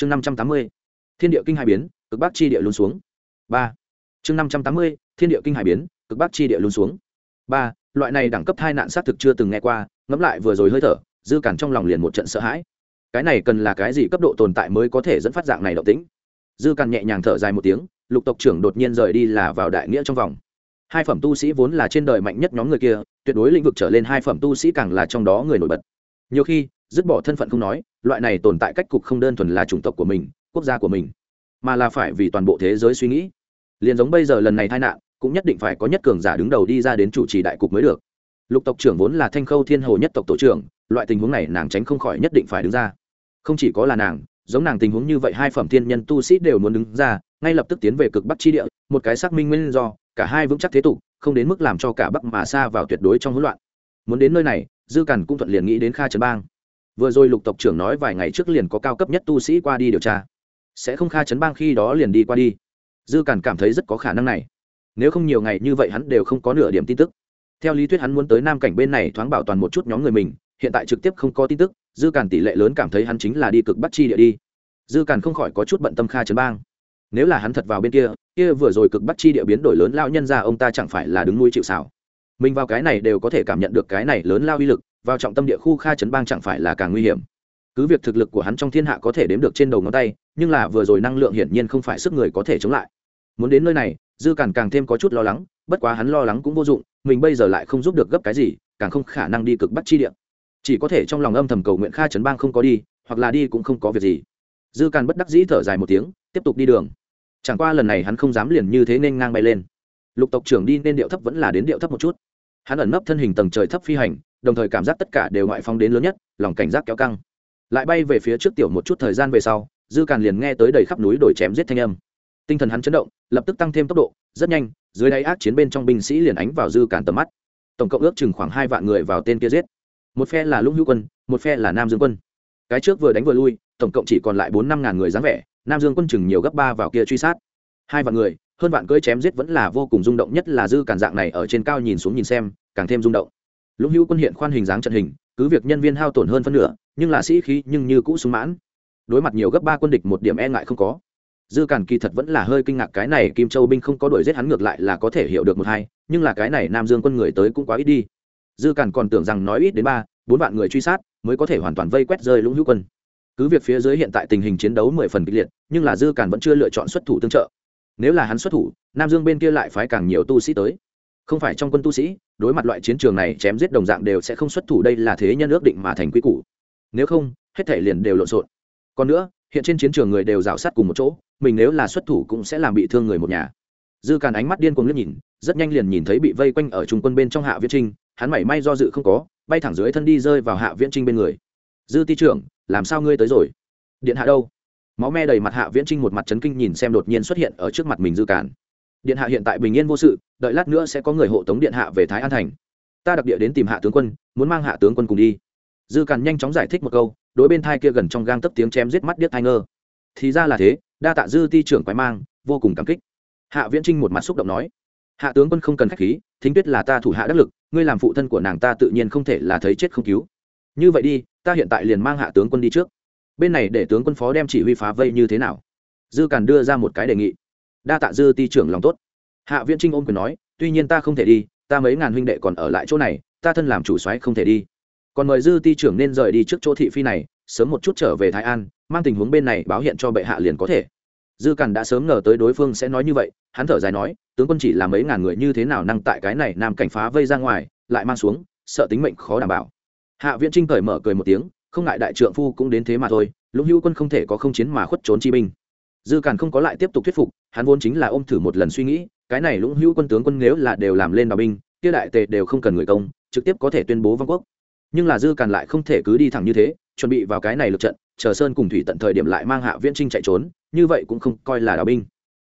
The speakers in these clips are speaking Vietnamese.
chương năm trăm tám mươi, thiên địa kinh hai biến, cực bắc chi địa luôn xuống. Ba. Chương năm trăm tám mươi, thiên địa kinh hải biến, cực bắc chi địa luôn xuống. Ba, loại này đẳng cấp hai nạn xác thực chưa từng nghe qua, ngẫm lại vừa rồi hơi thở, dư cản trong lòng liền một trận sợ hãi. Cái này cần là cái gì cấp độ tồn tại mới có thể dẫn phát dạng này động tĩnh? Dư cản nhẹ nhàng thở dài một tiếng, lục tộc trưởng đột nhiên rời đi là vào đại nghĩa trong vòng. Hai phẩm tu sĩ vốn là trên đời mạnh nhất nhóm người kia, tuyệt đối lĩnh vực trở lên hai phẩm tu sĩ càng là trong đó người nổi bật. Nhiều khi, dứt bỏ thân phận không nói loại này tồn tại cách cục không đơn thuần là chủng tộc của mình, quốc gia của mình, mà là phải vì toàn bộ thế giới suy nghĩ. Liền giống bây giờ lần này tai nạn, cũng nhất định phải có nhất cường giả đứng đầu đi ra đến chủ trì đại cục mới được. Lục tộc trưởng vốn là thanh khâu thiên hồ nhất tộc tổ trưởng, loại tình huống này nàng tránh không khỏi nhất định phải đứng ra. Không chỉ có là nàng, giống nàng tình huống như vậy hai phẩm thiên nhân tu sĩ đều muốn đứng ra, ngay lập tức tiến về cực bắc chi địa, một cái xác minh nguyên do, cả hai vững chắc thế tục, không đến mức làm cho cả bắc mà xa vào tuyệt đối trong hỗn loạn. Muốn đến nơi này, dư cằn cũng thuận liền nghĩ đến kha trấn bang vừa rồi lục tộc trưởng nói vài ngày trước liền có cao cấp nhất tu sĩ qua đi điều tra. Sẽ không kha chấn bang khi đó liền đi qua đi. Dư càn cảm thấy rất có khả năng này. Nếu không nhiều ngày như vậy hắn đều không có nửa điểm tin tức. Theo lý thuyết hắn muốn tới nam cảnh bên này thoáng bảo toàn một chút nhóm người mình, hiện tại trực tiếp không có tin tức, dư càn tỷ lệ lớn cảm thấy hắn chính là đi cực bắt chi địa đi. Dư càn không khỏi có chút bận tâm kha chấn bang. Nếu là hắn thật vào bên kia kia vừa rồi cực bắt chi địa biến đổi lớn lao nhân ra ông ta chẳng phải là đứng nuôi chịu xảo mình vào cái này đều có thể cảm nhận được cái này lớn lao uy lực vào trọng tâm địa khu kha chấn bang chẳng phải là càng nguy hiểm. Cứ việc thực lực của hắn trong thiên hạ có thể đếm được trên đầu ngón tay, nhưng là vừa rồi năng lượng hiển nhiên không phải sức người có thể chống lại. Muốn đến nơi này, dư càn càng thêm có chút lo lắng, bất quá hắn lo lắng cũng vô dụng, mình bây giờ lại không giúp được gấp cái gì, càng không khả năng đi cực bắt chi điện chỉ có thể trong lòng âm thầm cầu nguyện kha trấn bang không có đi, hoặc là đi cũng không có việc gì. Dư càn bất đắc dĩ thở dài một tiếng, tiếp tục đi đường. Chẳng qua lần này hắn không dám liền như thế nên ngang bay lên. Lục tộc trưởng đi nên điệu thấp vẫn là đến điệu thấp một chút. Hắn ẩn nấp thân hình tầng trời thấp phi hành đồng thời cảm giác tất cả đều ngoại phong đến lớn nhất, lòng cảnh giác kéo căng. Lại bay về phía trước tiểu một chút thời gian về sau, dư càn liền nghe tới đầy khắp núi đổi chém giết thanh âm. Tinh thần hắn chấn động, lập tức tăng thêm tốc độ, rất nhanh, dưới đáy ác chiến bên trong binh sĩ liền ánh vào dư càn tầm mắt. Tổng cộng ước chừng khoảng hai vạn người vào tên kia giết. Một phe là lũng hữu quân, một phe là nam dương quân. Cái trước vừa đánh vừa lui, tổng cộng chỉ còn lại bốn năm ngàn người dáng vẻ, nam dương quân chừng nhiều gấp ba vào kia truy sát. Hai vạn người, hơn vạn cưỡi chém giết vẫn là vô cùng rung động, nhất là dư càn dạng này ở trên cao nhìn xuống nhìn xem, càng thêm rung động lũng hữu quân hiện khoan hình dáng trận hình, cứ việc nhân viên hao tổn hơn phân nửa, nhưng là sĩ khí nhưng như cũ sung mãn. Đối mặt nhiều gấp ba quân địch một điểm e ngại không có. Dư càn kỳ thật vẫn là hơi kinh ngạc cái này kim châu binh không có đuổi giết hắn ngược lại là có thể hiểu được một hai, nhưng là cái này nam dương quân người tới cũng quá ít đi. Dư càn còn tưởng rằng nói ít đến ba, bốn vạn người truy sát mới có thể hoàn toàn vây quét rơi lũng hữu quân. Cứ việc phía dưới hiện tại tình hình chiến đấu mười phần kịch liệt, nhưng là dư càn vẫn chưa lựa chọn xuất thủ tương trợ. Nếu là hắn xuất thủ, nam dương bên kia lại phái càng nhiều tu sĩ tới. Không phải trong quân tu sĩ đối mặt loại chiến trường này chém giết đồng dạng đều sẽ không xuất thủ, đây là thế nhân ước định mà thành quy củ. Nếu không, hết thể liền đều lộn xộn. Còn nữa, hiện trên chiến trường người đều rào sát cùng một chỗ, mình nếu là xuất thủ cũng sẽ làm bị thương người một nhà. Dư càn ánh mắt điên cuồng liếc nhìn, rất nhanh liền nhìn thấy bị vây quanh ở trung quân bên trong hạ viễn trinh, hắn mảy may do dự không có, bay thẳng dưới thân đi rơi vào hạ viễn trinh bên người. Dư ti trưởng, làm sao ngươi tới rồi? Điện hạ đâu? Máu me đầy mặt hạ viễn trinh một mặt chấn kinh nhìn xem đột nhiên xuất hiện ở trước mặt mình dư càn điện hạ hiện tại bình yên vô sự, đợi lát nữa sẽ có người hộ tống điện hạ về thái an thành. Ta đặc địa đến tìm hạ tướng quân, muốn mang hạ tướng quân cùng đi. Dư càn nhanh chóng giải thích một câu, đối bên thai kia gần trong gang tấp tiếng chém giết mắt điếc thai ngơ. Thì ra là thế, đa tạ dư ti trưởng quái mang, vô cùng cảm kích. Hạ viễn trinh một mặt xúc động nói. Hạ tướng quân không cần khách khí, thính tuyết là ta thủ hạ đắc lực, ngươi làm phụ thân của nàng ta tự nhiên không thể là thấy chết không cứu. Như vậy đi, ta hiện tại liền mang hạ tướng quân đi trước. Bên này để tướng quân phó đem chỉ huy phá vây như thế nào? Dư càn đưa ra một cái đề nghị đa tạ dư ti trưởng lòng tốt. Hạ viễn trinh ôm quyền nói, tuy nhiên ta không thể đi, ta mấy ngàn huynh đệ còn ở lại chỗ này, ta thân làm chủ soái không thể đi. Còn mời dư ti trưởng nên rời đi trước chỗ thị phi này, sớm một chút trở về thái an, mang tình huống bên này báo hiện cho bệ hạ liền có thể. Dư cằn đã sớm ngờ tới đối phương sẽ nói như vậy, hắn thở dài nói, tướng quân chỉ là mấy ngàn người như thế nào năng tại cái này nam cảnh phá vây ra ngoài, lại mang xuống, sợ tính mệnh khó đảm bảo. Hạ viễn trinh cởi mở cười một tiếng, không ngại đại trượng phu cũng đến thế mà thôi, lũng hữu quân không thể có không chiến mà khuất trốn chi binh dư càn không có lại tiếp tục thuyết phục, hắn vốn chính là ôm thử một lần suy nghĩ, cái này lũng hữu quân tướng quân nếu là đều làm lên đào binh, kia đại tề đều không cần người công, trực tiếp có thể tuyên bố vong quốc. Nhưng là dư càn lại không thể cứ đi thẳng như thế, chuẩn bị vào cái này lượt trận, chờ sơn cùng thủy tận thời điểm lại mang hạ viễn trinh chạy trốn, như vậy cũng không coi là đào binh.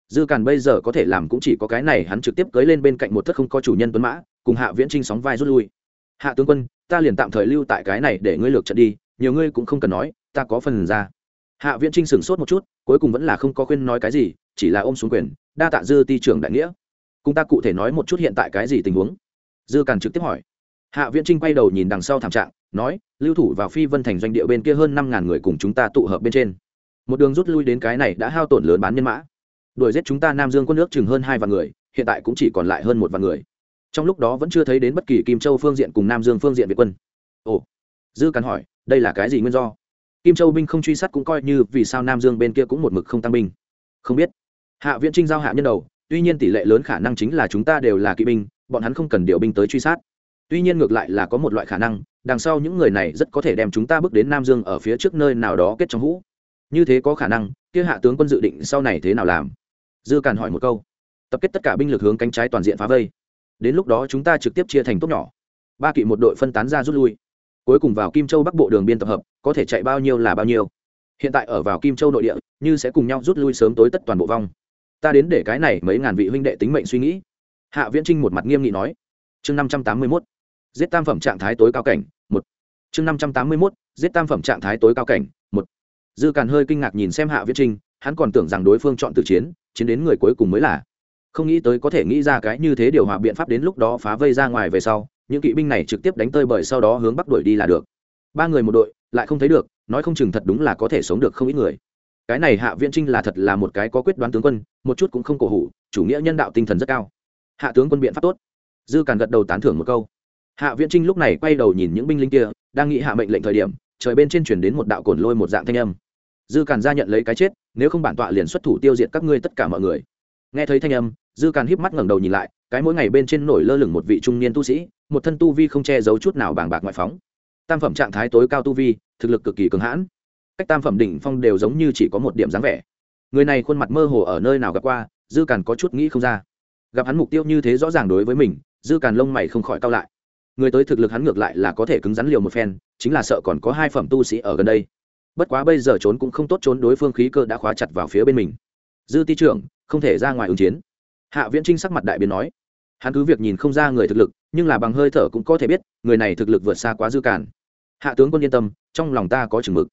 Dư càn bây giờ có thể làm cũng chỉ có cái này, hắn trực tiếp cưới lên bên cạnh một thất không có chủ nhân tuấn mã, cùng hạ viễn trinh sóng vai rút lui. Hạ tướng quân, ta liền tạm thời lưu tại cái này để ngươi lược trận đi, nhiều ngươi cũng không cần nói, ta có phần ra hạ viễn trinh sửng sốt một chút, cuối cùng vẫn là không có khuyên nói cái gì, chỉ là ôm xuống quyền, đa tạ dư ti trưởng đại nghĩa. Cùng ta cụ thể nói một chút hiện tại cái gì tình huống. Dư càn trực tiếp hỏi. Hạ viễn trinh quay đầu nhìn đằng sau thảm trạng, nói, lưu thủ vào phi vân thành doanh địa bên kia hơn năm ngàn người cùng chúng ta tụ hợp bên trên. Một đường rút lui đến cái này đã hao tổn lớn bán nhân mã. Đuổi giết chúng ta nam dương quân nước chừng hơn hai vạn người, hiện tại cũng chỉ còn lại hơn một vạn người. Trong lúc đó vẫn chưa thấy đến bất kỳ kim châu phương diện cùng nam dương phương diện việt quân. Ồ. Dư càn hỏi, đây là cái gì nguyên do? Kim châu binh không truy sát cũng coi như vì sao nam dương bên kia cũng một mực không tăng binh. Không biết. Hạ viện trinh giao hạ nhân đầu, tuy nhiên tỷ lệ lớn khả năng chính là chúng ta đều là kỵ binh, bọn hắn không cần điều binh tới truy sát. Tuy nhiên ngược lại là có một loại khả năng, đằng sau những người này rất có thể đem chúng ta bước đến nam dương ở phía trước nơi nào đó kết trong hũ. Như thế có khả năng, kia hạ tướng quân dự định sau này thế nào làm? Dư càn hỏi một câu. Tập kết tất cả binh lực hướng cánh trái toàn diện phá vây. Đến lúc đó chúng ta trực tiếp chia thành tốt nhỏ. Ba kỵ một đội phân tán ra rút lui cuối cùng vào kim châu bắc bộ đường biên tập hợp, có thể chạy bao nhiêu là bao nhiêu. Hiện tại ở vào kim châu nội địa, như sẽ cùng nhau rút lui sớm tối tất toàn bộ vong. Ta đến để cái này mấy ngàn vị huynh đệ tính mệnh suy nghĩ. Hạ viễn trinh một mặt nghiêm nghị nói. Chương năm trăm tám mươi mốt, giết tam phẩm trạng thái tối cao cảnh, một. Chương năm trăm tám mươi mốt, giết tam phẩm trạng thái tối cao cảnh, một. Dư càn hơi kinh ngạc nhìn xem hạ viễn trinh, hắn còn tưởng rằng đối phương chọn từ chiến chiến đến người cuối cùng mới là. Không nghĩ tới có thể nghĩ ra cái như thế điều hòa biện pháp đến lúc đó phá vây ra ngoài về sau những kỵ binh này trực tiếp đánh tơi bởi sau đó hướng bắc đuổi đi là được. Ba người một đội, lại không thấy được, nói không chừng thật đúng là có thể sống được không ít người. Cái này hạ viễn trinh là thật là một cái có quyết đoán tướng quân, một chút cũng không cổ hủ, chủ nghĩa nhân đạo tinh thần rất cao. Hạ tướng quân biện pháp tốt. Dư càn gật đầu tán thưởng một câu. Hạ viễn trinh lúc này quay đầu nhìn những binh lính kia, đang nghĩ hạ mệnh lệnh thời điểm, trời bên trên chuyển đến một đạo cồn lôi một dạng thanh âm. Dư càn ra nhận lấy cái chết, nếu không bản tọa liền xuất thủ tiêu diệt các ngươi tất cả mọi người. Nghe thấy thanh âm, dư càn híp mắt ngẩng đầu nhìn lại cái mỗi ngày bên trên nổi lơ lửng một vị trung niên tu sĩ, một thân tu vi không che giấu chút nào bàng bạc ngoại phóng. Tam phẩm trạng thái tối cao tu vi, thực lực cực kỳ cường hãn. Cách tam phẩm đỉnh phong đều giống như chỉ có một điểm dáng vẻ. Người này khuôn mặt mơ hồ ở nơi nào gặp qua, dư càn có chút nghĩ không ra. Gặp hắn mục tiêu như thế rõ ràng đối với mình, dư càn lông mày không khỏi cao lại. Người tới thực lực hắn ngược lại là có thể cứng rắn liều một phen, chính là sợ còn có hai phẩm tu sĩ ở gần đây. Bất quá bây giờ trốn cũng không tốt trốn, đối phương khí cơ đã khóa chặt vào phía bên mình. Dư ti trưởng, không thể ra ngoài ứng chiến hạ viễn trinh sắc mặt đại biến nói, hắn cứ việc nhìn không ra người thực lực, nhưng là bằng hơi thở cũng có thể biết, người này thực lực vượt xa quá dư cản hạ tướng quân yên tâm, trong lòng ta có chừng mực.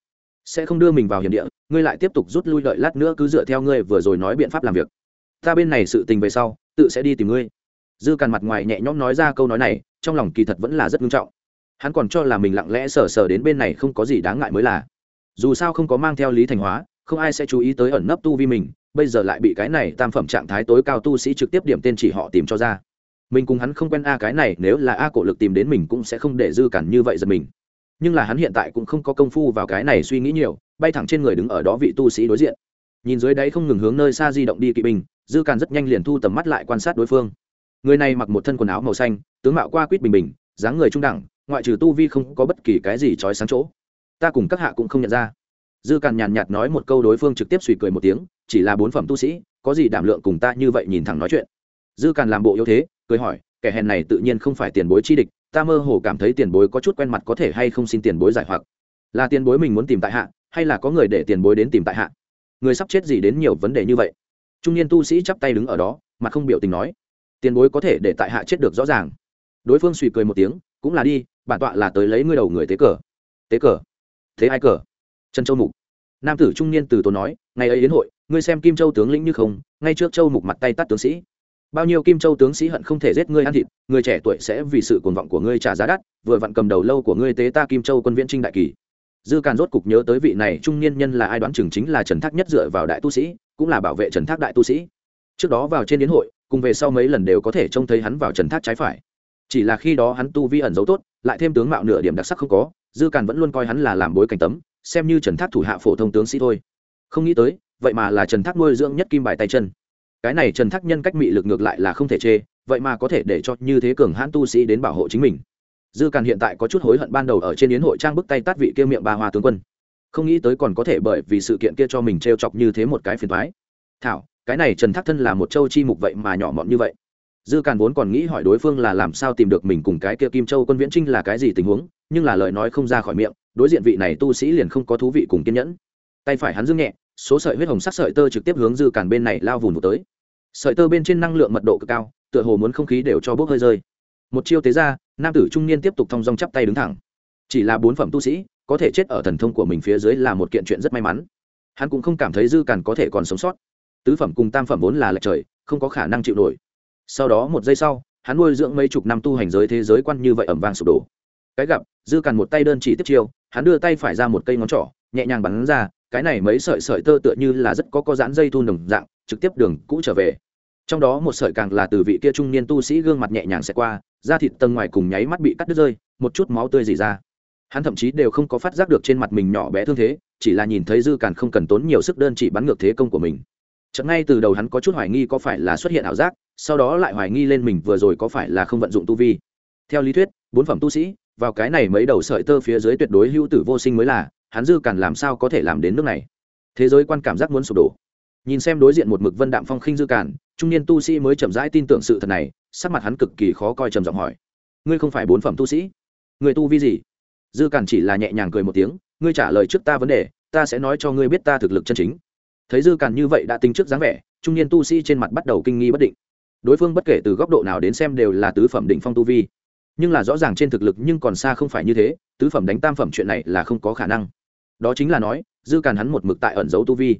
Sẽ không đưa mình vào hiểm địa, ngươi lại tiếp tục rút lui lợi lát nữa cứ dựa theo ngươi vừa rồi nói biện pháp làm việc. Ta bên này sự tình về sau, tự sẽ đi tìm ngươi. Dư càn mặt ngoài nhẹ nhõm nói ra câu nói này, trong lòng kỳ thật vẫn là rất nghiêm trọng. Hắn còn cho là mình lặng lẽ sờ sờ đến bên này không có gì đáng ngại mới là. Dù sao không có mang theo lý thành hóa, không ai sẽ chú ý tới ẩn nấp tu vi mình bây giờ lại bị cái này tam phẩm trạng thái tối cao tu sĩ trực tiếp điểm tên chỉ họ tìm cho ra. Mình cùng hắn không quen a cái này, nếu là a cổ lực tìm đến mình cũng sẽ không để dư cản như vậy giật mình. Nhưng là hắn hiện tại cũng không có công phu vào cái này suy nghĩ nhiều, bay thẳng trên người đứng ở đó vị tu sĩ đối diện. Nhìn dưới đáy không ngừng hướng nơi xa di động đi kỵ binh, dư cản rất nhanh liền thu tầm mắt lại quan sát đối phương. Người này mặc một thân quần áo màu xanh, tướng mạo qua quýt bình bình, dáng người trung đẳng, ngoại trừ tu vi không có bất kỳ cái gì trói sáng chỗ. Ta cùng các hạ cũng không nhận ra dư càn nhàn nhạt nói một câu đối phương trực tiếp suy cười một tiếng, chỉ là bốn phẩm tu sĩ, có gì đảm lượng cùng ta như vậy nhìn thẳng nói chuyện. Dư càn làm bộ yếu thế, cười hỏi, kẻ hèn này tự nhiên không phải tiền bối chi địch, ta mơ hồ cảm thấy tiền bối có chút quen mặt có thể hay không xin tiền bối giải hoặc. Là tiền bối mình muốn tìm tại hạ, hay là có người để tiền bối đến tìm tại hạ? Người sắp chết gì đến nhiều vấn đề như vậy? Trung niên tu sĩ chắp tay đứng ở đó mà không biểu tình nói, tiền bối có thể để tại hạ chết được rõ ràng. Đối phương suy cười một tiếng, cũng là đi, bản tọa là tới lấy ngươi đầu người tế cờ. Tế cờ? Thế ai cờ? Trần châu mục. Nam tử trung niên từ tốn nói, ngày ấy yến hội, ngươi xem kim châu tướng lĩnh như không, ngay trước châu mục mặt tay tắt tướng sĩ. Bao nhiêu kim châu tướng sĩ hận không thể giết ngươi ăn thịt, người trẻ tuổi sẽ vì sự cuồng vọng của ngươi trả giá đắt, vừa vặn cầm đầu lâu của ngươi tế ta kim châu quân viễn trinh đại kỳ. Dư càn rốt cục nhớ tới vị này trung niên nhân là ai đoán chừng chính là trần thác nhất dựa vào đại tu sĩ, cũng là bảo vệ trần thác đại tu sĩ. Trước đó vào trên đến hội, cùng về sau mấy lần đều có thể trông thấy hắn vào trần thác trái phải. Chỉ là khi đó hắn tu vi ẩn giấu tốt, lại thêm tướng mạo nửa điểm đặc sắc không có, dư càn vẫn luôn coi hắn là làm bối cảnh tấm xem như trần thác thủ hạ phổ thông tướng sĩ thôi. Không nghĩ tới, vậy mà là trần thác nuôi dưỡng nhất kim bài tay chân. Cái này trần thác nhân cách mị lực ngược lại là không thể chê, vậy mà có thể để cho như thế cường hãn tu sĩ đến bảo hộ chính mình. Dư càn hiện tại có chút hối hận ban đầu ở trên yến hội trang bức tay tát vị kia miệng ba hoa tướng quân. Không nghĩ tới còn có thể bởi vì sự kiện kia cho mình t r e o chọc như thế một cái phiền thoái thảo, cái này trần thác thân là một châu chi mục vậy mà nhỏ mọn như vậy. Dư càn vốn còn nghĩ hỏi đối phương là làm sao tìm được mình cùng cái kia kim châu quân viễn trinh là cái gì tình huống nhưng là lời nói không ra khỏi miệng, đối diện vị này tu sĩ liền không có thú vị cùng kiên nhẫn. Tay phải hắn dương nhẹ, số sợi huyết hồng sắc sợi tơ trực tiếp hướng dư càn bên này lao vùn một tới. Sợi tơ bên trên năng lượng mật độ cực cao, tựa hồ muốn không khí đều cho bốc hơi rơi. Một chiêu tế ra, nam tử trung niên tiếp tục thong dong chắp tay đứng thẳng. Chỉ là bốn phẩm tu sĩ, có thể chết ở thần thông của mình phía dưới là một kiện chuyện rất may mắn. Hắn cũng không cảm thấy dư càn có thể còn sống sót. Tứ phẩm cùng tam phẩm vốn là lệch trời, không có khả năng chịu nổi. Sau đó một giây sau, hắn nuôi dưỡng mấy chục năm tu hành giới thế giới quan như vậy ẩm vang sụp đổ cái gặp, dư càn một tay đơn chỉ tiếp chiêu, hắn đưa tay phải ra một cây ngón trỏ, nhẹ nhàng bắn ra, cái này mấy sợi sợi tơ tựa như là rất có có dán dây thun đồng dạng, trực tiếp đường cũ trở về. Trong đó một sợi càng là từ vị kia trung niên tu sĩ gương mặt nhẹ nhàng sẽ qua, da thịt tầng ngoài cùng nháy mắt bị cắt đứt rơi, một chút máu tươi dì ra. Hắn thậm chí đều không có phát giác được trên mặt mình nhỏ bé thương thế, chỉ là nhìn thấy dư càn không cần tốn nhiều sức đơn chỉ bắn ngược thế công của mình. Chợt ngay từ đầu hắn có chút hoài nghi có phải là xuất hiện ảo giác, sau đó lại hoài nghi lên mình vừa rồi có phải là không vận dụng tu vi. Theo lý thuyết, bốn phẩm tu sĩ vào cái này mấy đầu sợi tơ phía dưới tuyệt đối hữu tử vô sinh mới là, hắn dư càn làm sao có thể làm đến nước này? Thế giới quan cảm giác muốn sụp đổ. Nhìn xem đối diện một mực vân đạm phong khinh dư càn trung niên tu sĩ mới chậm rãi tin tưởng sự thật này, sắc mặt hắn cực kỳ khó coi trầm giọng hỏi. Ngươi không phải bốn phẩm tu sĩ? Người tu vi gì? Dư càn chỉ là nhẹ nhàng cười một tiếng, ngươi trả lời trước ta vấn đề, ta sẽ nói cho ngươi biết ta thực lực chân chính. Thấy dư càn như vậy đã tính trước dáng vẻ, trung niên tu sĩ trên mặt bắt đầu kinh nghi bất định. Đối phương bất kể từ góc độ nào đến xem đều là tứ phẩm định phong tu vi nhưng là rõ ràng trên thực lực nhưng còn xa không phải như thế, tứ phẩm đánh tam phẩm chuyện này là không có khả năng. Đó chính là nói, dư càn hắn một mực tại ẩn giấu tu vi.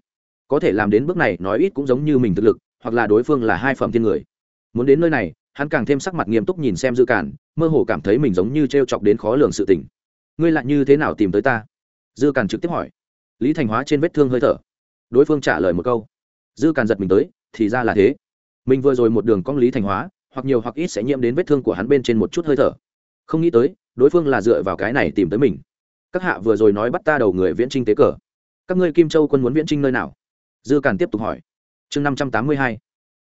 Có thể làm đến bước này nói ít cũng giống như mình thực lực, hoặc là đối phương là hai phẩm thiên người. Muốn đến nơi này, hắn càng thêm sắc mặt nghiêm túc nhìn xem dư càn, mơ hồ cảm thấy mình giống như t r e o chọc đến khó lường sự tình. Ngươi lại như thế nào tìm tới ta? Dư càn trực tiếp hỏi. Lý thành hóa trên vết thương hơi thở. Đối phương trả lời một câu. Dư càn giật mình tới, thì ra là thế. Mình vừa rồi một đường cong lý thành hóa hoặc nhiều hoặc ít sẽ nhiễm đến vết thương của hắn bên trên một chút hơi thở. Không nghĩ tới, đối phương là dựa vào cái này tìm tới mình. Các hạ vừa rồi nói bắt ta đầu người viễn trinh tế cờ. Các ngươi kim châu quân muốn viễn trinh nơi nào? Dư càn tiếp tục hỏi. Chương năm trăm tám mươi hai.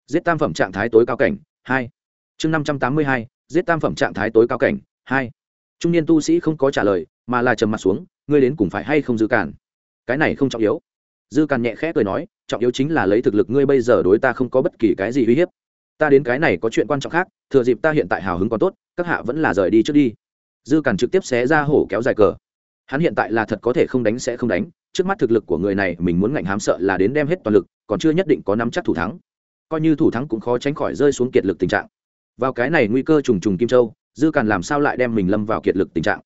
Giết tam phẩm trạng thái tối cao cảnh, hai. Chương năm trăm tám mươi hai. Giết tam phẩm trạng thái tối cao cảnh, hai. Trung niên tu sĩ không có trả lời, mà là trầm mặt xuống, ngươi đến cùng phải hay không dư càn cái này không trọng yếu. Dư càn nhẹ khẽ cười nói, trọng yếu chính là lấy thực lực ngươi bây giờ đối ta không có bất kỳ cái gì uy hiếp ta đến cái này có chuyện quan trọng khác, thừa dịp ta hiện tại hào hứng còn tốt, các hạ vẫn là rời đi trước đi. Dư càn trực tiếp xé ra hổ kéo dài cờ. Hắn hiện tại là thật có thể không đánh sẽ không đánh, trước mắt thực lực của người này, mình muốn ngạnh hám sợ là đến đem hết toàn lực, còn chưa nhất định có nắm chắc thủ thắng. Coi như thủ thắng cũng khó tránh khỏi rơi xuống kiệt lực tình trạng. Vào cái này nguy cơ trùng trùng kim châu, dư càn làm sao lại đem mình lâm vào kiệt lực tình trạng?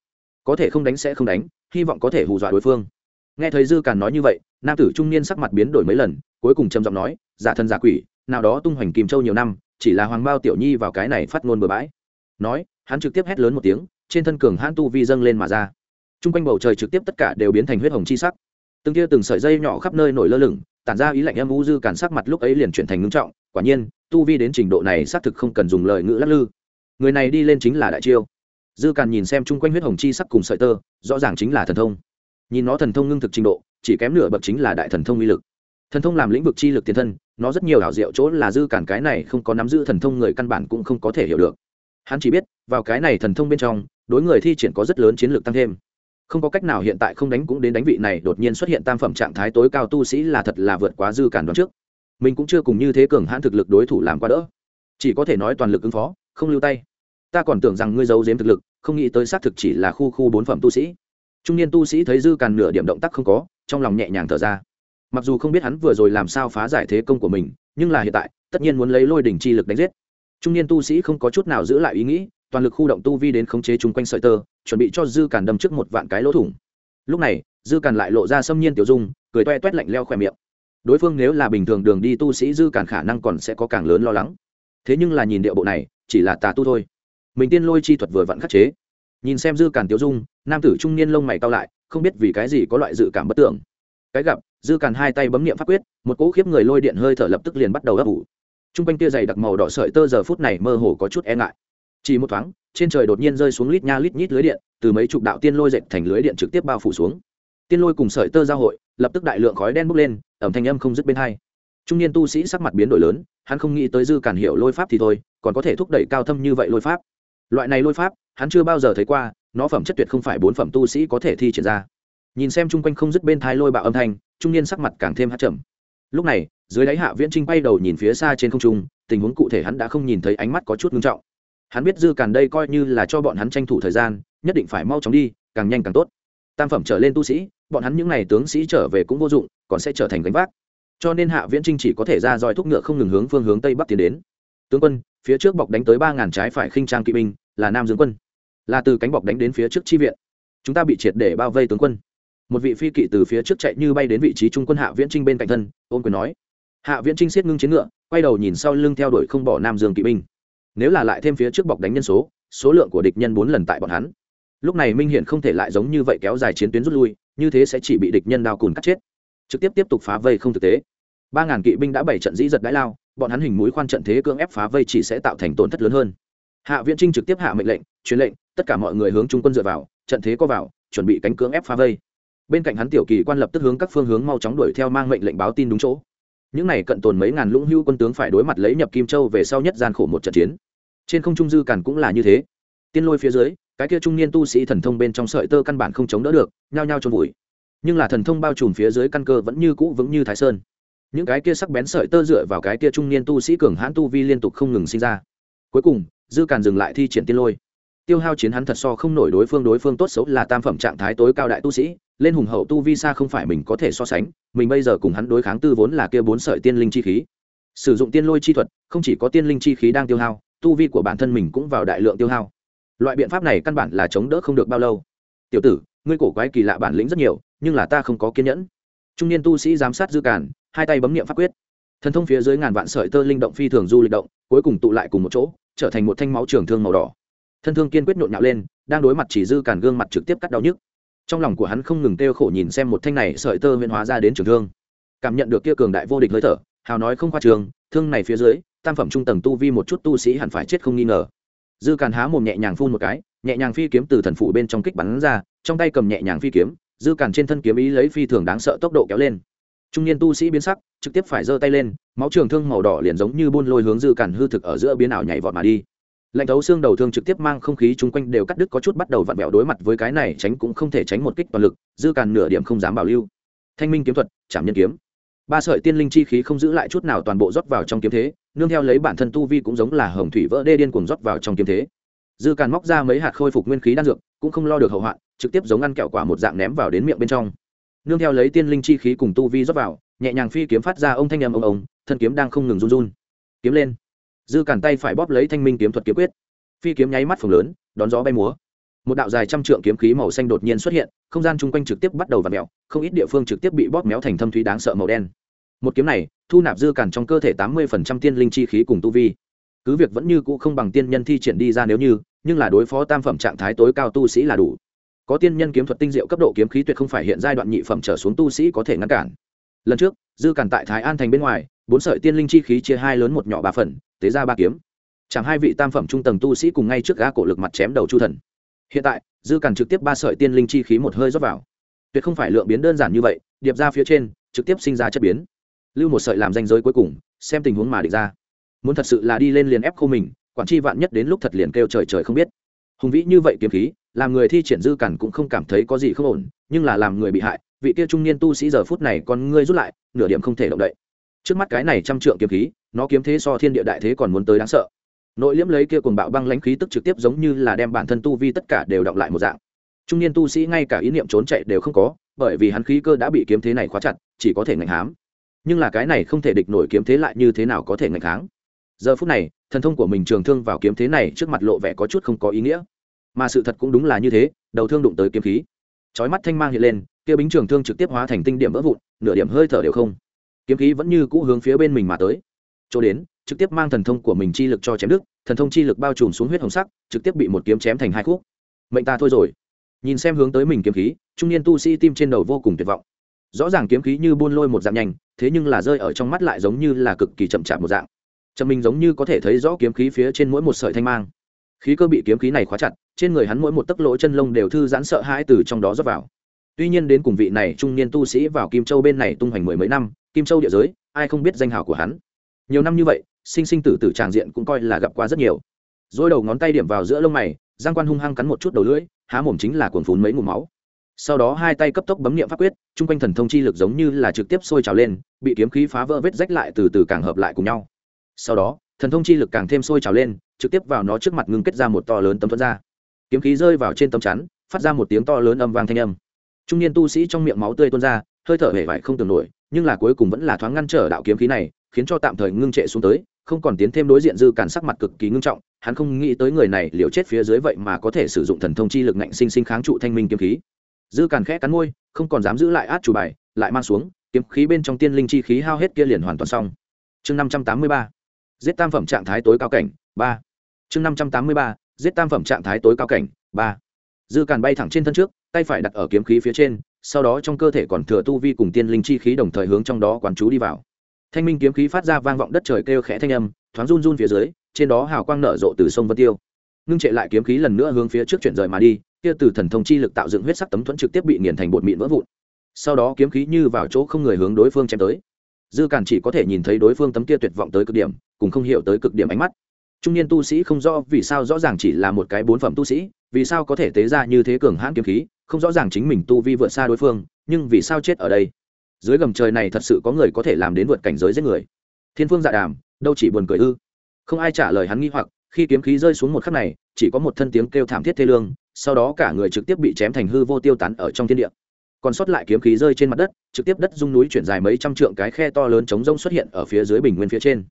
Có thể không đánh sẽ không đánh, hy vọng có thể hù dọa đối phương. Nghe thấy dư càn nói như vậy, nam tử trung niên sắc mặt biến đổi mấy lần, cuối cùng trầm giọng nói, giả thân giả quỷ nào đó tung hoành kim châu nhiều năm, chỉ là hoàng bao tiểu nhi vào cái này phát ngôn bừa bãi. Nói, hắn trực tiếp hét lớn một tiếng, trên thân cường hãn tu vi dâng lên mà ra. T r u n g quanh bầu trời trực tiếp tất cả đều biến thành huyết hồng chi sắc. Từng tia từng sợi dây nhỏ khắp nơi nổi lơ lửng, tản ra ý lạnh âm u dư cản sắc mặt lúc ấy liền chuyển thành ngưng trọng. Quả nhiên, tu vi đến trình độ này xác thực không cần dùng lời ngữ lắc lư. Người này đi lên chính là đại chiêu. Dư càn nhìn xem chung quanh huyết hồng chi sắc cùng sợi tơ, rõ ràng chính là thần thông. Nhìn nó thần thông ngưng thực trình độ, chỉ kém nửa bậc chính là đại thần thông uy lực. Thần thông làm lĩnh vực chi lực tiền thân nó rất nhiều ảo diệu chỗ là dư cản cái này không có nắm giữ thần thông người căn bản cũng không có thể hiểu được. Hắn chỉ biết, vào cái này thần thông bên trong, đối người thi triển có rất lớn chiến lược tăng thêm. Không có cách nào hiện tại không đánh cũng đến đánh vị này, đột nhiên xuất hiện tam phẩm trạng thái tối cao tu sĩ là thật là vượt quá dư cản đoán trước. Mình cũng chưa cùng như thế cường hãn thực lực đối thủ làm qua đỡ. Chỉ có thể nói toàn lực ứng phó, không lưu tay. Ta còn tưởng rằng ngươi giấu giếm thực lực, không nghĩ tới xác thực chỉ là khu khu bốn phẩm tu sĩ. Trung niên tu sĩ thấy dư càn nửa điểm động tác không có, trong lòng nhẹ nhàng thở ra mặc dù không biết hắn vừa rồi làm sao phá giải thế công của mình, nhưng là hiện tại, tất nhiên muốn lấy lôi đỉnh chi lực đánh giết. Trung niên tu sĩ không có chút nào giữ lại ý nghĩ, toàn lực khu động tu vi đến khống chế chung quanh sợi tơ, chuẩn bị cho dư càn đâm trước một vạn cái lỗ thủng. Lúc này, dư càn lại lộ ra xâm nhiên tiểu dung, cười toe toét lạnh leo khỏe miệng. Đối phương nếu là bình thường đường đi tu sĩ dư càn khả năng còn sẽ có càng lớn lo lắng. Thế nhưng là nhìn địa bộ này, chỉ là tà tu thôi. Mình tiên lôi chi thuật vừa vặn khắc chế. Nhìn xem dư càn tiểu dung, nam tử trung niên lông mày cao lại, không biết vì cái gì có loại dự cảm bất tưởng. Cái gặp dư càn hai tay bấm nghiệm pháp quyết, một cỗ khiếp người lôi điện hơi thở lập tức liền bắt đầu ấp ủ. T r u n g quanh tia dày đặc màu đỏ sợi tơ giờ phút này mơ hồ có chút e ngại. Chỉ một thoáng, trên trời đột nhiên rơi xuống lít nha lít nhít lưới điện, từ mấy chục đạo tiên lôi dệt thành lưới điện trực tiếp bao phủ xuống. Tiên lôi cùng sợi tơ giao hội, lập tức đại lượng khói đen bốc lên, ẩm thanh âm không dứt bên hai. Trung niên tu sĩ sắc mặt biến đổi lớn, hắn không nghĩ tới dư càn hiểu lôi pháp thì thôi, còn có thể thúc đẩy cao thâm như vậy lôi pháp. Loại này lôi pháp, hắn chưa bao giờ thấy qua, nó phẩm chất tuyệt không phải bốn phẩm tu sĩ có thể thi triển ra. Nhìn xem chung quanh không dứt bên thai lôi bạo âm thanh trung niên sắc mặt càng thêm hát trầm. Lúc này, dưới đáy hạ viễn trinh bay đầu nhìn phía xa trên không trung, tình huống cụ thể hắn đã không nhìn thấy ánh mắt có chút ngưng trọng. Hắn biết dư càn đây coi như là cho bọn hắn tranh thủ thời gian, nhất định phải mau chóng đi, càng nhanh càng tốt. Tam phẩm trở lên tu sĩ, bọn hắn những n à y tướng sĩ trở về cũng vô dụng, còn sẽ trở thành gánh vác. Cho nên hạ viễn trinh chỉ có thể ra roi thúc ngựa không ngừng hướng phương hướng tây bắc tiến đến. Tướng quân, phía trước bọc đánh tới ba ngàn trái phải khinh trang kỵ binh, là nam dương quân. Là từ cánh bọc đánh đến phía trước chi viện. Chúng ta bị triệt để bao vây tướng quân một vị phi kỵ từ phía trước chạy như bay đến vị trí trung quân hạ viễn trinh bên cạnh thân ôm quyền nói. Hạ viễn trinh siết ngưng chiến ngựa, quay đầu nhìn sau lưng theo đuổi không bỏ nam dương kỵ binh. Nếu là lại thêm phía trước bọc đánh nhân số số lượng của địch nhân bốn lần tại bọn hắn. Lúc này minh hiển không thể lại giống như vậy kéo dài chiến tuyến rút lui, như thế sẽ chỉ bị địch nhân đao cùn cắt chết. Trực tiếp tiếp tục phá vây không thực tế. Ba ngàn kỵ binh đã bảy trận dĩ giật đãi lao, bọn hắn hình mũi khoan trận thế cưỡng ép phá vây chỉ sẽ tạo thành tổn thất lớn hơn. Hạ viễn trinh trực tiếp hạ mệnh lệnh, truyền lệnh, tất cả mọi người hướng trung quân dựa vào, trận thế có vào, chuẩn bị cánh cưỡng ép phá vây bên cạnh hắn tiểu kỳ quan lập tức hướng các phương hướng mau chóng đuổi theo mang mệnh lệnh báo tin đúng chỗ. Những này cận tồn mấy ngàn lũng hưu quân tướng phải đối mặt lấy nhập kim châu về sau nhất gian khổ một trận chiến. Trên không trung dư càn cũng là như thế. Tiên lôi phía dưới, cái kia trung niên tu sĩ thần thông bên trong sợi tơ căn bản không chống đỡ được, nhao nhao trôn vùi. Nhưng là thần thông bao trùm phía dưới căn cơ vẫn như cũ vững như thái sơn. Những cái kia sắc bén sợi tơ dựa vào cái kia trung niên tu sĩ cường hãn tu vi liên tục không ngừng sinh ra. Cuối cùng, dư càn dừng lại thi triển tiên lôi. Tiêu hao chiến hắn thật so không nổi đối phương đối phương tốt xấu là tam phẩm trạng thái tối cao đại tu sĩ lên hùng hậu tu vi xa không phải mình có thể so sánh, mình bây giờ cùng hắn đối kháng tư vốn là kia bốn sợi tiên linh chi khí. Sử dụng tiên lôi chi thuật, không chỉ có tiên linh chi khí đang tiêu hao, tu vi của bản thân mình cũng vào đại lượng tiêu hao. Loại biện pháp này căn bản là chống đỡ không được bao lâu. Tiểu tử, ngươi cổ quái kỳ lạ bản lĩnh rất nhiều, nhưng là ta không có kiên nhẫn. Trung niên tu sĩ giám sát dư cản hai tay bấm niệm pháp quyết. Thần thông phía dưới ngàn vạn sợi tơ linh động phi thường du lịch động, cuối cùng tụ lại cùng một chỗ, trở thành một thanh máu trường thương màu đỏ. Thân thương kiên quyết nhộn nhạo lên, đang đối mặt chỉ dư cản gương mặt trực tiếp cắt đau nhức trong lòng của hắn không ngừng kêu khổ nhìn xem một thanh này sợi tơ huyễn hóa ra đến trường thương. Cảm nhận được kia cường đại vô địch hơi thở, hào nói không khoa trường, thương này phía dưới, tam phẩm trung tầng tu vi một chút tu sĩ hẳn phải chết không nghi ngờ. Dư càn há mồm nhẹ nhàng phun một cái, nhẹ nhàng phi kiếm từ thần phủ bên trong kích bắn ra, trong tay cầm nhẹ nhàng phi kiếm, dư càn trên thân kiếm ý lấy phi thường đáng sợ tốc độ kéo lên. Trung niên tu sĩ biến sắc, trực tiếp phải giơ tay lên, máu trường thương màu đỏ liền giống như buôn lôi hướng dư càn hư thực ở giữa biến ảo nhảy vọt mà đi lạnh thấu xương đầu thương trực tiếp mang không khí chung quanh đều cắt đứt có chút bắt đầu vặn vẹo đối mặt với cái này tránh cũng không thể tránh một kích toàn lực, dư càn nửa điểm không dám bảo lưu. Thanh minh kiếm thuật chạm nhân kiếm. Ba sợi tiên linh chi khí không giữ lại chút nào toàn bộ rót vào trong kiếm thế, nương theo lấy bản thân tu vi cũng giống là hồng thủy vỡ đê điên cuồng rót vào trong kiếm thế. Dư càn móc ra mấy hạt khôi phục nguyên khí đan dược, cũng không lo được hậu hoạn, trực tiếp giống ăn kẹo quả một dạng ném vào đến miệng bên trong. Nương theo lấy tiên linh chi khí cùng tu vi rót vào, nhẹ nhàng phi kiếm phát ra ông thanh âm ông ông, thân kiếm đang không ngừng run run. Kiếm lên dư cản tay phải bóp lấy thanh minh kiếm thuật kiếm quyết. Phi kiếm nháy mắt phồng lớn, đón gió bay múa. Một đạo dài trăm trượng kiếm khí màu xanh đột nhiên xuất hiện, không gian chung quanh trực tiếp bắt đầu và mẹo không ít địa phương trực tiếp bị bóp méo thành thâm thúy đáng sợ màu đen. Một kiếm này, thu nạp dư cản trong cơ thể tám mươi phần trăm tiên linh chi khí cùng tu vi. Cứ việc vẫn như cũ không bằng tiên nhân thi triển đi ra nếu như, nhưng là đối phó tam phẩm trạng thái tối cao tu sĩ là đủ. Có tiên nhân kiếm thuật tinh diệu cấp độ kiếm khí tuyệt không phải hiện giai đoạn nhị phẩm trở xuống tu sĩ có thể ngăn cản lần trước, dư cản tại thái an thành bên ngoài, bốn sợi tiên linh chi khí chia hai lớn một nhỏ ba phần, tế ra ba kiếm. Chẳng hai vị tam phẩm trung tầng tu sĩ cùng ngay trước gã cổ lực mặt chém đầu chu thần. Hiện tại, dư cản trực tiếp ba sợi tiên linh chi khí một hơi rót vào. Tuyệt không phải lượng biến đơn giản như vậy, điệp ra phía trên, trực tiếp sinh ra chất biến. Lưu một sợi làm danh giới cuối cùng, xem tình huống mà định ra. Muốn thật sự là đi lên liền ép khô mình, quản tri vạn nhất đến lúc thật liền kêu trời trời không biết. Hùng vĩ như vậy kiếm khí, làm người thi triển dư cản cũng không cảm thấy có gì không ổn, nhưng là làm người bị hại vị kia trung niên tu sĩ giờ phút này còn ngươi rút lại, nửa điểm không thể động đậy. Trước mắt cái này trăm trượng kiếm khí, nó kiếm thế so thiên địa đại thế còn muốn tới đáng sợ. Nội liễm lấy kia cuồng bạo băng lãnh khí tức trực tiếp giống như là đem bản thân tu vi tất cả đều động lại một dạng. Trung niên tu sĩ ngay cả ý niệm trốn chạy đều không có, bởi vì hắn khí cơ đã bị kiếm thế này khóa chặt, chỉ có thể ngạnh hám. Nhưng là cái này không thể địch nổi kiếm thế lại như thế nào có thể ngạnh kháng? Giờ phút này, thần thông của mình trường thương vào kiếm thế này trước mặt lộ vẻ có chút không có ý nghĩa. Mà sự thật cũng đúng là như thế, đầu thương đụng tới kiếm khí. Chói mắt thanh mang hiện lên kia bính trường thương trực tiếp hóa thành tinh điểm vỡ vụn, nửa điểm hơi thở đều không. Kiếm khí vẫn như cũ hướng phía bên mình mà tới. Chỗ đến, trực tiếp mang thần thông của mình chi lực cho chém đức thần thông chi lực bao trùm xuống huyết hồng sắc, trực tiếp bị một kiếm chém thành hai khúc. Mệnh ta thôi rồi. Nhìn xem hướng tới mình kiếm khí, trung niên tu sĩ tim trên đầu vô cùng tuyệt vọng. Rõ ràng kiếm khí như buôn lôi một dạng nhanh, thế nhưng là rơi ở trong mắt lại giống như là cực kỳ chậm chạp một dạng. Chậm mình giống như có thể thấy rõ kiếm khí phía trên mỗi một sợi thanh mang. Khí cơ bị kiếm khí này khóa chặt, trên người hắn mỗi một tấc lỗ chân lông đều thư giãn sợ hãi từ trong đó rót vào tuy nhiên đến cùng vị này trung niên tu sĩ vào kim châu bên này tung hoành mười mấy năm, kim châu địa giới, ai không biết danh hào của hắn. Nhiều năm như vậy, sinh sinh tử tử tràng diện cũng coi là gặp qua rất nhiều. Dỗi đầu ngón tay điểm vào giữa lông mày, giang quan hung hăng cắn một chút đầu lưỡi, há mồm chính là cuồn phún mấy ngụm máu. Sau đó hai tay cấp tốc bấm niệm pháp quyết, chung quanh thần thông chi lực giống như là trực tiếp sôi trào lên, bị kiếm khí phá vỡ vết rách lại từ từ càng hợp lại cùng nhau. Sau đó, thần thông chi lực càng thêm sôi trào lên, trực tiếp vào nó trước mặt ngưng kết ra một to lớn tấm thuẫn ra. Kiếm khí rơi vào trên tấm chắn, phát ra một tiếng to lớn âm vang thanh âm trung niên tu sĩ trong miệng máu tươi tuôn ra, hơi thở hề vải không tưởng nổi, nhưng là cuối cùng vẫn là thoáng ngăn trở đạo kiếm khí này, khiến cho tạm thời ngưng trệ xuống tới, không còn tiến thêm đối diện dư cản sắc mặt cực kỳ ngưng trọng, hắn không nghĩ tới người này liều chết phía dưới vậy mà có thể sử dụng thần thông chi lực ngạnh sinh sinh kháng trụ thanh minh kiếm khí. Dư càn khẽ cắn môi, không còn dám giữ lại át chủ bài, lại mang xuống, kiếm khí bên trong tiên linh chi khí hao hết kia liền hoàn toàn xong. Chương năm trăm tám mươi ba, giết tam phẩm trạng thái tối cao cảnh, ba. Chương năm trăm tám mươi ba, giết tam phẩm trạng thái tối cao cảnh, ba. Dư càn bay thẳng trên thân trước tay phải đặt ở kiếm khí phía trên, sau đó trong cơ thể còn thừa tu vi cùng tiên linh chi khí đồng thời hướng trong đó quán chú đi vào. Thanh minh kiếm khí phát ra vang vọng đất trời kêu khẽ thanh âm, thoáng run run phía dưới, trên đó hào quang nở rộ từ sông vân tiêu. Ngưng trệ lại kiếm khí lần nữa hướng phía trước chuyển rời mà đi, kia từ thần thông chi lực tạo dựng huyết sắc tấm thuẫn trực tiếp bị nghiền thành bột mịn vỡ vụn. Sau đó kiếm khí như vào chỗ không người hướng đối phương chém tới. Dư cản chỉ có thể nhìn thấy đối phương tấm kia tuyệt vọng tới cực điểm, cùng không hiểu tới cực điểm ánh mắt. Trung niên tu sĩ không rõ vì sao rõ ràng chỉ là một cái bốn phẩm tu sĩ, vì sao có thể tế ra như thế cường hãn kiếm khí không rõ ràng chính mình tu vi vượt xa đối phương, nhưng vì sao chết ở đây? Dưới gầm trời này thật sự có người có thể làm đến vượt cảnh giới giết người. Thiên phương dạ đàm, đâu chỉ buồn cười ư? Không ai trả lời hắn nghi hoặc, khi kiếm khí rơi xuống một khắc này, chỉ có một thân tiếng kêu thảm thiết thê lương, sau đó cả người trực tiếp bị chém thành hư vô tiêu tán ở trong thiên địa. Còn sót lại kiếm khí rơi trên mặt đất, trực tiếp đất dung núi chuyển dài mấy trăm trượng cái khe to lớn chống rông xuất hiện ở phía dưới bình nguyên phía trên.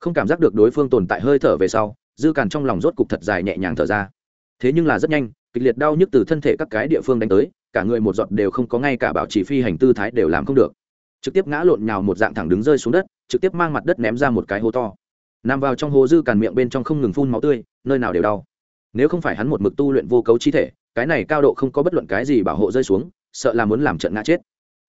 Không cảm giác được đối phương tồn tại hơi thở về sau, dư càn trong lòng rốt cục thật dài nhẹ nhàng thở ra. Thế nhưng là rất nhanh kịch liệt đau nhức từ thân thể các cái địa phương đánh tới, cả người một giọt đều không có, ngay cả bảo trì phi hành tư thái đều làm không được. Trực tiếp ngã lộn nhào một dạng thẳng đứng rơi xuống đất, trực tiếp mang mặt đất ném ra một cái hố to. Nằm vào trong hố dư càn miệng bên trong không ngừng phun máu tươi, nơi nào đều đau. Nếu không phải hắn một mực tu luyện vô cấu chi thể, cái này cao độ không có bất luận cái gì bảo hộ rơi xuống, sợ là muốn làm trận ngã chết.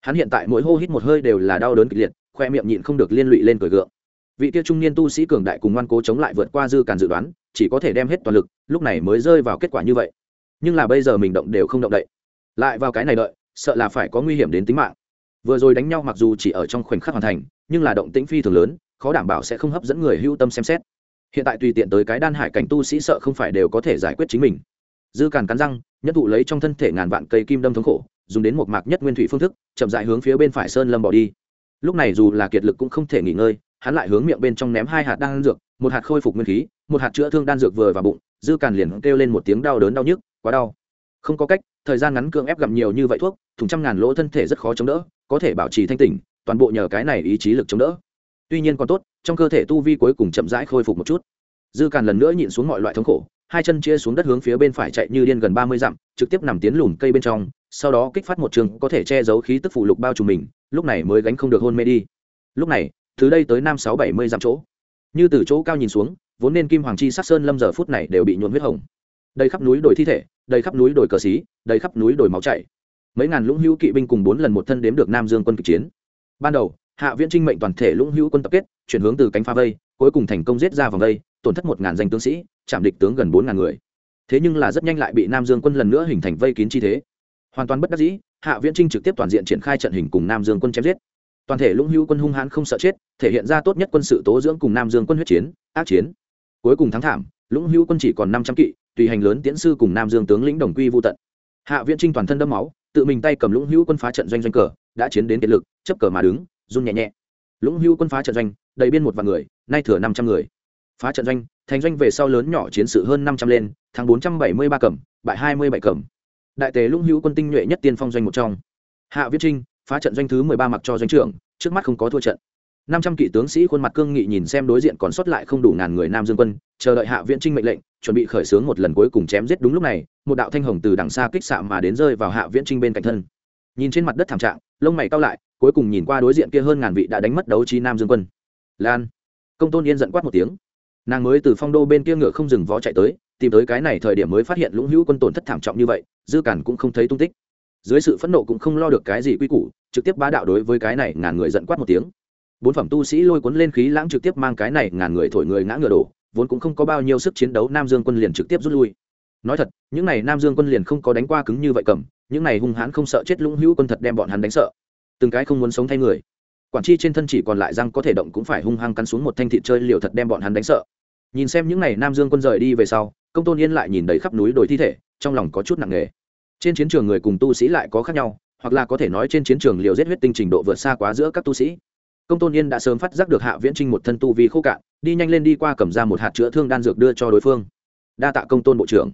Hắn hiện tại mỗi hô hít một hơi đều là đau đớn kịch liệt, khoe miệng nhịn không được liên lụy lên cười gượng. Vị tiêu trung niên tu sĩ cường đại cùng ngoan cố chống lại vượt qua dư càn dự đoán, chỉ có thể đem hết toàn lực, lúc này mới rơi vào kết quả như vậy nhưng là bây giờ mình động đều không động đậy. Lại vào cái này đợi, sợ là phải có nguy hiểm đến tính mạng. Vừa rồi đánh nhau mặc dù chỉ ở trong khoảnh khắc hoàn thành, nhưng là động tĩnh phi thường lớn, khó đảm bảo sẽ không hấp dẫn người hưu tâm xem xét. Hiện tại tùy tiện tới cái đan hải cảnh tu sĩ sợ không phải đều có thể giải quyết chính mình. Dư càn cắn răng nhất thụ lấy trong thân thể ngàn vạn cây kim đâm thống khổ, dùng đến một mạc nhất nguyên thủy phương thức, chậm dại hướng phía bên phải sơn lâm bỏ đi. Lúc này dù là kiệt lực cũng không thể nghỉ ngơi, hắn lại hướng miệng bên trong ném hai hạt đan dược, một hạt khôi phục nguyên khí, một hạt chữa thương đan dược vừa vào bụng, dư càn liền kêu lên một tiếng đau đớn đau nhức quá đau. Không có cách, thời gian ngắn cưỡng ép gặm nhiều như vậy thuốc, thùng trăm ngàn lỗ thân thể rất khó chống đỡ, có thể bảo trì thanh tỉnh, toàn bộ nhờ cái này ý chí lực chống đỡ. Tuy nhiên còn tốt, trong cơ thể tu vi cuối cùng chậm rãi khôi phục một chút. Dư càn lần nữa nhịn xuống mọi loại thống khổ, hai chân chia xuống đất hướng phía bên phải chạy như điên gần ba mươi dặm, trực tiếp nằm tiến lùn cây bên trong, sau đó kích phát một trường có thể che giấu khí tức phụ lục bao trùm mình, lúc này mới gánh không được hôn mê đi. Lúc này, từ đây tới năm sáu bảy mươi dặm chỗ. Như từ chỗ cao nhìn xuống, vốn nên kim hoàng chi sắc sơn lâm giờ phút này đều bị nhuộn huyết hồng đầy khắp núi đồi thi thể, đầy khắp núi đồi cờ xí, đầy khắp núi đồi máu chảy. Mấy ngàn lũng hữu kỵ binh cùng bốn lần một thân đếm được nam dương quân kịch chiến. Ban đầu, hạ viễn trinh mệnh toàn thể lũng hữu quân tập kết, chuyển hướng từ cánh pha vây, cuối cùng thành công giết ra vòng vây, tổn thất một ngàn danh tướng sĩ, chạm địch tướng gần bốn ngàn người. Thế nhưng là rất nhanh lại bị nam dương quân lần nữa hình thành vây kín chi thế. Hoàn toàn bất đắc dĩ, hạ viễn trinh trực tiếp toàn diện triển khai trận hình cùng nam dương quân chém giết. Toàn thể lũng hữu quân hung hãn không sợ chết, thể hiện ra tốt nhất quân sự tố dưỡng cùng nam dương quân huyết chiến, ác chiến. Cuối cùng thắng thảm, lũng hữu quân chỉ còn năm trăm kỵ tùy hành lớn tiễn sư cùng nam dương tướng lĩnh đồng quy vô tận. Hạ viễn trinh toàn thân đẫm máu, tự mình tay cầm lũng hữu quân phá trận doanh doanh cờ, đã chiến đến kiệt lực, chấp cờ mà đứng, run nhẹ nhẹ. Lũng hữu quân phá trận doanh, đầy biên một vạn người, nay thừa năm trăm người. Phá trận doanh, thành doanh về sau lớn nhỏ chiến sự hơn năm trăm lên tháng bốn trăm bảy mươi ba cẩm, bại hai mươi bảy cẩm. Đại tề lũng hữu quân tinh nhuệ nhất tiên phong doanh một trong. Hạ viết trinh, phá trận doanh thứ mười ba mặc cho doanh trưởng, trước mắt không có thua trận năm trăm kỵ tướng sĩ khuôn mặt cương nghị nhìn xem đối diện còn sót lại không đủ ngàn người nam dương quân, chờ đợi hạ viễn trinh mệnh lệnh, chuẩn bị khởi xướng một lần cuối cùng chém giết đúng lúc này, một đạo thanh hồng từ đằng xa kích xạ mà đến rơi vào hạ viễn trinh bên cạnh thân. Nhìn trên mặt đất thảm trạng, lông mày cao lại, cuối cùng nhìn qua đối diện kia hơn ngàn vị đã đánh mất đấu trí nam dương quân. Lan. Công tôn yên giận quát một tiếng. Nàng mới từ phong đô bên kia ngựa không dừng vó chạy tới, tìm tới cái này thời điểm mới phát hiện lũng hữu quân tổn thất thảm trọng như vậy, dư cản cũng không thấy tung tích. Dưới sự phẫn nộ cũng không lo được cái gì quy củ, trực tiếp bá đạo đối với cái này ngàn người giận quát một tiếng bốn phẩm tu sĩ lôi cuốn lên khí lãng trực tiếp mang cái này ngàn người thổi người ngã ngựa đổ, vốn cũng không có bao nhiêu sức chiến đấu, nam dương quân liền trực tiếp rút lui. Nói thật, những này nam dương quân liền không có đánh qua cứng như vậy cầm, những này hung hãn không sợ chết lũng hữu quân thật đem bọn hắn đánh sợ. Từng cái không muốn sống thay người. Quản chi trên thân chỉ còn lại răng có thể động cũng phải hung hăng cắn xuống một thanh thịt chơi liều thật đem bọn hắn đánh sợ. Nhìn xem những n à y nam dương quân rời đi về sau, công tôn yên lại nhìn đầy khắp núi đồi thi thể, trong lòng có chút nặng nề. Trên chiến trường người cùng tu sĩ lại có khác nhau, hoặc là có thể nói trên chiến trường liều giết huyết tinh trình độ vượt xa quá giữa các tu sĩ công tôn yên đã sớm phát giác được hạ viễn trinh một thân tu vi khô cạn, đi nhanh lên đi qua cầm ra một hạt chữa thương đan dược đưa cho đối phương. Đa tạ công tôn bộ trưởng.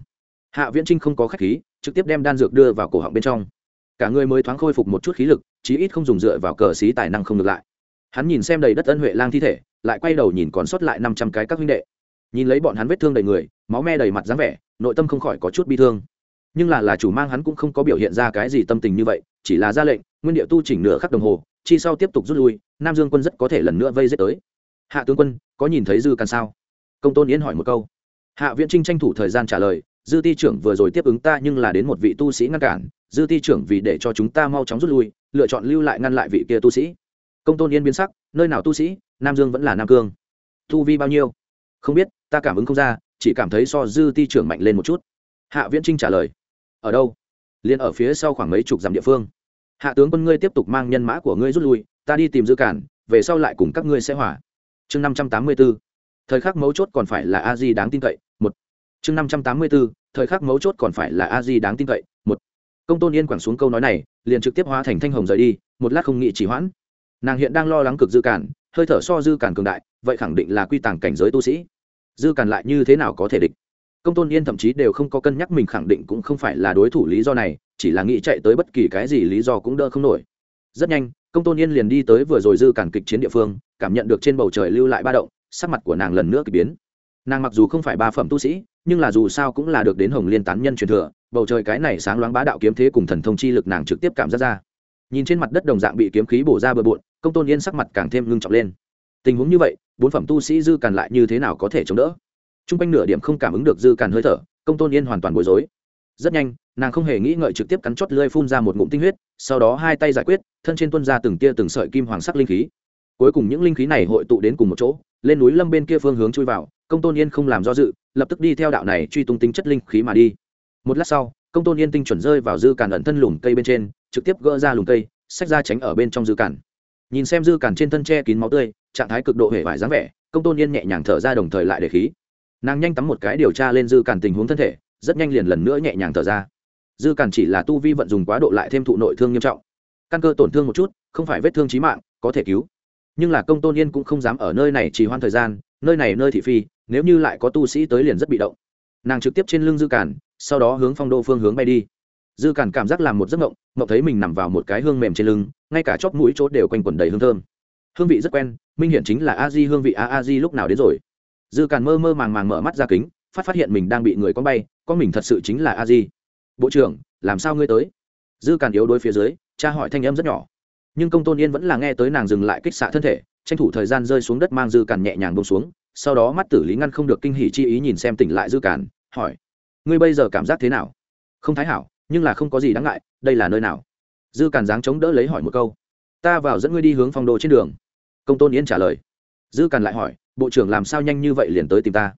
Hạ viễn trinh không có k h á c h khí, trực tiếp đem đan dược đưa vào cổ họng bên trong. Cả người mới thoáng khôi phục một chút khí lực, chí ít không dùng dựa vào cờ xí tài năng không ngược lại. Hắn nhìn xem đầy đất ân huệ lang thi thể, lại quay đầu nhìn còn sót lại năm trăm cái các huynh đệ. Nhìn lấy bọn hắn vết thương đầy người, máu me đầy mặt dáng vẻ, nội tâm không khỏi có chút bi thương. Nhưng là là chủ mang hắn cũng không có biểu hiện ra cái gì tâm tình như vậy chỉ là ra lệnh, nguyên địa tu chỉnh nửa khắc đồng hồ, chi sau tiếp tục rút lui, nam dương quân rất có thể lần nữa vây giết tới. Hạ tướng quân, có nhìn thấy dư càn sao? Công tôn yến hỏi một câu. Hạ viễn trinh tranh thủ thời gian trả lời, dư ti trưởng vừa rồi tiếp ứng ta nhưng là đến một vị tu sĩ ngăn cản, dư ti trưởng vì để cho chúng ta mau chóng rút lui, lựa chọn lưu lại ngăn lại vị kia tu sĩ. Công tôn yên biến sắc, nơi nào tu sĩ, nam dương vẫn là nam cương. Tu vi bao nhiêu? Không biết, ta cảm ứng không ra, chỉ cảm thấy so dư ti trưởng mạnh lên một chút. Hạ viễn trinh trả lời, ở đâu? Liền ở phía sau khoảng mấy chục dặm địa phương hạ tướng quân ngươi tiếp tục mang nhân mã của ngươi rút lui, ta đi tìm dư cản, về sau lại cùng các ngươi sẽ hỏa chương năm trăm tám mươi b ố thời khắc mấu chốt còn phải là a di đáng tin cậy, một. Chương năm trăm tám mươi b ố thời khắc mấu chốt còn phải là a di đáng tin cậy, một. Công tôn yên quẳng xuống câu nói này, liền trực tiếp hóa thành thanh hồng rời đi, một lát không nghị chỉ hoãn. Nàng hiện đang lo lắng cực dư cản, hơi thở so dư cản cường đại, vậy khẳng định là quy tàng cảnh giới tu sĩ. Dư cản lại như thế nào có thể địch? Công tôn yên thậm chí đều không có cân nhắc mình khẳng định cũng không phải là đối thủ lý do này chỉ là nghĩ chạy tới bất kỳ cái gì lý do cũng đỡ không nổi. Rất nhanh, công tôn yên liền đi tới vừa rồi dư cản kịch chiến địa phương, cảm nhận được trên bầu trời lưu lại ba động, sắc mặt của nàng lần nữa k ỳ biến. Nàng mặc dù không phải ba phẩm tu sĩ, nhưng là dù sao cũng là được đến hồng liên tán nhân truyền thừa, bầu trời cái này sáng loáng bá đạo kiếm thế cùng thần thông chi lực nàng trực tiếp cảm giác ra. Nhìn trên mặt đất đồng dạng bị kiếm khí bổ ra bờ bộn, công tôn yên sắc mặt càng thêm ngưng trọng lên. Tình huống như vậy, bốn phẩm tu sĩ dư càn lại như thế nào có thể chống đỡ? T r u n g quanh nửa điểm không cảm ứng được dư càn hơi thở, công tôn yên hoàn toàn bối rối rất nhanh nàng không hề nghĩ ngợi trực tiếp cắn chót lơi phun ra một ngụm tinh huyết sau đó hai tay giải quyết thân trên tuân ra từng tia từng sợi kim hoàng sắc linh khí. Cuối cùng những linh khí này hội tụ đến cùng một chỗ lên núi lâm bên kia phương hướng chui vào công tôn yên không làm do dự lập tức đi theo đạo này truy tung tính chất linh khí mà đi. Một lát sau công tôn yên tinh chuẩn rơi vào dư cản ẩn thân lùm cây bên trên trực tiếp gỡ ra lùm cây xách ra tránh ở bên trong dư cản, nhìn xem dư cản trên thân che kín máu tươi trạng thái cực độ hể vải dáng vẻ công tôn yên nhẹ nhàng thở ra đồng thời lại để khí. Nàng nhanh tắm một cái điều tra lên dư cản tình huống thân thể rất nhanh liền lần nữa nhẹ nhàng thở ra. Dư càn chỉ là tu vi vận dùng quá độ lại thêm thụ nội thương nghiêm trọng. Căn cơ tổn thương một chút, không phải vết thương trí mạng, có thể cứu. Nhưng là công tôn yên cũng không dám ở nơi này trì hoãn thời gian, nơi này nơi thị phi, nếu như lại có tu sĩ tới liền rất bị động. Nàng trực tiếp trên lưng dư cản sau đó hướng phong đô phương hướng bay đi. Dư cản cảm giác làm một giấc mộng mộng thấy mình nằm vào một cái hương mềm trên lưng, ngay cả chóp mũi chốt đều quanh quẩn đầy hương thơm. Hương vị rất quen, minh hiển chính là a di hương vị a a di lúc nào đến rồi. Dư cản mơ mơ màng màng mở mắt ra kính phát phát hiện mình đang bị người con bay con mình thật sự chính là a di. Bộ trưởng làm sao ngươi tới? Dư Càn yếu đối phía dưới cha hỏi thanh âm rất nhỏ. Nhưng công tôn yên vẫn là nghe tới nàng dừng lại kích xạ thân thể tranh thủ thời gian rơi xuống đất mang dư càn nhẹ nhàng bông xuống sau đó mắt tử lý ngăn không được kinh hỉ chi ý nhìn xem tỉnh lại dư càn, hỏi ngươi bây giờ cảm giác thế nào? Không thái hảo nhưng là không có gì đáng ngại đây là nơi nào? Dư Càn dáng chống đỡ lấy hỏi một câu ta vào dẫn ngươi đi hướng phong đồ trên đường. Công tôn yên trả lời. Dư Càn lại hỏi bộ trưởng làm sao nhanh như vậy liền tới tìm ta?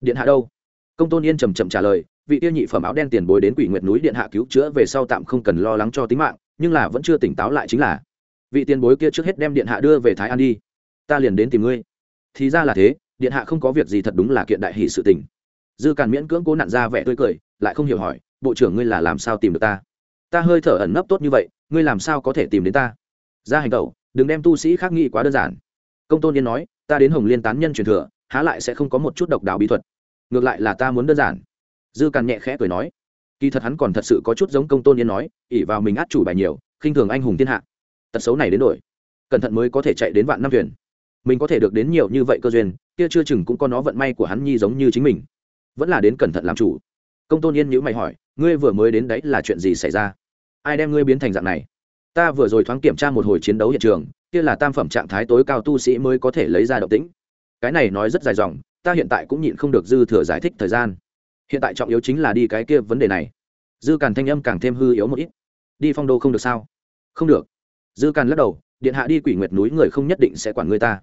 Điện hạ đâu? Công tôn yên trầm trầm trả lời, vị tiêu nhị phẩm áo đen tiền bối đến quỷ nguyệt núi điện hạ cứu chữa về sau tạm không cần lo lắng cho tính mạng, nhưng là vẫn chưa tỉnh táo lại chính là, vị tiền bối kia trước hết đem điện hạ đưa về thái an đi. Ta liền đến tìm ngươi. Thì ra là thế, điện hạ không có việc gì thật đúng là kiện đại hỷ sự tình. Dư càn miễn cưỡng cố nặn ra vẻ tươi cười, lại không hiểu hỏi, bộ trưởng ngươi là làm sao tìm được ta? Ta hơi thở ẩn nấp tốt như vậy, ngươi làm sao có thể tìm đến ta? Ra hành tẩu, đừng đem tu sĩ khác nghĩ quá đơn giản. Công tôn yên nói, ta đến hồng liên tán nhân truyền thừa há lại sẽ không có một chút độc đáo bí thuật. Ngược lại là ta muốn đơn giản. Dư càn nhẹ khẽ cười nói. Kỳ thật hắn còn thật sự có chút giống công tôn yên nói ỉ vào mình át chủ bài nhiều, khinh thường anh hùng thiên hạ. Tật xấu này đến đổi. Cẩn thận mới có thể chạy đến vạn năm thuyền. Mình có thể được đến nhiều như vậy cơ duyên, kia chưa chừng cũng có nó vận may của hắn nhi giống như chính mình. Vẫn là đến cẩn thận làm chủ. Công tôn yên nhữ mày hỏi, ngươi vừa mới đến đấy là chuyện gì xảy ra? Ai đem ngươi biến thành dạng này? Ta vừa rồi thoáng kiểm tra một hồi chiến đấu hiện trường, kia là tam phẩm trạng thái tối cao tu sĩ mới có thể lấy ra động tĩnh cái này nói rất dài dòng, ta hiện tại cũng nhịn không được dư thừa giải thích thời gian. Hiện tại trọng yếu chính là đi cái kia vấn đề này. Dư càn thanh âm càng thêm hư yếu một ít. Đi phong đô không được sao? Không được. Dư càn lắc đầu, điện hạ đi quỷ nguyệt núi người không nhất định sẽ quản người ta.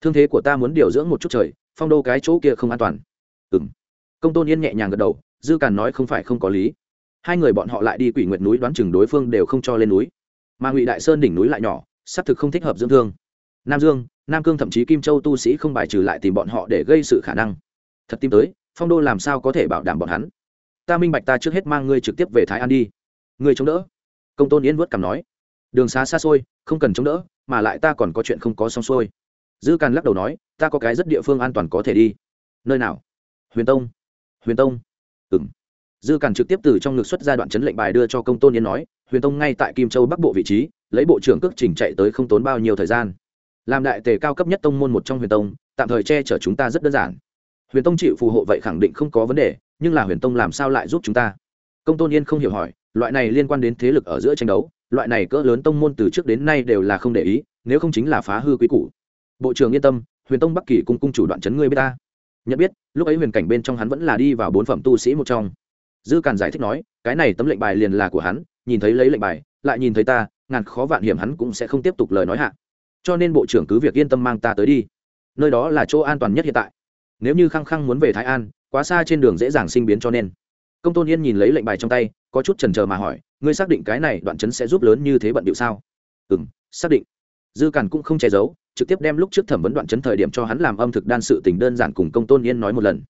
Thương thế của ta muốn điều dưỡng một chút trời, phong đô cái chỗ kia không an toàn. Ừ m công tôn yên nhẹ nhàng gật đầu, dư càn nói không phải không có lý. Hai người bọn họ lại đi quỷ nguyệt núi đoán chừng đối phương đều không cho lên núi. Mà ngụy đại sơn đỉnh núi lại nhỏ, xác thực không thích hợp dưỡng thương. Nam dương nam cương thậm chí kim châu tu sĩ không bài trừ lại tìm bọn họ để gây sự khả năng. Thật tìm tới, phong đô làm sao có thể bảo đảm bọn hắn? Ta minh bạch ta trước hết mang ngươi trực tiếp về thái an đi. Ngươi chống đỡ. Công tôn yên vớt cằm nói. Đường xá xa xôi, không cần chống đỡ, mà lại ta còn có chuyện không có xong xuôi. Dư càn lắc đầu nói, ta có cái rất địa phương an toàn có thể đi. Nơi nào? Huyền tông. Huyền tông. Ừ m dư càn trực tiếp từ trong ngực xuất ra đoạn chấn lệnh bài đưa cho công tôn yên nói, huyền tông ngay tại kim châu bắc bộ vị trí, lấy bộ trưởng cước trình chạy tới không tốn bao nhiêu thời gian làm đại tề cao cấp nhất tông môn một trong huyền tông, tạm thời che chở chúng ta rất đơn giản. Huyền tông chịu phù hộ vậy khẳng định không có vấn đề, nhưng là huyền tông làm sao lại giúp chúng ta? Công tôn yên không hiểu hỏi, loại này liên quan đến thế lực ở giữa tranh đấu, loại này cỡ lớn tông môn từ trước đến nay đều là không để ý, nếu không chính là phá hư quý củ. Bộ trưởng yên tâm, huyền tông bắc kỳ cung cung chủ đoạn chấn ngươi b ta. Nhận biết, lúc ấy huyền cảnh bên trong hắn vẫn là đi vào bốn phẩm tu sĩ một trong. Dư càn giải thích nói, cái này tấm lệnh bài liền là của hắn, nhìn thấy lấy lệnh bài, lại nhìn thấy ta, ngàn khó vạn hiểm hắn cũng sẽ không tiếp tục lời nói hạ cho nên bộ trưởng cứ việc yên tâm mang ta tới đi. Nơi đó là chỗ an toàn nhất hiện tại. Nếu như khăng khăng muốn về thái an, quá xa trên đường dễ dàng sinh biến cho nên. Công tôn yên nhìn lấy lệnh bài trong tay, có chút trần trờ mà hỏi, ngươi xác định cái này đoạn chấn sẽ giúp lớn như thế bận điệu sao? Ừ m xác định. Dư càn cũng không che giấu, trực tiếp đem lúc trước thẩm vấn đoạn chấn thời điểm cho hắn làm âm thực đan sự tình đơn giản cùng công tôn yên nói một lần.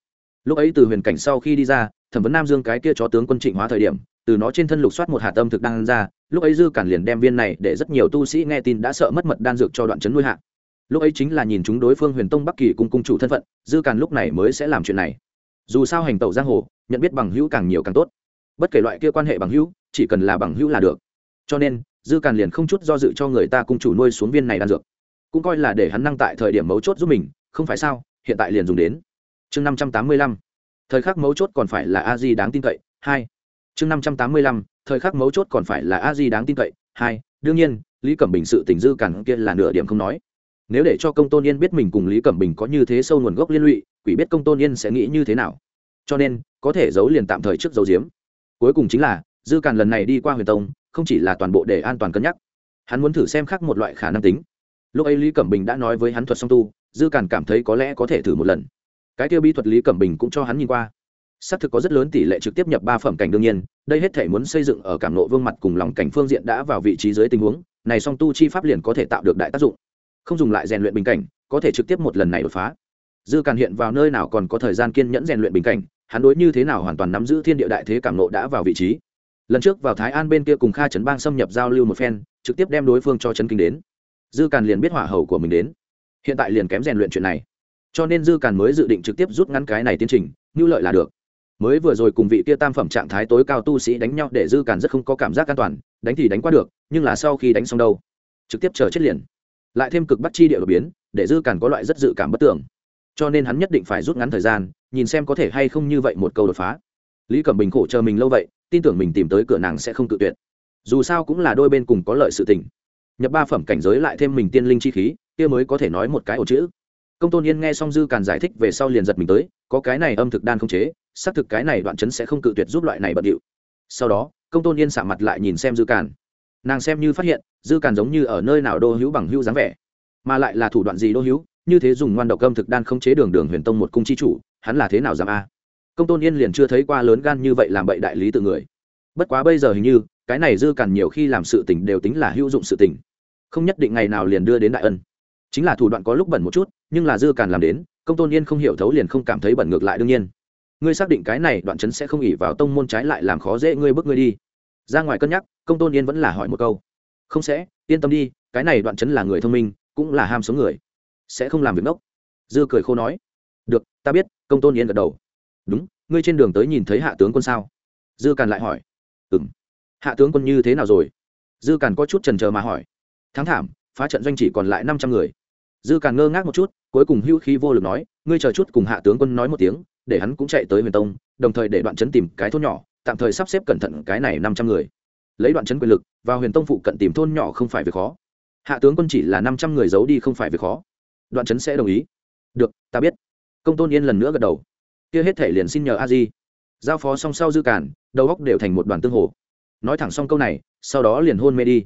Lúc ấy từ huyền cảnh sau khi đi ra, thẩm vấn nam dương cái kia cho tướng quân trịnh hóa thời điểm từ nó trên thân lục soát một hạt âm thực đan ra, lúc ấy dư cản liền đem viên này để rất nhiều tu sĩ nghe tin đã sợ mất mật đan dược cho đoạn chấn nuôi hạ. Lúc ấy chính là nhìn chúng đối phương huyền tông bắc kỳ cùng cung chủ thân phận, dư cản lúc này mới sẽ làm chuyện này. Dù sao hành tẩu giang hồ, nhận biết bằng hữu càng nhiều càng tốt. Bất kể loại kia quan hệ bằng hữu, chỉ cần là bằng hữu là được. Cho nên, dư càn liền không chút do dự cho người ta cung chủ nuôi xuống viên này đan dược. Cũng coi là để hắn năng tại thời điểm mấu chốt giúp mình, không phải sao, hiện tại liền dùng đến. Chương năm trăm tám mươi lăm. Thời khắc mấu chốt còn phải là a di đáng tin cậy. Hai chương năm trăm tám mươi lăm, thời khắc mấu chốt còn phải là a di đáng tin cậy. Hai, đương nhiên, lý cẩm bình sự tình dư cản kia là nửa điểm không nói. Nếu để cho công tôn yên biết mình cùng lý cẩm bình có như thế sâu nguồn gốc liên lụy, quỷ biết công tôn yên sẽ nghĩ như thế nào. Cho nên, có thể giấu liền tạm thời trước giấu diếm cuối cùng chính là, dư cản lần này đi qua huyền tông, không chỉ là toàn bộ để an toàn cân nhắc. Hắn muốn thử xem khác một loại khả năng tính. Lúc ấy lý cẩm bình đã nói với hắn thuật song tu, dư cản cảm thấy có lẽ có thể thử một lần. Cái tiêu bí thuật lý cẩm bình cũng cho hắn nhìn qua xác thực có rất lớn tỷ lệ trực tiếp nhập ba phẩm cảnh đương nhiên, đây hết thể muốn xây dựng ở cảm nộ vương mặt cùng lòng cảnh phương diện đã vào vị trí dưới tình huống, này song tu chi pháp liền có thể tạo được đại tác dụng. Không dùng lại rèn luyện bình cảnh, có thể trực tiếp một lần này đột phá. Dư càn hiện vào nơi nào còn có thời gian kiên nhẫn rèn luyện bình cảnh, hắn đối như thế nào hoàn toàn nắm giữ thiên địa đại thế cảm nộ đã vào vị trí. Lần trước vào thái an bên kia cùng kha trấn bang xâm nhập giao lưu một phen, trực tiếp đem đối phương cho trấn kinh đến. Dư càn liền biết hỏa hầu của mình đến. Hiện tại liền kém rèn luyện chuyện này. Cho nên dư càn mới dự định trực tiếp rút ngắn cái này tiến trình, như lợi là được mới vừa rồi cùng vị kia tam phẩm trạng thái tối cao tu sĩ đánh nhau để dư càn rất không có cảm giác an toàn, đánh thì đánh qua được, nhưng là sau khi đánh xong đâu? Trực tiếp chờ chết liền. Lại thêm cực bắt chi địa đột biến, để dư càn có loại rất dự cảm bất tưởng. Cho nên hắn nhất định phải rút ngắn thời gian, nhìn xem có thể hay không như vậy một câu đột phá. Lý cẩm bình khổ chờ mình lâu vậy, tin tưởng mình tìm tới cửa nàng sẽ không cự tuyệt. Dù sao cũng là đôi bên cùng có lợi sự tình. Nhập ba phẩm cảnh giới lại thêm mình tiên linh chi khí, kia mới có thể nói một cái ổ chữ. Công tôn yên nghe xong dư càn giải thích về sau liền giật mình tới, có cái này âm thực đan không chế xác thực cái này đoạn chấn sẽ không cự tuyệt giúp loại này bận điệu. Sau đó, công tôn yên xả mặt lại nhìn xem dư càn. Nàng xem như phát hiện, dư càn giống như ở nơi nào đô hữu bằng hữu dáng vẻ, mà lại là thủ đoạn gì đô hữu, như thế dùng ngoan độc âm thực đan không chế đường đường huyền tông một cung chi chủ, hắn là thế nào dám a? Công tôn yên liền chưa thấy qua lớn gan như vậy làm bậy đại lý tự người. Bất quá bây giờ hình như, cái này dư càn nhiều khi làm sự tình đều tính là hữu dụng sự tình. Không nhất định ngày nào liền đưa đến đại ân. Chính là thủ đoạn có lúc bẩn một chút, nhưng là dư càn làm đến, công tôn yên không hiểu thấu liền không cảm thấy bẩn ngược lại đương nhiên ngươi xác định cái này đoạn chấn sẽ không ỉ vào tông môn trái lại làm khó dễ ngươi bước ngươi đi. Ra ngoài cân nhắc, công tôn yên vẫn là hỏi một câu. Không sẽ, yên tâm đi, cái này đoạn chấn là người thông minh, cũng là ham sống người. Sẽ không làm việc ngốc. Dư cười khô nói. Được, ta biết, công tôn yên gật đầu. Đúng, ngươi trên đường tới nhìn thấy hạ tướng quân sao? Dư càn lại hỏi. Ừ m hạ tướng quân như thế nào rồi? Dư càn có chút trần trờ mà hỏi. Thắng thảm, phá trận doanh chỉ còn lại năm trăm người. Dư càn ngơ ngác một chút, cuối cùng hữu khí vô lực nói, ngươi chờ chút cùng hạ tướng quân nói một tiếng để hắn cũng chạy tới huyền tông, đồng thời để đoạn chấn tìm cái thôn nhỏ, tạm thời sắp xếp cẩn thận cái này năm trăm người. Lấy đoạn chấn quyền lực, vào huyền tông phụ cận tìm thôn nhỏ không phải việc khó. Hạ tướng quân chỉ là năm trăm người giấu đi không phải việc khó. Đoạn chấn sẽ đồng ý. Được, ta biết. Công tôn yên lần nữa gật đầu. Kia hết thể liền xin nhờ a di. Giao phó song sau dư cản đầu góc đều thành một đoàn tương hồ. Nói thẳng xong câu này, sau đó liền hôn mê đi.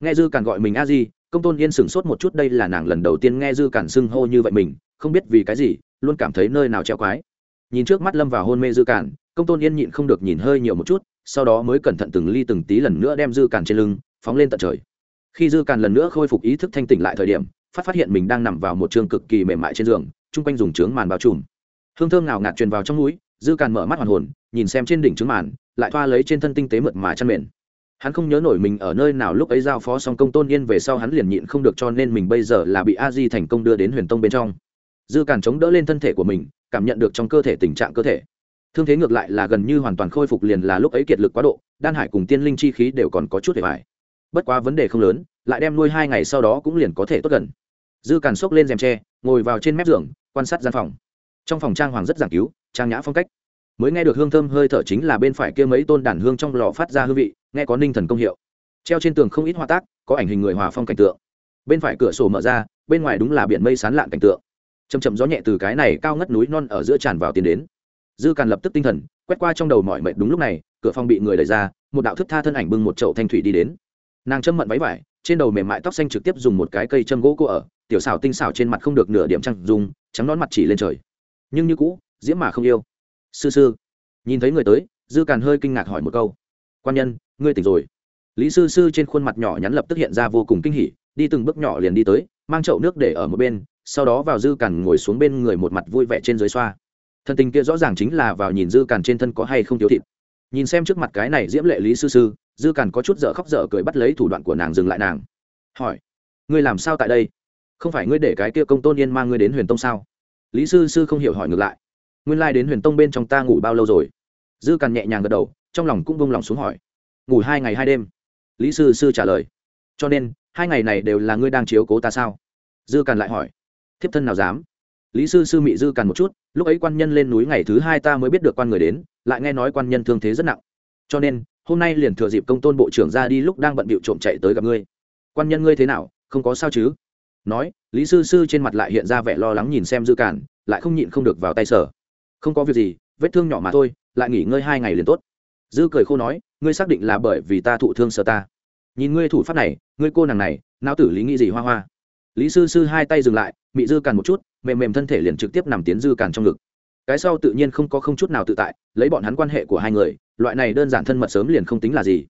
Nghe dư cản gọi mình a di, công tôn yên sửng sốt một chút đây là nàng lần đầu tiên nghe dư cản xưng hô như vậy mình, không biết vì cái gì, luôn cảm thấy nơi nào treo quái nhìn trước mắt lâm vào hôn mê dư cản, công tôn yên nhịn không được nhìn hơi nhiều một chút, sau đó mới cẩn thận từng ly từng tí lần nữa đem dư cản trên lưng phóng lên tận trời. Khi dư cản lần nữa khôi phục ý thức thanh tỉnh lại thời điểm, phát phát hiện mình đang nằm vào một trường cực kỳ mềm mại trên giường, chung quanh dùng trướng màn bao trùm. Hương thơm nào ngạt truyền vào trong núi dư càn mở mắt hoàn hồn, nhìn xem trên đỉnh trướng màn, lại thoa lấy trên thân tinh tế mượt mà chăn mền. Hắn không nhớ nổi mình ở nơi nào lúc ấy giao phó xong công tôn yên về sau hắn liền nhịn không được cho nên mình bây giờ là bị a di thành công đưa đến huyền tông bên trong. Dư càn chống đỡ lên thân thể của mình cảm nhận được trong cơ thể tình trạng cơ thể. Thương thế ngược lại là gần như hoàn toàn khôi phục liền là lúc ấy kiệt lực quá độ, đan hải cùng tiên linh chi khí đều còn có chút hề vải bất quá vấn đề không lớn, lại đem nuôi hai ngày sau đó cũng liền có thể tốt gần. Dư càn xốc lên rèm tre, ngồi vào trên mép giường, quan sát gian phòng. Trong phòng trang hoàng rất giảng cứu, trang nhã phong cách. Mới nghe được hương thơm hơi thở chính là bên phải kia mấy tôn đàn hương trong lò phát ra hương vị, nghe có ninh thần công hiệu. Treo trên tường không ít hoa tác, có ảnh hình người hòa phong cảnh tượng. Bên phải cửa sổ mở ra, bên ngoài đúng là biển mây sán lạn cảnh tượng chầm chậm gió nhẹ từ cái này cao ngất núi non ở giữa tràn vào tiến đến. Dư càn lập tức tinh thần, quét qua trong đầu mọi mệt đúng lúc này, cửa phòng bị người đẩy ra, một đạo thức tha thân ảnh bưng một chậu thanh thủy đi đến. Nàng châm mận váy vải, trên đầu mềm mại tóc xanh trực tiếp dùng một cái cây châm gỗ cô ở, tiểu xảo tinh xảo trên mặt không được nửa điểm trăng dùng trắng nón mặt chỉ lên trời. Nhưng như cũ, diễm mà không yêu. Sư sư, nhìn thấy người tới, dư càn hơi kinh ngạc hỏi một câu. Quan nhân, ngươi tỉnh rồi. Lý sư sư trên khuôn mặt nhỏ nhắn lập tức hiện ra vô cùng kinh hỉ, đi từng bước nhỏ liền đi tới, mang chậu nước để ở một bên sau đó vào dư càn ngồi xuống bên người một mặt vui vẻ trên dưới xoa. Thân tình kia rõ ràng chính là vào nhìn dư càn trên thân có hay không thiếu thịt. Nhìn xem trước mặt cái này diễm lệ lý sư sư, dư càn có chút dở khóc dở cười bắt lấy thủ đoạn của nàng dừng lại nàng. Hỏi, ngươi làm sao tại đây? Không phải ngươi để cái kia công tôn yên mang ngươi đến huyền tông sao? Lý sư sư không hiểu hỏi ngược lại, nguyên lai、like、đến huyền tông bên trong ta ngủ bao lâu rồi? Dư càn nhẹ nhàng gật đầu, trong lòng cũng bông lòng xuống hỏi, ngủ hai ngày hai đêm. Lý sư sư trả lời, cho nên, hai ngày này đều là ngươi đang chiếu cố ta sao? Dư càn lại hỏi thiếp thân nào dám? Lý sư sư mị dư càn một chút, lúc ấy quan nhân lên núi ngày thứ hai ta mới biết được quan người đến, lại nghe nói quan nhân thương thế rất nặng. Cho nên, hôm nay liền thừa dịp công tôn bộ trưởng ra đi lúc đang bận bịu trộm chạy tới gặp ngươi. Quan nhân ngươi thế nào, không có sao chứ? Nói, lý sư sư trên mặt lại hiện ra vẻ lo lắng nhìn xem dư càn, lại không nhịn không được vào tay sở không có việc gì, vết thương nhỏ mà thôi, lại nghỉ ngơi hai ngày liền tốt. Dư cười khô nói, ngươi xác định là bởi vì ta thụ thương sợ ta. Nhìn ngươi thủ pháp này, ngươi cô nàng này, não tử lý nghĩ gì hoa hoa? Lý sư sư hai tay dừng lại, mị dư càn một chút, mềm mềm thân thể liền trực tiếp nằm tiến dư càn trong ngực. Cái sau tự nhiên không có không chút nào tự tại, lấy bọn hắn quan hệ của hai người, loại này đơn giản thân mật sớm liền không tính là gì.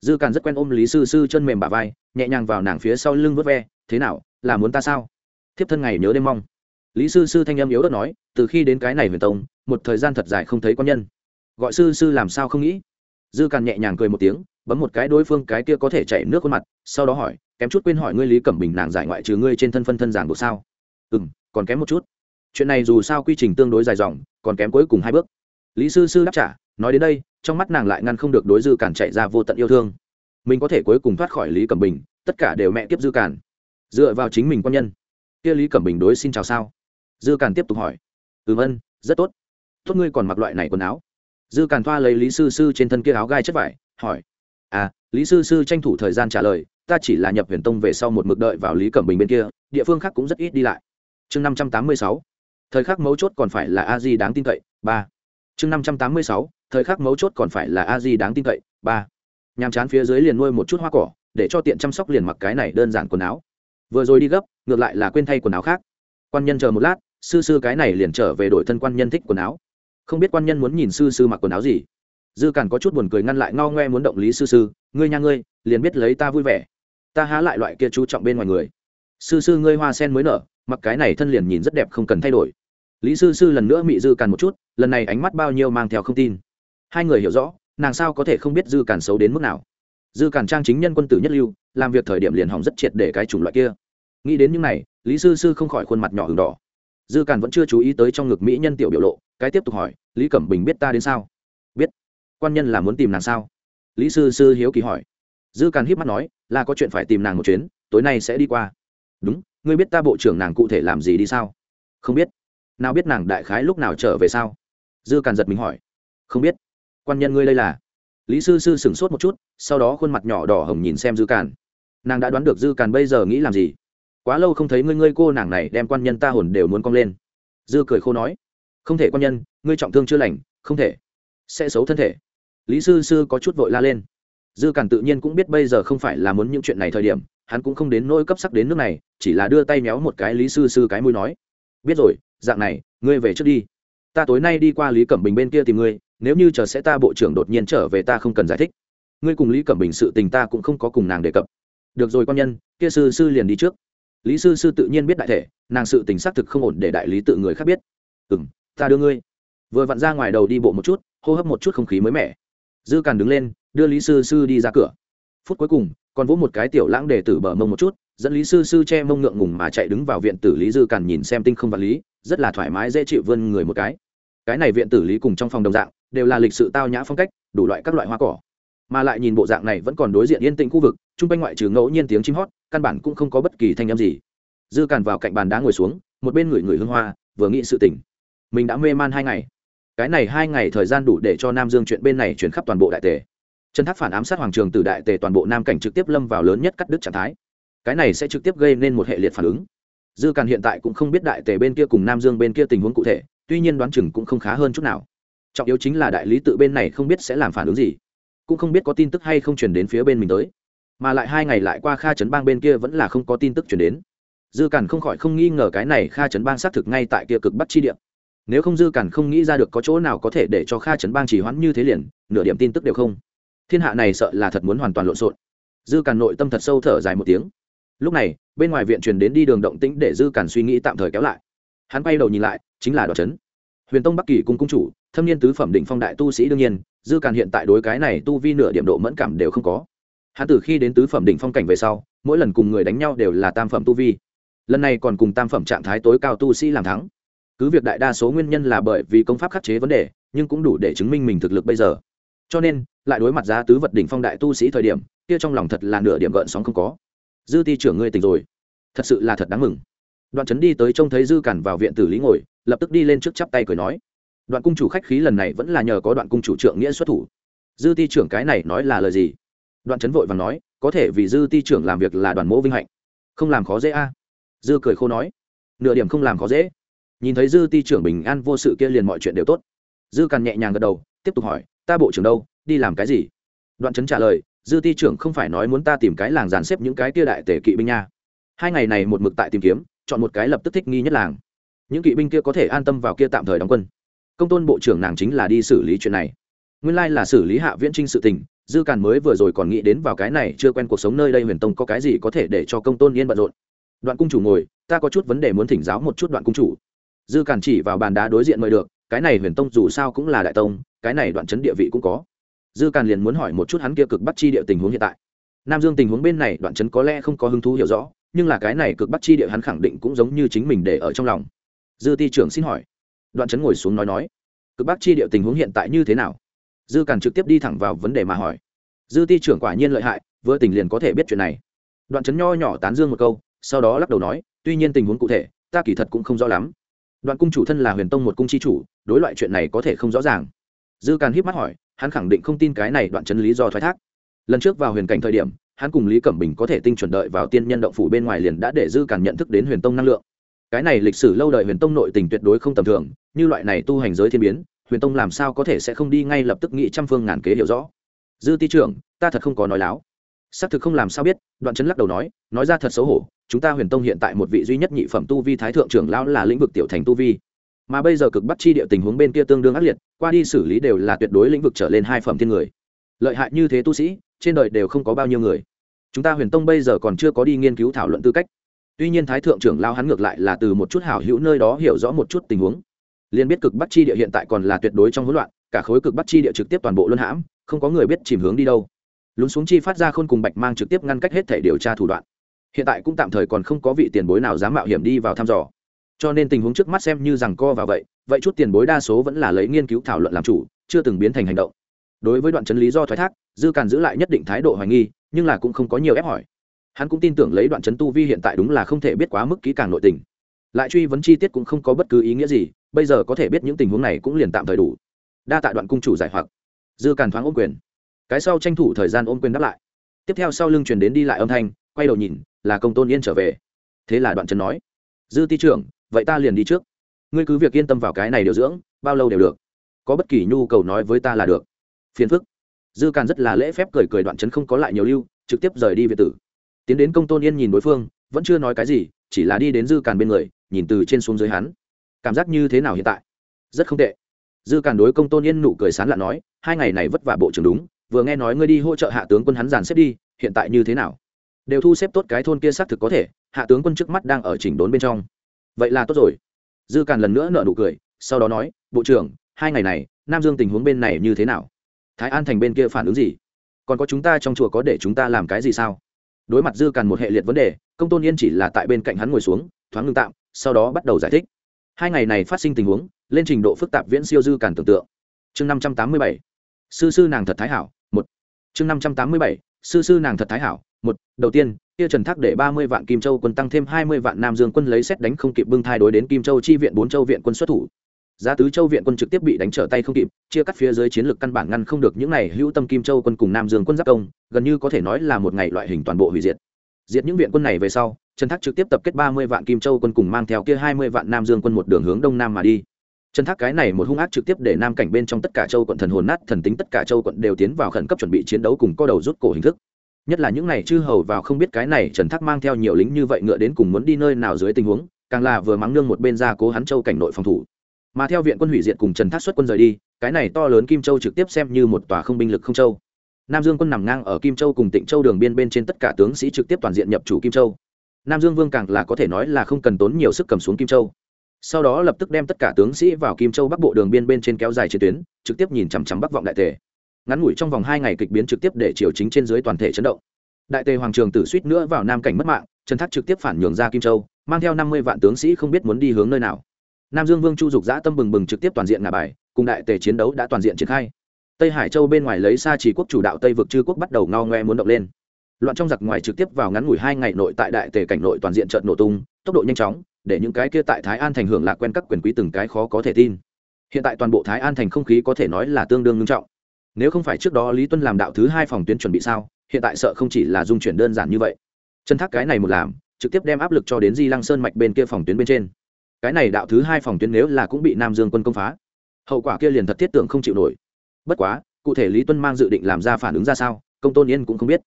Dư càn rất quen ôm lý sư sư chân mềm bà vai, nhẹ nhàng vào nàng phía sau lưng vớt ve, thế nào, là muốn ta sao? Thiếp thân ngày nhớ đêm mong. Lý sư sư thanh âm yếu đất nói, từ khi đến cái này huyền tông, một thời gian thật dài không thấy quan nhân. Gọi sư sư làm sao không nghĩ? Dư càn nhẹ nhàng cười một tiếng, bấm một cái đối phương cái kia có thể chảy nước khuôn mặt, sau đó hỏi kém chút quên hỏi ngươi lý cẩm bình nàng giải ngoại trừ ngươi trên thân phân thân giảng buộc sao? Ừ m còn kém một chút. Chuyện này dù sao quy trình tương đối dài dòng, còn kém cuối cùng hai bước. Lý sư sư đáp trả, nói đến đây, trong mắt nàng lại ngăn không được đối dư cản chạy ra vô tận yêu thương. Mình có thể cuối cùng thoát khỏi lý cẩm bình, tất cả đều mẹ kiếp dư cản. Dựa vào chính mình quan nhân. Kia lý cẩm bình đối xin chào sao? Dư cản tiếp tục hỏi. Ừ vân rất tốt. Tốt ngươi còn mặc loại này quần áo. Dư cản thoa lấy lý sư sư trên thân kia áo gai chất vải, hỏi. À lý sư sư tranh thủ thời gian trả lời ta chỉ là nhập huyền tông về sau một mực đợi vào lý cẩm bình bên kia, địa phương khác cũng rất ít đi lại. Chương năm trăm tám mươi sáu, thời khắc mấu chốt còn phải là a di đáng tin cậy, ba. Chương năm trăm tám mươi sáu, thời khắc mấu chốt còn phải là a di đáng tin cậy, ba. Nhàm chán phía dưới liền nuôi một chút hoa cỏ, để cho tiện chăm sóc liền mặc cái này đơn giản quần áo. Vừa rồi đi gấp, ngược lại là quên thay quần áo khác. Quan nhân chờ một lát, sư sư cái này liền trở về đổi thân quan nhân thích quần áo. Không biết quan nhân muốn nhìn sư sư mặc quần áo gì. Dư càn có chút buồn cười ngăn lại ngao ngoe muốn động lý sư sư, ngươi nha ngươi, liền biết lấy ta vui vẻ ta há lại loại kia chú trọng bên ngoài người. Sư sư ngươi hoa sen mới nở, mặc cái này thân liền nhìn rất đẹp không cần thay đổi. Lý sư sư lần nữa mị dư càn một chút, lần này ánh mắt bao nhiêu mang theo không tin. Hai người hiểu rõ, nàng sao có thể không biết dư càn xấu đến mức nào. Dư càn trang chính nhân quân tử nhất lưu, làm việc thời điểm liền hỏng rất triệt để cái chủng loại kia. Nghĩ đến những này, lý sư sư không khỏi khuôn mặt nhỏ hừng đỏ. Dư càn vẫn chưa chú ý tới trong ngực mỹ nhân tiểu biểu lộ, cái tiếp tục hỏi, lý cẩm bình biết ta đến sao? Biết. Quan nhân là muốn tìm nàng sao? Lý sư sư hiếu kỳ hỏi dư càn híp mắt nói, là có chuyện phải tìm nàng một chuyến, tối nay sẽ đi qua. Đúng, ngươi biết ta bộ trưởng nàng cụ thể làm gì đi sao? Không biết. Nào biết nàng đại khái lúc nào trở về sao? Dư càn giật mình hỏi. Không biết. Quan nhân ngươi đây là? Lý sư sư sửng sốt một chút, sau đó khuôn mặt nhỏ đỏ hồng nhìn xem dư càn nàng đã đoán được dư càn bây giờ nghĩ làm gì? Quá lâu không thấy ngươi ngươi cô nàng này đem quan nhân ta hồn đều muốn cong lên. Dư cười khô nói. Không thể quan nhân, ngươi trọng thương chưa lành, không thể, sẽ xấu thân thể. Lý sư sư có chút vội la lên dư càn tự nhiên cũng biết bây giờ không phải là muốn những chuyện này thời điểm, hắn cũng không đến nỗi cấp sắc đến nước này, chỉ là đưa tay méo một cái lý sư sư cái mũi nói, biết rồi, dạng này, ngươi về trước đi. Ta tối nay đi qua lý cẩm bình bên kia tìm ngươi, nếu như chờ sẽ ta bộ trưởng đột nhiên trở về ta không cần giải thích. Ngươi cùng lý cẩm bình sự tình ta cũng không có cùng nàng đề cập. Được rồi quan nhân, kia sư sư liền đi trước. Lý sư sư tự nhiên biết đại thể, nàng sự tình xác thực không ổn để đại lý tự người khác biết. Ừ m ta đưa ngươi. Vừa vặn ra ngoài đầu đi bộ một chút, hô hấp một chút không khí mới mẻ. Dư càn đứng lên đưa lý sư sư đi ra cửa. Phút cuối cùng, còn vỗ một cái tiểu lãng để tử bờ mông một chút, dẫn lý sư sư che mông ngượng ngùng mà chạy đứng vào viện tử lý dư càn nhìn xem tinh không vật lý, rất là thoải mái dễ chịu vươn người một cái. Cái này viện tử lý cùng trong phòng đồng dạng, đều là lịch sự tao nhã phong cách, đủ loại các loại hoa cỏ. Mà lại nhìn bộ dạng này vẫn còn đối diện yên tĩnh khu vực chung quanh ngoại trừ ngẫu nhiên tiếng chim hót, căn bản cũng không có bất kỳ thanh âm gì. Dư càn vào cạnh bàn đá ngồi xuống, một bên người người hương hoa, vừa nghĩ sự tỉnh mình đã mê man hai ngày. Cái này hai ngày thời gian đủ để cho nam dương chuyện bên này chuyển khắp toàn bộ đại tề chân thác phản ám sát hoàng trường từ đại tề toàn bộ nam cảnh trực tiếp lâm vào lớn nhất cắt đứt trạng thái. Cái này sẽ trực tiếp gây nên một hệ liệt phản ứng. Dư càn hiện tại cũng không biết đại tề bên kia cùng nam dương bên kia tình huống cụ thể tuy nhiên đoán chừng cũng không khá hơn chút nào. Trọng yếu chính là đại lý tự bên này không biết sẽ làm phản ứng gì cũng không biết có tin tức hay không chuyển đến phía bên mình tới. Mà lại hai ngày lại qua kha trấn bang bên kia vẫn là không có tin tức chuyển đến. Dư càn không khỏi không nghi ngờ cái này kha trấn bang xác thực ngay tại kia cực bắc chi điểm, nếu không dư càn không nghĩ ra được có chỗ nào có thể để cho kha trấn bang chỉ hoãn như thế liền nửa điểm tin tức đều không thiên hạ này sợ là thật muốn hoàn toàn lộn xộn. Dư càn nội tâm thật sâu thở dài một tiếng. Lúc này, bên ngoài viện truyền đến đi đường động tĩnh để dư càn suy nghĩ tạm thời kéo lại. Hắn quay đầu nhìn lại, chính là đoạt trấn huyền tông bắc kỳ cung cung chủ, thâm niên tứ phẩm định phong đại tu sĩ đương nhiên, dư càn hiện tại đối cái này tu vi nửa điểm độ mẫn cảm đều không có. Hắn từ khi đến tứ phẩm đỉnh phong cảnh về sau, mỗi lần cùng người đánh nhau đều là tam phẩm tu vi. Lần này còn cùng tam phẩm trạng thái tối cao tu sĩ làm thắng. Cứ việc đại đa số nguyên nhân là bởi vì công pháp khắc chế vấn đề, nhưng cũng đủ để chứng minh mình thực lực bây giờ. Cho nên lại đối mặt giá tứ vật đỉnh phong đại tu sĩ thời điểm, kia trong lòng thật là nửa điểm gợn sóng không có. Dư ti trưởng ngươi tỉnh rồi. Thật sự là thật đáng mừng. Đoạn trấn đi tới trông thấy dư cản vào viện tử lý ngồi, lập tức đi lên trước chắp tay cười nói. Đoạn cung chủ khách khí lần này vẫn là nhờ có đoạn cung chủ trượng nghĩa xuất thủ. Dư ti trưởng cái này nói là lời gì? Đoạn trấn vội và nói, có thể vì dư ti trưởng làm việc là đoàn mỗ vinh hạnh. Không làm khó dễ a. Dư cười khô nói, nửa điểm không làm khó dễ. Nhìn thấy dư ti trưởng bình an vô sự kia liền mọi chuyện đều tốt. Dư càn nhẹ nhàng gật đầu, tiếp tục hỏi, ta bộ trưởng đâu? Đi làm cái gì? Đoạn trấn trả lời, dư ti trưởng không phải nói muốn ta tìm cái làng dàn xếp những cái kia đại tể kỵ binh nha. Hai ngày này một mực tại tìm kiếm, chọn một cái lập tức thích nghi nhất làng. Những kỵ binh kia có thể an tâm vào kia tạm thời đóng quân. Công tôn bộ trưởng nàng chính là đi xử lý chuyện này. Nguyên lai là xử lý hạ viễn trinh sự tình, dư càn mới vừa rồi còn nghĩ đến vào cái này chưa quen cuộc sống nơi đây huyền tông có cái gì có thể để cho công tôn yên bận rộn. Đoạn cung chủ ngồi, ta có chút vấn đề muốn thỉnh giáo một chút đoạn cung chủ. Dư càn chỉ vào bàn đá đối diện mời được, cái này huyền tông dù sao cũng là đại tông, cái này đoạn chấn địa vị cũng có dư càn liền muốn hỏi một chút hắn kia cực bắt chi địa tình huống hiện tại. Nam dương tình huống bên này đoạn chấn có lẽ không có hứng thú hiểu rõ, nhưng là cái này cực bắt chi địa hắn khẳng định cũng giống như chính mình để ở trong lòng. Dư ti trưởng xin hỏi. Đoạn chấn ngồi xuống nói nói. Cực bắc chi địa tình huống hiện tại như thế nào? Dư càn trực tiếp đi thẳng vào vấn đề mà hỏi. Dư ti trưởng quả nhiên lợi hại, vừa tình liền có thể biết chuyện này. Đoạn chấn nho nhỏ tán dương một câu, sau đó lắc đầu nói, tuy nhiên tình huống cụ thể, ta kỳ thật cũng không rõ lắm. Đoạn cung chủ thân là huyền tông một cung chi chủ, đối loại chuyện này có thể không rõ ràng. Dư càn híp mắt hỏi hắn khẳng định không tin cái này đoạn chân lý do thoái thác. Lần trước vào huyền cảnh thời điểm, hắn cùng lý cẩm bình có thể tinh chuẩn đợi vào tiên nhân động phủ bên ngoài liền đã để dư cản nhận thức đến huyền tông năng lượng. Cái này lịch sử lâu đời huyền tông nội tình tuyệt đối không tầm thường, như loại này tu hành giới thiên biến, huyền tông làm sao có thể sẽ không đi ngay lập tức nghĩ trăm phương ngàn kế hiểu rõ. Dư ti trưởng, ta thật không có nói láo. Xác thực không làm sao biết, đoạn chấn lắc đầu nói nói ra thật xấu hổ, chúng ta huyền tông hiện tại một vị duy nhất nhị phẩm tu vi thái thượng trưởng lão là lĩnh vực tiểu thành tu vi mà bây giờ cực bắt chi địa tình huống bên kia tương đương ác liệt, qua đi xử lý đều là tuyệt đối lĩnh vực trở lên hai phẩm thiên người. Lợi hại như thế tu sĩ, trên đời đều không có bao nhiêu người. Chúng ta huyền tông bây giờ còn chưa có đi nghiên cứu thảo luận tư cách. Tuy nhiên thái thượng trưởng lao hắn ngược lại là từ một chút hảo hữu nơi đó hiểu rõ một chút tình huống. Liền biết cực bắc chi địa hiện tại còn là tuyệt đối trong hỗn loạn, cả khối cực bắc chi địa trực tiếp toàn bộ luân hãm, không có người biết chìm hướng đi đâu. Lún xuống chi phát ra khôn cùng bạch mang trực tiếp ngăn cách hết thể điều tra thủ đoạn. Hiện tại cũng tạm thời còn không có vị tiền bối nào dám mạo hiểm đi vào thăm dò cho nên tình huống trước mắt xem như rằng co vào vậy vậy chút tiền bối đa số vẫn là lấy nghiên cứu thảo luận làm chủ, chưa từng biến thành hành động. Đối với đoạn chấn lý do thoái thác, dư càn giữ lại nhất định thái độ hoài nghi, nhưng là cũng không có nhiều ép hỏi. Hắn cũng tin tưởng lấy đoạn chấn tu vi hiện tại đúng là không thể biết quá mức kỹ càng nội tình. Lại truy vấn chi tiết cũng không có bất cứ ý nghĩa gì, bây giờ có thể biết những tình huống này cũng liền tạm thời đủ. Đa tạ đoạn cung chủ giải hoặc. Dư càn thoáng ôm quyền. Cái sau tranh thủ thời gian ôm quyền đáp lại. Tiếp theo sau lưng truyền đến đi lại âm thanh, quay đầu nhìn, là công tôn yên trở về. Thế là đoạn trần nói, dư ti trưởng vậy ta liền đi trước. Ngươi cứ việc yên tâm vào cái này điều dưỡng, bao lâu đều được. Có bất kỳ nhu cầu nói với ta là được. Phiền phức. Dư càn rất là lễ phép cười cười đoạn chấn không có lại nhiều lưu, trực tiếp rời đi việt tử. Tiến đến công tôn yên nhìn đối phương, vẫn chưa nói cái gì, chỉ là đi đến dư càn bên người, nhìn từ trên xuống dưới hắn. Cảm giác như thế nào hiện tại? Rất không tệ. Dư càn đối công tôn yên nụ cười sán lạ nói, hai ngày này vất vả bộ trưởng đúng, vừa nghe nói ngươi đi hỗ trợ hạ tướng quân hắn giàn xếp đi, hiện tại như thế nào? Đều thu xếp tốt cái thôn kia xác thực có thể, hạ tướng quân trước mắt đang ở chỉnh đốn bên trong vậy là tốt rồi. Dư càn lần nữa nợ nụ cười, sau đó nói, bộ trưởng, hai ngày này, nam dương tình huống bên này như thế nào? Thái an thành bên kia phản ứng gì? Còn có chúng ta trong chùa có để chúng ta làm cái gì sao? Đối mặt dư càn một hệ liệt vấn đề, công tôn yên chỉ là tại bên cạnh hắn ngồi xuống, thoáng ngưng tạm, sau đó bắt đầu giải thích. Hai ngày này phát sinh tình huống, lên trình độ phức tạp viễn siêu dư càn tưởng tượng. Chương năm trăm tám mươi bảy. Sư sư nàng thật thái hảo, một. Chương năm trăm tám mươi bảy. Sư sư nàng thật thái hảo, một. Đầu tiên kia trần thác để ba mươi vạn kim châu quân tăng thêm hai mươi vạn nam dương quân lấy xét đánh không kịp bưng thai đối đến kim châu chi viện bốn châu viện quân xuất thủ. Giá tứ châu viện quân trực tiếp bị đánh trở tay không kịp, chia cắt phía dưới chiến lược căn bản ngăn không được những này hữu tâm kim châu quân cùng nam dương quân giáp công, gần như có thể nói là một ngày loại hình toàn bộ hủy diệt. Diệt những viện quân này về sau, trần thác trực tiếp tập kết ba mươi vạn kim châu quân cùng mang theo kia hai mươi vạn nam dương quân một đường hướng đông nam mà đi. Trần thác cái này một hung ác trực tiếp để nam cảnh bên trong tất cả châu quận thần hồn nát, thần tính tất cả châu quận đều tiến vào khẩn cấp chuẩn bị chiến đấu cùng co đầu rút cổ hình thức nhất là những này chư hầu vào không biết cái này trần thác mang theo nhiều lính như vậy ngựa đến cùng muốn đi nơi nào dưới tình huống, càng là vừa mắng nương một bên ra cố hắn châu cảnh nội phòng thủ. Mà theo viện quân hủy diệt cùng trần thác xuất quân rời đi, cái này to lớn kim châu trực tiếp xem như một tòa không binh lực không châu. Nam dương quân nằm ngang ở kim châu cùng tịnh châu đường biên bên trên tất cả tướng sĩ trực tiếp toàn diện nhập chủ kim châu. Nam dương vương càng là có thể nói là không cần tốn nhiều sức cầm xuống kim châu. Sau đó lập tức đem tất cả tướng sĩ vào kim châu bắc bộ đường biên bên trên kéo dài chiến tuyến, trực tiếp nhìn chằm chằm bắc vọng đại tề ngắn ngủi trong vòng hai ngày kịch biến trực tiếp để triều chính trên dưới toàn thể chấn động. Đại tề hoàng trường tử suýt nữa vào nam cảnh mất mạng, trần thác trực tiếp phản nhường ra kim châu, mang theo năm mươi vạn tướng sĩ không biết muốn đi hướng nơi nào. Nam dương vương chu dục giã tâm bừng bừng trực tiếp toàn diện ngả bài, cùng đại tề chiến đấu đã toàn diện triển khai. Tây hải châu bên ngoài lấy xa chỉ quốc chủ đạo tây vực chư quốc bắt đầu ngao ngoe muốn động lên. Loạn trong giặc ngoài trực tiếp vào ngắn ngủi hai ngày nội tại đại tề cảnh nội toàn diện trận nổ tung, tốc độ nhanh chóng, để những cái kia tại thái an thành hưởng lạc quen các quyền quý từng cái khó có thể tin. Hiện tại toàn bộ thái an thành không khí có thể nói là tương đương nghiêm trọng nếu không phải trước đó lý tuân làm đạo thứ hai phòng tuyến chuẩn bị sao, hiện tại sợ không chỉ là dung chuyển đơn giản như vậy. Chân thác cái này một làm, trực tiếp đem áp lực cho đến di lăng sơn mạch bên kia phòng tuyến bên trên. Cái này đạo thứ hai phòng tuyến nếu là cũng bị nam dương quân công phá, hậu quả kia liền thật thiết tưởng không chịu nổi. Bất quá, cụ thể lý tuân mang dự định làm ra phản ứng ra sao, công tôn yên cũng không biết.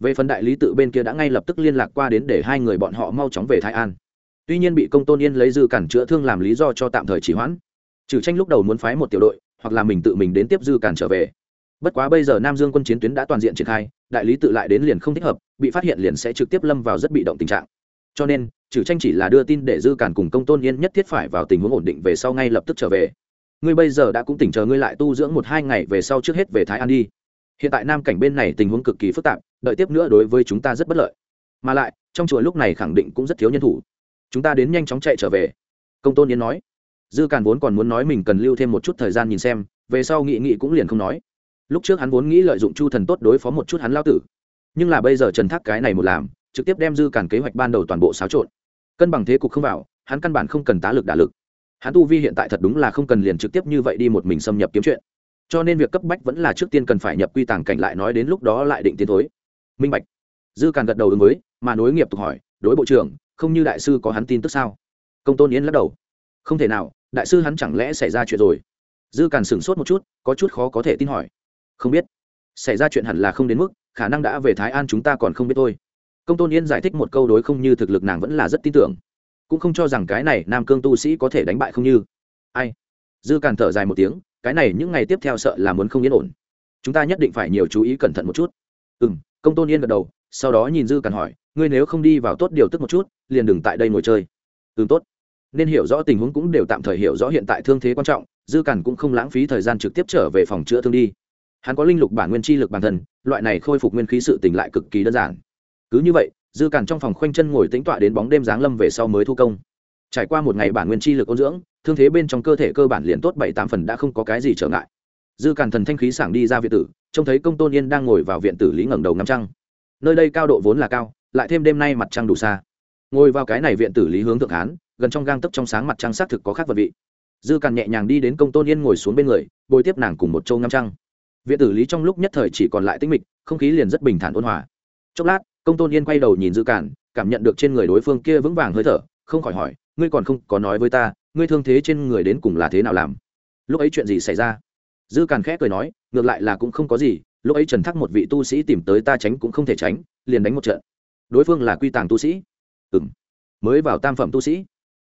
Về phần đại lý tự bên kia đã ngay lập tức liên lạc qua đến để hai người bọn họ mau chóng về thái an. Tuy nhiên bị công tôn yên lấy dư cản chữa thương làm lý do cho tạm thời chỉ hoãn. Trừ tranh lúc đầu muốn phái một tiểu đội, hoặc là mình tự mình đến tiếp dư cản trở về bất quá bây giờ nam dương quân chiến tuyến đã toàn diện triển khai, đại lý tự lại đến liền không thích hợp, bị phát hiện liền sẽ trực tiếp lâm vào rất bị động tình trạng. Cho nên, trừ tranh chỉ là đưa tin để dư cản cùng công tôn yên nhất thiết phải vào tình huống ổn định về sau ngay lập tức trở về. Ngươi bây giờ đã cũng tỉnh chờ ngươi lại tu dưỡng một hai ngày về sau trước hết về thái an đi. Hiện tại nam cảnh bên này tình huống cực kỳ phức tạp, đợi tiếp nữa đối với chúng ta rất bất lợi. Mà lại, trong chùa lúc này khẳng định cũng rất thiếu nhân thủ. Chúng ta đến nhanh chóng chạy trở về. Công tôn yên nói. Dư càn vốn còn muốn nói mình cần lưu thêm một chút thời gian nhìn xem, về sau nghị nghị cũng liền không nói lúc trước hắn vốn nghĩ lợi dụng chu thần tốt đối phó một chút hắn lao tử. Nhưng là bây giờ trần thác cái này một làm, trực tiếp đem dư càn kế hoạch ban đầu toàn bộ xáo trộn. Cân bằng thế cục không vào, hắn căn bản không cần tá lực đả lực. Hắn tu vi hiện tại thật đúng là không cần liền trực tiếp như vậy đi một mình xâm nhập kiếm chuyện. Cho nên việc cấp bách vẫn là trước tiên cần phải nhập quy tàng cảnh lại nói đến lúc đó lại định tiến thối. Minh bạch. Dư càn gật đầu ứng với, mà nối nghiệp tục hỏi, đối bộ trưởng, không như đại sư có hắn tin tức sao? Công tôn yến lắc đầu. Không thể nào, đại sư hắn chẳng lẽ xảy ra chuyện rồi? Dư càn sửng sốt một chút, có chút khó có thể tin hỏi không biết. Xảy ra chuyện hẳn là không đến mức, khả năng đã về thái an chúng ta còn không biết thôi. Công tôn yên giải thích một câu đối không như thực lực nàng vẫn là rất tin tưởng. Cũng không cho rằng cái này nam cương tu sĩ có thể đánh bại không như. Ai? Dư càn thở dài một tiếng, cái này những ngày tiếp theo sợ là muốn không yên ổn. Chúng ta nhất định phải nhiều chú ý cẩn thận một chút. Ừ m công tôn yên gật đầu, sau đó nhìn dư càn hỏi, ngươi nếu không đi vào tốt điều tức một chút, liền đừng tại đây ngồi chơi. Ừ tốt. Nên hiểu rõ tình huống cũng đều tạm thời hiểu rõ hiện tại thương thế quan trọng, dư càn cũng không lãng phí thời gian trực tiếp trở về phòng chữa thương đi hắn có linh lục bản nguyên chi lực bản thân, loại này khôi phục nguyên khí sự tỉnh lại cực kỳ đơn giản. Cứ như vậy, dư càn trong phòng khoanh chân ngồi tính tọa đến bóng đêm giáng lâm về sau mới thu công. Trải qua một ngày bản nguyên chi lực ôn dưỡng, thương thế bên trong cơ thể cơ bản liền tốt bảy tám phần đã không có cái gì trở ngại. Dư càn thần thanh khí sảng đi ra viện tử, trông thấy công tôn yên đang ngồi vào viện tử lý ngẩng đầu ngắm trăng. Nơi đây cao độ vốn là cao, lại thêm đêm nay mặt trăng đủ xa. Ngồi vào cái này viện tử lý hướng thượng hán, gần trong gang tấc trong sáng mặt trăng xác thực có khác vật vị. Dư càn nhẹ nhàng đi đến công tôn yên ngồi xuống bên người, bồi tiếp nàng cùng một châu ngắm trăng viện tử lý trong lúc nhất thời chỉ còn lại tĩnh mịch, không khí liền rất bình thản ôn hòa. Chốc lát, công tôn yên quay đầu nhìn dư càn cảm nhận được trên người đối phương kia vững vàng hơi thở, không khỏi hỏi, ngươi còn không có nói với ta, ngươi thương thế trên người đến cùng là thế nào làm? Lúc ấy chuyện gì xảy ra? Dư càn khẽ cười nói, ngược lại là cũng không có gì, lúc ấy trần thắc một vị tu sĩ tìm tới ta tránh cũng không thể tránh, liền đánh một trận. Đối phương là quy tàng tu sĩ. Ừ m mới vào tam phẩm tu sĩ.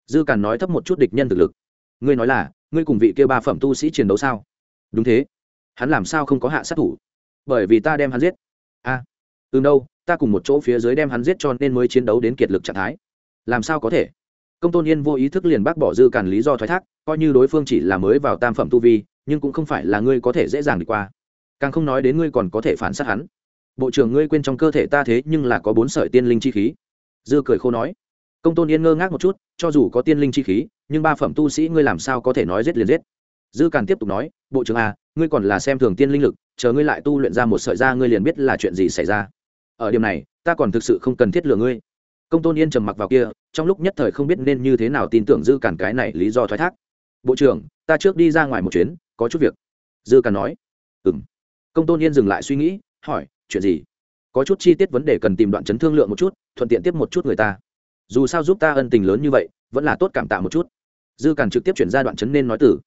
Dư càn nói thấp một chút địch nhân thực lực. Ngươi nói là, ngươi cùng vị kia ba phẩm tu sĩ chiến đấu sao? Đúng thế hắn làm sao không có hạ sát thủ? Bởi vì ta đem hắn giết. A à, từ đâu ta cùng một chỗ phía dưới đem hắn giết cho nên mới chiến đấu đến kiệt lực trạng thái. Làm sao có thể? Công tôn yên vô ý thức liền bác bỏ dư càn lý do thoái thác coi như đối phương chỉ là mới vào tam phẩm tu vi nhưng cũng không phải là ngươi có thể dễ dàng đi qua. Càng không nói đến ngươi còn có thể phản sát hắn. Bộ trưởng ngươi quên trong cơ thể ta thế nhưng là có bốn sợi tiên linh chi khí. Dư cười khô nói. Công tôn yên ngơ ngác một chút cho dù có tiên linh chi khí nhưng ba phẩm tu sĩ ngươi làm sao có thể nói giết liền giết? Dư càn tiếp tục nói, bộ trưởng à ngươi còn là xem thường tiên linh lực, chờ ngươi lại tu luyện ra một sợi da ngươi liền biết là chuyện gì xảy ra. Ở điểm này, ta còn thực sự không cần thiết lừa ngươi. Công tôn yên trầm mặc vào kia, trong lúc nhất thời không biết nên như thế nào tin tưởng dư càn cái này lý do thoái thác. Bộ trưởng, ta trước đi ra ngoài một chuyến, có chút việc. Dư càn nói. Ừ m công tôn yên dừng lại suy nghĩ, hỏi, chuyện gì? Có chút chi tiết vấn đề cần tìm đoạn chấn thương lượng một chút, thuận tiện tiếp một chút người ta. Dù sao giúp ta ân tình lớn như vậy, vẫn là tốt cảm tạ một chút. Dư càn trực tiếp chuyển ra đoạn chấn nên nói tử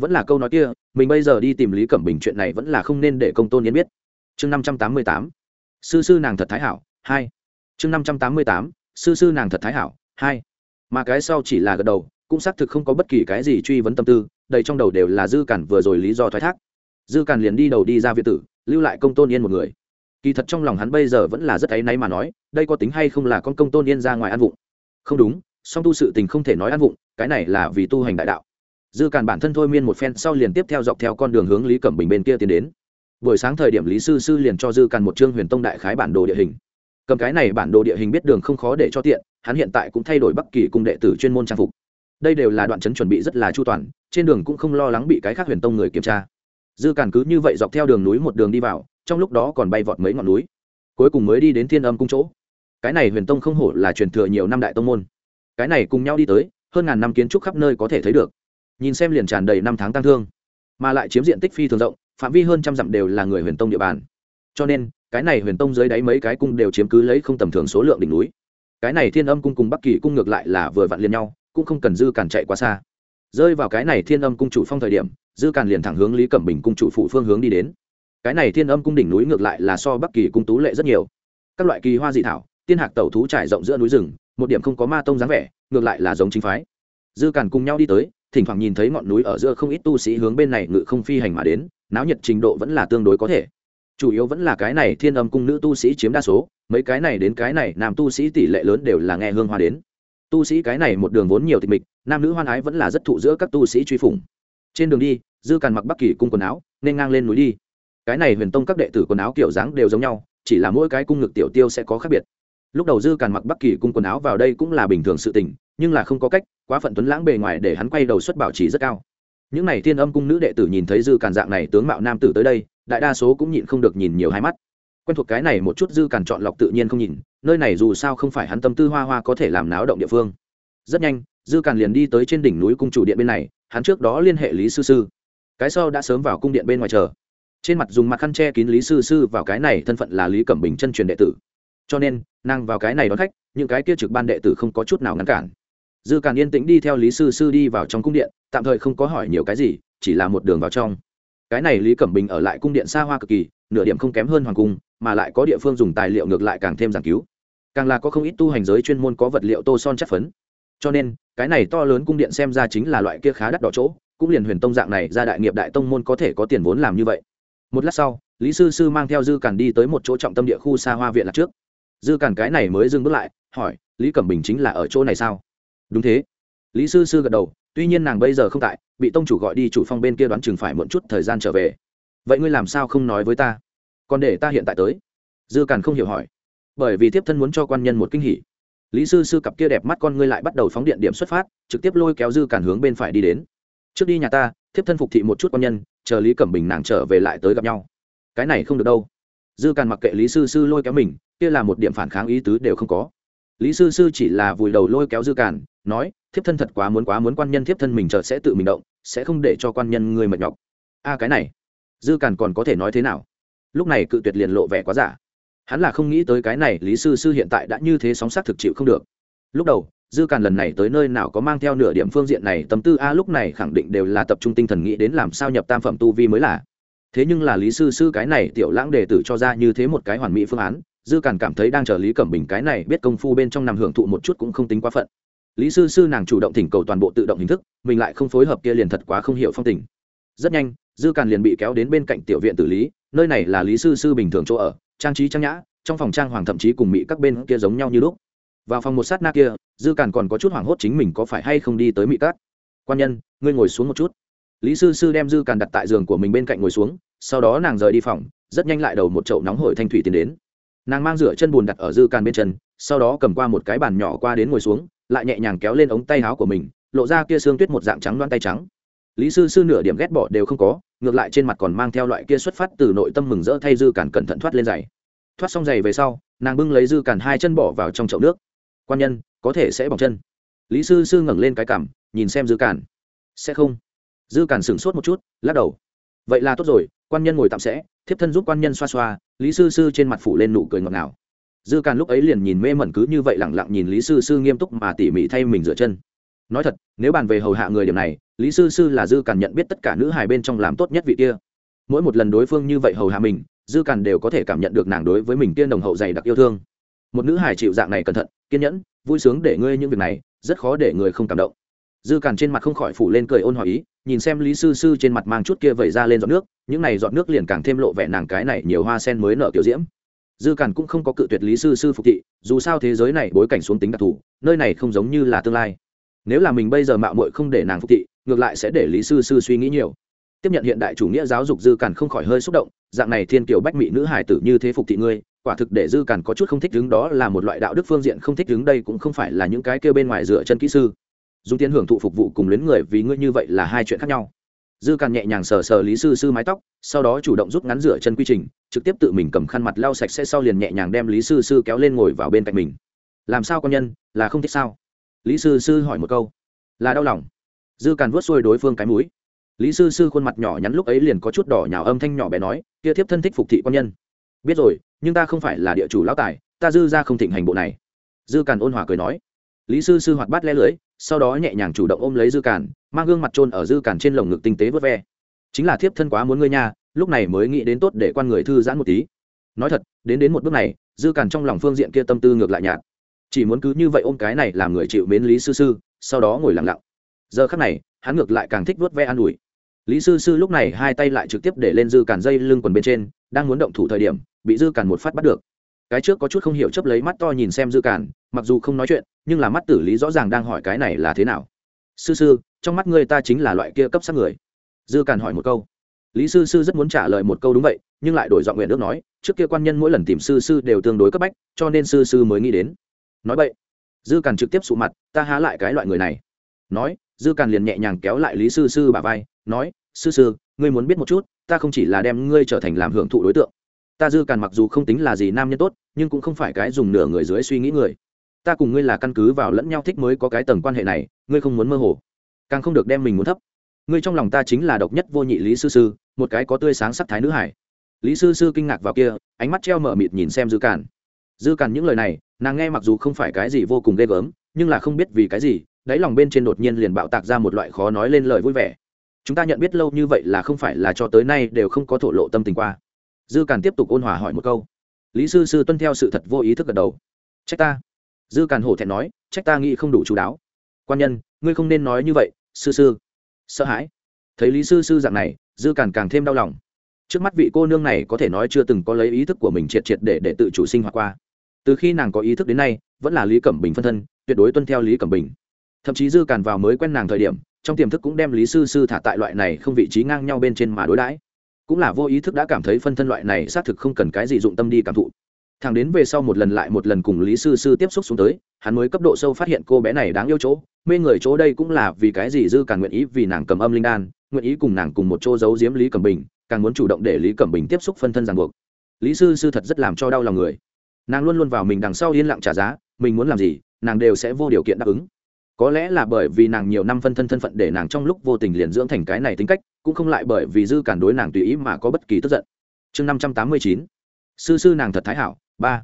vẫn là câu nói kia, mình bây giờ đi tìm lý cẩm bình chuyện này vẫn là không nên để công tôn yến biết. Chương năm trăm tám mươi tám, sư sư nàng thật thái hảo, hai. Chương năm trăm tám mươi tám, sư sư nàng thật thái hảo, hai. Mà cái sau chỉ là gật đầu, cũng xác thực không có bất kỳ cái gì truy vấn tâm tư, đầy trong đầu đều là dư cản vừa rồi lý do thoái thác. Dư cản liền đi đầu đi ra viện tử, lưu lại công tôn yên một người. Kỳ thật trong lòng hắn bây giờ vẫn là rất áy náy mà nói, đây có tính hay không là con công tôn yên ra ngoài ăn vụng? Không đúng, song tu sự tình không thể nói ăn vụng, cái này là vì tu hành đại đạo dư Càn bản thân thôi miên một phen sau liền tiếp theo dọc theo con đường hướng lý cẩm bình bên kia tiến đến buổi sáng thời điểm lý sư sư liền cho dư Càn một chương huyền tông đại khái bản đồ địa hình cầm cái này bản đồ địa hình biết đường không khó để cho tiện hắn hiện tại cũng thay đổi bắc kỳ cung đệ tử chuyên môn trang phục đây đều là đoạn chấn chuẩn bị rất là chu toàn trên đường cũng không lo lắng bị cái khác huyền tông người kiểm tra dư càn cứ như vậy dọc theo đường núi một đường đi vào trong lúc đó còn bay vọt mấy ngọn núi cuối cùng mới đi đến thiên âm cung chỗ cái này huyền tông không hổ là truyền thừa nhiều năm đại tông môn cái này cùng nhau đi tới hơn ngàn năm kiến trúc khắp nơi có thể thấy được nhìn xem liền tràn đầy năm tháng tăng thương. Mà lại chiếm diện tích phi thường rộng, phạm vi hơn trăm dặm đều là người huyền tông địa bàn. Cho nên, cái này huyền tông dưới đáy mấy cái cung đều chiếm cứ lấy không tầm thường số lượng đỉnh núi. Cái này thiên âm cung cùng bắc kỳ cung ngược lại là vừa vặn liền nhau, cũng không cần dư càn chạy quá xa. Rơi vào cái này thiên âm cung chủ phong thời điểm, dư càn liền thẳng hướng lý cẩm bình cung chủ phụ phương hướng đi đến. Cái này thiên âm cung đỉnh núi ngược lại là so bắc kỳ cung tú lệ rất nhiều. Các loại kỳ hoa dị thảo, tiên hạc tẩu thú trải rộng giữa núi rừng, một điểm không có ma tông dáng vẻ, ngược lại là giống chính phái. Dư càn cùng nhau đi tới thỉnh thoảng nhìn thấy ngọn núi ở giữa không ít tu sĩ hướng bên này ngự không phi hành mà đến, náo nhiệt trình độ vẫn là tương đối có thể. Chủ yếu vẫn là cái này thiên âm cung nữ tu sĩ chiếm đa số, mấy cái này đến cái này nam tu sĩ tỷ lệ lớn đều là nghe hương hoa đến. Tu sĩ cái này một đường vốn nhiều tịch mịch, nam nữ hoan ái vẫn là rất thụ giữa các tu sĩ truy phủng. Trên đường đi, dư càn mặc bắc kỳ cung quần áo, nên ngang lên núi đi. Cái này huyền tông các đệ tử quần áo kiểu dáng đều giống nhau, chỉ là mỗi cái cung ngực tiểu tiêu sẽ có khác biệt. Lúc đầu dư càn mặc bắc kỳ cung quần áo vào đây cũng là bình thường sự tình nhưng là không có cách, quá phận tuấn lãng bề ngoài để hắn quay đầu xuất bảo trì rất cao. Những n à y thiên âm cung nữ đệ tử nhìn thấy dư càn dạng này tướng mạo nam tử tới đây, đại đa số cũng nhịn không được nhìn nhiều hai mắt. Quen thuộc cái này một chút dư càn chọn lọc tự nhiên không nhìn, nơi này dù sao không phải hắn tâm tư hoa hoa có thể làm náo động địa phương. Rất nhanh, dư càn liền đi tới trên đỉnh núi cung chủ điện bên này, hắn trước đó liên hệ lý sư sư. Cái sau đã sớm vào cung điện bên ngoài chờ. Trên mặt dùng mặt khăn che kín lý sư sư vào cái này thân phận là lý cẩm bình chân truyền đệ tử. Cho nên, nàng vào cái này đón khách, những cái kia trực ban đệ tử không có chút nào ngăn cản dư càn yên tĩnh đi theo lý sư sư đi vào trong cung điện, tạm thời không có hỏi nhiều cái gì, chỉ là một đường vào trong. Cái này lý cẩm bình ở lại cung điện xa hoa cực kỳ, nửa điểm không kém hơn hoàng cung, mà lại có địa phương dùng tài liệu ngược lại càng thêm giảng cứu. Càng là có không ít tu hành giới chuyên môn có vật liệu tô son chất phấn. Cho nên, cái này to lớn cung điện xem ra chính là loại kia khá đắt đỏ chỗ, cũng liền huyền tông dạng này ra đại nghiệp đại tông môn có thể có tiền vốn làm như vậy. Một lát sau, lý sư sư mang theo dư càn đi tới một chỗ trọng tâm địa khu xa hoa viện lạc trước. Dư càn cái này mới dừng bước lại, hỏi, lý cẩm bình chính là ở chỗ này sao? Đúng thế. Lý sư sư gật đầu, tuy nhiên nàng bây giờ không tại, bị tông chủ gọi đi chủ phong bên kia đoán chừng phải muộn chút thời gian trở về. Vậy ngươi làm sao không nói với ta? Còn để ta hiện tại tới. Dư càn không hiểu hỏi. Bởi vì tiếp thân muốn cho quan nhân một kinh hỉ. Lý sư sư cặp kia đẹp mắt con ngươi lại bắt đầu phóng điện điểm xuất phát, trực tiếp lôi kéo dư càn hướng bên phải đi đến. Trước đi nhà ta, thiếp thân phục thị một chút quan nhân, chờ lý cẩm bình nàng trở về lại tới gặp nhau. Cái này không được đâu. Dư càn mặc kệ lý sư sư lôi kéo mình, kia là một điểm phản kháng ý tứ đều không có. Lý sư sư chỉ là vùi đầu lôi kéo dư càn nói, thiếp thân thật quá muốn quá muốn quan nhân thiếp thân mình chờ sẽ tự mình động, sẽ không để cho quan nhân người mệt nhọc. A, cái này, dư càn còn có thể nói thế nào? Lúc này cự tuyệt liền lộ vẻ quá giả. Hắn là không nghĩ tới cái này lý sư sư hiện tại đã như thế sóng sắc thực chịu không được. Lúc đầu, dư càn lần này tới nơi nào có mang theo nửa điểm phương diện này, tâm tư a lúc này khẳng định đều là tập trung tinh thần nghĩ đến làm sao nhập tam phẩm tu vi mới là. Thế nhưng là lý sư sư cái này tiểu lãng đề tử cho ra như thế một cái hoàn mỹ phương án, dư càn cảm thấy đang chờ lý cẩm bình cái này biết công phu bên trong nằm hưởng thụ một chút cũng không tính quá phận lý sư sư nàng chủ động thỉnh cầu toàn bộ tự động hình thức, mình lại không phối hợp kia liền thật quá không hiểu phong tình. Rất nhanh, dư càn liền bị kéo đến bên cạnh tiểu viện tử lý, nơi này là lý sư sư bình thường chỗ ở, trang trí trang nhã, trong phòng trang hoàng thậm chí cùng mỹ các bên kia giống nhau như lúc. Vào phòng một sát na kia, dư càn còn có chút hoảng hốt chính mình có phải hay không đi tới mỹ các. Quan nhân, ngươi ngồi xuống một chút. Lý sư sư đem dư càn đặt tại giường của mình bên cạnh ngồi xuống, sau đó nàng rời đi phòng, rất nhanh lại đầu một chậu nóng hổi thanh thủy tiến đến. Nàng mang rửa chân bùn đặt ở dư càn bên chân, sau đó cầm qua một cái bàn nhỏ qua đến ngồi xuống lại nhẹ nhàng kéo lên ống tay áo của mình, lộ ra kia xương tuyết một dạng trắng loan tay trắng. Lý sư sư nửa điểm ghét bỏ đều không có, ngược lại trên mặt còn mang theo loại kia xuất phát từ nội tâm mừng rỡ thay dư cản cẩn thận thoát lên giày. Thoát xong giày về sau, nàng bưng lấy dư cản hai chân bỏ vào trong chậu nước. Quan nhân, có thể sẽ bỏng chân. Lý sư sư ngẩng lên cái cảm nhìn xem dư cản. sẽ không. Dư cản sửng sốt một chút, lắc đầu. Vậy là tốt rồi, quan nhân ngồi tạm sẽ, thiếp thân giúp quan nhân xoa xoa. Lý sư sư trên mặt phủ lên nụ cười ngọt ngào dư càn lúc ấy liền nhìn mê mẩn cứ như vậy lẳng lặng nhìn lý sư sư nghiêm túc mà tỉ mỉ thay mình rửa chân. Nói thật, nếu bàn về hầu hạ người điểm này, lý sư sư là dư càn nhận biết tất cả nữ hài bên trong làm tốt nhất vị kia. Mỗi một lần đối phương như vậy hầu hạ mình, dư càn đều có thể cảm nhận được nàng đối với mình tiên đồng hậu dày đặc yêu thương. Một nữ hài chịu dạng này cẩn thận, kiên nhẫn, vui sướng để ngươi những việc này, rất khó để người không cảm động. Dư càn trên mặt không khỏi phủ lên cười ôn hỏi ý, nhìn xem lý sư sư trên mặt mang chút kia vẩy ra lên giọt nước, những này giọt nước liền càng thêm lộ vẻ nàng cái này nhiều hoa sen mới nở kiểu diễm dư cản cũng không có cự tuyệt lý sư sư phục thị, dù sao thế giới này bối cảnh xuống tính đặc thù, nơi này không giống như là tương lai. Nếu là mình bây giờ mạo muội không để nàng phục thị, ngược lại sẽ để lý sư sư suy nghĩ nhiều. Tiếp nhận hiện đại chủ nghĩa giáo dục dư cản không khỏi hơi xúc động, dạng này thiên kiều bách mỹ nữ hải tử như thế phục thị ngươi, quả thực để dư cản có chút không thích đứng đó là một loại đạo đức phương diện không thích đứng đây cũng không phải là những cái kêu bên ngoài dựa chân kỹ sư. Dùng tiền hưởng thụ phục vụ cùng luyến người vì ngươi như vậy là hai chuyện khác nhau dư càn nhẹ nhàng sờ sờ lý sư sư mái tóc, sau đó chủ động rút ngắn rửa chân quy trình, trực tiếp tự mình cầm khăn mặt lau sạch sẽ sau liền nhẹ nhàng đem lý sư sư kéo lên ngồi vào bên cạnh mình. Làm sao con nhân, là không thích sao? Lý sư sư hỏi một câu. Là đau lòng. Dư càn vớt xuôi đối phương cái mũi. Lý sư sư khuôn mặt nhỏ nhắn lúc ấy liền có chút đỏ nhào âm thanh nhỏ bé nói, kia thiếp thân thích phục thị quan nhân. Biết rồi, nhưng ta không phải là địa chủ lão tài, ta dư ra không thịnh hành bộ này. Dư càn ôn hòa cười nói. Lý sư sư hoạt bát le lưới sau đó nhẹ nhàng chủ động ôm lấy dư càn mang gương mặt trôn ở dư cản trên lồng ngực tinh tế vớt ve. Chính là thiếp thân quá muốn ngươi nha lúc này mới nghĩ đến tốt để quan người thư giãn một tí. Nói thật đến đến một bước này dư cản trong lòng phương diện kia tâm tư ngược lại nhạt. Chỉ muốn cứ như vậy ôm cái này làm người chịu mến lý sư sư sau đó ngồi lặng lặng. Giờ khắc này hắn ngược lại càng thích vớt ve an ủi. Lý sư sư lúc này hai tay lại trực tiếp để lên dư cản dây lưng quần bên trên đang muốn động thủ thời điểm bị dư cản một phát bắt được. Cái trước có chút không hiểu chấp lấy mắt to nhìn xem dư cản, mặc dù không nói chuyện nhưng là mắt tử lý rõ ràng đang hỏi cái này là thế nào. Sư sư trong mắt ngươi ta chính là loại kia cấp sắc người. Dư càn hỏi một câu. Lý sư sư rất muốn trả lời một câu đúng vậy, nhưng lại đổi giọng nguyện nước nói, trước kia quan nhân mỗi lần tìm sư sư đều tương đối cấp bách, cho nên sư sư mới nghĩ đến. Nói vậy, dư càn trực tiếp sụ mặt, ta há lại cái loại người này. Nói, dư càn liền nhẹ nhàng kéo lại lý sư sư bà vai, nói, sư sư, ngươi muốn biết một chút, ta không chỉ là đem ngươi trở thành làm hưởng thụ đối tượng. Ta dư càn mặc dù không tính là gì nam nhân tốt, nhưng cũng không phải cái dùng nửa người dưới suy nghĩ người. Ta cùng ngươi là căn cứ vào lẫn nhau thích mới có cái tầng quan hệ này, ngươi không muốn mơ hồ càng không được đem mình muốn thấp. Ngươi trong lòng ta chính là độc nhất vô nhị lý sư sư, một cái có tươi sáng sắc thái nữ hải. Lý sư sư kinh ngạc vào kia, ánh mắt treo mở mịt nhìn xem dư càn. Dư càn những lời này, nàng nghe mặc dù không phải cái gì vô cùng ghê gớm, nhưng là không biết vì cái gì, đáy lòng bên trên đột nhiên liền bạo tạc ra một loại khó nói lên lời vui vẻ. Chúng ta nhận biết lâu như vậy là không phải là cho tới nay đều không có thổ lộ tâm tình qua. Dư càn tiếp tục ôn hòa hỏi một câu. Lý sư sư tuân theo sự thật vô ý thức gật đầu. Trách ta. Dư càn hổ thẹn nói, trách ta nghĩ không đủ chú đáo. Quan nhân, ngươi không nên nói như vậy sư sư. Sợ hãi. Thấy lý sư sư dạng này, dư càn càng thêm đau lòng. Trước mắt vị cô nương này có thể nói chưa từng có lấy ý thức của mình triệt triệt để để tự chủ sinh hoạt qua. Từ khi nàng có ý thức đến nay, vẫn là lý cẩm bình phân thân, tuyệt đối tuân theo lý cẩm bình. Thậm chí dư càn vào mới quen nàng thời điểm, trong tiềm thức cũng đem lý sư sư thả tại loại này không vị trí ngang nhau bên trên mà đối đãi. Cũng là vô ý thức đã cảm thấy phân thân loại này xác thực không cần cái gì dụng tâm đi cảm thụ thằng đến về sau một lần lại một lần cùng lý sư sư tiếp xúc xuống tới, hắn mới cấp độ sâu phát hiện cô bé này đáng yêu chỗ, mê người chỗ đây cũng là vì cái gì dư càng nguyện ý vì nàng cầm âm linh đan, nguyện ý cùng nàng cùng một chỗ giấu giếm lý cẩm bình, càng muốn chủ động để lý cẩm bình tiếp xúc phân thân ràng buộc. Lý sư sư thật rất làm cho đau lòng người. Nàng luôn luôn vào mình đằng sau yên lặng trả giá, mình muốn làm gì, nàng đều sẽ vô điều kiện đáp ứng. Có lẽ là bởi vì nàng nhiều năm phân thân thân phận để nàng trong lúc vô tình liền dưỡng thành cái này tính cách, cũng không lại bởi vì dư cản đối nàng tùy ý mà có bất kỳ tức giận. Chương năm trăm tám mươi chín. Sư sư nàng thật thái hảo ba.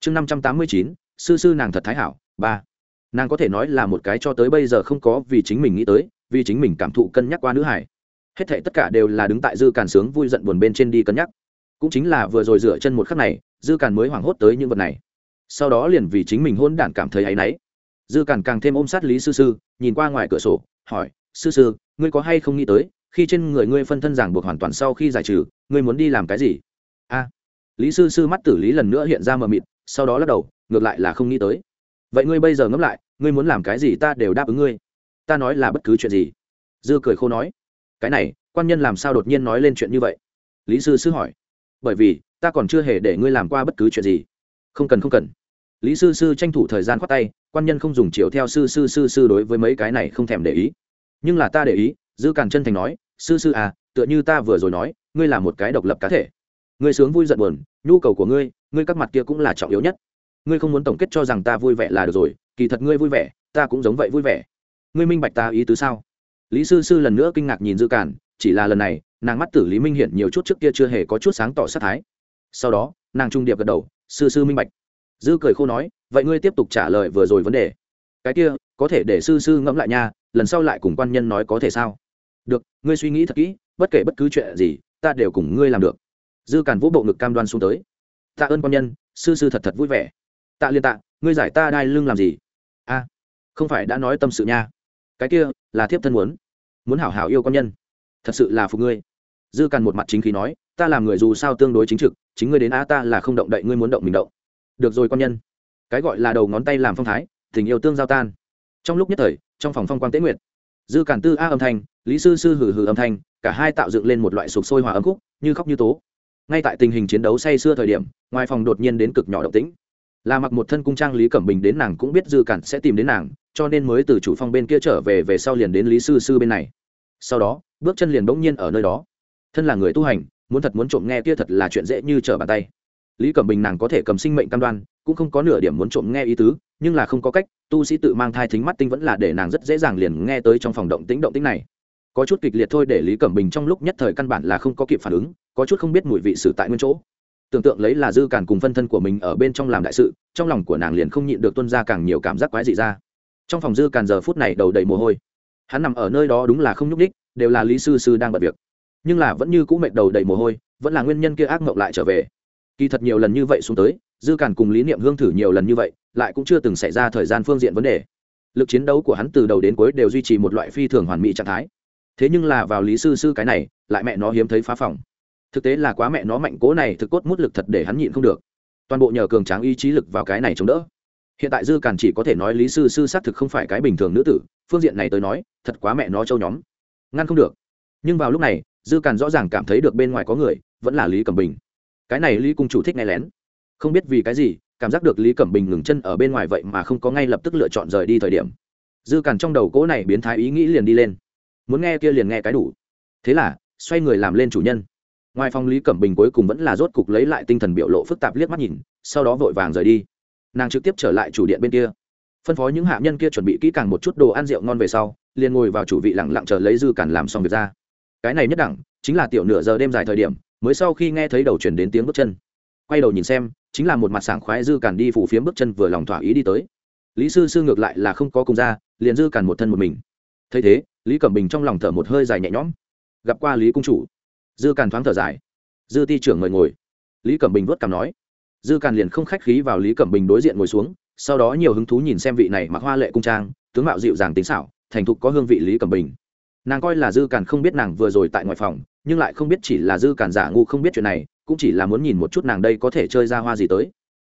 Chương năm trăm tám mươi chín, sư sư nàng thật thái hảo. Ba. Nàng có thể nói là một cái cho tới bây giờ không có vì chính mình nghĩ tới, vì chính mình cảm thụ cân nhắc qua nữ hải. Hết thệ tất cả đều là đứng tại dư càn sướng vui giận buồn bên trên đi cân nhắc. Cũng chính là vừa rồi dựa chân một khắc này, dư càn mới hoảng hốt tới những vật này. Sau đó liền vì chính mình hôn đản cảm thấy áy náy. Dư càn càng thêm ôm sát lý sư sư, nhìn qua ngoài cửa sổ, hỏi, sư sư, ngươi có hay không nghĩ tới, khi trên người ngươi phân thân giảng buộc hoàn toàn sau khi giải trừ, ngươi muốn đi làm cái gì? Lý sư sư mắt tử lý lần nữa hiện ra mờ mịt, sau đó lắc đầu, ngược lại là không nghĩ tới. Vậy ngươi bây giờ ngẫm lại, ngươi muốn làm cái gì ta đều đáp ứng ngươi. Ta nói là bất cứ chuyện gì. Dư cười khô nói. Cái này, quan nhân làm sao đột nhiên nói lên chuyện như vậy? Lý sư sư hỏi. Bởi vì, ta còn chưa hề để ngươi làm qua bất cứ chuyện gì. Không cần không cần. Lý sư sư tranh thủ thời gian khoát tay, quan nhân không dùng chiều theo sư sư sư sư đối với mấy cái này không thèm để ý. Nhưng là ta để ý, dư càn chân thành nói, sư sư à tựa như ta vừa rồi nói, ngươi là một cái độc lập cá thể ngươi sướng vui giận buồn nhu cầu của ngươi ngươi các mặt kia cũng là trọng yếu nhất. Ngươi không muốn tổng kết cho rằng ta vui vẻ là được rồi kỳ thật ngươi vui vẻ ta cũng giống vậy vui vẻ. Ngươi minh bạch ta ý tứ sao? Lý sư sư lần nữa kinh ngạc nhìn dư cản, chỉ là lần này nàng mắt tử lý minh hiện nhiều chút trước kia chưa hề có chút sáng tỏ sát thái. Sau đó nàng trung điệp gật đầu sư sư minh bạch. Dư cười khô nói vậy ngươi tiếp tục trả lời vừa rồi vấn đề. Cái kia có thể để sư sư ngẫm lại nha lần sau lại cùng quan nhân nói có thể sao? Được ngươi suy nghĩ thật kỹ bất kể bất cứ chuyện gì ta đều cùng ngươi làm được dư càn vũ bộ ngực cam đoan xuống tới. Tạ ơn quan nhân, sư sư thật thật vui vẻ. Tạ liên tạ, ngươi giải ta đai lưng làm gì? A, không phải đã nói tâm sự nha. Cái kia, là thiếp thân muốn. Muốn hảo hảo yêu quan nhân. Thật sự là phục ngươi. Dư càn một mặt chính khí nói, ta làm người dù sao tương đối chính trực, chính ngươi đến a ta là không động đậy, ngươi muốn động mình động. Được rồi quan nhân. Cái gọi là đầu ngón tay làm phong thái, tình yêu tương giao tan. Trong lúc nhất thời, trong phòng phong quang tế nguyệt. Dư cản tư a âm thanh, lý sư sư hừ hừ âm thanh, cả hai tạo dựng lên một loại sục sôi hòa âm khúc, như khóc như tố ngay tại tình hình chiến đấu say xưa thời điểm, ngoài phòng đột nhiên đến cực nhỏ động tĩnh. Là mặc một thân cung trang lý cẩm bình đến nàng cũng biết dư cản sẽ tìm đến nàng, cho nên mới từ chủ phong bên kia trở về về sau liền đến lý sư sư bên này. Sau đó, bước chân liền bỗng nhiên ở nơi đó. Thân là người tu hành, muốn thật muốn trộm nghe kia thật là chuyện dễ như trở bàn tay. Lý cẩm bình nàng có thể cầm sinh mệnh cam đoan, cũng không có nửa điểm muốn trộm nghe ý tứ, nhưng là không có cách, tu sĩ tự mang thai thính mắt tinh vẫn là để nàng rất dễ dàng liền nghe tới trong phòng động tĩnh động tĩnh này có chút kịch liệt thôi để lý cẩm bình trong lúc nhất thời căn bản là không có kịp phản ứng, có chút không biết mùi vị sự tại nguyên chỗ. Tưởng tượng lấy là dư càn cùng phân thân của mình ở bên trong làm đại sự, trong lòng của nàng liền không nhịn được tuân ra càng nhiều cảm giác quái dị ra. Trong phòng dư càn giờ phút này đầu đầy mồ hôi. Hắn nằm ở nơi đó đúng là không nhúc ních đều là lý sư sư đang bật việc. Nhưng là vẫn như cũ mệt đầu đầy mồ hôi, vẫn là nguyên nhân kia ác mộng lại trở về. Kỳ thật nhiều lần như vậy xuống tới, dư càn cùng lý niệm hương thử nhiều lần như vậy, lại cũng chưa từng xảy ra thời gian phương diện vấn đề. Lực chiến đấu của hắn từ đầu đến cuối đều duy trì một loại phi thường hoàn mỹ trạng thái thế nhưng là vào lý sư sư cái này, lại mẹ nó hiếm thấy phá phòng. Thực tế là quá mẹ nó mạnh cố này thực cốt mút lực thật để hắn nhịn không được. Toàn bộ nhờ cường tráng ý chí lực vào cái này chống đỡ. Hiện tại dư càn chỉ có thể nói lý sư sư xác thực không phải cái bình thường nữ tử, phương diện này tới nói, thật quá mẹ nó trâu nhóm. Ngăn không được. Nhưng vào lúc này, dư càn rõ ràng cảm thấy được bên ngoài có người, vẫn là lý cẩm bình. Cái này lý cung chủ thích nghe lén. Không biết vì cái gì, cảm giác được lý cẩm bình ngừng chân ở bên ngoài vậy mà không có ngay lập tức lựa chọn rời đi thời điểm. Dư càn trong đầu cỗ này biến thái ý nghĩ liền đi lên muốn nghe kia liền nghe cái đủ. Thế là, xoay người làm lên chủ nhân. Ngoài phòng lý cẩm bình cuối cùng vẫn là rốt cục lấy lại tinh thần biểu lộ phức tạp liếc mắt nhìn, sau đó vội vàng rời đi. Nàng trực tiếp trở lại chủ điện bên kia. Phân phó những hạ nhân kia chuẩn bị kỹ càng một chút đồ ăn rượu ngon về sau, liền ngồi vào chủ vị lẳng lặng chờ lấy dư cản làm xong việc ra. Cái này nhất đẳng, chính là tiểu nửa giờ đêm dài thời điểm, mới sau khi nghe thấy đầu chuyển đến tiếng bước chân. Quay đầu nhìn xem, chính là một mặt sảng khoái dư cản đi phủ phiếm bước chân vừa lòng thỏa ý đi tới. Lý sư sư ngược lại là không có cùng ra, liền dư cản một thân một mình. Thấy thế lý cẩm bình trong lòng thở một hơi dài nhẹ nhõm. Gặp qua lý cung chủ. Dư càn thoáng thở dài. Dư ti trưởng mời ngồi. Lý cẩm bình vớt cằm nói. Dư càn liền không khách khí vào lý cẩm bình đối diện ngồi xuống, sau đó nhiều hứng thú nhìn xem vị này mặc hoa lệ cung trang, tướng mạo dịu dàng tính xảo, thành thục có hương vị lý cẩm bình. Nàng coi là dư càn không biết nàng vừa rồi tại ngoài phòng, nhưng lại không biết chỉ là dư càn giả ngu không biết chuyện này, cũng chỉ là muốn nhìn một chút nàng đây có thể chơi ra hoa gì tới.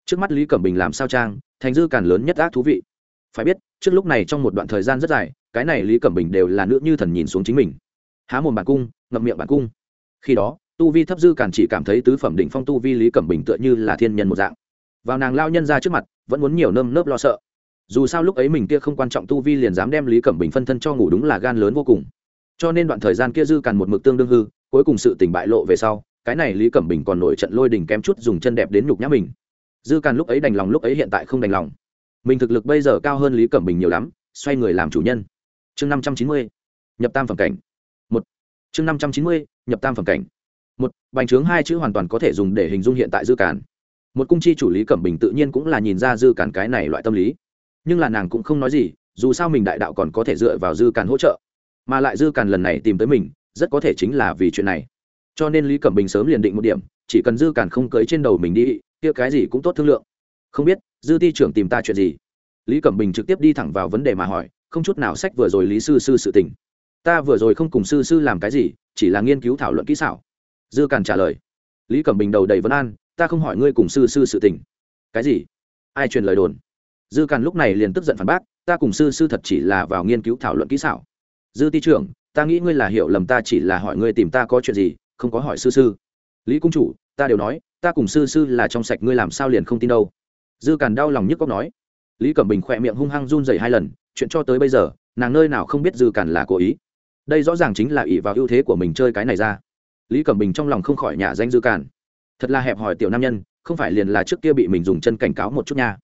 Trước mắt lý cẩm bình làm sao trang, thành dư càn lớn nhất ác thú vị. Phải biết, trước lúc này trong một đoạn thời gian rất dài cái này lý cẩm bình đều là nữ như thần nhìn xuống chính mình. Há mồm bản cung, ngậm miệng bản cung. Khi đó, tu vi thấp dư càn chỉ cảm thấy tứ phẩm đỉnh phong tu vi lý cẩm bình tựa như là thiên nhân một dạng. Vào nàng lao nhân ra trước mặt, vẫn muốn nhiều nơm nớp lo sợ. Dù sao lúc ấy mình kia không quan trọng tu vi liền dám đem lý cẩm bình phân thân cho ngủ đúng là gan lớn vô cùng. Cho nên đoạn thời gian kia dư càn một mực tương đương hư, cuối cùng sự tình bại lộ về sau, cái này lý cẩm bình còn nổi trận lôi đình kém chút dùng chân đẹp đến nhục nhã mình. Dư càn lúc ấy đành lòng, lúc ấy hiện tại không đành lòng. Mình thực lực bây giờ cao hơn lý cẩm bình nhiều lắm, xoay người làm chủ nhân chương năm trăm chín mươi, nhập tam phẩm cảnh. Một. Chương năm trăm chín mươi, nhập tam phẩm cảnh. Một, bành trướng hai chữ hoàn toàn có thể dùng để hình dung hiện tại dư cản. một cung chi chủ lý cẩm bình tự nhiên cũng là nhìn ra dư cản cái này loại tâm lý. Nhưng là nàng cũng không nói gì, dù sao mình đại đạo còn có thể dựa vào dư cản hỗ trợ. Mà lại dư cản lần này tìm tới mình, rất có thể chính là vì chuyện này. Cho nên lý cẩm bình sớm liền định một điểm, chỉ cần dư cản không cưới trên đầu mình đi, kia cái gì cũng tốt thương lượng. Không biết, dư ti trưởng tìm ta chuyện gì? Lý cẩm bình trực tiếp đi thẳng vào vấn đề mà hỏi không chút nào sách vừa rồi lý sư sư sự tình. Ta vừa rồi không cùng sư sư làm cái gì, chỉ là nghiên cứu thảo luận kỹ xảo. Dư càn trả lời. Lý cẩm bình đầu đầy vấn an, ta không hỏi ngươi cùng sư sư sự tình. Cái gì? Ai truyền lời đồn? Dư càn lúc này liền tức giận phản bác, ta cùng sư sư thật chỉ là vào nghiên cứu thảo luận kỹ xảo. Dư ti trưởng, ta nghĩ ngươi là hiểu lầm ta chỉ là hỏi ngươi tìm ta có chuyện gì, không có hỏi sư sư. Lý cung chủ, ta đều nói, ta cùng sư sư là trong sạch ngươi làm sao liền không tin đâu. Dư càn đau lòng nhức cóc nói. Lý cẩm bình khỏe miệng hung hăng run dày hai lần chuyện cho tới bây giờ, nàng nơi nào không biết dư cản là cố ý. Đây rõ ràng chính là ỷ vào ưu thế của mình chơi cái này ra. Lý cẩm bình trong lòng không khỏi nhà danh dư cản. thật là hẹp hòi tiểu nam nhân, không phải liền là trước kia bị mình dùng chân cảnh cáo một chút nha.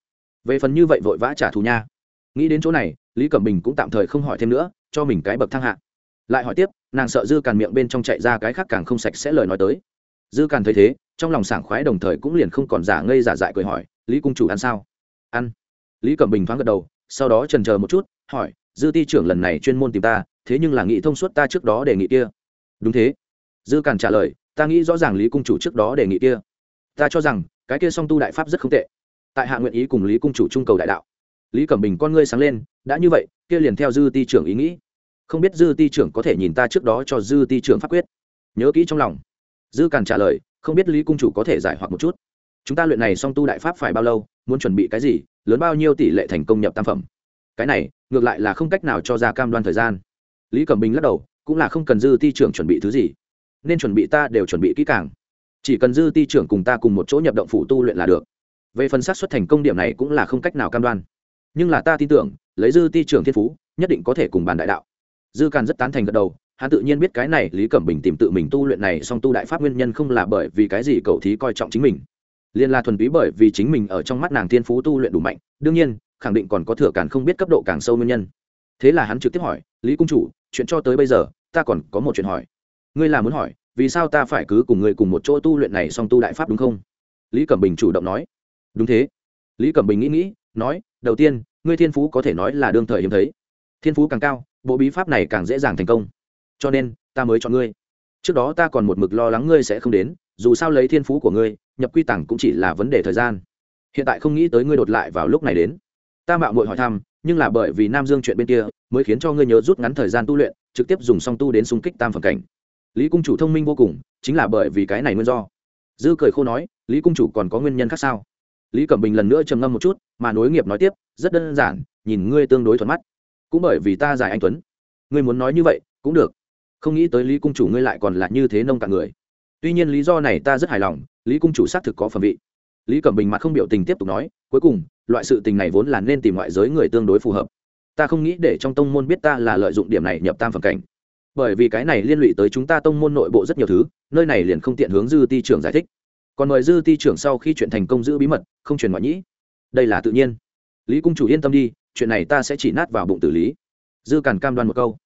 Về phần như vậy vội vã trả thù nha. Nghĩ đến chỗ này, lý cẩm bình cũng tạm thời không hỏi thêm nữa, cho mình cái bậc thang hạ. Lại hỏi tiếp, nàng sợ dư càn miệng bên trong chạy ra cái khác càng không sạch sẽ lời nói tới. Dư càn thấy thế, trong lòng sảng khoái đồng thời cũng liền không còn giả ngây giả dại cười hỏi, lý cung chủ ăn sao? Ăn. Lý cẩm bình thoáng gật đầu sau đó trần chờ một chút, hỏi, dư ti trưởng lần này chuyên môn tìm ta, thế nhưng là nghĩ thông suốt ta trước đó đề nghị kia. Đúng thế. Dư càn trả lời, ta nghĩ rõ ràng lý cung chủ trước đó đề nghị kia. Ta cho rằng, cái kia song tu đại pháp rất không tệ. Tại hạ nguyện ý cùng lý cung chủ trung cầu đại đạo. Lý cẩm bình con ngươi sáng lên, đã như vậy, kia liền theo dư ti trưởng ý nghĩ. Không biết dư ti trưởng có thể nhìn ta trước đó cho dư ti trưởng pháp quyết. Nhớ kỹ trong lòng. Dư càn trả lời, không biết lý cung chủ có thể giải hoặc một chút. Chúng ta luyện này song tu đại pháp phải bao lâu, muốn chuẩn bị cái gì lớn bao nhiêu tỷ lệ thành công nhập tam phẩm. Cái này, ngược lại là không cách nào cho ra cam đoan thời gian. Lý cẩm bình lắc đầu, cũng là không cần dư ti trưởng chuẩn bị thứ gì. Nên chuẩn bị ta đều chuẩn bị kỹ càng. Chỉ cần dư ti trưởng cùng ta cùng một chỗ nhập động phủ tu luyện là được. Về phần xác suất thành công điểm này cũng là không cách nào cam đoan. Nhưng là ta tin tưởng, lấy dư ti trưởng thiên phú, nhất định có thể cùng bàn đại đạo. Dư càn rất tán thành gật đầu, hắn tự nhiên biết cái này lý cẩm bình tìm tự mình tu luyện này, song tu đại pháp nguyên nhân không là bởi vì cái gì cậu thí coi trọng chính mình liên là thuần túy bởi vì chính mình ở trong mắt nàng thiên phú tu luyện đủ mạnh, đương nhiên, khẳng định còn có thừa càn không biết cấp độ càng sâu nguyên nhân. Thế là hắn trực tiếp hỏi, lý cung chủ, chuyện cho tới bây giờ, ta còn có một chuyện hỏi. Ngươi là muốn hỏi, vì sao ta phải cứ cùng ngươi cùng một chỗ tu luyện này song tu đại pháp đúng không? Lý cẩm bình chủ động nói. Đúng thế. Lý cẩm bình nghĩ nghĩ, nói, đầu tiên, ngươi thiên phú có thể nói là đương thời hiếm thấy. Thiên phú càng cao, bộ bí pháp này càng dễ dàng thành công. Cho nên, ta mới chọn ngươi trước đó ta còn một mực lo lắng ngươi sẽ không đến, dù sao lấy thiên phú của ngươi, nhập quy tàng cũng chỉ là vấn đề thời gian. Hiện tại không nghĩ tới ngươi đột lại vào lúc này đến. Ta mạo muội hỏi thăm, nhưng là bởi vì nam dương chuyện bên kia, mới khiến cho ngươi nhớ rút ngắn thời gian tu luyện, trực tiếp dùng song tu đến xung kích tam phẩm cảnh. Lý cung chủ thông minh vô cùng, chính là bởi vì cái này nguyên do. Dư cười khô nói, lý cung chủ còn có nguyên nhân khác sao? Lý cẩm bình lần nữa trầm ngâm một chút, mà nối nghiệp nói tiếp, rất đơn giản, nhìn ngươi tương đối thuận mắt. Cũng bởi vì ta giải anh tuấn. Ngươi muốn nói như vậy, cũng được không nghĩ tới lý cung chủ ngươi lại còn là như thế nông cạn người. Tuy nhiên lý do này ta rất hài lòng, lý cung chủ xác thực có phẩm vị. Lý cẩm bình mặt không biểu tình tiếp tục nói, cuối cùng, loại sự tình này vốn là nên tìm ngoại giới người tương đối phù hợp. Ta không nghĩ để trong tông môn biết ta là lợi dụng điểm này nhập tam phẩm cảnh. Bởi vì cái này liên lụy tới chúng ta tông môn nội bộ rất nhiều thứ, nơi này liền không tiện hướng dư ti trưởng giải thích. Còn mời dư ti trưởng sau khi chuyện thành công giữ bí mật, không truyền ngoại nhĩ. Đây là tự nhiên. Lý cung chủ yên tâm đi, chuyện này ta sẽ chỉ nát vào bụng tử lý. Dư càn cam đoan một câu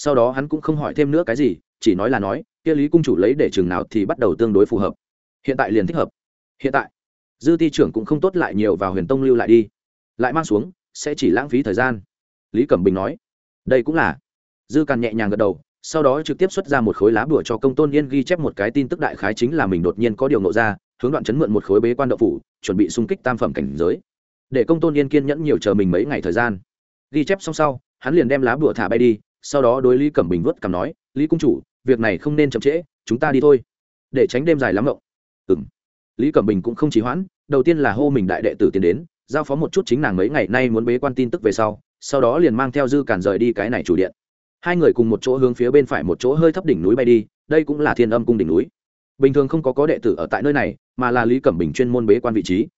sau đó hắn cũng không hỏi thêm nữa cái gì, chỉ nói là nói, kia lý cung chủ lấy để chừng nào thì bắt đầu tương đối phù hợp. Hiện tại liền thích hợp. Hiện tại, dư ti trưởng cũng không tốt lại nhiều vào huyền tông lưu lại đi. Lại mang xuống, sẽ chỉ lãng phí thời gian. Lý cẩm bình nói, đây cũng là. Dư càn nhẹ nhàng gật đầu, sau đó trực tiếp xuất ra một khối lá bùa cho công tôn yên ghi chép một cái tin tức đại khái chính là mình đột nhiên có điều nộ ra, hướng đoạn chấn mượn một khối bế quan đậu phủ, chuẩn bị xung kích tam phẩm cảnh giới. Để công tôn yên kiên nhẫn nhiều chờ mình mấy ngày thời gian. Ghi chép xong sau, hắn liền đem lá bùa thả bay đi sau đó đối lý cẩm bình vớt cằm nói, lý cung chủ, việc này không nên chậm trễ, chúng ta đi thôi, để tránh đêm dài lắm rộng ừ m lý cẩm bình cũng không trì hoãn, đầu tiên là hô mình đại đệ tử tiến đến, giao phó một chút chính nàng mấy ngày nay muốn bế quan tin tức về sau sau đó liền mang theo dư cản rời đi cái này chủ điện. Hai người cùng một chỗ hướng phía bên phải một chỗ hơi thấp đỉnh núi bay đi, đây cũng là thiên âm cung đỉnh núi. Bình thường không có có đệ tử ở tại nơi này, mà là lý cẩm bình chuyên môn bế quan vị trí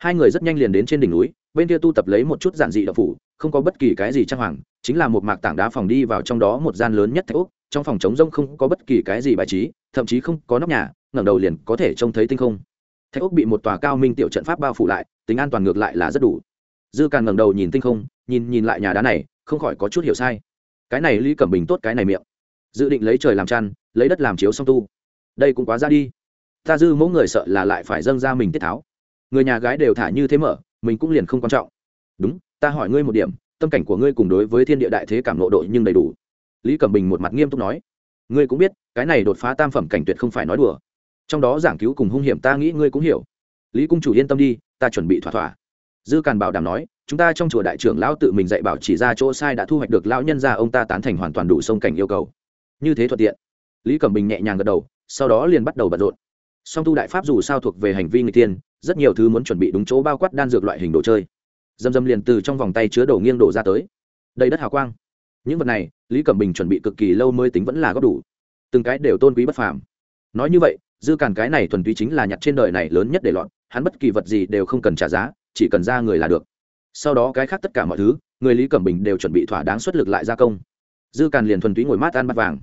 hai người rất nhanh liền đến trên đỉnh núi, bên kia tu tập lấy một chút giản dị đậu phủ, không có bất kỳ cái gì trang hoàng, chính là một mạc tảng đá phòng đi vào trong đó một gian lớn nhất thạch úc trong phòng chống rông không có bất kỳ cái gì bài trí, thậm chí không có nóc nhà, ngẩng đầu liền có thể trông thấy tinh không. Thạch úc bị một tòa cao minh tiểu trận pháp bao phủ lại, tính an toàn ngược lại là rất đủ. Dư càng ngẩng đầu nhìn tinh không, nhìn nhìn lại nhà đá này, không khỏi có chút hiểu sai. Cái này ly cẩm bình tốt cái này miệng. Dự định lấy trời làm chăn lấy đất làm chiếu song tu. Đây cũng quá ra đi. Ta dư mỗi người sợ là lại phải dâng ra mình tiết tháo người nhà gái đều thả như thế mở, mình cũng liền không quan trọng. Đúng, ta hỏi ngươi một điểm, tâm cảnh của ngươi cùng đối với thiên địa đại thế cảm nộ đội nhưng đầy đủ. Lý cẩm bình một mặt nghiêm túc nói, ngươi cũng biết, cái này đột phá tam phẩm cảnh tuyệt không phải nói đùa. Trong đó giảng cứu cùng hung hiểm ta nghĩ ngươi cũng hiểu. Lý cung chủ yên tâm đi, ta chuẩn bị thỏa thỏa. Dư càn bảo đảm nói, chúng ta trong chùa đại trưởng lão tự mình dạy bảo chỉ ra chỗ sai đã thu hoạch được lão nhân ra ông ta tán thành hoàn toàn đủ sông cảnh yêu cầu. Như thế thuận tiện. Lý cẩm bình nhẹ nhàng gật đầu, sau đó liền bắt đầu bận rộn. Song tu đại pháp dù sao thuộc về hành vi người tiên rất nhiều thứ muốn chuẩn bị đúng chỗ bao quát đan dược loại hình đồ chơi. Dầm dầm liền từ trong vòng tay chứa đồ nghiêng đổ ra tới. Đầy đất hào quang. Những vật này, lý cẩm bình chuẩn bị cực kỳ lâu mới tính vẫn là góp đủ. Từng cái đều tôn quý bất phàm. Nói như vậy, dư càn cái này thuần túy chính là nhặt trên đời này lớn nhất để lọt, hắn bất kỳ vật gì đều không cần trả giá, chỉ cần ra người là được. Sau đó cái khác tất cả mọi thứ, người lý cẩm bình đều chuẩn bị thỏa đáng xuất lực lại gia công. Dư càn liền thuần túy ngồi mát ăn bắt vàng.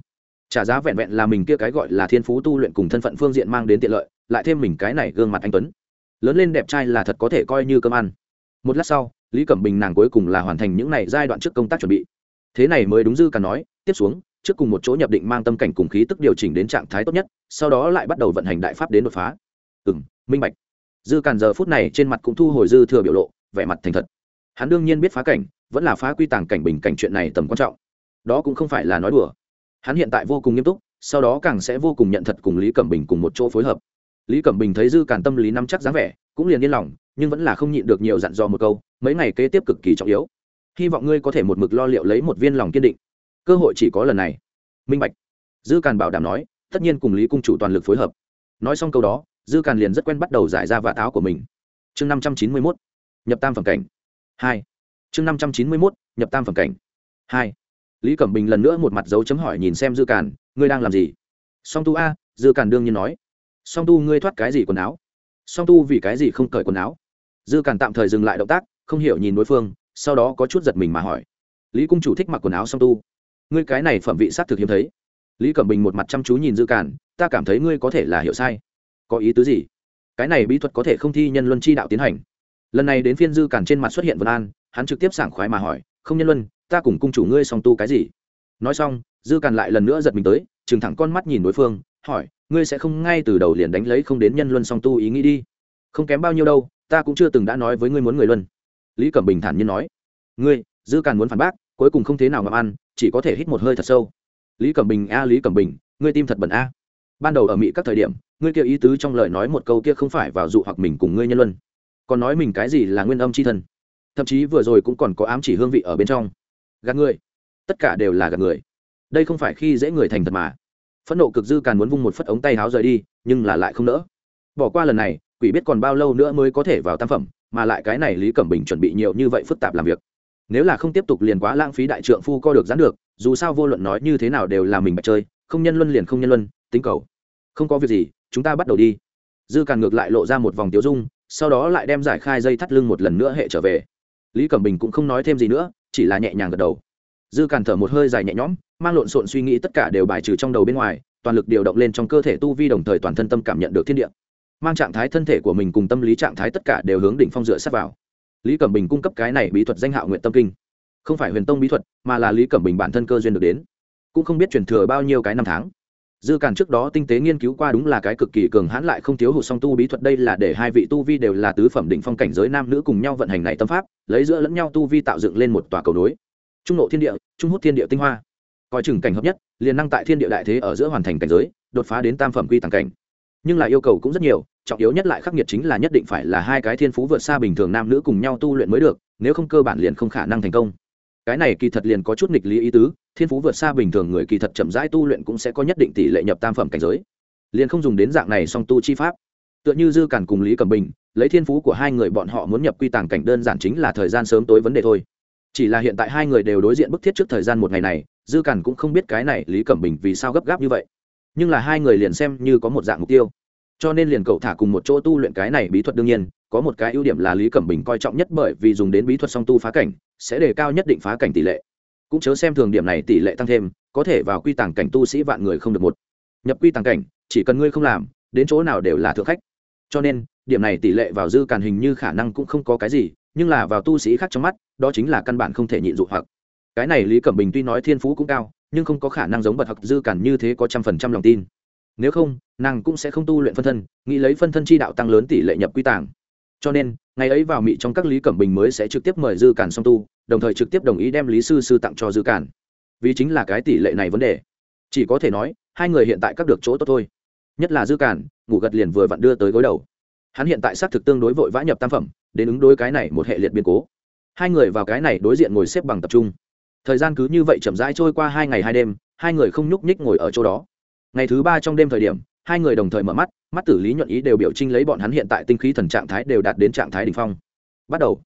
Trả giá vẹn vẹn là mình kia cái gọi là thiên phú tu luyện cùng thân phận phương diện mang đến tiện lợi, lại thêm mình cái này gương mặt anh tuấn lớn lên đẹp trai là thật có thể coi như cơm ăn. Một lát sau, lý cẩm bình nàng cuối cùng là hoàn thành những n à y giai đoạn trước công tác chuẩn bị. Thế này mới đúng dư càn nói, tiếp xuống, trước cùng một chỗ nhập định mang tâm cảnh cùng khí tức điều chỉnh đến trạng thái tốt nhất, sau đó lại bắt đầu vận hành đại pháp đến đột phá. Ừ m minh bạch. Dư càn giờ phút này trên mặt cũng thu hồi dư thừa biểu lộ, vẻ mặt thành thật. Hắn đương nhiên biết phá cảnh, vẫn là phá quy tàng cảnh bình cảnh chuyện này tầm quan trọng. Đó cũng không phải là nói đùa. Hắn hiện tại vô cùng nghiêm túc, sau đó càng sẽ vô cùng nhận thật cùng lý cẩm bình cùng một chỗ phối hợp lý cẩm bình thấy dư càn tâm lý nắm chắc dáng vẻ, cũng liền yên lòng, nhưng vẫn là không nhịn được nhiều dặn dò một câu, mấy ngày kế tiếp cực kỳ trọng yếu. Hy vọng ngươi có thể một mực lo liệu lấy một viên lòng kiên định. Cơ hội chỉ có lần này. Minh bạch. Dư càn bảo đảm nói, tất nhiên cùng lý cung chủ toàn lực phối hợp. Nói xong câu đó, dư càn liền rất quen bắt đầu giải ra vạt áo của mình. Chương năm trăm chín mươi mốt. Nhập tam phẩm cảnh. Hai. Chương năm trăm chín mươi mốt. Nhập tam phẩm cảnh. Hai. Lý cẩm bình lần nữa một mặt dấu chấm hỏi nhìn xem dư càn ngươi đang làm gì? Song tu a, dư càn đương nhiên nói song tu, ngươi thoát cái gì quần áo? Song tu vì cái gì không cởi quần áo? Dư càn tạm thời dừng lại động tác, không hiểu nhìn đối phương, sau đó có chút giật mình mà hỏi. Lý cung chủ thích mặc quần áo song tu. Ngươi cái này phẩm vị s á t thực hiếm thấy. Lý cẩm bình một mặt chăm chú nhìn dư càn, ta cảm thấy ngươi có thể là hiểu sai. Có ý tứ gì? Cái này bí thuật có thể không thi nhân luân chi đạo tiến hành. Lần này đến phiên dư càn trên mặt xuất hiện vân an, hắn trực tiếp sảng khoái mà hỏi, không nhân luân, ta cùng cung chủ ngươi song tu cái gì? Nói xong, dư càn lại lần nữa giật mình tới chừng thẳng con mắt nhìn đối phương hỏi, ngươi sẽ không ngay từ đầu liền đánh lấy không đến nhân luân song tu ý nghĩ đi? Không kém bao nhiêu đâu, ta cũng chưa từng đã nói với ngươi muốn người luân. Lý cẩm bình thản nhiên nói. Ngươi, dư càn muốn phản bác, cuối cùng không thế nào ngậm ăn, chỉ có thể hít một hơi thật sâu. Lý cẩm bình, a, lý cẩm bình, ngươi tim thật bẩn a. Ban đầu ở mỹ các thời điểm, ngươi kia ý tứ trong lời nói một câu kia không phải vào dụ hoặc mình cùng ngươi nhân luân. Còn nói mình cái gì là nguyên âm c h i thân. Thậm chí vừa rồi cũng còn có ám chỉ hương vị ở bên trong. Gạt người. Tất cả đều là gạt người. Đây không phải khi dễ người thành thật mà phẫn nộ cực dư càn muốn vung một phất ống tay háo rời đi, nhưng là lại không nỡ. Bỏ qua lần này, quỷ biết còn bao lâu nữa mới có thể vào tam phẩm, mà lại cái này lý cẩm bình chuẩn bị nhiều như vậy phức tạp làm việc. Nếu là không tiếp tục liền quá lãng phí đại trượng phu co được gián được, dù sao vô luận nói như thế nào đều là mình bạch chơi, không nhân luân liền không nhân luân, tính cầu. Không có việc gì, chúng ta bắt đầu đi. Dư càn ngược lại lộ ra một vòng tiêu dung, sau đó lại đem giải khai dây thắt lưng một lần nữa hệ trở về. Lý cẩm bình cũng không nói thêm gì nữa, chỉ là nhẹ nhàng gật đầu dư càn thở một hơi dài nhẹ nhõm, mang lộn xộn suy nghĩ tất cả đều bài trừ trong đầu bên ngoài, toàn lực điều động lên trong cơ thể tu vi đồng thời toàn thân tâm cảm nhận được thiên địa. Mang trạng thái thân thể của mình cùng tâm lý trạng thái tất cả đều hướng đỉnh phong dựa sát vào. Lý cẩm bình cung cấp cái này bí thuật danh hạo nguyện tâm kinh. Không phải huyền tông bí thuật, mà là lý cẩm bình bản thân cơ duyên được đến. Cũng không biết truyền thừa bao nhiêu cái năm tháng. Dư càn trước đó tinh tế nghiên cứu qua đúng là cái cực kỳ cường hãn lại không thiếu hụt song tu bí thuật đây là để hai vị tu vi đều là tứ phẩm đỉnh phong cảnh giới nam nữ cùng nhau vận hành này tâm pháp, lấy giữa lẫn nhau tu vi tạo dựng lên một tòa cầu nối trung nộ thiên địa, trung hút thiên địa tinh hoa. Coi chừng cảnh hợp nhất, liền năng tại thiên địa đại thế ở giữa hoàn thành cảnh giới, đột phá đến tam phẩm quy tàng cảnh. Nhưng lại yêu cầu cũng rất nhiều, trọng yếu nhất lại khắc nghiệt chính là nhất định phải là hai cái thiên phú vượt xa bình thường nam nữ cùng nhau tu luyện mới được, nếu không cơ bản liền không khả năng thành công. Cái này kỳ thật liền có chút nghịch lý ý tứ, thiên phú vượt xa bình thường người kỳ thật chậm rãi tu luyện cũng sẽ có nhất định tỷ lệ nhập tam phẩm cảnh giới. Liền không dùng đến dạng này song tu chi pháp. Tựa như dư cản cùng lý cẩm bình, lấy thiên phú của hai người bọn họ muốn nhập quy tàng cảnh đơn giản chính là thời gian sớm tối vấn đề thôi chỉ là hiện tại hai người đều đối diện bức thiết trước thời gian một ngày này, dư cản cũng không biết cái này lý cẩm bình vì sao gấp gáp như vậy. Nhưng là hai người liền xem như có một dạng mục tiêu. Cho nên liền cậu thả cùng một chỗ tu luyện cái này bí thuật đương nhiên, có một cái ưu điểm là lý cẩm bình coi trọng nhất bởi vì dùng đến bí thuật song tu phá cảnh, sẽ đề cao nhất định phá cảnh tỷ lệ. Cũng chớ xem thường điểm này tỷ lệ tăng thêm, có thể vào quy tàng cảnh tu sĩ vạn người không được một. Nhập quy tàng cảnh, chỉ cần ngươi không làm, đến chỗ nào đều là thượng khách. Cho nên, điểm này tỷ lệ vào dư càn hình như khả năng cũng không có cái gì, nhưng là vào tu sĩ khác trong mắt đó chính là căn bản không thể nhịn dụ hoặc. Cái này lý cẩm bình tuy nói thiên phú cũng cao, nhưng không có khả năng giống bật hặc dư Cản như thế có trăm phần trăm lòng tin. Nếu không, nàng cũng sẽ không tu luyện phân thân, nghĩ lấy phân thân chi đạo tăng lớn tỷ lệ nhập quy tàng. Cho nên, ngày ấy vào mị trong các lý cẩm bình mới sẽ trực tiếp mời dư cản song tu, đồng thời trực tiếp đồng ý đem lý sư sư tặng cho dư cản. Vì chính là cái tỷ lệ này vấn đề. Chỉ có thể nói, hai người hiện tại các được chỗ tốt thôi. Nhất là dư cản, ngủ gật liền vừa vặn đưa tới gối đầu. Hắn hiện tại xác thực tương đối vội vã nhập tam phẩm, đến ứng đối cái này một hệ liệt biến cố hai người vào cái này đối diện ngồi xếp bằng tập trung. Thời gian cứ như vậy chậm rãi trôi qua hai ngày hai đêm, hai người không nhúc nhích ngồi ở chỗ đó. Ngày thứ ba trong đêm thời điểm, hai người đồng thời mở mắt mắt tử lý nhuận ý đều biểu trinh lấy bọn hắn hiện tại tinh khí thần trạng thái đều đạt đến trạng thái đ ỉ n h phong. Bắt đầu,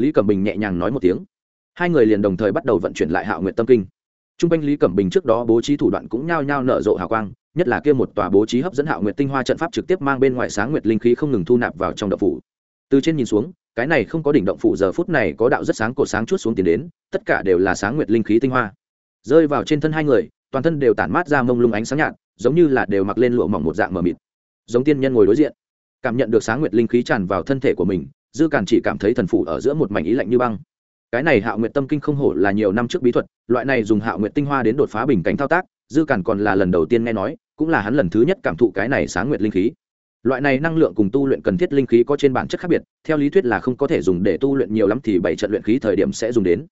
lý cẩm bình nhẹ nhàng nói một tiếng. Hai người liền đồng thời bắt đầu vận chuyển lại hạo nguyện tâm kinh. T r u n g quanh lý cẩm bình trước đó bố trí thủ đoạn cũng nhao nhao nở rộ hào quang, nhất là kia một tòa bố trí hấp dẫn hạo nguyện tinh hoa trận pháp trực tiếp mang bên ngoài sáng nguyệt linh khí không ngừng thu nạp vào trong đậu phủ. Từ trên nhìn xuống cái này không có đỉnh động phủ giờ phút này có đạo rất sáng cột sáng chút xuống tiến đến, tất cả đều là sáng nguyệt linh khí tinh hoa. Rơi vào trên thân hai người, toàn thân đều tản mát ra mông lung ánh sáng nhạt, giống như là đều mặc lên lụa mỏng một dạng mờ mịt. Giống tiên nhân ngồi đối diện, cảm nhận được sáng nguyệt linh khí tràn vào thân thể của mình, dư càn chỉ cảm thấy thần phủ ở giữa một mảnh ý lạnh như băng. Cái này hạ nguyệt tâm kinh không hổ là nhiều năm trước bí thuật, loại này dùng hạ nguyệt tinh hoa đến đột phá bình cảnh thao tác, dư càn còn là lần đầu tiên nghe nói, cũng là hắn lần thứ nhất cảm thụ cái này sáng nguyệt linh khí loại này năng lượng cùng tu luyện cần thiết linh khí có trên bản chất khác biệt, theo lý thuyết là không có thể dùng để tu luyện nhiều lắm thì bảy trận luyện khí thời điểm sẽ dùng đến.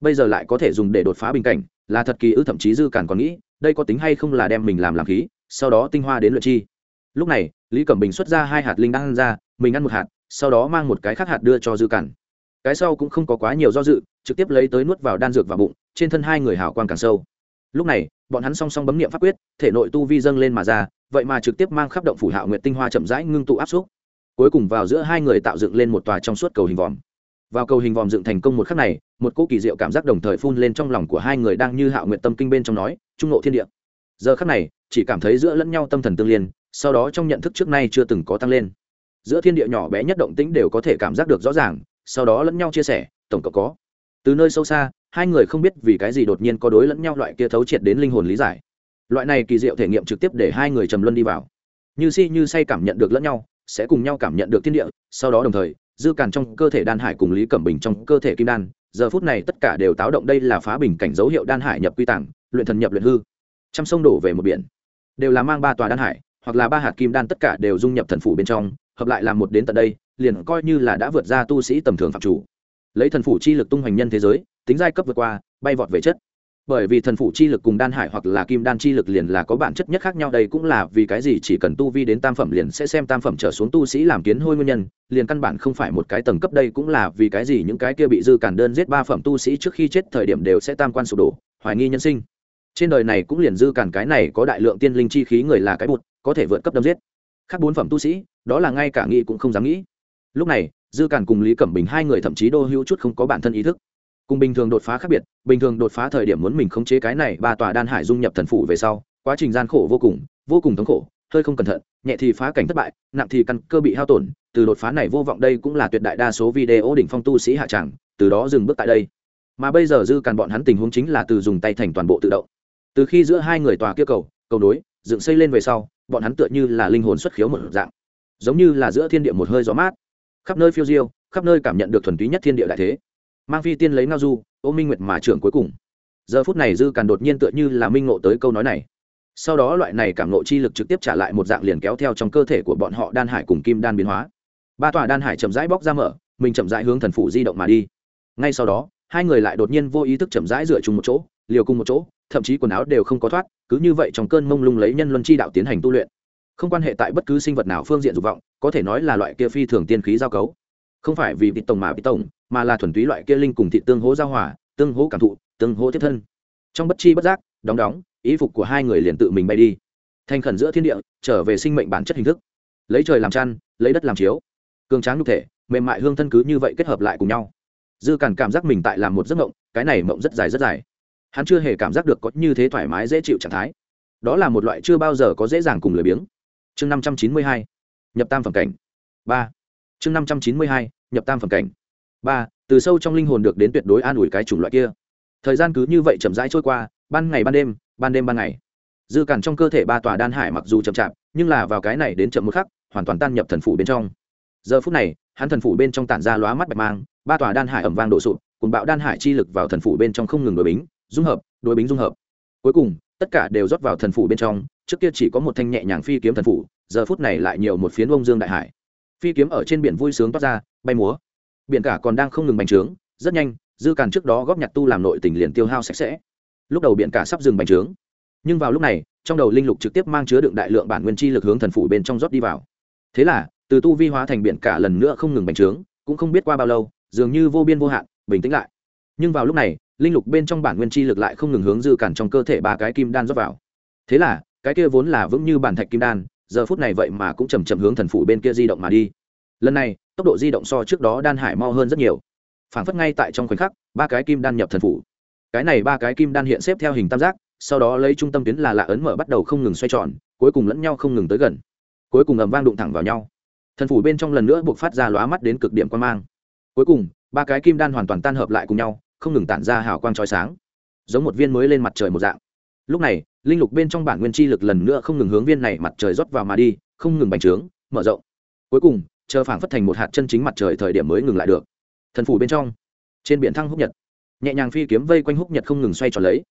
Bây giờ lại có thể dùng để đột phá bình cảnh, là thật kỳ ư, thậm chí dư cản còn nghĩ, đây có tính hay không là đem mình làm làm khí, sau đó tinh hoa đến luyện chi. Lúc này, lý cẩm bình xuất ra hai hạt linh đan ra, mình ăn một hạt, sau đó mang một cái khác hạt đưa cho dư cản cái sau cũng không có quá nhiều do dự, trực tiếp lấy tới nuốt vào đan dược vào bụng, trên thân hai người hào quang càng sâu. Lúc này, bọn hắn song song bấm niệm pháp quyết thể nội tu vi dâng lên mà ra, vậy mà trực tiếp mang khắp động phủ hạo nguyện tinh hoa chậm rãi ngưng tụ áp xúc. Cuối cùng vào giữa hai người tạo dựng lên một tòa trong suốt cầu hình vòm. Vào cầu hình vòm dựng thành công một khắc này, một cỗ kỳ diệu cảm giác đồng thời phun lên trong lòng của hai người đang như hạo nguyện tâm kinh bên trong nói, trung nộ thiên địa. Giờ khắc này, chỉ cảm thấy giữa lẫn nhau tâm thần tương liên, sau đó trong nhận thức trước nay chưa từng có tăng lên. Giữa thiên địa nhỏ bé nhất động tĩnh đều có thể cảm giác được rõ ràng, sau đó lẫn nhau chia sẻ, tổng cộng có. Từ nơi sâu xa, hai người không biết vì cái gì đột nhiên có đối lẫn nhau loại kia thấu triệt đến linh hồn lý giải loại này kỳ diệu thể nghiệm trực tiếp để hai người trầm luân đi vào. Như si như say cảm nhận được lẫn nhau sẽ cùng nhau cảm nhận được thiên địa sau đó đồng thời dư càn trong cơ thể đan hải cùng lý cẩm bình trong cơ thể kim đan giờ phút này tất cả đều táo động đây là phá bình cảnh dấu hiệu đan hải nhập quy tảng, luyện thần nhập luyện hư. Trăm sông đổ về một biển. Đều là mang ba tòa đan hải hoặc là ba hạt kim đan tất cả đều dung nhập thần phủ bên trong hợp lại làm một đến tận đây liền coi như là đã vượt ra tu sĩ tầm thường phạm chủ. Lấy thần phủ chi lực tung hoành nhân thế giới tính giai cấp vượt qua bay vọt về chất bởi vì thần phủ chi lực cùng đan hải hoặc là kim đan chi lực liền là có bản chất nhất khác nhau, đây cũng là vì cái gì chỉ cần tu vi đến tam phẩm liền sẽ xem tam phẩm trở xuống tu sĩ làm kiến hôi nguyên nhân, liền căn bản không phải một cái tầng cấp, đây cũng là vì cái gì những cái kia bị dư cản đơn giết ba phẩm tu sĩ trước khi chết thời điểm đều sẽ tam quan sụp đổ, hoài nghi nhân sinh. Trên đời này cũng liền dư cản cái này có đại lượng tiên linh chi khí người là cái bụt, có thể vượt cấp đâm giết. Khác bốn phẩm tu sĩ, đó là ngay cả nghĩ cũng không dám nghĩ. Lúc này, dư cản cùng lý cẩm bình hai người thậm chí đô hữu chút không có bản thân ý thức cùng bình thường đột phá khác biệt, bình thường đột phá thời điểm muốn mình khống chế cái này ba tòa đan hải dung nhập thần phủ về sau, quá trình gian khổ vô cùng vô cùng thống khổ, hơi không cẩn thận, nhẹ thì phá cảnh thất bại, nặng thì căn cơ bị hao tổn, từ đột phá này vô vọng đây cũng là tuyệt đại đa số video đỉnh phong tu sĩ hạ tràng, từ đó dừng bước tại đây. Mà bây giờ dư càn bọn hắn tình huống chính là từ dùng tay thành toàn bộ tự động. Từ khi giữa hai người tòa kia cầu cầu nối, dựng xây lên về sau, bọn hắn tựa như là linh hồn xuất khiếu một dạng. Giống như là giữa thiên địa một hơi gió mát. Khắp nơi phiêu diêu, khắp nơi cảm nhận được thuần túy nhất thiên địa đại thế mang phi tiên lấy ngao du ô minh nguyệt mà trưởng cuối cùng. Giờ phút này dư càn đột nhiên tựa như là minh ngộ tới câu nói này. Sau đó loại này cảm ngộ chi lực trực tiếp trả lại một dạng liền kéo theo trong cơ thể của bọn họ đan hải cùng kim đan biến hóa. Ba tòa đan hải chậm rãi bóc ra mở, mình chậm rãi hướng thần phủ di động mà đi. Ngay sau đó, hai người lại đột nhiên vô ý thức chậm rãi dựa chung một chỗ, liều cùng một chỗ, thậm chí quần áo đều không có thoát, cứ như vậy trong cơn mông lung lấy nhân luân chi đạo tiến hành tu luyện. Không quan hệ tại bất cứ sinh vật nào phương diện dục vọng, có thể nói là loại kia phi thường tiên khí giao cấu không phải vì bị tổng mà bị tổng, mà là thuần túy loại kia linh cùng thị tương hố giao hòa, tương hố cảm thụ, tương hố tiếp thân. Trong bất chi bất giác, đóng đóng, ý phục của hai người liền tự mình bay đi. Thành khẩn giữa thiên địa, trở về sinh mệnh bản chất hình thức. Lấy trời làm chăn, lấy đất làm chiếu. Cường tráng nhục thể, mềm mại hương thân cứ như vậy kết hợp lại cùng nhau. Dư cản cảm giác mình tại làm một giấc mộng, cái này mộng rất dài rất dài. Hắn chưa hề cảm giác được có như thế thoải mái, dễ chịu trạng thái. Đó là một loại chưa bao giờ có dễ dàng cùng lười biếng. Chương năm trăm chín mươi hai, nhập tam phẩm cảnh. Ba chương năm trăm chín mươi hai, nhập tam phẩm cảnh. Ba, từ sâu trong linh hồn được đến tuyệt đối an ủi cái chủng loại kia. Thời gian cứ như vậy chậm rãi trôi qua, ban ngày ban đêm ban đêm ban ngày. Dư cản trong cơ thể ba tòa đan hải mặc dù chậm chạp, nhưng là vào cái này đến chậm một khắc, hoàn toàn tan nhập thần phủ bên trong. Giờ phút này, hắn thần phủ bên trong tản ra lóa mắt bạch mang, ba tòa đan hải ẩm vang đổ sụp cùng bạo đan hải chi lực vào thần phủ bên trong không ngừng đối bính, dung hợp, đối bính dung hợp. Cuối cùng, tất cả đều rót vào thần phủ bên trong, trước kia chỉ có một thanh nhẹ nhàng phi kiếm thần phủ, giờ phút này lại nhiều một phiến ông dương đại hải phi kiếm ở trên biển vui sướng toát ra, bay múa. Biển cả còn đang không ngừng bành trướng, rất nhanh, dư càn trước đó góp nhặt tu làm nội tình liền tiêu hao sạch sẽ. Lúc đầu biển cả sắp dừng bành trướng. Nhưng vào lúc này, trong đầu linh lục trực tiếp mang chứa đựng đại lượng bản nguyên chi lực hướng thần phủ bên trong rót đi vào. Thế là, từ tu vi hóa thành biển cả lần nữa không ngừng bành trướng, cũng không biết qua bao lâu, dường như vô biên vô hạn, bình tĩnh lại. Nhưng vào lúc này, linh lục bên trong bản nguyên chi lực lại không ngừng hướng dư cản trong cơ thể ba cái kim đan rót vào. Thế là, cái kia vốn là vững như bản thạch kim đan giờ phút này vậy mà cũng chầm chậm hướng thần phủ bên kia di động mà đi. Lần này, tốc độ di động so trước đó đan hải mau hơn rất nhiều. Phảng phất ngay tại trong khoảnh khắc, ba cái kim đan nhập thần phủ. Cái này ba cái kim đan hiện xếp theo hình tam giác, sau đó lấy trung tâm tuyến là lạ ấn mở bắt đầu không ngừng xoay tròn, cuối cùng lẫn nhau không ngừng tới gần. Cuối cùng ầm vang đụng thẳng vào nhau. Thần phủ bên trong lần nữa buộc phát ra lóa mắt đến cực điểm quan mang. Cuối cùng, ba cái kim đan hoàn toàn tan hợp lại cùng nhau, không ngừng tản ra hào quang trói sáng. Giống một viên mới lên mặt trời một dạng. Lúc này linh lục bên trong bản nguyên chi lực lần nữa không ngừng hướng viên này mặt trời rót vào mà đi, không ngừng bành trướng, mở rộng. Cuối cùng, chờ phảng phất thành một hạt chân chính mặt trời thời điểm mới ngừng lại được. Thần phủ bên trong, trên biển thăng húc nhật, nhẹ nhàng phi kiếm vây quanh húc nhật không ngừng xoay tròn lấy.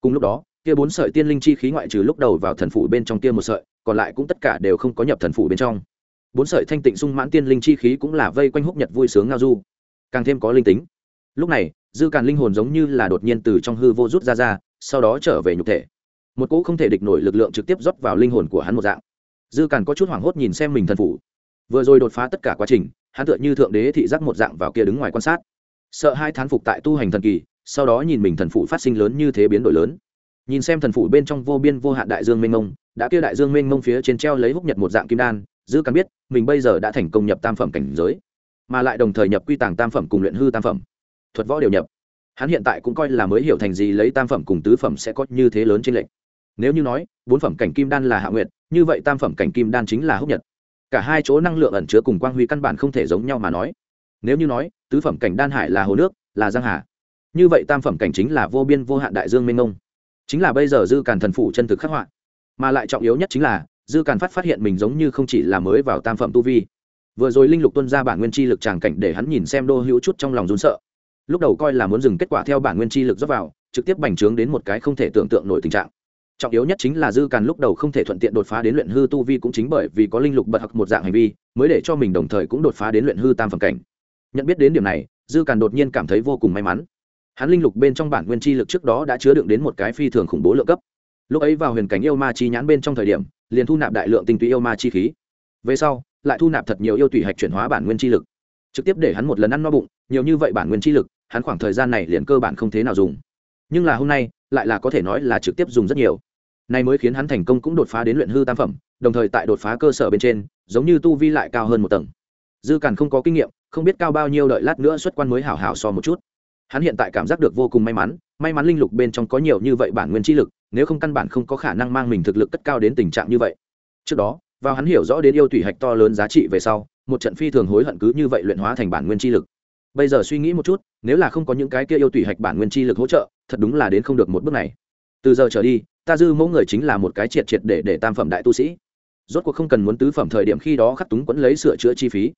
Cùng lúc đó, kia bốn sợi tiên linh chi khí ngoại trừ lúc đầu vào thần phủ bên trong kia một sợi, còn lại cũng tất cả đều không có nhập thần phủ bên trong. Bốn sợi thanh tịnh sung mãn tiên linh chi khí cũng là vây quanh húc nhật vui sướng ngao du. Càng thêm có linh tính. Lúc này, dư càn linh hồn giống như là đột nhiên từ trong hư vô rút ra ra, sau đó trở về nhục thể một cỗ không thể địch nổi lực lượng trực tiếp rót vào linh hồn của hắn một dạng. Dư càn có chút hoảng hốt nhìn xem mình thần phủ. Vừa rồi đột phá tất cả quá trình, hắn tựa như thượng đế thị giác một dạng vào kia đứng ngoài quan sát. Sợ hai thán phục tại tu hành thần kỳ, sau đó nhìn mình thần phụ phát sinh lớn như thế biến đổi lớn. Nhìn xem thần phụ bên trong vô biên vô hạn đại dương mênh mông, đã kia đại dương mênh mông phía trên treo lấy húc nhật một dạng kim đan, dư càn biết, mình bây giờ đã thành công nhập tam phẩm cảnh giới, mà lại đồng thời nhập quy tàng tam phẩm cùng luyện hư tam phẩm, thuật võ đều nhập. Hắn hiện tại cũng coi là mới hiểu thành gì lấy tam phẩm cùng tứ phẩm sẽ có như thế lớn trên lệnh nếu như nói, bốn phẩm cảnh kim đan là hạ nguyện như vậy tam phẩm cảnh kim đan chính là húc nhật. Cả hai chỗ năng lượng ẩn chứa cùng quang huy căn bản không thể giống nhau mà nói. Nếu như nói, tứ phẩm cảnh đan hải là hồ nước, là giang hà, như vậy tam phẩm cảnh chính là vô biên vô hạn đại dương mênh mông. Chính là bây giờ dư càn thần phủ chân thực khắc họa. Mà lại trọng yếu nhất chính là, dư càn phát phát hiện mình giống như không chỉ là mới vào tam phẩm tu vi. Vừa rồi linh lục tuân ra bản nguyên chi lực tràng cảnh để hắn nhìn xem đô hữu chút trong lòng run sợ. Lúc đầu coi là muốn dừng kết quả theo bản nguyên chi lực dốc vào, trực tiếp bành trướng đến một cái không thể tưởng tượng nổi tình trạng trọng yếu nhất chính là dư càn lúc đầu không thể thuận tiện đột phá đến luyện hư tu vi cũng chính bởi vì có linh lục bật học một dạng hành vi, mới để cho mình đồng thời cũng đột phá đến luyện hư tam phẩm cảnh. Nhận biết đến điểm này, dư càn đột nhiên cảm thấy vô cùng may mắn. Hắn linh lục bên trong bản nguyên chi lực trước đó đã chứa đựng đến một cái phi thường khủng bố lượng cấp. Lúc ấy vào huyền cảnh yêu ma chi nhãn bên trong thời điểm, liền thu nạp đại lượng tinh túy yêu ma chi khí. Về sau, lại thu nạp thật nhiều yêu tùy hạch chuyển hóa bản nguyên chi lực. Trực tiếp để hắn một lần ăn no bụng, nhiều như vậy bản nguyên chi lực, hắn khoảng thời gian này liền cơ bản không thế nào dùng. Nhưng là hôm nay, lại là có thể nói là trực tiếp dùng rất nhiều này mới khiến hắn thành công cũng đột phá đến luyện hư tam phẩm, đồng thời tại đột phá cơ sở bên trên, giống như tu vi lại cao hơn một tầng. Dư càn không có kinh nghiệm, không biết cao bao nhiêu đợi lát nữa xuất quan mới hảo hảo so một chút. Hắn hiện tại cảm giác được vô cùng may mắn may mắn linh lục bên trong có nhiều như vậy bản nguyên chi lực, nếu không căn bản không có khả năng mang mình thực lực cất cao đến tình trạng như vậy. Trước đó, vào hắn hiểu rõ đến yêu thủy hạch to lớn giá trị về sau, một trận phi thường hối hận cứ như vậy luyện hóa thành bản nguyên chi lực. Bây giờ suy nghĩ một chút, nếu là không có những cái kia yêu thủy hạch bản nguyên chi lực hỗ trợ, thật đúng là đến không được một bước này. Từ giờ trở đi ta dư mẫu người chính là một cái triệt triệt để để tam phẩm đại tu sĩ. Rốt cuộc không cần muốn tứ phẩm thời điểm khi đó khắc túng quẫn lấy sửa chữa chi phí.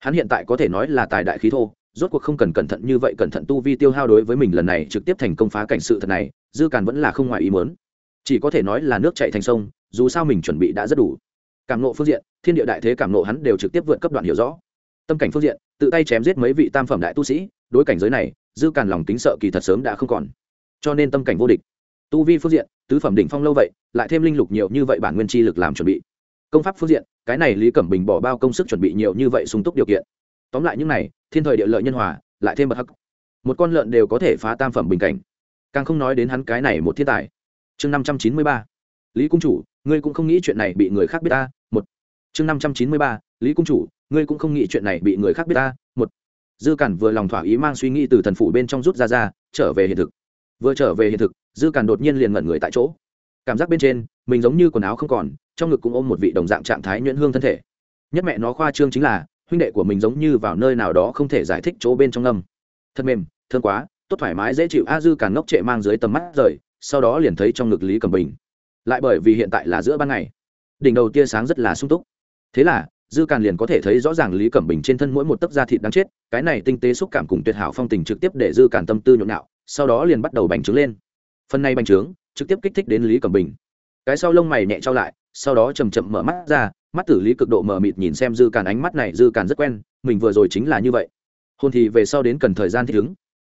Hắn hiện tại có thể nói là tài đại khí thô, rốt cuộc không cần cẩn thận như vậy cẩn thận tu vi tiêu hao đối với mình lần này trực tiếp thành công phá cảnh sự thật này, dư càn vẫn là không ngoài ý muốn. Chỉ có thể nói là nước chạy thành sông, dù sao mình chuẩn bị đã rất đủ. Cảm nộ phương diện, thiên địa đại thế cảm nộ hắn đều trực tiếp vượt cấp đoạn hiểu rõ. Tâm cảnh phương diện, tự tay chém giết mấy vị tam phẩm đại tu sĩ, đối cảnh giới này, dư càn lòng tính sợ kỳ thật sớm đã không còn. Cho nên tâm cảnh vô địch tu vi phương diện, tứ phẩm đỉnh phong lâu vậy, lại thêm linh lục nhiều như vậy bản nguyên chi lực làm chuẩn bị. Công pháp phương diện, cái này lý cẩm bình bỏ bao công sức chuẩn bị nhiều như vậy sung túc điều kiện. Tóm lại những này, thiên thời địa lợi nhân hòa, lại thêm bậc hắc. Một con lợn đều có thể phá tam phẩm bình cảnh. Càng không nói đến hắn cái này một thiên tài. Chương năm trăm chín mươi ba. Lý cung chủ, ngươi cũng không nghĩ chuyện này bị người khác biết ta, một. Chương năm trăm chín mươi ba. Lý cung chủ, ngươi cũng không nghĩ chuyện này bị người khác biết ta, một. Dư cản vừa lòng thỏa ý mang suy nghĩ từ thần phủ bên trong rút ra ra, trở về hiện thực. Vừa trở về hiện thực dư Càn đột nhiên liền ngẩn người tại chỗ. Cảm giác bên trên, mình giống như quần áo không còn, trong ngực cũng ôm một vị đồng dạng trạng thái nhuyễn hương thân thể. Nhất mẹ nó khoa trương chính là, huynh đệ của mình giống như vào nơi nào đó không thể giải thích chỗ bên trong âm. Thật mềm, thương quá, tốt thoải mái dễ chịu, a dư Càn ngốc trệ mang dưới tầm mắt rời, sau đó liền thấy trong ngực lý cầm bình. Lại bởi vì hiện tại là giữa ban ngày, đỉnh đầu tia sáng rất là sung túc. Thế là, dư càn liền có thể thấy rõ ràng lý cẩm bình trên thân mỗi một tấc da thịt đáng chết, cái này tinh tế xúc cảm cùng tuyệt hảo phong tình trực tiếp để dư càn tâm tư nhộn nhạo, sau đó liền bắt đầu bành trướng lên phần này bành trướng, trực tiếp kích thích đến lý cẩm bình. Cái sau lông mày nhẹ trao lại, sau đó chầm chậm mở mắt ra, mắt tử lý cực độ mờ mịt nhìn xem dư càn, ánh mắt này dư càn rất quen, mình vừa rồi chính là như vậy. Hôn thì về sau đến cần thời gian thích ứng.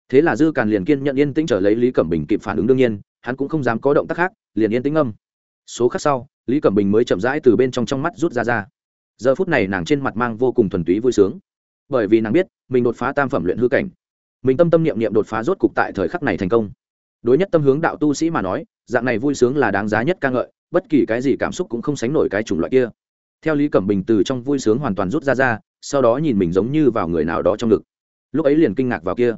Thế là dư càn liền kiên nhận yên tĩnh trở lấy lý cẩm bình kịp phản ứng đương nhiên, hắn cũng không dám có động tác khác, liền yên tĩnh âm số khắc sau, lý cẩm bình mới chậm rãi từ bên trong trong mắt rút ra ra. Giờ phút này nàng trên mặt mang vô cùng thuần túy vui sướng. Bởi vì nàng biết, mình đột phá tam phẩm luyện hư cảnh. Mình tâm tâm niệm niệm đột phá rốt cục tại thời khắc này thành công đối nhất tâm hướng đạo tu sĩ mà nói, dạng này vui sướng là đáng giá nhất ca ngợi, bất kỳ cái gì cảm xúc cũng không sánh nổi cái chủng loại kia. Theo lý cẩm bình từ trong vui sướng hoàn toàn rút ra ra, sau đó nhìn mình giống như vào người nào đó trong ngực. Lúc ấy liền kinh ngạc vào kia.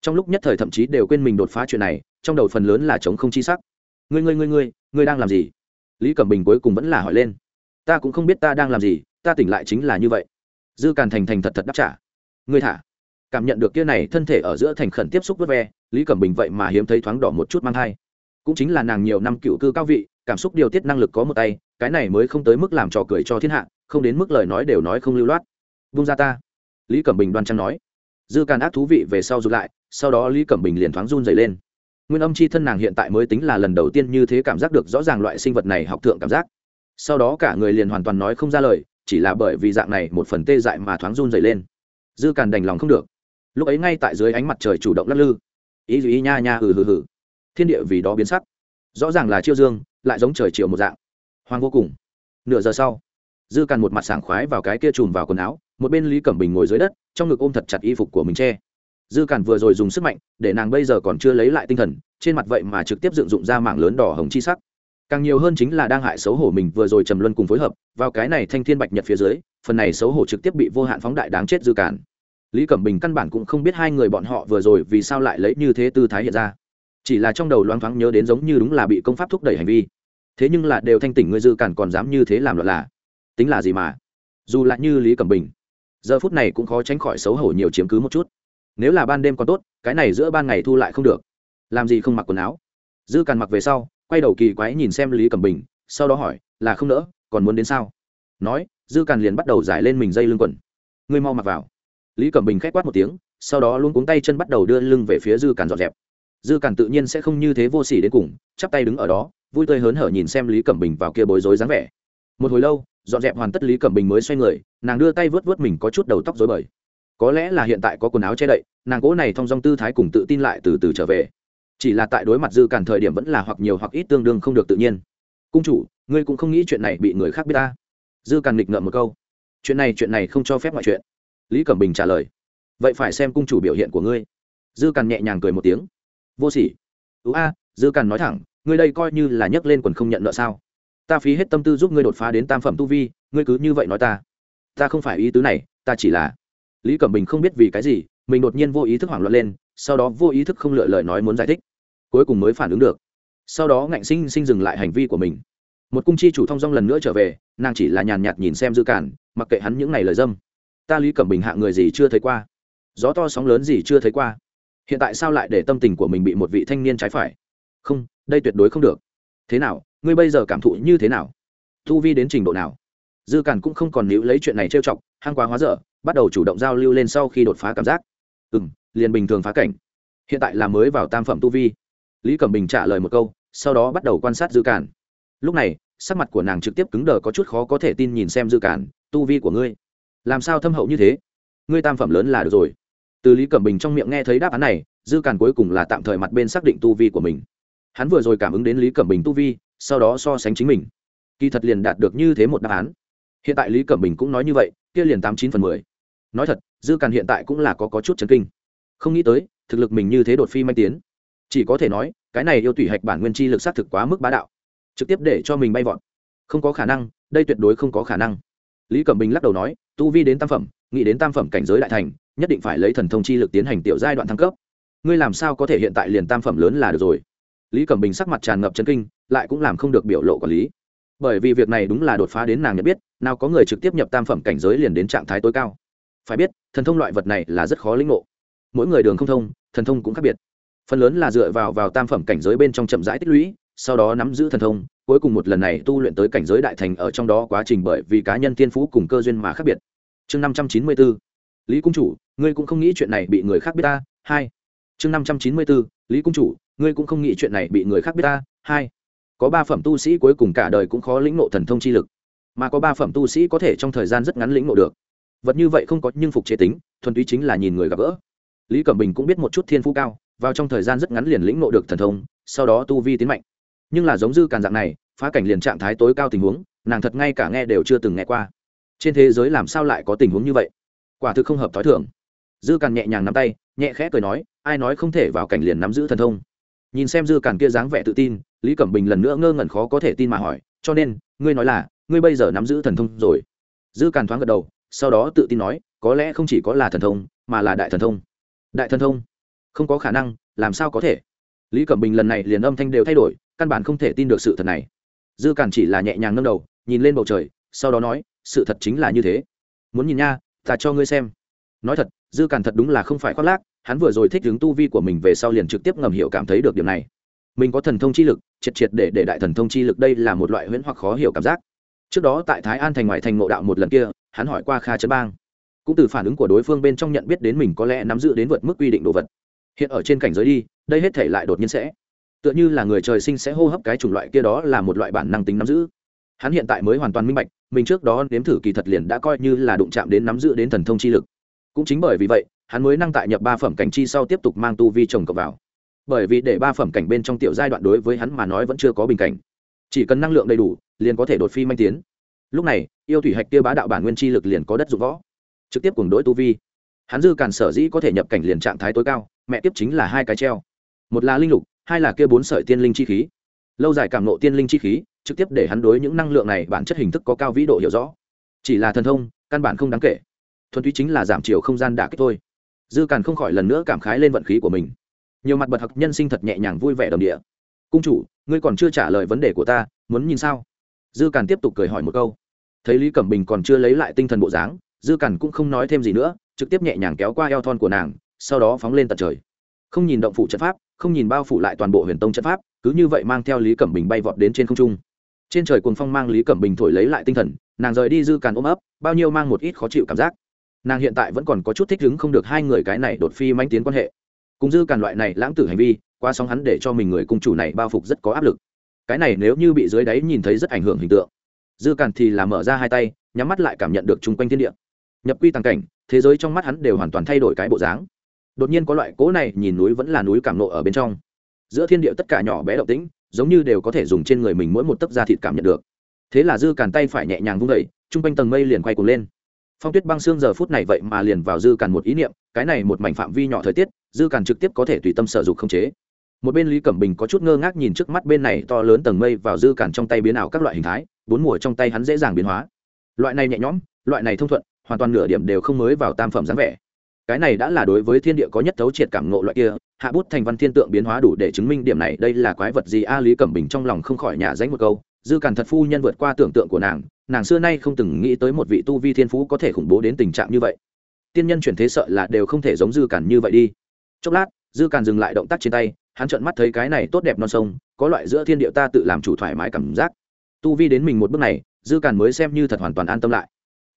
Trong lúc nhất thời thậm chí đều quên mình đột phá chuyện này, trong đầu phần lớn là chống không chi sắc. Ngươi ngươi ngươi ngươi ngươi đang làm gì? Lý cẩm bình cuối cùng vẫn là hỏi lên. Ta cũng không biết ta đang làm gì, ta tỉnh lại chính là như vậy. Dư càn thành thành thật thật đáp trả. Ngươi thả cảm nhận được kia này thân thể ở giữa thành khẩn tiếp xúc vớt ve, lý cẩm bình vậy mà hiếm thấy thoáng đỏ một chút mang thai. Cũng chính là nàng nhiều năm cựu cư cao vị, cảm xúc điều tiết năng lực có một tay, cái này mới không tới mức làm trò cười cho thiên hạ, không đến mức lời nói đều nói không lưu loát. Vung ra ta. Lý cẩm bình đoan trang nói. Dư càn ác thú vị về sau rụt lại, sau đó lý cẩm bình liền thoáng run dày lên. Nguyên âm c h i thân nàng hiện tại mới tính là lần đầu tiên như thế cảm giác được rõ ràng loại sinh vật này học thượng cảm giác. Sau đó cả người liền hoàn toàn nói không ra lời, chỉ là bởi vì dạng này một phần tê dại mà thoáng run dày lên. Dư càn đành lòng không được lúc ấy ngay tại dưới ánh mặt trời chủ động lắc lư. Ý gì nha nha, hừ hừ hừ. Thiên địa vì đó biến sắc. Rõ ràng là chiêu dương, lại giống trời chiều một dạng. Hoang vô cùng. Nửa giờ sau, dư càn một mặt sảng khoái vào cái kia chùm vào quần áo, một bên lý cẩm bình ngồi dưới đất, trong ngực ôm thật chặt y phục của mình che. Dư càn vừa rồi dùng sức mạnh, để nàng bây giờ còn chưa lấy lại tinh thần, trên mặt vậy mà trực tiếp dựng dụng ra mảng lớn đỏ hồng chi sắc. Càng nhiều hơn chính là đang hại xấu hổ mình vừa rồi trầm luân cùng phối hợp, vào cái này thanh thiên bạch nhật phía dưới, phần này xấu hổ trực tiếp bị vô hạn phóng đại đáng chết dư cản lý cẩm bình căn bản cũng không biết hai người bọn họ vừa rồi vì sao lại lấy như thế tư thái hiện ra. Chỉ là trong đầu loáng thoáng nhớ đến giống như đúng là bị công pháp thúc đẩy hành vi. Thế nhưng là đều thanh tỉnh ngươi dư cản còn dám như thế làm loạn là. Tính là gì mà? Dù là như lý cẩm bình, giờ phút này cũng khó tránh khỏi xấu hổ nhiều chiếm cứ một chút. Nếu là ban đêm còn tốt, cái này giữa ban ngày thu lại không được. Làm gì không mặc quần áo? Dư càn mặc về sau, quay đầu kỳ quái nhìn xem lý cẩm bình, sau đó hỏi, là không nỡ, còn muốn đến sao? Nói, dư càn liền bắt đầu giải lên mình dây lưng quần. Ngươi mau mặc vào lý cẩm bình k h c quát một tiếng, sau đó luôn cuống tay chân bắt đầu đưa lưng về phía dư càn dọn dẹp. Dư càn tự nhiên sẽ không như thế vô s ỉ đến cùng, chắp tay đứng ở đó, vui tươi hớn hở nhìn xem lý cẩm bình vào kia bối rối dáng vẻ. Một hồi lâu, dọn dẹp hoàn tất lý cẩm bình mới xoay người, nàng đưa tay vớt vớt mình có chút đầu tóc dối bời. Có lẽ là hiện tại có quần áo che đậy, nàng gỗ này thong dong tư thái cùng tự tin lại từ từ trở về. Chỉ là tại đối mặt dư càn thời điểm vẫn là hoặc nhiều hoặc ít tương đương không được tự nhiên. Cung chủ, ngươi cũng không nghĩ chuyện này bị người khác biết ta? Dư càn nghịch ngợm một câu. Chuyện này chuyện này không cho phép mọi chuyện lý cẩm bình trả lời, vậy phải xem cung chủ biểu hiện của ngươi. Dư càn nhẹ nhàng cười một tiếng, vô sỉ. Ứ a, dư càn nói thẳng, ngươi đây coi như là nhấc lên quần không nhận nợ sao? Ta phí hết tâm tư giúp ngươi đột phá đến tam phẩm tu vi, ngươi cứ như vậy nói ta. Ta không phải ý tứ này, ta chỉ là lý cẩm bình không biết vì cái gì, mình đột nhiên vô ý thức hoảng loạn lên, sau đó vô ý thức không lựa lời nói muốn giải thích. Cuối cùng mới phản ứng được. Sau đó ngạnh sinh sinh dừng lại hành vi của mình. Một cung chi chủ thong dong lần nữa trở về, nàng chỉ là nhàn nhạt nhìn xem dư cản mặc kệ hắn những ngày lời dâm ta lý cẩm bình hạ người gì chưa thấy qua. Gió to sóng lớn gì chưa thấy qua. Hiện tại sao lại để tâm tình của mình bị một vị thanh niên trái phải? Không, đây tuyệt đối không được. Thế nào, ngươi bây giờ cảm thụ như thế nào? Thu vi đến trình độ nào? Dư cản cũng không còn níu lấy chuyện này trêu chọc hang quá hóa dở, bắt đầu chủ động giao lưu lên sau khi đột phá cảm giác. Ừ m liền bình thường phá cảnh. Hiện tại là mới vào tam phẩm tu vi. Lý cẩm bình trả lời một câu, sau đó bắt đầu quan sát dư cản lúc này, sắc mặt của nàng trực tiếp cứng đờ có chút khó có thể tin nhìn xem dư cản tu vi của ngươi làm sao thâm hậu như thế? Ngươi tam phẩm lớn là được rồi. Từ lý cẩm bình trong miệng nghe thấy đáp án này dư càn cuối cùng là tạm thời mặt bên xác định tu vi của mình. Hắn vừa rồi cảm ứng đến lý cẩm bình tu vi sau đó so sánh chính mình. Kỳ thật liền đạt được như thế một đáp án. Hiện tại lý cẩm bình cũng nói như vậy kia liền tám chín phần mười. Nói thật dư càn hiện tại cũng là có, có chút chấn kinh. Không nghĩ tới thực lực mình như thế đột phi manh tiến. Chỉ có thể nói cái này yêu tủy hạch bản nguyên chi lực xác thực quá mức bá đạo. Trực tiếp để cho mình bay vọt. Không có khả năng đây tuyệt đối không có khả năng lý cẩm bình lắc đầu nói, tu vi đến tam phẩm, nghĩ đến tam phẩm cảnh giới đại thành, nhất định phải lấy thần thông chi lực tiến hành tiểu giai đoạn thăng cấp. Ngươi làm sao có thể hiện tại liền tam phẩm lớn là được rồi? Lý cẩm bình sắc mặt tràn ngập chân kinh, lại cũng làm không được biểu lộ quản lý. Bởi vì việc này đúng là đột phá đến nàng nhận biết, nào có người trực tiếp nhập tam phẩm cảnh giới liền đến trạng thái tối cao. Phải biết, thần thông loại vật này là rất khó lĩnh ngộ. Mỗi người đường không thông, thần thông cũng khác biệt. Phần lớn là dựa vào vào tam phẩm cảnh giới bên trong chậm rãi tích lũy, sau đó nắm giữ thần thông cuối cùng một lần này tu luyện tới cảnh giới đại thành ở trong đó quá trình bởi vì cá nhân tiên phú cùng cơ duyên mà khác biệt. Chương năm trăm chín mươi bốn lý cung chủ, ngươi cũng không nghĩ chuyện này bị người khác biết ta, hai. Chương năm trăm chín mươi bốn lý cung chủ, ngươi cũng không nghĩ chuyện này bị người khác biết ta, hai. Có ba phẩm tu sĩ cuối cùng cả đời cũng khó lĩnh ngộ thần thông chi lực, mà có ba phẩm tu sĩ có thể trong thời gian rất ngắn lĩnh ngộ được. Vật như vậy không có nhưng phục chế tính, thuần túy chính là nhìn người gặp gỡ. Lý cẩm bình cũng biết một chút thiên phú cao, vào trong thời gian rất ngắn liền lĩnh ngộ được thần thông, sau đó tu vi tiến mạnh nhưng là giống dư càn dạng này, phá cảnh liền trạng thái tối cao tình huống, nàng thật ngay cả nghe đều chưa từng nghe qua. Trên thế giới làm sao lại có tình huống như vậy? Quả thực không hợp t h ó i thưởng dư càn nhẹ nhàng nắm tay, nhẹ khẽ cười nói, ai nói không thể vào cảnh liền nắm giữ thần thông? Nhìn xem dư càn kia dáng vẻ tự tin, lý cẩm bình lần nữa ngơ ngẩn khó có thể tin mà hỏi, cho nên, ngươi nói là, ngươi bây giờ nắm giữ thần thông rồi. Dư càn thoáng gật đầu, sau đó tự tin nói, có lẽ không chỉ có là thần thông, mà là đại thần thông. Đại thần thông? Không có khả năng, làm sao có thể? Lý cẩm bình lần này liền âm thanh đều thay đổi căn bản không thể tin được sự thật này. Dư cản chỉ là nhẹ nhàng nâng đầu, nhìn lên bầu trời, sau đó nói, sự thật chính là như thế. Muốn nhìn nha, ta cho ngươi xem. Nói thật, dư cản thật đúng là không phải khoác lác, hắn vừa rồi thích hướng tu vi của mình về sau liền trực tiếp ngầm hiểu cảm thấy được điểm này. Mình có thần thông chi lực, triệt triệt để để đại thần thông chi lực đây là một loại huyễn hoặc khó hiểu cảm giác. Trước đó tại thái an thành ngoại thành ngộ đạo một lần kia, hắn hỏi qua kha trấn bang. Cũng từ phản ứng của đối phương bên trong nhận biết đến mình có lẽ nắm giữ đến vượt mức quy định đồ vật. Hiện ở trên cảnh giới đi, đây hết thể lại đột nhiên sẽ tựa như là người trời sinh sẽ hô hấp cái chủng loại kia đó là một loại bản năng tính nắm giữ. Hắn hiện tại mới hoàn toàn minh bạch, mình trước đó nếm thử kỳ thật liền đã coi như là đụng chạm đến nắm giữ đến thần thông chi lực. Cũng chính bởi vì vậy, hắn mới năng tại nhập ba phẩm cảnh chi sau tiếp tục mang tu vi chồng cập vào. Bởi vì để ba phẩm cảnh bên trong tiểu giai đoạn đối với hắn mà nói vẫn chưa có bình cảnh. Chỉ cần năng lượng đầy đủ, liền có thể đột phi manh tiến. Lúc này, yêu thủy hạch kia bá đạo bản nguyên chi lực liền có đất dụng võ. Trực tiếp cùng đối tu vi. Hắn dư càn sở dĩ có thể nhập cảnh liền trạng thái tối cao, mẹ tiếp chính là hai cái treo. Một là linh lục hai là kia bốn sợi tiên linh chi khí. Lâu dài cảm nộ tiên linh chi khí, trực tiếp để hắn đối những năng lượng này bản chất hình thức có cao vĩ độ hiểu rõ. Chỉ là thần thông, căn bản không đáng kể. Thuần túy chính là giảm chiều không gian đả kích thôi. Dư càn không khỏi lần nữa cảm khái lên vận khí của mình. Nhiều mặt bật học nhân sinh thật nhẹ nhàng vui vẻ đồng địa. Cung chủ, ngươi còn chưa trả lời vấn đề của ta, muốn nhìn sao? Dư càn tiếp tục cười hỏi một câu. Thấy lý cẩm bình còn chưa lấy lại tinh thần bộ dáng, dư càn cũng không nói thêm gì nữa, trực tiếp nhẹ nhàng kéo qua eo thon của nàng, sau đó phóng lên tận trời. Không nhìn động phủ trận pháp không nhìn bao phủ lại toàn bộ huyền tông trận pháp, cứ như vậy mang theo lý cẩm bình bay vọt đến trên không trung. Trên trời cuồng phong mang lý cẩm bình thổi lấy lại tinh thần, nàng rời đi dư càn ôm ấp, bao nhiêu mang một ít khó chịu cảm giác. Nàng hiện tại vẫn còn có chút thích ứng không được hai người cái này đột phi manh tiến quan hệ. Cùng dư càn loại này lãng tử hành vi, qua sóng hắn để cho mình người cung chủ này bao phục rất có áp lực. Cái này nếu như bị dưới đáy nhìn thấy rất ảnh hưởng hình tượng. Dư càn thì là mở ra hai tay, nhắm mắt lại cảm nhận được chung quanh thiên địa. Nhập quy tàng cảnh, thế giới trong mắt hắn đều hoàn toàn thay đổi cái bộ dáng đột nhiên có loại cố này, nhìn núi vẫn là núi cảm nộ ở bên trong. Giữa thiên địa tất cả nhỏ bé động tĩnh, giống như đều có thể dùng trên người mình mỗi một tấc da thịt cảm nhận được. Thế là dư càn tay phải nhẹ nhàng vung vẩy chung quanh tầng mây liền quay cuồng lên. Phong tuyết băng xương giờ phút này vậy mà liền vào dư càn một ý niệm, cái này một mảnh phạm vi nhỏ thời tiết, dư càn trực tiếp có thể tùy tâm sở dục không chế. Một bên lý cẩm bình có chút ngơ ngác nhìn trước mắt bên này to lớn tầng mây vào dư càn trong tay biến ảo các loại hình thái, bốn mùa trong tay hắn dễ dàng biến hóa. Loại này nhẹ nhõm, loại này thông thuận, hoàn toàn nửa điểm đều không mới vào tam phẩm dáng vẻ cái này đã là đối với thiên địa có nhất thấu triệt cảm ngộ loại kia, hạ bút thành văn thiên tượng biến hóa đủ để chứng minh điểm này, đây là quái vật gì? A lý cẩm bình trong lòng không khỏi nhà danh một câu, dư cản thật phu nhân vượt qua tưởng tượng của nàng nàng xưa nay không từng nghĩ tới một vị tu vi thiên phú có thể khủng bố đến tình trạng như vậy. Tiên nhân chuyển thế sợ là đều không thể giống dư cản như vậy đi. Chốc lát, dư cản dừng lại động tác trên tay, hắn trợn mắt thấy cái này tốt đẹp non sông, có loại giữa thiên địa ta tự làm chủ thoải mái cảm giác. Tu vi đến mình một bước này, dư cản mới xem như thật hoàn toàn an tâm lại.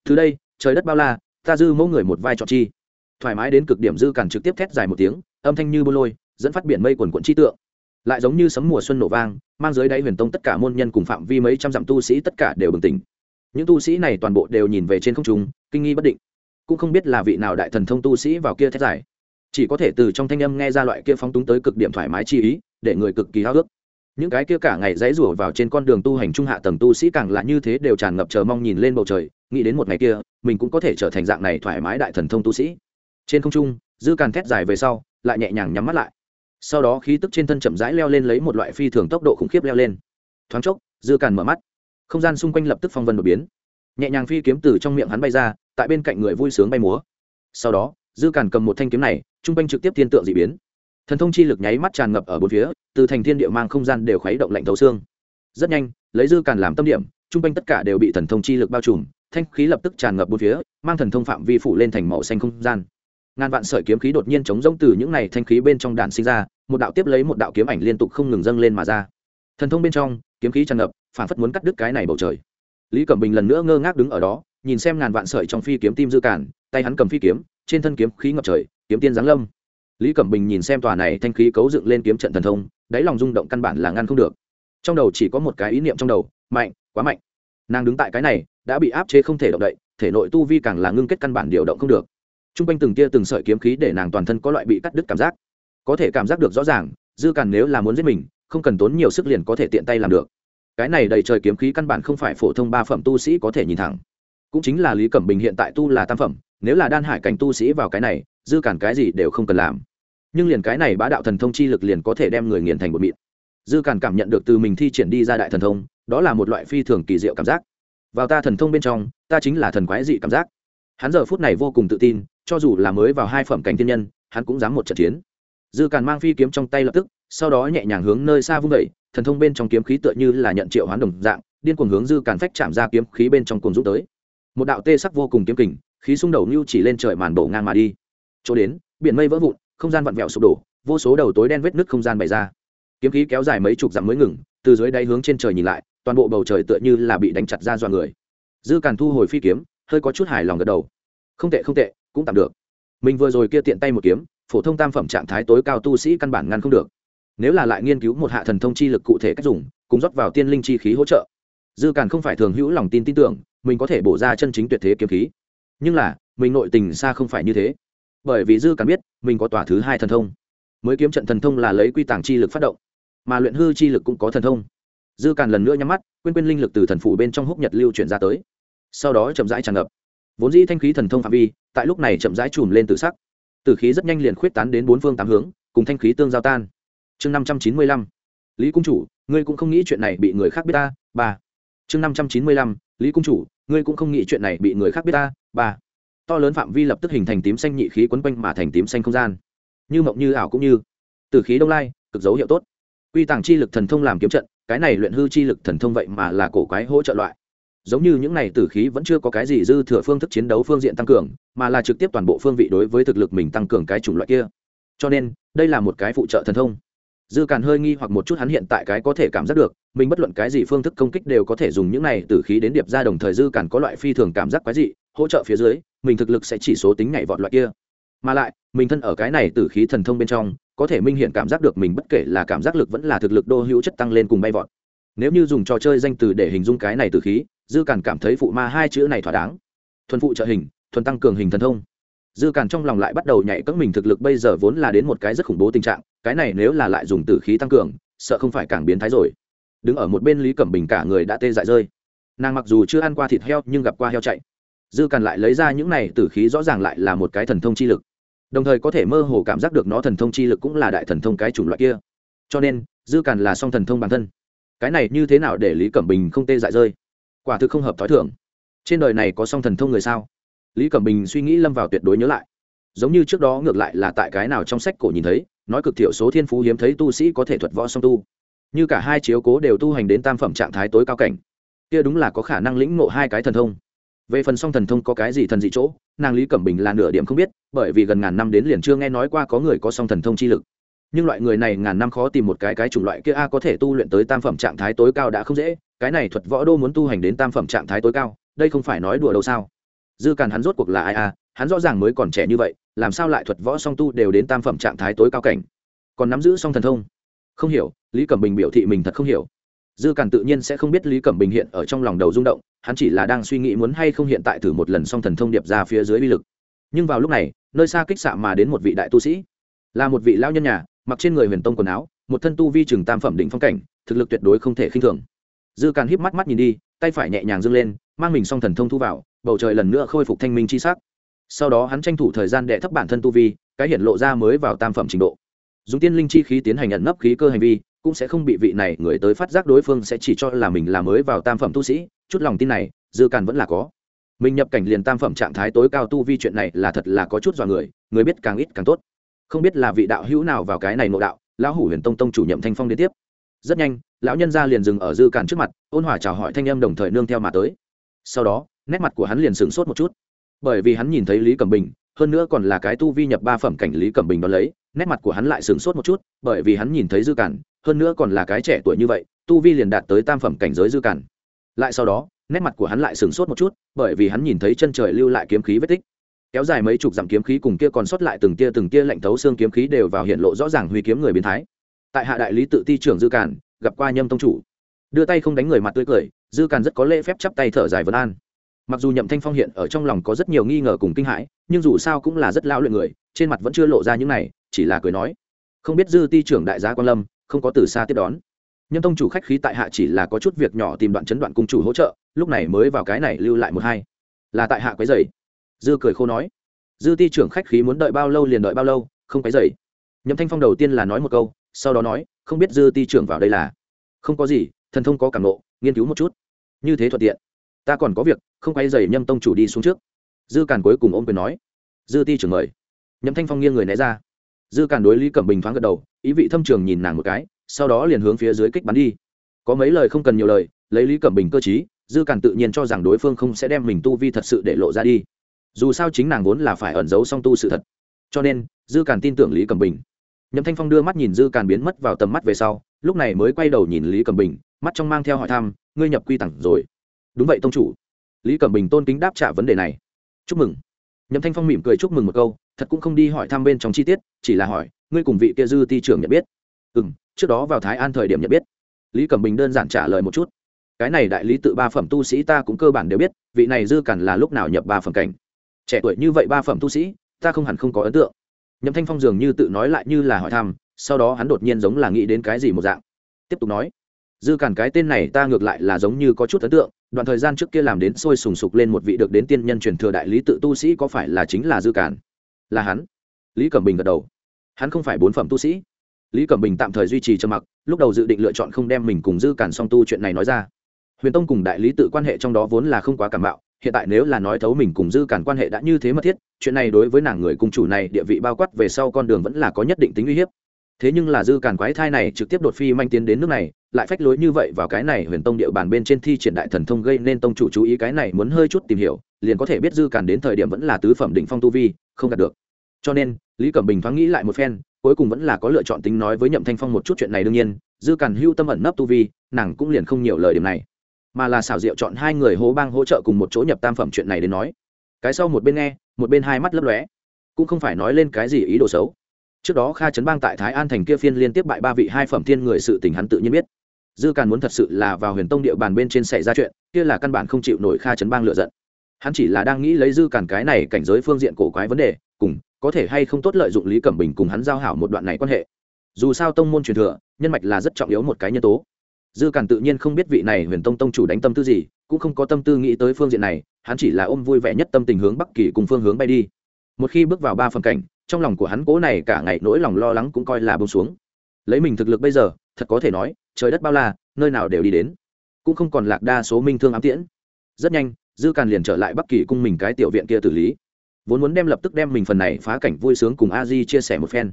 Từ đây, trời đất bao la, ta dư mẫu người một vai trò chi thoải mái đến cực điểm dư cản trực tiếp thét dài một tiếng, âm thanh như bô lôi, dẫn phát biển mây quần quận chi tượng. Lại giống như sấm mùa xuân nổ vang, mang dưới đáy huyền tông tất cả môn nhân cùng phạm vi mấy trăm dặm tu sĩ tất cả đều bừng tỉnh. Những tu sĩ này toàn bộ đều nhìn về trên không trung, kinh nghi bất định. Cũng không biết là vị nào đại thần thông tu sĩ vào kia thét dài. Chỉ có thể từ trong thanh âm nghe ra loại kia phóng túng tới cực điểm thoải mái chi ý, để người cực kỳ háo ước những cái kia cả ngày dãy rủa vào trên con đường tu hành trung hạ tầng tu sĩ càng là như thế đều tràn ngập chờ mong nhìn lên bầu trời, nghĩ đến một ngày kia, mình cũng có thể trở thành dạng này thoải mái đại thần thông tu sĩ trên không trung, dư càn thét dài về sau, lại nhẹ nhàng nhắm mắt lại. Sau đó khí tức trên thân chậm rãi leo lên lấy một loại phi thường tốc độ khủng khiếp leo lên. Thoáng chốc, dư càn mở mắt. Không gian xung quanh lập tức phong vân đột biến. Nhẹ nhàng phi kiếm từ trong miệng hắn bay ra, tại bên cạnh người vui sướng bay múa. Sau đó, dư càn cầm một thanh kiếm này, trung quanh trực tiếp thiên tượng d ị biến. Thần thông chi lực nháy mắt tràn ngập ở bốn phía, từ thành thiên địa mang không gian đều khuấy động lạnh thấu xương. Rất nhanh, lấy dư càn làm tâm điểm, trung quanh tất cả đều bị thần thông chi lực bao trùm, thanh khí lập tức tràn ngập bốn phía, mang thần thông phạm vi phủ lên thành màu xanh không gian ngàn vạn sợi kiếm khí đột nhiên chống rông từ những này thanh khí bên trong đàn sinh ra, một đạo tiếp lấy một đạo kiếm ảnh liên tục không ngừng dâng lên mà ra. Thần thông bên trong, kiếm khí tràn ngập, phản phất muốn cắt đứt cái này bầu trời. Lý cẩm bình lần nữa ngơ ngác đứng ở đó, nhìn xem ngàn vạn sợi trong phi kiếm tim dư cản, tay hắn cầm phi kiếm, trên thân kiếm khí ngập trời, kiếm tiên giáng lâm. Lý cẩm bình nhìn xem tòa này thanh khí cấu dựng lên kiếm trận thần thông, đáy lòng rung động căn bản là ngăn không được. Trong đầu chỉ có một cái ý niệm trong đầu, mạnh, quá mạnh. Nàng đứng tại cái này, đã bị áp chế không thể động đậy, thể nội tu vi càng là ngưng kết căn bản điều động không được t r u n g quanh từng tia từng sợi kiếm khí để nàng toàn thân có loại bị cắt đứt cảm giác. Có thể cảm giác được rõ ràng, dư càn nếu là muốn giết mình, không cần tốn nhiều sức liền có thể tiện tay làm được. Cái này đầy trời kiếm khí căn bản không phải phổ thông ba phẩm tu sĩ có thể nhìn thẳng. Cũng chính là lý cẩm bình hiện tại tu là tam phẩm, nếu là đan hải cảnh tu sĩ vào cái này, dư càn cái gì đều không cần làm. Nhưng liền cái này bá đạo thần thông chi lực liền có thể đem người nghiền thành một mịn. Dư càn cảm nhận được từ mình thi triển đi ra đại thần thông, đó là một loại phi thường kỳ diệu cảm giác. Vào ta thần thông bên trong, ta chính là thần quái dị cảm giác. Hắn giờ phút này vô cùng tự tin cho dù là mới vào hai phẩm cảnh thiên nhân, hắn cũng dám một trận chiến. Dư càn mang phi kiếm trong tay lập tức, sau đó nhẹ nhàng hướng nơi xa vung vẩy thần thông bên trong kiếm khí tựa như là nhận triệu hoán đồng dạng, điên cuồng hướng dư càn phách chạm ra kiếm khí bên trong cuồng rút tới. Một đạo tê sắc vô cùng kiếm kình, khí xung đầu như chỉ lên trời màn đổ ngang mà đi. Chỗ đến, biển mây vỡ vụn, không gian vặn vẹo sụp đổ, vô số đầu tối đen vết nứt không gian bày ra. Kiếm khí kéo dài mấy chục dặm mới ngừng, từ dưới đáy hướng trên trời nhìn lại, toàn bộ bầu trời tựa như là bị đánh chặt ra dọa người. Dư càn thu hồi phi kiếm, hơi có chút hài lòng gật đầu. Không tệ không tệ cũng tạm được. Mình vừa rồi kia tiện tay một kiếm, phổ thông tam phẩm trạng thái tối cao tu sĩ căn bản ngăn không được. Nếu là lại nghiên cứu một hạ thần thông chi lực cụ thể cách dùng, cùng rót vào tiên linh chi khí hỗ trợ. Dư càn không phải thường hữu lòng tin tin tưởng, mình có thể bổ ra chân chính tuyệt thế kiếm khí. Nhưng là, mình nội tình xa không phải như thế. Bởi vì dư càn biết, mình có tòa thứ hai thần thông. Mới kiếm trận thần thông là lấy quy tàng chi lực phát động, mà luyện hư chi lực cũng có thần thông. Dư càn lần nữa nhắm mắt, quên quên linh lực từ thần phủ bên trong húc nhật lưu chuyển ra tới. Sau đó chậm rãi tràn ngập vốn dĩ thanh khí thần thông phạm vi, tại lúc này chậm rãi chùm lên tự sắc. Tử khí rất nhanh liền khuyết tán đến bốn phương tám hướng, cùng thanh khí tương giao tan. Chương năm trăm chín mươi lăm, lý cung chủ, ngươi cũng không nghĩ chuyện này bị người khác biết ta, ba. Chương năm trăm chín mươi lăm, lý cung chủ, ngươi cũng không nghĩ chuyện này bị người khác biết ta, ba. To lớn phạm vi lập tức hình thành tím xanh nhị khí quấn quanh mà thành tím xanh không gian. Như mộng như ảo cũng như. Từ khí đông lai, cực dấu hiệu tốt. Quy tàng chi lực thần thông làm kiếm trận, cái này luyện hư chi lực thần thông vậy mà là cổ quái hỗ trợ loại giống như những này tử khí vẫn chưa có cái gì dư thừa phương thức chiến đấu phương diện tăng cường, mà là trực tiếp toàn bộ phương vị đối với thực lực mình tăng cường cái chủng loại kia. Cho nên, đây là một cái phụ trợ thần thông. Dư càn hơi nghi hoặc một chút hắn hiện tại cái có thể cảm giác được, mình bất luận cái gì phương thức công kích đều có thể dùng những này tử khí đến điệp ra đồng thời dư càn có loại phi thường cảm giác quái dị, hỗ trợ phía dưới, mình thực lực sẽ chỉ số tính nhảy vọt loại kia. Mà lại, mình thân ở cái này tử khí thần thông bên trong, có thể minh hiện cảm giác được mình bất kể là cảm giác lực vẫn là thực lực đô hữu chất tăng lên cùng bay vọt. Nếu như dùng trò chơi danh từ để hình dung cái này tử khí dư càn cảm thấy phụ ma hai chữ này thỏa đáng. Thuần phụ trợ hình, thuần tăng cường hình thần thông. Dư càn trong lòng lại bắt đầu nhảy cẫng mình thực lực bây giờ vốn là đến một cái rất khủng bố tình trạng, cái này nếu là lại dùng tử khí tăng cường, sợ không phải càng biến thái rồi. Đứng ở một bên lý cẩm bình cả người đã tê dại rơi. Nàng mặc dù chưa ăn qua thịt heo nhưng gặp qua heo chạy. Dư càn lại lấy ra những này tử khí rõ ràng lại là một cái thần thông chi lực. Đồng thời có thể mơ hồ cảm giác được nó thần thông chi lực cũng là đại thần thông cái chủng loại kia. Cho nên, dư càn là song thần thông bản thân. Cái này như thế nào để lý cẩm bình không tê dại rơi? Quả thực không hợp t h ó i thưởng trên đời này có song thần thông người sao? Lý cẩm bình suy nghĩ lâm vào tuyệt đối nhớ lại. Giống như trước đó ngược lại là tại cái nào trong sách cổ nhìn thấy, nói cực thiểu số thiên phú hiếm thấy tu sĩ có thể thuật võ song tu. Như cả hai chiếu cố đều tu hành đến tam phẩm trạng thái tối cao cảnh. Kia đúng là có khả năng lĩnh ngộ hai cái thần thông. Về phần song thần thông có cái gì thần dị chỗ, nàng lý cẩm bình là nửa điểm không biết, bởi vì gần ngàn năm đến liền chưa nghe nói qua có người có song thần thông chi lực. Nhưng loại người này ngàn năm khó tìm một cái cái chủng loại kia a có thể tu luyện tới tam phẩm trạng thái tối cao đã không dễ cái này thuật võ đô muốn tu hành đến tam phẩm trạng thái tối cao, đây không phải nói đùa đâu sao? Dư càn hắn rốt cuộc là ai a hắn rõ ràng mới còn trẻ như vậy, làm sao lại thuật võ song tu đều đến tam phẩm trạng thái tối cao cảnh? Còn nắm giữ song thần thông? Không hiểu, lý cẩm bình biểu thị mình thật không hiểu. Dư càn tự nhiên sẽ không biết lý cẩm bình hiện ở trong lòng đầu rung động, hắn chỉ là đang suy nghĩ muốn hay không hiện tại thử một lần song thần thông điệp ra phía dưới uy lực. Nhưng vào lúc này, nơi xa kích xạ mà đến một vị đại tu sĩ. Là một vị lao nhân nhà, mặc trên người huyền tông quần áo, một thân tu vi chừng tam phẩm đỉnh phong cảnh, thực lực tuyệt đối không thể khinh thường dư càn híp mắt mắt nhìn đi, tay phải nhẹ nhàng dâng lên, mang mình song thần thông thu vào, bầu trời lần nữa khôi phục thanh minh chi sắc. Sau đó hắn tranh thủ thời gian đệ thấp bản thân tu vi, cái hiện lộ ra mới vào tam phẩm trình độ. Dùng tiên linh chi khí tiến hành nhận nấp khí cơ hành vi, cũng sẽ không bị vị này người tới phát giác đối phương sẽ chỉ cho là mình là mới vào tam phẩm tu sĩ, chút lòng tin này, dư càn vẫn là có. Mình nhập cảnh liền tam phẩm trạng thái tối cao tu vi chuyện này là thật là có chút dọa người người biết càng ít càng tốt. Không biết là vị đạo hữu nào vào cái này nội đạo, lão hủ huyền tông tông chủ nhậm thanh phong đến tiếp. Rất nhanh lão nhân ra liền dừng ở dư càn trước mặt, ôn hòa chào hỏi thanh âm đồng thời nương theo mà tới. Sau đó, nét mặt của hắn liền sửng sốt một chút. Bởi vì hắn nhìn thấy lý cẩm bình, hơn nữa còn là cái tu vi nhập ba phẩm cảnh lý cẩm bình đón lấy, nét mặt của hắn lại sửng sốt một chút, bởi vì hắn nhìn thấy dư cản, hơn nữa còn là cái trẻ tuổi như vậy, tu vi liền đạt tới tam phẩm cảnh giới dư cản. Lại sau đó, nét mặt của hắn lại sửng sốt một chút, bởi vì hắn nhìn thấy chân trời lưu lại kiếm khí vết tích. Kéo dài mấy chục dặm kiếm khí cùng kia còn sót lại từng tia từng tia lạnh thấu xương kiếm khí đều vào hiện lộ rõ ràng huy kiếm người biến thái. Tại hạ đại lý tự ti trưởng dư cản gặp qua nhâm tông chủ. Đưa tay không đánh người mặt tươi cười, dư càn rất có lễ phép chắp tay thở dài vân an. Mặc dù nhậm thanh phong hiện ở trong lòng có rất nhiều nghi ngờ cùng kinh hãi, nhưng dù sao cũng là rất lao luyện người, trên mặt vẫn chưa lộ ra những này, chỉ là cười nói. Không biết dư ti trưởng đại gia quan lâm, không có từ xa tiếp đón. Nhâm tông chủ khách khí tại hạ chỉ là có chút việc nhỏ tìm đoạn chấn đoạn cung chủ hỗ trợ, lúc này mới vào cái này lưu lại một hai. Là tại hạ quấy dày dư cười khô nói. Dư ti trưởng khách khí muốn đợi bao lâu liền đợi bao lâu, không quấy dày nhậm thanh phong đầu tiên là nói một câu sau đó nói, không biết dư ti trưởng vào đây là. Không có gì, thần thông có cảm nộ nghiên cứu một chút. Như thế thuận tiện. Ta còn có việc, không quay dày nhâm tông chủ đi xuống trước. Dư càn cuối cùng ôm quyền nói. Dư ti trưởng mời. Nhâm thanh phong nghiêng người né ra. Dư càn đối lý cẩm bình thoáng gật đầu, ý vị thâm trường nhìn nàng một cái, sau đó liền hướng phía dưới kích bắn đi. Có mấy lời không cần nhiều lời, lấy lý cẩm bình cơ t dư càn tự nhiên cho rằng đối phương không sẽ đem mình tu vi thật sự để lộ ra đi. Dù sao chính nàng vốn là phải ẩn giấu song tu sự thật. Cho nên, dư càn tin tưởng lý cẩm bình nhậm thanh phong đưa mắt nhìn dư càn biến mất vào tầm mắt về sau, lúc này mới quay đầu nhìn lý cẩm bình, mắt trong mang theo hỏi thăm, ngươi nhập quy tặng rồi. Đúng vậy, tông chủ. Lý cẩm bình tôn kính đáp trả vấn đề này. Chúc mừng. Nhậm thanh phong mỉm cười chúc mừng một câu, thật cũng không đi hỏi thăm bên trong chi tiết, chỉ là hỏi, ngươi cùng vị kia dư ti trưởng nhận biết? Ừ m trước đó vào thái an thời điểm nhận biết. Lý cẩm bình đơn giản trả lời một chút. Cái này đại lý tự ba phẩm tu sĩ ta cũng cơ bản đều biết, vị này dư cản là lúc nào nhập ba phẩm cảnh. Trẻ tuổi như vậy ba phẩm tu sĩ, ta không hẳn không có ấn tượng nhậm thanh phong dường như tự nói lại như là hỏi thăm, sau đó hắn đột nhiên giống là nghĩ đến cái gì một dạng. Tiếp tục nói, dư cản cái tên này ta ngược lại là giống như có chút ấn tượng, đoạn thời gian trước kia làm đến sôi sùng sục lên một vị được đến tiên nhân truyền thừa đại lý tự tu sĩ có phải là chính là dư cản? Là hắn. Lý cẩm bình gật đầu. Hắn không phải bốn phẩm tu sĩ. Lý cẩm bình tạm thời duy trì trầm mặc, lúc đầu dự định lựa chọn không đem mình cùng dư cản song tu chuyện này nói ra. Huyền tông cùng đại lý tự quan hệ trong đó vốn là không quá cảm bạo hiện tại nếu là nói thấu mình cùng dư cản quan hệ đã như thế mật thiết, chuyện này đối với nàng người cung chủ này địa vị bao quát về sau con đường vẫn là có nhất định tính uy hiếp. Thế nhưng là dư cản quái thai này trực tiếp đột phi manh tiến đến nước này, lại phách lối như vậy vào cái này huyền tông địa bàn bên trên thi triển đại thần thông gây nên tông chủ chú ý cái này muốn hơi chút tìm hiểu, liền có thể biết dư cản đến thời điểm vẫn là tứ phẩm đỉnh phong tu vi, không đạt được. Cho nên, lý cẩm bình thoáng nghĩ lại một phen, cuối cùng vẫn là có lựa chọn tính nói với nhậm thanh phong một chút chuyện này đương nhiên, dư cản hưu tâm ẩn nấp tu vi, nàng cũng liền không nhiều lời điểm này mà là xảo diệu chọn hai người hố bang hỗ trợ cùng một chỗ nhập tam phẩm chuyện này đến nói. Cái sau một bên nghe, một bên hai mắt lấp lóe. Cũng không phải nói lên cái gì ý đồ xấu. Trước đó kha trấn bang tại thái an thành kia phiên liên tiếp bại ba vị hai phẩm thiên người sự tình hắn tự nhiên biết. Dư càn muốn thật sự là vào huyền tông địa bàn bên trên xảy ra chuyện, kia là căn bản không chịu nổi kha trấn bang lựa giận. Hắn chỉ là đang nghĩ lấy dư càn cái này cảnh giới phương diện cổ quái vấn đề, cùng có thể hay không tốt lợi dụng lý cẩm bình cùng hắn giao hảo một đoạn này quan hệ. Dù sao tông môn truyền thừa, nhân mạch là rất trọng yếu một cái nhân tố dư càn tự nhiên không biết vị này huyền tông tông chủ đánh tâm tư gì, cũng không có tâm tư nghĩ tới phương diện này, hắn chỉ là ôm vui vẻ nhất tâm tình hướng bắc kỳ cùng phương hướng bay đi. Một khi bước vào ba phần cảnh, trong lòng của hắn cố này cả ngày nỗi lòng lo lắng cũng coi là bông xuống. Lấy mình thực lực bây giờ, thật có thể nói, trời đất bao la, nơi nào đều đi đến. Cũng không còn lạc đa số minh thương ám tiễn. Rất nhanh, dư càn liền trở lại bắc kỳ cung mình cái tiểu viện kia tử lý. Vốn muốn đem lập tức đem mình phần này phá cảnh vui sướng cùng a di chia sẻ một phen.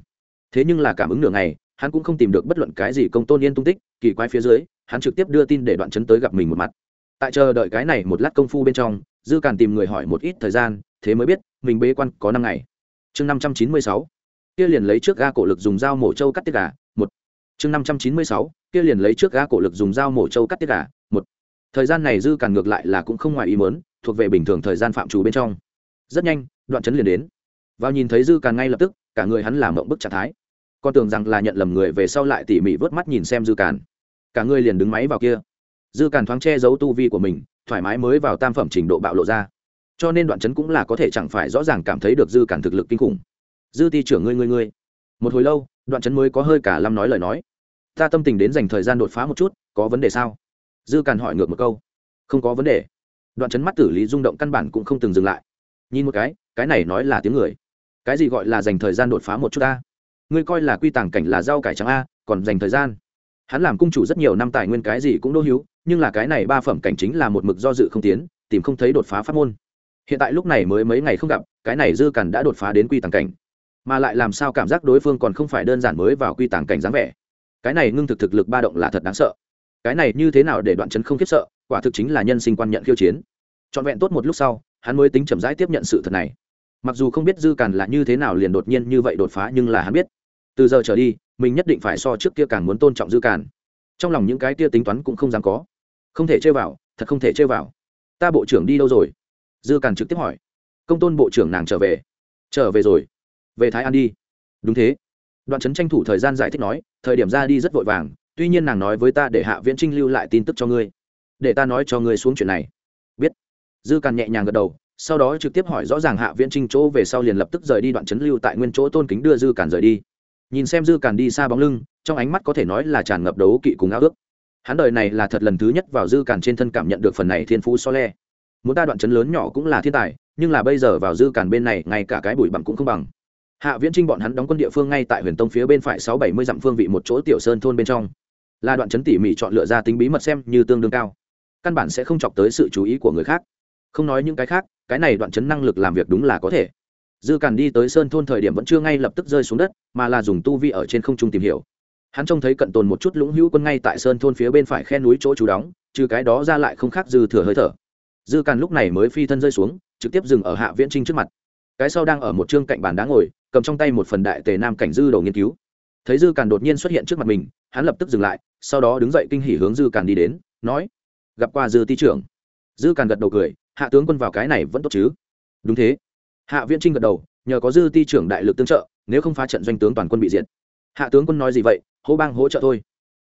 Thế nhưng là cảm ứng nửa ngày hắn cũng không tìm được bất luận cái gì công tôn yên tung tích, kỳ quái phía dưới, hắn trực tiếp đưa tin để đoạn chấn tới gặp mình một mặt. Tại chờ đợi cái này một lát công phu bên trong, dư càn tìm người hỏi một ít thời gian, thế mới biết, mình bế quan có năm ngày. Chương năm trăm chín mươi sáu, kia liền lấy trước ga cổ lực dùng dao mổ trâu cắt tiết gà, một. Chương năm trăm chín mươi sáu, kia liền lấy trước ga cổ lực dùng dao mổ trâu cắt tiết gà, một. Thời gian này dư càn ngược lại là cũng không ngoài ý mớn thuộc về bình thường thời gian phạm trù bên trong. Rất nhanh, đoạn chấn liền đến. Vào nhìn thấy dư càn ngay lập tức, cả người hắn làm mộng bức trạng thái con tưởng rằng là nhận lầm người về sau lại tỉ mỉ vớt mắt nhìn xem dư càn. Cả người liền đứng máy vào kia. Dư càn thoáng che giấu tu vi của mình, thoải mái mới vào tam phẩm trình độ bạo lộ ra. Cho nên đoạn chấn cũng là có thể chẳng phải rõ ràng cảm thấy được dư càn thực lực kinh khủng. Dư ti trưởng ngươi ngươi ngươi. Một hồi lâu, đoạn chấn mới có hơi cả lăm nói lời nói. Ta tâm tình đến dành thời gian đột phá một chút, có vấn đề sao? Dư càn hỏi ngược một câu. Không có vấn đề. Đoạn chấn mắt tử lý rung động căn bản cũng không từng dừng lại. Nhìn một cái cái này nói là tiếng người. Cái gì gọi là dành thời gian đột phá một chút ta? Ngươi coi là quy tàng cảnh là rau cải trắng a còn dành thời gian. Hắn làm cung chủ rất nhiều năm tài nguyên cái gì cũng đô hữu, nhưng là cái này ba phẩm cảnh chính là một mực do dự không tiến tìm không thấy đột phá pháp môn. Hiện tại lúc này mới mấy ngày không gặp cái này dư cằn đã đột phá đến quy tàng cảnh. Mà lại làm sao cảm giác đối phương còn không phải đơn giản mới vào quy tàng cảnh dáng vẻ. Cái này ngưng thực thực lực ba động là thật đáng sợ. Cái này như thế nào để đoạn chấn không khiếp sợ quả thực chính là nhân sinh quan nhận khiêu chiến. Trọn vẹn tốt một lúc sau hắn mới tính chậm rãi tiếp nhận sự thật này. Mặc dù không biết dư càn là như thế nào liền đột nhiên như vậy đột phá nhưng là hắn biết từ giờ trở đi, mình nhất định phải so trước kia càng muốn tôn trọng dư càn. Trong lòng những cái kia tính toán cũng không dám có. Không thể chơi vào, thật không thể chơi vào. Ta bộ trưởng đi đâu rồi? Dư càn trực tiếp hỏi. Công tôn bộ trưởng nàng trở về. Trở về rồi. Về thái an đi. Đúng thế. Đoạn trấn tranh thủ thời gian giải thích nói, thời điểm ra đi rất vội vàng, tuy nhiên nàng nói với ta để hạ viễn trinh lưu lại tin tức cho ngươi. Để ta nói cho ngươi xuống chuyện này. Biết. Dư càn nhẹ nhàng gật đầu, sau đó trực tiếp hỏi rõ ràng hạ viễn trinh chỗ về sau liền lập tức rời đi đoạn trấn lưu tại nguyên chỗ tôn kính đưa dư càn rời đi nhìn xem dư càn đi xa bóng lưng, trong ánh mắt có thể nói là tràn ngập đấu kỵ cùng ao ước. Hắn đời này là thật lần thứ nhất vào dư càn trên thân cảm nhận được phần này thiên phú so le. Muốn ta đoạn chấn lớn nhỏ cũng là thiên tài, nhưng là bây giờ vào dư càn bên này, ngay cả cái bụi bặm cũng không bằng. Hạ viễn trinh bọn hắn đóng quân địa phương ngay tại huyền tông phía bên phải sáu bảy mươi dặm phương vị một chỗ tiểu sơn thôn bên trong. Là đoạn chấn tỉ mỉ chọn lựa ra tính bí mật xem như tương đương cao. Căn bản sẽ không chọc tới sự chú ý của người khác. Không nói những cái khác, cái này đoạn chấn năng lực làm việc đúng là có thể dư càn đi tới sơn thôn thời điểm vẫn chưa ngay lập tức rơi xuống đất, mà là dùng tu vi ở trên không trung tìm hiểu. Hắn trông thấy cận tồn một chút lũng hữu quân ngay tại sơn thôn phía bên phải khe núi chỗ trú đóng, trừ cái đó ra lại không khác dư thừa hơi thở. Dư càn lúc này mới phi thân rơi xuống, trực tiếp dừng ở hạ viễn trinh trước mặt. Cái sau đang ở một chương cạnh bàn đá ngồi, cầm trong tay một phần đại tề nam cảnh dư đầu nghiên cứu. Thấy dư càn đột nhiên xuất hiện trước mặt mình, hắn lập tức dừng lại, sau đó đứng dậy kinh hỉ hướng dư càn đi đến, nói, gặp qua dư ti trưởng. Dư càn gật đầu cười, hạ tướng quân vào cái này vẫn tốt chứ? Đúng thế hạ viễn trinh gật đầu, nhờ có dư ti trưởng đại lực tương trợ, nếu không phá trận doanh tướng toàn quân bị diệt. Hạ tướng quân nói gì vậy, hô bang hỗ trợ thôi.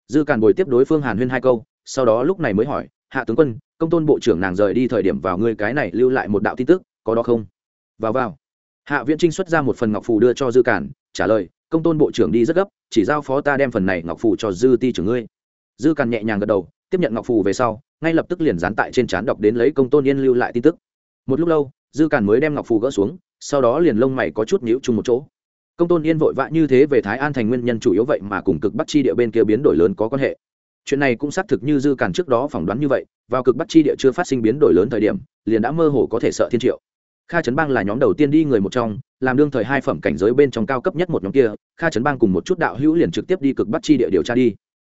Dư càn bồi tiếp đối phương hàn huyên hai câu, sau đó lúc này mới hỏi, hạ tướng quân, công tôn bộ trưởng nàng rời đi thời điểm vào ngươi cái này lưu lại một đạo tin tức, có đó không? Vào vào. Hạ viễn trinh xuất ra một phần ngọc phù đưa cho dư cản trả lời, công tôn bộ trưởng đi rất gấp, chỉ giao phó ta đem phần này ngọc phù cho dư ti trưởng ngươi. Dư cản nhẹ nhàng gật đầu, tiếp nhận ngọc phù về sau, ngay lập tức liền dán tại trên trán đọc đến lấy công tôn yên lưu lại tin tức. Một lúc lâu dư Càn mới đem ngọc phù gỡ xuống, sau đó liền lông mày có chút nhíu chung một chỗ. Công tôn yên vội vã như thế về thái an thành nguyên nhân chủ yếu vậy mà cùng cực bắc chi địa bên kia biến đổi lớn có quan hệ. Chuyện này cũng xác thực như dư Càn trước đó phỏng đoán như vậy, vào cực bắc chi địa chưa phát sinh biến đổi lớn thời điểm, liền đã mơ hồ có thể sợ thiên triệu. Kha trấn bang là nhóm đầu tiên đi người một trong, làm đương thời hai phẩm cảnh giới bên trong cao cấp nhất một nhóm kia, kha trấn bang cùng một chút đạo hữu liền trực tiếp đi cực bắc chi địa điều tra đi.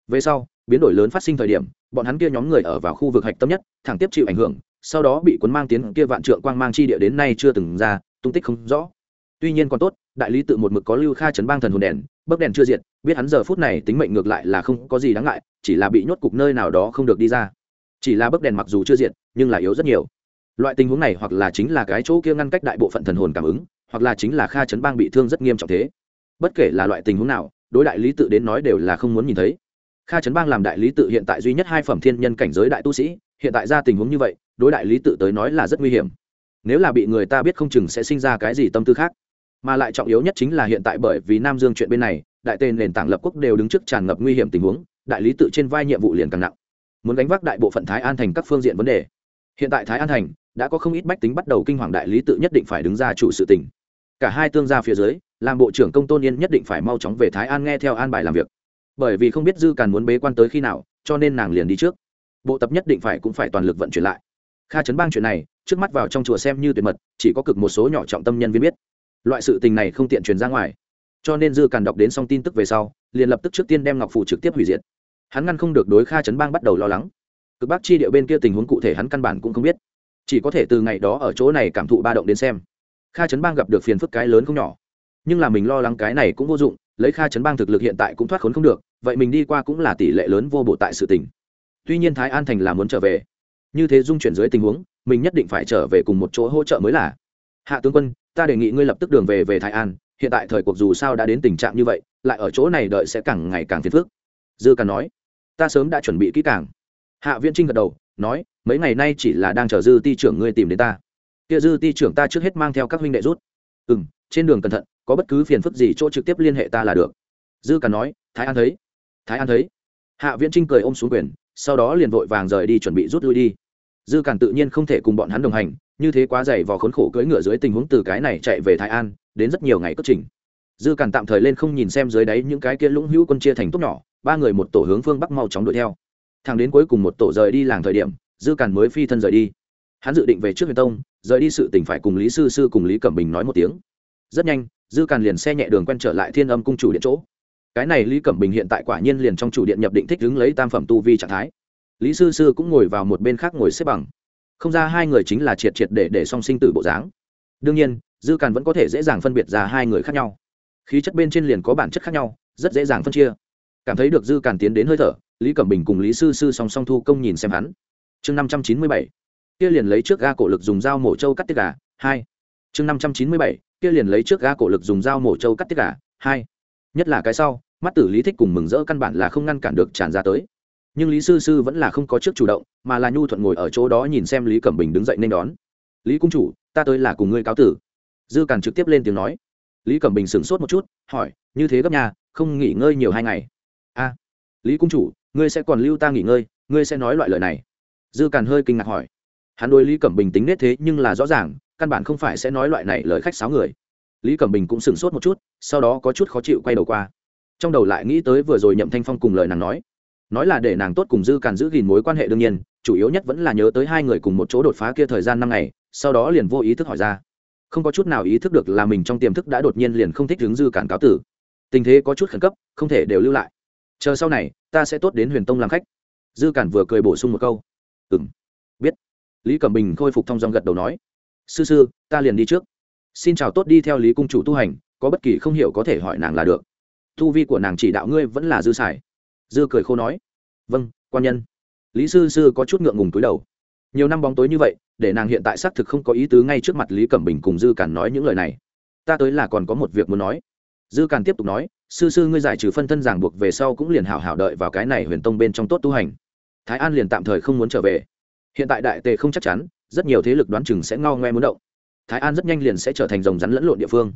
Về sau, biến đổi lớn phát sinh thời điểm, bọn hắn kia nhóm người ở vào khu vực hạch tâm nhất, thẳng tiếp chịu ảnh hưởng sau đó bị cuốn mang tiến kia vạn trượng quang mang chi địa đến nay chưa từng ra, tung tích không rõ. Tuy nhiên còn tốt, đại lý tự một mực có lưu kha trấn bang thần hồn đèn, bấc đèn chưa diệt, biết hắn giờ phút này tính mệnh ngược lại là không có gì đáng ngại, chỉ là bị nhốt cục nơi nào đó không được đi ra. Chỉ là bấc đèn mặc dù chưa diệt, nhưng là yếu rất nhiều. Loại tình huống này hoặc là chính là cái chỗ kia ngăn cách đại bộ phận thần hồn cảm ứng, hoặc là chính là kha trấn bang bị thương rất nghiêm trọng thế. Bất kể là loại tình huống nào, đối đại lý tự đến nói đều là không muốn nhìn thấy. Kha trấn bang làm đại lý tự hiện tại duy nhất hai phẩm thiên nhân cảnh giới đại tu sĩ hiện tại ra tình huống như vậy, đối đại lý tự tới nói là rất nguy hiểm. Nếu là bị người ta biết không chừng sẽ sinh ra cái gì tâm tư khác. Mà lại trọng yếu nhất chính là hiện tại bởi vì nam dương chuyện bên này, đại tên nền tảng lập quốc đều đứng trước tràn ngập nguy hiểm tình huống, đại lý tự trên vai nhiệm vụ liền càng nặng. Muốn gánh vác đại bộ phận thái an thành các phương diện vấn đề. Hiện tại thái an thành đã có không ít bách tính bắt đầu kinh hoàng đại lý tự nhất định phải đứng ra chủ sự tỉnh cả hai tương gia phía dưới, làm bộ trưởng công tôn yên nhất định phải mau chóng về thái an nghe theo an bài làm việc. Bởi vì không biết dư càn muốn bế quan tới khi nào, cho nên nàng liền đi trước bộ tập nhất định phải cũng phải toàn lực vận chuyển lại. Kha chấn bang chuyện này, trước mắt vào trong chùa xem như tuyệt mật, chỉ có cực một số nhỏ trọng tâm nhân viên biết. Loại sự tình này không tiện truyền ra ngoài. Cho nên dư càn đọc đến xong tin tức về sau, liền lập tức trước tiên đem ngọc phủ trực tiếp hủy diệt. Hắn ngăn không được đối kha chấn bang bắt đầu lo lắng. Cực bắc chi điệu bên kia tình huống cụ thể hắn căn bản cũng không biết. Chỉ có thể từ ngày đó ở chỗ này cảm thụ ba động đến xem. Kha chấn bang gặp được phiền phức cái lớn không nhỏ. Nhưng là mình lo lắng cái này cũng vô dụng, lấy kha chấn bang thực lực hiện tại cũng thoát khốn không được, vậy mình đi qua cũng là tỷ lệ lớn vô bộ tại sự tình tuy nhiên thái an thành là muốn trở về. Như thế dung chuyển dưới tình huống, mình nhất định phải trở về cùng một chỗ hỗ trợ mới là. Hạ tướng quân, ta đề nghị ngươi lập tức đường về về thái an, hiện tại thời cuộc dù sao đã đến tình trạng như vậy, lại ở chỗ này đợi sẽ càng ngày càng phiền phức. Dư càn nói, ta sớm đã chuẩn bị kỹ càng. Hạ viễn trinh gật đầu, nói, mấy ngày nay chỉ là đang chờ dư ti trưởng ngươi tìm đến ta. Kia dư ti trưởng ta trước hết mang theo các huynh đệ rút. Ừ m trên đường cẩn thận, có bất cứ phiền phức gì chỗ trực tiếp liên hệ ta là được. Dư càn nói, thái an thấy, thái an thấy. Hạ viễn trinh cười ôm xuống quyền sau đó liền vội vàng rời đi chuẩn bị rút lui đi. Dư càn tự nhiên không thể cùng bọn hắn đồng hành, như thế quá dày vò khốn khổ cưỡi ngựa dưới tình huống từ cái này chạy về thái an, đến rất nhiều ngày cất trình. Dư càn tạm thời lên không nhìn xem dưới đáy những cái kia lũng hữu quân chia thành tốt nhỏ, ba người một tổ hướng phương bắc mau chóng đuổi theo. Thằng đến cuối cùng một tổ rời đi làng thời điểm, dư càn mới phi thân rời đi. Hắn dự định về trước huyền tông, rời đi sự tỉnh phải cùng lý sư sư cùng lý cẩm bình nói một tiếng. Rất nhanh, dư càn liền xe nhẹ đường quen trở lại thiên âm cung chủ điện chỗ cái này lý cẩm bình hiện tại quả nhiên liền trong chủ điện nhập định thích đứng lấy tam phẩm tu vi trạng thái. Lý sư sư cũng ngồi vào một bên khác ngồi xếp bằng. Không ra hai người chính là triệt triệt để để song sinh tử bộ dáng. Đương nhiên, dư càn vẫn có thể dễ dàng phân biệt ra hai người khác nhau. Khí chất bên trên liền có bản chất khác nhau, rất dễ dàng phân chia. Cảm thấy được dư càn tiến đến hơi thở, lý cẩm bình cùng lý sư sư song song thu công nhìn xem hắn. Chương năm trăm chín mươi bảy, kia liền lấy trước ga cổ lực dùng dao mổ trâu cắt tiết gà, hai. Chương năm trăm chín mươi bảy, kia liền lấy trước ga cổ lực dùng dao mổ trâu cắt tiết gà, hai nhất là cái sau, mắt tử lý thích cùng mừng rỡ căn bản là không ngăn cản được tràn ra tới. Nhưng lý sư sư vẫn là không có trước chủ động, mà là nhu thuận ngồi ở chỗ đó nhìn xem lý cẩm bình đứng dậy nên đón. Lý cung chủ, ta tới là cùng ngươi cáo tử. Dư càn trực tiếp lên tiếng nói. Lý cẩm bình sửng sốt một chút, hỏi, như thế gấp nhà không nghỉ ngơi nhiều hai ngày? A, lý cung chủ, ngươi sẽ còn lưu ta nghỉ ngơi, ngươi sẽ nói loại lời này. Dư càn hơi kinh ngạc hỏi. Hắn đôi lý cẩm bình tính nết thế nhưng là rõ ràng, căn bản không phải sẽ nói loại này lời khách sáo người lý cẩm bình cũng sửng sốt một chút, sau đó có chút khó chịu quay đầu qua. Trong đầu lại nghĩ tới vừa rồi nhậm thanh phong cùng lời nàng nói. Nói là để nàng tốt cùng dư càn giữ gìn mối quan hệ đương nhiên, chủ yếu nhất vẫn là nhớ tới hai người cùng một chỗ đột phá kia thời gian năm ngày, sau đó liền vô ý thức hỏi ra. Không có chút nào ý thức được là mình trong tiềm thức đã đột nhiên liền không thích hướng dư càn cáo tử. Tình thế có chút khẩn cấp, không thể đều lưu lại. Chờ sau này, ta sẽ tốt đến huyền tông làm khách. Dư cản vừa cười bổ sung một câu. Ừ m biết. Lý cẩm bình khôi phục thong dong gật đầu nói. Sư sư, ta liền đi trước xin chào tốt đi theo lý cung chủ tu hành, có bất kỳ không hiểu có thể hỏi nàng là được. Tu vi của nàng chỉ đạo ngươi vẫn là dư sải dư cười khô nói. Vâng quan nhân. Lý sư sư có chút ngượng ngùng túi đầu. Nhiều năm bóng tối như vậy, để nàng hiện tại xác thực không có ý tứ ngay trước mặt lý cẩm bình cùng dư cản nói những lời này. Ta tới là còn có một việc muốn nói. Dư cản tiếp tục nói, sư sư ngươi giải trừ phân thân ràng buộc về sau cũng liền hảo hảo đợi vào cái này huyền tông bên trong tốt tu hành. Thái an liền tạm thời không muốn trở về. Hiện tại đại tề không chắc chắn, rất nhiều thế lực đoán chừng sẽ ngao ngoe muốn động thái an rất nhanh liền sẽ trở thành rồng rắn lẫn lộn địa phương.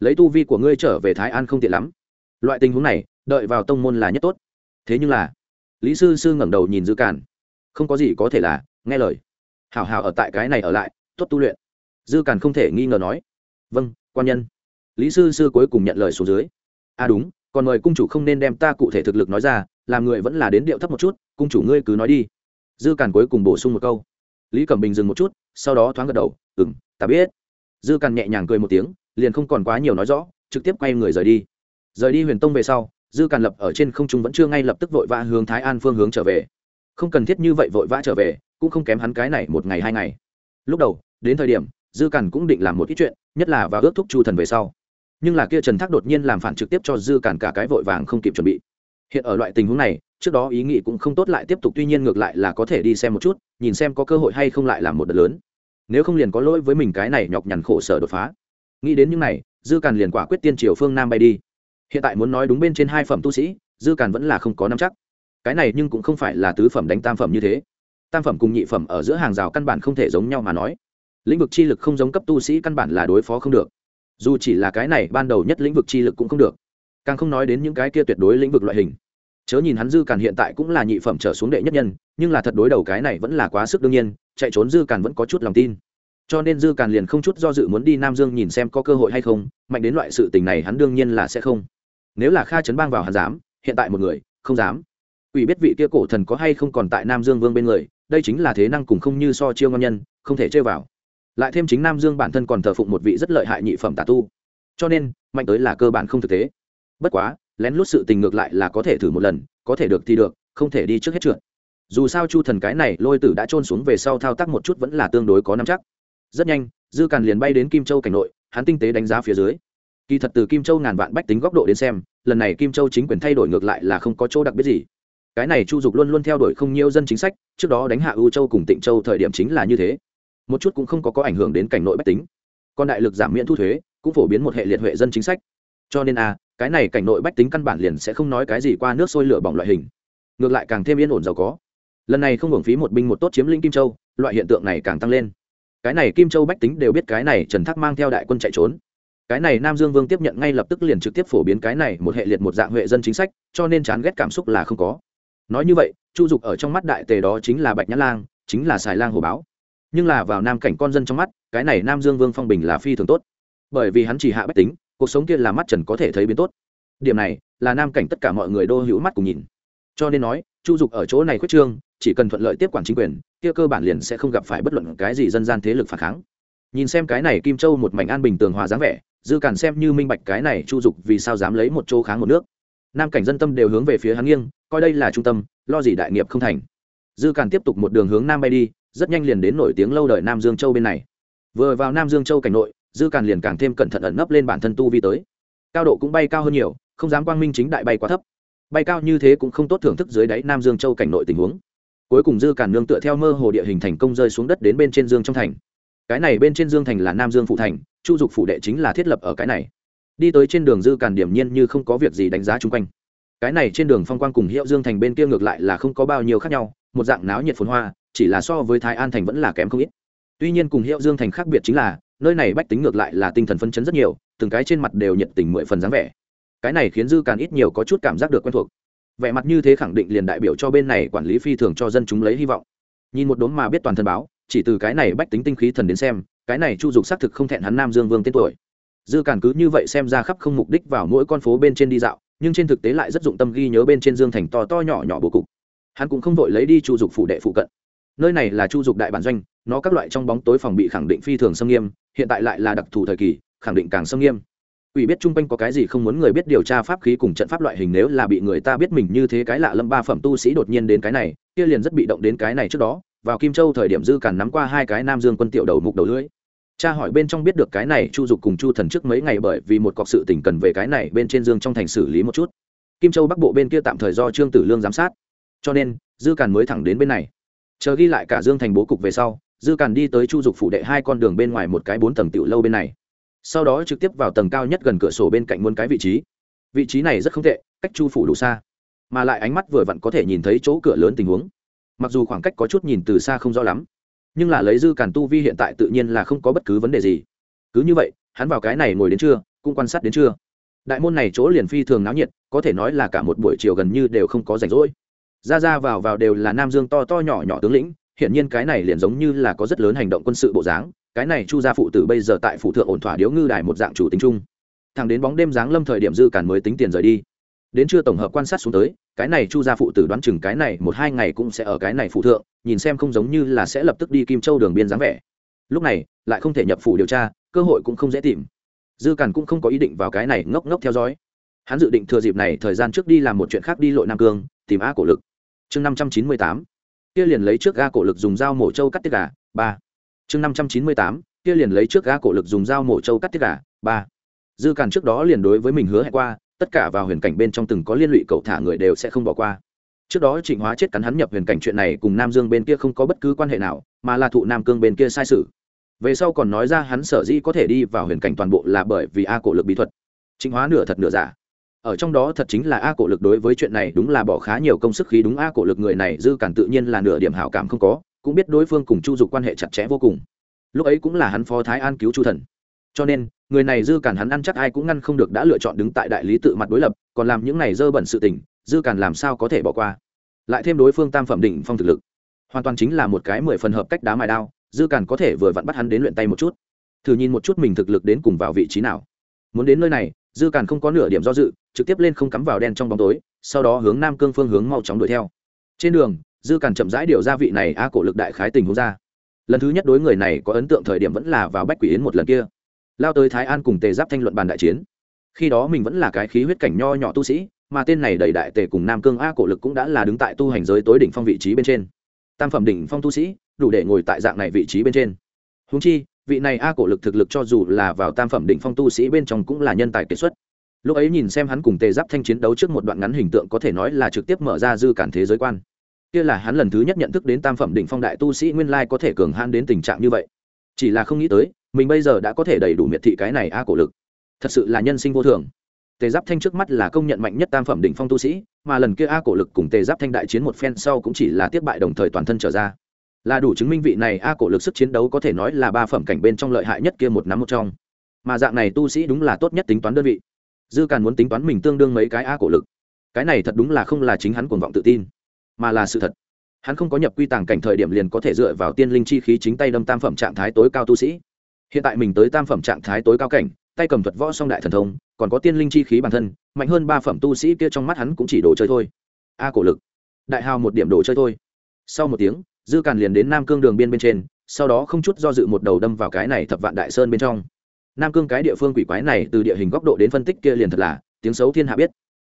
Lấy tu vi của ngươi trở về thái an không tiện lắm. Loại tình huống này, đợi vào tông môn là nhất tốt. Thế nhưng là, lý sư sư ngẩng đầu nhìn dư càn. Không có gì có thể là, nghe lời. Hảo hảo ở tại cái này ở lại, tốt tu luyện. Dư càn không thể nghi ngờ nói. Vâng quan nhân. Lý sư sư cuối cùng nhận lời xuống dưới. À đúng, còn mời cung chủ không nên đem ta cụ thể thực lực nói ra, làm người vẫn là đến điệu thấp một chút, cung chủ ngươi cứ nói đi. Dư càn cuối cùng bổ sung một câu. Lý cẩm bình dừng một chút, sau đó thoáng gật đầu ừng ta biết. Dư càn nhẹ nhàng cười một tiếng, liền không còn quá nhiều nói rõ, trực tiếp quay người rời đi. Rời đi huyền tông về sau, dư càn lập ở trên không trung vẫn chưa ngay lập tức vội vã hướng thái an phương hướng trở về. Không cần thiết như vậy vội vã trở về, cũng không kém hắn cái này một ngày hai ngày. Lúc đầu, đến thời điểm, dư càn cũng định làm một ít chuyện, nhất là vào ước thúc chu thần về sau. Nhưng là kia trần thác đột nhiên làm phản trực tiếp cho dư càn cả cái vội vàng không kịp chuẩn bị. Hiện ở loại tình huống này, trước đó ý nghĩ cũng không tốt lại tiếp tục, tuy nhiên ngược lại là có thể đi xem một chút, nhìn xem có cơ hội hay không lại làm một đợt lớn nếu không liền có lỗi với mình cái này nhọc nhằn khổ sở đột phá. Nghĩ đến những này, dư càn liền quả quyết tiên triều phương nam bay đi. Hiện tại muốn nói đúng bên trên hai phẩm tu sĩ, dư càn vẫn là không có năm chắc. Cái này nhưng cũng không phải là tứ phẩm đánh tam phẩm như thế. Tam phẩm cùng nhị phẩm ở giữa hàng rào căn bản không thể giống nhau mà nói. Lĩnh vực chi lực không giống cấp tu sĩ căn bản là đối phó không được. Dù chỉ là cái này, ban đầu nhất lĩnh vực chi lực cũng không được. Càng không nói đến những cái kia tuyệt đối lĩnh vực loại hình chớ nhìn hắn dư càn hiện tại cũng là nhị phẩm trở xuống đệ nhất nhân, nhưng là thật đối đầu cái này vẫn là quá sức đương nhiên, chạy trốn dư càn vẫn có chút lòng tin. Cho nên dư càn liền không chút do dự muốn đi nam dương nhìn xem có cơ hội hay không, mạnh đến loại sự tình này hắn đương nhiên là sẽ không. Nếu là kha chấn bang vào hắn dám, hiện tại một người, không dám. Ủy biết vị kia cổ thần có hay không còn tại nam dương vương bên người, đây chính là thế năng cùng không như so chiêu ngon nhân, không thể chơi vào. Lại thêm chính nam dương bản thân còn thờ phụng một vị rất lợi hại nhị phẩm tà tu. Cho nên, mạnh tới là cơ bản không thực tế. Bất quá lén lút sự tình ngược lại là có thể thử một lần, có thể được thì được, không thể đi trước hết trượt. Dù sao chu thần cái này lôi tử đã trôn xuống về sau thao tác một chút vẫn là tương đối có năm chắc. Rất nhanh, dư càn liền bay đến kim châu cảnh nội, hắn tinh tế đánh giá phía dưới. Kỳ thật từ kim châu ngàn vạn bách tính góc độ đến xem, lần này kim châu chính quyền thay đổi ngược lại là không có chỗ đặc biệt gì. Cái này chu dục luôn luôn theo đuổi không nhiều dân chính sách, trước đó đánh hạ ưu châu cùng tịnh châu thời điểm chính là như thế. Một chút cũng không có có ảnh hưởng đến cảnh nội bách tính. Còn đại lực giảm miễn thu thuế, cũng phổ biến một hệ liệt huệ dân chính sách cho nên a cái này cảnh nội bách tính căn bản liền sẽ không nói cái gì qua nước sôi lửa bỏng loại hình. Ngược lại càng thêm yên ổn giàu có. Lần này không hưởng phí một binh một tốt chiếm lĩnh kim châu, loại hiện tượng này càng tăng lên. Cái này kim châu bách tính đều biết cái này trần thác mang theo đại quân chạy trốn. Cái này nam dương vương tiếp nhận ngay lập tức liền trực tiếp phổ biến cái này một hệ liệt một dạng huệ dân chính sách, cho nên chán ghét cảm xúc là không có. Nói như vậy, chu dục ở trong mắt đại tề đó chính là bạch nhã lang, chính là xài lang hồ báo. Nhưng là vào nam cảnh con dân trong mắt, cái này nam dương vương phong bình là phi thường tốt. Bởi vì hắn chỉ hạ bách tính cuộc sống kia là mắt trần có thể thấy biến tốt. Điểm này, là nam cảnh tất cả mọi người đô hữu mắt cùng nhìn. Cho nên nói, chu dục ở chỗ này khuyết trương, chỉ cần thuận lợi tiếp quản chính quyền, kia cơ bản liền sẽ không gặp phải bất luận cái gì dân gian thế lực phản kháng. Nhìn xem cái này kim châu một mảnh an bình tường hòa dáng vẻ, dư càn xem như minh bạch cái này chu dục vì sao dám lấy một chỗ kháng một nước. Nam cảnh dân tâm đều hướng về phía hắn nghiêng, coi đây là trung tâm, lo gì đại nghiệp không thành. Dư càn tiếp tục một đường hướng nam bay đi, rất nhanh liền đến nổi tiếng lâu đời nam dương châu bên này. Vừa vào nam dương châu cảnh nội dư càn liền càng thêm cẩn thận ẩn nấp lên bản thân tu vi tới. Cao độ cũng bay cao hơn nhiều, không dám quang minh chính đại bay quá thấp. Bay cao như thế cũng không tốt thưởng thức dưới đáy nam dương châu cảnh nội tình huống. Cuối cùng dư càn nương tựa theo mơ hồ địa hình thành công rơi xuống đất đến bên trên dương trong thành. Cái này bên trên dương thành là nam dương phụ thành, chu dục phủ đệ chính là thiết lập ở cái này. Đi tới trên đường dư càn điểm nhiên như không có việc gì đánh giá chung quanh. Cái này trên đường phong quang cùng hiệu dương thành bên kia ngược lại là không có bao nhiêu khác nhau, một dạng náo nhiệt phồn hoa, chỉ là so với thái an thành vẫn là kém không ít. Tuy nhiên cùng hiệu dương thành khác biệt chính là nơi này bách tính ngược lại là tinh thần phân chấn rất nhiều, từng cái trên mặt đều nhiệt tình mười phần dáng vẻ. Cái này khiến dư càn ít nhiều có chút cảm giác được quen thuộc. Vẻ mặt như thế khẳng định liền đại biểu cho bên này quản lý phi thường cho dân chúng lấy hy vọng. Nhìn một đốm mà biết toàn thân báo, chỉ từ cái này bách tính tinh khí thần đến xem, cái này chu dục xác thực không thẹn hắn nam dương vương tên tuổi. Dư càn cứ như vậy xem ra khắp không mục đích vào mỗi con phố bên trên đi dạo, nhưng trên thực tế lại rất dụng tâm ghi nhớ bên trên dương thành to to nhỏ nhỏ bố cục. Hắn cũng không vội lấy đi chu dục phủ đệ phụ cận. Nơi này là chu dục đại bản doanh, nó các loại trong bóng tối phòng bị khẳng định phi thường xâm nghiêm hiện tại lại là đặc thù thời kỳ, khẳng định càng xâm nghiêm. Ủy biết chung quanh có cái gì không muốn người biết điều tra pháp khí cùng trận pháp loại hình nếu là bị người ta biết mình như thế cái lạ lâm ba phẩm tu sĩ đột nhiên đến cái này, kia liền rất bị động đến cái này trước đó. Vào kim châu thời điểm dư càn nắm qua hai cái nam dương quân tiểu đầu mục đầu lưỡi. Cha hỏi bên trong biết được cái này, chu dục cùng chu thần trước mấy ngày bởi vì một cọc sự tình cần về cái này bên trên dương trong thành xử lý một chút. Kim châu bắc bộ bên kia tạm thời do trương tử lương giám sát. Cho nên, dư càn mới thẳng đến bên này. Chờ ghi lại cả dương thành bố cục về sau dư càn đi tới chu dục phủ đệ hai con đường bên ngoài một cái bốn tầng tiểu lâu bên này sau đó trực tiếp vào tầng cao nhất gần cửa sổ bên cạnh muôn cái vị trí vị trí này rất không tệ cách chu phủ đủ xa mà lại ánh mắt vừa vặn có thể nhìn thấy chỗ cửa lớn tình huống mặc dù khoảng cách có chút nhìn từ xa không rõ lắm nhưng là lấy dư càn tu vi hiện tại tự nhiên là không có bất cứ vấn đề gì cứ như vậy hắn vào cái này ngồi đến trưa cũng quan sát đến trưa đại môn này chỗ liền phi thường náo nhiệt có thể nói là cả một buổi chiều gần như đều không có rảnh rỗi ra ra vào vào đều là nam dương to to nhỏ nhỏ tướng lĩnh hiển nhiên cái này liền giống như là có rất lớn hành động quân sự bộ dáng, cái này chu gia phụ tử bây giờ tại phủ thượng ổn thỏa điếu ngư đài một dạng chủ tính chung. Thằng đến bóng đêm giáng lâm thời điểm dư cản mới tính tiền rời đi. Đến trưa tổng hợp quan sát xuống tới, cái này chu gia phụ tử đoán chừng cái này một hai ngày cũng sẽ ở cái này phụ thượng, nhìn xem không giống như là sẽ lập tức đi kim châu đường biên dáng vẻ. Lúc này, lại không thể nhập phủ điều tra, cơ hội cũng không dễ tìm. Dư cản cũng không có ý định vào cái này ngốc ngốc theo dõi. Hắn dự định thừa dịp này thời gian trước đi làm một chuyện khác đi lội nam cương, tìm Á cổ lực. Chương năm trăm chín mươi tám kia liền lấy trước ga cổ lực dùng dao mổ trâu cắt tiết gà, ba. Chương năm trăm chín mươi tám, kia liền lấy trước ga cổ lực dùng dao mổ trâu cắt tiết gà, ba. Dư càn trước đó liền đối với mình hứa hẹn qua, tất cả vào huyền cảnh bên trong từng có liên lụy cậu thả người đều sẽ không bỏ qua. Trước đó trịnh hóa chết cắn hắn nhập huyền cảnh chuyện này cùng nam dương bên kia không có bất cứ quan hệ nào, mà là thụ nam cương bên kia sai sự. Về sau còn nói ra hắn sở dĩ có thể đi vào huyền cảnh toàn bộ là bởi vì a cổ lực bí thuật. Trịnh hóa nửa thật nửa giả ở trong đó thật chính là a cổ lực đối với chuyện này đúng là bỏ khá nhiều công sức khí. Đúng a cổ lực người này dư cản tự nhiên là nửa điểm hảo cảm không có, cũng biết đối phương cùng chu dục quan hệ chặt chẽ vô cùng. Lúc ấy cũng là hắn phó thái an cứu chu thần. Cho nên, người này dư cản hắn ăn chắc ai cũng ngăn không được đã lựa chọn đứng tại đại lý tự mặt đối lập, còn làm những này dơ bẩn sự tình, dư cản làm sao có thể bỏ qua. Lại thêm đối phương tam phẩm đỉnh phong thực lực, hoàn toàn chính là một cái mười phần hợp cách đá mài đao, dư cản có thể vừa vặn bắt hắn đến luyện tay một chút. Thử nhìn một chút mình thực lực đến cùng vào vị trí nào. Muốn đến nơi này dư Càn không có nửa điểm do dự, trực tiếp lên không cắm vào đen trong bóng tối, sau đó hướng nam cương phương hướng mau chóng đuổi theo. Trên đường, dư Càn chậm rãi điều ra vị này a cổ lực đại khái tình huống ra. Lần thứ nhất đối người này có ấn tượng thời điểm vẫn là vào bách quỷ yến một lần kia. Lao tới thái an cùng tề giáp thanh luận bàn đại chiến. Khi đó mình vẫn là cái khí huyết cảnh nho nhỏ tu sĩ, mà tên này đầy đại tề cùng nam cương a cổ lực cũng đã là đứng tại tu hành giới tối đỉnh phong vị trí bên trên. Tam phẩm đỉnh phong tu sĩ, đủ để ngồi tại dạng này vị trí bên trên. Húng chi vị này a cổ lực thực lực cho dù là vào tam phẩm đỉnh phong tu sĩ bên trong cũng là nhân tài kiệt xuất. Lúc ấy nhìn xem hắn cùng tề giáp thanh chiến đấu trước một đoạn ngắn hình tượng có thể nói là trực tiếp mở ra dư cản thế giới quan. Kia là hắn lần thứ nhất nhận thức đến tam phẩm đỉnh phong đại tu sĩ nguyên lai có thể cường hãn đến tình trạng như vậy. Chỉ là không nghĩ tới, mình bây giờ đã có thể đầy đủ miệt thị cái này a cổ lực. Thật sự là nhân sinh vô thường. Tề giáp thanh trước mắt là công nhận mạnh nhất tam phẩm đỉnh phong tu sĩ, mà lần kia a cổ lực cùng tề giáp thanh đại chiến một phen sau cũng chỉ là tiếp bại đồng thời toàn thân trở ra là đủ chứng minh vị này a cổ lực sức chiến đấu có thể nói là ba phẩm cảnh bên trong lợi hại nhất kia một nắm một trong. Mà dạng này tu sĩ đúng là tốt nhất tính toán đơn vị. Dư càn muốn tính toán mình tương đương mấy cái a cổ lực. Cái này thật đúng là không là chính hắn cuồng vọng tự tin, mà là sự thật. Hắn không có nhập quy tàng cảnh thời điểm liền có thể dựa vào tiên linh chi khí chính tay đâm tam phẩm trạng thái tối cao tu sĩ. Hiện tại mình tới tam phẩm trạng thái tối cao cảnh, tay cầm thuật võ song đại thần thông, còn có tiên linh chi khí bản thân, mạnh hơn ba phẩm tu sĩ kia trong mắt hắn cũng chỉ đồ chơi thôi. A cổ lực. Đại hào một điểm đồ chơi thôi. Sau một tiếng dư càn liền đến nam cương đường biên bên trên, sau đó không chút do dự một đầu đâm vào cái này thập vạn đại sơn bên trong. Nam cương cái địa phương quỷ quái này từ địa hình góc độ đến phân tích kia liền thật là, tiếng xấu thiên hạ biết.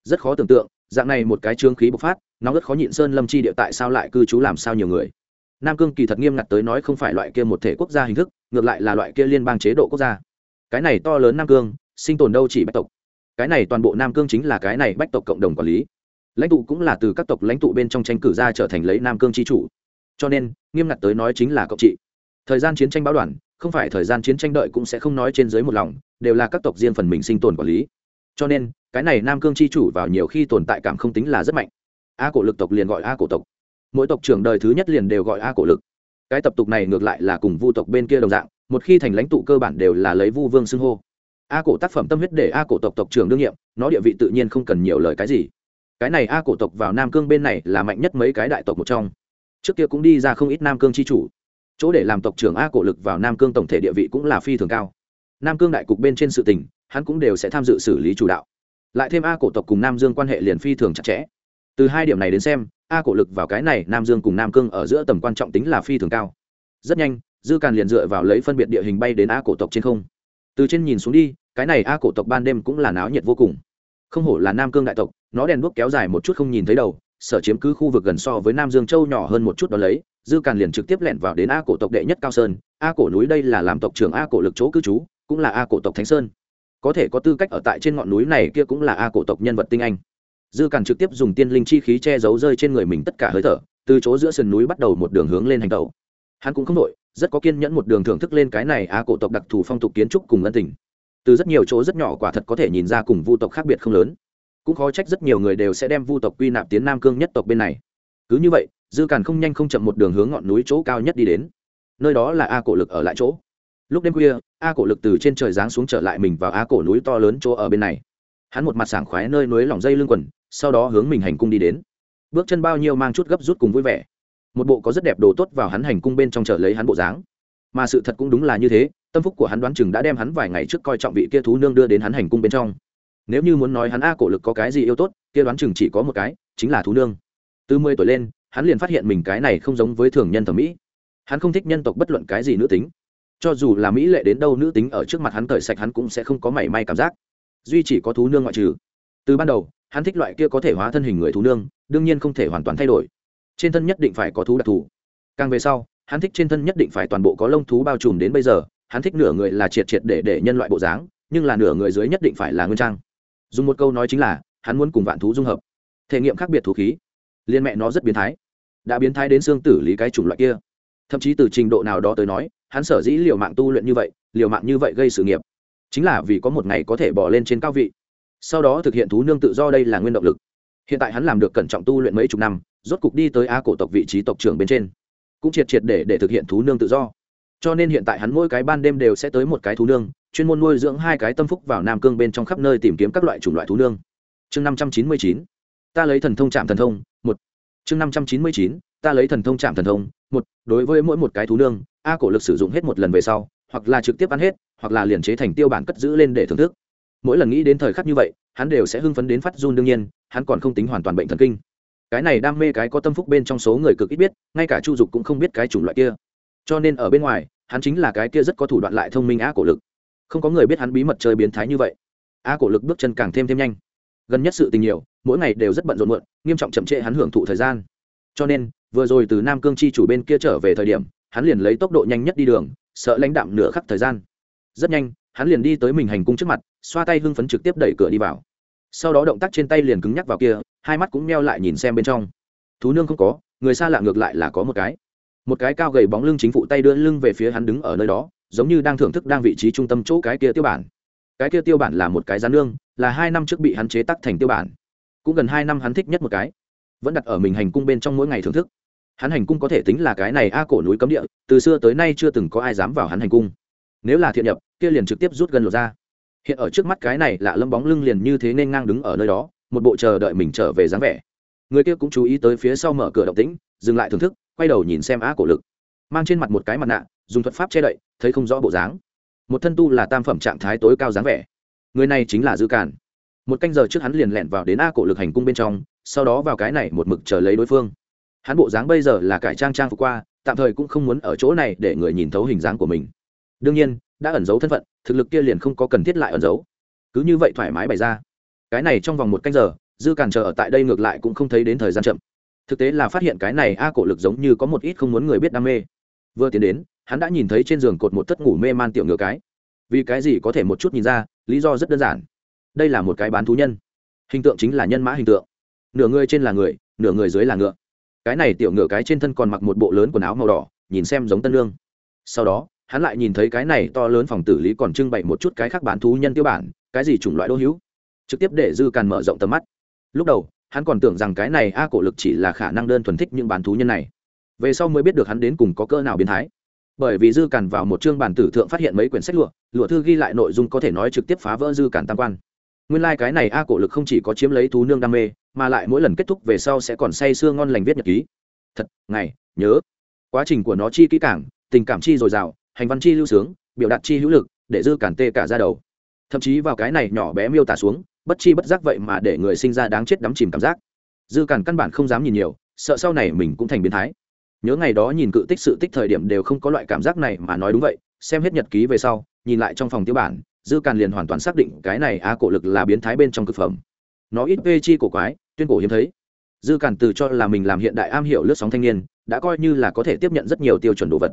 Rất khó tưởng tượng, dạng này một cái trương khí bộc phát, nó rất khó nhịn sơn lâm chi địa tại sao lại cư trú làm sao nhiều người. Nam cương kỳ thật nghiêm ngặt tới nói không phải loại kia một thể quốc gia hình thức, ngược lại là loại kia liên bang chế độ quốc gia. Cái này to lớn nam cương, sinh tồn đâu chỉ bách tộc. Cái này toàn bộ nam cương chính là cái này bách tộc cộng đồng quản lý. Lãnh tụ cũng là từ các tộc lãnh tụ bên trong tranh cử ra trở thành lấy nam cương tri chủ cho nên, nghiêm ngặt tới nói chính là cộng trị thời gian chiến tranh báo đoàn, không phải thời gian chiến tranh đợi cũng sẽ không nói trên dưới một lòng, đều là các tộc riêng phần mình sinh tồn quản lý. Cho nên, cái này nam cương chi chủ vào nhiều khi tồn tại cảm không tính là rất mạnh. A cổ lực tộc liền gọi a cổ tộc. Mỗi tộc trưởng đời thứ nhất liền đều gọi a cổ lực. Cái tập tục này ngược lại là cùng vu tộc bên kia đồng dạng, một khi thành lãnh tụ cơ bản đều là lấy vu vương xưng hô. A cổ tác phẩm tâm huyết để a cổ tộc tộc trưởng đương nhiệm, nó địa vị tự nhiên không cần nhiều lời cái gì. Cái này a cổ tộc vào nam cương bên này là mạnh nhất mấy cái đại tộc một trong trước kia cũng đi ra không ít nam cương chi chủ. Chỗ để làm tộc trưởng a cổ lực vào nam cương tổng thể địa vị cũng là phi thường cao. Nam cương đại cục bên trên sự tình, hắn cũng đều sẽ tham dự xử lý chủ đạo. Lại thêm a cổ tộc cùng nam dương quan hệ liền phi thường chặt chẽ. Từ hai điểm này đến xem, a cổ lực vào cái này nam dương cùng nam cương ở giữa tầm quan trọng tính là phi thường cao. Rất nhanh, dư càn liền dựa vào lấy phân biệt địa hình bay đến a cổ tộc trên không. Từ trên nhìn xuống đi, cái này a cổ tộc ban đêm cũng là náo nhiệt vô cùng. Không hổ là nam cương đại tộc, nó đèn đuốc kéo dài một chút không nhìn thấy đầu sở chiếm cứ khu vực gần so với nam dương châu nhỏ hơn một chút đó lấy, dư càn liền trực tiếp lẻn vào đến a cổ tộc đệ nhất cao sơn. A cổ núi đây là làm tộc trưởng a cổ lực chỗ cư trú, cũng là a cổ tộc thánh sơn. Có thể có tư cách ở tại trên ngọn núi này kia cũng là a cổ tộc nhân vật tinh anh. Dư càn trực tiếp dùng tiên linh chi khí che giấu rơi trên người mình tất cả hơi thở, từ chỗ giữa sườn núi bắt đầu một đường hướng lên hành tàu hắn cũng không đội rất có kiên nhẫn một đường thưởng thức lên cái này a cổ tộc đặc thù phong tục kiến trúc cùng ân tình. Từ rất nhiều chỗ rất nhỏ quả thật có thể nhìn ra cùng vu tộc khác biệt không lớn cũng khó trách rất nhiều người đều sẽ đem vu tộc quy nạp tiến nam cương nhất tộc bên này. Cứ như vậy, dư càn không nhanh không chậm một đường hướng ngọn núi chỗ cao nhất đi đến. Nơi đó là a cổ lực ở lại chỗ. Lúc đêm khuya, a cổ lực từ trên trời giáng xuống trở lại mình vào a cổ núi to lớn chỗ ở bên này. Hắn một mặt sảng khoái nơi núi lỏng dây lưng quần, sau đó hướng mình hành cung đi đến. Bước chân bao nhiêu mang chút gấp rút cùng vui vẻ. Một bộ có rất đẹp đồ tốt vào hắn hành cung bên trong trở lấy hắn bộ dáng. Mà sự thật cũng đúng là như thế, tâm phúc của hắn đoán chừng đã đem hắn vài ngày trước coi trọng vị kia thú nương đưa đến hắn hành cung bên trong nếu như muốn nói hắn a cổ lực có cái gì yêu tốt, kia đoán chừng chỉ có một cái, chính là thú nương. Từ mười tuổi lên, hắn liền phát hiện mình cái này không giống với thường nhân thẩm mỹ. Hắn không thích nhân tộc bất luận cái gì nữ tính. Cho dù là mỹ lệ đến đâu nữ tính ở trước mặt hắn cởi sạch hắn cũng sẽ không có mảy may cảm giác. Duy chỉ có thú nương ngoại trừ. Từ ban đầu, hắn thích loại kia có thể hóa thân hình người thú nương, đương nhiên không thể hoàn toàn thay đổi. Trên thân nhất định phải có thú đặc thù. Càng về sau, hắn thích trên thân nhất định phải toàn bộ có lông thú bao trùm đến bây giờ, hắn thích nửa người là triệt triệt để để nhân loại bộ dáng, nhưng là nửa người dưới nhất định phải là nguyên trang dùng một câu nói chính là, hắn muốn cùng vạn thú dung hợp. Thể nghiệm khác biệt thú khí. Liên mẹ nó rất biến thái. Đã biến thái đến xương tử lý cái chủng loại kia. Thậm chí từ trình độ nào đó tới nói, hắn sở dĩ liều mạng tu luyện như vậy, liều mạng như vậy gây sự nghiệp. Chính là vì có một ngày có thể bỏ lên trên cao vị. Sau đó thực hiện thú nương tự do đây là nguyên động lực. Hiện tại hắn làm được cẩn trọng tu luyện mấy chục năm, rốt cục đi tới a cổ tộc vị trí tộc trưởng bên trên. Cũng triệt triệt để để thực hiện thú nương tự do cho nên hiện tại hắn mỗi cái ban đêm đều sẽ tới một cái thú nương, chuyên môn nuôi dưỡng hai cái tâm phúc vào nam cương bên trong khắp nơi tìm kiếm các loại chủng loại thú nương. Chương năm trăm chín mươi chín, ta lấy thần thông chạm thần thông, một. Chương năm trăm chín mươi chín, ta lấy thần thông chạm thần thông, một. Đối với mỗi một cái thú nương, a cổ lực sử dụng hết một lần về sau, hoặc là trực tiếp ăn hết, hoặc là liền chế thành tiêu bản cất giữ lên để thưởng thức. Mỗi lần nghĩ đến thời khắc như vậy, hắn đều sẽ hưng phấn đến phát run đương nhiên, hắn còn không tính hoàn toàn bệnh thần kinh. Cái này đam mê cái có tâm phúc bên trong số người cực ít biết, ngay cả chu dục cũng không biết cái chủng loại kia cho nên ở bên ngoài, hắn chính là cái kia rất có thủ đoạn lại thông minh á cổ lực. Không có người biết hắn bí mật chơi biến thái như vậy. Á cổ lực bước chân càng thêm thêm nhanh. Gần nhất sự tình nhiều, mỗi ngày đều rất bận rộn muộn, nghiêm trọng chậm trễ hắn hưởng thụ thời gian. Cho nên, vừa rồi từ nam cương chi chủ bên kia trở về thời điểm, hắn liền lấy tốc độ nhanh nhất đi đường, sợ lãnh đạm nửa khắc thời gian. Rất nhanh, hắn liền đi tới mình hành cung trước mặt, xoa tay hưng phấn trực tiếp đẩy cửa đi vào. Sau đó động tác trên tay liền cứng nhắc vào kia, hai mắt cũng meo lại nhìn xem bên trong. Thú nương không có, người xa lạ ngược lại là có một cái một cái cao gầy bóng lưng chính phụ tay đưa lưng về phía hắn đứng ở nơi đó, giống như đang thưởng thức đang vị trí trung tâm chỗ cái kia tiêu bản. Cái kia tiêu bản là một cái rán nương, là hai năm trước bị hắn chế tắc thành tiêu bản. Cũng gần hai năm hắn thích nhất một cái. Vẫn đặt ở mình hành cung bên trong mỗi ngày thưởng thức. Hắn hành cung có thể tính là cái này a cổ núi cấm địa, từ xưa tới nay chưa từng có ai dám vào hắn hành cung. Nếu là thiện nhập, kia liền trực tiếp rút gần lột ra. Hiện ở trước mắt cái này lạ lâm bóng lưng liền như thế nên ngang đứng ở nơi đó, một bộ chờ đợi mình trở về dáng vẻ. Người kia cũng chú ý tới phía sau mở cửa động tĩnh, dừng lại thưởng thức quay đầu nhìn xem á cổ lực. Mang trên mặt một cái mặt nạ, dùng thuật pháp che đậy, thấy không rõ bộ dáng. Một thân tu là tam phẩm trạng thái tối cao dáng vẻ. Người này chính là dư cản một canh giờ trước hắn liền lẹn vào đến a cổ lực hành cung bên trong, sau đó vào cái này một mực chờ lấy đối phương. Hắn bộ dáng bây giờ là cải trang trang phục qua, tạm thời cũng không muốn ở chỗ này để người nhìn thấu hình dáng của mình. Đương nhiên, đã ẩn giấu thân phận, thực lực kia liền không có cần thiết lại ẩn giấu. Cứ như vậy thoải mái bày ra. Cái này trong vòng một canh giờ, dư cản chờ ở tại đây ngược lại cũng không thấy đến thời gian chậm thực tế là phát hiện cái này a cổ lực giống như có một ít không muốn người biết đam mê. Vừa tiến đến, hắn đã nhìn thấy trên giường cột một thất ngủ mê man tiểu ngựa cái. Vì cái gì có thể một chút nhìn ra, lý do rất đơn giản. Đây là một cái bán thú nhân. Hình tượng chính là nhân mã hình tượng. Nửa người trên là người, nửa người dưới là ngựa. Cái này tiểu ngựa cái trên thân còn mặc một bộ lớn quần áo màu đỏ, nhìn xem giống tân lương. Sau đó, hắn lại nhìn thấy cái này to lớn phòng tử lý còn trưng bày một chút cái khác bán thú nhân tiêu bản, cái gì chủng loại đô hữu. Trực tiếp để dư càn mở rộng tầm mắt. Lúc đầu hắn còn tưởng rằng cái này a cổ lực chỉ là khả năng đơn thuần thích những bán thú nhân này. Về sau mới biết được hắn đến cùng có cỡ nào biến thái. Bởi vì dư càn vào một chương bản tử thượng phát hiện mấy quyển sách lụa lụa thư ghi lại nội dung có thể nói trực tiếp phá vỡ dư càn tam quan. Nguyên lai、like、cái này a cổ lực không chỉ có chiếm lấy thú nương đam mê, mà lại mỗi lần kết thúc về sau sẽ còn say sưa ngon lành viết nhật ký. Thật ngày nhớ. Quá trình của nó chi kỹ cảng tình cảm chi dồi dào, hành văn chi lưu sướng, biểu đạt chi hữu lực, để dư cản tê cả ra đầu. Thậm chí vào cái này nhỏ bé miêu tả xuống bất chi bất giác vậy mà để người sinh ra đáng chết đắm chìm cảm giác. Dư cản căn bản không dám nhìn nhiều, sợ sau này mình cũng thành biến thái. Nhớ ngày đó nhìn cự tích sự tích thời điểm đều không có loại cảm giác này mà nói đúng vậy, xem hết nhật ký về sau, nhìn lại trong phòng tiêu bản, dư càn liền hoàn toàn xác định cái này á cổ lực là biến thái bên trong thực phẩm. Nó ít vê chi cổ quái, tuyên cổ hiếm thấy. Dư càn từ cho là mình làm hiện đại am hiểu lướt sóng thanh niên, đã coi như là có thể tiếp nhận rất nhiều tiêu chuẩn đồ vật.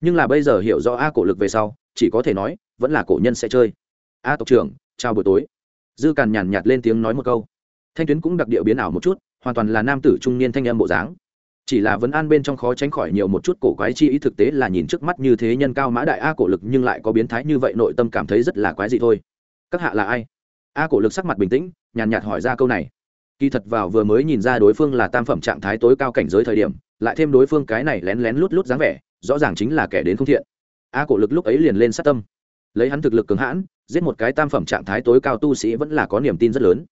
Nhưng là bây giờ hiểu rõ a cổ lực về sau, chỉ có thể nói, vẫn là cổ nhân sẽ chơi. A tộc trưởng, chào buổi tối dư càn nhàn nhạt lên tiếng nói một câu. Thanh tuyến cũng đặc điệu biến ảo một chút, hoàn toàn là nam tử trung niên thanh âm bộ dáng. Chỉ là vấn an bên trong khó tránh khỏi nhiều một chút cổ quái chi ý thực tế là nhìn trước mắt như thế nhân cao mã đại a cổ lực nhưng lại có biến thái như vậy nội tâm cảm thấy rất là quái dị thôi. Các hạ là ai? A cổ lực sắc mặt bình tĩnh, nhàn nhạt hỏi ra câu này. Kỳ thật vào vừa mới nhìn ra đối phương là tam phẩm trạng thái tối cao cảnh giới thời điểm, lại thêm đối phương cái này lén lén lút lút dáng vẻ, rõ ràng chính là kẻ đến không thiện. A cổ lực lúc ấy liền lên sát tâm. Lấy hắn thực lực cường hãn giết một cái tam phẩm trạng thái tối cao tu sĩ vẫn là có niềm tin rất lớn.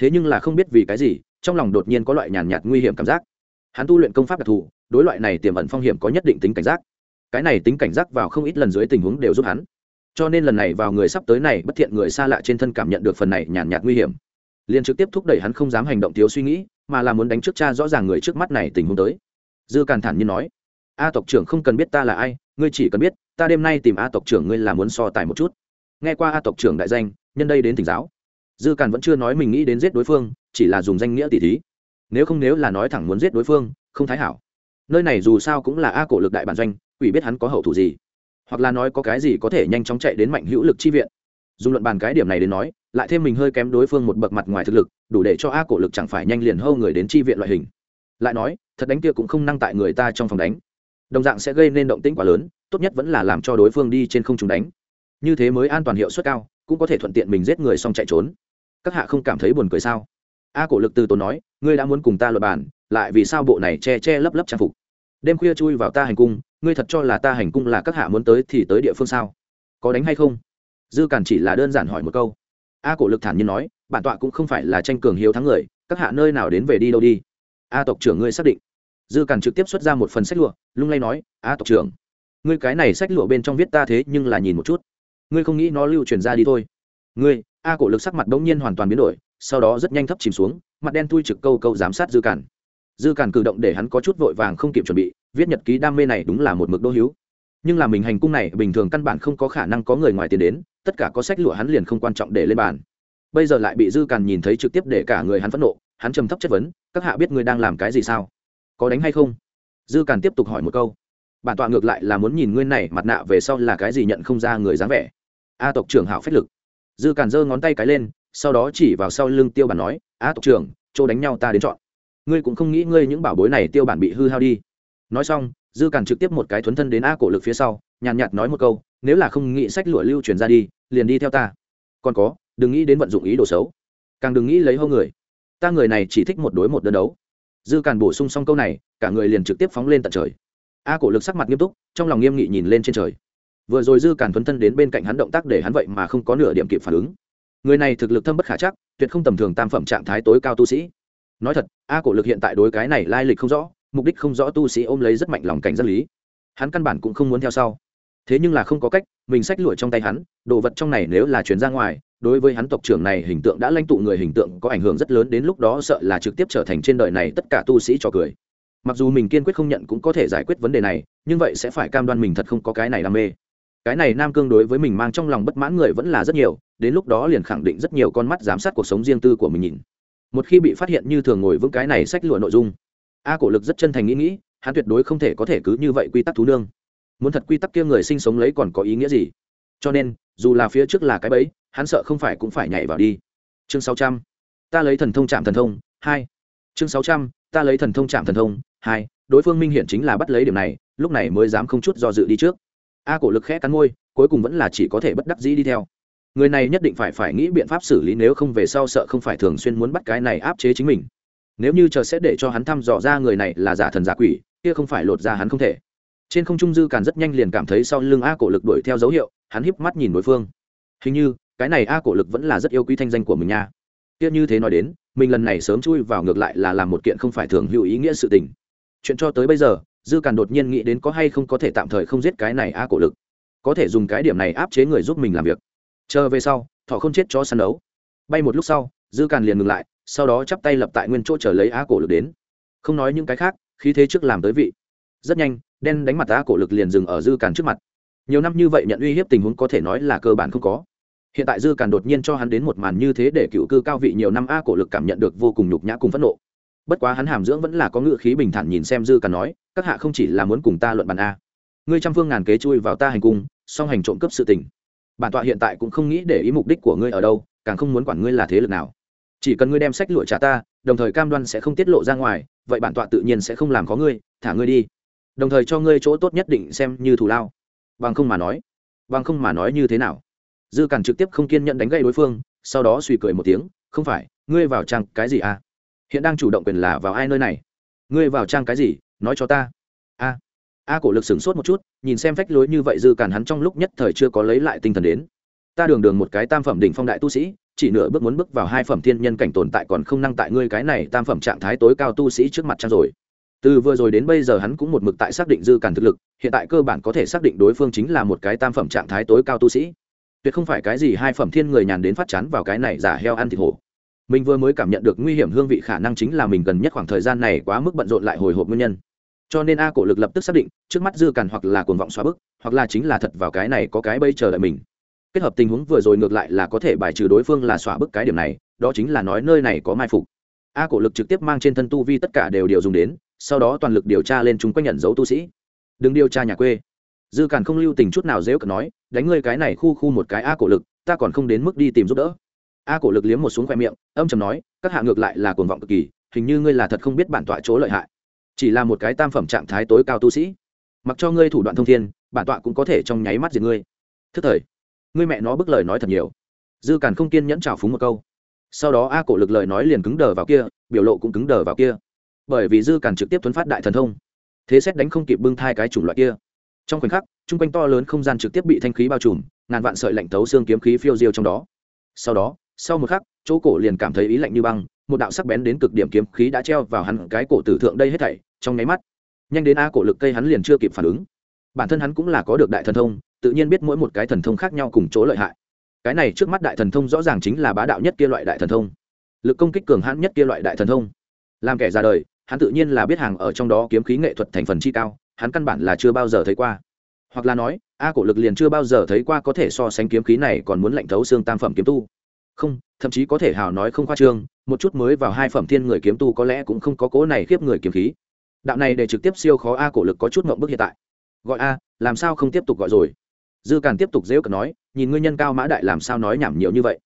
Thế nhưng là không biết vì cái gì, trong lòng đột nhiên có loại nhàn nhạt nguy hiểm cảm giác. Hắn tu luyện công pháp đặc thù, đối loại này tiềm ẩn phong hiểm có nhất định tính cảnh giác. Cái này tính cảnh giác vào không ít lần dưới tình huống đều giúp hắn. Cho nên lần này vào người sắp tới này bất thiện người xa lạ trên thân cảm nhận được phần này nhàn nhạt nguy hiểm. Liền trực tiếp thúc đẩy hắn không dám hành động thiếu suy nghĩ, mà là muốn đánh trước cha rõ ràng người trước mắt này tình huống tới. Dư càn thản như nói, a tộc trưởng không cần biết ta là ai, ngươi chỉ cần biết, ta đêm nay tìm a tộc trưởng ngươi là muốn so tài một chút nghe qua a tộc trưởng đại danh, nhân đây đến tỉnh giáo. Dư càn vẫn chưa nói mình nghĩ đến giết đối phương, chỉ là dùng danh nghĩa tỷ thí. Nếu không nếu là nói thẳng muốn giết đối phương, không thái hảo. Nơi này dù sao cũng là a cổ lực đại bản doanh, quỷ biết hắn có hậu thủ gì. Hoặc là nói có cái gì có thể nhanh chóng chạy đến mạnh hữu lực chi viện. Dùng luận bàn cái điểm này đến nói, lại thêm mình hơi kém đối phương một bậc mặt ngoài thực lực, đủ để cho a cổ lực chẳng phải nhanh liền hâu người đến chi viện loại hình. Lại nói, thật đánh kia cũng không năng tại người ta trong phòng đánh. Đồng dạng sẽ gây nên động tĩnh quá lớn, tốt nhất vẫn là làm cho đối phương đi trên không chúng đánh như thế mới an toàn hiệu suất cao, cũng có thể thuận tiện mình giết người xong chạy trốn. Các hạ không cảm thấy buồn cười sao? A cổ lực từ tốn nói, ngươi đã muốn cùng ta luật bàn, lại vì sao bộ này che che lấp lấp trang phục? Đêm khuya chui vào ta hành cung, ngươi thật cho là ta hành cung là các hạ muốn tới thì tới địa phương sao? Có đánh hay không? Dư cản chỉ là đơn giản hỏi một câu. A cổ lực thản nhiên nói, bản tọa cũng không phải là tranh cường hiếu thắng người, các hạ nơi nào đến về đi đâu đi? A tộc trưởng ngươi xác định. Dư cản trực tiếp xuất ra một phần sách lụa, lung lay nói, a tộc trưởng, ngươi cái này sách lụa bên trong viết ta thế nhưng là nhìn một chút ngươi không nghĩ nó lưu truyền ra đi thôi. Ngươi, a cổ lực sắc mặt bỗng nhiên hoàn toàn biến đổi, sau đó rất nhanh thấp chìm xuống, mặt đen thui trực câu câu giám sát dư cản. Dư cản cử động để hắn có chút vội vàng không kịp chuẩn bị, viết nhật ký đam mê này đúng là một mực đô hiếu nhưng là mình hành cung này, bình thường căn bản không có khả năng có người ngoài tiền đến, tất cả có sách lụa hắn liền không quan trọng để lên bàn. Bây giờ lại bị dư cản nhìn thấy trực tiếp để cả người hắn phẫn nộ, hắn trầm thấp chất vấn, các hạ biết ngươi đang làm cái gì sao? Có đánh hay không? Dư cản tiếp tục hỏi một câu. Bản tọa ngược lại là muốn nhìn ngươi này, mặt nạ về sau là cái gì nhận không ra người dáng vẻ a tộc trưởng hảo phách lực. Dư càn giơ ngón tay cái lên, sau đó chỉ vào sau lưng tiêu bản nói, a tộc trưởng, chỗ đánh nhau ta đến chọn. Ngươi cũng không nghĩ ngươi những bảo bối này tiêu bản bị hư hao đi. Nói xong, dư càn trực tiếp một cái thuấn thân đến a cổ lực phía sau, nhàn nhạt nói một câu, nếu là không nghĩ sách lụa lưu truyền ra đi, liền đi theo ta. Còn có, đừng nghĩ đến vận dụng ý đồ xấu. Càng đừng nghĩ lấy hâu người. Ta người này chỉ thích một đối một đơn đấu. Dư càn bổ sung xong câu này, cả người liền trực tiếp phóng lên tận trời. A cổ lực sắc mặt nghiêm túc, trong lòng nghiêm nghị nhìn lên trên trời vừa rồi dư càn thuấn thân đến bên cạnh hắn động tác để hắn vậy mà không có nửa điểm kịp phản ứng. Người này thực lực thâm bất khả chắc, tuyệt không tầm thường tam phẩm trạng thái tối cao tu sĩ. Nói thật, a cổ lực hiện tại đối cái này lai lịch không rõ, mục đích không rõ tu sĩ ôm lấy rất mạnh lòng cảnh giác lý. Hắn căn bản cũng không muốn theo sau. Thế nhưng là không có cách, mình sách lụa trong tay hắn, đồ vật trong này nếu là chuyển ra ngoài, đối với hắn tộc trưởng này hình tượng đã lãnh tụ người hình tượng có ảnh hưởng rất lớn đến lúc đó sợ là trực tiếp trở thành trên đời này tất cả tu sĩ cho cười. Mặc dù mình kiên quyết không nhận cũng có thể giải quyết vấn đề này, nhưng vậy sẽ phải cam đoan mình thật không có cái này đam mê cái này nam cương đối với mình mang trong lòng bất mãn người vẫn là rất nhiều, đến lúc đó liền khẳng định rất nhiều con mắt giám sát cuộc sống riêng tư của mình nhìn. Một khi bị phát hiện như thường ngồi vững cái này sách lụa nội dung, a cổ lực rất chân thành nghĩ nghĩ, hắn tuyệt đối không thể có thể cứ như vậy quy tắc thú nương. Muốn thật quy tắc kia người sinh sống lấy còn có ý nghĩa gì? Cho nên, dù là phía trước là cái bẫy, hắn sợ không phải cũng phải nhảy vào đi. Chương sáu trăm, ta lấy thần thông chạm thần thông, hai. Chương sáu trăm, ta lấy thần thông chạm thần thông, hai. Đối phương minh hiển chính là bắt lấy điểm này, lúc này mới dám không chút do dự đi trước a cổ lực khẽ cắn môi, cuối cùng vẫn là chỉ có thể bất đắc dĩ đi theo. Người này nhất định phải phải nghĩ biện pháp xử lý nếu không về sau sợ không phải thường xuyên muốn bắt cái này áp chế chính mình. Nếu như chờ sẽ để cho hắn thăm dò ra người này là giả thần giả quỷ, kia không phải lột ra hắn không thể. Trên không trung dư càn rất nhanh liền cảm thấy sau lưng a cổ lực đuổi theo dấu hiệu, hắn híp mắt nhìn đối phương. Hình như, cái này a cổ lực vẫn là rất yêu quý thanh danh của mình nha. Kia như thế nói đến, mình lần này sớm chui vào ngược lại là làm một kiện không phải thường hữu ý nghĩa sự tình. Chuyện cho tới bây giờ dư càn đột nhiên nghĩ đến có hay không có thể tạm thời không giết cái này a cổ lực. Có thể dùng cái điểm này áp chế người giúp mình làm việc. Chờ về sau, thọ không chết cho săn đấu. Bay một lúc sau, dư càn liền ngừng lại, sau đó chắp tay lập tại nguyên chỗ chờ lấy a cổ lực đến. Không nói những cái khác, khí thế trước làm tới vị. Rất nhanh, đen đánh mặt a cổ lực liền dừng ở dư càn trước mặt. Nhiều năm như vậy nhận uy hiếp tình huống có thể nói là cơ bản không có. Hiện tại dư càn đột nhiên cho hắn đến một màn như thế để cựu cư cao vị nhiều năm a cổ lực cảm nhận được vô cùng nhục nhã cùng phẫn nộ bất quá hắn hàm dưỡng vẫn là có ngựa khí bình thản nhìn xem dư càn nói, các hạ không chỉ là muốn cùng ta luận bàn a. Ngươi trăm phương ngàn kế chui vào ta hành cung, song hành trộm cướp sự tình. Bản tọa hiện tại cũng không nghĩ để ý mục đích của ngươi ở đâu, càng không muốn quản ngươi là thế lực nào. Chỉ cần ngươi đem sách lụa trả ta, đồng thời cam đoan sẽ không tiết lộ ra ngoài, vậy bản tọa tự nhiên sẽ không làm có ngươi, thả ngươi đi. Đồng thời cho ngươi chỗ tốt nhất định xem như thù lao. Bằng không mà nói, bằng không mà nói như thế nào? Dư cản trực tiếp không kiên nhẫn đánh gây đối phương, sau đó suy cười một tiếng, không phải, ngươi vào trang cái gì à hiện đang chủ động quyền là vào ai nơi này? Ngươi vào trang cái gì? Nói cho ta. A. A cổ lực sửng sốt một chút, nhìn xem phách lối như vậy dư càn hắn trong lúc nhất thời chưa có lấy lại tinh thần đến. Ta đường đường một cái tam phẩm đỉnh phong đại tu sĩ, chỉ nửa bước muốn bước vào hai phẩm thiên nhân cảnh tồn tại còn không năng tại ngươi cái này tam phẩm trạng thái tối cao tu sĩ trước mặt trang rồi. Từ vừa rồi đến bây giờ hắn cũng một mực tại xác định dư càn thực lực, hiện tại cơ bản có thể xác định đối phương chính là một cái tam phẩm trạng thái tối cao tu sĩ. Tuyệt không phải cái gì hai phẩm thiên người nhàn đến phát chán vào cái này giả heo ăn thịt hổ mình vừa mới cảm nhận được nguy hiểm hương vị khả năng chính là mình gần nhất khoảng thời gian này quá mức bận rộn lại hồi hộp nguyên nhân. Cho nên a cổ lực lập tức xác định, trước mắt dư càn hoặc là cuồng vọng xóa bức, hoặc là chính là thật vào cái này có cái bây chờ đợi mình. Kết hợp tình huống vừa rồi ngược lại là có thể bài trừ đối phương là xóa bức cái điểm này, đó chính là nói nơi này có mai phục. A cổ lực trực tiếp mang trên thân tu vi tất cả đều điều dùng đến, sau đó toàn lực điều tra lên chúng quanh nhận dấu tu sĩ. Đừng điều tra nhà quê. Dư càn không lưu tình chút nào dễ cận nói, đánh ngươi cái này khu khu một cái a cổ lực, ta còn không đến mức đi tìm giúp đỡ a cổ lực liếm một xuống khoe miệng, âm chầm nói, các hạ ngược lại là cuồng vọng cực kỳ, hình như ngươi là thật không biết bản tọa chỗ lợi hại. Chỉ là một cái tam phẩm trạng thái tối cao tu sĩ. Mặc cho ngươi thủ đoạn thông thiên, bản tọa cũng có thể trong nháy mắt diệt ngươi. Thức thời, ngươi mẹ nó bức lời nói thật nhiều. Dư càn không kiên nhẫn trào phúng một câu. Sau đó a cổ lực lời nói liền cứng đờ vào kia, biểu lộ cũng cứng đờ vào kia. Bởi vì dư càn trực tiếp thuấn phát đại thần thông. Thế xét đánh không kịp bưng thai cái chủng loại kia. Trong khoảnh khắc, chung quanh to lớn không gian trực tiếp bị thanh khí bao trùm, ngàn vạn sợi lạnh tấu xương kiếm khí phiêu diêu trong đó. Sau đó sau một khắc, chỗ cổ liền cảm thấy ý lạnh như băng, một đạo sắc bén đến cực điểm kiếm khí đã treo vào hắn cái cổ tử thượng đây hết thảy, trong nháy mắt, nhanh đến a cổ lực cây hắn liền chưa kịp phản ứng. Bản thân hắn cũng là có được đại thần thông, tự nhiên biết mỗi một cái thần thông khác nhau cùng chỗ lợi hại. Cái này trước mắt đại thần thông rõ ràng chính là bá đạo nhất kia loại đại thần thông. Lực công kích cường hãn nhất kia loại đại thần thông. Làm kẻ ra đời, hắn tự nhiên là biết hàng ở trong đó kiếm khí nghệ thuật thành phần chi cao, hắn căn bản là chưa bao giờ thấy qua. Hoặc là nói, a cổ lực liền chưa bao giờ thấy qua có thể so sánh kiếm khí này còn muốn lạnh thấu xương tam phẩm kiếm tu không, thậm chí có thể hào nói không khoa trương, một chút mới vào hai phẩm thiên người kiếm tu có lẽ cũng không có cố này khiếp người kiếm khí. Đạo này để trực tiếp siêu khó a cổ lực có chút mộng bức hiện tại. Gọi a, làm sao không tiếp tục gọi rồi? Dư càn tiếp tục dễu cờ nói, nhìn nguyên nhân cao mã đại làm sao nói nhảm nhiều như vậy.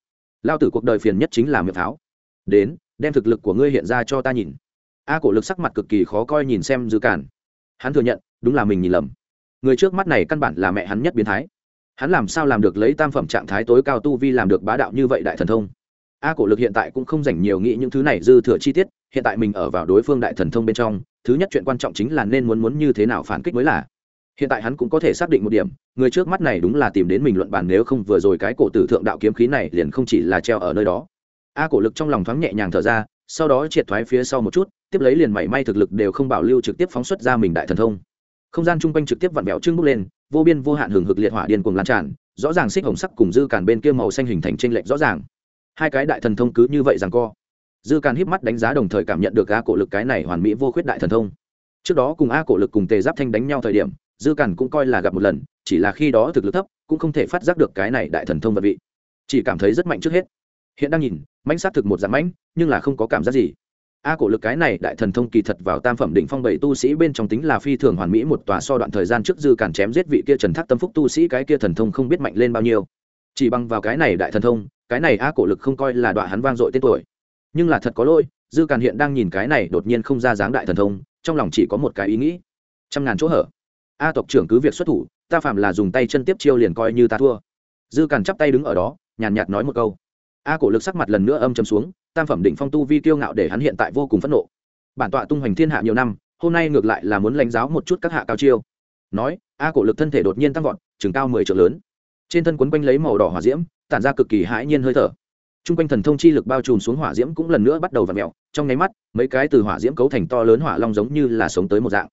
Lao tử cuộc đời phiền nhất chính là miệng pháo. Đến, đem thực lực của ngươi hiện ra cho ta nhìn. A cổ lực sắc mặt cực kỳ khó coi nhìn xem dư càn. Hắn thừa nhận, đúng là mình nhìn lầm. Người trước mắt này căn bản là mẹ hắn nhất biến thái hắn làm sao làm được lấy tam phẩm trạng thái tối cao tu vi làm được bá đạo như vậy đại thần thông? A cổ lực hiện tại cũng không dành nhiều nghĩ những thứ này dư thừa chi tiết, hiện tại mình ở vào đối phương đại thần thông bên trong, thứ nhất chuyện quan trọng chính là nên muốn muốn như thế nào phản kích mới là. Hiện tại hắn cũng có thể xác định một điểm, người trước mắt này đúng là tìm đến mình luận bàn nếu không vừa rồi cái cổ tử thượng đạo kiếm khí này liền không chỉ là treo ở nơi đó. A cổ lực trong lòng thoáng nhẹ nhàng thở ra, sau đó triệt thoái phía sau một chút, tiếp lấy liền mảy may thực lực đều không bảo lưu trực tiếp phóng xuất ra mình đại thần thông. Không gian chung quanh trực tiếp vặn vẹo trưng bốc lên vô biên vô hạn hừng hực liệt hỏa điên cuồng lan tràn, rõ ràng xích hồng sắc cùng dư càn bên kia màu xanh hình thành tranh lệch rõ ràng. Hai cái đại thần thông cứ như vậy rằng co. Dư càn híp mắt đánh giá đồng thời cảm nhận được a cổ lực cái này hoàn mỹ vô khuyết đại thần thông. Trước đó cùng a cổ lực cùng tề giáp thanh đánh nhau thời điểm, dư càn cũng coi là gặp một lần, chỉ là khi đó thực lực thấp, cũng không thể phát giác được cái này đại thần thông vật vị. Chỉ cảm thấy rất mạnh trước hết. Hiện đang nhìn, mãnh sát thực một dạng mãnh, nhưng là không có cảm giác gì a cổ lực cái này đại thần thông kỳ thật vào tam phẩm đỉnh phong bảy tu sĩ bên trong tính là phi thường hoàn mỹ một tòa so đoạn thời gian trước dư càn chém giết vị kia trần thác tâm phúc tu sĩ cái kia thần thông không biết mạnh lên bao nhiêu. Chỉ bằng vào cái này đại thần thông, cái này a cổ lực không coi là đoạn hắn vang dội tên tuổi. Nhưng là thật có lỗi, dư càn hiện đang nhìn cái này đột nhiên không ra dáng đại thần thông, trong lòng chỉ có một cái ý nghĩ. Trăm ngàn chỗ hở. A tộc trưởng cứ việc xuất thủ, ta phạm là dùng tay chân tiếp chiêu liền coi như ta thua. Dư càn chắp tay đứng ở đó, nhàn nhạt nói một câu. A cổ lực sắc mặt lần nữa âm châm xuống tam phẩm đỉnh phong tu vi kiêu ngạo để hắn hiện tại vô cùng phẫn nộ. Bản tọa tung hoành thiên hạ nhiều năm, hôm nay ngược lại là muốn lãnh giáo một chút các hạ cao chiêu. Nói, a cổ lực thân thể đột nhiên tăng vọt, chừng cao mười trượng lớn. Trên thân quấn quanh lấy màu đỏ hỏa diễm, tản ra cực kỳ hãi nhiên hơi thở. T r u n g quanh thần thông chi lực bao trùm xuống hỏa diễm cũng lần nữa bắt đầu v ặ mẹo trong nháy mắt, mấy cái từ hỏa diễm cấu thành to lớn hỏa long giống như là sống tới một dạng.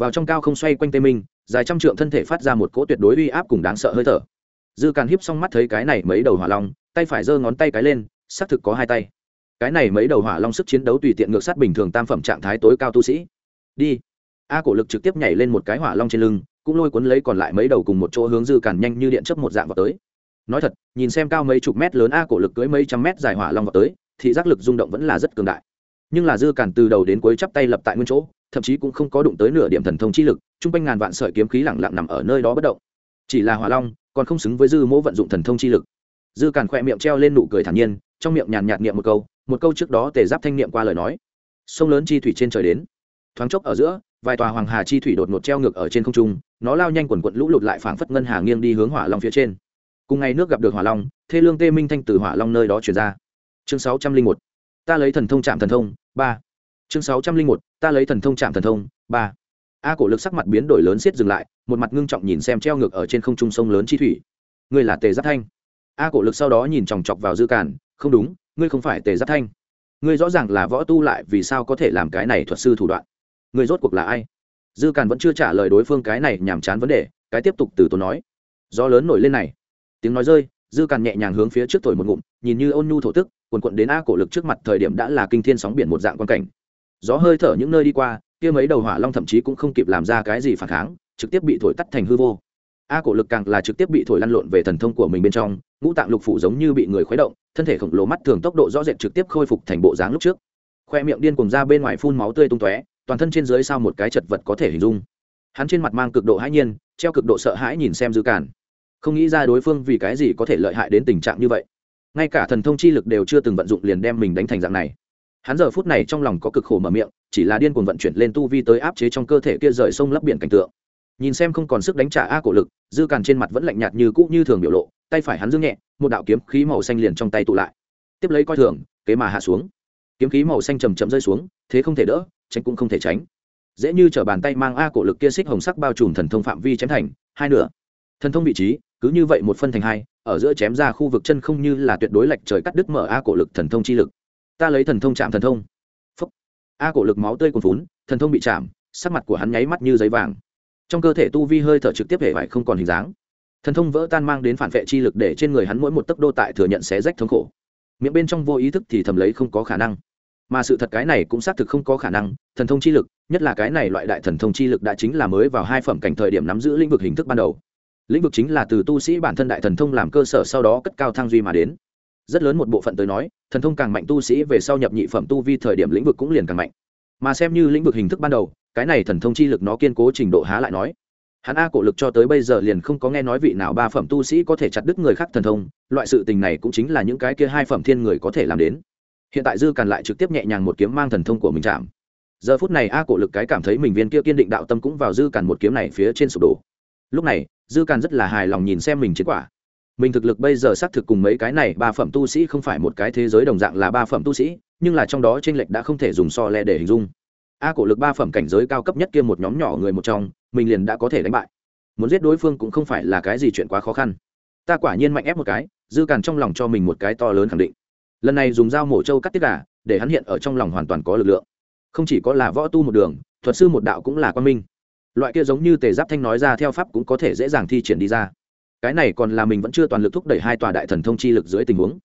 Vào trong cao không xoay quanh tay minh, dài trăm trượng thân thể phát ra một cỗ tuyệt đối uy áp cùng đáng sợ hơi thở. Dư càn hiếp xong mắt thấy cái này mấy đầu hỏa long, tay phải giơ ngón tay cái lên, xác thực có hai tay cái này mấy đầu hỏa long sức chiến đấu tùy tiện ngược sát bình thường tam phẩm trạng thái tối cao tu sĩ. Đi. A cổ lực trực tiếp nhảy lên một cái hỏa long trên lưng, cũng lôi cuốn lấy còn lại mấy đầu cùng một chỗ hướng dư càn nhanh như điện chấp một dạng vào tới. Nói thật, nhìn xem cao mấy chục mét lớn a cổ lực cưới mấy trăm mét dài hỏa long vào tới, thì giác lực rung động vẫn là rất cường đại. Nhưng là dư càn từ đầu đến cuối chắp tay lập tại nguyên chỗ, thậm chí cũng không có đụng tới nửa điểm thần thông chi lực chung quanh ngàn vạn sợi kiếm khí lẳng lặng nằm ở nơi đó bất động. Chỉ là hỏa long, còn không xứng với dư mỗ vận dụng thần thông chi lực. Dư càn khỏe miệng treo lên nụ cười thản nhiên, trong miệng nhàn nhạt niệm một câu một câu trước đó tề giáp thanh niệm qua lời nói. Sông lớn chi thủy trên trời đến. Thoáng chốc ở giữa, vài tòa hoàng hà chi thủy đột ngột treo ngược ở trên không trung, nó lao nhanh quần quận lũ lụt lại phảng phất ngân hà nghiêng đi hướng hỏa long phía trên. Cùng ngày nước gặp được hỏa long, thê lương tê minh thanh từ hỏa long nơi đó chuyển ra. Chương sáu trăm linh một, ta lấy thần thông chạm thần thông, ba. Chương sáu trăm linh một, ta lấy thần thông chạm thần thông, ba. A cổ lực sắc mặt biến đổi lớn xiết dừng lại, một mặt ngưng trọng nhìn xem treo ngược ở trên không trung sông lớn chi thủy. Ngươi là tề giáp thanh. A cổ lực sau đó nhìn chòng chọc vào dư cản không đúng ngươi không phải tề giáp thanh. Ngươi rõ ràng là võ tu lại, vì sao có thể làm cái này thuật sư thủ đoạn? Ngươi rốt cuộc là ai? Dư càn vẫn chưa trả lời đối phương cái này nhàm chán vấn đề, cái tiếp tục từ tốn nói. Do lớn nổi lên này. Tiếng nói rơi, dư càn nhẹ nhàng hướng phía trước thổi một ngụm, nhìn như ôn nhu thổ tức quần quận đến a cổ lực trước mặt thời điểm đã là kinh thiên sóng biển một dạng quan cảnh. Gió hơi thở những nơi đi qua, kia mấy đầu hỏa long thậm chí cũng không kịp làm ra cái gì phản kháng, trực tiếp bị thổi tắt thành hư vô a cổ lực càng là trực tiếp bị thổi lăn lộn về thần thông của mình bên trong, ngũ tạng lục phủ giống như bị người khuấy động, thân thể khổng lồ mắt thường tốc độ rõ rệt trực tiếp khôi phục thành bộ dáng lúc trước. Khoe miệng điên cùng ra bên ngoài phun máu tươi tung tóe, toàn thân trên dưới sao một cái chật vật có thể hình dung. Hắn trên mặt mang cực độ hãi nhiên, treo cực độ sợ hãi nhìn xem dư cản không nghĩ ra đối phương vì cái gì có thể lợi hại đến tình trạng như vậy. Ngay cả thần thông chi lực đều chưa từng vận dụng liền đem mình đánh thành dạng này. Hắn giờ phút này trong lòng có cực khổ mở miệng, chỉ là điên cuồng vận chuyển lên tu vi tới áp chế trong cơ thể kia rời sông lấp biển cảnh tượng nhìn xem không còn sức đánh trả a cổ lực, dư càn trên mặt vẫn lạnh nhạt như cũ như thường biểu lộ, tay phải hắn dương nhẹ, một đạo kiếm khí màu xanh liền trong tay tụ lại. Tiếp lấy coi thường, kế mà hạ xuống. Kiếm khí màu xanh chầm chậm rơi xuống, thế không thể đỡ, tránh cũng không thể tránh. Dễ như t bàn tay mang a cổ lực kia xích hồng sắc bao trùm thần thông phạm vi chém thành, hai nửa. Thần thông vị trí, cứ như vậy một phân thành hai, ở giữa chém ra khu vực chân không như là tuyệt đối lệch trời cắt đứt mở a cổ lực thần thông chi lực. Ta lấy thần thông chạm thần thông. Phúc. a cổ lực máu tươi cuồn phún thần thông bị chạm, sắc mặt của hắn nháy mắt như giấy vàng trong cơ thể tu vi hơi thở trực tiếp hệ vải không còn hình dáng. Thần thông vỡ tan mang đến phản vệ chi lực để trên người hắn mỗi một tấc đô tại thừa nhận xé rách thống khổ. Miệng bên trong vô ý thức thì thầm lấy không có khả năng. Mà sự thật cái này cũng xác thực không có khả năng, thần thông chi lực, nhất là cái này loại đại thần thông chi lực đã chính là mới vào hai phẩm cảnh thời điểm nắm giữ lĩnh vực hình thức ban đầu. Lĩnh vực chính là từ tu sĩ bản thân đại thần thông làm cơ sở sau đó cất cao thăng duy mà đến. Rất lớn một bộ phận tới nói, thần thông càng mạnh tu sĩ về sau nhập nhị phẩm tu vi thời điểm lĩnh vực cũng liền càng mạnh mà xem như lĩnh vực hình thức ban đầu, cái này thần thông chi lực nó kiên cố trình độ há lại nói. Hắn a cổ lực cho tới bây giờ liền không có nghe nói vị nào ba phẩm tu sĩ có thể chặt đứt người khác thần thông, loại sự tình này cũng chính là những cái kia hai phẩm thiên người có thể làm đến. Hiện tại dư càn lại trực tiếp nhẹ nhàng một kiếm mang thần thông của mình chạm. Giờ phút này a cổ lực cái cảm thấy mình viên kia kiên định đạo tâm cũng vào dư càn một kiếm này phía trên sụp đổ. Lúc này, dư càn rất là hài lòng nhìn xem mình chiến quả mình thực lực bây giờ xác thực cùng mấy cái này ba phẩm tu sĩ không phải một cái thế giới đồng dạng là ba phẩm tu sĩ, nhưng là trong đó t r ê n lệch đã không thể dùng so le để hình dung. A cổ lực ba phẩm cảnh giới cao cấp nhất kia một nhóm nhỏ người một trong, mình liền đã có thể đánh bại. Muốn giết đối phương cũng không phải là cái gì chuyện quá khó khăn. Ta quả nhiên mạnh ép một cái, dư càn trong lòng cho mình một cái to lớn khẳng định. Lần này dùng dao mổ trâu cắt tiết gà, để hắn hiện ở trong lòng hoàn toàn có lực lượng. Không chỉ có là võ tu một đường, thuật sư một đạo cũng là quan minh. Loại kia giống như tề giáp thanh nói ra theo pháp cũng có thể dễ dàng thi triển đi ra cái này còn là mình vẫn chưa toàn lực thúc đẩy hai tòa đại thần thông chi lực dưới tình huống.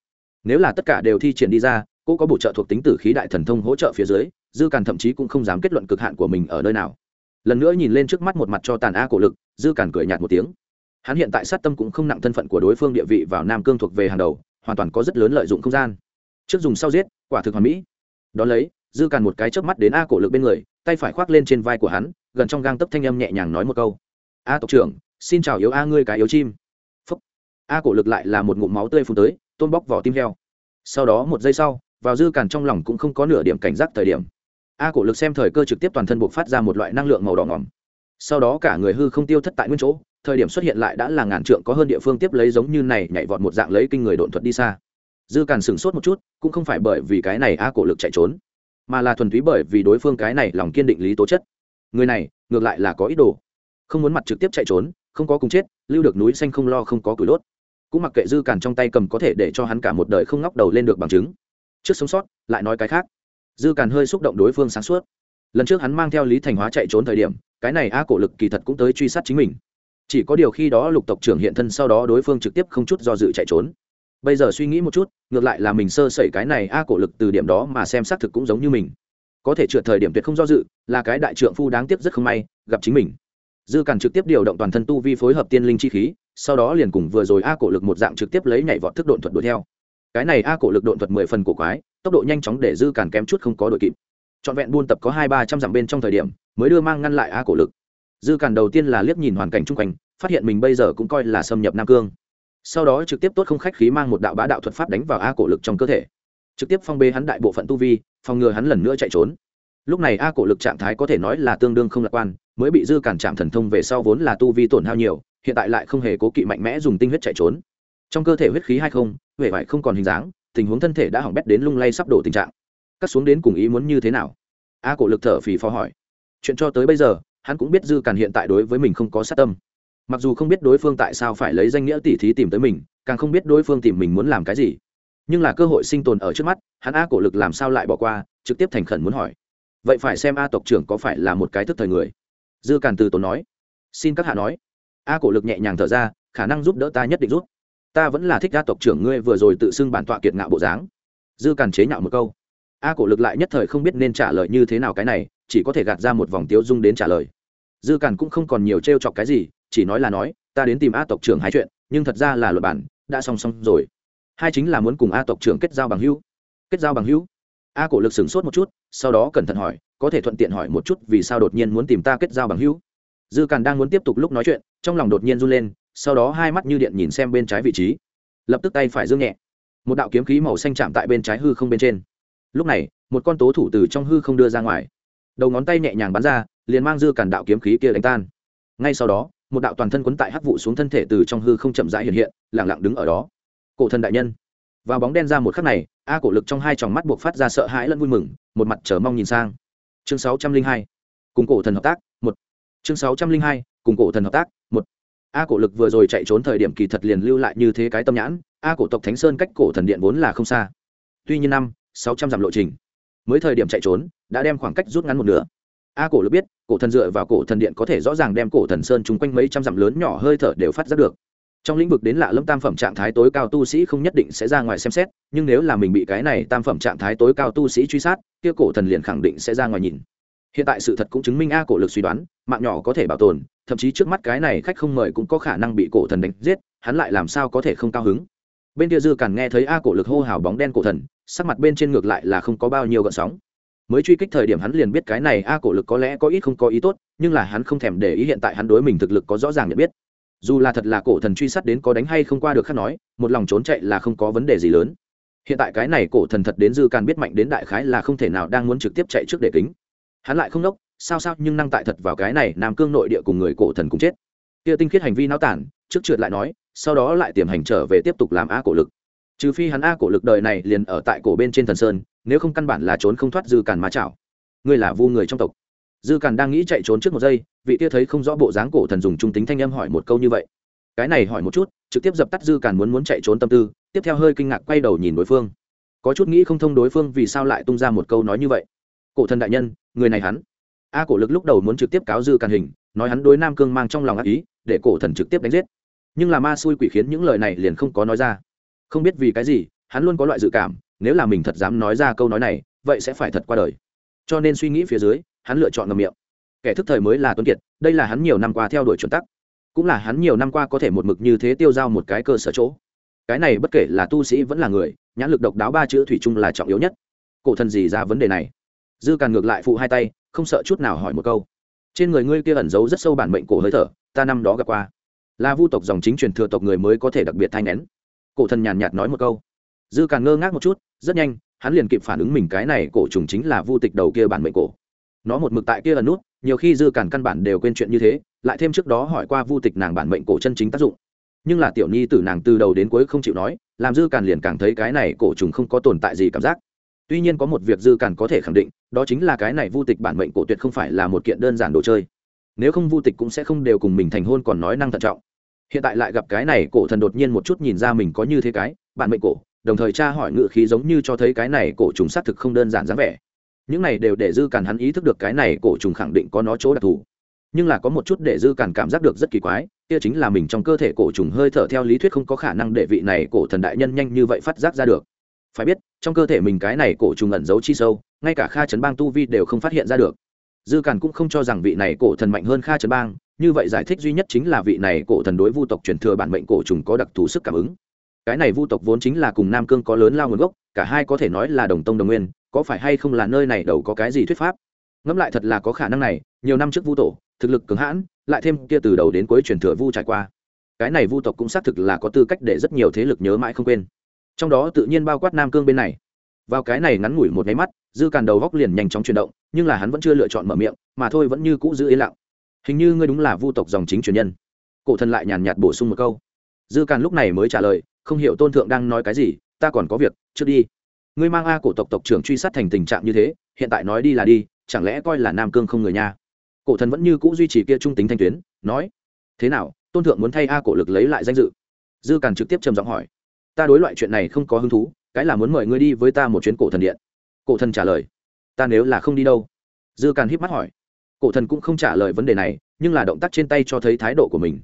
Nếu là tất cả đều thi triển đi ra, cô có bổ trợ thuộc tính tử khí đại thần thông hỗ trợ phía dưới, dư càn thậm chí cũng không dám kết luận cực hạn của mình ở nơi nào. Lần nữa nhìn lên trước mắt một mặt cho tàn a cổ lực, dư càn cười nhạt một tiếng. Hắn hiện tại sát tâm cũng không nặng thân phận của đối phương địa vị vào nam cương thuộc về hàng đầu, hoàn toàn có rất lớn lợi dụng không gian. Trước dùng sau giết, quả thực hoàn mỹ. Đón lấy, dư càn một cái chớp mắt đến a cổ lực bên người, tay phải khoác lên trên vai của hắn, gần trong gang tấp thanh âm nhẹ nhàng nói một câu. A tộc trưởng, xin chào yếu a ngươi cái yếu chim a cổ lực lại là một ngụm máu tươi phun tới tôn bóc vỏ tim heo. Sau đó một giây sau, vào dư càn trong lòng cũng không có nửa điểm cảnh giác thời điểm. A cổ lực xem thời cơ trực tiếp toàn thân buộc phát ra một loại năng lượng màu đỏ ngỏm. Sau đó cả người hư không tiêu thất tại nguyên chỗ, thời điểm xuất hiện lại đã là ngàn trượng có hơn địa phương tiếp lấy giống như này nhảy vọt một dạng lấy kinh người độn thuật đi xa. Dư càn sửng sốt một chút, cũng không phải bởi vì cái này a cổ lực chạy trốn, mà là thuần túy bởi vì đối phương cái này lòng kiên định lý tố chất. Người này, ngược lại là có ý đồ. Không muốn mặt trực tiếp chạy trốn, không có cùng chết, lưu được núi xanh không lo không có cửi đốt cũng mặc kệ dư càn trong tay cầm có thể để cho hắn cả một đời không ngóc đầu lên được bằng chứng. Trước sống sót, lại nói cái khác. Dư càn hơi xúc động đối phương sáng suốt. Lần trước hắn mang theo lý thành hóa chạy trốn thời điểm, cái này a cổ lực kỳ thật cũng tới truy sát chính mình. Chỉ có điều khi đó lục tộc trưởng hiện thân sau đó đối phương trực tiếp không chút do dự chạy trốn. Bây giờ suy nghĩ một chút, ngược lại là mình sơ sẩy cái này a cổ lực từ điểm đó mà xem xác thực cũng giống như mình. Có thể trượt thời điểm tuyệt không do dự, là cái đại trượng phu đáng tiếc rất không may, gặp chính mình. Dư càn trực tiếp điều động toàn thân tu vi phối hợp tiên linh chi khí sau đó liền cùng vừa rồi a cổ lực một dạng trực tiếp lấy nhảy vọt thức độn thuật đuổi theo. Cái này a cổ lực độn thuật mười phần cổ quái, tốc độ nhanh chóng để dư càn kém chút không có đội kịp. Trọn vẹn buôn tập có hai ba trăm dặm bên trong thời điểm, mới đưa mang ngăn lại a cổ lực. Dư càn đầu tiên là liếc nhìn hoàn cảnh chung quanh, phát hiện mình bây giờ cũng coi là xâm nhập nam cương. Sau đó trực tiếp tốt không khách khí mang một đạo bá đạo thuật pháp đánh vào a cổ lực trong cơ thể. Trực tiếp phong bê hắn đại bộ phận tu vi, phòng ngừa hắn lần nữa chạy trốn. Lúc này a cổ lực trạng thái có thể nói là tương đương không lạc quan, mới bị dư cản chạm thần thông về sau vốn là tu vi tổn hao nhiều hiện tại lại không hề cố kỵ mạnh mẽ dùng tinh huyết chạy trốn. Trong cơ thể huyết khí hay không huệ vải không còn hình dáng, tình huống thân thể đã hỏng bét đến lung lay sắp đổ tình trạng. Cắt xuống đến cùng ý muốn như thế nào? A cổ lực thở phì phò hỏi. Chuyện cho tới bây giờ, hắn cũng biết dư càn hiện tại đối với mình không có sát tâm. Mặc dù không biết đối phương tại sao phải lấy danh nghĩa tỉ thí tìm tới mình, càng không biết đối phương tìm mình muốn làm cái gì. Nhưng là cơ hội sinh tồn ở trước mắt, hắn a cổ lực làm sao lại bỏ qua, trực tiếp thành khẩn muốn hỏi. Vậy phải xem a tộc trưởng có phải là một cái thức thời người? Dư càn từ tốn nói. Xin các hạ nói a cổ lực nhẹ nhàng thở ra, khả năng giúp đỡ ta nhất định giúp. Ta vẫn là thích a tộc trưởng ngươi vừa rồi tự xưng bản tọa kiệt ngạo bộ dáng. Dư càn chế nhạo một câu. A cổ lực lại nhất thời không biết nên trả lời như thế nào cái này, chỉ có thể gạt ra một vòng tiếu dung đến trả lời. Dư càn cũng không còn nhiều t r e o chọc cái gì, chỉ nói là nói, ta đến tìm a tộc trưởng hai chuyện, nhưng thật ra là luật bản, đã song song rồi. Hai chính là muốn cùng a tộc trưởng kết giao bằng hữu. Kết giao bằng hữu? A cổ lực sửng sốt một chút, sau đó cẩn thận hỏi, có thể thuận tiện hỏi một chút vì sao đột nhiên muốn tìm ta kết giao bằng hữu? Dư càn đang muốn tiếp tục lúc nói chuyện, trong lòng đột nhiên run lên, sau đó hai mắt như điện nhìn xem bên trái vị trí. Lập tức tay phải dương nhẹ. Một đạo kiếm khí màu xanh chạm tại bên trái hư không bên trên. Lúc này, một con tố thủ từ trong hư không đưa ra ngoài. Đầu ngón tay nhẹ nhàng bắn ra, liền mang dư cản đạo kiếm khí kia đánh tan. Ngay sau đó, một đạo toàn thân quấn tại hắc vụ xuống thân thể từ trong hư không chậm rãi hiện hiện lẳng lặng đứng ở đó. Cổ thần đại nhân. Và bóng đen ra một khắc này, a cổ lực trong hai tròng mắt buộc phát ra sợ hãi lẫn vui mừng, một mặt chờ mong nhìn sang. Chương sáu trăm linh hai. Cùng cổ thần hợp tác chương sáu trăm linh hai, cùng cổ thần hợp tác, một. A cổ lực vừa rồi chạy trốn thời điểm kỳ thật liền lưu lại như thế cái tâm nhãn, a cổ tộc thánh sơn cách cổ thần điện vốn là không xa. Tuy nhiên năm, sáu trăm dặm lộ trình. Mới thời điểm chạy trốn, đã đem khoảng cách rút ngắn một nửa. A cổ lực biết, cổ thần dựa vào cổ thần điện có thể rõ ràng đem cổ thần sơn chung quanh mấy trăm dặm lớn nhỏ hơi thở đều phát giác được. Trong lĩnh vực đến lạ lâm tam phẩm trạng thái tối cao tu sĩ không nhất định sẽ ra ngoài xem xét, nhưng nếu là mình bị cái này tam phẩm trạng thái tối cao tu sĩ truy sát, kia cổ thần liền khẳng định sẽ ra ngoài nhìn hiện tại sự thật cũng chứng minh a cổ lực suy đoán, mạng nhỏ có thể bảo tồn, thậm chí trước mắt cái này khách không mời cũng có khả năng bị cổ thần đánh giết, hắn lại làm sao có thể không cao hứng? Bên kia dư càn nghe thấy a cổ lực hô hào bóng đen cổ thần, sắc mặt bên trên ngược lại là không có bao nhiêu gợn sóng. Mới truy kích thời điểm hắn liền biết cái này a cổ lực có lẽ có ít không có ý tốt, nhưng là hắn không thèm để ý hiện tại hắn đối mình thực lực có rõ ràng nhận biết. Dù là thật là cổ thần truy sát đến có đánh hay không qua được khác nói, một lòng trốn chạy là không có vấn đề gì lớn. Hiện tại cái này cổ thần thật đến dư càn biết mạnh đến đại khái là không thể nào đang muốn trực tiếp chạy trước để kính hắn lại không đốc, sao sao nhưng năng tại thật vào cái này nam cương nội địa cùng người cổ thần cùng chết. Kia tinh khiết hành vi náo tản, trước trượt lại nói, sau đó lại tiềm hành trở về tiếp tục làm a cổ lực. Trừ phi hắn a cổ lực đời này liền ở tại cổ bên trên thần sơn, nếu không căn bản là trốn không thoát dư càn má chảo. Ngươi là vu người trong tộc. Dư càn đang nghĩ chạy trốn trước một giây, vị kia thấy không rõ bộ dáng cổ thần dùng trung tính thanh âm hỏi một câu như vậy. Cái này hỏi một chút, trực tiếp dập tắt dư càn muốn muốn chạy trốn tâm tư, tiếp theo hơi kinh ngạc quay đầu nhìn đối phương. Có chút nghĩ không thông đối phương vì sao lại tung ra một câu nói như vậy. Cổ thần đại nhân người này hắn. A cổ lực lúc đầu muốn trực tiếp cáo dư càn hình, nói hắn đối nam cương mang trong lòng ác ý, để cổ thần trực tiếp đánh giết. Nhưng là ma xui quỷ khiến những lời này liền không có nói ra. Không biết vì cái gì, hắn luôn có loại dự cảm, nếu là mình thật dám nói ra câu nói này, vậy sẽ phải thật qua đời. Cho nên suy nghĩ phía dưới, hắn lựa chọn ngầm miệng. Kẻ thức thời mới là tuấn kiệt, đây là hắn nhiều năm qua theo đuổi chuẩn tắc. Cũng là hắn nhiều năm qua có thể một mực như thế tiêu giao một cái cơ sở chỗ. Cái này bất kể là tu sĩ vẫn là người, nhãn lực độc đáo ba chữ thủy chung là trọng yếu nhất. Cổ thần gì ra vấn đề này? Dư càn ngược lại phụ hai tay, không sợ chút nào hỏi một câu. Trên người ngươi kia ẩn giấu rất sâu bản mệnh cổ hơi thở, ta năm đó gặp qua. Là vu tộc dòng chính truyền thừa tộc người mới có thể đặc biệt thay nén cổ thần nhàn nhạt nói một câu. Dư Càn ngơ ngác một chút, rất nhanh, hắn liền kịp phản ứng mình cái này cổ trùng chính là vu tịch đầu kia bản mệnh cổ. Nó một mực tại kia ẩn nút, nhiều khi dư Càn căn bản đều quên chuyện như thế, lại thêm trước đó hỏi qua vu tịch nàng bản mệnh cổ chân chính tác dụng. Nhưng là tiểu nhi tử nàng từ đầu đến cuối không chịu nói, làm dư Càn liền càng thấy cái này cổ trùng không có tồn tại gì cảm giác tuy nhiên có một việc dư cản có thể khẳng định, đó chính là cái này vu tịch bản mệnh cổ tuyệt không phải là một kiện đơn giản đồ chơi. Nếu không vu tịch cũng sẽ không đều cùng mình thành hôn còn nói năng thận trọng. Hiện tại lại gặp cái này, cổ thần đột nhiên một chút nhìn ra mình có như thế cái, bản mệnh cổ, đồng thời tra hỏi ngự khí giống như cho thấy cái này cổ trùng xác thực không đơn giản dáng vẻ. Những này đều để dư cản hắn ý thức được cái này cổ trùng khẳng định có nó chỗ đặc thù. Nhưng là có một chút để dư cản cảm giác được rất kỳ quái, kia chính là mình trong cơ thể cổ trùng hơi thở theo lý thuyết không có khả năng để vị này cổ thần đại nhân nhanh như vậy phát giác ra được phải biết, trong cơ thể mình cái này cổ trùng ẩn giấu chi sâu, ngay cả kha trấn bang tu vi đều không phát hiện ra được. Dư càn cũng không cho rằng vị này cổ thần mạnh hơn kha trấn bang, như vậy giải thích duy nhất chính là vị này cổ thần đối vu tộc truyền thừa bản mệnh cổ trùng có đặc thù sức cảm ứng. Cái này vu tộc vốn chính là cùng nam cương có lớn lao nguồn gốc, cả hai có thể nói là đồng tông đồng nguyên, có phải hay không là nơi này đầu có cái gì thuyết pháp? Ngẫm lại thật là có khả năng này, nhiều năm trước vu tổ, thực lực cứng hãn, lại thêm kia từ đầu đến cuối truyền thừa vu trải qua. Cái này vu tộc cũng xác thực là có tư cách để rất nhiều thế lực nhớ mãi không quên trong đó tự nhiên bao quát nam cương bên này. Vào cái này ngắn ngủi một nháy mắt, dư càn đầu góc liền nhanh chóng chuyển động, nhưng là hắn vẫn chưa lựa chọn mở miệng, mà thôi vẫn như cũ giữ yên lặng. Hình như ngươi đúng là vu tộc dòng chính truyền nhân. Cổ thần lại nhàn nhạt bổ sung một câu. Dư càn lúc này mới trả lời, không hiểu tôn thượng đang nói cái gì, ta còn có việc, trước đi. Ngươi mang a cổ tộc tộc trưởng truy sát thành tình trạng như thế, hiện tại nói đi là đi, chẳng lẽ coi là nam cương không người nha? Cổ thần vẫn như cũ duy trì kia trung tính thanh tuyến, nói, thế nào, tôn thượng muốn thay a cổ lực lấy lại danh dự? Dư càn trực tiếp trầm giọng hỏi ta đối loại chuyện này không có hứng thú, cái là muốn mời ngươi đi với ta một chuyến cổ thần điện. Cổ thần trả lời, ta nếu là không đi đâu. Dư càn híp mắt hỏi, cổ thần cũng không trả lời vấn đề này, nhưng là động tác trên tay cho thấy thái độ của mình.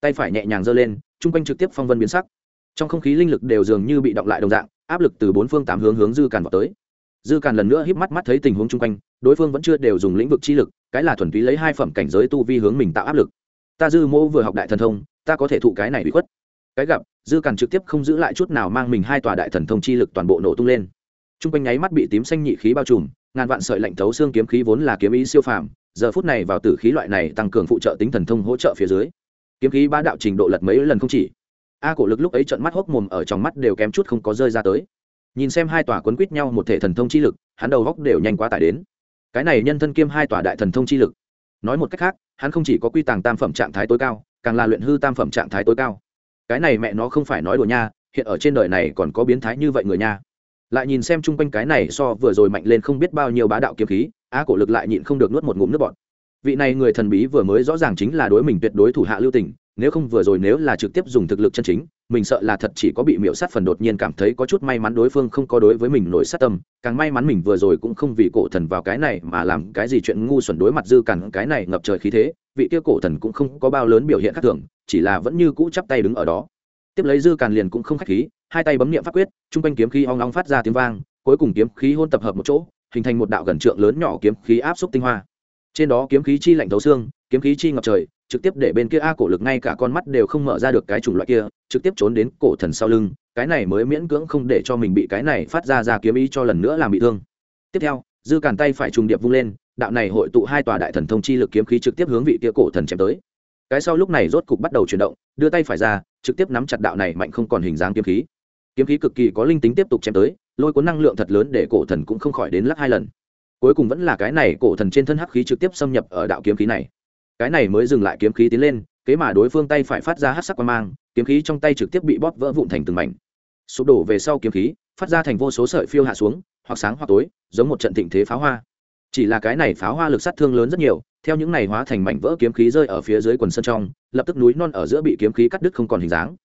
Tay phải nhẹ nhàng giơ lên, chung quanh trực tiếp phong vân biến sắc. Trong không khí linh lực đều dường như bị động lại đồng dạng, áp lực từ bốn phương tám hướng hướng dư càn vào tới. Dư càn lần nữa híp mắt mắt thấy tình huống chung quanh, đối phương vẫn chưa đều dùng lĩnh vực chi lực, cái là thuần túy lấy hai phẩm cảnh giới tu vi hướng mình tạo áp lực. Ta dư mô vừa học đại thần thông, ta có thể thụ cái này bị khuất cái gặp, dư càn trực tiếp không giữ lại chút nào mang mình hai tòa đại thần thông chi lực toàn bộ nổ tung lên. T r u n g quanh nháy mắt bị tím xanh nhị khí bao trùm, ngàn vạn sợi lạnh thấu xương kiếm khí vốn là kiếm ý siêu phàm, giờ phút này vào tử khí loại này tăng cường phụ trợ tính thần thông hỗ trợ phía dưới. Kiếm khí ba đạo trình độ lật mấy lần không chỉ. A cổ lực lúc ấy trận mắt hốc mồm ở trong mắt đều kém chút không có rơi ra tới. Nhìn xem hai tòa quấn quýt nhau một thể thần thông chi lực, hắn đầu góc đều nhanh quá tải đến. Cái này nhân thân kiêm hai tòa đại thần thông chi lực. Nói một cách khác, hắn không chỉ có quy tàng tam phẩm trạng thái tối cao, càng là luyện hư tam phẩm trạng thái tối cao cái này mẹ nó không phải nói đùa nha, hiện ở trên đời này còn có biến thái như vậy người nha. Lại nhìn xem chung quanh cái này so vừa rồi mạnh lên không biết bao nhiêu bá đạo kiếm khí, á cổ lực lại nhịn không được nuốt một ngụm nước bọt. Vị này người thần bí vừa mới rõ ràng chính là đối mình tuyệt đối thủ hạ lưu tình, nếu không vừa rồi nếu là trực tiếp dùng thực lực chân chính mình sợ là thật chỉ có bị miễu sát phần đột nhiên cảm thấy có chút may mắn đối phương không có đối với mình nổi sát tâm, càng may mắn mình vừa rồi cũng không vì cổ thần vào cái này mà làm cái gì chuyện ngu xuẩn đối mặt dư cằn cái này ngập trời khí thế, vị kia cổ thần cũng không có bao lớn biểu hiện khác thường, chỉ là vẫn như cũ chắp tay đứng ở đó. Tiếp lấy dư càn liền cũng không khách khí, hai tay bấm niệm pháp quyết, chung quanh kiếm khí ong long phát ra tiếng vang, cuối cùng kiếm khí hôn tập hợp một chỗ, hình thành một đạo gần trượng lớn nhỏ kiếm khí áp xúc tinh hoa. Trên đó kiếm khí chi lạnh thấu xương, kiếm khí chi ngập trời trực tiếp để bên kia a cổ lực ngay cả con mắt đều không mở ra được cái chủng loại kia, trực tiếp trốn đến cổ thần sau lưng, cái này mới miễn cưỡng không để cho mình bị cái này phát ra ra kiếm ý cho lần nữa làm bị thương. Tiếp theo, dư càn tay phải trùng điệp vung lên, đạo này hội tụ hai tòa đại thần thông chi lực kiếm khí trực tiếp hướng vị kia cổ thần chém tới. Cái sau lúc này rốt cục bắt đầu chuyển động, đưa tay phải ra, trực tiếp nắm chặt đạo này mạnh không còn hình dáng kiếm khí. Kiếm khí cực kỳ có linh tính tiếp tục chém tới, lôi cuốn năng lượng thật lớn để cổ thần cũng không khỏi đến lắc hai lần. Cuối cùng vẫn là cái này cổ thần trên thân hắc khí trực tiếp xâm nhập ở đạo kiếm khí này cái này mới dừng lại kiếm khí tiến lên, kế mà đối phương tay phải phát ra hát sắc qua mang, kiếm khí trong tay trực tiếp bị bóp vỡ vụn thành từng mảnh. Sụp đổ về sau kiếm khí, phát ra thành vô số sợi phiêu hạ xuống, hoặc sáng hoặc tối, giống một trận thịnh thế pháo hoa. Chỉ là cái này pháo hoa lực sát thương lớn rất nhiều, theo những này hóa thành mảnh vỡ kiếm khí rơi ở phía dưới quần sân trong, lập tức núi non ở giữa bị kiếm khí cắt đứt không còn hình dáng.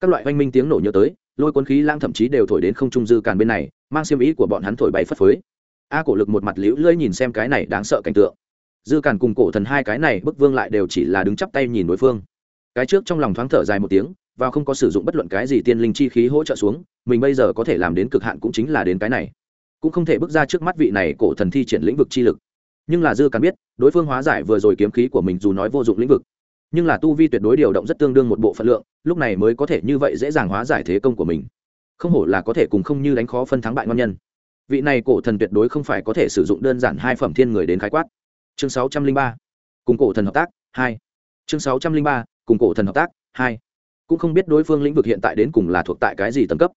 Các loại oanh minh tiếng nổ nhớ tới, lôi quân khí lang thậm chí đều thổi đến không trung dư càn bên này, mang xiêm ý của bọn hắn thổi bay phất phới. A cổ lực một mặt liễu lưỡi nhìn xem cái này đáng sợ cảnh tượng dư càn cùng cổ thần hai cái này bức vương lại đều chỉ là đứng chắp tay nhìn đối phương. Cái trước trong lòng thoáng thở dài một tiếng, và không có sử dụng bất luận cái gì tiên linh chi khí hỗ trợ xuống, mình bây giờ có thể làm đến cực hạn cũng chính là đến cái này. Cũng không thể bước ra trước mắt vị này cổ thần thi triển lĩnh vực chi lực. Nhưng là dư càn biết, đối phương hóa giải vừa rồi kiếm khí của mình dù nói vô dụng lĩnh vực, nhưng là tu vi tuyệt đối điều động rất tương đương một bộ phận lượng, lúc này mới có thể như vậy dễ dàng hóa giải thế công của mình. Không hổ là có thể cùng không như đánh khó phân thắng bại ngon nhân. Vị này cổ thần tuyệt đối không phải có thể sử dụng đơn giản hai phẩm thiên người đến khái quát chương sáu trăm linh ba, cùng cổ thần hợp tác, hai. Chương sáu trăm linh ba, cùng cổ thần hợp tác, hai. Cũng không biết đối phương lĩnh vực hiện tại đến cùng là thuộc tại cái gì tầng cấp.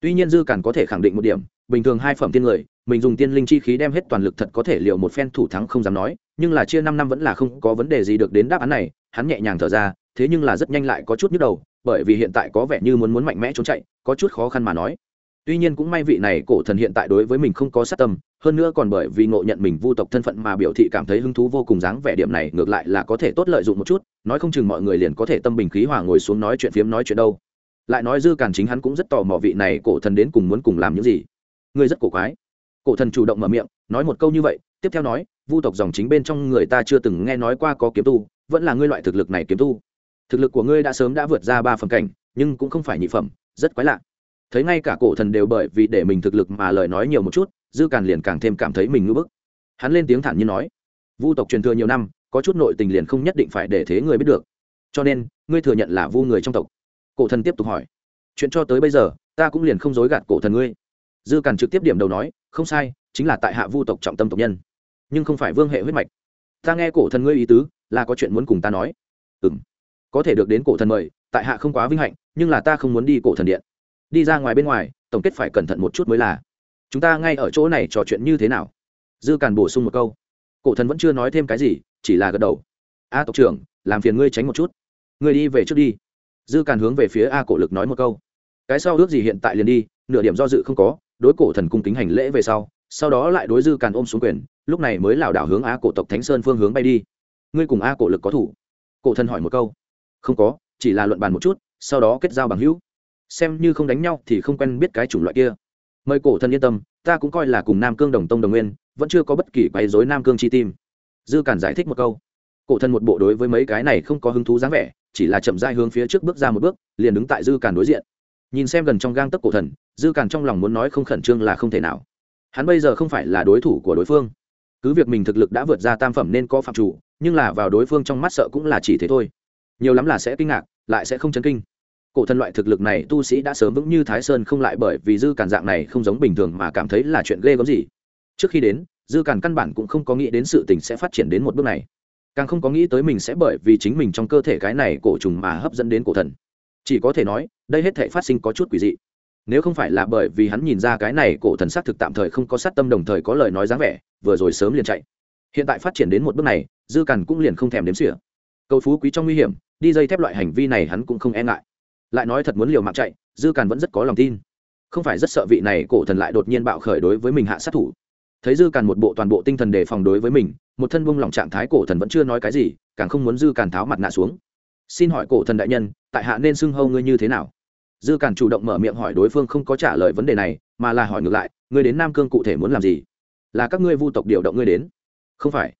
Tuy nhiên dư càn có thể khẳng định một điểm, bình thường hai phẩm tiên người, mình dùng tiên linh chi khí đem hết toàn lực thật có thể liệu một phen thủ thắng không dám nói, nhưng là chia năm năm vẫn là không có vấn đề gì được đến đáp án này, hắn nhẹ nhàng thở ra, thế nhưng là rất nhanh lại có chút nhức đầu, bởi vì hiện tại có vẻ như muốn muốn mạnh mẽ trốn chạy, có chút khó khăn mà nói tuy nhiên cũng may vị này cổ thần hiện tại đối với mình không có sát tâm, hơn nữa còn bởi vì ngộ nhận mình vu tộc thân phận mà biểu thị cảm thấy hứng thú vô cùng dáng vẻ điểm này, ngược lại là có thể tốt lợi dụng một chút, nói không chừng mọi người liền có thể tâm bình khí hòa ngồi xuống nói chuyện phiếm nói chuyện đâu. Lại nói dư càn chính hắn cũng rất tò mò vị này cổ thần đến cùng muốn cùng làm những gì. Ngươi rất cổ quái. Cổ thần chủ động mở miệng, nói một câu như vậy, tiếp theo nói, vu tộc dòng chính bên trong người ta chưa từng nghe nói qua có kiếm tu, vẫn là ngươi loại thực lực này kiếm tu. Thực lực của ngươi đã sớm đã vượt ra ba phần cảnh, nhưng cũng không phải nhị phẩm, rất quái lạ thấy ngay cả cổ thần đều bởi vì để mình thực lực mà lời nói nhiều một chút, dư càn liền càng thêm cảm thấy mình ngưỡng bức. Hắn lên tiếng thản như nói, vu tộc truyền thừa nhiều năm, có chút nội tình liền không nhất định phải để thế người biết được. Cho nên, ngươi thừa nhận là vu người trong tộc. Cổ thần tiếp tục hỏi, chuyện cho tới bây giờ, ta cũng liền không dối gạt cổ thần ngươi. Dư càn trực tiếp điểm đầu nói, không sai, chính là tại hạ vu tộc trọng tâm tộc nhân. Nhưng không phải vương hệ huyết mạch. Ta nghe cổ thần ngươi ý tứ, là có chuyện muốn cùng ta nói. Ừ m có thể được đến cổ thần mời, tại hạ không quá vinh hạnh, nhưng là ta không muốn đi cổ thần điện đi ra ngoài bên ngoài, tổng kết phải cẩn thận một chút mới là. Chúng ta ngay ở chỗ này trò chuyện như thế nào? Dư càn bổ sung một câu. Cổ thần vẫn chưa nói thêm cái gì, chỉ là gật đầu. A tộc trưởng, làm phiền ngươi tránh một chút. Ngươi đi về trước đi. Dư càn hướng về phía a cổ lực nói một câu. Cái sau ước gì hiện tại liền đi, nửa điểm do dự không có, đối cổ thần cung kính hành lễ về sau sau đó lại đối dư càn ôm xuống quyền, lúc này mới lảo đảo hướng a cổ tộc thánh sơn phương hướng bay đi. Ngươi cùng a cổ lực có thủ? Cổ thần hỏi một câu. Không có, chỉ là luận bàn một chút, sau đó kết giao bằng hữu xem như không đánh nhau thì không quen biết cái chủng loại kia. Mời cổ thần yên tâm, ta cũng coi là cùng nam cương đồng tông đồng nguyên, vẫn chưa có bất kỳ quấy dối nam cương chi tim. Dư cản giải thích một câu. Cổ thần một bộ đối với mấy cái này không có hứng thú dáng vẻ, chỉ là chậm rãi hướng phía trước bước ra một bước, liền đứng tại dư cản đối diện. Nhìn xem gần trong gang tấc cổ thần, dư cản trong lòng muốn nói không khẩn trương là không thể nào. Hắn bây giờ không phải là đối thủ của đối phương. Cứ việc mình thực lực đã vượt ra tam phẩm nên có phạm chủ, nhưng là vào đối phương trong mắt sợ cũng là chỉ thế thôi. Nhiều lắm là sẽ kinh ngạc, lại sẽ không chấn kinh cổ thần loại thực lực này tu sĩ đã sớm vững như thái sơn không lại bởi vì dư cản dạng này không giống bình thường mà cảm thấy là chuyện ghê gớm gì. Trước khi đến, dư cản căn bản cũng không có nghĩ đến sự tình sẽ phát triển đến một bước này. Càng không có nghĩ tới mình sẽ bởi vì chính mình trong cơ thể cái này cổ trùng mà hấp dẫn đến cổ thần. Chỉ có thể nói, đây hết thể phát sinh có chút quỷ dị. Nếu không phải là bởi vì hắn nhìn ra cái này cổ thần xác thực tạm thời không có sát tâm đồng thời có lời nói dáng vẻ, vừa rồi sớm liền chạy. Hiện tại phát triển đến một bước này, dư cằn cũng liền không thèm đếm xỉa. Cầu phú quý trong nguy hiểm, đi dây thép loại hành vi này hắn cũng không e ngại lại nói thật muốn liều mạng chạy, dư càn vẫn rất có lòng tin. Không phải rất sợ vị này cổ thần lại đột nhiên bạo khởi đối với mình hạ sát thủ. Thấy dư càn một bộ toàn bộ tinh thần đề phòng đối với mình, một thân vung lỏng trạng thái cổ thần vẫn chưa nói cái gì, càng không muốn dư càn tháo mặt nạ xuống. Xin hỏi cổ thần đại nhân, tại hạ nên xưng hâu ngươi như thế nào? Dư càn chủ động mở miệng hỏi đối phương không có trả lời vấn đề này, mà là hỏi ngược lại, ngươi đến nam cương cụ thể muốn làm gì? Là các ngươi vu tộc điều động ngươi đến. Không phải.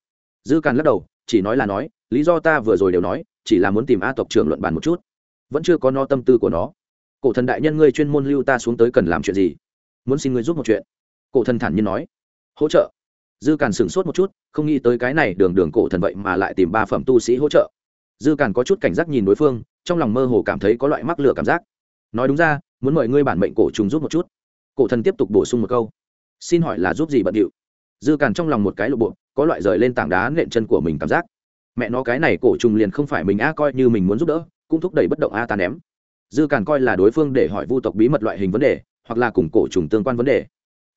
Dư càn lắc đầu, chỉ nói là nói, lý do ta vừa rồi đều nói, chỉ là muốn tìm a tộc trưởng luận bàn một chút vẫn chưa có no tâm tư của nó. Cổ thần đại nhân ngươi chuyên môn lưu ta xuống tới cần làm chuyện gì? Muốn xin ngươi giúp một chuyện. Cổ thần thản nhiên nói. Hỗ trợ. Dư càn sửng sốt một chút, không nghĩ tới cái này đường đường cổ thần vậy mà lại tìm ba phẩm tu sĩ hỗ trợ. Dư càn có chút cảnh giác nhìn đối phương, trong lòng mơ hồ cảm thấy có loại mắc lửa cảm giác. Nói đúng ra, muốn mời ngươi bản mệnh cổ trùng giúp một chút. Cổ thần tiếp tục bổ sung một câu. Xin hỏi là giúp gì bận điệu? Dư càn trong lòng một cái lộp bộ, có loại rời lên tảng đá nện chân của mình cảm giác. Mẹ nó cái này cổ trùng liền không phải mình a, coi như mình muốn giúp đỡ cũng thúc đẩy bất động a ta ném. Dư càn coi là đối phương để hỏi vu tộc bí mật loại hình vấn đề, hoặc là cùng cổ trùng tương quan vấn đề.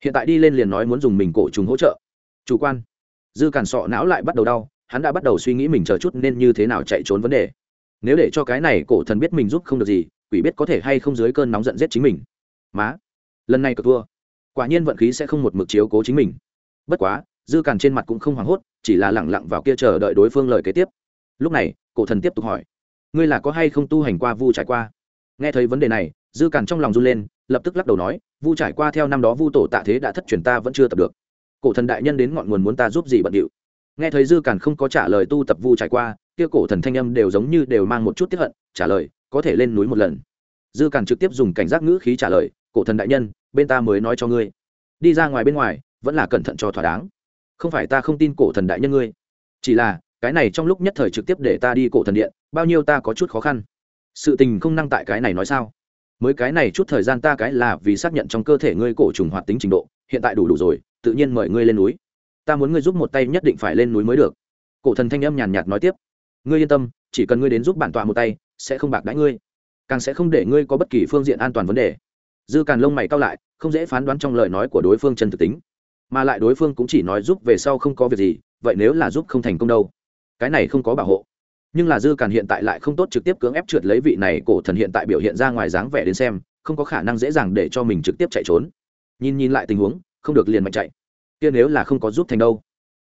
Hiện tại đi lên liền nói muốn dùng mình cổ trùng hỗ trợ. Chủ quan. Dư càn sọ não lại bắt đầu đau, hắn đã bắt đầu suy nghĩ mình chờ chút nên như thế nào chạy trốn vấn đề. Nếu để cho cái này cổ thần biết mình giúp không được gì, quỷ biết có thể hay không dưới cơn nóng giận giết chính mình. Má. Lần này cực thua. Quả nhiên vận khí sẽ không một mực chiếu cố chính mình. Bất quá, dư càn trên mặt cũng không hoảng hốt, chỉ là lẳng lặng vào kia chờ đợi đối phương lời kế tiếp. Lúc này, cổ thần tiếp tục hỏi ngươi là có hay không tu hành qua vu trải qua? Nghe thấy vấn đề này, dư càn trong lòng run lên, lập tức lắc đầu nói, vu trải qua theo năm đó vu tổ tạ thế đã thất truyền ta vẫn chưa tập được. Cổ thần đại nhân đến ngọn nguồn muốn ta giúp gì bận điệu? Nghe thấy dư càn không có trả lời tu tập vu trải qua, kia cổ thần thanh âm đều giống như đều mang một chút tiếp hận, trả lời, có thể lên núi một lần. Dư càn trực tiếp dùng cảnh giác ngữ khí trả lời, cổ thần đại nhân, bên ta mới nói cho ngươi. Đi ra ngoài bên ngoài, vẫn là cẩn thận cho thỏa đáng. Không phải ta không tin cổ thần đại nhân ngươi. Chỉ là, cái này trong lúc nhất thời trực tiếp để ta đi cổ thần điện bao nhiêu ta có chút khó khăn. Sự tình không năng tại cái này nói sao? Mới cái này chút thời gian ta cái là vì xác nhận trong cơ thể ngươi cổ trùng hoạt tính trình độ, hiện tại đủ đủ rồi, tự nhiên mời ngươi lên núi. Ta muốn ngươi giúp một tay nhất định phải lên núi mới được. Cổ thần thanh âm nhàn nhạt nói tiếp. Ngươi yên tâm, chỉ cần ngươi đến giúp bản tọa một tay, sẽ không bạc đãi ngươi. Càng sẽ không để ngươi có bất kỳ phương diện an toàn vấn đề. Dư càn lông mày cao lại, không dễ phán đoán trong lời nói của đối phương chân thực tính. Mà lại đối phương cũng chỉ nói giúp về sau không có việc gì, vậy nếu là giúp không thành công đâu? Cái này không có bảo hộ nhưng là dư càn hiện tại lại không tốt trực tiếp cưỡng ép trượt lấy vị này cổ thần hiện tại biểu hiện ra ngoài dáng vẻ đến xem, không có khả năng dễ dàng để cho mình trực tiếp chạy trốn. Nhìn nhìn lại tình huống, không được liền mạnh chạy. Kia nếu là không có giúp thành đâu?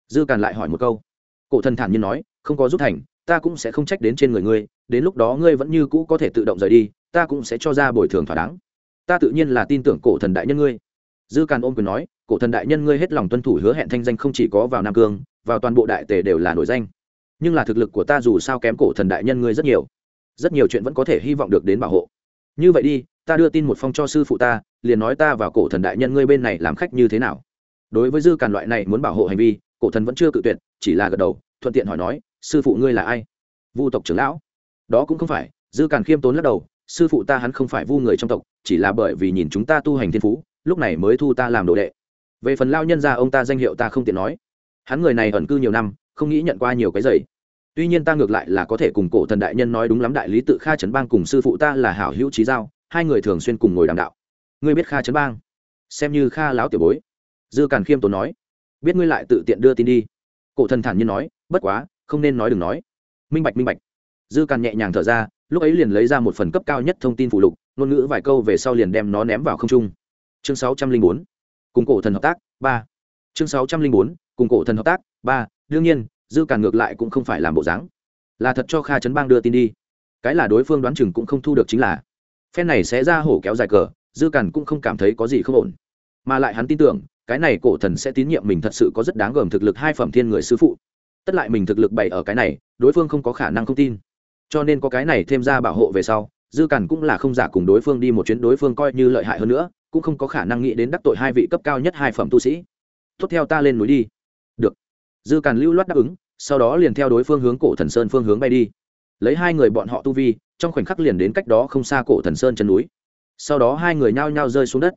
Dư càn lại hỏi một câu. Cổ thần thản nhiên nói, không có giúp thành, ta cũng sẽ không trách đến trên người ngươi, đến lúc đó ngươi vẫn như cũ có thể tự động rời đi, ta cũng sẽ cho ra bồi thường thỏa đáng. Ta tự nhiên là tin tưởng cổ thần đại nhân ngươi. Dư càn ôm quyền nói, cổ thần đại nhân ngươi hết lòng tuân thủ hứa hẹn thanh danh không chỉ có vào nam cương, vào toàn bộ đại tề đều là nổi danh nhưng là thực lực của ta dù sao kém cổ thần đại nhân ngươi rất nhiều. Rất nhiều chuyện vẫn có thể hy vọng được đến bảo hộ. Như vậy đi, ta đưa tin một phong cho sư phụ ta, liền nói ta vào cổ thần đại nhân ngươi bên này làm khách như thế nào. Đối với dư càn loại này muốn bảo hộ hành vi, cổ thần vẫn chưa cự tuyệt, chỉ là gật đầu, thuận tiện hỏi nói, sư phụ ngươi là ai? Vu tộc trưởng lão. Đó cũng không phải, dư càn khiêm tốn lắc đầu, sư phụ ta hắn không phải vu người trong tộc, chỉ là bởi vì nhìn chúng ta tu hành thiên phú, lúc này mới thu ta làm đồ đệ. Về phần lao nhân ra ông ta danh hiệu ta không tiện nói. Hắn người này ẩn cư nhiều năm, không nghĩ nhận qua nhiều cái giày tuy nhiên ta ngược lại là có thể cùng cổ thần đại nhân nói đúng lắm, đại lý tự kha trấn bang cùng sư phụ ta là hảo hữu trí giao, hai người thường xuyên cùng ngồi đàm đạo. Ngươi biết kha trấn bang? Xem như kha láo tiểu bối. Dư càn khiêm tốn nói. Biết ngươi lại tự tiện đưa tin đi. Cổ thần thản nhiên nói, bất quá, không nên nói đừng nói. Minh bạch minh bạch. Dư càn nhẹ nhàng thở ra, lúc ấy liền lấy ra một phần cấp cao nhất thông tin phụ lục, ngôn ngữ vài câu về sau liền đem nó ném vào không trung. Chương sáu trăm linh bốn. Cùng cổ thần hợp tác, ba. Chương sáu trăm linh bốn. Cùng cổ thần hợp tác, ba. Đương nhiên dư càn ngược lại cũng không phải làm bộ dáng. Là thật cho kha trấn bang đưa tin đi. Cái là đối phương đoán chừng cũng không thu được chính là. Phen này sẽ ra hổ kéo dài cờ, dư càn cũng không cảm thấy có gì không ổn. Mà lại hắn tin tưởng, cái này cổ thần sẽ tín nhiệm mình thật sự có rất đáng gờm thực lực hai phẩm thiên người sư phụ. Tất lại mình thực lực bày ở cái này, đối phương không có khả năng không tin. Cho nên có cái này thêm ra bảo hộ về sau, dư càn cũng là không giả cùng đối phương đi một chuyến đối phương coi như lợi hại hơn nữa, cũng không có khả năng nghĩ đến đắc tội hai vị cấp cao nhất hai phẩm tu sĩ. Tốt theo ta lên núi đi dư càn lưu loát đáp ứng, sau đó liền theo đối phương hướng cổ thần sơn phương hướng bay đi. Lấy hai người bọn họ tu vi, trong khoảnh khắc liền đến cách đó không xa cổ thần sơn chân núi. Sau đó hai người nhao nhao rơi xuống đất.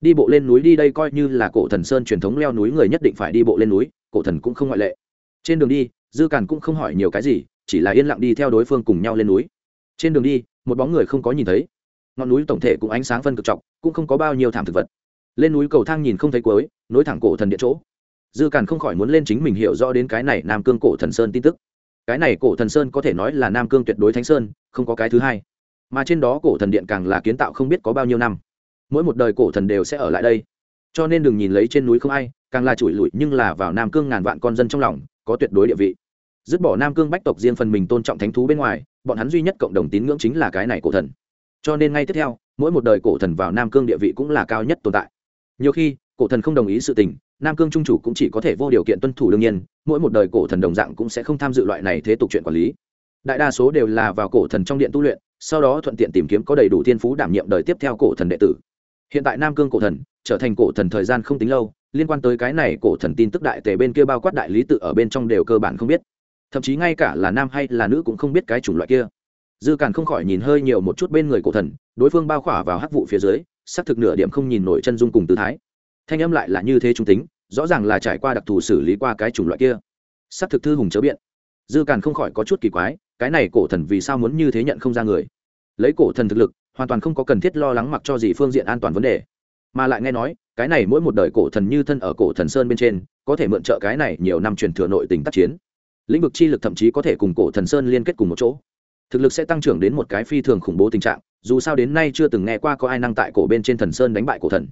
Đi bộ lên núi đi đây coi như là cổ thần sơn truyền thống leo núi người nhất định phải đi bộ lên núi, cổ thần cũng không ngoại lệ. Trên đường đi, dư càn cũng không hỏi nhiều cái gì, chỉ là yên lặng đi theo đối phương cùng nhau lên núi. Trên đường đi, một bóng người không có nhìn thấy. Ngọn núi tổng thể cũng ánh sáng phân cực trọc cũng không có bao nhiêu thảm thực vật. Lên núi cầu thang nhìn không thấy cuối, nối thẳng cổ thần điện chỗ dư càn không khỏi muốn lên chính mình hiểu rõ đến cái này nam cương cổ thần sơn tin tức. Cái này cổ thần sơn có thể nói là nam cương tuyệt đối thánh sơn, không có cái thứ hai. Mà trên đó cổ thần điện càng là kiến tạo không biết có bao nhiêu năm. Mỗi một đời cổ thần đều sẽ ở lại đây. Cho nên đừng nhìn lấy trên núi không ai, càng là chủi lụi nhưng là vào nam cương ngàn vạn con dân trong lòng, có tuyệt đối địa vị. Dứt bỏ nam cương bách tộc riêng phần mình tôn trọng thánh thú bên ngoài, bọn hắn duy nhất cộng đồng tín ngưỡng chính là cái này cổ thần. Cho nên ngay tiếp theo, mỗi một đời cổ thần vào nam cương địa vị cũng là cao nhất tồn tại. Nhiều khi, cổ thần không đồng ý sự tình nam cương trung chủ cũng chỉ có thể vô điều kiện tuân thủ đương nhiên, mỗi một đời cổ thần đồng dạng cũng sẽ không tham dự loại này thế tục chuyện quản lý. Đại đa số đều là vào cổ thần trong điện tu luyện, sau đó thuận tiện tìm kiếm có đầy đủ thiên phú đảm nhiệm đời tiếp theo cổ thần đệ tử. Hiện tại nam cương cổ thần trở thành cổ thần thời gian không tính lâu, liên quan tới cái này cổ thần tin tức đại tề bên kia bao quát đại lý tự ở bên trong đều cơ bản không biết. Thậm chí ngay cả là nam hay là nữ cũng không biết cái chủng loại kia. Dư càn không khỏi nhìn hơi nhiều một chút bên người cổ thần, đối phương bao khỏa vào hắc vụ phía dưới xác thực nửa điểm không nhìn nổi chân dung cùng tư thái thanh âm lại là như thế trung tính, rõ ràng là trải qua đặc thù xử lý qua cái chủng loại kia. Xác thực thư hùng chớ biện. Dư càn không khỏi có chút kỳ quái, cái này cổ thần vì sao muốn như thế nhận không ra người? Lấy cổ thần thực lực, hoàn toàn không có cần thiết lo lắng mặc cho gì phương diện an toàn vấn đề. Mà lại nghe nói, cái này mỗi một đời cổ thần như thân ở cổ thần sơn bên trên, có thể mượn trợ cái này nhiều năm truyền thừa nội tình tác chiến. Lĩnh vực chi lực thậm chí có thể cùng cổ thần sơn liên kết cùng một chỗ. Thực lực sẽ tăng trưởng đến một cái phi thường khủng bố tình trạng, dù sao đến nay chưa từng nghe qua có ai năng tại cổ bên trên thần sơn đánh bại cổ thần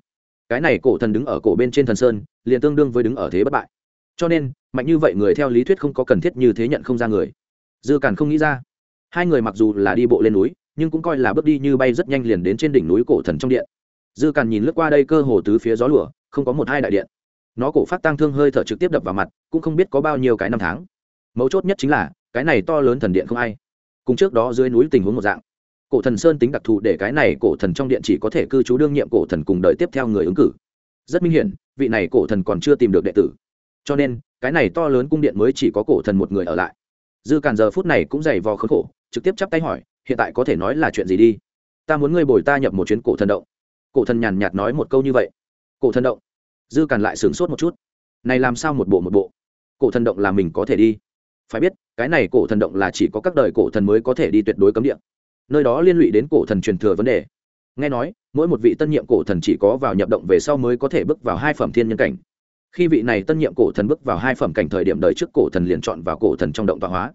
cái này cổ thần đứng ở cổ bên trên thần sơn, liền tương đương với đứng ở thế bất bại. Cho nên, mạnh như vậy người theo lý thuyết không có cần thiết như thế nhận không ra người. Dư càn không nghĩ ra. Hai người mặc dù là đi bộ lên núi, nhưng cũng coi là bước đi như bay rất nhanh liền đến trên đỉnh núi cổ thần trong điện. Dư càn nhìn lướt qua đây cơ hồ tứ phía gió lửa không có một hai đại điện. Nó cổ phát tăng thương hơi thở trực tiếp đập vào mặt, cũng không biết có bao nhiêu cái năm tháng. Mấu chốt nhất chính là, cái này to lớn thần điện không ai. Cùng trước đó dưới núi tình huống một dạng cổ thần sơn tính đặc thù để cái này cổ thần trong điện chỉ có thể cư trú đương nhiệm cổ thần cùng đợi tiếp theo người ứng cử. Rất minh hiển, vị này cổ thần còn chưa tìm được đệ tử. Cho nên, cái này to lớn cung điện mới chỉ có cổ thần một người ở lại. Dư càn giờ phút này cũng dày vò khốn khổ, trực tiếp chắp tay hỏi, hiện tại có thể nói là chuyện gì đi? Ta muốn ngươi bồi ta nhập một chuyến cổ thần động. Cổ thần nhàn nhạt nói một câu như vậy. Cổ thần động. Dư càn lại sửng sốt một chút. Này làm sao một bộ một bộ? Cổ thần động là mình có thể đi. Phải biết, cái này cổ thần động là chỉ có các đời cổ thần mới có thể đi tuyệt đối cấm địa nơi đó liên lụy đến cổ thần truyền thừa vấn đề. Nghe nói, mỗi một vị tân nhiệm cổ thần chỉ có vào nhập động về sau mới có thể bước vào hai phẩm thiên nhân cảnh. Khi vị này tân nhiệm cổ thần bước vào hai phẩm cảnh thời điểm đời trước cổ thần liền chọn vào cổ thần trong động tọa hóa.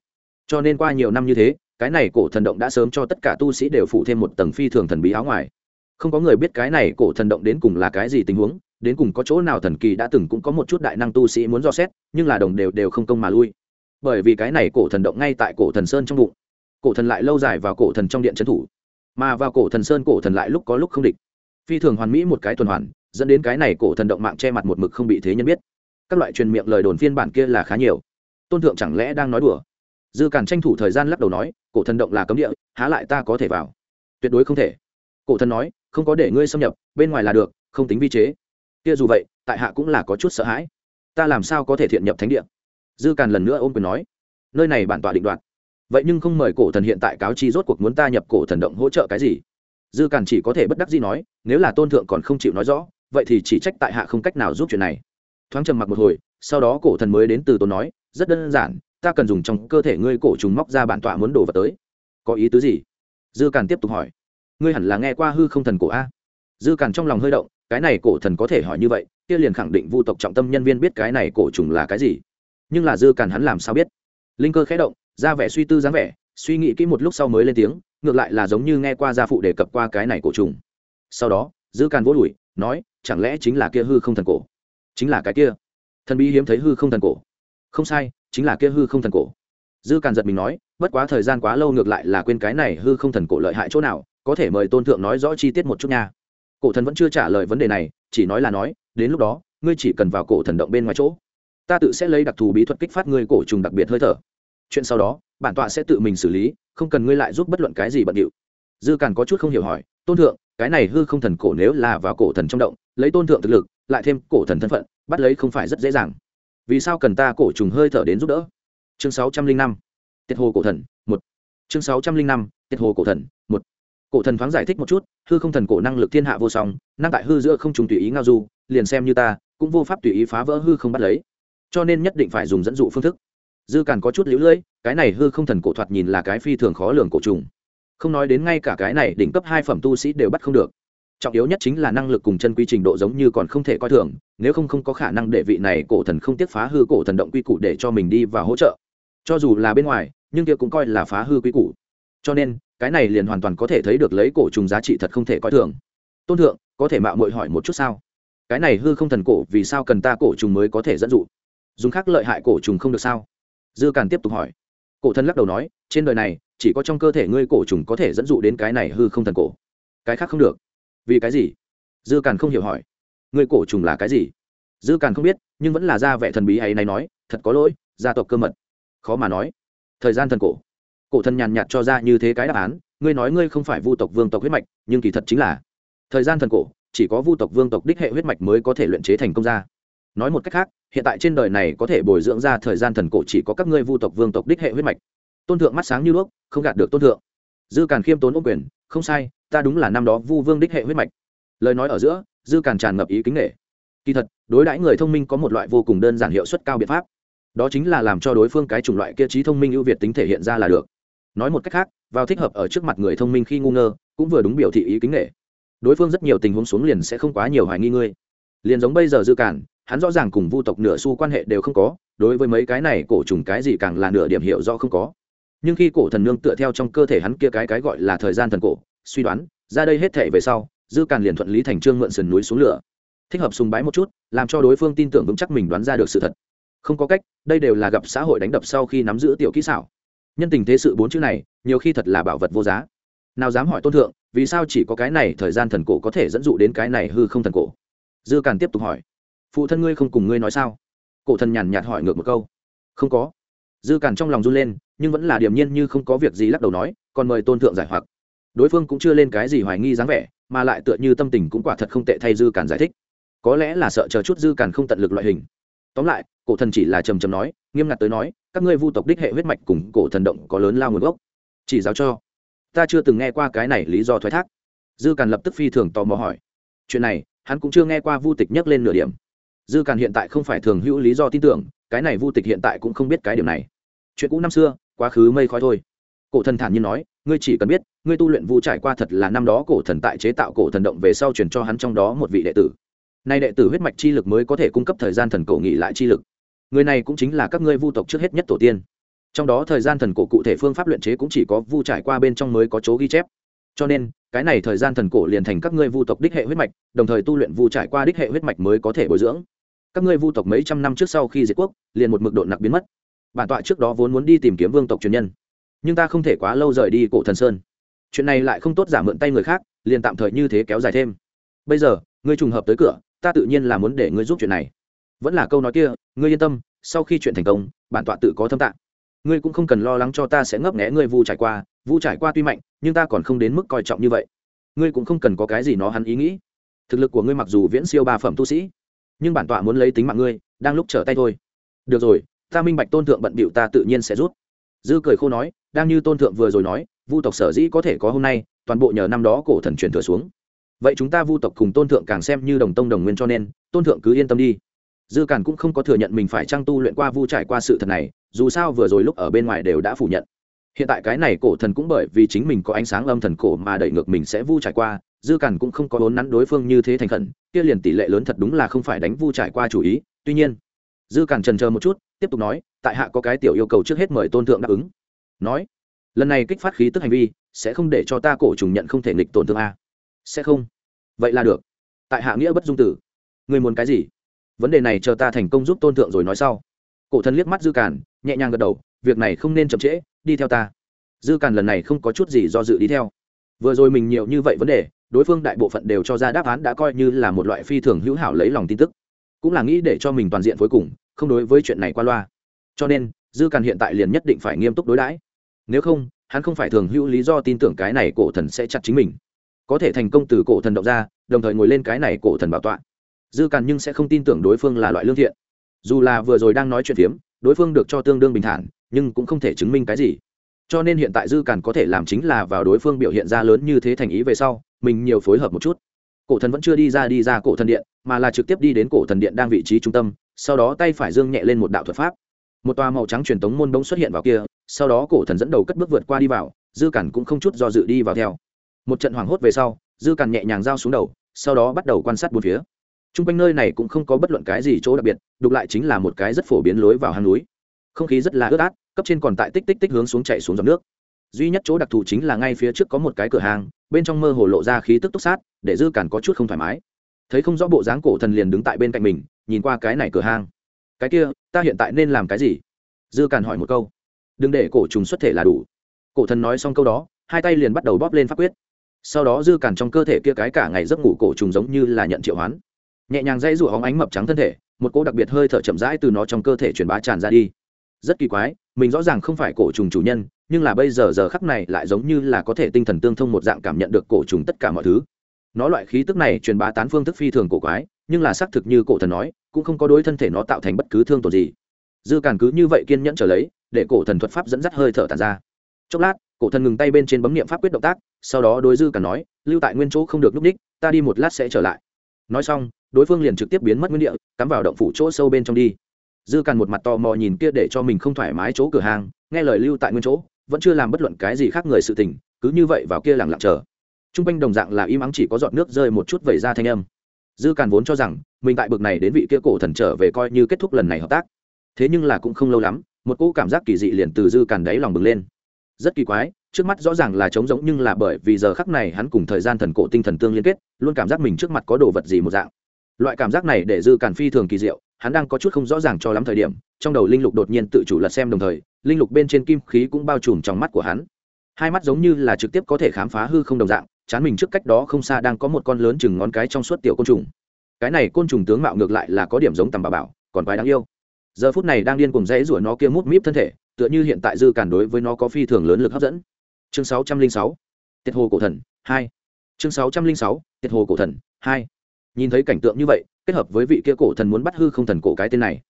Cho nên qua nhiều năm như thế, cái này cổ thần động đã sớm cho tất cả tu sĩ đều phụ thêm một tầng phi thường thần bí áo ngoài. Không có người biết cái này cổ thần động đến cùng là cái gì tình huống, đến cùng có chỗ nào thần kỳ đã từng cũng có một chút đại năng tu sĩ muốn dò xét, nhưng là đồng đều đều không công mà lui. Bởi vì cái này cổ thần động ngay tại cổ thần sơn trong bụng cổ thần lại lâu dài vào cổ thần trong điện trấn thủ, mà vào cổ thần sơn cổ thần lại lúc có lúc không địch. Phi thường hoàn mỹ một cái tuần hoàn, dẫn đến cái này cổ thần động mạng che mặt một mực không bị thế nhân biết. Các loại truyền miệng lời đồn phiên bản kia là khá nhiều. Tôn thượng chẳng lẽ đang nói đùa? Dư càn tranh thủ thời gian lắc đầu nói, cổ thần động là cấm địa, há lại ta có thể vào? Tuyệt đối không thể. Cổ thần nói, không có để ngươi xâm nhập, bên ngoài là được, không tính vi chế. Kia dù vậy, tại hạ cũng là có chút sợ hãi. Ta làm sao có thể thiện nhập thánh địa? Dư càn lần nữa ôm quyền nói, nơi này bản tọa định đoạt vậy nhưng không mời cổ thần hiện tại cáo chi rốt cuộc muốn ta nhập cổ thần động hỗ trợ cái gì? Dư càn chỉ có thể bất đắc gì nói, nếu là tôn thượng còn không chịu nói rõ, vậy thì chỉ trách tại hạ không cách nào giúp chuyện này. Thoáng trầm mặc một hồi, sau đó cổ thần mới đến từ tôn nói, rất đơn giản, ta cần dùng trong cơ thể ngươi cổ trùng móc ra bản tọa muốn đổ vào tới. Có ý tứ gì? Dư càn tiếp tục hỏi. Ngươi hẳn là nghe qua hư không thần cổ a. Dư càn trong lòng hơi động, cái này cổ thần có thể hỏi như vậy, kia liền khẳng định vu tộc trọng tâm nhân viên biết cái này cổ trùng là cái gì. Nhưng là dư càn hắn làm sao biết? Linh cơ khẽ động ra vẻ suy tư dáng vẻ, suy nghĩ kỹ một lúc sau mới lên tiếng, ngược lại là giống như nghe qua gia phụ đề cập qua cái này cổ trùng. Sau đó, dư càn vỗ đùi, nói, chẳng lẽ chính là kia hư không thần cổ? Chính là cái kia. Thần bí hiếm thấy hư không thần cổ. Không sai, chính là kia hư không thần cổ. Dư càn giật mình nói, bất quá thời gian quá lâu ngược lại là quên cái này hư không thần cổ lợi hại chỗ nào, có thể mời tôn thượng nói rõ chi tiết một chút nha. Cổ thần vẫn chưa trả lời vấn đề này, chỉ nói là nói, đến lúc đó, ngươi chỉ cần vào cổ thần động bên ngoài chỗ, ta tự sẽ lấy đặc thù bí thuật kích phát ngươi cổ trùng đặc biệt hơi thở chuyện sau đó, bản tọa sẽ tự mình xử lý, không cần ngươi lại giúp bất luận cái gì bận điệu. Dư càn có chút không hiểu hỏi, tôn thượng, cái này hư không thần cổ nếu là vào cổ thần trong động, lấy tôn thượng thực lực, lại thêm cổ thần thân phận, bắt lấy không phải rất dễ dàng. Vì sao cần ta cổ trùng hơi thở đến giúp đỡ? Chương sáu trăm linh năm tiết hồ cổ thần, một. Chương sáu trăm linh năm tiết hồ cổ thần, một. Cổ thần thoáng giải thích một chút, hư không thần cổ năng lực thiên hạ vô song, năng tại hư giữa không trùng tùy ý ngao du, liền xem như ta, cũng vô pháp tùy ý phá vỡ hư không bắt lấy. Cho nên nhất định phải dùng dẫn dụ phương thức dư càn có chút lũ lưỡi, cái này hư không thần cổ thoạt nhìn là cái phi thường khó lường cổ trùng. Không nói đến ngay cả cái này đỉnh cấp hai phẩm tu sĩ đều bắt không được. Trọng yếu nhất chính là năng lực cùng chân quy trình độ giống như còn không thể coi thường, nếu không không có khả năng để vị này cổ thần không tiếc phá hư cổ thần động quy củ để cho mình đi và hỗ trợ. Cho dù là bên ngoài, nhưng kia cũng coi là phá hư quy củ. Cho nên, cái này liền hoàn toàn có thể thấy được lấy cổ trùng giá trị thật không thể coi thường. Tôn thượng, có thể mạo muội hỏi một chút sao? Cái này hư không thần cổ vì sao cần ta cổ trùng mới có thể dẫn dụ? Dùng khác lợi hại cổ trùng không được sao? Dư càn tiếp tục hỏi. Cổ thần lắc đầu nói, trên đời này, chỉ có trong cơ thể ngươi cổ trùng có thể dẫn dụ đến cái này hư không thần cổ. Cái khác không được. Vì cái gì? Dư càn không hiểu hỏi. Ngươi cổ trùng là cái gì? Dư càn không biết, nhưng vẫn là ra vẻ thần bí ấy này nói, thật có lỗi, gia tộc cơ mật. Khó mà nói. Thời gian thần cổ. Cổ thần nhàn nhạt cho ra như thế cái đáp án, ngươi nói ngươi không phải vu tộc vương tộc huyết mạch, nhưng kỳ thật chính là. Thời gian thần cổ, chỉ có vu tộc vương tộc đích hệ huyết mạch mới có thể luyện chế thành công ra nói một cách khác, hiện tại trên đời này có thể bồi dưỡng ra thời gian thần cổ chỉ có các ngươi vu tộc vương tộc đích hệ huyết mạch. Tôn thượng mắt sáng như đuốc, không gạt được tôn thượng. Dư càn khiêm tốn ô quyền, không sai, ta đúng là năm đó vu vương đích hệ huyết mạch. Lời nói ở giữa, dư càn tràn ngập ý kính nghệ kỳ thật, đối đãi người thông minh có một loại vô cùng đơn giản hiệu suất cao biện pháp. Đó chính là làm cho đối phương cái chủng loại kia trí thông minh ưu việt tính thể hiện ra là được. Nói một cách khác, vào thích hợp ở trước mặt người thông minh khi ngu ngơ, cũng vừa đúng biểu thị ý kính nghệ đối phương rất nhiều tình huống xuống liền sẽ không quá nhiều hoài nghi ngươi. Liền giống bây giờ dư cản hắn rõ ràng cùng vu tộc nửa xu quan hệ đều không có, đối với mấy cái này cổ trùng cái gì càng là nửa điểm hiệu do không có. Nhưng khi cổ thần nương tựa theo trong cơ thể hắn kia cái cái gọi là thời gian thần cổ, suy đoán, ra đây hết thể về sau, dư càn liền thuận lý thành trương mượn sườn núi xuống lửa. Thích hợp sùng bái một chút, làm cho đối phương tin tưởng vững chắc mình đoán ra được sự thật. Không có cách, đây đều là gặp xã hội đánh đập sau khi nắm giữ tiểu kỹ xảo. Nhân tình thế sự bốn chữ này, nhiều khi thật là bảo vật vô giá. Nào dám hỏi tôn thượng, vì sao chỉ có cái này thời gian thần cổ có thể dẫn dụ đến cái này hư không thần cổ? Dư càn tiếp tục hỏi phụ thân ngươi không cùng ngươi nói sao? Cổ thần nhàn nhạt hỏi ngược một câu. Không có. Dư càn trong lòng run lên, nhưng vẫn là điềm nhiên như không có việc gì lắc đầu nói, còn mời tôn thượng giải hoặc. Đối phương cũng chưa lên cái gì hoài nghi dáng vẻ, mà lại tựa như tâm tình cũng quả thật không tệ thay dư càn giải thích. Có lẽ là sợ chờ chút dư càn không tận lực loại hình. Tóm lại, cổ thần chỉ là trầm trầm nói, nghiêm ngặt tới nói, các ngươi vu tộc đích hệ huyết mạch cùng cổ thần động có lớn lao nguồn gốc. Chỉ giáo cho. Ta chưa từng nghe qua cái này lý do thoái thác. Dư càn lập tức phi thường tò mò hỏi. Chuyện này, hắn cũng chưa nghe qua vu tịch nhắc lên nửa điểm dư càn hiện tại không phải thường hữu lý do tin tưởng, cái này vu tịch hiện tại cũng không biết cái điểm này. Chuyện cũ năm xưa, quá khứ mây khói thôi. Cổ thần thản nhiên nói, ngươi chỉ cần biết, ngươi tu luyện vu trải qua thật là năm đó cổ thần tại chế tạo cổ thần động về sau truyền cho hắn trong đó một vị đệ tử. Nay đệ tử huyết mạch chi lực mới có thể cung cấp thời gian thần cổ nghỉ lại chi lực. Người này cũng chính là các ngươi vu tộc trước hết nhất tổ tiên. Trong đó thời gian thần cổ cụ thể phương pháp luyện chế cũng chỉ có vu trải qua bên trong mới có chỗ ghi chép. Cho nên, cái này thời gian thần cổ liền thành các ngươi vu tộc đích hệ huyết mạch, đồng thời tu luyện vu trải qua đích hệ huyết mạch mới có thể bồi dưỡng các ngươi vu tộc mấy trăm năm trước sau khi diệt quốc, liền một mực độ nặc biến mất. Bản tọa trước đó vốn muốn đi tìm kiếm vương tộc truyền nhân, nhưng ta không thể quá lâu rời đi cổ thần sơn. Chuyện này lại không tốt giả mượn tay người khác, liền tạm thời như thế kéo dài thêm. Bây giờ, ngươi trùng hợp tới cửa, ta tự nhiên là muốn để ngươi giúp chuyện này. Vẫn là câu nói kia, ngươi yên tâm, sau khi chuyện thành công, bản tọa tự có thâm tạng. Ngươi cũng không cần lo lắng cho ta sẽ ngấp nghẽ ngươi vu trải qua, vu trải qua tuy mạnh, nhưng ta còn không đến mức coi trọng như vậy. Ngươi cũng không cần có cái gì nó hắn ý nghĩ. Thực lực của ngươi mặc dù viễn siêu ba phẩm tu sĩ nhưng bản tọa muốn lấy tính mạng ngươi, đang lúc trở tay thôi. Được rồi, ta minh bạch tôn thượng bận bịu ta tự nhiên sẽ rút. Dư cười khô nói, đang như tôn thượng vừa rồi nói, vu tộc sở dĩ có thể có hôm nay, toàn bộ nhờ năm đó cổ thần truyền thừa xuống. Vậy chúng ta vu tộc cùng tôn thượng càng xem như đồng tông đồng nguyên cho nên, tôn thượng cứ yên tâm đi. Dư càn cũng không có thừa nhận mình phải trang tu luyện qua vu trải qua sự thật này, dù sao vừa rồi lúc ở bên ngoài đều đã phủ nhận. Hiện tại cái này cổ thần cũng bởi vì chính mình có ánh sáng âm thần cổ mà đẩy ngược mình sẽ vu trải qua dư cản cũng không có vốn nắn đối phương như thế thành khẩn, kia liền tỷ lệ lớn thật đúng là không phải đánh vu trải qua chủ ý, tuy nhiên, dư cản trần chờ một chút, tiếp tục nói, tại hạ có cái tiểu yêu cầu trước hết mời tôn thượng đáp ứng. Nói, lần này kích phát khí tức hành vi, sẽ không để cho ta cổ trùng nhận không thể nghịch tổn thương a. Sẽ không. Vậy là được. Tại hạ nghĩa bất dung tử. Người muốn cái gì? Vấn đề này chờ ta thành công giúp tôn thượng rồi nói sau. Cổ thần liếc mắt dư cản, nhẹ nhàng gật đầu, việc này không nên chậm trễ, đi theo ta. Dư càn lần này không có chút gì do dự đi theo. Vừa rồi mình nhiều như vậy vấn đề đối phương đại bộ phận đều cho ra đáp án đã coi như là một loại phi thường hữu hảo lấy lòng tin tức. Cũng là nghĩ để cho mình toàn diện cuối cùng, không đối với chuyện này qua loa. Cho nên, dư càn hiện tại liền nhất định phải nghiêm túc đối đãi. Nếu không, hắn không phải thường hữu lý do tin tưởng cái này cổ thần sẽ chặt chính mình. Có thể thành công từ cổ thần động ra, đồng thời ngồi lên cái này cổ thần bảo tọa. Dư càn nhưng sẽ không tin tưởng đối phương là loại lương thiện. Dù là vừa rồi đang nói chuyện phiếm, đối phương được cho tương đương bình thản, nhưng cũng không thể chứng minh cái gì. Cho nên hiện tại dư càn có thể làm chính là vào đối phương biểu hiện ra lớn như thế thành ý về sau mình nhiều phối hợp một chút. Cổ thần vẫn chưa đi ra đi ra cổ thần điện, mà là trực tiếp đi đến cổ thần điện đang vị trí trung tâm, sau đó tay phải dương nhẹ lên một đạo thuật pháp. Một tòa màu trắng truyền tống môn bỗng xuất hiện vào kia, sau đó cổ thần dẫn đầu cất bước vượt qua đi vào, dư cản cũng không chút do dự đi vào theo. Một trận hoảng hốt về sau, dư cản nhẹ nhàng giao xuống đầu, sau đó bắt đầu quan sát bốn phía. T r u n g quanh nơi này cũng không có bất luận cái gì chỗ đặc biệt, đục lại chính là một cái rất phổ biến lối vào hang núi. Không khí rất là ướt át, cấp trên còn tại tích tích tích hướng xuống chạy xuống dòng nước duy nhất chỗ đặc thù chính là ngay phía trước có một cái cửa hàng, bên trong mơ hồ lộ ra khí tức túc sát, để dư cản có chút không thoải mái. Thấy không rõ bộ dáng cổ thần liền đứng tại bên cạnh mình, nhìn qua cái này cửa hàng. Cái kia, ta hiện tại nên làm cái gì? Dư càn hỏi một câu. Đừng để cổ trùng xuất thể là đủ. Cổ thần nói xong câu đó, hai tay liền bắt đầu bóp lên pháp quyết. Sau đó dư càn trong cơ thể kia cái cả ngày giấc ngủ cổ trùng giống như là nhận triệu hoán. Nhẹ nhàng dây rủa hóng ánh mập trắng thân thể, một cỗ đặc biệt hơi thở chậm rãi từ nó trong cơ thể truyền bá tràn ra đi rất kỳ quái, mình rõ ràng không phải cổ trùng chủ nhân, nhưng là bây giờ giờ khắc này lại giống như là có thể tinh thần tương thông một dạng cảm nhận được cổ trùng tất cả mọi thứ. Nó loại khí tức này truyền bá tán phương thức phi thường cổ quái, nhưng là xác thực như cổ thần nói, cũng không có đối thân thể nó tạo thành bất cứ thương tổn gì. Dư càn cứ như vậy kiên nhẫn trở lấy, để cổ thần thuật pháp dẫn dắt hơi thở tàn ra. Chốc lát, cổ thần ngừng tay bên trên bấm niệm pháp quyết động tác, sau đó đối dư càn nói, lưu tại nguyên chỗ không được núp ních ta đi một lát sẽ trở lại. Nói xong, đối phương liền trực tiếp biến mất nguyên địa, cắm vào động phủ chỗ sâu bên trong đi dư càn một mặt tò mò nhìn kia để cho mình không thoải mái chỗ cửa hàng, nghe lời lưu tại nguyên chỗ, vẫn chưa làm bất luận cái gì khác người sự tình, cứ như vậy vào kia lặng lặng chờ. T r u n g quanh đồng dạng là im ắng chỉ có giọt nước rơi một chút vẩy ra thanh âm. Dư càn vốn cho rằng, mình tại bực này đến vị kia cổ thần trở về coi như kết thúc lần này hợp tác. Thế nhưng là cũng không lâu lắm, một cỗ cảm giác kỳ dị liền từ dư càn đáy lòng bừng lên. Rất kỳ quái, trước mắt rõ ràng là trống rỗng nhưng là bởi vì giờ khắc này hắn cùng thời gian thần cổ tinh thần tương liên kết, luôn cảm giác mình trước mặt có đồ vật gì một dạng. Loại cảm giác này để dư càn phi thường kỳ diệu hắn đang có chút không rõ ràng cho lắm thời điểm, trong đầu linh lục đột nhiên tự chủ lật xem đồng thời, linh lục bên trên kim khí cũng bao trùm trong mắt của hắn. Hai mắt giống như là trực tiếp có thể khám phá hư không đồng dạng, chán mình trước cách đó không xa đang có một con lớn chừng ngón cái trong suốt tiểu côn trùng. Cái này côn trùng tướng mạo ngược lại là có điểm giống tầm bà bảo, còn quái đáng yêu. Giờ phút này đang điên cùng dãy rủa nó kia mút míp thân thể, tựa như hiện tại dư cản đối với nó có phi thường lớn lực hấp dẫn. Chương 606 tiết hồ cổ thần 2 chương 606 tiết hồ cổ thần 2 nhìn thấy cảnh tượng như vậy kết hợp với vị kia cổ thần muốn bắt hư không thần cổ cái tên này.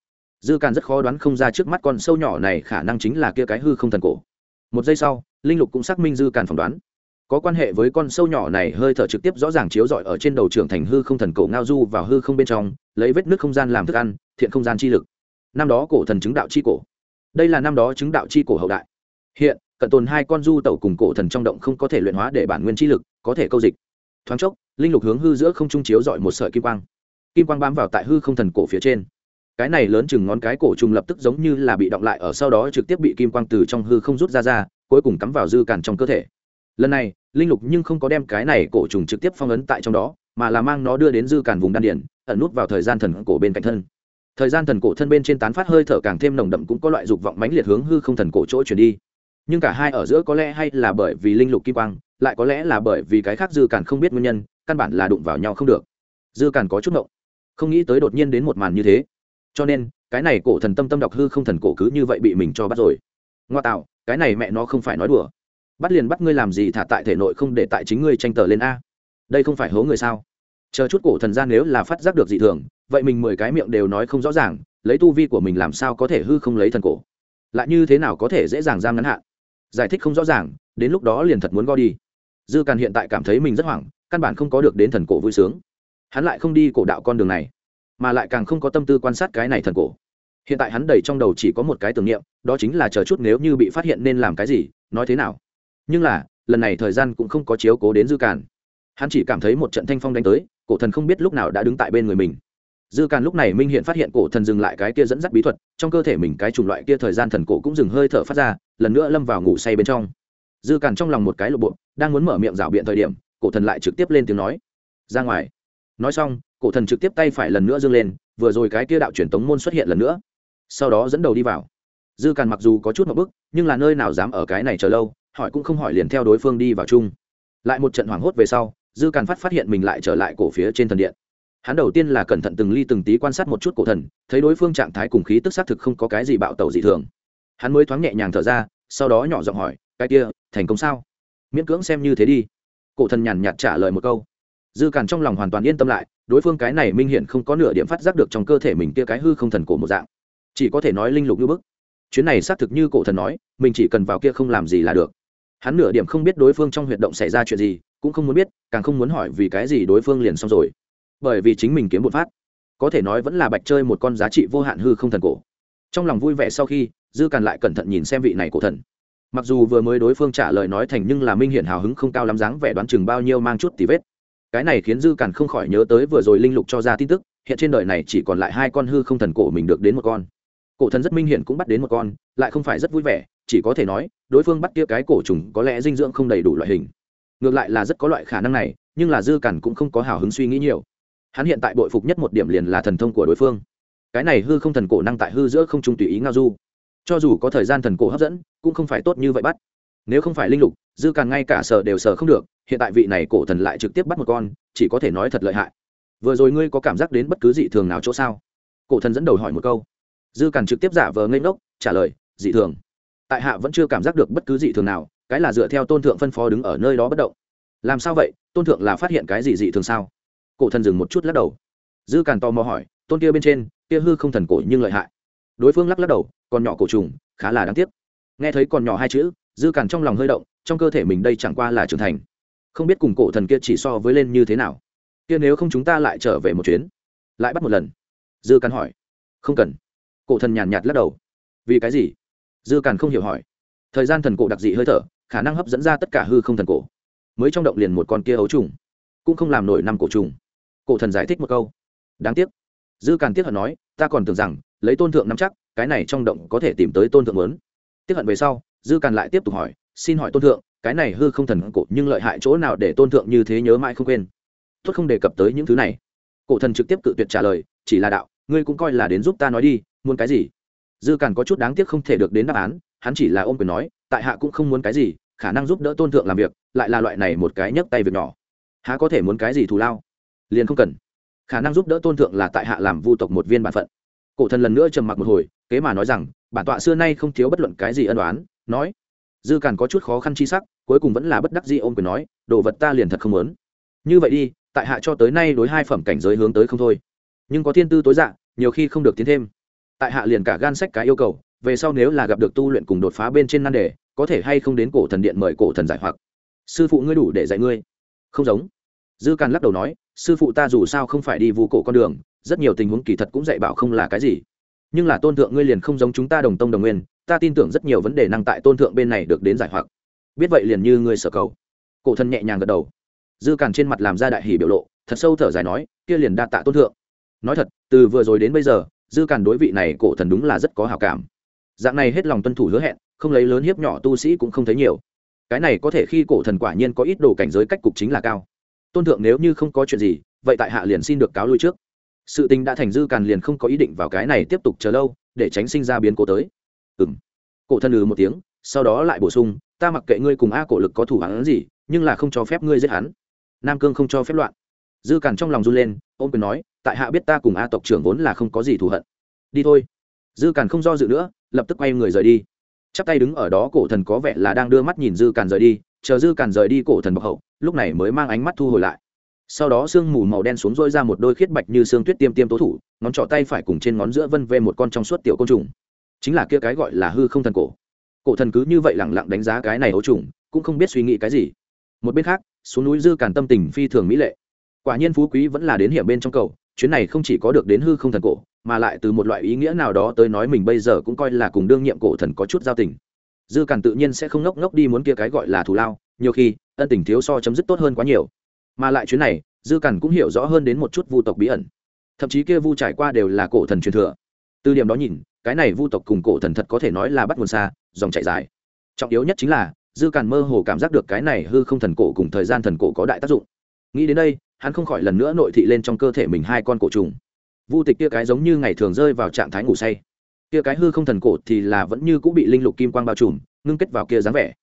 Dư càn rất khó đoán không ra trước mắt con sâu nhỏ này khả năng chính là kia cái hư không thần cổ. Một giây sau, linh lục cũng xác minh dư càn phỏng đoán. Có quan hệ với con sâu nhỏ này hơi thở trực tiếp rõ ràng chiếu rọi ở trên đầu trưởng thành hư không thần cổ ngao du vào hư không bên trong, lấy vết nước không gian làm thức ăn, thiện không gian chi lực. Năm đó cổ thần chứng đạo chi cổ. Đây là năm đó chứng đạo chi cổ hậu đại. Hiện, cận tồn hai con du tẩu cùng cổ thần trong động không có thể luyện hóa để bản nguyên chi lực, có thể câu dịch. Thoáng chốc, linh lục hướng hư giữa không trung chiếu dọi một sợi kim quang kim quang bám vào tại hư không thần cổ phía trên. Cái này lớn chừng ngón cái cổ trùng lập tức giống như là bị động lại ở sau đó trực tiếp bị kim quang từ trong hư không rút ra ra, cuối cùng cắm vào dư cản trong cơ thể. Lần này, linh lục nhưng không có đem cái này cổ trùng trực tiếp phong ấn tại trong đó, mà là mang nó đưa đến dư cản vùng đan điển ẩn nút vào thời gian thần cổ bên cạnh thân. Thời gian thần cổ thân bên trên tán phát hơi thở càng thêm nồng đậm cũng có loại dục vọng mãnh liệt hướng hư không thần cổ chỗ chuyển đi. Nhưng cả hai ở giữa có lẽ hay là bởi vì linh lục kim quang, lại có lẽ là bởi vì cái khác dư cản không biết nguyên nhân, căn bản là đụng vào nhau không được. Dư cản có chút ngộng không nghĩ tới đột nhiên đến một màn như thế. Cho nên, cái này cổ thần tâm tâm đọc hư không thần cổ cứ như vậy bị mình cho bắt rồi. Ngoa tạo, cái này mẹ nó không phải nói đùa. Bắt liền bắt ngươi làm gì thả tại thể nội không để tại chính ngươi tranh tờ lên a. Đây không phải hố người sao? Chờ chút cổ thần gian nếu là phát giác được dị thường, vậy mình mười cái miệng đều nói không rõ ràng, lấy tu vi của mình làm sao có thể hư không lấy thần cổ? Lại như thế nào có thể dễ dàng giam ngắn hạn? Giải thích không rõ ràng, đến lúc đó liền thật muốn go đi. Dư càn hiện tại cảm thấy mình rất hoảng, căn bản không có được đến thần cổ vui sướng hắn lại không đi cổ đạo con đường này, mà lại càng không có tâm tư quan sát cái này thần cổ. Hiện tại hắn đầy trong đầu chỉ có một cái tưởng niệm, đó chính là chờ chút nếu như bị phát hiện nên làm cái gì, nói thế nào. Nhưng là, lần này thời gian cũng không có chiếu cố đến dư càn. Hắn chỉ cảm thấy một trận thanh phong đánh tới, cổ thần không biết lúc nào đã đứng tại bên người mình. Dư càn lúc này minh hiện phát hiện cổ thần dừng lại cái kia dẫn dắt bí thuật, trong cơ thể mình cái chủng loại kia thời gian thần cổ cũng dừng hơi thở phát ra, lần nữa lâm vào ngủ say bên trong. Dư càn trong lòng một cái lộp bộ đang muốn mở miệng rảo biện thời điểm, cổ thần lại trực tiếp lên tiếng nói, ra ngoài nói xong, cổ thần trực tiếp tay phải lần nữa dâng lên, vừa rồi cái kia đạo truyền tống môn xuất hiện lần nữa. Sau đó dẫn đầu đi vào. Dư càn mặc dù có chút một bức, nhưng là nơi nào dám ở cái này chờ lâu, hỏi cũng không hỏi liền theo đối phương đi vào chung. Lại một trận hoảng hốt về sau, dư càn phát phát hiện mình lại trở lại cổ phía trên thần điện. Hắn đầu tiên là cẩn thận từng ly từng tí quan sát một chút cổ thần, thấy đối phương trạng thái cùng khí tức xác thực không có cái gì bạo tẩu dị thường. Hắn mới thoáng nhẹ nhàng thở ra, sau đó nhỏ giọng hỏi, cái kia, thành công sao? Miễn cưỡng xem như thế đi. Cổ thần nhàn nhạt trả lời một câu dư càn trong lòng hoàn toàn yên tâm lại, đối phương cái này minh hiện không có nửa điểm phát giác được trong cơ thể mình kia cái hư không thần cổ một dạng. Chỉ có thể nói linh lục như bức. Chuyến này xác thực như cổ thần nói, mình chỉ cần vào kia không làm gì là được. Hắn nửa điểm không biết đối phương trong huyệt động xảy ra chuyện gì, cũng không muốn biết, càng không muốn hỏi vì cái gì đối phương liền xong rồi. Bởi vì chính mình kiếm một phát, có thể nói vẫn là bạch chơi một con giá trị vô hạn hư không thần cổ. Trong lòng vui vẻ sau khi, dư càn lại cẩn thận nhìn xem vị này cổ thần. Mặc dù vừa mới đối phương trả lời nói thành nhưng là minh hiển hào hứng không cao lắm dáng vẻ đoán chừng bao nhiêu mang chút tí vết cái này khiến dư càn không khỏi nhớ tới vừa rồi linh lục cho ra tin tức, hiện trên đời này chỉ còn lại hai con hư không thần cổ mình được đến một con. Cổ thần rất minh hiển cũng bắt đến một con, lại không phải rất vui vẻ, chỉ có thể nói, đối phương bắt kia cái cổ trùng có lẽ dinh dưỡng không đầy đủ loại hình. Ngược lại là rất có loại khả năng này, nhưng là dư càn cũng không có hào hứng suy nghĩ nhiều. Hắn hiện tại bội phục nhất một điểm liền là thần thông của đối phương. Cái này hư không thần cổ năng tại hư giữa không trung tùy ý ngao du. Cho dù có thời gian thần cổ hấp dẫn, cũng không phải tốt như vậy bắt. Nếu không phải linh lục, dư càn ngay cả sở đều sở không được hiện tại vị này cổ thần lại trực tiếp bắt một con, chỉ có thể nói thật lợi hại. Vừa rồi ngươi có cảm giác đến bất cứ dị thường nào chỗ sao? Cổ thần dẫn đầu hỏi một câu. Dư càn trực tiếp giả vờ ngây ngốc, trả lời, dị thường. Tại hạ vẫn chưa cảm giác được bất cứ dị thường nào, cái là dựa theo tôn thượng phân phó đứng ở nơi đó bất động. Làm sao vậy? Tôn thượng là phát hiện cái gì dị thường sao? Cổ thần dừng một chút lắc đầu. Dư càn tò mò hỏi, tôn kia bên trên, kia hư không thần cổ nhưng lợi hại. Đối phương lắc lắc đầu còn nhỏ cổ trùng, khá là đáng tiếc. Nghe thấy còn nhỏ hai chữ, dư càn trong lòng hơi động, trong cơ thể mình đây chẳng qua là trưởng thành không biết cùng cổ thần kia chỉ so với lên như thế nào. Kia nếu không chúng ta lại trở về một chuyến. Lại bắt một lần. Dư càn hỏi. Không cần. Cổ thần nhàn nhạt lắc đầu. Vì cái gì? Dư càn không hiểu hỏi. Thời gian thần cổ đặc dị hơi thở, khả năng hấp dẫn ra tất cả hư không thần cổ. Mới trong động liền một con kia ấu trùng, cũng không làm nổi năm cổ trùng. Cổ thần giải thích một câu. Đáng tiếc. Dư càn tiếc hận nói, ta còn tưởng rằng, lấy tôn thượng nắm chắc, cái này trong động có thể tìm tới tôn thượng lớn tiếc hận về sau, dư càn lại tiếp tục hỏi, xin hỏi tôn thượng cái này hư không thần cổ nhưng lợi hại chỗ nào để tôn thượng như thế nhớ mãi không quên. Tốt không đề cập tới những thứ này. Cổ thần trực tiếp cự tuyệt trả lời, chỉ là đạo, ngươi cũng coi là đến giúp ta nói đi, muốn cái gì? Dư càn có chút đáng tiếc không thể được đến đáp án, hắn chỉ là ôm quyền nói, tại hạ cũng không muốn cái gì, khả năng giúp đỡ tôn thượng làm việc, lại là loại này một cái nhấc tay việc nhỏ. Há có thể muốn cái gì thù lao? Liền không cần. Khả năng giúp đỡ tôn thượng là tại hạ làm vu tộc một viên bản phận. Cổ thần lần nữa trầm mặc một hồi, kế mà nói rằng, bản tọa xưa nay không thiếu bất luận cái gì ân đoán nói dư càn có chút khó khăn chi sắc, cuối cùng vẫn là bất đắc dĩ ôm quyền nói, đồ vật ta liền thật không muốn. Như vậy đi, tại hạ cho tới nay đối hai phẩm cảnh giới hướng tới không thôi. Nhưng có thiên tư tối dạ nhiều khi không được tiến thêm. Tại hạ liền cả gan sách cái yêu cầu, về sau nếu là gặp được tu luyện cùng đột phá bên trên nan đề, có thể hay không đến cổ thần điện mời cổ thần giải hoặc. Sư phụ ngươi đủ để dạy ngươi. Không giống. Dư càn lắc đầu nói, sư phụ ta dù sao không phải đi vu cổ con đường, rất nhiều tình huống kỳ thật cũng dạy bảo không là cái gì. Nhưng là tôn thượng ngươi liền không giống chúng ta đồng tông đồng nguyên ta tin tưởng rất nhiều vấn đề năng tại tôn thượng bên này được đến giải hoặc. Biết vậy liền như ngươi sở cầu. Cổ thần nhẹ nhàng gật đầu. Dư càn trên mặt làm ra đại hỷ biểu lộ, thật sâu thở dài nói, kia liền đa tạ tôn thượng. Nói thật, từ vừa rồi đến bây giờ, dư càn đối vị này cổ thần đúng là rất có hào cảm. Dạng này hết lòng tuân thủ hứa hẹn, không lấy lớn hiếp nhỏ tu sĩ cũng không thấy nhiều. Cái này có thể khi cổ thần quả nhiên có ít đồ cảnh giới cách cục chính là cao. Tôn thượng nếu như không có chuyện gì, vậy tại hạ liền xin được cáo lui trước. Sự tình đã thành dư càn liền không có ý định vào cái này tiếp tục chờ lâu, để tránh sinh ra biến cố tới ừ cổ thần ừ một tiếng, sau đó lại bổ sung, ta mặc kệ ngươi cùng a cổ lực có thủ hắn gì, nhưng là không cho phép ngươi giết hắn. Nam cương không cho phép loạn. Dư càn trong lòng run lên, ôm quyền nói, tại hạ biết ta cùng a tộc trưởng vốn là không có gì thù hận. Đi thôi. Dư càn không do dự nữa, lập tức quay người rời đi. Chắp tay đứng ở đó cổ thần có vẻ là đang đưa mắt nhìn dư càn rời đi, chờ dư càn rời đi cổ thần bọc hậu, lúc này mới mang ánh mắt thu hồi lại. Sau đó sương mù màu đen xuống rôi ra một đôi khiết bạch như sương tuyết tiêm tiêm tố thủ, ngón trỏ tay phải cùng trên ngón giữa vân về một con trong suốt tiểu côn trùng chính là kia cái gọi là hư không thần cổ. Cổ thần cứ như vậy lẳng lặng đánh giá cái này ấu trùng, cũng không biết suy nghĩ cái gì. Một bên khác, xuống núi dư càn tâm tình phi thường mỹ lệ. Quả nhiên phú quý vẫn là đến hiểm bên trong cầu, chuyến này không chỉ có được đến hư không thần cổ, mà lại từ một loại ý nghĩa nào đó tới nói mình bây giờ cũng coi là cùng đương nhiệm cổ thần có chút giao tình. Dư càn tự nhiên sẽ không ngốc ngốc đi muốn kia cái gọi là thù lao, nhiều khi, ân tình thiếu so chấm dứt tốt hơn quá nhiều. Mà lại chuyến này, dư càn cũng hiểu rõ hơn đến một chút vu tộc bí ẩn. Thậm chí kia vu trải qua đều là cổ thần truyền thừa từ điểm đó nhìn, cái này vu tộc cùng cổ thần thật có thể nói là bắt nguồn xa, dòng chạy dài. Trọng yếu nhất chính là, dư càn mơ hồ cảm giác được cái này hư không thần cổ cùng thời gian thần cổ có đại tác dụng. Nghĩ đến đây, hắn không khỏi lần nữa nội thị lên trong cơ thể mình hai con cổ trùng. Vu tịch kia cái giống như ngày thường rơi vào trạng thái ngủ say. Kia cái hư không thần cổ thì là vẫn như cũng bị linh lục kim quang bao trùm, ngưng kết vào kia dáng vẻ.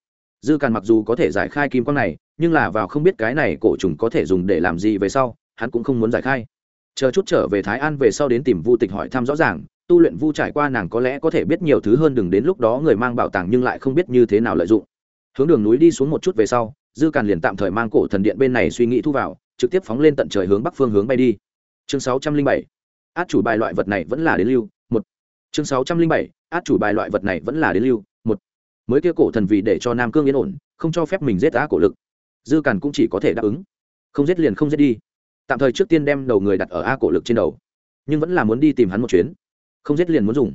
Dư càn mặc dù có thể giải khai kim quang này, nhưng là vào không biết cái này cổ trùng có thể dùng để làm gì về sau, hắn cũng không muốn giải khai. Chờ chút trở về thái an về sau đến tìm vu tịch hỏi thăm rõ ràng tu luyện vu trải qua nàng có lẽ có thể biết nhiều thứ hơn đừng đến lúc đó người mang bảo tàng nhưng lại không biết như thế nào lợi dụng. Hướng đường núi đi xuống một chút về sau, dư càn liền tạm thời mang cổ thần điện bên này suy nghĩ thu vào, trực tiếp phóng lên tận trời hướng bắc phương hướng bay đi. Chương sáu trăm linh bảy, át chủ bài loại vật này vẫn là đến lưu, một. Chương sáu trăm linh bảy, át chủ bài loại vật này vẫn là đến lưu, một. Mới kia cổ thần vì để cho nam cương yên ổn, không cho phép mình giết á cổ lực. Dư càn cũng chỉ có thể đáp ứng. Không giết liền không giết đi. Tạm thời trước tiên đem đầu người đặt ở a cổ lực trên đầu. Nhưng vẫn là muốn đi tìm hắn một chuyến không giết liền muốn dùng.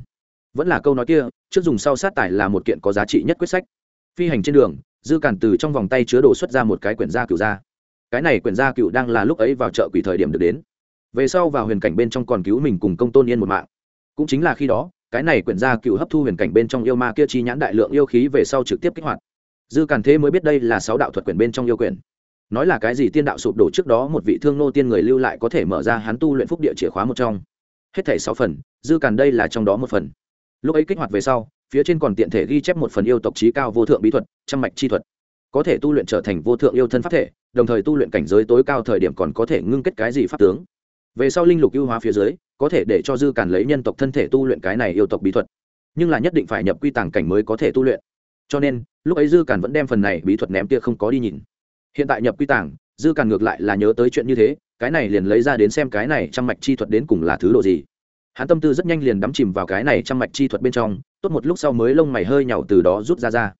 Vẫn là câu nói kia, trước dùng sau sát tải là một kiện có giá trị nhất quyết sách. Phi hành trên đường, dư cản từ trong vòng tay chứa đồ xuất ra một cái quyển gia cựu ra cái này quyển gia cựu đang là lúc ấy vào chợ quỷ thời điểm được đến. Về sau vào huyền cảnh bên trong còn cứu mình cùng công tôn yên một mạng. Cũng chính là khi đó, cái này quyển gia cựu hấp thu huyền cảnh bên trong yêu ma kia chi nhãn đại lượng yêu khí về sau trực tiếp kích hoạt. Dư cản thế mới biết đây là sáu đạo thuật quyển bên trong yêu quyển. Nói là cái gì tiên đạo sụp đổ trước đó một vị thương nô tiên người lưu lại có thể mở ra hắn tu luyện phúc địa chìa khóa một trong hết thảy sáu phần, dư càn đây là trong đó một phần. Lúc ấy kích hoạt về sau, phía trên còn tiện thể ghi chép một phần yêu tộc trí cao vô thượng bí thuật, trăm mạch chi thuật. Có thể tu luyện trở thành vô thượng yêu thân pháp thể, đồng thời tu luyện cảnh giới tối cao thời điểm còn có thể ngưng kết cái gì pháp tướng. Về sau linh lục ưu hóa phía dưới, có thể để cho dư càn lấy nhân tộc thân thể tu luyện cái này yêu tộc bí thuật. Nhưng là nhất định phải nhập quy tàng cảnh mới có thể tu luyện. Cho nên, lúc ấy dư càn vẫn đem phần này bí thuật ném kia không có đi nhìn. Hiện tại nhập quy tàng dư càn ngược lại là nhớ tới chuyện như thế, cái này liền lấy ra đến xem cái này trong mạch chi thuật đến cùng là thứ độ gì. Hắn tâm tư rất nhanh liền đắm chìm vào cái này trong mạch chi thuật bên trong, tốt một lúc sau mới lông mày hơi nhàu từ đó rút ra ra.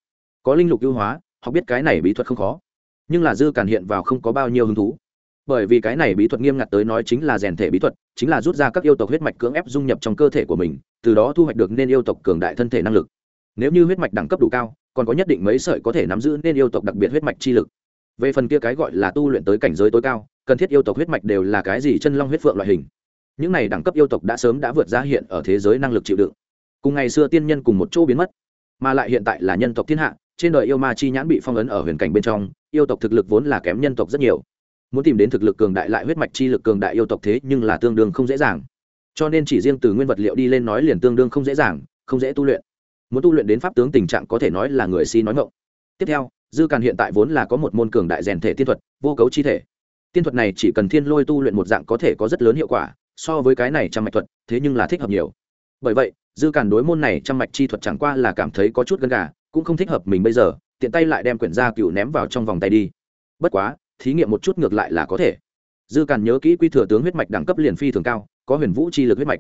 Có linh lục ưu hóa họ biết cái này bí thuật không khó. Nhưng là dư càn hiện vào không có bao nhiêu hứng thú. Bởi vì cái này bí thuật nghiêm ngặt tới nói chính là rèn thể bí thuật, chính là rút ra các yêu tộc huyết mạch cưỡng ép dung nhập trong cơ thể của mình, từ đó thu hoạch được nên yêu tộc cường đại thân thể năng lực. Nếu như huyết mạch đẳng cấp đủ cao, còn có nhất định mấy sợi có thể nắm giữ nên yêu tộc đặc biệt huyết mạch chi lực về phần kia cái gọi là tu luyện tới cảnh giới tối cao, cần thiết yêu tộc huyết mạch đều là cái gì chân long huyết phượng loại hình. Những này đẳng cấp yêu tộc đã sớm đã vượt ra hiện ở thế giới năng lực chịu đựng. Cùng ngày xưa tiên nhân cùng một chỗ biến mất, mà lại hiện tại là nhân tộc thiên hạ, trên đời yêu ma chi nhãn bị phong ấn ở huyền cảnh bên trong, yêu tộc thực lực vốn là kém nhân tộc rất nhiều. Muốn tìm đến thực lực cường đại lại huyết mạch chi lực cường đại yêu tộc thế nhưng là tương đương không dễ dàng. Cho nên chỉ riêng từ nguyên vật liệu đi lên nói liền tương đương không dễ dàng, không dễ tu luyện. Muốn tu luyện đến pháp tướng tình trạng có thể nói là người si nói ngộng tiếp theo dư càn hiện tại vốn là có một môn cường đại rèn thể tiên thuật, vô cấu chi thể. Tiên thuật này chỉ cần thiên lôi tu luyện một dạng có thể có rất lớn hiệu quả, so với cái này trăm mạch thuật, thế nhưng là thích hợp nhiều. Bởi vậy, dư càn đối môn này trăm mạch chi thuật chẳng qua là cảm thấy có chút gần gà, cũng không thích hợp mình bây giờ, tiện tay lại đem quyển gia cựu ném vào trong vòng tay đi. Bất quá, thí nghiệm một chút ngược lại là có thể. Dư càn nhớ kỹ quy thừa tướng huyết mạch đẳng cấp liền phi thường cao, có huyền vũ chi lực huyết mạch.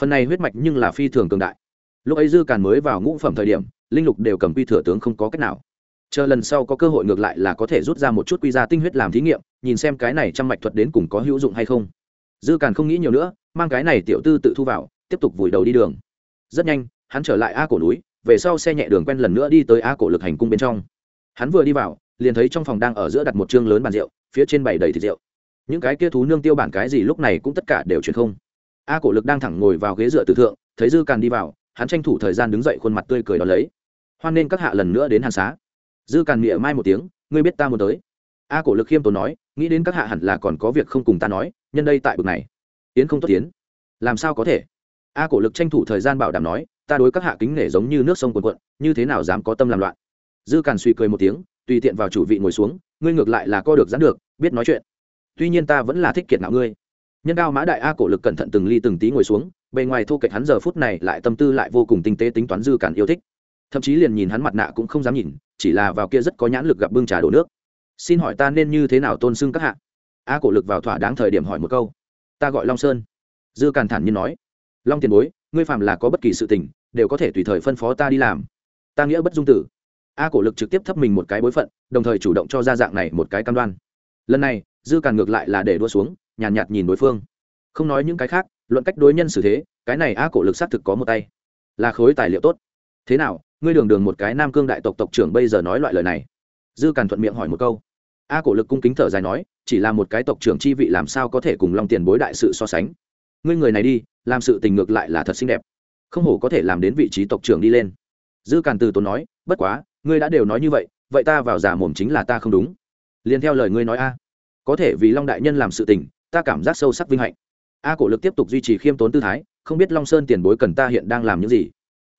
Phần này huyết mạch nhưng là phi thường cường đại. Lúc ấy dư càn mới vào ngũ phẩm thời điểm, linh lục đều cầm quy thừa tướng không có cách nào chờ lần sau có cơ hội ngược lại là có thể rút ra một chút quy ra tinh huyết làm thí nghiệm, nhìn xem cái này trăm mạch thuật đến cùng có hữu dụng hay không. Dư càn không nghĩ nhiều nữa, mang cái này tiểu tư tự thu vào, tiếp tục vùi đầu đi đường. Rất nhanh, hắn trở lại a cổ núi, về sau xe nhẹ đường quen lần nữa đi tới a cổ lực hành cung bên trong. Hắn vừa đi vào, liền thấy trong phòng đang ở giữa đặt một chương lớn bàn rượu, phía trên bày đầy thịt rượu. Những cái kia thú nương tiêu bản cái gì lúc này cũng tất cả đều chuyển không. A cổ lực đang thẳng ngồi vào ghế dựa tự thượng, thấy dư càn đi vào, hắn tranh thủ thời gian đứng dậy khuôn mặt tươi cười đón lấy. Hoan nên các hạ lần nữa đến hàn xá dư càn nghĩa mai một tiếng, ngươi biết ta muốn tới. A cổ lực khiêm tốn nói, nghĩ đến các hạ hẳn là còn có việc không cùng ta nói, nhân đây tại bực này. Tiến không tốt tiến. Làm sao có thể? A cổ lực tranh thủ thời gian bảo đảm nói, ta đối các hạ kính nể giống như nước sông cuồn cuộn, như thế nào dám có tâm làm loạn? Dư càn suy cười một tiếng, tùy tiện vào chủ vị ngồi xuống, ngươi ngược lại là co được dán được, biết nói chuyện. Tuy nhiên ta vẫn là thích kiệt nạo ngươi. Nhân cao mã đại a cổ lực cẩn thận từng ly từng tí ngồi xuống, bề ngoài thô kệch hắn giờ phút này lại tâm tư lại vô cùng tinh tế tính toán dư càn yêu thích. Thậm chí liền nhìn hắn mặt nạ cũng không dám nhìn chỉ là vào kia rất có nhãn lực gặp bưng trà đổ nước. Xin hỏi ta nên như thế nào tôn xưng các hạ? A cổ lực vào thỏa đáng thời điểm hỏi một câu. Ta gọi long sơn. Dư càn thản nhiên nói. Long tiền bối ngươi phạm là có bất kỳ sự tình đều có thể tùy thời phân phó ta đi làm. Ta nghĩa bất dung tử. A cổ lực trực tiếp thấp mình một cái bối phận đồng thời chủ động cho ra dạng này một cái cam đoan. Lần này dư càn ngược lại là để đua xuống nhàn nhạt, nhạt nhìn đối phương. Không nói những cái khác luận cách đối nhân xử thế cái này a cổ lực xác thực có một tay. Là khối tài liệu tốt. Thế nào ngươi đường đường một cái nam cương đại tộc tộc trưởng bây giờ nói loại lời này. Dư càn thuận miệng hỏi một câu. A cổ lực cung kính thở dài nói, chỉ là một cái tộc trưởng chi vị làm sao có thể cùng long tiền bối đại sự so sánh? Ngươi người này đi, làm sự tình ngược lại là thật xinh đẹp. Không hổ có thể làm đến vị trí tộc trưởng đi lên. Dư càn từ tốn nói, bất quá, ngươi đã đều nói như vậy vậy ta vào giả mồm chính là ta không đúng. Liền theo lời ngươi nói a. Có thể vì long đại nhân làm sự tình, ta cảm giác sâu sắc vinh hạnh. A cổ lực tiếp tục duy trì khiêm tốn tư thái, không biết long sơn tiền bối cần ta hiện đang làm những gì.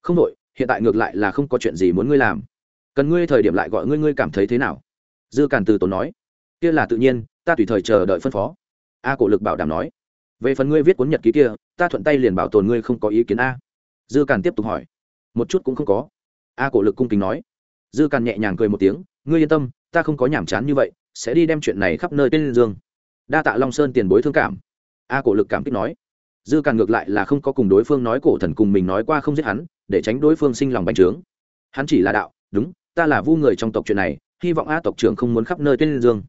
Không đội hiện tại ngược lại là không có chuyện gì muốn ngươi làm. Cần ngươi thời điểm lại gọi ngươi ngươi cảm thấy thế nào? Dư càn từ tốn nói. Kia là tự nhiên, ta tùy thời chờ đợi phân phó. A cổ lực bảo đảm nói. Về phần ngươi viết cuốn nhật ký kia, ta thuận tay liền bảo tồn ngươi không có ý kiến a. Dư càn tiếp tục hỏi. Một chút cũng không có. A cổ lực cung kính nói. Dư càn nhẹ nhàng cười một tiếng. Ngươi yên tâm, ta không có nhàm chán như vậy, sẽ đi đem chuyện này khắp nơi tên dương. Đa tạ long sơn tiền bối thương cảm. A cổ lực cảm kích nói dư càn ngược lại là không có cùng đối phương nói cổ thần cùng mình nói qua không giết hắn, để tránh đối phương sinh lòng bành trướng. Hắn chỉ là đạo, đúng, ta là vu người trong tộc chuyện này, hy vọng a tộc trưởng không muốn khắp nơi tên dương.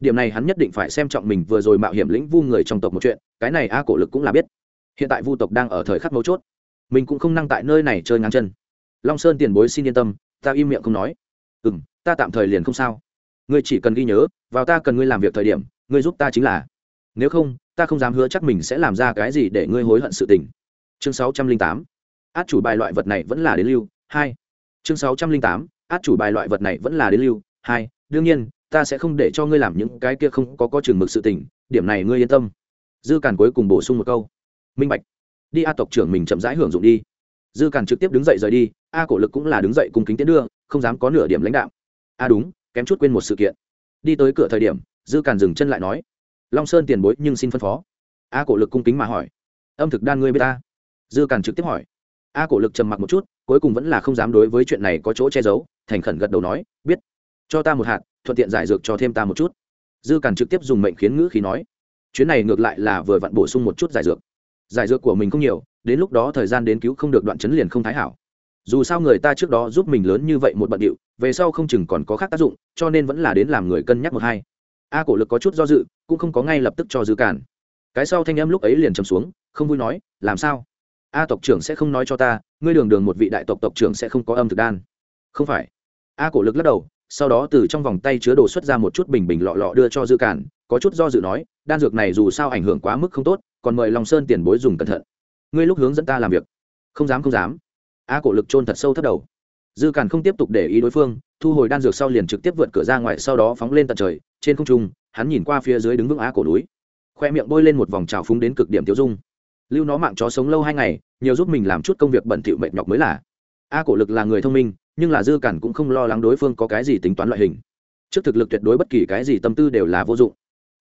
Điểm này hắn nhất định phải xem trọng mình vừa rồi mạo hiểm lĩnh vu người trong tộc một chuyện, cái này a cổ lực cũng là biết. Hiện tại vu tộc đang ở thời khắc mấu chốt. Mình cũng không năng tại nơi này chơi ngang chân. Long sơn tiền bối xin yên tâm, ta im miệng không nói. Ừ m ta tạm thời liền không sao. Ngươi chỉ cần ghi nhớ, vào ta cần ngươi làm việc thời điểm, ngươi giúp ta chính là. Nếu không ta không dám hứa chắc mình sẽ làm ra cái gì để ngươi hối hận sự tình. Chương sáu trăm linh tám, át chủ bài loại vật này vẫn là đến lưu, hai. Chương sáu trăm linh tám, át chủ bài loại vật này vẫn là đến lưu, hai. Đương nhiên, ta sẽ không để cho ngươi làm những cái kia không có có chừng mực sự tình, điểm này ngươi yên tâm. Dư càn cuối cùng bổ sung một câu. Minh bạch. Đi a tộc trưởng mình chậm rãi hưởng dụng đi. Dư càn trực tiếp đứng dậy rời đi, a cổ lực cũng là đứng dậy cùng kính tiến đưa, không dám có nửa điểm lãnh đạo. A đúng, kém chút quên một sự kiện. Đi tới cửa thời điểm, dư càn dừng chân lại nói long sơn tiền bối nhưng xin phân phó. A cổ lực cung kính mà hỏi. Âm thực đan ngươi b i ế ta? Dư càn trực tiếp hỏi. A cổ lực trầm mặc một chút, cuối cùng vẫn là không dám đối với chuyện này có chỗ che giấu, thành khẩn gật đầu nói, biết. Cho ta một hạt, thuận tiện giải dược cho thêm ta một chút. Dư càn trực tiếp dùng mệnh khiến ngữ khí nói. Chuyến này ngược lại là vừa vặn bổ sung một chút giải dược. Giải dược của mình không nhiều, đến lúc đó thời gian đến cứu không được đoạn chấn liền không thái hảo. Dù sao người ta trước đó giúp mình lớn như vậy một bận điệu, về sau không chừng còn có khác tác dụng, cho nên vẫn là đến làm người cân nhắc một hai a cổ lực có chút do dự, cũng không có ngay lập tức cho dư cản. Cái sau thanh âm lúc ấy liền trầm xuống, không vui nói, làm sao? A tộc trưởng sẽ không nói cho ta, ngươi đường đường một vị đại tộc tộc trưởng sẽ không có âm thực đan. Không phải. A cổ lực lắc đầu, sau đó từ trong vòng tay chứa đồ xuất ra một chút bình bình lọ lọ đưa cho dư cản, có chút do dự nói, đan dược này dù sao ảnh hưởng quá mức không tốt, còn mời lòng sơn tiền bối dùng cẩn thận. Ngươi lúc hướng dẫn ta làm việc. Không dám không dám. A cổ lực trôn thật sâu thất đầu. Dư cản không tiếp tục để ý đối phương, thu hồi đan dược sau liền trực tiếp vượt cửa ra ngoài, sau đó phóng lên tận trời trên không trung, hắn nhìn qua phía dưới đứng vững a cổ núi. Khoe miệng bôi lên một vòng trào phúng đến cực điểm tiêu dung. Lưu nó mạng chó sống lâu hai ngày, nhiều giúp mình làm chút công việc bẩn thỉu mệt nhọc mới là. A cổ lực là người thông minh, nhưng là dư cản cũng không lo lắng đối phương có cái gì tính toán loại hình. Trước thực lực tuyệt đối bất kỳ cái gì tâm tư đều là vô dụng.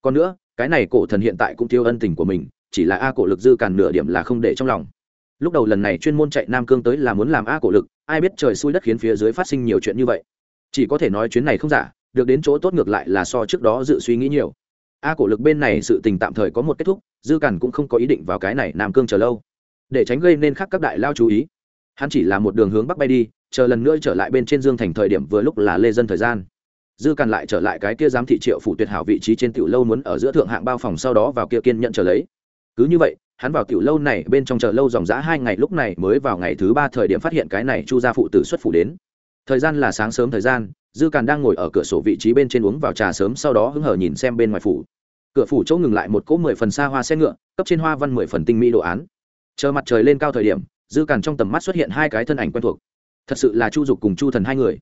Còn nữa, cái này cổ thần hiện tại cũng thiếu ân tình của mình, chỉ là a cổ lực dư cản nửa điểm là không để trong lòng. Lúc đầu lần này chuyên môn chạy nam cương tới là muốn làm a cổ lực, ai biết trời xui đất khiến phía dưới phát sinh nhiều chuyện như vậy. Chỉ có thể nói chuyến này không giả được đến chỗ tốt ngược lại là so trước đó dự suy nghĩ nhiều. A cổ lực bên này sự tình tạm thời có một kết thúc, dư cản cũng không có ý định vào cái này nam cương chờ lâu. Để tránh gây nên khác các đại lao chú ý, hắn chỉ là một đường hướng bắc bay đi, chờ lần nữa trở lại bên trên dương thành thời điểm vừa lúc là lê dân thời gian. Dư càn lại trở lại cái kia giám thị triệu phủ tuyệt hảo vị trí trên tiểu lâu muốn ở giữa thượng hạng bao phòng sau đó vào kia kiên nhận trở lấy. Cứ như vậy, hắn vào tiểu lâu này bên trong chờ lâu dòng dã hai ngày lúc này mới vào ngày thứ ba thời điểm phát hiện cái này chu gia phụ tử xuất phủ đến. Thời gian là sáng sớm thời gian dư càn đang ngồi ở cửa sổ vị trí bên trên uống vào trà sớm sau đó hứng hở nhìn xem bên ngoài phủ. Cửa phủ chỗ ngừng lại một cỗ mười phần xa hoa xe ngựa, cấp trên hoa văn mười phần tinh mỹ đồ án. Chờ mặt trời lên cao thời điểm, dư càn trong tầm mắt xuất hiện hai cái thân ảnh quen thuộc. Thật sự là chu dục cùng chu thần hai người.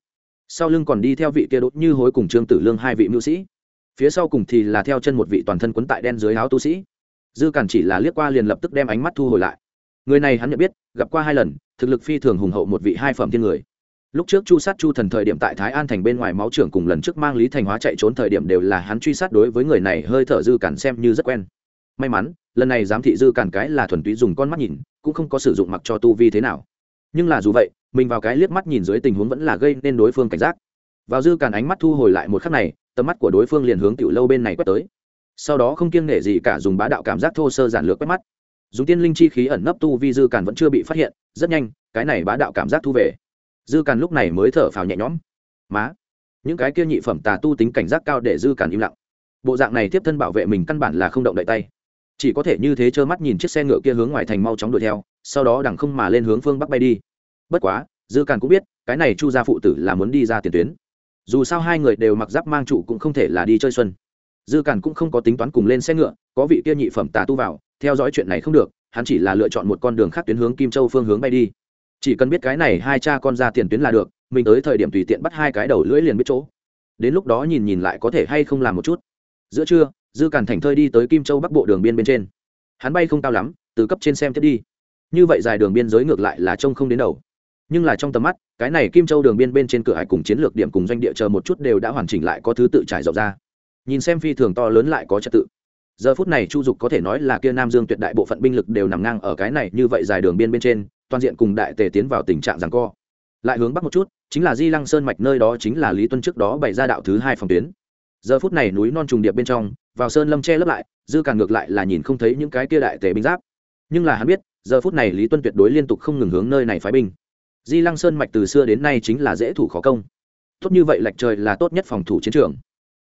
Sau lưng còn đi theo vị kia đốt như hối cùng trương tử lương hai vị mưu sĩ. Phía sau cùng thì là theo chân một vị toàn thân quấn tại đen dưới áo tu sĩ. Dư càn chỉ là liếc qua liền lập tức đem ánh mắt thu hồi lại. Người này hắn nhận biết, gặp qua hai lần, thực lực phi thường hùng hậu một vị hai phẩm thiên người lúc trước chu sát chu thần thời điểm tại thái an thành bên ngoài máu trưởng cùng lần trước mang lý thành hóa chạy trốn thời điểm đều là hắn truy sát đối với người này hơi thở dư cản xem như rất quen. May mắn, lần này giám thị dư cản cái là thuần túy dùng con mắt nhìn, cũng không có sử dụng mặc cho tu vi thế nào. Nhưng là dù vậy, mình vào cái liếc mắt nhìn dưới tình huống vẫn là gây nên đối phương cảnh giác. Vào dư cản ánh mắt thu hồi lại một khắc này, tầm mắt của đối phương liền hướng tiểu lâu bên này quét tới. Sau đó không kiêng nể gì cả dùng bá đạo cảm giác thô sơ giản lược quét mắt. Dùng tiên linh chi khí ẩn nấp tu vi dư cản vẫn chưa bị phát hiện, rất nhanh, cái này bá đạo cảm giác thu về dư càn lúc này mới thở phào nhẹ nhõm. Má, những cái kia nhị phẩm tà tu tính cảnh giác cao để dư càn im lặng. Bộ dạng này tiếp thân bảo vệ mình căn bản là không động đậy tay. Chỉ có thể như thế trơ mắt nhìn chiếc xe ngựa kia hướng ngoài thành mau chóng đuổi theo, sau đó đằng không mà lên hướng phương bắc bay đi. Bất quá, dư càn cũng biết, cái này chu gia phụ tử là muốn đi ra tiền tuyến. Dù sao hai người đều mặc giáp mang trụ cũng không thể là đi chơi xuân. Dư càn cũng không có tính toán cùng lên xe ngựa, có vị kia nhị phẩm tà tu vào, theo dõi chuyện này không được, hắn chỉ là lựa chọn một con đường khác tuyến hướng kim châu phương hướng bay đi chỉ cần biết cái này hai cha con ra tiền tuyến là được, mình tới thời điểm tùy tiện bắt hai cái đầu lưỡi liền biết chỗ. Đến lúc đó nhìn nhìn lại có thể hay không làm một chút. Giữa trưa, dư càn thành thơi đi tới kim châu bắc bộ đường biên bên trên. Hắn bay không cao lắm, từ cấp trên xem tiếp đi. Như vậy dài đường biên giới ngược lại là trông không đến đầu. Nhưng là trong tầm mắt, cái này kim châu đường biên bên trên cửa hải cùng chiến lược điểm cùng doanh địa chờ một chút đều đã hoàn chỉnh lại có thứ tự trải rộng ra. Nhìn xem phi thường to lớn lại có trật tự. Giờ phút này chu dục có thể nói là kia nam dương tuyệt đại bộ phận binh lực đều nằm ngang ở cái này như vậy dài đường biên bên trên toàn diện cùng đại tề tiến vào tình trạng giằng co. Lại hướng bắc một chút, chính là di lăng sơn mạch nơi đó chính là lý tuân trước đó bày ra đạo thứ hai phòng tuyến. Giờ phút này núi non trùng điệp bên trong, vào sơn lâm che lấp lại, dư càng ngược lại là nhìn không thấy những cái kia đại tề binh giáp. Nhưng là hắn biết, giờ phút này lý tuân tuyệt đối liên tục không ngừng hướng nơi này phái binh. Di lăng sơn mạch từ xưa đến nay chính là dễ thủ khó công. Tốt như vậy lạch trời là tốt nhất phòng thủ chiến trường.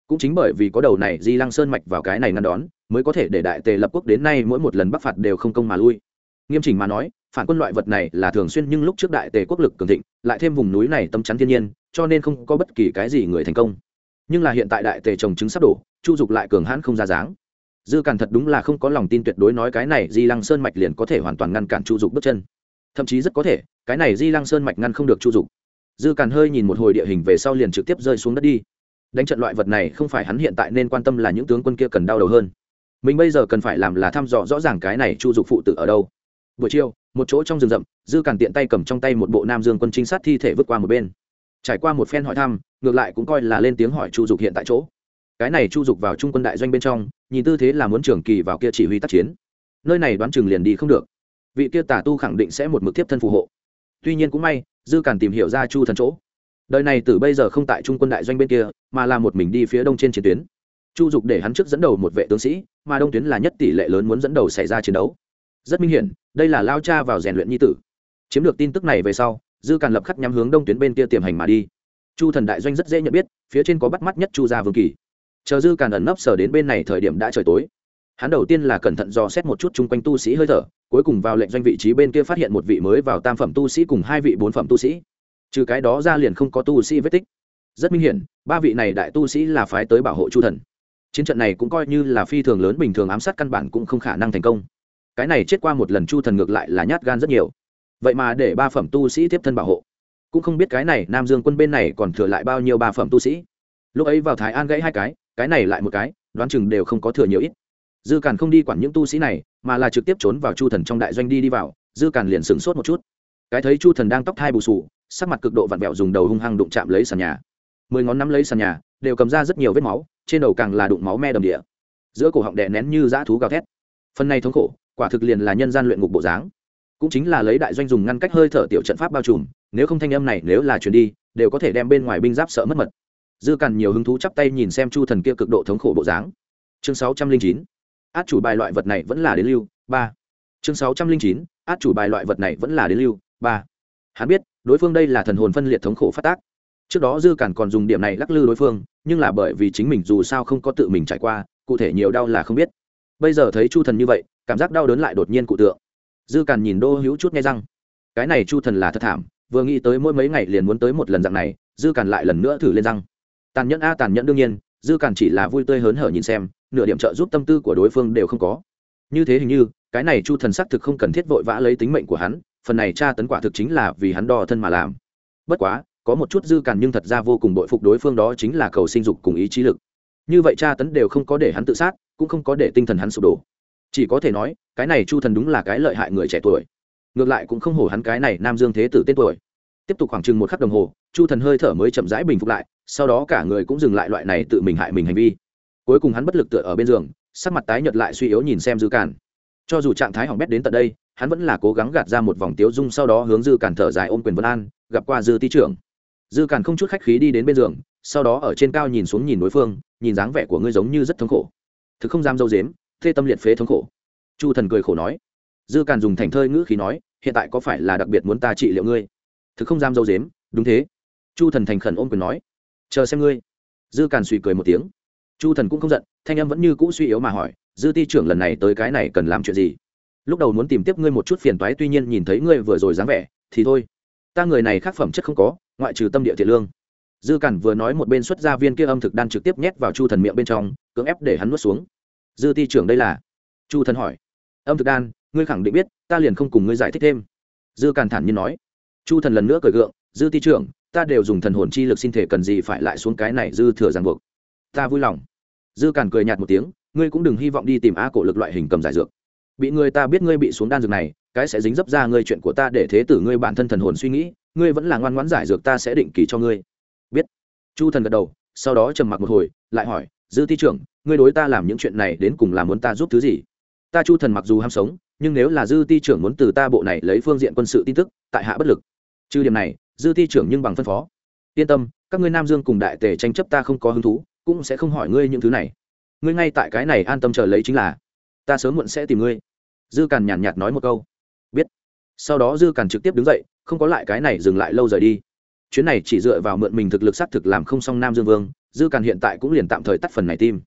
Cũng chính bởi vì có đầu này di lăng sơn mạch vào cái này ngăn đón, mới có thể để đại tề lập quốc đến nay mỗi một lần bắc phạt đều không công mà lui. Nghiêm chỉnh mà nói phản quân loại vật này là thường xuyên nhưng lúc trước đại tề quốc lực cường thịnh, lại thêm vùng núi này tâm chắn thiên nhiên, cho nên không có bất kỳ cái gì người thành công. Nhưng là hiện tại đại tề trồng trứng sắp đổ, chu dục lại cường hãn không ra dáng. Dư càn thật đúng là không có lòng tin tuyệt đối nói cái này di lăng sơn mạch liền có thể hoàn toàn ngăn cản chu dục bước chân. Thậm chí rất có thể, cái này di lăng sơn mạch ngăn không được chu dục. Dư càn hơi nhìn một hồi địa hình về sau liền trực tiếp rơi xuống đất đi. Đánh trận loại vật này không phải hắn hiện tại nên quan tâm là những tướng quân kia cần đau đầu hơn. Mình bây giờ cần phải làm là thăm dò rõ ràng cái này chu dục phụ tử ở đâu buổi chiều, một chỗ trong rừng rậm, dư càn tiện tay cầm trong tay một bộ nam dương quân trinh sát thi thể vứt qua một bên. Trải qua một phen hỏi thăm, ngược lại cũng coi là lên tiếng hỏi chu dục hiện tại chỗ. Cái này chu dục vào trung quân đại doanh bên trong, nhìn tư thế là muốn trường kỳ vào kia chỉ huy tác chiến. Nơi này đoán chừng liền đi không được. Vị kia tả tu khẳng định sẽ một mực tiếp thân phù hộ. Tuy nhiên cũng may, dư càn tìm hiểu ra chu thần chỗ. Đời này từ bây giờ không tại trung quân đại doanh bên kia, mà là một mình đi phía đông trên chiến tuyến. Chu dục để hắn trước dẫn đầu một vệ tướng sĩ, mà đông tuyến là nhất tỷ lệ lớn muốn dẫn đầu xảy ra chiến đấu rất minh hiển, đây là lao cha vào rèn luyện nhi tử. Chiếm được tin tức này về sau, dư càn lập khắc nhắm hướng đông tuyến bên kia tiềm hành mà đi. Chu thần đại doanh rất dễ nhận biết, phía trên có bắt mắt nhất chu gia vương kỳ. Chờ dư càn ẩn nấp sở đến bên này thời điểm đã trời tối. Hắn đầu tiên là cẩn thận dò xét một chút chung quanh tu sĩ hơi thở, cuối cùng vào lệnh doanh vị trí bên kia phát hiện một vị mới vào tam phẩm tu sĩ cùng hai vị bốn phẩm tu sĩ. Trừ cái đó ra liền không có tu sĩ vết tích. Rất minh hiển, ba vị này đại tu sĩ là phái tới bảo hộ chu thần. Chiến trận này cũng coi như là phi thường lớn bình thường ám sát căn bản cũng không khả năng thành công cái này chết qua một lần chu thần ngược lại là nhát gan rất nhiều. Vậy mà để ba phẩm tu sĩ tiếp thân bảo hộ. Cũng không biết cái này nam dương quân bên này còn thừa lại bao nhiêu ba phẩm tu sĩ. Lúc ấy vào thái an gãy hai cái cái này lại một cái, đoán chừng đều không có thừa nhiều ít. Dư càn không đi quản những tu sĩ này, mà là trực tiếp trốn vào chu thần trong đại doanh đi đi vào, dư càn liền sửng sốt một chút. Cái thấy chu thần đang tóc thai bù sù, sắc mặt cực độ vặn vẹo dùng đầu hung hăng đụng chạm lấy sàn nhà. Mười ngón nắm lấy sàn nhà, đều cầm ra rất nhiều vết máu, trên đầu càng là đụng máu me đầm địa. Giữa cổ họng đè nén như dã thú gào thét. Phần này thống khổ quả thực liền là nhân gian luyện ngục bộ dáng. Cũng chính là lấy đại doanh dùng ngăn cách hơi thở tiểu trận pháp bao trùm, nếu không thanh âm này nếu là chuyển đi, đều có thể đem bên ngoài binh giáp sợ mất mật. Dư cằn nhiều hứng thú chắp tay nhìn xem chu thần kia cực độ thống khổ bộ dáng. Chương sáu trăm linh chín, át chủ bài loại vật này vẫn là đến lưu, ba. Chương sáu trăm linh chín, át chủ bài loại vật này vẫn là đến lưu, ba. Hắn biết, đối phương đây là thần hồn phân liệt thống khổ phát tác. Trước đó dư cản còn dùng điểm này lắc lư đối phương, nhưng là bởi vì chính mình dù sao không có tự mình trải qua, cụ thể nhiều đau là không biết. Bây giờ thấy chu thần như vậy cảm giác đau đớn lại đột nhiên cụ tượng. Dư càn nhìn đô hữu chút nghe răng. Cái này chu thần là thật thảm, vừa nghĩ tới mỗi mấy ngày liền muốn tới một lần dạng này, dư càn lại lần nữa thử lên răng. Tàn nhẫn a, tàn nhẫn đương nhiên, dư càn chỉ là vui tươi hớn hở nhìn xem, nửa điểm trợ giúp tâm tư của đối phương đều không có. Như thế hình như, cái này chu thần xác thực không cần thiết vội vã lấy tính mệnh của hắn, phần này tra tấn quả thực chính là vì hắn đo thân mà làm. Bất quá, có một chút dư càn nhưng thật ra vô cùng bội phục đối phương đó chính là cầu sinh dục cùng ý chí lực. Như vậy tra tấn đều không có để hắn tự sát, cũng không có để tinh thần hắn sụp đổ chỉ có thể nói, cái này chu thần đúng là cái lợi hại người trẻ tuổi. Ngược lại cũng không hổ hắn cái này nam dương thế tử tên tuổi. Tiếp tục khoảng chừng một khắc đồng hồ, chu thần hơi thở mới chậm rãi bình phục lại, sau đó cả người cũng dừng lại loại này tự mình hại mình hành vi. Cuối cùng hắn bất lực tựa ở bên giường, sắc mặt tái nhợt lại suy yếu nhìn xem dư càn. Cho dù trạng thái hỏng bét đến tận đây, hắn vẫn là cố gắng gạt ra một vòng tiếu dung sau đó hướng dư càn thở dài ôm quyền vân an, gặp qua dư ti trưởng. Dư càn không chút khách khí đi đến bên giường, sau đó ở trên cao nhìn xuống nhìn đối phương, nhìn dáng vẻ của ngươi giống như rất thống khổ. Thực không dám dâu dếm thê tâm liệt phế thống khổ. Chu thần cười khổ nói, dư càn dùng thành thơi ngữ khí nói, hiện tại có phải là đặc biệt muốn ta trị liệu ngươi? Thực không dám dâu dếm, đúng thế. Chu thần thành khẩn ôm quyền nói, chờ xem ngươi. Dư càn suy cười một tiếng. Chu thần cũng không giận, thanh em vẫn như cũ suy yếu mà hỏi, dư ti trưởng lần này tới cái này cần làm chuyện gì? Lúc đầu muốn tìm tiếp ngươi một chút phiền toái, tuy nhiên nhìn thấy ngươi vừa rồi dáng vẻ, thì thôi. Ta người này khác phẩm chất không có, ngoại trừ tâm địa thiện lương. Dư cản vừa nói một bên xuất ra viên kia âm thực đan trực tiếp nhét vào chu thần miệng bên trong, cưỡng ép để hắn nuốt xuống dư ti trưởng đây là? Chu thần hỏi. Âm thực đan, ngươi khẳng định biết, ta liền không cùng ngươi giải thích thêm. Dư Càn thản nhiên nói. Chu thần lần nữa cười gượng, dư ti trưởng, ta đều dùng thần hồn chi lực xin thể cần gì phải lại xuống cái này dư thừa ràng buộc. Ta vui lòng. Dư Càn cười nhạt một tiếng, ngươi cũng đừng hy vọng đi tìm a cổ lực loại hình cầm giải dược. Bị người ta biết ngươi bị xuống đan dược này, cái sẽ dính dấp ra ngươi chuyện của ta để thế tử ngươi bản thân thần hồn suy nghĩ, ngươi vẫn là ngoan ngoãn giải dược ta sẽ định kỳ cho ngươi. Biết. Chu thần gật đầu, sau đó trầm mặc một hồi, lại hỏi dư ti trưởng, ngươi đối ta làm những chuyện này đến cùng là muốn ta giúp thứ gì? Ta chu thần mặc dù ham sống, nhưng nếu là dư ti trưởng muốn từ ta bộ này lấy phương diện quân sự tin tức, tại hạ bất lực. Trừ điểm này, dư ti trưởng nhưng bằng phân phó. Yên tâm, các ngươi nam dương cùng đại tề tranh chấp ta không có hứng thú, cũng sẽ không hỏi ngươi những thứ này. Ngươi ngay tại cái này an tâm chờ lấy chính là, ta sớm muộn sẽ tìm ngươi. Dư càn nhàn nhạt nói một câu. Biết. Sau đó dư càn trực tiếp đứng dậy, không có lại cái này dừng lại lâu rời đi chuyến này chỉ dựa vào mượn mình thực lực xác thực làm không xong nam dương vương, dư càn hiện tại cũng liền tạm thời tắt phần này tim.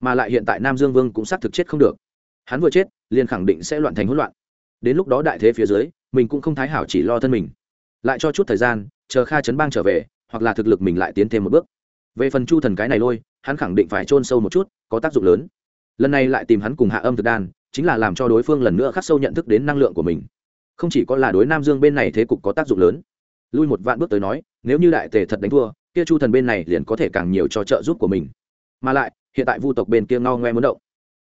Mà lại hiện tại nam dương vương cũng xác thực chết không được. Hắn vừa chết, liền khẳng định sẽ loạn thành hỗn loạn. Đến lúc đó đại thế phía dưới, mình cũng không thái hảo chỉ lo thân mình. Lại cho chút thời gian, chờ kha chấn bang trở về, hoặc là thực lực mình lại tiến thêm một bước. Về phần chu thần cái này lôi, hắn khẳng định phải chôn sâu một chút, có tác dụng lớn. Lần này lại tìm hắn cùng hạ âm thực đan, chính là làm cho đối phương lần nữa khắc sâu nhận thức đến năng lượng của mình. Không chỉ có là đối nam dương bên này thế cục có tác dụng lớn lui một vạn bước tới nói, nếu như đại tề thật đánh thua, kia chu thần bên này liền có thể càng nhiều cho trợ giúp của mình. Mà lại, hiện tại vu tộc bên kia ngao ngoe muốn động.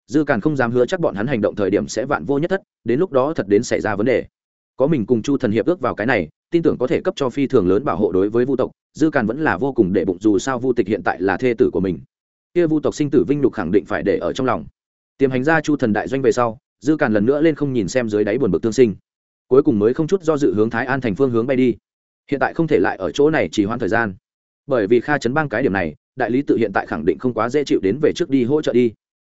Dư càn không dám hứa chắc bọn hắn hành động thời điểm sẽ vạn vô nhất thất, đến lúc đó thật đến xảy ra vấn đề. Có mình cùng chu thần hiệp ước vào cái này, tin tưởng có thể cấp cho phi thường lớn bảo hộ đối với vu tộc, dư càn vẫn là vô cùng đệ bụng dù sao vu tịch hiện tại là thê tử của mình. Kia vu tộc sinh tử vinh lục khẳng định phải để ở trong lòng. Tiềm hành ra chu thần đại doanh về sau, dư càn lần nữa lên không nhìn xem dưới đáy buồn bực tương sinh. Cuối cùng mới không chút do dự hướng thái an thành phương hướng bay đi hiện tại không thể lại ở chỗ này chỉ hoãn thời gian. Bởi vì kha chấn bang cái điểm này, đại lý tự hiện tại khẳng định không quá dễ chịu đến về trước đi hỗ trợ đi.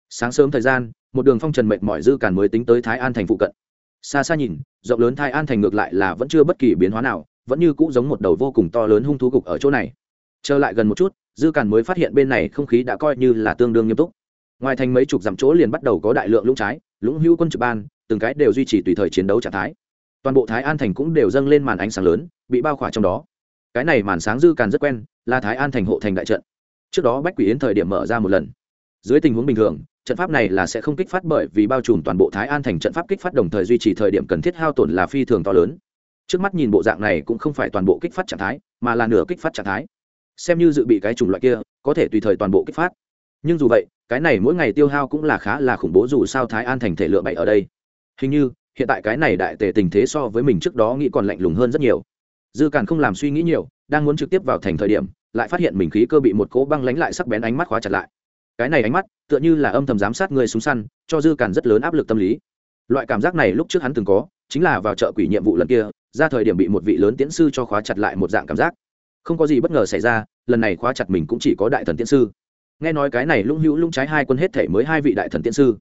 Sáng sớm thời gian, một đường phong trần mệt mỏi dư càn mới tính tới thái an thành phụ cận. Xa xa nhìn, rộng lớn thái an thành ngược lại là vẫn chưa bất kỳ biến hóa nào, vẫn như cũ giống một đầu vô cùng to lớn hung thú cục ở chỗ này. Trở lại gần một chút, dư càn mới phát hiện bên này không khí đã coi như là tương đương nghiêm túc. Ngoài thành mấy chục dặm chỗ liền bắt đầu có đại lượng lũng trái, lũng hữu quân trực ban, từng cái đều duy trì tùy thời chiến đấu trạng thái toàn bộ thái an thành cũng đều dâng lên màn ánh sáng lớn, bị bao khỏa trong đó. Cái này màn sáng dư càn rất quen, là thái an thành hộ thành đại trận. Trước đó bách quỷ yến thời điểm mở ra một lần. Dưới tình huống bình thường, trận pháp này là sẽ không kích phát bởi vì bao trùm toàn bộ thái an thành trận pháp kích phát đồng thời duy trì thời điểm cần thiết hao tổn là phi thường to lớn. Trước mắt nhìn bộ dạng này cũng không phải toàn bộ kích phát trạng thái, mà là nửa kích phát trạng thái. Xem như dự bị cái chủng loại kia, có thể tùy thời toàn bộ kích phát. Nhưng dù vậy, cái này mỗi ngày tiêu hao cũng là khá là khủng bố dù sao thái an thành thể lượng bậy ở đây. Hình như hiện tại cái này đại tề tình thế so với mình trước đó nghĩ còn lạnh lùng hơn rất nhiều. Dư càn không làm suy nghĩ nhiều, đang muốn trực tiếp vào thành thời điểm, lại phát hiện mình khí cơ bị một cỗ băng lánh lại sắc bén ánh mắt khóa chặt lại. Cái này ánh mắt, tựa như là âm thầm giám sát người súng săn, cho dư càn rất lớn áp lực tâm lý. Loại cảm giác này lúc trước hắn từng có, chính là vào chợ quỷ nhiệm vụ lần kia, ra thời điểm bị một vị lớn tiễn sư cho khóa chặt lại một dạng cảm giác. Không có gì bất ngờ xảy ra, lần này khóa chặt mình cũng chỉ có đại thần tiễn sư. Nghe nói cái này lũng hữu lũng trái hai quân hết thể mới hai vị đại thần tiễn sư,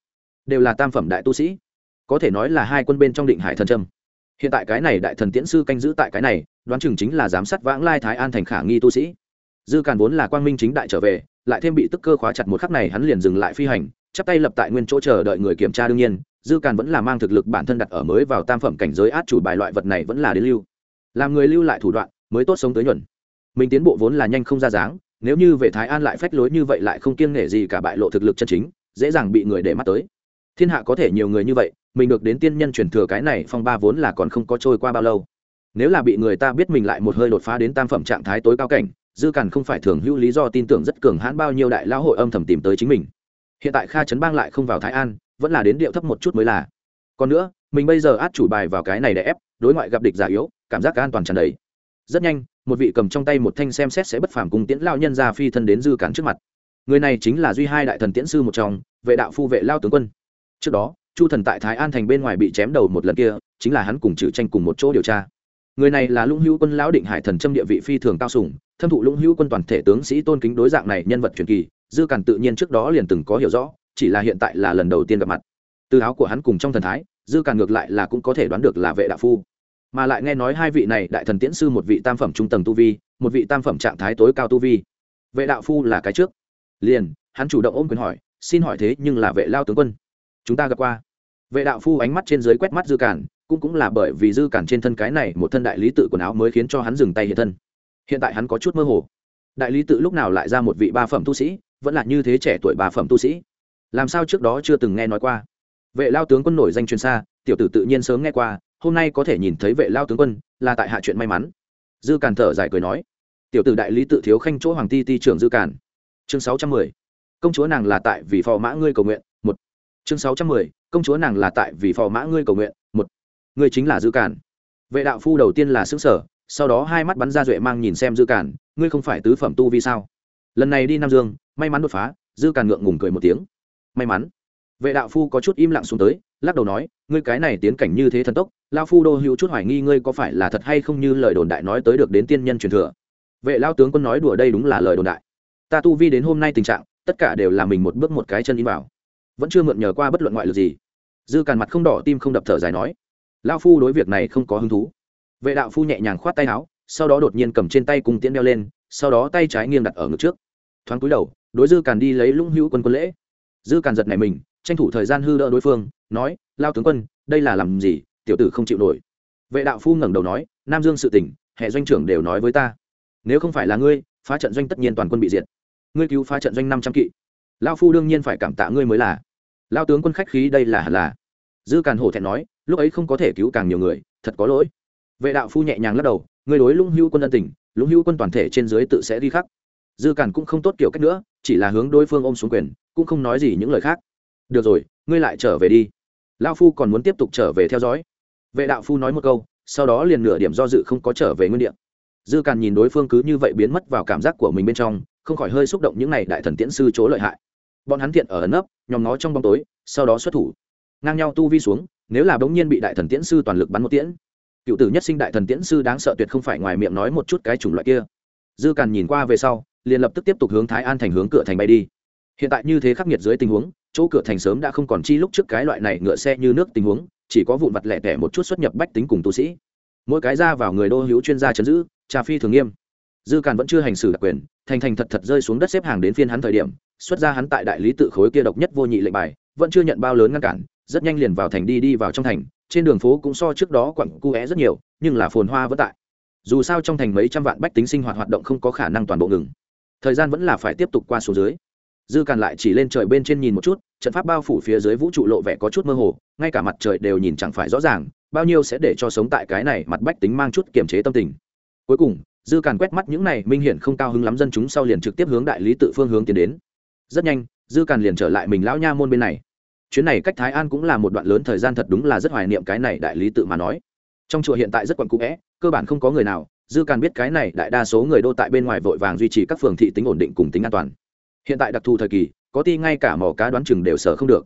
đều là tam phẩm đại tu sĩ có thể nói là hai quân bên trong định hải thần trâm. Hiện tại cái này đại thần tiễn sư canh giữ tại cái này, đoán chừng chính là giám sát vãng lai thái an thành khả nghi tu sĩ. Dư càn vốn là quang minh chính đại trở về, lại thêm bị tức cơ khóa chặt một khắc này hắn liền dừng lại phi hành, chắp tay lập tại nguyên chỗ chờ đợi người kiểm tra đương nhiên, dư càn vẫn là mang thực lực bản thân đặt ở mới vào tam phẩm cảnh giới át chủ bài loại vật này vẫn là đến lưu. Làm người lưu lại thủ đoạn, mới tốt sống tới nhuận. Mình tiến bộ vốn là nhanh không ra dáng, nếu như về thái an lại phách lối như vậy lại không kiêng nể gì cả bại lộ thực lực chân chính, dễ dàng bị người để mắt tới. Thiên hạ có thể nhiều người như vậy mình được đến tiên nhân truyền thừa cái này phong ba vốn là còn không có trôi qua bao lâu. Nếu là bị người ta biết mình lại một hơi đột phá đến tam phẩm trạng thái tối cao cảnh, dư càn không phải thường hữu lý do tin tưởng rất cường hãn bao nhiêu đại lão hội âm thầm tìm tới chính mình. Hiện tại kha trấn bang lại không vào thái an, vẫn là đến điệu thấp một chút mới là. Còn nữa, mình bây giờ át chủ bài vào cái này để ép, đối ngoại gặp địch giả yếu, cảm giác an toàn tràn đầy. Rất nhanh, một vị cầm trong tay một thanh xem xét sẽ bất phàm cùng tiễn lao nhân ra phi thân đến dư cản trước mặt. Người này chính là duy hai đại thần tiễn sư một trong, vệ đạo phu vệ lao tướng quân. Trước đó chu thần tại thái an thành bên ngoài bị chém đầu một lần kia, chính là hắn cùng trừ tranh cùng một chỗ điều tra. Người này là lũng hữu quân lão định hải thần châm địa vị phi thường cao sùng thâm thụ lũng hữu quân toàn thể tướng sĩ tôn kính đối dạng này nhân vật truyền kỳ, dư càn tự nhiên trước đó liền từng có hiểu rõ, chỉ là hiện tại là lần đầu tiên gặp mặt. Từ áo của hắn cùng trong thần thái, dư càn ngược lại là cũng có thể đoán được là vệ đạo phu. Mà lại nghe nói hai vị này đại thần tiễn sư một vị tam phẩm trung tầng tu vi, một vị tam phẩm trạng thái tối cao tu vi. Vệ đạo phu là cái trước. Liền, hắn chủ động ôm quyền hỏi, xin hỏi thế nhưng là vệ lao tướng quân chúng ta gặp qua. Vệ đạo phu ánh mắt trên dưới quét mắt dư cản, cũng cũng là bởi vì dư cản trên thân cái này một thân đại lý tự quần áo mới khiến cho hắn dừng tay hiện thân. Hiện tại hắn có chút mơ hồ. Đại lý tự lúc nào lại ra một vị ba phẩm tu sĩ, vẫn là như thế trẻ tuổi ba phẩm tu sĩ. Làm sao trước đó chưa từng nghe nói qua? Vệ lao tướng quân nổi danh truyền xa, tiểu tử tự nhiên sớm nghe qua, hôm nay có thể nhìn thấy vệ lao tướng quân, là tại hạ chuyện may mắn. Dư càn thở dài cười nói. Tiểu tử đại lý tự thiếu khanh chỗ hoàng ti ti trưởng dư càn chương sáu trăm mười. Công chúa nàng là tại vì phò mã ngươi cầu nguyện chương sáu trăm mười, công chúa nàng là tại vì phò mã ngươi cầu nguyện, một. Ngươi chính là dư cản. Vệ đạo phu đầu tiên là xứng sở sau đó hai mắt bắn ra duệ mang nhìn xem dư cản, ngươi không phải tứ phẩm tu vi sao? Lần này đi nam dương, may mắn đột phá, dư cản ngượng ngùng cười một tiếng. May mắn. Vệ đạo phu có chút im lặng xuống tới, lắc đầu nói, ngươi cái này tiến cảnh như thế thần tốc lao phu đô hữu chút hoài nghi ngươi có phải là thật hay không như lời đồn đại nói tới được đến tiên nhân truyền thừa. Vệ lao tướng quân nói đùa đây đúng là lời đồn đại. Ta tu vi đến hôm nay tình trạng, tất cả đều là mình một bước một cái chân đi vào vẫn chưa mượn nhờ qua bất luận ngoại lực gì. Dư càn mặt không đỏ, tim không đập thở dài nói lao phu đối việc này không có hứng thú. Vệ đạo phu nhẹ nhàng khoát tay áo, sau đó đột nhiên cầm trên tay cùng tiễn đeo lên, sau đó tay trái nghiêng đặt ở ngực trước. Thoáng cúi đầu, đối dư càn đi lấy lũng hữu quân quân lễ. Dư càn giật này mình, tranh thủ thời gian hư đỡ đối phương, nói lao tướng quân, đây là làm gì? Tiểu tử không chịu nổi. Vệ đạo phu ngẩng đầu nói, nam dương sự tỉnh, hệ doanh trưởng đều nói với ta, nếu không phải là ngươi, phá trận doanh tất nhiên toàn quân bị diệt. Ngươi cứu phá trận doanh năm trăm kỵ. Lao phu đương nhiên phải cảm tạ ngươi mới là lao tướng quân khách khí đây là hẳn là. Dư càn hổ thẹn nói, lúc ấy không có thể cứu càng nhiều người, thật có lỗi. Vệ đạo phu nhẹ nhàng lắc đầu, ngươi đối lũng hữu quân ân tình, lũng hữu quân toàn thể trên dưới tự sẽ đi khắc. Dư càn cũng không tốt kiểu cách nữa, chỉ là hướng đối phương ôm xuống quyền, cũng không nói gì những lời khác. Được rồi, ngươi lại trở về đi. Lao phu còn muốn tiếp tục trở về theo dõi. Vệ đạo phu nói một câu, sau đó liền nửa điểm do dự không có trở về nguyên điện dư càn nhìn đối phương cứ như vậy biến mất vào cảm giác của mình bên trong, không khỏi hơi xúc động những n à y đại thần tiễn sư chỗ lợi hại. Bọn hắn thiện ở ẩn nấp nhòm nó trong bóng tối, sau đó xuất thủ. Ngang nhau tu vi xuống, nếu là bỗng nhiên bị đại thần tiễn sư toàn lực bắn một tiễn. Cựu tử nhất sinh đại thần tiễn sư đáng sợ tuyệt không phải ngoài miệng nói một chút cái chủng loại kia. Dư càn nhìn qua về sau, liền lập tức tiếp tục hướng thái an thành hướng cửa thành bay đi. Hiện tại như thế khắc nghiệt dưới tình huống, chỗ cửa thành sớm đã không còn chi lúc trước cái loại này ngựa xe như nước tình huống, chỉ có vụn vặt lẻ tẻ một chút xuất nhập bách tính cùng tu sĩ. Mỗi cái ra vào người đô hữu chuyên gia chấn giữ, trà phi thường nghiêm dư càn vẫn chưa hành xử đặc quyền, thành thành thật thật rơi xuống đất xếp hàng đến phiên hắn thời điểm, xuất ra hắn tại đại lý tự khối kia độc nhất vô nhị lệnh bài, vẫn chưa nhận bao lớn ngăn cản, rất nhanh liền vào thành đi đi vào trong thành, trên đường phố cũng so trước đó quặng cu é rất nhiều, nhưng là phồn hoa vẫn tại. Dù sao trong thành mấy trăm vạn bách tính sinh hoạt hoạt động không có khả năng toàn bộ ngừng. Thời gian vẫn là phải tiếp tục qua số dưới. Dư càn lại chỉ lên trời bên trên nhìn một chút, trận pháp bao phủ phía dưới vũ trụ lộ vẻ có chút mơ hồ, ngay cả mặt trời đều nhìn chẳng phải rõ ràng, bao nhiêu sẽ để cho sống tại cái này mặt bách tính mang chút kiềm chế tâm tình. Cuối cùng dư càn quét mắt những này, minh hiển không cao hứng lắm, dân chúng sau liền trực tiếp hướng đại lý tự phương hướng tiến đến. Rất nhanh, dư càn liền trở lại mình lão nha môn bên này. Chuyến này cách thái an cũng là một đoạn lớn thời gian thật đúng là rất hoài niệm cái này đại lý tự mà nói. Trong chùa hiện tại rất quặn cũ vẽ cơ bản không có người nào, dư càn biết cái này đại đa số người đô tại bên ngoài vội vàng duy trì các phường thị tính ổn định cùng tính an toàn. Hiện tại đặc thù thời kỳ, có ti ngay cả mỏ cá đoán chừng đều sở không được.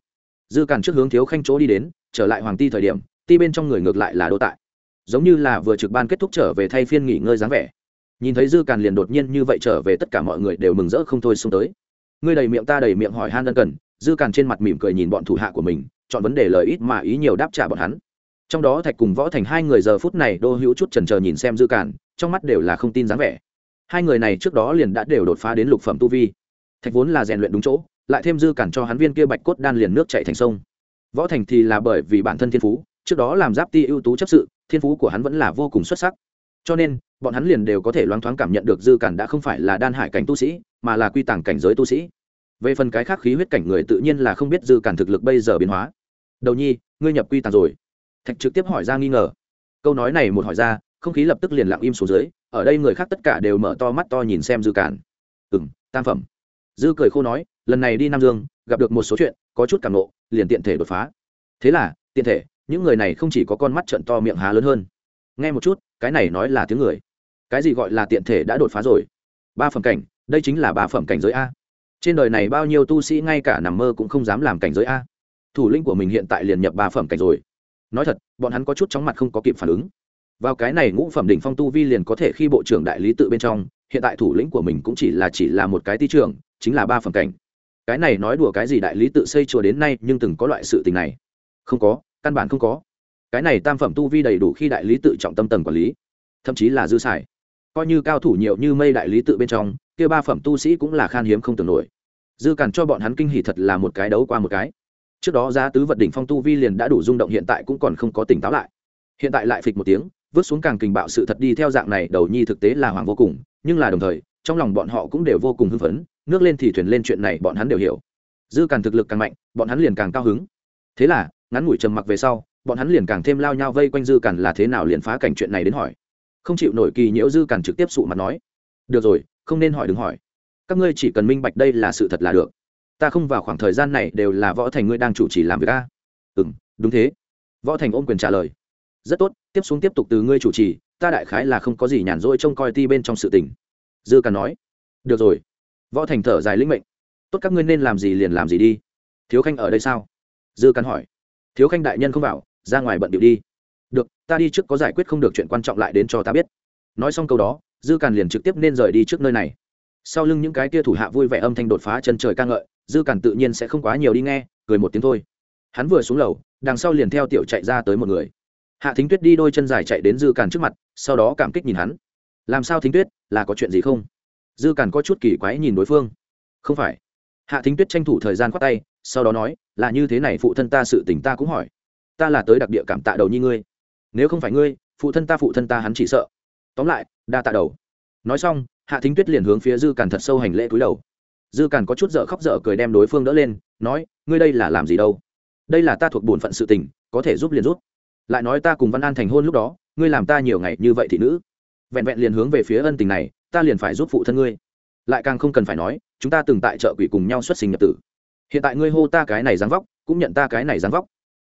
Dư càn trước hướng thiếu khanh chỗ đi đến, trở lại hoàng ti thời điểm, ti bên trong người ngược lại là đô tại. Giống như là vừa trực ban kết thúc trở về thay phiên nghỉ ngơi dáng vẻ nhìn thấy dư càn liền đột nhiên như vậy trở về, tất cả mọi người đều mừng rỡ không thôi xông tới. Ngươi đầy miệng ta đầy miệng hỏi han ân cần, dư càn trên mặt mỉm cười nhìn bọn thủ hạ của mình, chọn vấn đề lời ít mà ý nhiều đáp trả bọn hắn. Trong đó thạch cùng võ thành hai người giờ phút này đô hữu chút trần trờ nhìn xem dư càn, trong mắt đều là không tin dáng vẻ. Hai người này trước đó liền đã đều đột phá đến lục phẩm tu vi. Thạch vốn là rèn luyện đúng chỗ, lại thêm dư cản cho hắn viên kia bạch cốt đan liền nước chạy thành sông. Võ thành thì là bởi vì bản thân thiên phú, trước đó làm giáp ti ưu tú chấp sự, thiên phú của hắn vẫn là vô cùng xuất sắc cho nên, bọn hắn liền đều có thể loáng thoáng cảm nhận được dư cản đã không phải là đan hải cảnh tu sĩ, mà là quy tàng cảnh giới tu sĩ. Về phần cái khác khí huyết cảnh người tự nhiên là không biết dư cản thực lực bây giờ biến hóa. Đầu nhi, ngươi nhập quy tàng rồi. Thạch trực tiếp hỏi ra nghi ngờ. Câu nói này một hỏi ra, không khí lập tức liền lặng im xuống dưới, ở đây người khác tất cả đều mở to mắt to nhìn xem dư cản. Ừm, tam phẩm. Dư cười khô nói, lần này đi nam dương, gặp được một số chuyện, có chút cảm nộ, liền tiện thể đột phá. Thế là, tiện thể, những người này không chỉ có con mắt trận to miệng há lớn hơn nghe một chút, cái này nói là tiếng người. Cái gì gọi là tiện thể đã đột phá rồi? Ba phẩm cảnh, đây chính là ba phẩm cảnh giới a. Trên đời này bao nhiêu tu sĩ ngay cả nằm mơ cũng không dám làm cảnh giới a. Thủ lĩnh của mình hiện tại liền nhập ba phẩm cảnh rồi. Nói thật, bọn hắn có chút chóng mặt không có kịp phản ứng. Vào cái này ngũ phẩm đỉnh phong tu vi liền có thể khi bộ trưởng đại lý tự bên trong, hiện tại thủ lĩnh của mình cũng chỉ là chỉ là một cái ti trưởng, chính là ba phẩm cảnh. Cái này nói đùa cái gì đại lý tự xây chùa đến nay nhưng từng có loại sự tình này. Không có, căn bản không có cái này tam phẩm tu vi đầy đủ khi đại lý tự trọng tâm tầng quản lý, thậm chí là dư xài. Coi như cao thủ nhiều như mây đại lý tự bên trong, kia ba phẩm tu sĩ cũng là khan hiếm không tưởng nổi. Dư cản cho bọn hắn kinh hỉ thật là một cái đấu qua một cái. Trước đó giá tứ vật đỉnh phong tu vi liền đã đủ rung động, hiện tại cũng còn không có tỉnh táo lại. Hiện tại lại phịch một tiếng, vứt xuống càng kình bạo sự thật đi theo dạng này, đầu nhi thực tế là hoàng vô cùng, nhưng là đồng thời, trong lòng bọn họ cũng đều vô cùng hưng phấn, nước lên thì thuyền lên chuyện này bọn hắn đều hiểu. Dư càng thực lực càng mạnh, bọn hắn liền càng cao hứng. Thế là, ngắn ngủi trầm mặc về sau bọn hắn liền càng thêm lao nhau vây quanh dư càn là thế nào liền phá cảnh chuyện này đến hỏi. Không chịu nổi kỳ nhiễu dư càn trực tiếp sụ mặt nói. Được rồi, không nên hỏi đừng hỏi. Các ngươi chỉ cần minh bạch đây là sự thật là được. Ta không vào khoảng thời gian này đều là võ thành ngươi đang chủ trì làm việc a. Ừ m đúng thế. Võ thành ôm quyền trả lời. Rất tốt, tiếp xuống tiếp tục từ ngươi chủ trì, ta đại khái là không có gì nhàn rỗi trông coi ti bên trong sự tình. Dư càn nói. Được rồi. Võ thành thở dài lĩnh mệnh. Tốt các ngươi nên làm gì liền làm gì đi. Thiếu khanh ở đây sao? Dư càn hỏi. Thiếu khanh đại nhân không vào ra ngoài bận điệu đi. Được, ta đi trước có giải quyết không được chuyện quan trọng lại đến cho ta biết. Nói xong câu đó, dư càn liền trực tiếp nên rời đi trước nơi này. Sau lưng những cái kia thủ hạ vui vẻ âm thanh đột phá chân trời ca ngợi, dư càn tự nhiên sẽ không quá nhiều đi nghe, cười một tiếng thôi. Hắn vừa xuống lầu, đằng sau liền theo tiểu chạy ra tới một người. Hạ thính tuyết đi đôi chân dài chạy đến dư càn trước mặt, sau đó cảm kích nhìn hắn. Làm sao thính tuyết, là có chuyện gì không? Dư càn có chút kỳ quái nhìn đối phương. Không phải. Hạ thính tuyết tranh thủ thời gian khoát tay, sau đó nói, là như thế này phụ thân ta sự tình ta cũng hỏi ta là tới đặc địa cảm tạ đầu như ngươi. Nếu không phải ngươi, phụ thân ta phụ thân ta hắn chỉ sợ. Tóm lại, đa tạ đầu. Nói xong, hạ thính tuyết liền hướng phía dư càn thật sâu hành lễ cúi đầu. Dư càn có chút dở khóc dở cười đem đối phương đỡ lên, nói, ngươi đây là làm gì đâu? Đây là ta thuộc bổn phận sự tình, có thể giúp liền giúp. Lại nói ta cùng văn an thành hôn lúc đó, ngươi làm ta nhiều ngày như vậy thì nữ. Vẹn vẹn liền hướng về phía ân tình này, ta liền phải giúp phụ thân ngươi. Lại càng không cần phải nói, chúng ta từng tại chợ quỷ cùng nhau xuất sinh nhập tử. Hiện tại ngươi hô ta cái này dáng vóc, cũng nhận ta cái này dáng vóc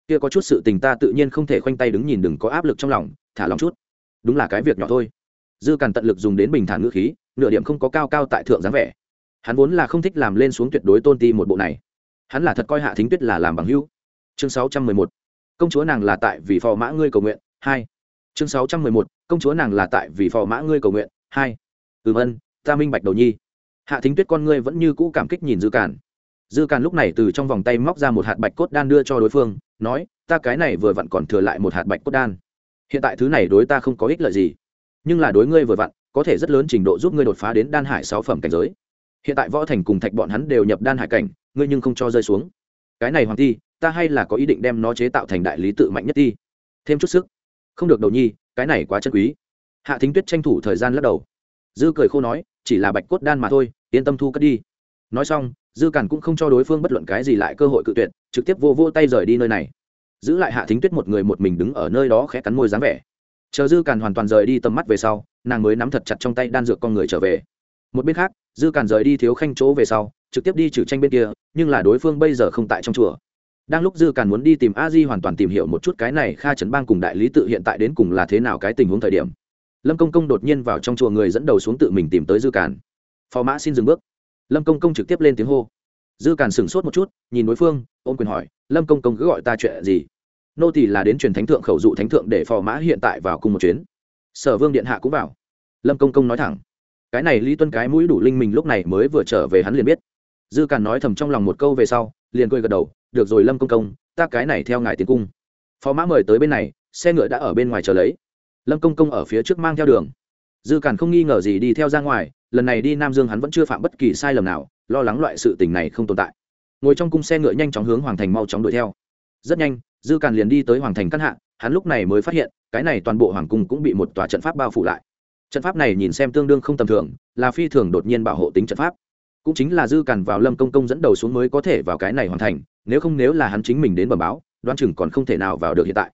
kia có chút sự tình ta tự nhiên không thể khoanh tay đứng nhìn, đừng có áp lực trong lòng, thả lòng chút. Đúng là cái việc nhỏ thôi. Dư càn tận lực dùng đến bình thản ngữ khí, nửa điểm không có cao cao tại thượng dáng vẻ. Hắn vốn là không thích làm lên xuống tuyệt đối tôn ti một bộ này. Hắn là thật coi hạ thính tuyết là làm bằng hữu. Chương sáu trăm mười một. Công chúa nàng là tại vì phò mã ngươi cầu nguyện, hai. Chương sáu trăm mười một. Công chúa nàng là tại vì phò mã ngươi cầu nguyện, hai. Ừm ân ta minh bạch đầu nhi. Hạ thính tuyết con ngươi vẫn như cũ cảm kích nhìn dư càn dư càn lúc này từ trong vòng tay móc ra một hạt bạch cốt đan đưa cho đối phương, nói, ta cái này vừa vặn còn thừa lại một hạt bạch cốt đan. Hiện tại thứ này đối ta không có ích lợi gì, nhưng là đối ngươi vừa vặn, có thể rất lớn trình độ giúp ngươi đột phá đến đan hải sáu phẩm cảnh giới. Hiện tại võ thành cùng thạch bọn hắn đều nhập đan hải cảnh, ngươi nhưng không cho rơi xuống. Cái này hoàng ti, ta hay là có ý định đem nó chế tạo thành đại lý tự mạnh nhất ti. Thêm chút sức. Không được đầu nhi, cái này quá chân quý. Hạ thính tuyết tranh thủ thời gian lắc đầu. Dư cười khô nói, chỉ là bạch cốt đan mà thôi, yên tâm thu cất đi nói xong, dư cản cũng không cho đối phương bất luận cái gì lại cơ hội cự tuyệt, trực tiếp vô vô tay rời đi nơi này. Giữ lại hạ thính tuyết một người một mình đứng ở nơi đó khẽ cắn môi dáng vẻ. Chờ dư cản hoàn toàn rời đi tầm mắt về sau, nàng mới nắm thật chặt trong tay đan dược con người trở về. Một bên khác, dư cản rời đi thiếu khanh chỗ về sau, trực tiếp đi trừ tranh bên kia, nhưng là đối phương bây giờ không tại trong chùa. Đang lúc dư càn muốn đi tìm a di hoàn toàn tìm hiểu một chút cái này kha trấn bang cùng đại lý tự hiện tại đến cùng là thế nào cái tình huống thời điểm. Lâm công công đột nhiên vào trong chùa người dẫn đầu xuống tự mình tìm tới dư càn. Phò mã xin dừng bước lâm công công trực tiếp lên tiếng hô. Dư càn sửng sốt một chút, nhìn đối phương, ôm quyền hỏi, lâm công công cứ gọi ta chuyện gì? Nô thì là đến truyền thánh thượng khẩu dụ thánh thượng để phò mã hiện tại vào cùng một chuyến. Sở vương điện hạ cũng vào. Lâm công công nói thẳng. Cái này lý tuân cái mũi đủ linh mình lúc này mới vừa trở về hắn liền biết. Dư càn nói thầm trong lòng một câu về sau, liền cười gật đầu, được rồi lâm công công, ta cái này theo ngài tiến cung. Phó mã mời tới bên này, xe ngựa đã ở bên ngoài chờ lấy. Lâm công công ở phía trước mang theo đường dư càn không nghi ngờ gì đi theo ra ngoài, lần này đi nam dương hắn vẫn chưa phạm bất kỳ sai lầm nào, lo lắng loại sự tình này không tồn tại. Ngồi trong cung xe ngựa nhanh chóng hướng hoàng thành mau chóng đuổi theo. Rất nhanh, dư càn liền đi tới hoàng thành căn hạ, hắn lúc này mới phát hiện, cái này toàn bộ hoàng cung cũng bị một tòa trận pháp bao phủ lại. Trận pháp này nhìn xem tương đương không tầm thường, là phi thường đột nhiên bảo hộ tính trận pháp. Cũng chính là dư càn vào lâm công công dẫn đầu xuống mới có thể vào cái này hoàn thành, nếu không nếu là hắn chính mình đến bẩm báo Đoan chừng còn không thể nào vào được hiện tại.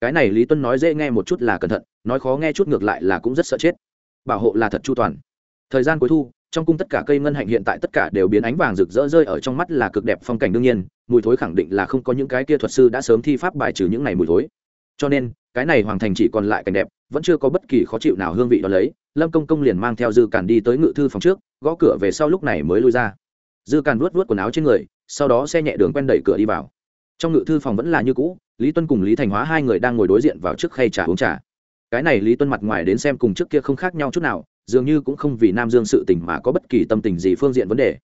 Cái này lý tuân nói dễ nghe một chút là cẩn thận, nói khó nghe chút ngược lại là cũng rất sợ chết bảo hộ là thật chu toàn. Thời gian cuối thu, trong cung tất cả cây ngân hạnh hiện tại tất cả đều biến ánh vàng rực rỡ rơi ở trong mắt là cực đẹp phong cảnh đương nhiên, mùi thối khẳng định là không có những cái kia thuật sư đã sớm thi pháp bài trừ những này mùi thối. Cho nên, cái này hoàng thành chỉ còn lại cảnh đẹp, vẫn chưa có bất kỳ khó chịu nào hương vị đó lấy, lâm công công liền mang theo dư càn đi tới ngự thư phòng trước, gõ cửa về sau lúc này mới lui ra. Dư càn vuốt vuốt quần áo trên người, sau đó xe nhẹ đường quen đẩy cửa đi vào. Trong ngự thư phòng vẫn là như cũ, lý tuân cùng lý thành hóa hai người đang ngồi đối diện vào trước khay trà uống trà cái này lý tuân mặt ngoài đến xem cùng trước kia không khác nhau chút nào, dường như cũng không vì nam dương sự tình mà có bất kỳ tâm tình gì phương diện vấn đề.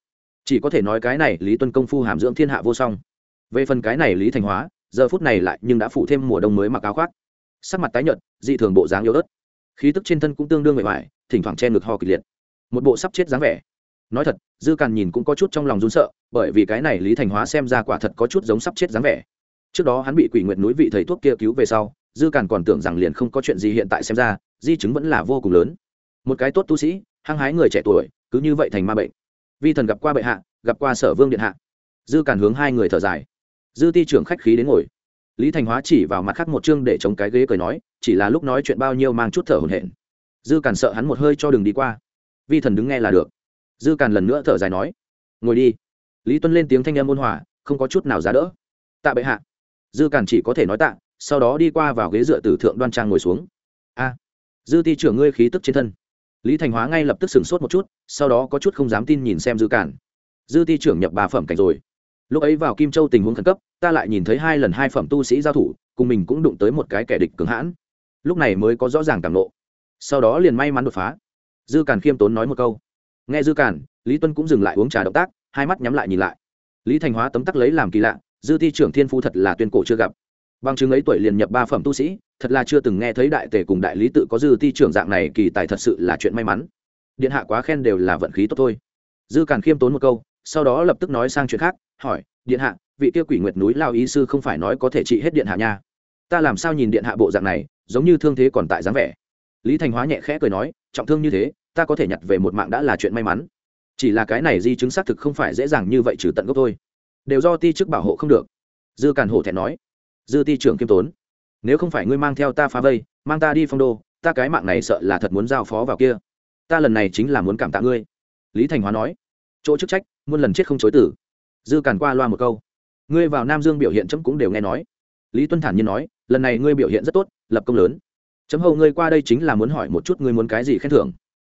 Chỉ có thể nói cái này lý tuân công phu hàm dưỡng thiên hạ vô song. Về phần cái này lý thành hóa, giờ phút này lại nhưng đã phụ thêm mùa đông mới mặc áo khoác. Sắc mặt tái nhợt, dị thường bộ dáng yếu ớt. Khí tức trên thân cũng tương đương bề ngoài thỉnh thoảng che ngực ho kịch liệt. Một bộ sắp chết dáng vẻ. Nói thật, dư càn nhìn cũng có chút trong lòng run sợ, bởi vì cái này lý thành hóa xem ra quả thật có chút giống sắp chết dáng vẻ. Trước đó hắn bị quỷ nguyệt núi vị thầy thuốc kia cứu về sau dư càn còn tưởng rằng liền không có chuyện gì hiện tại xem ra, di chứng vẫn là vô cùng lớn. Một cái tốt tu sĩ, hăng hái người trẻ tuổi, cứ như vậy thành ma bệnh. Vi thần gặp qua bệ hạ, gặp qua sở vương điện hạ. Dư càn hướng hai người thở dài. Dư ti trưởng khách khí đến ngồi. Lý thành hóa chỉ vào mặt khác một chương để chống cái ghế cười nói, chỉ là lúc nói chuyện bao nhiêu mang chút thở hổn hển. Dư càn sợ hắn một hơi cho đường đi qua. Vi thần đứng nghe là được. Dư càn lần nữa thở dài nói, ngồi đi. Lý tuân lên tiếng thanh em ôn hòa, không có chút nào giá đỡ. Tạ bệ hạ. Dư càn chỉ có thể nói tạ sau đó đi qua vào ghế dựa tử thượng đoan trang ngồi xuống. A dư ti trưởng ngươi khí tức trên thân. Lý thành hóa ngay lập tức sửng sốt một chút sau đó có chút không dám tin nhìn xem dư cản. Dư ti trưởng nhập bà phẩm cảnh rồi. Lúc ấy vào kim châu tình huống khẩn cấp ta lại nhìn thấy hai lần hai phẩm tu sĩ giao thủ cùng mình cũng đụng tới một cái kẻ địch cường hãn. Lúc này mới có rõ ràng cảm lộ sau đó liền may mắn đột phá. Dư cản khiêm tốn nói một câu. Nghe dư cản, lý tuân cũng dừng lại uống trà động tác hai mắt nhắm lại nhìn lại. Lý thành hóa tấm tắc lấy làm kỳ lạ dư ti trưởng thiên phu thật là tuyên cổ chưa gặp bằng chứng ấy tuổi liền nhập ba phẩm tu sĩ, thật là chưa từng nghe thấy đại tề cùng đại lý tự có dư ti trưởng dạng này, kỳ tài thật sự là chuyện may mắn. Điện hạ quá khen đều là vận khí tốt thôi. Dư càn khiêm tốn một câu, sau đó lập tức nói sang chuyện khác, hỏi, điện hạ, vị kia quỷ nguyệt núi lao ý sư không phải nói có thể trị hết điện hạ nha? Ta làm sao nhìn điện hạ bộ dạng này, giống như thương thế còn tại dáng vẻ? Lý thành hóa nhẹ khẽ cười nói, trọng thương như thế, ta có thể nhặt về một mạng đã là chuyện may mắn. Chỉ là cái này di chứng xác thực không phải dễ dàng như vậy trừ tận gốc thôi. Đều do ti chức bảo hộ không được. Dư càn hổ thẹn nói dư ti trưởng kiêm tốn. Nếu không phải ngươi mang theo ta phá vây, mang ta đi phong đô, ta cái mạng này sợ là thật muốn giao phó vào kia. Ta lần này chính là muốn cảm tạ ngươi. Lý thành hóa nói. Chỗ chức trách, muôn lần chết không chối tử dư càn qua loa một câu. Ngươi vào nam dương biểu hiện chấm cũng đều nghe nói. Lý tuân thản nhiên nói, lần này ngươi biểu hiện rất tốt, lập công lớn. Chấm hầu ngươi qua đây chính là muốn hỏi một chút ngươi muốn cái gì khen thưởng.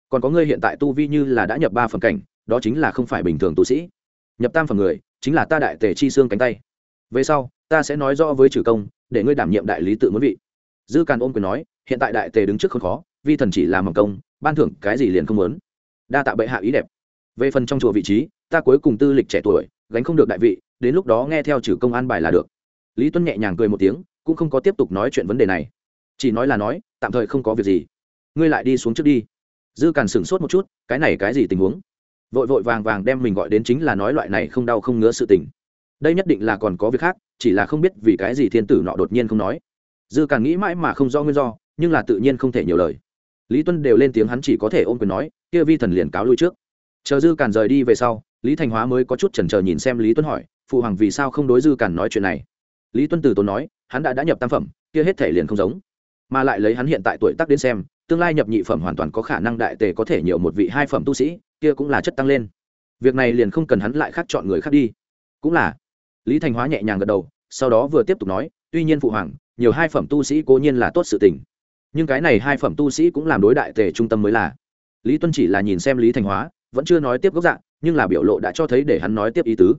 Còn có ngươi hiện tại tu vi như là đã nhập ba phần cảnh, đó chính là không phải bình thường tu sĩ. Nhập tam phần người, chính là ta đại tề chi xương cánh tay về sau, ta sẽ nói rõ với trừ công, để ngươi đảm nhiệm đại lý tự muốn vị. Dư càn ôm quyền nói, hiện tại đại tề đứng trước không khó, vi thần chỉ làm mầm công, ban thưởng cái gì liền không muốn. Đa tạ bệ hạ ý đẹp. Về phần trong chùa vị trí, ta cuối cùng tư lịch trẻ tuổi, gánh không được đại vị, đến lúc đó nghe theo trừ công an bài là được. Lý tuân nhẹ nhàng cười một tiếng, cũng không có tiếp tục nói chuyện vấn đề này. Chỉ nói là nói, tạm thời không có việc gì. Ngươi lại đi xuống trước đi. Dư càn sửng sốt một chút, cái này cái gì tình huống? Vội vội vàng vàng đem mình gọi đến chính là nói loại này không đau không ngứa sự tình đây nhất định là còn có việc khác, chỉ là không biết vì cái gì thiên tử nọ đột nhiên không nói. Dư càng nghĩ mãi mà không do nguyên do, nhưng là tự nhiên không thể nhiều lời. Lý tuân đều lên tiếng hắn chỉ có thể ôm quyền nói, kia vi thần liền cáo lui trước. Chờ dư càn rời đi về sau, lý thành hóa mới có chút chần chờ nhìn xem lý tuân hỏi, phụ hoàng vì sao không đối dư càn nói chuyện này? Lý tuân từ tốn nói, hắn đã đã nhập tam phẩm, kia hết thể liền không giống. Mà lại lấy hắn hiện tại tuổi tác đến xem, tương lai nhập nhị phẩm hoàn toàn có khả năng đại tề có thể nhiều một vị hai phẩm tu sĩ, kia cũng là chất tăng lên. Việc này liền không cần hắn lại khác chọn người khác đi. Cũng là lý thành hóa nhẹ nhàng gật đầu sau đó vừa tiếp tục nói tuy nhiên phụ hoàng nhiều hai phẩm tu sĩ cố nhiên là tốt sự tình. Nhưng cái này hai phẩm tu sĩ cũng làm đối đại tề trung tâm mới là. Lý tuân chỉ là nhìn xem lý thành hóa vẫn chưa nói tiếp gốc dạng nhưng là biểu lộ đã cho thấy để hắn nói tiếp ý tứ.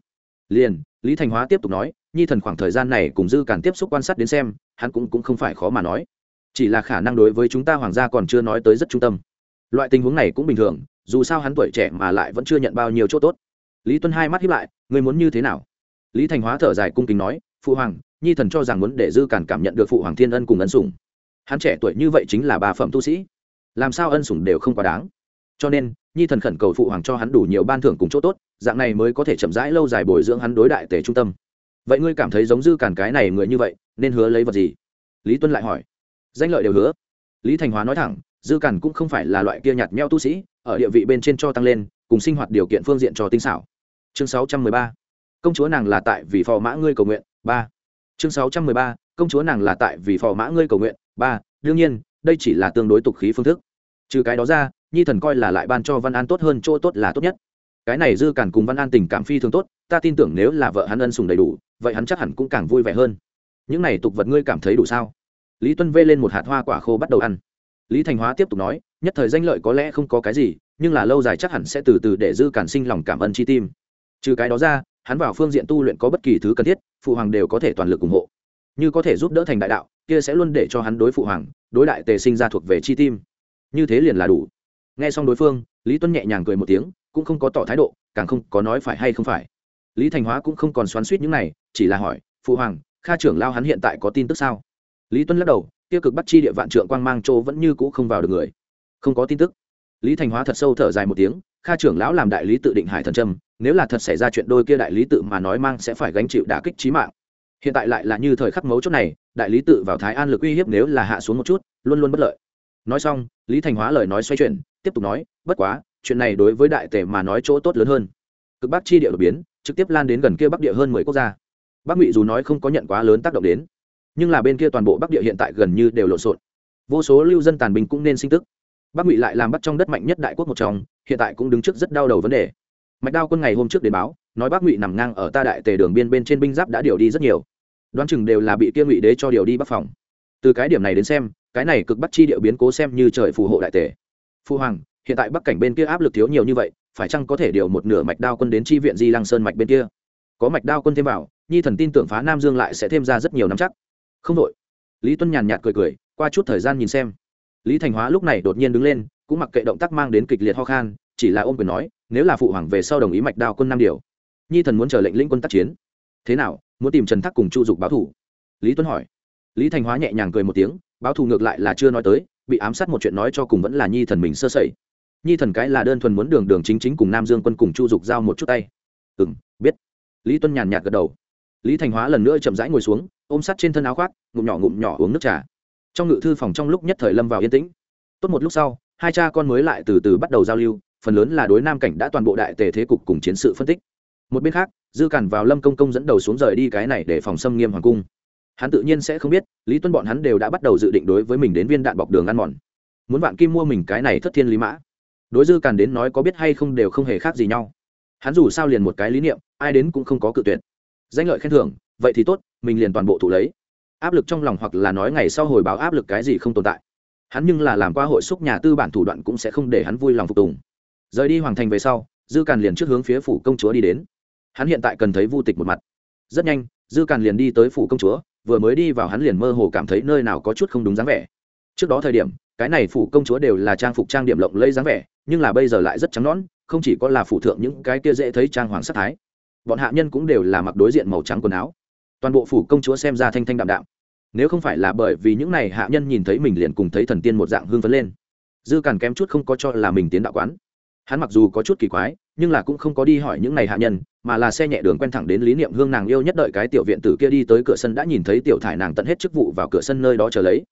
Liền lý thành hóa tiếp tục nói nhi thần khoảng thời gian này cùng dư càn tiếp xúc quan sát đến xem hắn cũng, cũng không phải khó mà nói. Chỉ là khả năng đối với chúng ta hoàng gia còn chưa nói tới rất trung tâm. Loại tình huống này cũng bình thường dù sao hắn tuổi trẻ mà lại vẫn chưa nhận bao nhiêu chỗ tốt. Lý tuân hai mắt hiếp lại người muốn như thế nào? Lý thành hóa thở dài cung kính nói, phụ hoàng, nhi thần cho rằng muốn để dư cản cảm nhận được phụ hoàng thiên ân cùng ân sủng. Hắn trẻ tuổi như vậy chính là bà phẩm tu sĩ. Làm sao ân sủng đều không quá đáng? Cho nên, nhi thần khẩn cầu phụ hoàng cho hắn đủ nhiều ban thưởng cùng chỗ tốt, dạng này mới có thể chậm rãi lâu dài bồi dưỡng hắn đối đại tề trung tâm. Vậy ngươi cảm thấy giống dư cản cái này người như vậy, nên hứa lấy vật gì? Lý tuân lại hỏi. Danh lợi đều hứa. Lý thành hóa nói thẳng, dư cản cũng không phải là loại kia nhạt meo tu sĩ, ở địa vị bên trên cho tăng lên, cùng sinh hoạt điều kiện phương diện cho tinh xảo. Chương sáu trăm mười ba công chúa nàng là tại vì phò mã ngươi cầu nguyện, ba. Chương sáu trăm mười ba, công chúa nàng là tại vì phò mã ngươi cầu nguyện, ba. Đương nhiên, đây chỉ là tương đối tục khí phương thức. Trừ cái đó ra, nhi thần coi là lại ban cho văn an tốt hơn chỗ tốt là tốt nhất. Cái này dư cản cùng văn an tình cảm phi thường tốt, ta tin tưởng nếu là vợ hắn ân sùng đầy đủ, vậy hắn chắc hẳn cũng càng vui vẻ hơn. Những này tục vật ngươi cảm thấy đủ sao? Lý tuân vê lên một hạt hoa quả khô bắt đầu ăn. Lý thành hóa tiếp tục nói, nhất thời danh lợi có lẽ không có cái gì, nhưng là lâu dài chắc hẳn sẽ từ từ để dư cản sinh lòng cảm ơn chi tim. Trừ cái đó ra hắn vào phương diện tu luyện có bất kỳ thứ cần thiết, phụ hoàng đều có thể toàn lực ủng hộ. Như có thể giúp đỡ thành đại đạo, kia sẽ luôn để cho hắn đối phụ hoàng, đối đại tề sinh ra thuộc về chi tim. Như thế liền là đủ. Nghe xong đối phương, lý tuân nhẹ nhàng cười một tiếng, cũng không có tỏ thái độ, càng không có nói phải hay không phải. Lý thành hóa cũng không còn xoắn suýt những này, chỉ là hỏi, phụ hoàng, kha trưởng lao hắn hiện tại có tin tức sao? Lý tuân lắc đầu tiêu cực bắt chi địa vạn trượng quang mang châu vẫn như cũ không vào được người. Không có tin tức lý thành hóa thật sâu thở dài một tiếng, kha trưởng lão làm đại lý tự định hải thần trâm, nếu là thật xảy ra chuyện đôi kia đại lý tự mà nói mang sẽ phải gánh chịu đả kích trí mạng. Hiện tại lại là như thời khắc mấu chốt này, đại lý tự vào thái an lực uy hiếp nếu là hạ xuống một chút, luôn luôn bất lợi. Nói xong, lý thành hóa lời nói xoay chuyển, tiếp tục nói, bất quá, chuyện này đối với đại tề mà nói chỗ tốt lớn hơn. Cực bắc chi địa đột biến, trực tiếp lan đến gần kia bắc địa hơn mười quốc gia. Bắc ngụy dù nói không có nhận quá lớn tác động đến, nhưng là bên kia toàn bộ bắc địa hiện tại gần như đều lộn xộn. Vô số lưu dân tàn binh cũng nên sinh tức bắc ngụy lại làm bắt trong đất mạnh nhất đại quốc một trong, hiện tại cũng đứng trước rất đau đầu vấn đề. Mạch đao quân ngày hôm trước đến báo, nói bắc ngụy nằm ngang ở ta đại tề đường biên bên trên binh giáp đã điều đi rất nhiều. Đoán chừng đều là bị kia ngụy đế cho điều đi bắc phòng. Từ cái điểm này đến xem, cái này cực bắt chi điệu biến cố xem như trời phù hộ đại tề. Phu hoàng, hiện tại bắc cảnh bên kia áp lực thiếu nhiều như vậy, phải chăng có thể điều một nửa mạch đao quân đến chi viện di lăng sơn mạch bên kia? Có mạch đao quân thêm vào, nhi thần tin tưởng phá nam dương lại sẽ thêm ra rất nhiều năm chắc. Không đội lý tuân nhàn nhạt cười cười, qua chút thời gian nhìn xem lý thành hóa lúc này đột nhiên đứng lên, cũng mặc kệ động tác mang đến kịch liệt ho khan, chỉ là ôm quyền nói, nếu là phụ hoàng về sau đồng ý mạch đao quân năm điều, nhi thần muốn chờ lệnh lĩnh quân tác chiến. Thế nào, muốn tìm trần thác cùng chu dục báo thủ lý tuấn hỏi. Lý thành hóa nhẹ nhàng cười một tiếng, báo thù ngược lại là chưa nói tới, bị ám sát một chuyện nói cho cùng vẫn là nhi thần mình sơ sẩy. Nhi thần cái là đơn thuần muốn đường đường chính chính cùng nam dương quân cùng chu dục giao một chút tay. Ừ m biết. Lý tuân nhàn nhạt gật đầu. Lý thành hóa lần nữa chậm rãi ngồi xuống, ôm sắt trên thân áo khoác, ngụm nhỏ ngụm nhỏ uống nước trà trong ngự thư phòng trong lúc nhất thời lâm vào yên tĩnh. Tốt một lúc sau, hai cha con mới lại từ từ bắt đầu giao lưu, phần lớn là đối nam cảnh đã toàn bộ đại tề thế cục cùng chiến sự phân tích. Một bên khác, dư cản vào lâm công công dẫn đầu xuống rời đi cái này để phòng xâm nghiêm hoàng cung. Hắn tự nhiên sẽ không biết, lý tuân bọn hắn đều đã bắt đầu dự định đối với mình đến viên đạn bọc đường ăn mòn. Muốn vạn kim mua mình cái này thất thiên lý mã. Đối dư cản đến nói có biết hay không đều không hề khác gì nhau. Hắn dù sao liền một cái lý niệm, ai đến cũng không có cự tuyệt. Danh lợi khen thưởng, vậy thì tốt, mình liền toàn bộ thụ lấy áp lực trong lòng hoặc là nói ngày sau hồi báo áp lực cái gì không tồn tại. Hắn nhưng là làm qua hội xúc nhà tư bản thủ đoạn cũng sẽ không để hắn vui lòng phục tùng. Rời đi hoàng thành về sau, dư càn liền trước hướng phía phủ công chúa đi đến. Hắn hiện tại cần thấy vu tịch một mặt. Rất nhanh, dư càn liền đi tới phủ công chúa, vừa mới đi vào hắn liền mơ hồ cảm thấy nơi nào có chút không đúng dáng vẻ. Trước đó thời điểm, cái này phủ công chúa đều là trang phục trang điểm lộng lây dáng vẻ, nhưng là bây giờ lại rất trắng nõn, không chỉ có là phủ thượng những cái kia dễ thấy trang hoàng sắc thái. Bọn hạ nhân cũng đều là mặc đối diện màu trắng quần áo toàn bộ phủ công chúa xem ra thanh thanh đạm đạm. Nếu không phải là bởi vì những này hạ nhân nhìn thấy mình liền cùng thấy thần tiên một dạng hương phấn lên. Dư càn kém chút không có cho là mình tiến đạo quán. Hắn mặc dù có chút kỳ quái, nhưng là cũng không có đi hỏi những này hạ nhân, mà là xe nhẹ đường quen thẳng đến lý niệm hương nàng yêu nhất đợi cái tiểu viện tử kia đi tới cửa sân đã nhìn thấy tiểu thải nàng tận hết chức vụ vào cửa sân nơi đó chờ lấy.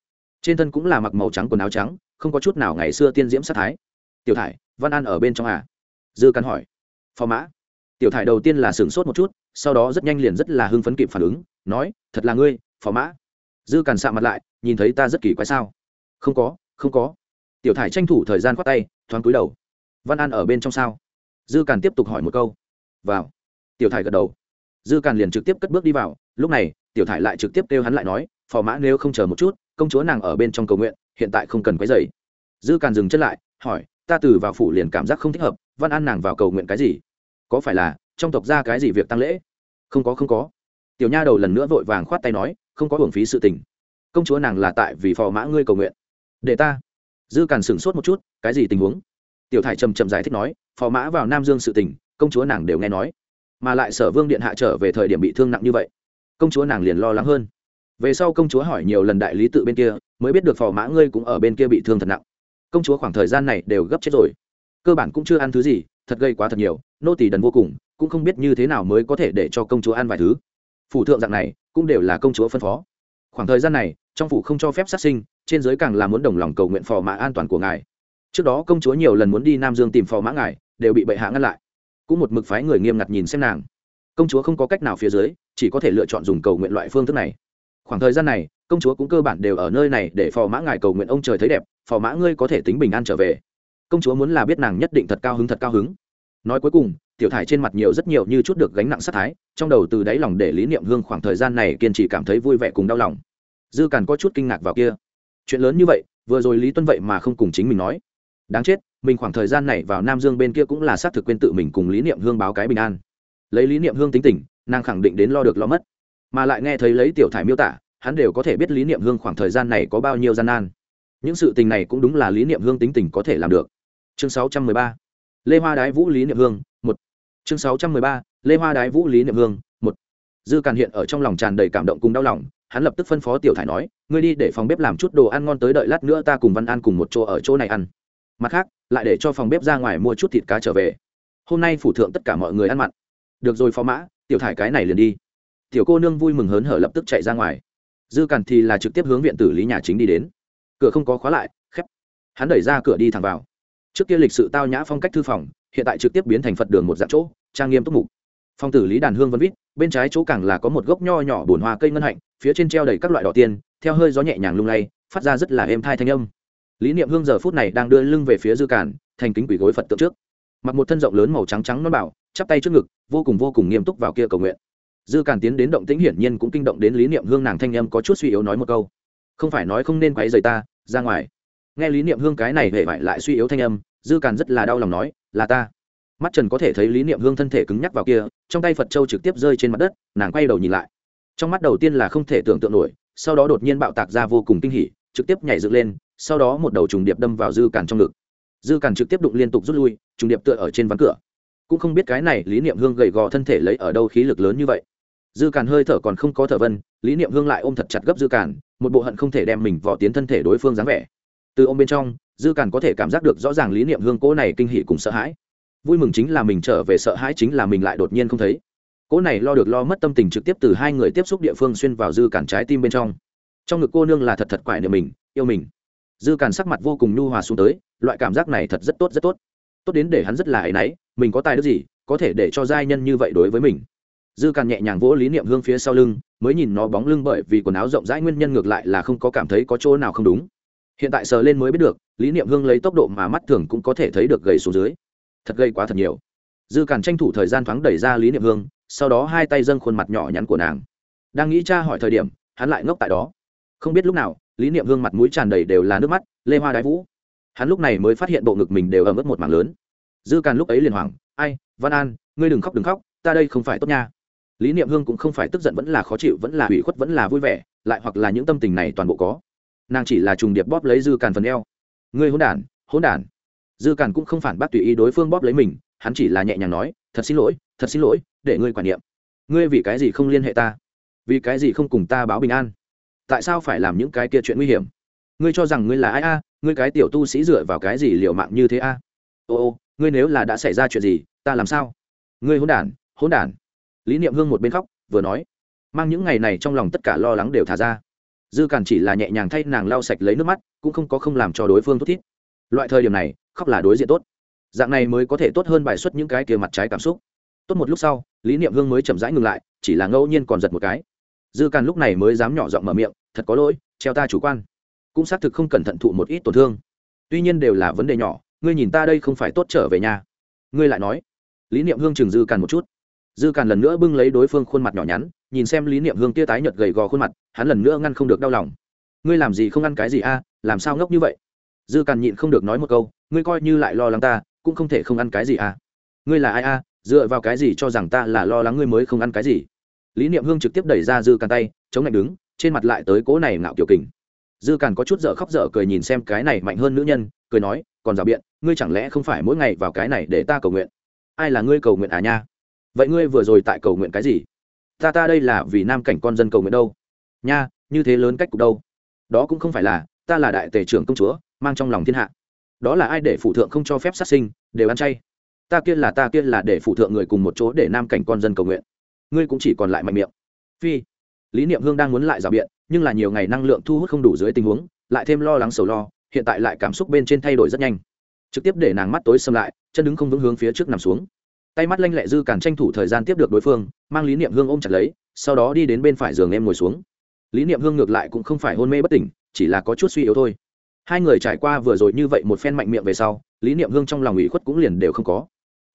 Trên thân cũng là mặc màu trắng quần áo trắng, không có chút nào ngày xưa tiên diễm sát thái. Tiểu thải, văn an ở bên trong à? Dư càn hỏi. Phò mã. Tiểu thải đầu tiên là sửng sốt một chút sau đó rất nhanh liền rất là hưng phấn kịp phản ứng, nói, thật là ngươi, phò mã. Dư càn sạ mặt lại, nhìn thấy ta rất kỳ quái sao? Không có không có. Tiểu thải tranh thủ thời gian khoát tay, thoáng cúi đầu. Văn an ở bên trong sao? Dư càn tiếp tục hỏi một câu. Vào. Tiểu thải gật đầu. Dư càn liền trực tiếp cất bước đi vào. Lúc này, tiểu thải lại trực tiếp kêu hắn lại nói, phò mã nếu không chờ một chút, công chúa nàng ở bên trong cầu nguyện, hiện tại không cần quấy dày dư càn dừng chân lại, hỏi, ta từ vào phủ liền cảm giác không thích hợp, văn an nàng vào cầu nguyện cái gì? Có phải là trong tộc ra cái gì việc tăng lễ? Không có không có. Tiểu nha đầu lần nữa vội vàng khoát tay nói, không có hưởng phí sự tình. Công chúa nàng là tại vì phò mã ngươi cầu nguyện. Để ta. Dư càn sửng sốt một chút, cái gì tình huống? Tiểu thải trầm trầm giải thích nói, phò mã vào nam dương sự tình, công chúa nàng đều nghe nói. Mà lại sở vương điện hạ trở về thời điểm bị thương nặng như vậy. Công chúa nàng liền lo lắng hơn. Về sau công chúa hỏi nhiều lần đại lý tự bên kia, mới biết được phò mã ngươi cũng ở bên kia bị thương thật nặng. Công chúa khoảng thời gian này đều gấp chết rồi. Cơ bản cũng chưa ăn thứ gì, thật gây quá thật nhiều nô tỳ đần vô cùng, cũng không biết như thế nào mới có thể để cho công chúa ăn vài thứ. Phủ thượng dạng này, cũng đều là công chúa phân phó. Khoảng thời gian này, trong phủ không cho phép sát sinh, trên giới càng là muốn đồng lòng cầu nguyện phò mã an toàn của ngài. Trước đó công chúa nhiều lần muốn đi nam dương tìm phò mã ngài, đều bị bệ hạ ngăn lại. Cũng một mực phái người nghiêm ngặt nhìn xem nàng. Công chúa không có cách nào phía dưới, chỉ có thể lựa chọn dùng cầu nguyện loại phương thức này. Khoảng thời gian này, công chúa cũng cơ bản đều ở nơi này để phò mã ngài cầu nguyện ông trời thấy đẹp, phò mã ngươi có thể tính bình an trở về. Công chúa muốn là biết nàng nhất định thật cao hứng thật cao hứng nói cuối cùng, tiểu thải trên mặt nhiều rất nhiều như chút được gánh nặng sát thái, trong đầu từ đáy lòng để lý niệm hương khoảng thời gian này kiên trì cảm thấy vui vẻ cùng đau lòng. Dư càn có chút kinh ngạc vào kia. Chuyện lớn như vậy, vừa rồi lý tuân vậy mà không cùng chính mình nói. Đáng chết, mình khoảng thời gian này vào nam dương bên kia cũng là xác thực quên tự mình cùng lý niệm hương báo cái bình an. Lấy lý niệm hương tính tình, nàng khẳng định đến lo được lo mất. Mà lại nghe thấy lấy tiểu thải miêu tả, hắn đều có thể biết lý niệm hương khoảng thời gian này có bao nhiêu gian nan. Những sự tình này cũng đúng là lý niệm hương tính tình có thể làm được. Chương 613 lê hoa đái vũ lý niệm hương, một. Chương 613. lê hoa đái vũ lý niệm hương, một. Dư càn hiện ở trong lòng tràn đầy cảm động cùng đau lòng, hắn lập tức phân phó tiểu thải nói, ngươi đi để phòng bếp làm chút đồ ăn ngon tới đợi lát nữa ta cùng văn an cùng một chỗ ở chỗ này ăn. Mặt khác, lại để cho phòng bếp ra ngoài mua chút thịt cá trở về. Hôm nay phủ thượng tất cả mọi người ăn mặn. Được rồi, phó mã, tiểu thải cái này liền đi. Tiểu cô nương vui mừng hớn hở lập tức chạy ra ngoài. Dư càn thì là trực tiếp hướng viện tử lý nhà chính đi đến. Cửa không có khóa lại, khép. Hắn đẩy ra cửa đi thẳng vào trước kia lịch sự tao nhã phong cách thư phòng, hiện tại trực tiếp biến thành phật đường một dạng chỗ, trang nghiêm túc mục. Phong tử lý đàn hương vân vít, bên trái chỗ càng là có một gốc nho nhỏ bồn hoa cây ngân hạnh, phía trên treo đầy các loại đỏ tiên, theo hơi gió nhẹ nhàng lung lay, phát ra rất là êm thai thanh âm. Lý niệm hương giờ phút này đang đưa lưng về phía dư cản thành kính quỷ gối phật tượng trước. Mặc một thân rộng lớn màu trắng trắng non bảo, chắp tay trước ngực, vô cùng vô cùng nghiêm túc vào kia cầu nguyện. Dư cản tiến đến động tĩnh hiển nhiên cũng kinh động đến lý niệm hương nàng thanh âm có chút suy yếu nói một câu. Không phải nói không nên quấy rầy ta, ra ngoài nghe lý niệm hương cái này hề vải lại suy yếu thanh âm, dư càn rất là đau lòng nói, là ta. Mắt trần có thể thấy lý niệm hương thân thể cứng nhắc vào kia, trong tay phật châu trực tiếp rơi trên mặt đất, nàng quay đầu nhìn lại. Trong mắt đầu tiên là không thể tưởng tượng nổi, sau đó đột nhiên bạo tạc ra vô cùng kinh hỉ, trực tiếp nhảy dựng lên, sau đó một đầu trùng điệp đâm vào dư càn trong ngực. Dư càn trực tiếp đụng liên tục rút lui, trùng điệp tựa ở trên ván cửa. Cũng không biết cái này lý niệm hương gầy gò thân thể lấy ở đâu khí lực lớn như vậy. Dư càn hơi thở còn không có thở vân, lý niệm hương lại ôm thật chặt gấp dư càn, một bộ hận không thể đem mình vò tiến thân thể đối phương dáng vẻ từ ôm bên trong, dư càn có thể cảm giác được rõ ràng lý niệm hương cỗ này kinh hỉ cùng sợ hãi. Vui mừng chính là mình trở về, sợ hãi chính là mình lại đột nhiên không thấy. Cỗ này lo được lo mất tâm tình trực tiếp từ hai người tiếp xúc địa phương xuyên vào dư càn trái tim bên trong. Trong ngực cô nương là thật thật quại niệm mình, yêu mình. Dư càn sắc mặt vô cùng nhu hòa xuống tới, loại cảm giác này thật rất tốt rất tốt. Tốt đến để hắn rất là áy náy, mình có tài đức gì, có thể để cho giai nhân như vậy đối với mình. Dư càn nhẹ nhàng vỗ lý niệm hương phía sau lưng, mới nhìn nó bóng lưng bởi vì quần áo rộng rãi nguyên nhân ngược lại là không có cảm thấy có chỗ nào không đúng hiện tại sờ lên mới biết được, lý niệm hương lấy tốc độ mà mắt thường cũng có thể thấy được gầy xuống dưới. Thật gây quá thật nhiều. Dư càn tranh thủ thời gian thoáng đẩy ra lý niệm hương, sau đó hai tay dâng khuôn mặt nhỏ nhắn của nàng. Đang nghĩ cha hỏi thời điểm, hắn lại ngốc tại đó. Không biết lúc nào, lý niệm hương mặt mũi tràn đầy đều là nước mắt, lê hoa đái vũ. Hắn lúc này mới phát hiện bộ ngực mình đều ấm ướt một mảng lớn. Dư càn lúc ấy liền hoảng, ai, văn an, ngươi đừng khóc đừng khóc, ta đây không phải tốt nha. Lý niệm hương cũng không phải tức giận, vẫn là khó chịu, vẫn là hủy khuất, vẫn là vui vẻ, lại hoặc là những tâm tình này toàn bộ có nàng chỉ là trùng điệp bóp lấy dư càn phần eo. Ngươi hôn đản hôn đản. Dư càn cũng không phản bác tùy ý đối phương bóp lấy mình, hắn chỉ là nhẹ nhàng nói, thật xin lỗi, thật xin lỗi, để ngươi quản niệm. Ngươi vì cái gì không liên hệ ta? Vì cái gì không cùng ta báo bình an? Tại sao phải làm những cái kia chuyện nguy hiểm? Ngươi cho rằng ngươi là ai a? Ngươi cái tiểu tu sĩ dựa vào cái gì liều mạng như thế a? À? ô ô, ngươi nếu là đã xảy ra chuyện gì, ta làm sao? Ngươi hôn đản hôn đản. Lý niệm hương một bên khóc, vừa nói, mang những ngày này trong lòng tất cả lo lắng đều thả ra dư cản chỉ là nhẹ nhàng thay nàng lau sạch lấy nước mắt, cũng không có không làm cho đối phương tốt thiết loại thời điểm này, khóc là đối diện tốt. Dạng này mới có thể tốt hơn bài xuất những cái kia mặt trái cảm xúc. Tốt một lúc sau, lý niệm hương mới chậm rãi ngừng lại, chỉ là ngẫu nhiên còn giật một cái. Dư càn lúc này mới dám nhỏ giọng mở miệng, thật có lỗi, treo ta chủ quan. Cũng xác thực không cẩn thận thụ một ít tổn thương. Tuy nhiên đều là vấn đề nhỏ, ngươi nhìn ta đây không phải tốt trở về nhà. Ngươi lại nói. Lý niệm hương chừng dư càn một chút. Dư càn lần nữa bưng lấy đối phương khuôn mặt nhỏ nhắn nhìn xem lý niệm hương tia tái nhợt gầy gò khuôn mặt, hắn lần nữa ngăn không được đau lòng. Ngươi làm gì không ăn cái gì a, làm sao ngốc như vậy? Dư càn nhịn không được nói một câu, ngươi coi như lại lo lắng ta, cũng không thể không ăn cái gì a. Ngươi là ai a, dựa vào cái gì cho rằng ta là lo lắng ngươi mới không ăn cái gì? Lý niệm hương trực tiếp đẩy ra dư càn tay, chống lạnh đứng, trên mặt lại tới cố này ngạo kiểu kình. Dư càn có chút dở khóc dở cười nhìn xem cái này mạnh hơn nữ nhân, cười nói, còn rào biện, ngươi chẳng lẽ không phải mỗi ngày vào cái này để ta cầu nguyện? Ai là ngươi cầu nguyện à nha? Vậy ngươi vừa rồi tại cầu nguyện cái gì? Ta ta đây là vì nam cảnh con dân cầu nguyện đâu. Nha, như thế lớn cách cục đâu. Đó cũng không phải là, ta là đại tể trưởng công chúa, mang trong lòng thiên hạ. Đó là ai để phụ thượng không cho phép sát sinh, đều ăn chay. Ta kia là ta kia là để phụ thượng người cùng một chỗ để nam cảnh con dân cầu nguyện. Ngươi cũng chỉ còn lại mạnh miệng. Phi, lý niệm hương đang muốn lại rào biện, nhưng là nhiều ngày năng lượng thu hút không đủ dưới tình huống, lại thêm lo lắng sầu lo, hiện tại lại cảm xúc bên trên thay đổi rất nhanh. Trực tiếp để nàng mắt tối xâm lại, chân đứng không vững hướng phía trước nằm xuống tay mắt lanh lẹ dư càn tranh thủ thời gian tiếp được đối phương, mang lý niệm hương ôm chặt lấy, sau đó đi đến bên phải giường em ngồi xuống. Lý niệm hương ngược lại cũng không phải hôn mê bất tỉnh, chỉ là có chút suy yếu thôi. Hai người trải qua vừa rồi như vậy một phen mạnh miệng về sau, lý niệm hương trong lòng ủy khuất cũng liền đều không có.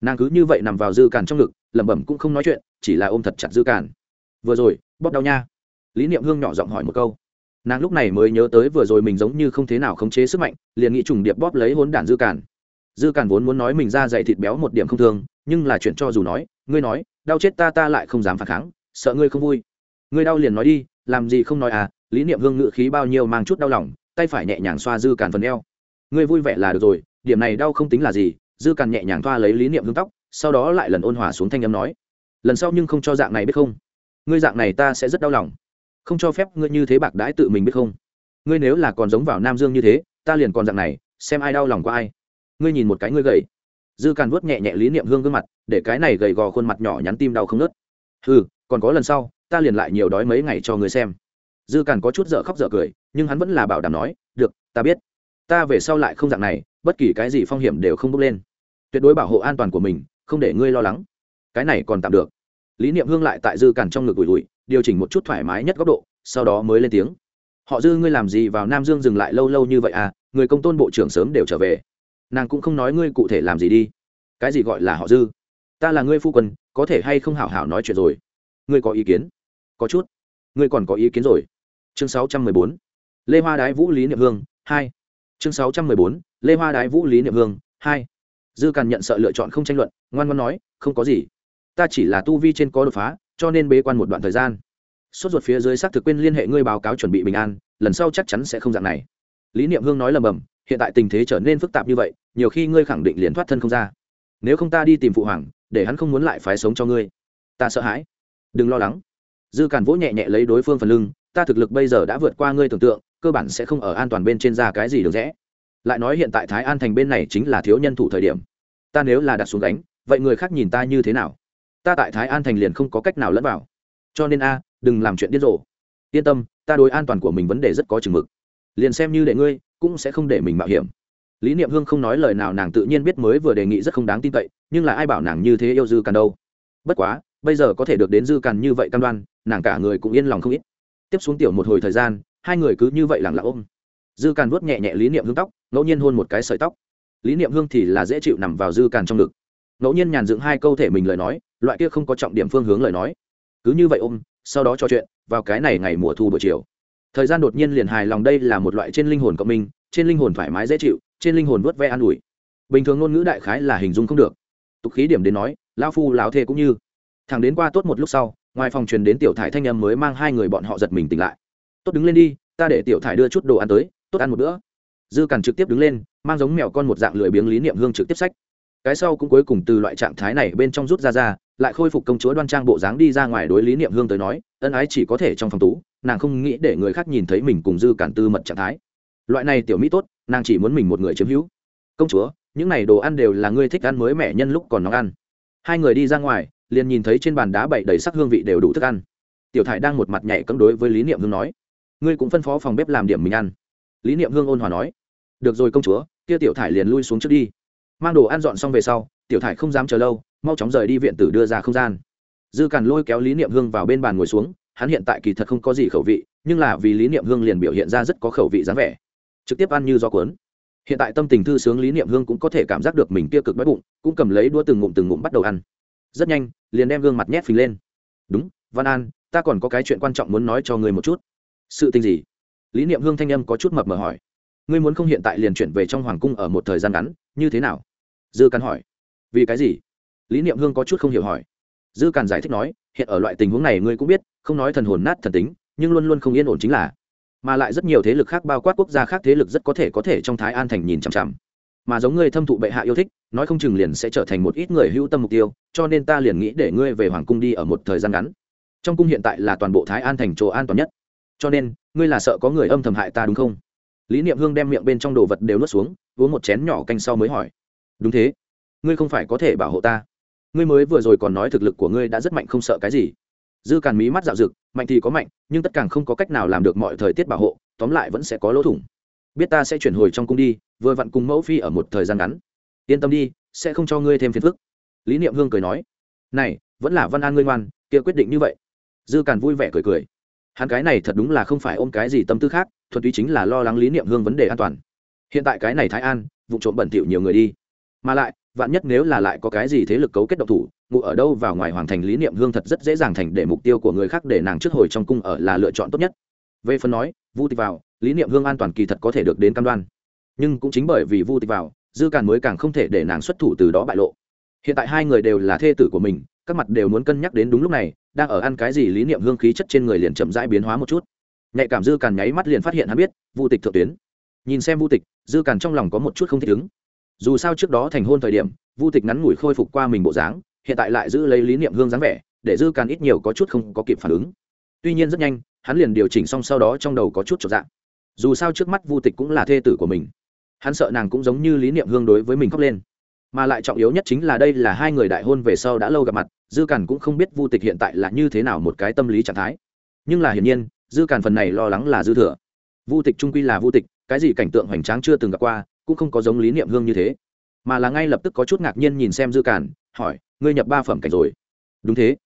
Nàng cứ như vậy nằm vào dư càn trong ngực, lẩm bẩm cũng không nói chuyện, chỉ là ôm thật chặt dư càn. Vừa rồi, bóp đau nha. Lý niệm hương nhỏ giọng hỏi một câu. Nàng lúc này mới nhớ tới vừa rồi mình giống như không thế nào khống chế sức mạnh, liền nghĩ trùng điệp bóp lấy hốn đản dư càn dư càn vốn muốn nói mình ra dày thịt béo một điểm không thương, nhưng là chuyện cho dù nói, ngươi nói, đau chết ta ta lại không dám phản kháng, sợ ngươi không vui. Ngươi đau liền nói đi, làm gì không nói à lý niệm hương ngự khí bao nhiêu mang chút đau lòng, tay phải nhẹ nhàng xoa dư càn phần eo. Ngươi vui vẻ là được rồi, điểm này đau không tính là gì, dư càn nhẹ nhàng thoa lấy lý niệm hương tóc, sau đó lại lần ôn hòa xuống thanh âm nói. Lần sau nhưng không cho dạng này biết không? Ngươi dạng này ta sẽ rất đau lòng. Không cho phép ngươi như thế bạc đãi tự mình biết không? Ngươi nếu là còn giống vào nam dương như thế, ta liền còn dạng này, xem ai đau lòng qua ai ngươi nhìn một cái ngươi gầy. Dư càn vuốt nhẹ nhẹ lý niệm hương gương mặt, để cái này gầy gò khuôn mặt nhỏ nhắn tim đau không nớt ừ còn có lần sau, ta liền lại nhiều đói mấy ngày cho ngươi xem. Dư càn có chút dở khóc dở cười, nhưng hắn vẫn là bảo đảm nói, được, ta biết. Ta về sau lại không dạng này, bất kỳ cái gì phong hiểm đều không bước lên. Tuyệt đối bảo hộ an toàn của mình, không để ngươi lo lắng. Cái này còn tạm được. Lý niệm hương lại tại dư càn trong ngực ủi ủi, điều chỉnh một chút thoải mái nhất góc độ, sau đó mới lên tiếng. Họ dư, ngươi làm gì vào nam dương dừng lại lâu lâu như vậy à? Người công tôn bộ trưởng sớm đều trở về nàng cũng không nói ngươi cụ thể làm gì đi. Cái gì gọi là họ dư? Ta là ngươi phu quân, có thể hay không hảo hảo nói chuyện rồi? Ngươi có ý kiến? Có chút. Ngươi còn có ý kiến rồi? Chương sáu trăm mười bốn. Lê hoa đái vũ lý niệm hương, hai. Chương sáu trăm mười bốn. Lê hoa đái vũ lý niệm hương, hai. Dư càn nhận sợ lựa chọn không tranh luận, ngoan ngoan nói, không có gì. Ta chỉ là tu vi trên có đột phá, cho nên bế quan một đoạn thời gian. Sốt ruột phía dưới xác thực quên liên hệ ngươi báo cáo chuẩn bị bình an, lần sau chắc chắn sẽ không dạng này. Lý niệm hương nói lầm bầm hiện tại tình thế trở nên phức tạp như vậy, nhiều khi ngươi khẳng định liền thoát thân không ra. Nếu không ta đi tìm phụ hoàng, để hắn không muốn lại phái sống cho ngươi. Ta sợ hãi. Đừng lo lắng. Dư càn vỗ nhẹ nhẹ lấy đối phương phần lưng, ta thực lực bây giờ đã vượt qua ngươi tưởng tượng, cơ bản sẽ không ở an toàn bên trên ra cái gì được rẽ. Lại nói hiện tại thái an thành bên này chính là thiếu nhân thủ thời điểm. Ta nếu là đặt xuống đánh vậy người khác nhìn ta như thế nào? Ta tại thái an thành liền không có cách nào lẫn vào. Cho nên a, đừng làm chuyện điên rồ. Yên tâm, ta đối an toàn của mình vấn đề rất có chừng mực. Liền xem như để ngươi cũng sẽ không để mình mạo hiểm. Lý niệm hương không nói lời nào, nàng tự nhiên biết mới vừa đề nghị rất không đáng tin cậy, nhưng là ai bảo nàng như thế yêu dư càn đâu? Bất quá, bây giờ có thể được đến dư càn như vậy cam đoan, nàng cả người cũng yên lòng không ít. Tiếp xuống tiểu một hồi thời gian, hai người cứ như vậy lặng lặng ôm. Dư càn vuốt nhẹ nhẹ lý niệm hương tóc, ngẫu nhiên hôn một cái sợi tóc. Lý niệm hương thì là dễ chịu nằm vào dư càn trong ngực. Ngẫu nhiên nhàn dựng hai câu thể mình lời nói, loại kia không có trọng điểm phương hướng lời nói. Cứ như vậy ôm, sau đó trò chuyện, vào cái này ngày mùa thu buổi chiều thời gian đột nhiên liền hài lòng đây là một loại trên linh hồn cộng minh, trên linh hồn thoải mái dễ chịu, trên linh hồn vớt ve an ủi. Bình thường ngôn ngữ đại khái là hình dung không được. Tục khí điểm đến nói lao phu, lão thê cũng như. Thằng đến qua tốt một lúc sau, ngoài phòng truyền đến tiểu thải thanh âm mới mang hai người bọn họ giật mình tỉnh lại. Tốt đứng lên đi, ta để tiểu thải đưa chút đồ ăn tới, tốt ăn một bữa. Dư cằn trực tiếp đứng lên, mang giống mèo con một dạng lười biếng lý niệm hương trực tiếp sách cái sau cũng cuối cùng từ loại trạng thái này bên trong rút ra ra, lại khôi phục công chúa đoan trang bộ dáng đi ra ngoài đối lý niệm hương tới nói, ân ái chỉ có thể trong phòng tú, nàng không nghĩ để người khác nhìn thấy mình cùng dư cản tư mật trạng thái. Loại này tiểu mỹ tốt, nàng chỉ muốn mình một người chiếm hữu. Công chúa, những này đồ ăn đều là ngươi thích ăn mới mẻ nhân lúc còn nóng ăn. Hai người đi ra ngoài, liền nhìn thấy trên bàn đá bậy đầy sắc hương vị đều đủ thức ăn. Tiểu thải đang một mặt nhảy cấm đối với lý niệm hương nói, ngươi cũng phân phó phòng bếp làm điểm mình ăn. Lý niệm hương ôn hòa nói, được rồi công chúa, kia tiểu thải liền lui xuống trước đi mang đồ ăn dọn xong về sau, tiểu thải không dám chờ lâu, mau chóng rời đi viện tử đưa ra không gian. Dư càn lôi kéo lý niệm hương vào bên bàn ngồi xuống, hắn hiện tại kỳ thật không có gì khẩu vị, nhưng là vì lý niệm hương liền biểu hiện ra rất có khẩu vị dáng vẻ. Trực tiếp ăn như do cuốn. Hiện tại tâm tình thư sướng lý niệm hương cũng có thể cảm giác được mình kia cực đói bụng, cũng cầm lấy đua từng ngụm từng ngụm bắt đầu ăn. Rất nhanh, liền đem gương mặt nhét phình lên. Đúng, văn an, ta còn có cái chuyện quan trọng muốn nói cho người một chút. Sự tình gì? Lý niệm hương thanh âm có chút mập mờ hỏi. Ngươi muốn không hiện tại liền chuyển về trong hoàng cung ở một thời gian ngắn, như thế nào? Dư càn hỏi. Vì cái gì? Lý niệm hương có chút không hiểu hỏi. Dư càn giải thích nói, hiện ở loại tình huống này ngươi cũng biết, không nói thần hồn nát thần tính, nhưng luôn luôn không yên ổn chính là, mà lại rất nhiều thế lực khác bao quát quốc gia khác thế lực rất có thể có thể trong thái an thành nhìn chằm chằm. Mà giống ngươi thâm thụ bệ hạ yêu thích, nói không chừng liền sẽ trở thành một ít người hữu tâm mục tiêu, cho nên ta liền nghĩ để ngươi về hoàng cung đi ở một thời gian ngắn. Trong cung hiện tại là toàn bộ thái an thành chỗ an toàn nhất. Cho nên, ngươi là sợ có người âm thầm hại ta đúng không? Lý niệm hương đem miệng bên trong đồ vật đều nuốt xuống, uống một chén nhỏ canh sau mới hỏi đúng thế. Ngươi không phải có thể bảo hộ ta. Ngươi mới vừa rồi còn nói thực lực của ngươi đã rất mạnh không sợ cái gì. Dư càn mí mắt dạo rực mạnh thì có mạnh, nhưng tất càng không có cách nào làm được mọi thời tiết bảo hộ, tóm lại vẫn sẽ có lỗ thủng. Biết ta sẽ chuyển hồi trong cung đi, vừa vặn cùng mẫu phi ở một thời gian ngắn. Yên tâm đi, sẽ không cho ngươi thêm phiền phức. Lý niệm hương cười nói, này, vẫn là văn an ngươi ngoan, kia quyết định như vậy. Dư càn vui vẻ cười cười. Hắn cái này thật đúng là không phải ôm cái gì tâm tư khác, thuần túy chính là lo lắng lý niệm hương vấn đề an toàn. Hiện tại cái này thái an, vụ trộm bẩn thỉu nhiều người đi mà lại, vạn nhất nếu là lại có cái gì thế lực cấu kết độc thủ, ngụ ở đâu vào ngoài hoàng thành lý niệm hương thật rất dễ dàng thành để mục tiêu của người khác để nàng trước hồi trong cung ở là lựa chọn tốt nhất. Về phần nói, vu tịch vào, lý niệm hương an toàn kỳ thật có thể được đến cam đoan. Nhưng cũng chính bởi vì vu tịch vào, dư càn mới càng không thể để nàng xuất thủ từ đó bại lộ. Hiện tại hai người đều là thê tử của mình, các mặt đều muốn cân nhắc đến đúng lúc này, đang ở ăn cái gì lý niệm hương khí chất trên người liền chậm rãi biến hóa một chút. Nhạy cảm dư càn nháy mắt liền phát hiện hắn biết, vu tịch thượng tuyến. Nhìn xem vu tịch, dư càn trong lòng có một chút không thích ứng dù sao trước đó thành hôn thời điểm, vu tịch ngắn ngủi khôi phục qua mình bộ dáng, hiện tại lại giữ lấy lý niệm hương dáng vẻ, để dư càn ít nhiều có chút không có kịp phản ứng. Tuy nhiên rất nhanh, hắn liền điều chỉnh xong sau đó trong đầu có chút trọn dạng dù sao trước mắt vu tịch cũng là thê tử của mình. Hắn sợ nàng cũng giống như lý niệm hương đối với mình khóc lên. Mà lại trọng yếu nhất chính là đây là hai người đại hôn về sau đã lâu gặp mặt, dư càn cũng không biết vu tịch hiện tại là như thế nào một cái tâm lý trạng thái. Nhưng là hiển nhiên, dư càn phần này lo lắng là dư thừa. Vu tịch trung quy là vu tịch, cái gì cảnh tượng hoành tráng chưa từng gặp qua cũng không có giống lý niệm hương như thế. Mà là ngay lập tức có chút ngạc nhiên nhìn xem dư cản, hỏi ngươi nhập ba phẩm cảnh rồi? Đúng thế.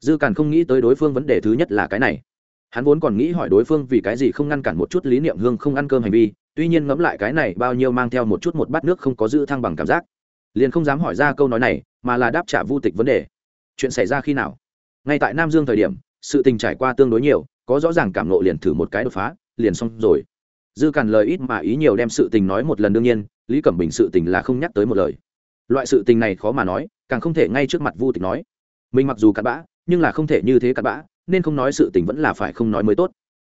Dư cản không nghĩ tới đối phương vấn đề thứ nhất là cái này. Hắn vốn còn nghĩ hỏi đối phương vì cái gì không ngăn cản một chút lý niệm hương không ăn cơm hành vi tuy nhiên ngẫm lại cái này bao nhiêu mang theo một chút một bát nước không có giữ thăng bằng cảm giác. Liền không dám hỏi ra câu nói này mà là đáp trả vu tịch vấn đề. Chuyện xảy ra khi nào? Ngay tại nam dương thời điểm sự tình trải qua tương đối nhiều có rõ ràng cảm nộ liền thử một cái đột phá liền xong rồi dư cản lời ít mà ý nhiều đem sự tình nói một lần đương nhiên, lý cẩm bình sự tình là không nhắc tới một lời. Loại sự tình này khó mà nói, càng không thể ngay trước mặt vu tịch nói. Mình mặc dù cặn bã, nhưng là không thể như thế cặn bã, nên không nói sự tình vẫn là phải không nói mới tốt.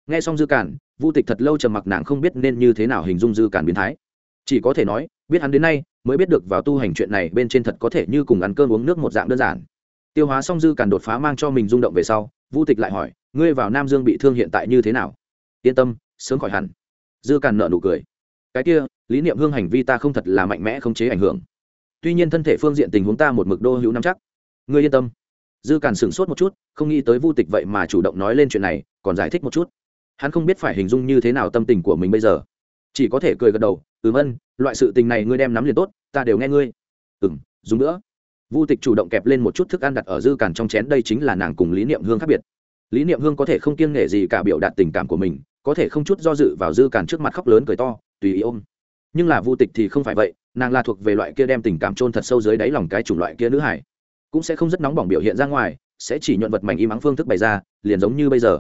Nghe xong dư cản, vu tịch thật lâu trầm mặc nàng không biết nên như thế nào hình dung dư cản biến thái. Chỉ có thể nói, biết hắn đến nay mới biết được vào tu hành chuyện này bên trên thật có thể như cùng ăn cơm uống nước một dạng đơn giản. Tiêu hóa xong dư cản đột phá mang cho mình rung động về sau, vu tịch lại hỏi, ngươi vào nam dương bị thương hiện tại như thế nào? Yên tâm, sớm khỏi hẳn dư càn nợ nụ cười. Cái kia, lý niệm hương hành vi ta không thật là mạnh mẽ không chế ảnh hưởng. Tuy nhiên thân thể phương diện tình huống ta một mực đô hữu nắm chắc. Ngươi yên tâm. Dư càn sửng sốt một chút, không nghĩ tới vu tịch vậy mà chủ động nói lên chuyện này, còn giải thích một chút. Hắn không biết phải hình dung như thế nào tâm tình của mình bây giờ. Chỉ có thể cười gật đầu, ừm ân, loại sự tình này ngươi đem nắm liền tốt, ta đều nghe ngươi. Ừm, dùng nữa. Vu tịch chủ động kẹp lên một chút thức ăn đặt ở dư càn trong chén, đây chính là nàng cùng lý niệm hương khác biệt. Lý niệm hương có thể không kiêng nghệ gì cả biểu đạt tình cảm của mình có thể không chút do dự vào dư càn trước mặt khóc lớn cười to, tùy ý ôm. Nhưng là vu tịch thì không phải vậy, nàng là thuộc về loại kia đem tình cảm trôn thật sâu dưới đáy lòng cái chủng loại kia nữ hải. Cũng sẽ không rất nóng bỏng biểu hiện ra ngoài, sẽ chỉ nhuận vật mảnh im ắng phương thức bày ra, liền giống như bây giờ.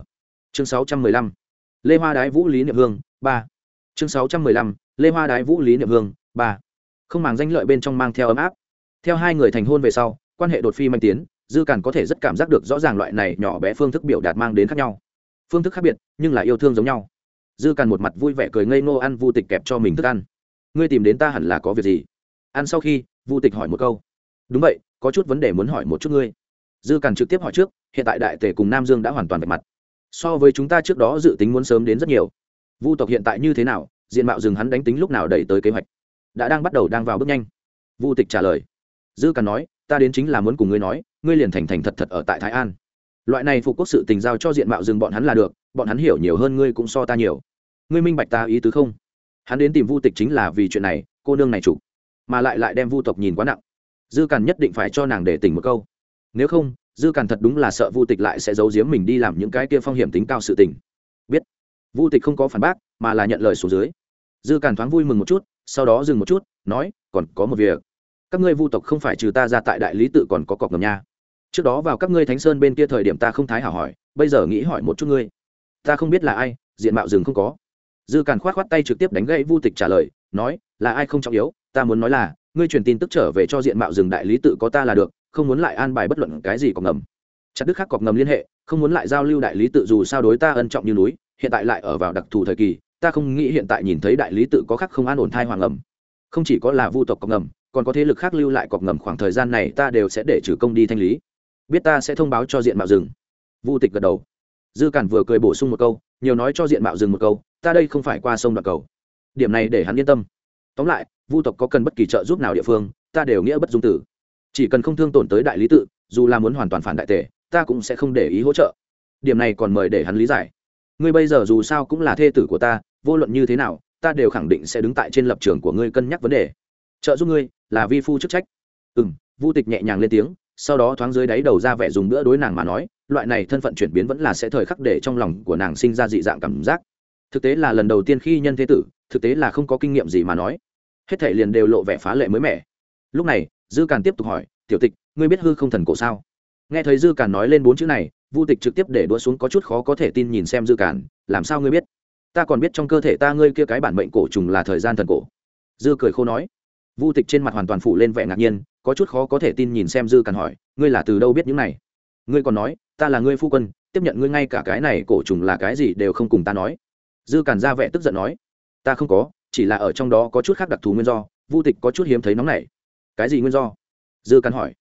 Chương 615. lê hoa đái vũ lý niệm hương, ba. Chương 615. lê hoa đái vũ lý niệm hương, ba. Không màng danh lợi bên trong mang theo ấm áp. Theo hai người thành hôn về sau, quan hệ đột phi manh tiến, dư càn có thể rất cảm giác được rõ ràng loại này nhỏ bé phương thức biểu đạt mang đến khác nhau phương thức khác biệt, nhưng là yêu thương giống nhau. Dư càn một mặt vui vẻ cười ngây ngô ăn vu tịch kẹp cho mình thức ăn. Ngươi tìm đến ta hẳn là có việc gì? Ăn sau khi, vu tịch hỏi một câu. Đúng vậy, có chút vấn đề muốn hỏi một chút ngươi. Dư càn trực tiếp hỏi trước, hiện tại đại tề cùng nam dương đã hoàn toàn vạch mặt. So với chúng ta trước đó dự tính muốn sớm đến rất nhiều. Vu tộc hiện tại như thế nào, diện mạo rừng hắn đánh tính lúc nào đẩy tới kế hoạch. Đã đang bắt đầu đang vào bước nhanh. Vu tịch trả lời. Dư càn nói, ta đến chính là muốn cùng ngươi nói, ngươi liền thành thành thật thật ở tại thái an loại này phục quốc sự tình giao cho diện mạo rừng bọn hắn là được, bọn hắn hiểu nhiều hơn ngươi cũng so ta nhiều. Ngươi minh bạch ta ý tứ không? Hắn đến tìm vu tịch chính là vì chuyện này, cô nương này chủ, mà lại lại đem vu tộc nhìn quá nặng. Dư càn nhất định phải cho nàng để tỉnh một câu. Nếu không, dư càn thật đúng là sợ vu tịch lại sẽ giấu giếm mình đi làm những cái kia phong hiểm tính cao sự tình. Biết. Vu tịch không có phản bác, mà là nhận lời xuống dưới. Dư càn thoáng vui mừng một chút, sau đó dừng một chút, nói, còn có một việc. Các ngươi vu tộc không phải trừ ta ra tại đại lý tự còn có cọc ngầm nha trước đó vào các ngươi thánh sơn bên kia thời điểm ta không thái hảo hỏi, bây giờ nghĩ hỏi một chút ngươi. Ta không biết là ai, diện mạo rừng không có. Dư càn khoát khoát tay trực tiếp đánh gãy vu tịch trả lời, nói, là ai không trọng yếu, ta muốn nói là, ngươi truyền tin tức trở về cho diện mạo rừng đại lý tự có ta là được, không muốn lại an bài bất luận cái gì cọc ngầm. Chặt đức khắc cọc ngầm liên hệ, không muốn lại giao lưu đại lý tự dù sao đối ta ân trọng như núi, hiện tại lại ở vào đặc thù thời kỳ, ta không nghĩ hiện tại nhìn thấy đại lý tự có khắc không an ổn thai hoàng ngầm. Không chỉ có là vu tộc cọc ngầm, còn có thế lực khác lưu lại cọc ngầm khoảng thời gian này ta đều sẽ để trừ công đi thanh lý biết ta sẽ thông báo cho diện mạo rừng. Vu tịch gật đầu. Dư cản vừa cười bổ sung một câu, nhiều nói cho diện mạo rừng một câu, ta đây không phải qua sông đoạn cầu. Điểm này để hắn yên tâm. Tóm lại, vu tộc có cần bất kỳ trợ giúp nào địa phương, ta đều nghĩa bất dung tử. Chỉ cần không thương tổn tới đại lý tự, dù là muốn hoàn toàn phản đại tề ta cũng sẽ không để ý hỗ trợ. Điểm này còn mời để hắn lý giải. Ngươi bây giờ dù sao cũng là thê tử của ta, vô luận như thế nào, ta đều khẳng định sẽ đứng tại trên lập trường của ngươi cân nhắc vấn đề. Trợ giúp ngươi là vi phu chức trách. Ừ m vu tịch nhẹ nhàng lên tiếng sau đó thoáng dưới đáy đầu ra vẻ dùng bữa đối nàng mà nói, loại này thân phận chuyển biến vẫn là sẽ thời khắc để trong lòng của nàng sinh ra dị dạng cảm giác. Thực tế là lần đầu tiên khi nhân thế tử, thực tế là không có kinh nghiệm gì mà nói. Hết thể liền đều lộ vẻ phá lệ mới mẻ. Lúc này, dư càn tiếp tục hỏi, tiểu tịch, ngươi biết hư không thần cổ sao? Nghe thấy dư càn nói lên bốn chữ này, vu tịch trực tiếp để đua xuống có chút khó có thể tin nhìn xem dư càn, làm sao ngươi biết? Ta còn biết trong cơ thể ta ngươi kia cái bản mệnh cổ trùng là thời gian thần cổ. Dư cười khô nói. Vu tịch trên mặt hoàn toàn phủ lên vẻ ngạc nhiên có chút khó có thể tin nhìn xem dư càn hỏi, ngươi là từ đâu biết những này? Ngươi còn nói, ta là ngươi phu quân, tiếp nhận ngươi ngay cả cái này cổ trùng là cái gì đều không cùng ta nói. Dư càn ra vẻ tức giận nói, ta không có, chỉ là ở trong đó có chút khác đặc thù nguyên do, vu tịch có chút hiếm thấy nóng này cái gì nguyên do? Dư càn hỏi,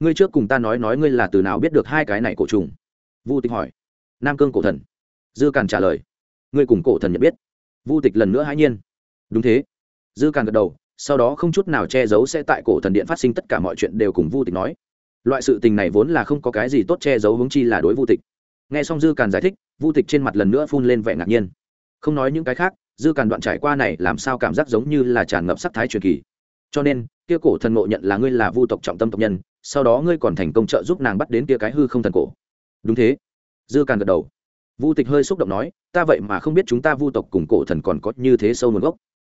ngươi trước cùng ta nói nói ngươi là từ nào biết được hai cái này cổ trùng? Vu tịch hỏi, nam cương cổ thần. Dư càn trả lời, ngươi cùng cổ thần nhận biết. Vu tịch lần nữa hãi nhiên, đúng thế. Dư càn gật đầu sau đó không chút nào che giấu sẽ tại cổ thần điện phát sinh tất cả mọi chuyện đều cùng vu tịch nói. Loại sự tình này vốn là không có cái gì tốt che giấu hướng chi là đối vu tịch. Nghe xong dư càn giải thích, vu tịch trên mặt lần nữa phun lên vẻ ngạc nhiên. Không nói những cái khác, dư càn đoạn trải qua này làm sao cảm giác giống như là tràn ngập sắc thái truyền kỳ. Cho nên, kia cổ thần ngộ nhận là ngươi là vu tộc trọng tâm tộc nhân, sau đó ngươi còn thành công trợ giúp nàng bắt đến kia cái hư không thần cổ. Đúng thế. Dư càn gật đầu. Vu tịch hơi xúc động nói, ta vậy mà không biết chúng ta vu tộc cùng cổ thần còn có như thế sâu nguồn gốc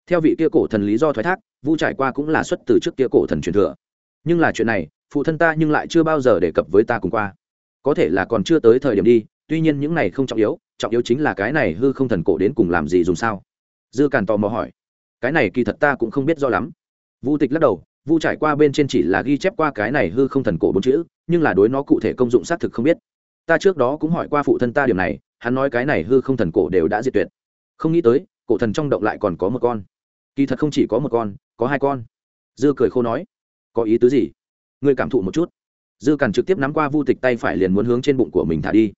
theo vị kia cổ thần lý do thoái thác, vu trải qua cũng là xuất từ trước kia cổ thần truyền thừa. Nhưng là chuyện này, phụ thân ta nhưng lại chưa bao giờ đề cập với ta cùng qua. Có thể là còn chưa tới thời điểm đi, tuy nhiên những này không trọng yếu trọng yếu chính là cái này hư không thần cổ đến cùng làm gì dùng sao? Dư càn tò mò hỏi. Cái này kỳ thật ta cũng không biết rõ lắm. Vu tịch lắc đầu, vu trải qua bên trên chỉ là ghi chép qua cái này hư không thần cổ bốn chữ, nhưng là đối nó cụ thể công dụng xác thực không biết. Ta trước đó cũng hỏi qua phụ thân ta điểm này, hắn nói cái này hư không thần cổ đều đã diệt tuyệt. Không nghĩ tới, cổ thần trong động lại còn có một con kỳ thật không chỉ có một con, có hai con. Dư cười khô nói. Có ý tứ gì? Ngươi cảm thụ một chút. Dư càn trực tiếp nắm qua vu tịch tay phải liền muốn hướng trên bụng của mình thả đi.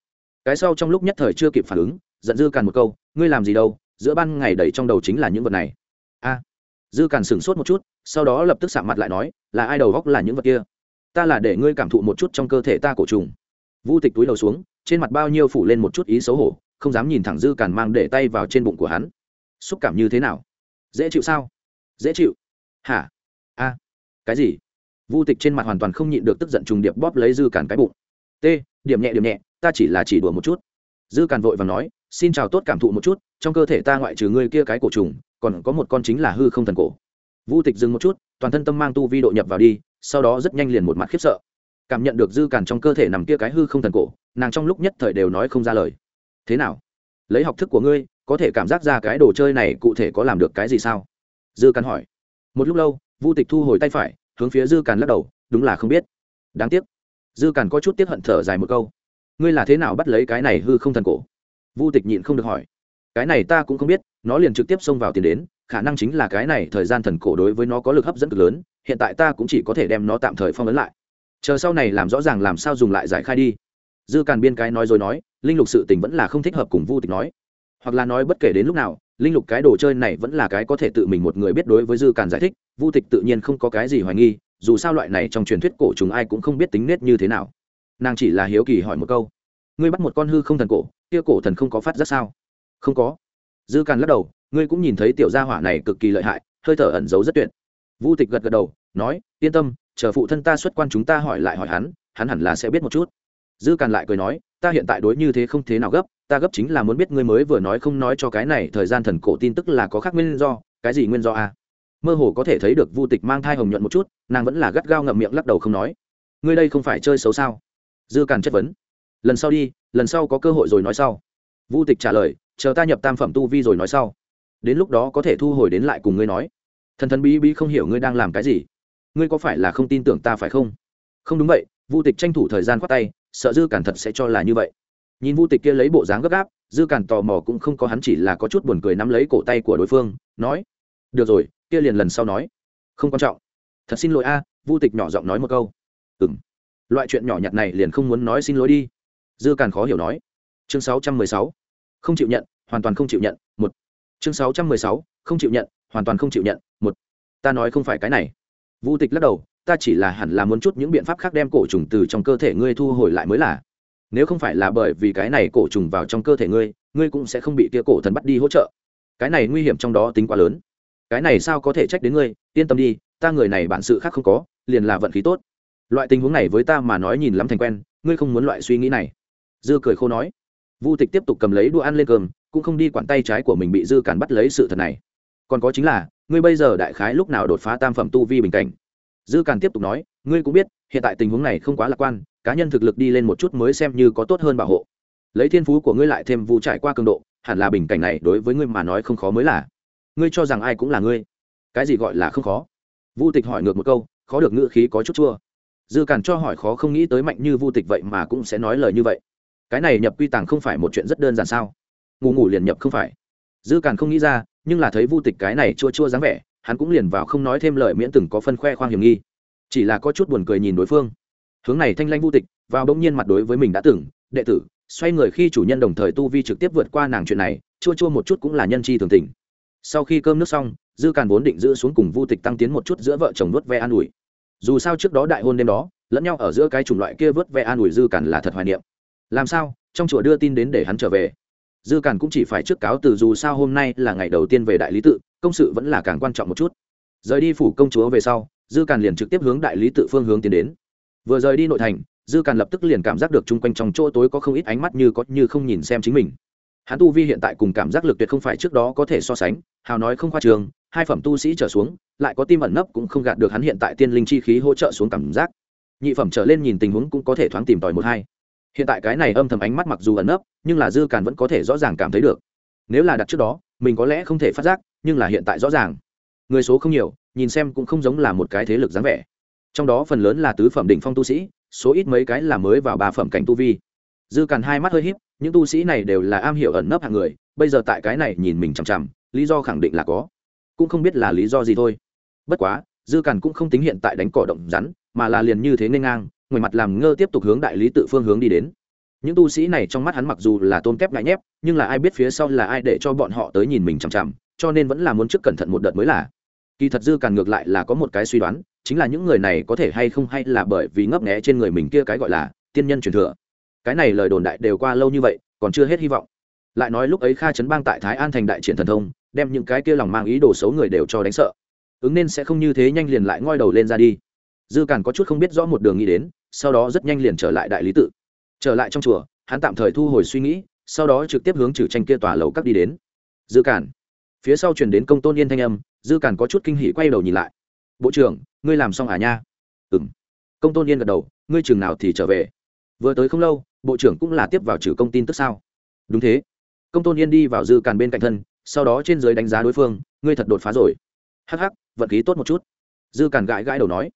Cái sau trong lúc nhất thời chưa kịp phản ứng, giận dư càn một câu, ngươi làm gì đâu, giữa ban ngày đầy trong đầu chính là những vật này. A. À. Dư càn sửng sốt một chút, sau đó lập tức sạ mặt lại nói, là ai đầu góc là những vật kia? Ta là để ngươi cảm thụ một chút trong cơ thể ta cổ trùng. Vu tịch túi đầu xuống, trên mặt bao nhiêu phủ lên một chút ý xấu hổ, không dám nhìn thẳng dư càn mang để tay vào trên bụng của hắn. Xúc cảm như thế nào? Dễ chịu sao? Dễ chịu. Hả? A. Cái gì? Vu tịch trên mặt hoàn toàn không nhịn được tức giận trùng điệp bóp lấy dư càn cái bụng. T, điểm nhẹ điểm nhẹ, ta chỉ là chỉ đùa một chút. Dư càn vội và nói, xin chào tốt cảm thụ một chút, trong cơ thể ta ngoại trừ ngươi kia cái cổ trùng, còn có một con chính là hư không thần cổ. Vu tịch dừng một chút, toàn thân tâm mang tu vi độ nhập vào đi, sau đó rất nhanh liền một mặt khiếp sợ. Cảm nhận được dư càn trong cơ thể nằm kia cái hư không thần cổ, nàng trong lúc nhất thời đều nói không ra lời. Thế nào? Lấy học thức của ngươi có thể cảm giác ra cái đồ chơi này cụ thể có làm được cái gì sao? Dư càn hỏi. Một lúc lâu, vu tịch thu hồi tay phải, hướng phía dư càn lắc đầu, đúng là không biết. Đáng tiếc. Dư càn có chút tiếc hận thở dài một câu. Ngươi là thế nào bắt lấy cái này hư không thần cổ? Vu tịch nhịn không được hỏi. Cái này ta cũng không biết, nó liền trực tiếp xông vào tiền đến, khả năng chính là cái này thời gian thần cổ đối với nó có lực hấp dẫn cực lớn, hiện tại ta cũng chỉ có thể đem nó tạm thời phong ấn lại. Chờ sau này làm rõ ràng làm sao dùng lại giải khai đi. Dư càn biên cái nói rồi nói, linh lục sự tình vẫn là không thích hợp cùng vu tịch nói hoặc là nói bất kể đến lúc nào, linh lục cái đồ chơi này vẫn là cái có thể tự mình một người biết đối với dư càn giải thích, vu tịch tự nhiên không có cái gì hoài nghi, dù sao loại này trong truyền thuyết cổ chúng ai cũng không biết tính nết như thế nào. Nàng chỉ là hiếu kỳ hỏi một câu. Ngươi bắt một con hư không thần cổ, kia cổ thần không có phát giác sao? Không có. Dư càn lắc đầu, ngươi cũng nhìn thấy tiểu gia hỏa này cực kỳ lợi hại, hơi thở ẩn giấu rất tuyệt. Vu tịch gật gật đầu, nói, yên tâm, chờ phụ thân ta xuất quan chúng ta hỏi lại hỏi hắn hắn hẳn là sẽ biết một chút. Dư càn lại cười nói, ta hiện tại đối như thế không thế nào gấp ta gấp chính là muốn biết ngươi mới vừa nói không nói cho cái này, thời gian thần cổ tin tức là có khác nguyên do, cái gì nguyên do à? mơ hồ có thể thấy được vu tịch mang thai hồng nhuận một chút, nàng vẫn là gắt gao ngậm miệng lắc đầu không nói. Ngươi đây không phải chơi xấu sao? Dư càn chất vấn. Lần sau đi, lần sau có cơ hội rồi nói sau. Vu tịch trả lời, chờ ta nhập tam phẩm tu vi rồi nói sau. Đến lúc đó có thể thu hồi đến lại cùng ngươi nói. Thần thần bí bí không hiểu ngươi đang làm cái gì. Ngươi có phải là không tin tưởng ta phải không? Không đúng vậy, vu tịch tranh thủ thời gian khoát tay, sợ dư cản thật sẽ cho là như vậy nhìn vu tịch kia lấy bộ dáng gấp gáp, dư cản tò mò cũng không có hắn chỉ là có chút buồn cười nắm lấy cổ tay của đối phương, nói, được rồi, kia liền lần sau nói. Không quan trọng. Thật xin lỗi a, vu tịch nhỏ giọng nói một câu. Ừng loại chuyện nhỏ nhặt này liền không muốn nói xin lỗi đi. Dư càn khó hiểu nói. Chương sáu trăm mười sáu. Không chịu nhận, hoàn toàn không chịu nhận, một. Chương sáu trăm mười sáu. Không chịu nhận, hoàn toàn không chịu nhận, một. Ta nói không phải cái này. Vu tịch lắc đầu, ta chỉ là hẳn là muốn chút những biện pháp khác đem cổ trùng từ trong cơ thể ngươi thu hồi lại mới là nếu không phải là bởi vì cái này cổ trùng vào trong cơ thể ngươi ngươi cũng sẽ không bị kia cổ thần bắt đi hỗ trợ. Cái này nguy hiểm trong đó tính quá lớn. Cái này sao có thể trách đến ngươi? Yên tâm đi, ta người này bản sự khác không có, liền là vận khí tốt. Loại tình huống này với ta mà nói nhìn lắm thành quen, ngươi không muốn loại suy nghĩ này. Dư cười khô nói. Vu tịch tiếp tục cầm lấy đũa ăn lên cơm, cũng không đi quản tay trái của mình bị dư cản bắt lấy sự thật này. Còn có chính là, ngươi bây giờ đại khái lúc nào đột phá tam phẩm tu vi bình cảnh? Dư càn tiếp tục nói, ngươi cũng biết, hiện tại tình huống này không quá lạc quan, cá nhân thực lực đi lên một chút mới xem như có tốt hơn bảo hộ. Lấy thiên phú của ngươi lại thêm vụ trải qua cường độ, hẳn là bình cảnh này đối với ngươi mà nói không khó mới là. Ngươi cho rằng ai cũng là ngươi? Cái gì gọi là không khó? Vu tịch hỏi ngược một câu, khó được ngữ khí có chút chua. Dư càn cho hỏi khó không nghĩ tới mạnh như vu tịch vậy mà cũng sẽ nói lời như vậy. Cái này nhập quy tàng không phải một chuyện rất đơn giản sao? Ngủ ngủ liền nhập không phải. Dư càn không nghĩ ra, nhưng là thấy vu tịch cái này chua chua dáng vẻ hắn cũng liền vào không nói thêm lời miễn từng có phân khoe khoang hiểm nghi. Chỉ là có chút buồn cười nhìn đối phương. Hướng này thanh lanh vu tịch, vào bỗng nhiên mặt đối với mình đã từng đệ tử, xoay người khi chủ nhân đồng thời tu vi trực tiếp vượt qua nàng chuyện này, chua chua một chút cũng là nhân chi thường tình. Sau khi cơm nước xong, dư càn vốn định giữ xuống cùng vu tịch tăng tiến một chút giữa vợ chồng nuốt ve an ủi. Dù sao trước đó đại hôn đêm đó, lẫn nhau ở giữa cái chủng loại kia vớt ve an ủi dư càn là thật hoài niệm. Làm sao, trong chùa đưa tin đến để hắn trở về. Dư càn cũng chỉ phải trước cáo từ dù sao hôm nay là ngày đầu tiên về đại lý tự công sự vẫn là càng quan trọng một chút. Rời đi phủ công chúa về sau, dư càn liền trực tiếp hướng đại lý tự phương hướng tiến đến. Vừa rời đi nội thành, dư càn lập tức liền cảm giác được chung quanh trong chỗ tối có không ít ánh mắt như có như không nhìn xem chính mình. Hắn tu vi hiện tại cùng cảm giác lực tuyệt không phải trước đó có thể so sánh, hào nói không khoa trường, hai phẩm tu sĩ trở xuống, lại có tim ẩn nấp cũng không gạt được hắn hiện tại tiên linh chi khí hỗ trợ xuống cảm giác. Nhị phẩm trở lên nhìn tình huống cũng có thể thoáng tìm tòi một hai. Hiện tại cái này âm thầm ánh mắt mặc dù ẩn nấp, nhưng là dư càn vẫn có thể rõ ràng cảm thấy được. Nếu là đặt trước đó mình có lẽ không thể phát giác, nhưng là hiện tại rõ ràng. Người số không nhiều, nhìn xem cũng không giống là một cái thế lực dáng vẻ. Trong đó phần lớn là tứ phẩm đỉnh phong tu sĩ, số ít mấy cái là mới vào ba phẩm cảnh tu vi. Dư càn hai mắt hơi híp, những tu sĩ này đều là am hiểu ẩn nấp hạng người, bây giờ tại cái này nhìn mình chằm chằm, lý do khẳng định là có. Cũng không biết là lý do gì thôi. Bất quá, dư càn cũng không tính hiện tại đánh cỏ động rắn, mà là liền như thế nên ngang, ngoài mặt làm ngơ tiếp tục hướng đại lý tự phương hướng đi đến những tu sĩ này trong mắt hắn mặc dù là tôm kép ngại nhép, nhưng là ai biết phía sau là ai để cho bọn họ tới nhìn mình chằm chằm, cho nên vẫn là muốn trước cẩn thận một đợt mới là. Kỳ thật dư càn ngược lại là có một cái suy đoán, chính là những người này có thể hay không hay là bởi vì ngấp nghé trên người mình kia cái gọi là tiên nhân truyền thừa. Cái này lời đồn đại đều qua lâu như vậy, còn chưa hết hy vọng. Lại nói lúc ấy kha chấn bang tại thái an thành đại triển thần thông, đem những cái kia lòng mang ý đồ xấu người đều cho đánh sợ. Ứng nên sẽ không như thế nhanh liền lại ngoi đầu lên ra đi. Dư càn có chút không biết rõ một đường nghĩ đến, sau đó rất nhanh liền trở lại đại lý tự trở lại trong chùa hắn tạm thời thu hồi suy nghĩ sau đó trực tiếp hướng trừ tranh kia tòa lầu các đi đến. Dư cản, phía sau chuyển đến công tôn yên thanh âm dư cản có chút kinh hỉ quay đầu nhìn lại. Bộ trưởng ngươi làm xong à nha? Ừ m công tôn yên gật đầu ngươi chừng nào thì trở về? Vừa tới không lâu bộ trưởng cũng là tiếp vào trừ công tin tức sao? Đúng thế. Công tôn yên đi vào dư cản bên cạnh thân sau đó trên dưới đánh giá đối phương ngươi thật đột phá rồi. Hắc hắc vận khí tốt một chút. Dư cản gãi gãi đầu nói.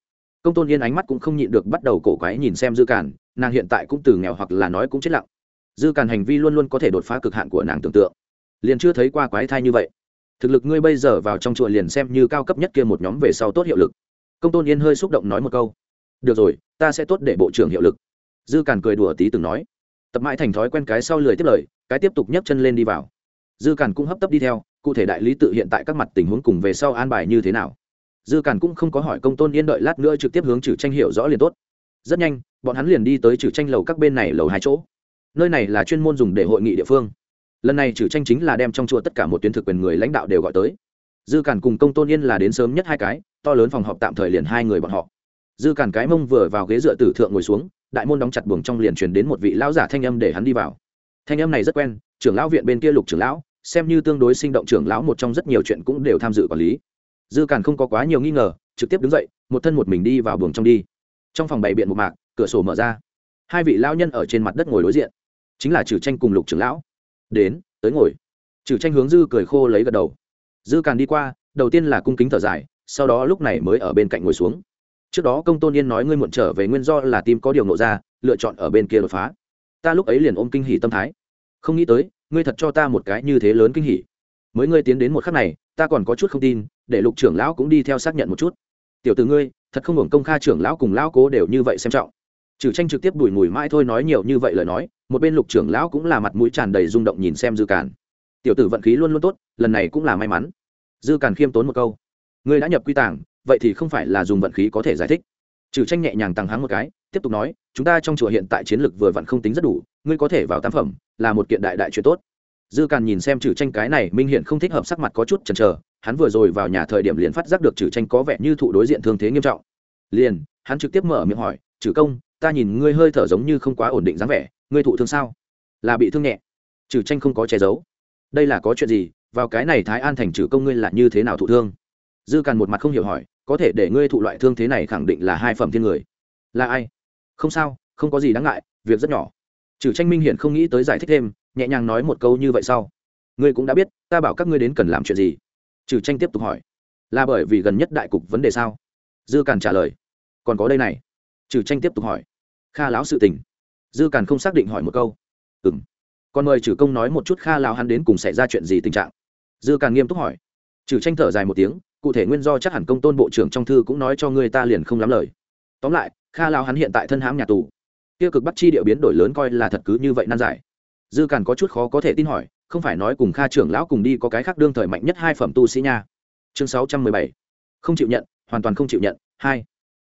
Công tôn yên ánh mắt cũng không nhịn được bắt đầu cổ quái nhìn xem dư cản nàng hiện tại cũng từ nghèo hoặc là nói cũng chết lặng. Dư càn hành vi luôn luôn có thể đột phá cực hạn của nàng tưởng tượng. Liền chưa thấy qua quái thai như vậy. Thực lực ngươi bây giờ vào trong chùa liền xem như cao cấp nhất kia một nhóm về sau tốt hiệu lực. Công tôn yên hơi xúc động nói một câu. Được rồi, ta sẽ tốt để bộ trưởng hiệu lực. Dư càn cười đùa tí từng nói. Tập mãi thành thói quen cái sau lười tiếp lời, cái tiếp tục nhấc chân lên đi vào. Dư càn cũng hấp tấp đi theo, cụ thể đại lý tự hiện tại các mặt tình huống cùng về sau an bài như thế nào. Dư càn cũng không có hỏi công tôn yên đợi lát nữa trực tiếp hướng trừ tranh hiệu rõ liền tốt. Rất nhanh bọn hắn liền đi tới trừ tranh lầu các bên này lầu hai chỗ. Nơi này là chuyên môn dùng để hội nghị địa phương. Lần này trừ tranh chính là đem trong chùa tất cả một tuyến thực quyền người lãnh đạo đều gọi tới. Dư cản cùng công tôn yên là đến sớm nhất hai cái, to lớn phòng họp tạm thời liền hai người bọn họ. Dư cản cái mông vừa vào ghế dựa tử thượng ngồi xuống, đại môn đóng chặt buồng trong liền truyền đến một vị lão giả thanh âm để hắn đi vào. Thanh âm này rất quen, trưởng lão viện bên kia lục trưởng lão, xem như tương đối sinh động trưởng lão một trong rất nhiều chuyện cũng đều tham dự quản lý. Dư cản không có quá nhiều nghi ngờ, trực tiếp đứng dậy, một thân một mình đi vào buồng trong đi. Trong phòng bày biện một mạc cửa sổ mở ra. Hai vị lão nhân ở trên mặt đất ngồi đối diện. Chính là trừ tranh cùng lục trưởng lão. Đến, tới ngồi. Trừ tranh hướng dư cười khô lấy gật đầu. Dư càn đi qua, đầu tiên là cung kính thở dài, sau đó lúc này mới ở bên cạnh ngồi xuống. Trước đó công tôn yên nói ngươi muộn trở về nguyên do là tim có điều nộ ra, lựa chọn ở bên kia đột phá. Ta lúc ấy liền ôm kinh hỉ tâm thái. Không nghĩ tới, ngươi thật cho ta một cái như thế lớn kinh hỉ. Mới ngươi tiến đến một khắc này, ta còn có chút không tin, để lục trưởng lão cũng đi theo xác nhận một chút. Tiểu từ ngươi, thật không hưởng công kha trưởng lão cùng lão cố đều như vậy xem trọng trừ tranh trực tiếp đùi mùi mãi thôi nói nhiều như vậy lời nói, một bên lục trưởng lão cũng là mặt mũi tràn đầy rung động nhìn xem dư càn. Tiểu tử vận khí luôn luôn tốt, lần này cũng là may mắn. Dư càn khiêm tốn một câu. Ngươi đã nhập quy tàng, vậy thì không phải là dùng vận khí có thể giải thích. Trừ tranh nhẹ nhàng tăng hắng một cái, tiếp tục nói, chúng ta trong chùa hiện tại chiến lược vừa vặn không tính rất đủ, ngươi có thể vào tam phẩm, là một kiện đại đại chuyện tốt. Dư càn nhìn xem trừ tranh cái này, minh hiện không thích hợp sắc mặt có chút chần chờ, hắn vừa rồi vào nhà thời điểm liền phát giác được trừ tranh có vẻ như thụ đối diện thương thế nghiêm trọng. Liền, hắn trực tiếp mở miệng hỏi, trừ công ta nhìn ngươi hơi thở giống như không quá ổn định dáng vẻ, ngươi thụ thương sao? Là bị thương nhẹ. Trừ tranh không có che giấu. Đây là có chuyện gì? Vào cái này thái an thành trừ công ngươi là như thế nào thụ thương? Dư càn một mặt không hiểu hỏi, có thể để ngươi thụ loại thương thế này khẳng định là hai phẩm thiên người. Là ai? Không sao, không có gì đáng ngại, việc rất nhỏ. Trừ tranh minh hiện không nghĩ tới giải thích thêm, nhẹ nhàng nói một câu như vậy sau. Ngươi cũng đã biết, ta bảo các ngươi đến cần làm chuyện gì. Trừ tranh tiếp tục hỏi. Là bởi vì gần nhất đại cục vấn đề sao? Dư càn trả lời. Còn có đây này trừ tranh tiếp tục hỏi. Kha lão sự tình. Dư càn không xác định hỏi một câu. Ừ m còn mời trừ công nói một chút kha lão hắn đến cùng xảy ra chuyện gì tình trạng. Dư càn nghiêm túc hỏi. Trừ tranh thở dài một tiếng, cụ thể nguyên do chắc hẳn công tôn bộ trưởng trong thư cũng nói cho người ta liền không lắm lời. Tóm lại, kha lão hắn hiện tại thân hãm nhà tù. Tiêu cực bắt chi địa biến đổi lớn coi là thật cứ như vậy nan giải. Dư càn có chút khó có thể tin hỏi, không phải nói cùng kha trưởng lão cùng đi có cái khác đương thời mạnh nhất hai phẩm tu sĩ nha. Chương sáu trăm mười bảy. Không chịu nhận, hoàn toàn không chịu nhận. Hai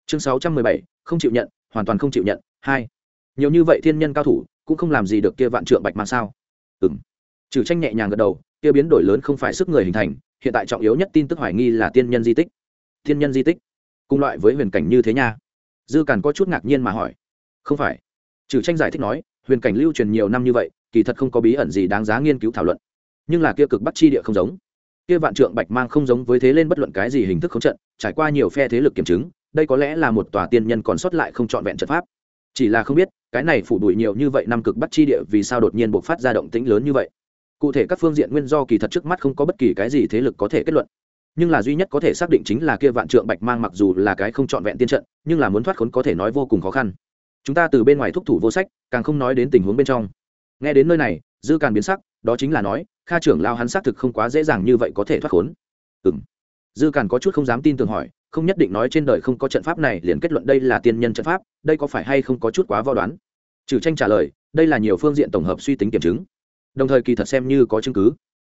chương sáu trăm mười bảy, không chịu nhận, hoàn toàn không chịu nhận, hai. Nhiều như vậy thiên nhân cao thủ, cũng không làm gì được kia vạn trượng bạch mang sao? Ừng trừ tranh nhẹ nhàng gật đầu, kia biến đổi lớn không phải sức người hình thành, hiện tại trọng yếu nhất tin tức hoài nghi là tiên nhân di tích. Thiên nhân di tích? Cùng loại với huyền cảnh như thế nha. Dư càn có chút ngạc nhiên mà hỏi. Không phải. Trừ tranh giải thích nói, huyền cảnh lưu truyền nhiều năm như vậy, kỳ thật không có bí ẩn gì đáng giá nghiên cứu thảo luận. Nhưng là kia cực bắc chi địa không giống. Kia vạn trượng bạch mang không giống với thế lên bất luận cái gì hình thức không trận, trải qua nhiều phe thế lực kiểm chứng đây có lẽ là một tòa tiên nhân còn sót lại không trọn vẹn trận pháp. Chỉ là không biết, cái này phủ đuổi nhiều như vậy năm cực bắt chi địa vì sao đột nhiên buộc phát ra động tĩnh lớn như vậy. Cụ thể các phương diện nguyên do kỳ thật trước mắt không có bất kỳ cái gì thế lực có thể kết luận. Nhưng là duy nhất có thể xác định chính là kia vạn trượng bạch mang mặc dù là cái không trọn vẹn tiên trận, nhưng là muốn thoát khốn có thể nói vô cùng khó khăn. Chúng ta từ bên ngoài thúc thủ vô sách, càng không nói đến tình huống bên trong. Nghe đến nơi này, dư càn biến sắc, đó chính là nói, kha trưởng lao hắn xác thực không quá dễ dàng như vậy có thể thoát khốn. Ừ m dư càn có chút không dám tin tưởng hỏi, không nhất định nói trên đời không có trận pháp này, liền kết luận đây là tiên nhân trận pháp, đây có phải hay không có chút quá vo đoán? Trừ tranh trả lời, đây là nhiều phương diện tổng hợp suy tính kiểm chứng. Đồng thời kỳ thật xem như có chứng cứ.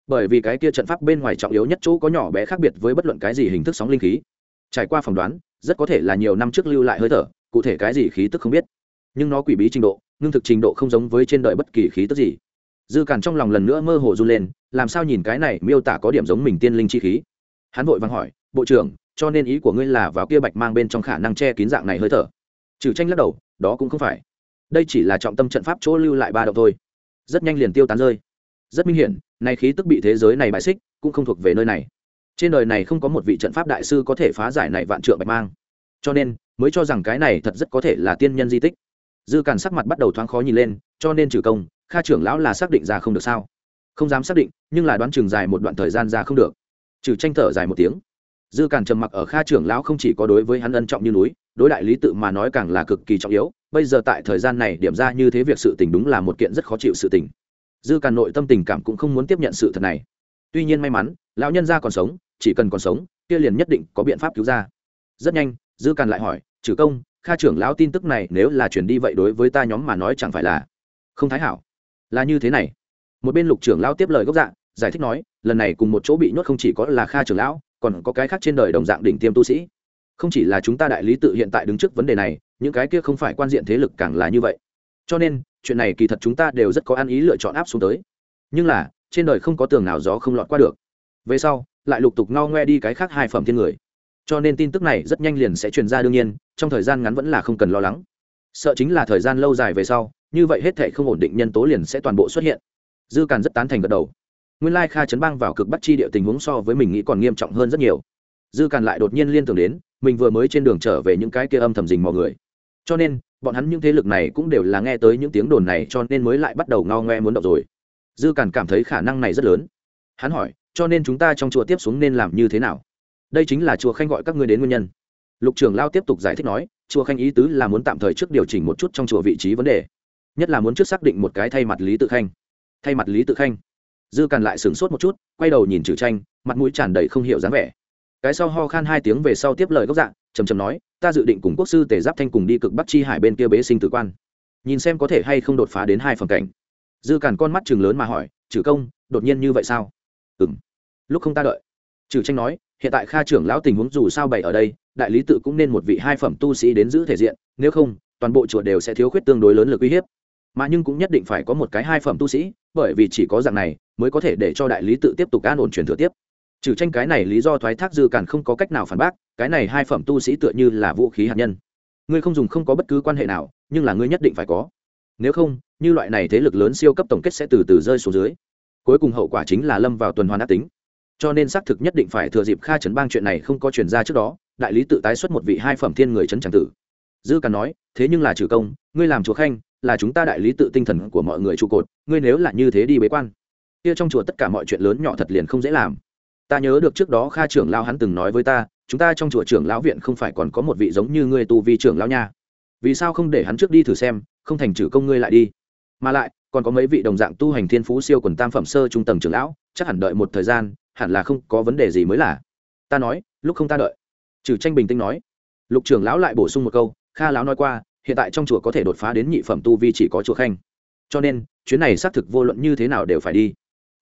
Bởi vì cái kia trận pháp bên ngoài trọng yếu nhất chỗ có nhỏ bé khác biệt với bất luận cái gì hình thức sóng linh khí. Trải qua phỏng đoán, rất có thể là nhiều năm trước lưu lại hơi thở, cụ thể cái gì khí tức không biết. Nhưng nó quỷ bí trình độ, ngưng thực trình độ không giống với trên đời bất kỳ khí tức gì. Dư càn trong lòng lần nữa mơ hồ run lên, làm sao nhìn cái này miêu tả có điểm giống mình tiên linh chi khí? Hắn vội vàng hỏi, bộ trưởng, cho nên ý của ngươi là vào kia bạch mang bên trong khả năng che kín dạng này hơi thở? Trừ tranh lắc đầu, đó cũng không phải. Đây chỉ là trọng tâm trận pháp chỗ lưu lại ba động thôi. Rất nhanh liền tiêu tán rơi. Rất minh hiển này khí tức bị thế giới này bại xích, cũng không thuộc về nơi này. Trên đời này không có một vị trận pháp đại sư có thể phá giải này vạn trượng bạch mang. Cho nên, mới cho rằng cái này thật rất có thể là tiên nhân di tích. Dư càn sắc mặt bắt đầu thoáng khó nhìn lên, cho nên trừ công, kha trưởng lão là xác định ra không được sao? Không dám xác định, nhưng là đoán chừng dài một đoạn thời gian ra không được trừ tranh thở dài một tiếng, dư càn trầm mặc ở kha trưởng lão không chỉ có đối với hắn ân trọng như núi, đối đại lý tự mà nói càng là cực kỳ trọng yếu, bây giờ tại thời gian này điểm ra như thế việc sự tình đúng là một kiện rất khó chịu sự tình. Dư càn nội tâm tình cảm cũng không muốn tiếp nhận sự thật này. Tuy nhiên may mắn, lão nhân gia còn sống, chỉ cần còn sống, kia liền nhất định có biện pháp cứu ra. Rất nhanh, dư càn lại hỏi, trừ công, kha trưởng lão tin tức này nếu là chuyển đi vậy đối với ta nhóm mà nói chẳng phải là không thái hảo? Là như thế này. Một bên lục trưởng lão tiếp lời gốc dạ giải thích nói, lần này cùng một chỗ bị nhốt không chỉ có là kha trưởng lão, còn có cái khác trên đời đồng dạng đỉnh tiêm tu sĩ. Không chỉ là chúng ta đại lý tự hiện tại đứng trước vấn đề này, những cái kia không phải quan diện thế lực càng là như vậy. Cho nên, chuyện này kỳ thật chúng ta đều rất có ăn ý lựa chọn áp xuống tới. Nhưng là, trên đời không có tường nào gió không lọt qua được. Về sau, lại lục tục ngao ngoe đi cái khác hai phẩm thiên người. Cho nên tin tức này rất nhanh liền sẽ truyền ra đương nhiên, trong thời gian ngắn vẫn là không cần lo lắng. Sợ chính là thời gian lâu dài về sau, như vậy hết thể không ổn định nhân tố liền sẽ toàn bộ xuất hiện. Dư càn rất tán thành gật đầu nguyên lai kha chấn bang vào cực bắc chi địa tình huống so với mình nghĩ còn nghiêm trọng hơn rất nhiều. Dư càn lại đột nhiên liên tưởng đến, mình vừa mới trên đường trở về những cái kia âm thầm dình mọi người. Cho nên, bọn hắn những thế lực này cũng đều là nghe tới những tiếng đồn này cho nên mới lại bắt đầu ngao ngoe muốn động rồi. Dư càn cảm thấy khả năng này rất lớn. Hắn hỏi, cho nên chúng ta trong chùa tiếp xuống nên làm như thế nào? Đây chính là chùa khanh gọi các ngươi đến nguyên nhân. Lục trường lao tiếp tục giải thích nói, chùa khanh ý tứ là muốn tạm thời trước điều chỉnh một chút trong chùa vị trí vấn đề, nhất là muốn trước xác định một cái thay mặt lý tự khanh. Thay mặt lý tự khanh? Dư càn lại sửng sốt một chút, quay đầu nhìn trừ tranh, mặt mũi tràn đầy không hiểu dáng vẻ. Cái sau ho khan hai tiếng về sau tiếp lời gốc dạng, trầm trầm nói, ta dự định cùng quốc sư tề giáp thanh cùng đi cực bắc chi hải bên kia bế sinh tử quan. Nhìn xem có thể hay không đột phá đến hai phần cảnh. Dư càn con mắt chừng lớn mà hỏi trừ công, đột nhiên như vậy sao? Ừ m lúc không ta đợi. Trừ tranh nói, hiện tại kha trưởng lão tình huống dù sao bày ở đây, đại lý tự cũng nên một vị hai phẩm tu sĩ đến giữ thể diện, nếu không, toàn bộ chùa đều sẽ thiếu khuyết tương đối lớn lực uy hiếp. Mà nhưng cũng nhất định phải có một cái hai phẩm tu sĩ bởi vì chỉ có dạng này mới có thể để cho đại lý tự tiếp tục an ổn truyền thừa tiếp. Trừ tranh cái này lý do thoái thác dư càn không có cách nào phản bác, cái này hai phẩm tu sĩ tựa như là vũ khí hạt nhân. Ngươi không dùng không có bất cứ quan hệ nào, nhưng là ngươi nhất định phải có. Nếu không, như loại này thế lực lớn siêu cấp tổng kết sẽ từ từ rơi xuống dưới. Cuối cùng hậu quả chính là lâm vào tuần hoàn ác tính. Cho nên xác thực nhất định phải thừa dịp kha chấn bang chuyện này không có chuyển ra trước đó, đại lý tự tái xuất một vị hai phẩm thiên người chấn tràng tử. Dư càn nói, thế nhưng là trừ công, ngươi làm chúa khanh là chúng ta đại lý tự tinh thần của mọi người trụ cột, ngươi nếu là như thế đi bế quan, kia trong chùa tất cả mọi chuyện lớn nhỏ thật liền không dễ làm. Ta nhớ được trước đó kha trưởng lao hắn từng nói với ta, chúng ta trong chùa trưởng lão viện không phải còn có một vị giống như ngươi tu vi trưởng lão nha. Vì sao không để hắn trước đi thử xem, không thành trừ công ngươi lại đi. Mà lại, còn có mấy vị đồng dạng tu hành thiên phú siêu quần tam phẩm sơ trung tầng trưởng lão, chắc hẳn đợi một thời gian, hẳn là không có vấn đề gì mới là. Ta nói, lúc không ta đợi. Trừ tranh bình tĩnh nói. Lục trưởng lão lại bổ sung một câu, kha lão nói qua hiện tại trong chùa có thể đột phá đến nhị phẩm tu vi chỉ có chùa khanh. Cho nên, chuyến này xác thực vô luận như thế nào đều phải đi.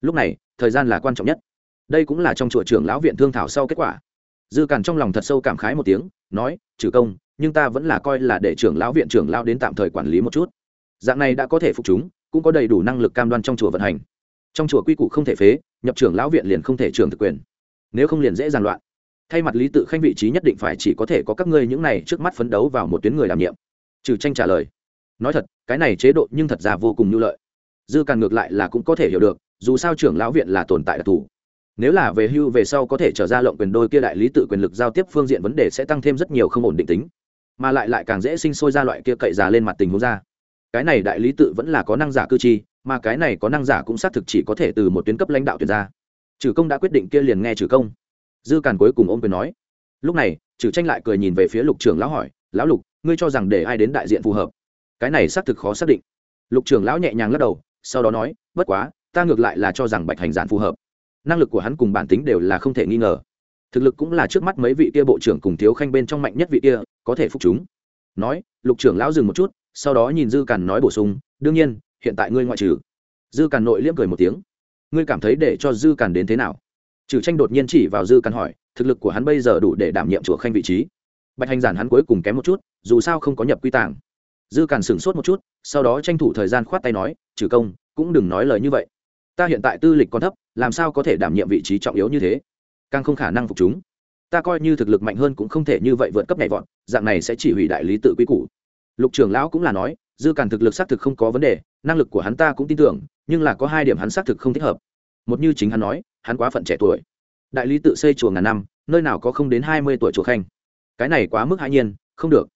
Lúc này, thời gian là quan trọng nhất. Đây cũng là trong chùa trưởng lão viện thương thảo sau kết quả. Dư càn trong lòng thật sâu cảm khái một tiếng, nói, trừ công, nhưng ta vẫn là coi là để trưởng lão viện trưởng lão đến tạm thời quản lý một chút. Dạng này đã có thể phục chúng, cũng có đầy đủ năng lực cam đoan trong chùa vận hành. Trong chùa quy củ không thể phế, nhập trưởng lão viện liền không thể trưởng thực quyền. Nếu không liền dễ giàn loạn. Thay mặt lý tự khanh vị trí nhất định phải chỉ có thể có các ngươi những này trước mắt phấn đấu vào một tuyến người đảm nhiệm trừ tranh trả lời. Nói thật, cái này chế độ nhưng thật ra vô cùng nhu lợi. Dư càn ngược lại là cũng có thể hiểu được, dù sao trưởng lão viện là tồn tại đặc thù. Nếu là về hưu về sau có thể trở ra lộng quyền đôi kia đại lý tự quyền lực giao tiếp phương diện vấn đề sẽ tăng thêm rất nhiều không ổn định tính. Mà lại lại càng dễ sinh sôi ra loại kia cậy già lên mặt tình huống ra. Cái này đại lý tự vẫn là có năng giả cư chi mà cái này có năng giả cũng xác thực chỉ có thể từ một tuyến cấp lãnh đạo tuyển ra. Trừ công đã quyết định kia liền nghe trừ công. Dư càn cuối cùng ôm quyền nói. Lúc này, trừ tranh lại cười nhìn về phía lục trưởng lão hỏi, lão lục ngươi cho rằng để ai đến đại diện phù hợp. Cái này xác thực khó xác định. Lục trưởng lão nhẹ nhàng lắc đầu, sau đó nói, bất quá, ta ngược lại là cho rằng bạch hành giản phù hợp. Năng lực của hắn cùng bản tính đều là không thể nghi ngờ. Thực lực cũng là trước mắt mấy vị kia bộ trưởng cùng thiếu khanh bên trong mạnh nhất vị kia, có thể phục chúng. Nói, lục trưởng lão dừng một chút, sau đó nhìn dư càn nói bổ sung, đương nhiên, hiện tại ngươi ngoại trừ. Dư càn nội liễm cười một tiếng. Ngươi cảm thấy để cho dư càn đến thế nào? Trừ tranh đột nhiên chỉ vào dư càn hỏi, thực lực của hắn bây giờ đủ để đảm nhiệm chùa khanh vị trí bạch hành giản hắn cuối cùng kém một chút, dù sao không có nhập quy tàng. Dư càn sửng sốt một chút, sau đó tranh thủ thời gian khoát tay nói, trừ công, cũng đừng nói lời như vậy. Ta hiện tại tư lịch còn thấp, làm sao có thể đảm nhiệm vị trí trọng yếu như thế? Càng không khả năng phục chúng. Ta coi như thực lực mạnh hơn cũng không thể như vậy vượt cấp nhảy vọt, dạng này sẽ chỉ hủy đại lý tự quy củ. Lục trưởng lão cũng là nói, dư càn thực lực xác thực không có vấn đề, năng lực của hắn ta cũng tin tưởng, nhưng là có hai điểm hắn xác thực không thích hợp. Một như chính hắn nói, hắn quá phận trẻ tuổi. Đại lý tự xây chùa ngàn năm, nơi nào có không đến hai mươi tuổi chùa khanh? Cái này quá mức hãi nhiên, không được.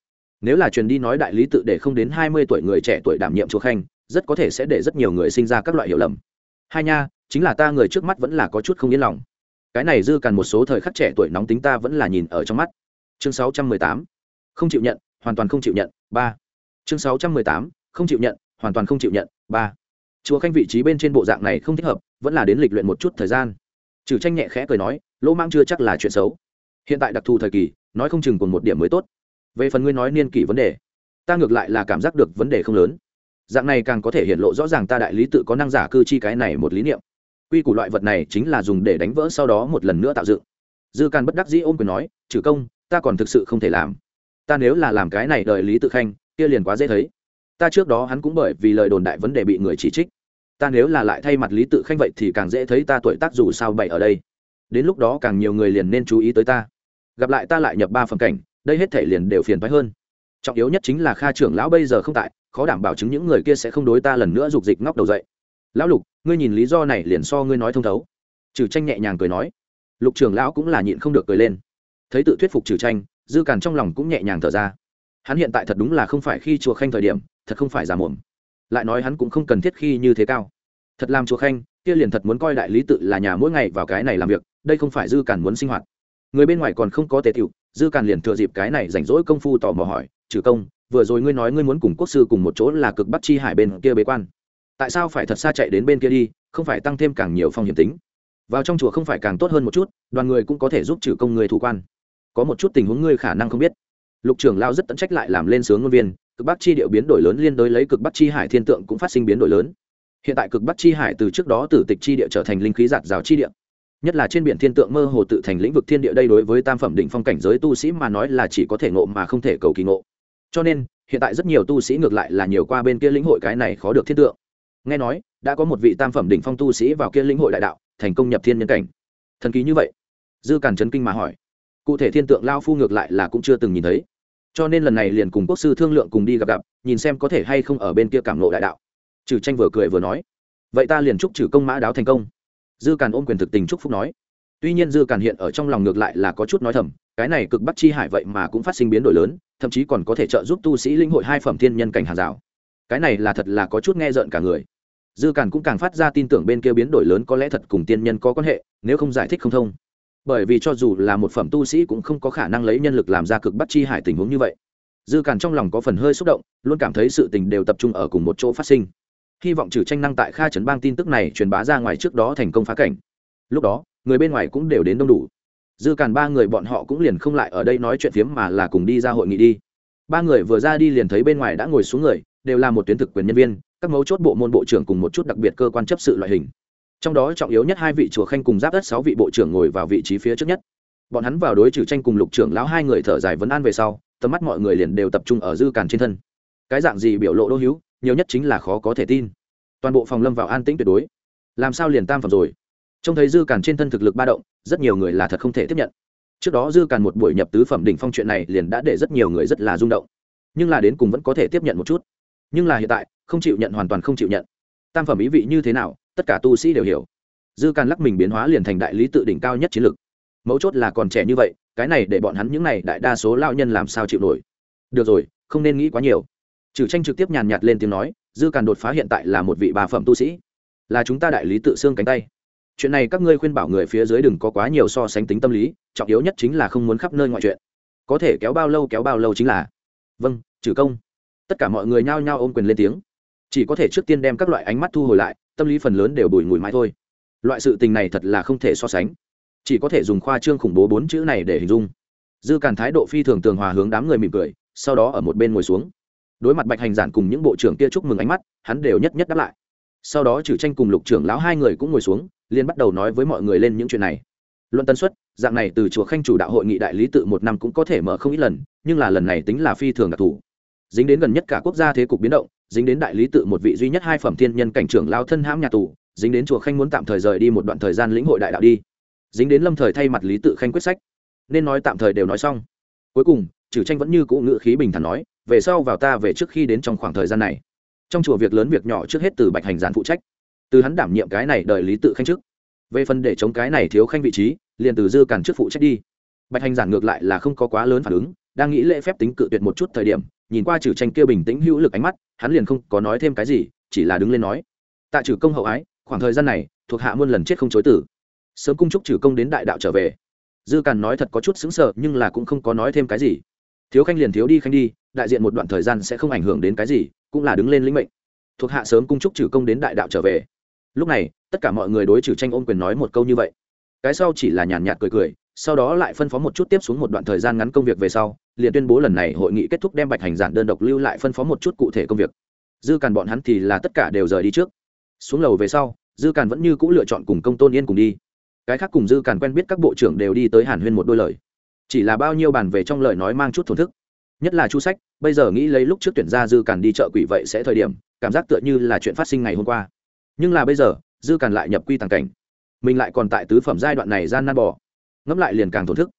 Nếu là truyền đi nói đại lý tự để không đến hai mươi tuổi người trẻ tuổi đảm nhiệm chùa khanh, rất có thể sẽ để rất nhiều người sinh ra các loại hiểu lầm. Hai nha, chính là ta người trước mắt vẫn là có chút không yên lòng. Cái này dư càn một số thời khắc trẻ tuổi nóng tính ta vẫn là nhìn ở trong mắt. Chương sáu trăm mười tám, không chịu nhận, hoàn toàn không chịu nhận, ba. Chương sáu trăm mười tám, không chịu nhận, hoàn toàn không chịu nhận, ba. Chùa khanh vị trí bên trên bộ dạng này không thích hợp, vẫn là đến lịch luyện một chút thời gian. Trừ tranh nhẹ khẽ cười nói, lỗ mang chưa chắc là chuyện xấu hiện tại đặc thù thời kỳ, nói không chừng còn một điểm mới tốt. Về phần ngươi nói niên kỷ vấn đề, ta ngược lại là cảm giác được vấn đề không lớn. Dạng này càng có thể hiện lộ rõ ràng ta đại lý tự có năng giả cư chi cái này một lý niệm. Quy củ loại vật này chính là dùng để đánh vỡ sau đó một lần nữa tạo dựng. Dư càn bất đắc dĩ ôm quyền nói, trừ công, ta còn thực sự không thể làm. Ta nếu là làm cái này đợi lý tự khanh, kia liền quá dễ thấy. Ta trước đó hắn cũng bởi vì lời đồn đại vấn đề bị người chỉ trích. Ta nếu là lại thay mặt lý tự khanh vậy thì càng dễ thấy ta tuổi tác dù sao bậy ở đây. Đến lúc đó càng nhiều người liền nên chú ý tới ta gặp lại ta lại nhập ba phần cảnh, đây hết thể liền đều phiền thoái hơn. Trọng yếu nhất chính là kha trưởng lão bây giờ không tại, khó đảm bảo chứng những người kia sẽ không đối ta lần nữa dục dịch ngóc đầu dậy. Lão lục, ngươi nhìn lý do này liền so ngươi nói thông thấu. Trừ tranh nhẹ nhàng cười nói. Lục trưởng lão cũng là nhịn không được cười lên. Thấy tự thuyết phục trừ tranh, dư càn trong lòng cũng nhẹ nhàng thở ra. Hắn hiện tại thật đúng là không phải khi chùa khanh thời điểm, thật không phải giả mồm lại nói hắn cũng không cần thiết khi như thế cao. Thật làm chùa khanh, kia liền thật muốn coi đại lý tự là nhà mỗi ngày vào cái này làm việc, đây không phải dư càn muốn sinh hoạt người bên ngoài còn không có tề tiểu, dư càn liền thừa dịp cái này rảnh rỗi công phu tò mò hỏi, trừ công, vừa rồi ngươi nói ngươi muốn cùng quốc sư cùng một chỗ là cực bắc chi hải bên kia bế quan. Tại sao phải thật xa chạy đến bên kia đi, không phải tăng thêm càng nhiều phong hiểm tính? Vào trong chùa không phải càng tốt hơn một chút, đoàn người cũng có thể giúp trừ công người thủ quan. Có một chút tình huống ngươi khả năng không biết. Lục trưởng lao rất tận trách lại làm lên sướng ngôn viên, cực bắc chi điệu biến đổi lớn liên đối lấy cực bắc chi hải thiên tượng cũng phát sinh biến đổi lớn. Hiện tại cực bắc chi hải từ trước đó từ tịch chi địa trở thành linh khí giạt rào chi địa nhất là trên biển thiên tượng mơ hồ tự thành lĩnh vực thiên địa đây đối với tam phẩm định phong cảnh giới tu sĩ mà nói là chỉ có thể ngộ mà không thể cầu kỳ ngộ. Cho nên, hiện tại rất nhiều tu sĩ ngược lại là nhiều qua bên kia lĩnh hội cái này khó được thiên tượng. Nghe nói, đã có một vị tam phẩm đỉnh phong tu sĩ vào kia lĩnh hội đại đạo, thành công nhập thiên nhân cảnh. Thần kỳ như vậy? Dư càn chấn kinh mà hỏi. Cụ thể thiên tượng lao phu ngược lại là cũng chưa từng nhìn thấy. Cho nên lần này liền cùng quốc sư thương lượng cùng đi gặp gặp, nhìn xem có thể hay không ở bên kia cảm lộ đại đạo. Trừ tranh vừa cười vừa nói. Vậy ta liền chúc trừ công mã đáo thành công dư càn ôm quyền thực tình chúc phúc nói. Tuy nhiên dư càn hiện ở trong lòng ngược lại là có chút nói thầm, cái này cực bắt chi hải vậy mà cũng phát sinh biến đổi lớn, thậm chí còn có thể trợ giúp tu sĩ linh hội hai phẩm thiên nhân cảnh hàng rào. Cái này là thật là có chút nghe rợn cả người. Dư càn cũng càng phát ra tin tưởng bên kia biến đổi lớn có lẽ thật cùng tiên nhân có quan hệ, nếu không giải thích không thông. Bởi vì cho dù là một phẩm tu sĩ cũng không có khả năng lấy nhân lực làm ra cực bắt chi hải tình huống như vậy. Dư càn trong lòng có phần hơi xúc động, luôn cảm thấy sự tình đều tập trung ở cùng một chỗ phát sinh hy vọng trừ tranh năng tại kha trấn bang tin tức này truyền bá ra ngoài trước đó thành công phá cảnh. Lúc đó, người bên ngoài cũng đều đến đông đủ. Dư càn ba người bọn họ cũng liền không lại ở đây nói chuyện phiếm mà là cùng đi ra hội nghị đi. Ba người vừa ra đi liền thấy bên ngoài đã ngồi xuống người, đều là một tuyến thực quyền nhân viên, các mấu chốt bộ môn bộ trưởng cùng một chút đặc biệt cơ quan chấp sự loại hình. Trong đó trọng yếu nhất hai vị chùa khanh cùng giáp đất sáu vị bộ trưởng ngồi vào vị trí phía trước nhất. Bọn hắn vào đối trừ tranh cùng lục trưởng lão hai người thở dài vấn an về sau, tầm mắt mọi người liền đều tập trung ở dư càn trên thân. Cái dạng gì biểu lộ đô hữu nhiều nhất chính là khó có thể tin. Toàn bộ phòng lâm vào an tĩnh tuyệt đối. Làm sao liền tam phẩm rồi? Trông thấy dư càn trên thân thực lực ba động, rất nhiều người là thật không thể tiếp nhận. Trước đó dư càn một buổi nhập tứ phẩm đỉnh phong chuyện này liền đã để rất nhiều người rất là rung động. Nhưng là đến cùng vẫn có thể tiếp nhận một chút. Nhưng là hiện tại, không chịu nhận hoàn toàn không chịu nhận. Tam phẩm ý vị như thế nào, tất cả tu sĩ đều hiểu. Dư càn lắc mình biến hóa liền thành đại lý tự đỉnh cao nhất chiến lược. Mấu chốt là còn trẻ như vậy, cái này để bọn hắn những này đại đa số lao nhân làm sao chịu nổi. Được rồi, không nên nghĩ quá nhiều trừ tranh trực tiếp nhàn nhạt lên tiếng nói, dư càn đột phá hiện tại là một vị bà phẩm tu sĩ. Là chúng ta đại lý tự xương cánh tay. Chuyện này các ngươi khuyên bảo người phía dưới đừng có quá nhiều so sánh tính tâm lý, trọng yếu nhất chính là không muốn khắp nơi ngoại chuyện. Có thể kéo bao lâu kéo bao lâu chính là. Vâng trừ công. Tất cả mọi người nhao nhao ôm quyền lên tiếng. Chỉ có thể trước tiên đem các loại ánh mắt thu hồi lại, tâm lý phần lớn đều bùi ngùi mãi thôi. Loại sự tình này thật là không thể so sánh. Chỉ có thể dùng khoa trương khủng bố bốn chữ này để hình dung. Dư càn thái độ phi thường tường hòa hướng đám người mỉm cười, sau đó ở một bên ngồi xuống đối mặt bạch hành giản cùng những bộ trưởng kia chúc mừng ánh mắt, hắn đều nhất nhất đáp lại. Sau đó trừ tranh cùng lục trưởng lão hai người cũng ngồi xuống liên bắt đầu nói với mọi người lên những chuyện này. Luận tân suất, dạng này từ chùa khanh chủ đạo hội nghị đại lý tự một năm cũng có thể mở không ít lần, nhưng là lần này tính là phi thường đặc thù. Dính đến gần nhất cả quốc gia thế cục biến động, dính đến đại lý tự một vị duy nhất hai phẩm thiên nhân cảnh trưởng lao thân hãm nhà tù, dính đến chùa khanh muốn tạm thời rời đi một đoạn thời gian lĩnh hội đại đạo đi. Dính đến lâm thời thay mặt lý tự khanh quyết sách. Nên nói tạm thời đều nói xong. Cuối cùng trừ tranh vẫn như cũ ngữ khí bình thản nói, về sau vào ta về trước khi đến trong khoảng thời gian này. Trong chùa việc lớn việc nhỏ trước hết từ bạch hành giản phụ trách. Từ hắn đảm nhiệm cái này đợi lý tự khanh trước. Về phần để chống cái này thiếu khanh vị trí, liền từ dư cản trước phụ trách đi. Bạch hành giản ngược lại là không có quá lớn phản ứng, đang nghĩ lễ phép tính cự tuyệt một chút thời điểm, nhìn qua trừ tranh kia bình tĩnh hữu lực ánh mắt, hắn liền không có nói thêm cái gì, chỉ là đứng lên nói. Tạ trừ công hậu ái, khoảng thời gian này, thuộc hạ muôn lần chết không chối tử sớm cung chúc trừ công đến đại đạo trở về. Dư càn nói thật có chút xứng sợ nhưng là cũng không có nói thêm cái gì thiếu khanh liền thiếu đi khanh đi, đại diện một đoạn thời gian sẽ không ảnh hưởng đến cái gì, cũng là đứng lên lĩnh mệnh. Thuộc hạ sớm cung trúc trừ công đến đại đạo trở về. Lúc này, tất cả mọi người đối trừ tranh ôm quyền nói một câu như vậy. Cái sau chỉ là nhàn nhạt cười cười, sau đó lại phân phó một chút tiếp xuống một đoạn thời gian ngắn công việc về sau, liền tuyên bố lần này hội nghị kết thúc đem bạch hành giản đơn độc lưu lại phân phó một chút cụ thể công việc. Dư càn bọn hắn thì là tất cả đều rời đi trước. Xuống lầu về sau, dư càn vẫn như c ũ lựa chọn cùng công tôn yên cùng đi. Cái khác cùng dư càn quen biết các bộ trưởng đều đi tới hàn huyên một đôi lời chỉ là bao nhiêu bàn về trong lời nói mang chút thổn thức. Nhất là chu sách, bây giờ nghĩ lấy lúc trước tuyển ra dư càn đi chợ quỷ vậy sẽ thời điểm, cảm giác tựa như là chuyện phát sinh ngày hôm qua. Nhưng là bây giờ, dư càn lại nhập quy tàng cảnh. Mình lại còn tại tứ phẩm giai đoạn này gian nan bỏ ngẫm lại liền càng thổn thức.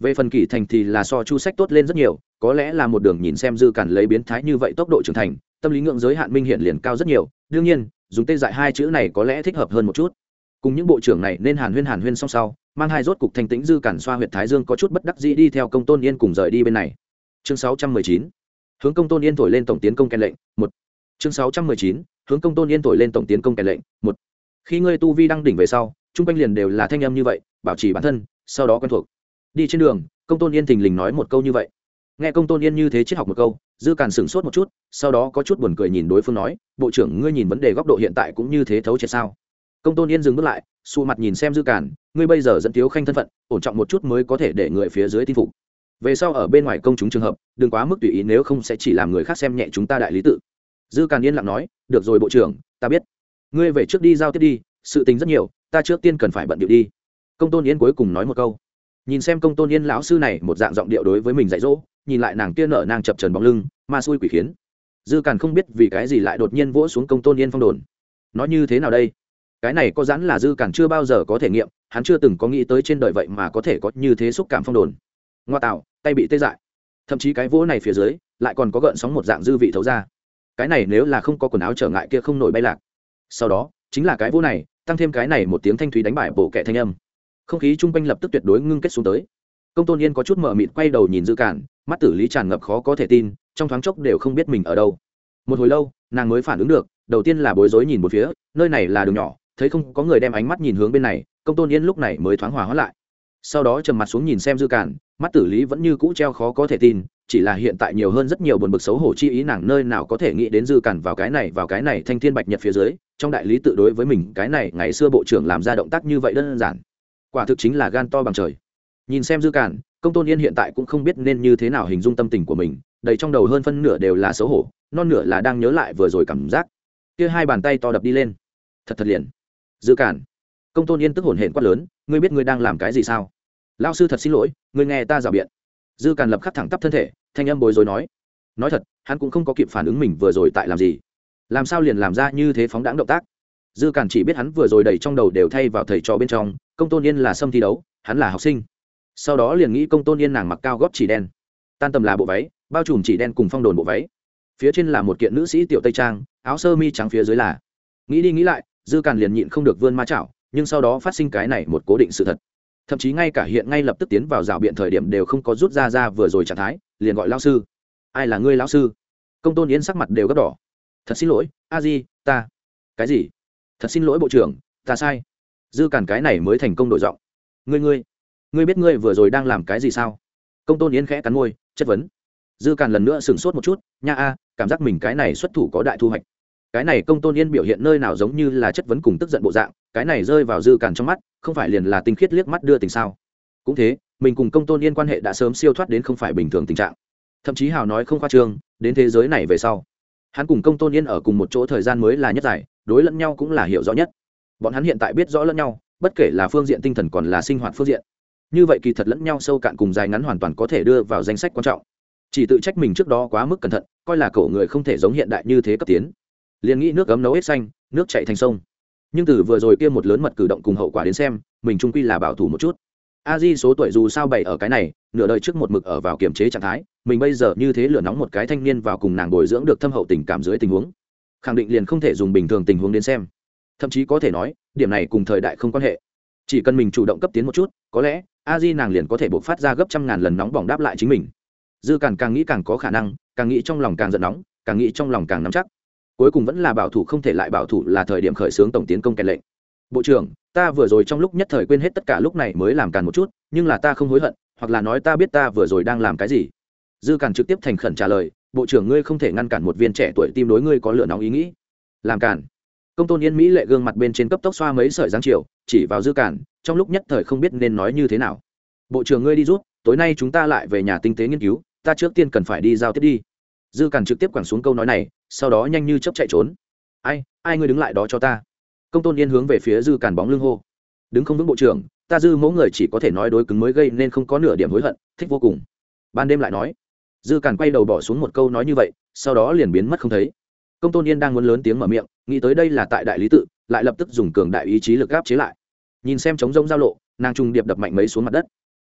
Về phần kỷ thành thì là so chu sách tốt lên rất nhiều, có lẽ là một đường nhìn xem dư càn lấy biến thái như vậy tốc độ trưởng thành, tâm lý ngưỡng giới hạn minh hiện liền cao rất nhiều. Đương nhiên, dùng tê dại hai chữ này có lẽ thích hợp hơn một chút. Cùng những bộ trưởng này nên hàn huyên hàn huyên song sau mang hai rốt cục thanh tĩnh dư cản xoa huyện thái dương có chút bất đắc dĩ đi theo công tôn yên cùng rời đi bên này. Chương 619 hướng công tôn yên thổi lên tổng tiến công kèn lệnh, một. Chương 619 hướng công tôn yên thổi lên tổng tiến công kèn lệnh, một. Khi ngươi tu vi đang đỉnh về sau, chung quanh liền đều là thanh âm như vậy, bảo trì bản thân, sau đó quen thuộc. Đi trên đường, công tôn yên thình lình nói một câu như vậy. Nghe công tôn yên như thế triết học một câu, dư càn sửng sốt một chút, sau đó có chút buồn cười nhìn đối phương nói, bộ trưởng, ngươi nhìn vấn đề góc độ hiện tại cũng như thế thấu triệt sao? Công tôn yên dừng bước lại xù mặt nhìn xem dư càn, ngươi bây giờ dẫn thiếu khanh thân phận, ổn trọng một chút mới có thể để người phía dưới tin phục. Về sau ở bên ngoài công chúng trường hợp, đừng quá mức tùy ý nếu không sẽ chỉ làm người khác xem nhẹ chúng ta đại lý tự. Dư càn yên lặng nói, được rồi bộ trưởng, ta biết. Ngươi về trước đi giao tiếp đi, sự tình rất nhiều, ta trước tiên cần phải bận điệu đi. Công tôn yên cuối cùng nói một câu. Nhìn xem công tôn yên lão sư này một dạng giọng điệu đối với mình dạy dỗ, nhìn lại nàng tiên nở nàng chập trần bóng lưng, ma xui quỷ khiến. Dư càn không biết vì cái gì lại đột nhiên vỗ xuống công tôn yên phong đồn. Nó như thế nào đây? Cái này có dãn là dư càn chưa bao giờ có thể nghiệm, hắn chưa từng có nghĩ tới trên đời vậy mà có thể có như thế xúc cảm phong đồn. Ngoa tạo, tay bị tê dại. Thậm chí cái vỗ này phía dưới, lại còn có gợn sóng một dạng dư vị thấu ra. Cái này nếu là không có quần áo trở ngại kia không nổi bay lạc. Sau đó, chính là cái vỗ này, tăng thêm cái này một tiếng thanh thúy đánh bại bộ kẻ thanh âm. Không khí chung quanh lập tức tuyệt đối ngưng kết xuống tới. Công tôn yên có chút mờ mịt quay đầu nhìn dư cản, mắt tử lý tràn ngập khó có thể tin, trong thoáng chốc đều không biết mình ở đâu. Một hồi lâu, nàng mới phản ứng được, đầu tiên là bối rối nhìn một phía, nơi này là đường nhỏ thấy không có người đem ánh mắt nhìn hướng bên này, công tôn yên lúc này mới thoáng hòa hóa lại. Sau đó trầm mặt xuống nhìn xem dư cản, mắt tử lý vẫn như cũ treo khó có thể tin, chỉ là hiện tại nhiều hơn rất nhiều buồn bực xấu hổ chi ý nàng nơi nào có thể nghĩ đến dư cản vào cái này, vào cái này thanh thiên bạch nhật phía dưới, trong đại lý tự đối với mình cái này, ngày xưa bộ trưởng làm ra động tác như vậy đơn giản. Quả thực chính là gan to bằng trời. Nhìn xem dư cản, công tôn yên hiện tại cũng không biết nên như thế nào hình dung tâm tình của mình, đầy trong đầu hơn phân nửa đều là xấu hổ, non nửa là đang nhớ lại vừa rồi cảm giác. Kia hai bàn tay to đập đi lên. Thật thật liền dư cản. Công tôn yên tức hồn hển quát lớn, ngươi biết ngươi đang làm cái gì sao? Lao sư thật xin lỗi, ngươi nghe ta rào biện. Dư càn lập khắc thẳng tắp thân thể, thanh âm bối rối nói. Nói thật, hắn cũng không có kịp phản ứng mình vừa rồi tại làm gì. Làm sao liền làm ra như thế phóng đáng động tác? Dư càn chỉ biết hắn vừa rồi đầy trong đầu đều thay vào thầy trò bên trong, công tôn yên là sâm thi đấu, hắn là học sinh. Sau đó liền nghĩ công tôn yên nàng mặc cao góp chỉ đen. Tan tầm là bộ váy, bao trùm chỉ đen cùng phong đồn bộ váy. Phía trên là một kiện nữ sĩ tiểu tây trang, áo sơ mi trắng phía dưới là. Nghĩ đi nghĩ lại dư càn liền nhịn không được vươn ma chảo, nhưng sau đó phát sinh cái này một cố định sự thật. Thậm chí ngay cả hiện ngay lập tức tiến vào rào biện thời điểm đều không có rút ra ra vừa rồi trạng thái, liền gọi lao sư. Ai là ngươi lao sư? Công tôn yến sắc mặt đều gấp đỏ. Thật xin lỗi, a di, ta. Cái gì? Thật xin lỗi bộ trưởng, ta sai. Dư Càn cái này mới thành công đổi giọng. Ngươi ngươi ngươi biết ngươi vừa rồi đang làm cái gì sao? Công tôn yến khẽ cắn môi, chất vấn. Dư Càn lần nữa sửng sốt một chút, nha a, cảm giác mình cái này xuất thủ có đại thu hoạch cái này công tôn yên biểu hiện nơi nào giống như là chất vấn cùng tức giận bộ dạng, cái này rơi vào dư cản trong mắt, không phải liền là tinh khiết liếc mắt đưa tình sao? Cũng thế, mình cùng công tôn yên quan hệ đã sớm siêu thoát đến không phải bình thường tình trạng. Thậm chí hào nói không khoa trương, đến thế giới này về sau, hắn cùng công tôn yên ở cùng một chỗ thời gian mới là nhất giải, đối lẫn nhau cũng là hiểu rõ nhất. Bọn hắn hiện tại biết rõ lẫn nhau, bất kể là phương diện tinh thần còn là sinh hoạt phương diện. Như vậy kỳ thật lẫn nhau sâu cạn cùng dài ngắn hoàn toàn có thể đưa vào danh sách quan trọng. Chỉ tự trách mình trước đó quá mức cẩn thận, coi là cổ người không thể giống hiện đại như thế cấp tiến liền nghĩ nước cấm nấu hết xanh, nước chạy thành sông. Nhưng từ vừa rồi kia một lớn mật cử động cùng hậu quả đến xem, mình trung quy là bảo thủ một chút. A di số tuổi dù sao bảy ở cái này, nửa đời trước một mực ở vào kiềm chế trạng thái, mình bây giờ như thế lửa nóng một cái thanh niên vào cùng nàng bồi dưỡng được thâm hậu tình cảm dưới tình huống. Khẳng định liền không thể dùng bình thường tình huống đến xem. Thậm chí có thể nói, điểm này cùng thời đại không quan hệ. Chỉ cần mình chủ động cấp tiến một chút, có lẽ, a di nàng liền có thể buộc phát ra gấp trăm ngàn lần nóng bỏng đáp lại chính mình. Dư càng càng nghĩ càng có khả năng, càng nghĩ trong lòng càng giận nóng, càng nghĩ trong lòng càng nắm chắc cuối cùng vẫn là bảo thủ không thể lại bảo thủ là thời điểm khởi xướng tổng tiến công kèn lệnh. Bộ trưởng, ta vừa rồi trong lúc nhất thời quên hết tất cả lúc này mới làm càn một chút, nhưng là ta không hối hận, hoặc là nói ta biết ta vừa rồi đang làm cái gì. Dư càn trực tiếp thành khẩn trả lời, bộ trưởng, ngươi không thể ngăn cản một viên trẻ tuổi tim đối ngươi có lựa nóng ý nghĩ. Làm cản công tôn yên mỹ lệ gương mặt bên trên cấp tốc xoa mấy sợi giáng chiều, chỉ vào dư cản trong lúc nhất thời không biết nên nói như thế nào. Bộ trưởng, ngươi đi rút, tối nay chúng ta lại về nhà tinh tế nghiên cứu, ta trước tiên cần phải đi giao tiếp đi dư càn trực tiếp quẳng xuống câu nói này, sau đó nhanh như chấp chạy trốn. Ai ai ngươi đứng lại đó cho ta? Công tôn yên hướng về phía dư càn bóng lưng hô. Đứng không vững bộ trưởng, ta dư mẫu người chỉ có thể nói đối cứng mới gây nên không có nửa điểm hối hận, thích vô cùng. Ban đêm lại nói. Dư càn quay đầu bỏ xuống một câu nói như vậy, sau đó liền biến mất không thấy. Công tôn yên đang muốn lớn tiếng mở miệng, nghĩ tới đây là tại đại lý tự, lại lập tức dùng cường đại ý chí lực gáp chế lại. Nhìn xem chống rông giao lộ, nàng trung điệp đập mạnh mấy xuống mặt đất.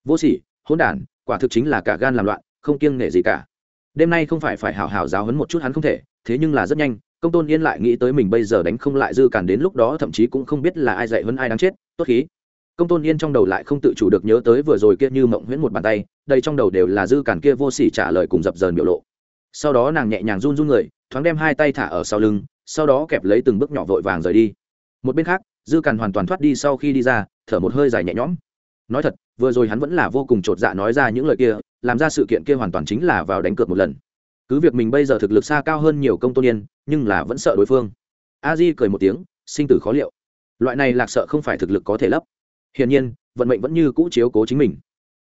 Vô sỉ, hỗn đản, quả thực chính là cả gan làm loạn, không kiêng nể gì cả đêm nay không phải phải hảo hảo giáo hấn một chút hắn không thể, thế nhưng là rất nhanh, công tôn yên lại nghĩ tới mình bây giờ đánh không lại dư cản đến lúc đó thậm chí cũng không biết là ai dạy hơn ai đáng chết, tốt khí. Công tôn yên trong đầu lại không tự chủ được nhớ tới vừa rồi kia như mộng huyễn một bàn tay, đây trong đầu đều là dư cản kia vô sỉ trả lời cùng dập dờn biểu lộ. Sau đó nàng nhẹ nhàng run run người, thoáng đem hai tay thả ở sau lưng, sau đó kẹp lấy từng bước nhỏ vội vàng rời đi. Một bên khác, dư cản hoàn toàn thoát đi sau khi đi ra, thở một hơi dài nhẹ nhõm. Nói thật, vừa rồi hắn vẫn là vô cùng chột dạ nói ra những lời kia làm ra sự kiện kia hoàn toàn chính là vào đánh cược một lần. Cứ việc mình bây giờ thực lực xa cao hơn nhiều công tôn yên, nhưng là vẫn sợ đối phương. A di cười một tiếng, sinh tử khó liệu. Loại này lạc sợ không phải thực lực có thể lấp. Hiển nhiên, vận mệnh vẫn như cũ chiếu cố chính mình.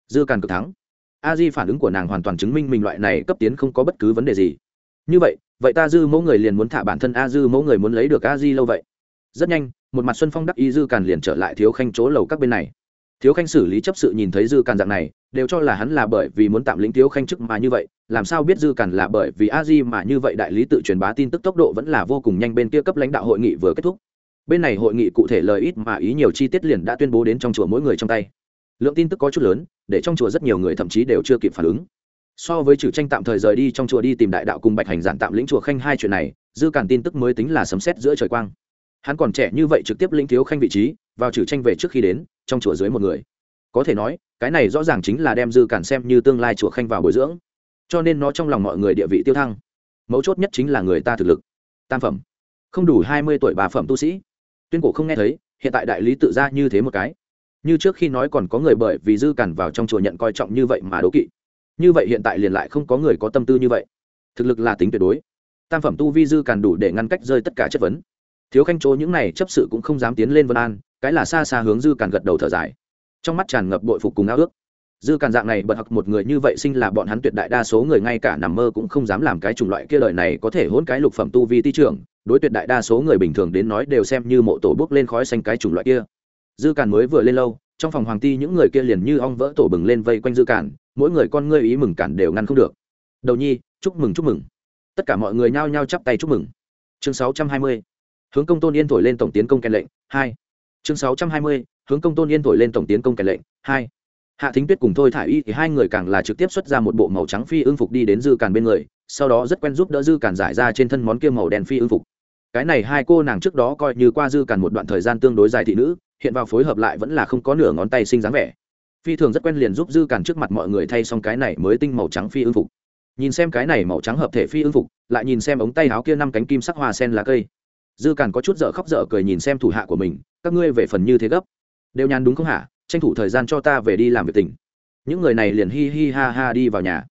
Dư càn cực thắng. A di phản ứng của nàng hoàn toàn chứng minh mình loại này cấp tiến không có bất cứ vấn đề gì. Như vậy vậy ta dư mẫu người liền muốn thả bản thân a dư mẫu người muốn lấy được a di lâu vậy? Rất nhanh, một mặt xuân phong đắc y dư càn liền trở lại thiếu khanh chỗ lầu các bên này thiếu khanh xử lý chấp sự nhìn thấy dư càn dạng này, đều cho là hắn là bởi vì muốn tạm lĩnh thiếu khanh chức mà như vậy, làm sao biết dư càn là bởi vì a di mà như vậy đại lý tự truyền bá tin tức tốc độ vẫn là vô cùng nhanh bên kia cấp lãnh đạo hội nghị vừa kết thúc. Bên này hội nghị cụ thể lời ít mà ý nhiều chi tiết liền đã tuyên bố đến trong chùa mỗi người trong tay. Lượng tin tức có chút lớn, để trong chùa rất nhiều người thậm chí đều chưa kịp phản ứng. So với trừ tranh tạm thời rời đi trong chùa đi tìm đại đạo cùng bạch hành giản tạm lĩnh chùa khanh hai chuyện này, dư càn tin tức mới tính là sấm xét giữa trời quang hắn còn trẻ như vậy trực tiếp lĩnh thiếu khanh vị trí, vào trừ tranh về trước khi đến, trong chùa dưới một người. Có thể nói, cái này rõ ràng chính là đem dư cản xem như tương lai chùa khanh vào bồi dưỡng. Cho nên nó trong lòng mọi người địa vị tiêu thăng. Mấu chốt nhất chính là người ta thực lực. Tam phẩm. Không đủ hai mươi tuổi bà phẩm tu sĩ. Tuyên cổ không nghe thấy, hiện tại đại lý tự ra như thế một cái. Như trước khi nói còn có người bởi vì dư cản vào trong chùa nhận coi trọng như vậy mà đố kỵ. Như vậy hiện tại liền lại không có người có tâm tư như vậy. Thực lực là tính tuyệt đối. Tam phẩm tu vi dư cản đủ để ngăn cách rơi tất cả chất vấn thiếu khanh chỗ những này chấp sự cũng không dám tiến lên vân an, cái là xa xa hướng dư càn gật đầu thở dài. Trong mắt tràn ngập bội phục cùng ao ước. Dư càn dạng này bật học một người như vậy sinh là bọn hắn tuyệt đại đa số người ngay cả nằm mơ cũng không dám làm cái chủng loại kia lời này có thể hôn cái lục phẩm tu vi ti trưởng, đối tuyệt đại đa số người bình thường đến nói đều xem như mộ tổ bước lên khói xanh cái chủng loại kia. Dư càn mới vừa lên lâu, trong phòng hoàng ti những người kia liền như ong vỡ tổ bừng lên vây quanh dư càn, mỗi người con ngươi ý mừng cản đều ngăn không được. Đầu nhi, chúc mừng chúc mừng. Tất cả mọi người nhao nhao chắp tay chúc mừng. Chương 620 hướng công tôn yên thổi lên tổng tiến công kèn lệnh hai. Chương 620, hướng công tôn yên thổi lên tổng tiến công kèn lệnh hai. Hạ thính tuyết cùng thôi thả y thì hai người càng là trực tiếp xuất ra một bộ màu trắng phi ưng phục đi đến dư càn bên người sau đó rất quen giúp đỡ dư càn giải ra trên thân món kia màu đen phi ưng phục. Cái này hai cô nàng trước đó coi như qua dư càn một đoạn thời gian tương đối dài thị nữ hiện vào phối hợp lại vẫn là không có nửa ngón tay sinh dáng vẻ. Phi thường rất quen liền giúp dư càn trước mặt mọi người thay xong cái này mới tinh màu trắng phi ưng phục. Nhìn xem cái này màu trắng hợp thể phi ưng phục lại nhìn xem ống tay áo kia năm cánh kim sắc hoa sen lá cây dư càn có chút dở khóc dở cười nhìn xem thủ hạ của mình, các ngươi về phần như thế gấp. Đều nhàn đúng không hả? Tranh thủ thời gian cho ta về đi làm việc tỉnh. Những người này liền hi hi ha ha đi vào nhà.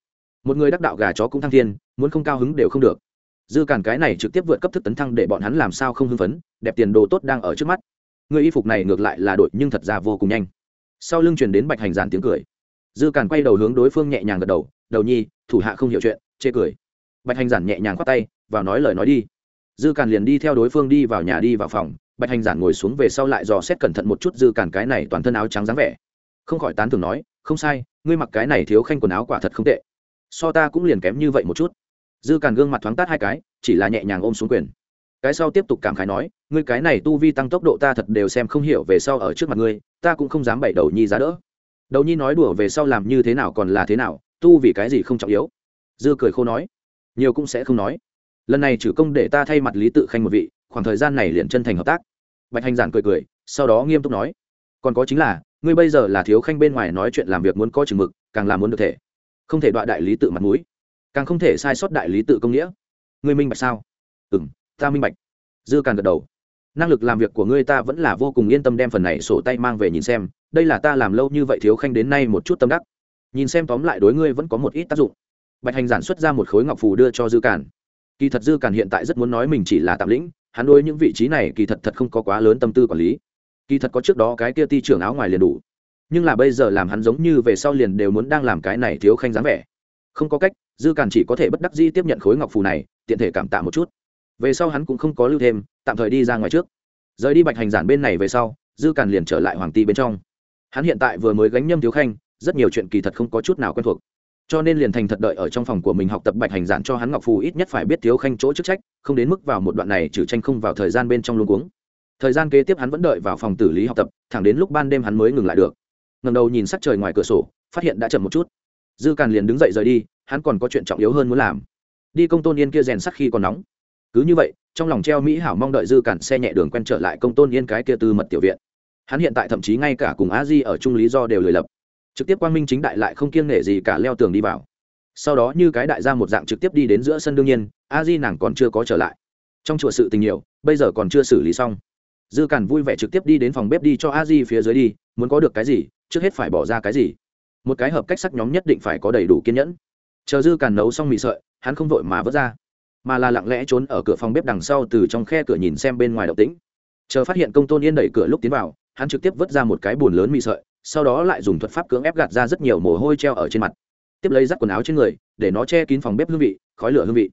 Một người đắc đạo gà chó cũng thăng thiên, muốn không cao hứng đều không được. Dư càn cái này trực tiếp vượt cấp thức tấn thăng để bọn hắn làm sao không hưng phấn, đẹp tiền đồ tốt đang ở trước mắt. Người y phục này ngược lại là đội nhưng thật ra vô cùng nhanh. Sau lưng chuyển đến bạch hành giản tiếng cười. Dư càn quay đầu hướng đối phương nhẹ nhàng gật đầu đầu nhi, thủ hạ không hiểu chuyện, chê cười. Bạch hành giản nhẹ nhàng khoát tay, vào nói lời nói đi dư càn liền đi theo đối phương đi vào nhà đi vào phòng, bạch hành giản ngồi xuống về sau lại dò xét cẩn thận một chút dư càn cái này toàn thân áo trắng dáng vẻ. Không khỏi tán thường nói, không sai, ngươi mặc cái này thiếu khanh quần áo quả thật không tệ. So ta cũng liền kém như vậy một chút. Dư càn gương mặt thoáng tát hai cái, chỉ là nhẹ nhàng ôm xuống quyền. Cái sau tiếp tục cảm khái nói, ngươi cái này tu vi tăng tốc độ ta thật đều xem không hiểu về sau ở trước mặt ngươi, ta cũng không dám bày đầu nhi giá đỡ. Đầu nhi nói đùa về sau làm như thế nào còn là thế nào, tu vì cái gì không trọng yếu. Dư cười khô nói, nhiều cũng sẽ không nói lần này trừ công để ta thay mặt lý tự khanh một vị khoảng thời gian này liền chân thành hợp tác bạch hành giản cười cười sau đó nghiêm túc nói còn có chính là ngươi bây giờ là thiếu khanh bên ngoài nói chuyện làm việc muốn có chừng mực càng làm muốn được thể không thể đọa đại lý tự mặt mũi càng không thể sai sót đại lý tự công nghĩa ngươi minh bạch sao ừ m ta minh bạch dư càng gật đầu năng lực làm việc của ngươi ta vẫn là vô cùng yên tâm đem phần này sổ tay mang về nhìn xem đây là ta làm lâu như vậy thiếu khanh đến nay một chút tâm đắc nhìn xem tóm lại đối ngươi vẫn có một ít tác dụng bạch hành giản xuất ra một khối ngọc phù đưa cho dư cản kỳ thật dư Càn hiện tại rất muốn nói mình chỉ là tạm lĩnh, hắn đối những vị trí này kỳ thật thật không có quá lớn tâm tư quản lý. Kỳ thật có trước đó cái kia ti trưởng áo ngoài liền đủ. Nhưng là bây giờ làm hắn giống như về sau liền đều muốn đang làm cái này thiếu khanh dáng vẻ. Không có cách, dư Càn chỉ có thể bất đắc dĩ tiếp nhận khối ngọc phù này, tiện thể cảm tạ một chút. Về sau hắn cũng không có lưu thêm, tạm thời đi ra ngoài trước. Rời đi bạch hành giản bên này về sau, dư Càn liền trở lại hoàng ti bên trong. Hắn hiện tại vừa mới gánh nhâm thiếu khanh, rất nhiều chuyện kỳ thật không có chút nào quen thuộc cho nên liền thành thật đợi ở trong phòng của mình học tập bạch hành giản cho hắn ngọc phù ít nhất phải biết thiếu khanh chỗ chức trách, không đến mức vào một đoạn này trừ tranh không vào thời gian bên trong luôn cuống. Thời gian kế tiếp hắn vẫn đợi vào phòng tử lý học tập, thẳng đến lúc ban đêm hắn mới ngừng lại được. Ngầm đầu nhìn sắc trời ngoài cửa sổ, phát hiện đã chậm một chút. Dư càn liền đứng dậy rời đi, hắn còn có chuyện trọng yếu hơn muốn làm. Đi công tôn yên kia rèn sắc khi còn nóng. Cứ như vậy, trong lòng treo mỹ hảo mong đợi dư càn xe nhẹ đường quen trở lại công tôn yên cái kia tư mật tiểu viện. Hắn hiện tại thậm chí ngay cả cùng a di ở chung lý do đều lười lập trực tiếp quang minh chính đại lại không kiêng nể gì cả leo tường đi vào. Sau đó như cái đại gia một dạng trực tiếp đi đến giữa sân đương nhiên, a di nàng còn chưa có trở lại. Trong chùa sự tình nhiều, bây giờ còn chưa xử lý xong. Dư càn vui vẻ trực tiếp đi đến phòng bếp đi cho a di phía dưới đi, muốn có được cái gì, trước hết phải bỏ ra cái gì. Một cái hợp cách sắc nhóm nhất định phải có đầy đủ kiên nhẫn. Chờ dư càn nấu xong mì sợi, hắn không vội mà vớt ra, mà là lặng lẽ trốn ở cửa phòng bếp đằng sau từ trong khe cửa nhìn xem bên ngoài động tĩnh. Chờ phát hiện công tôn yên đẩy cửa lúc tiến vào, hắn trực tiếp vớt ra một cái bùn lớn mì sợi sau đó lại dùng thuật pháp cưỡng ép gạt ra rất nhiều mồ hôi treo ở trên mặt. Tiếp lấy rắc quần áo trên người, để nó che kín phòng bếp hương vị, khói lửa hương vị.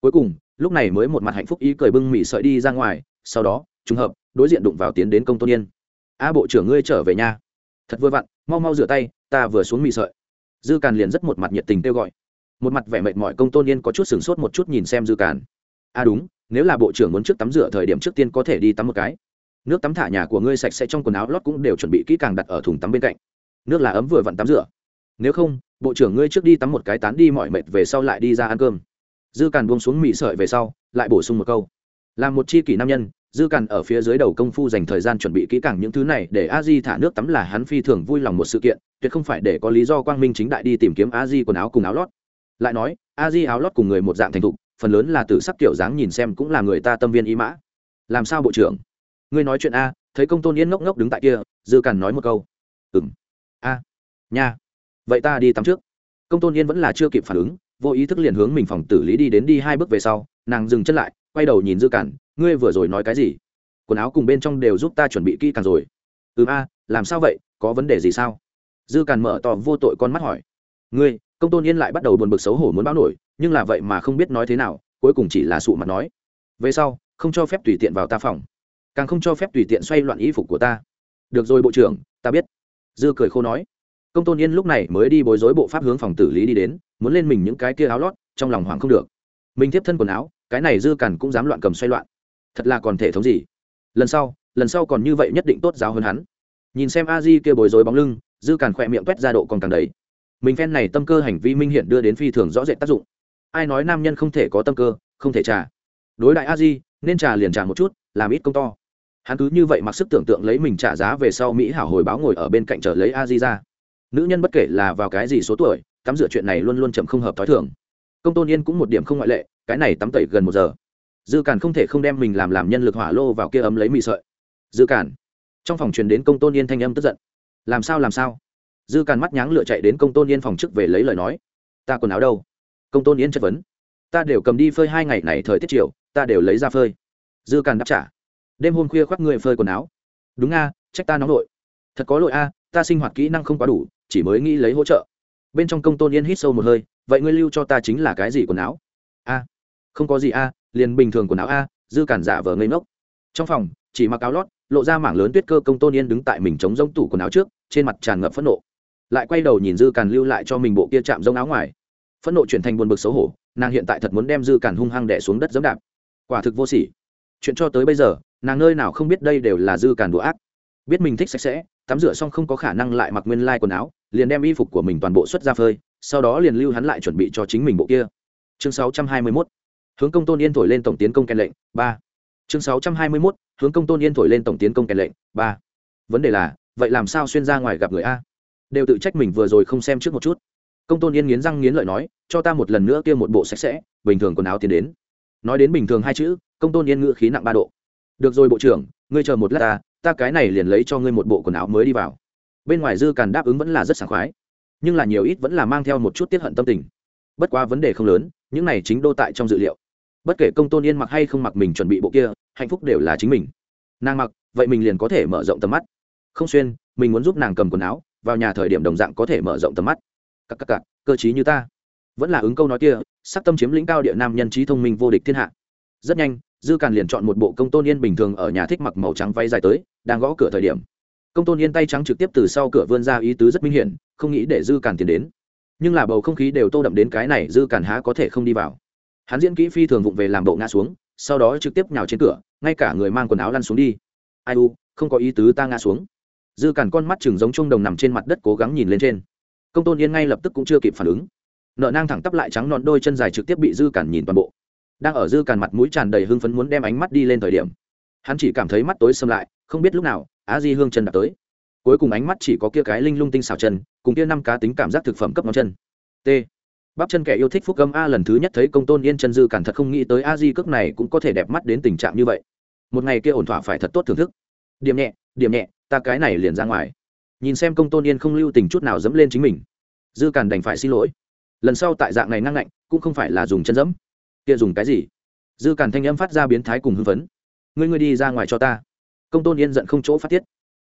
Cuối cùng, lúc này mới một mặt hạnh phúc ý cười bưng mì sợi đi ra ngoài, sau đó, trùng hợp, đối diện đụng vào tiến đến công tôn yên. A bộ trưởng ngươi trở về nhà thật vừa vặn, mau mau rửa tay, ta vừa xuống mì sợi. Dư càn liền rất một mặt nhiệt tình kêu gọi. Một mặt vẻ mệt mỏi công tôn yên có chút sửng sốt một chút nhìn xem dư càn. A, đúng, nếu là bộ trưởng muốn trước tắm rửa thời điểm trước tiên có thể đi tắm một cái nước tắm thả nhà của ngươi sạch sẽ trong quần áo lót cũng đều chuẩn bị kỹ càng đặt ở thùng tắm bên cạnh. Nước là ấm vừa vặn tắm rửa. Nếu không, bộ trưởng ngươi trước đi tắm một cái tán đi mọi mệt về sau lại đi ra ăn cơm. Dư càn buông xuống mị sợi về sau, lại bổ sung một câu. Là một chi kỷ nam nhân, dư càn ở phía dưới đầu công phu dành thời gian chuẩn bị kỹ càng những thứ này để a di thả nước tắm là hắn phi thường vui lòng một sự kiện, tuyệt không phải để có lý do quang minh chính đại đi tìm kiếm a di quần áo cùng áo lót. Lại nói, a di áo lót cùng người một dạng thành thục, phần lớn là từ sắc kiểu dáng nhìn xem cũng là người ta tâm viên ý mã. Làm sao bộ trưởng? Ngươi nói chuyện a, thấy công tôn yên ngốc ngốc đứng tại kia, dư càn nói một câu. Ừ m a. Nha. Vậy ta đi tắm trước. Công tôn yên vẫn là chưa kịp phản ứng, vô ý thức liền hướng mình phòng tử lý đi đến đi hai bước về sau, nàng dừng chân lại, quay đầu nhìn dư cản ngươi vừa rồi nói cái gì? Quần áo cùng bên trong đều giúp ta chuẩn bị kỹ càng rồi. Ừ a, làm sao vậy? Có vấn đề gì sao? Dư cản mở to vô tội con mắt hỏi. Ngươi, công tôn yên lại bắt đầu buồn bực xấu hổ muốn báo nổi, nhưng là vậy mà không biết nói thế nào, cuối cùng chỉ là sụ mặt nói. Về sau, không cho phép tùy tiện vào ta phòng càng không cho phép tùy tiện xoay loạn y phục của ta. Được rồi, bộ trưởng, ta biết. Dư cười khô nói. Công tôn yên lúc này mới đi bối rối bộ pháp hướng phòng tử lý đi đến, muốn lên mình những cái kia áo lót, trong lòng hoảng không được. Mình tiếp thân quần áo, cái này dư cằn cũng dám loạn cầm xoay loạn. Thật là còn thể thống gì? Lần sau lần sau còn như vậy nhất định tốt giáo hơn hắn. Nhìn xem a di kia bối rối bóng lưng, dư cằn khỏe miệng quét ra độ còn càng đấy. mình phen này tâm cơ hành vi minh hiện đưa đến phi thường rõ rệt tác dụng. Ai nói nam nhân không thể có tâm cơ, không thể trả đối đại a di, nên trả liền trả một chút, làm ít công to hắn cứ như vậy mặc sức tưởng tượng lấy mình trả giá về sau mỹ hảo hồi báo ngồi ở bên cạnh chờ lấy a di ra nữ nhân bất kể là vào cái gì số tuổi, tắm rửa chuyện này luôn luôn chậm không hợp t h ó i thường. Công tôn yên cũng một điểm không ngoại lệ, cái này tắm tẩy gần một giờ. Dư cản không thể không đem mình làm làm nhân lực hỏa lô vào kia ấm lấy mì sợi. Dư cản. Trong phòng truyền đến công tôn yên thanh âm tức giận. Làm sao làm sao? Dư cản mắt nháng lựa chạy đến công tôn yên phòng trước về lấy lời nói. Ta quần áo đâu? Công tôn yên chất vấn. Ta đều cầm đi phơi hai ngày này thời tiết chiều, ta đều lấy ra phơi. Dư cản đáp trả đêm hôm khuya khoác người phơi quần áo. Đúng a, trách ta nóng lội thật có lỗi a, ta sinh hoạt kỹ năng không quá đủ, chỉ mới nghĩ lấy hỗ trợ. Bên trong công tôn yên hít sâu một hơi, vậy ngươi lưu cho ta chính là cái gì quần áo? A, không có gì a, liền bình thường quần áo a, dư cản giả vờ ngây ngốc. Trong phòng, chỉ mặc áo lót, lộ ra mảng lớn tuyết cơ công tôn yên đứng tại mình chống rông tủ quần áo trước, trên mặt tràn ngập phẫn nộ. Lại quay đầu nhìn dư càn lưu lại cho mình bộ kia chạm rông áo ngoài. Phẫn nộ chuyển thành buồn bực xấu hổ, nàng hiện tại thật muốn đem dư càn hung hăng đẻ xuống đất dẫm đạp. Quả thực vô sỉ. Chuyện cho tới bây giờ nàng nơi nào không biết đây đều là dư càn đùa ác. Biết mình thích sạch sẽ, tắm rửa xong không có khả năng lại mặc nguyên lai、like、quần áo, liền đem y phục của mình toàn bộ xuất ra phơi, sau đó liền lưu hắn lại chuẩn bị cho chính mình bộ kia. Chương sáu trăm hai mươi mốt. Hướng công tôn yên thổi lên tổng tiến công kèn lệnh, ba. Chương sáu trăm hai mươi mốt. Hướng công tôn yên thổi lên tổng tiến công kèn lệnh, ba. Vấn đề là, vậy làm sao xuyên ra ngoài gặp người a? Đều tự trách mình vừa rồi không xem trước một chút. Công tôn yên nghiến răng nghiến lợi nói, cho ta một lần nữa kia một bộ sạch sẽ, bình thường quần áo tiến đến. Nói đến bình thường hai chữ, công tôn yên ngữ khí nặng ba độ được rồi, bộ trưởng, ngươi chờ một lát ta ta cái này liền lấy cho ngươi một bộ quần áo mới đi vào. Bên ngoài dư càn đáp ứng vẫn là rất sảng khoái, nhưng là nhiều ít vẫn là mang theo một chút tiết hận tâm tình. Bất quá vấn đề không lớn, những này chính đô tại trong dự liệu. Bất kể công tôn yên mặc hay không mặc mình chuẩn bị bộ kia, hạnh phúc đều là chính mình. Nàng mặc, vậy mình liền có thể mở rộng tầm mắt. Không xuyên, mình muốn giúp nàng cầm quần áo, vào nhà thời điểm đồng dạng có thể mở rộng tầm mắt. Cặp cặp cặp cơ chí như ta. Vẫn là ứng câu nói kia, sắc tâm chiếm lĩnh cao địa nam nhân trí thông minh vô địch thiên hạ. Rất nhanh dư càn liền chọn một bộ công tôn yên bình thường ở nhà thích mặc màu trắng váy dài tới, đang gõ cửa thời điểm. Công tôn yên tay trắng trực tiếp từ sau cửa vươn ra ý tứ rất minh hiển, không nghĩ để dư càn tiến đến. Nhưng là bầu không khí đều tô đậm đến cái này dư càn há có thể không đi vào. Hắn diễn kỹ phi thường vụng về làm bộ ngã xuống, sau đó trực tiếp nhào trên cửa, ngay cả người mang quần áo lăn xuống đi. Ai u, không có ý tứ ta ngã xuống. Dư càn con mắt chừng giống trung đồng nằm trên mặt đất cố gắng nhìn lên trên. Công tôn yên ngay lập tức cũng chưa kịp phản ứng. Nợ nang thẳng tắp lại trắng non đôi chân dài trực tiếp bị dư càn nhìn toàn bộ đang ở dư càn mặt mũi tràn đầy hưng phấn muốn đem ánh mắt đi lên thời điểm. Hắn chỉ cảm thấy mắt tối xâm lại, không biết lúc nào, á di hương chân đã tới. Cuối cùng ánh mắt chỉ có kia cái linh lung tinh xào chân, cùng kia năm cá tính cảm giác thực phẩm cấp ngón chân. T. Bắp chân kẻ yêu thích phúc gâm a lần thứ nhất thấy công tôn yên chân dư càn thật không nghĩ tới a di cước này cũng có thể đẹp mắt đến tình trạng như vậy. Một ngày kia ổn thỏa phải thật tốt thưởng thức. Điểm nhẹ điểm nhẹ, ta cái này liền ra ngoài. Nhìn xem công tôn yên không lưu tình chút nào dẫm lên chính mình. Dư càn đành phải xin lỗi. Lần sau tại dạng này năng lạnh cũng không phải là dùng chân dẫm kia dùng cái gì? Dư càn thanh âm phát ra biến thái cùng hưng phấn. Ngươi ngươi đi ra ngoài cho ta. Công tôn yên giận không chỗ phát tiết.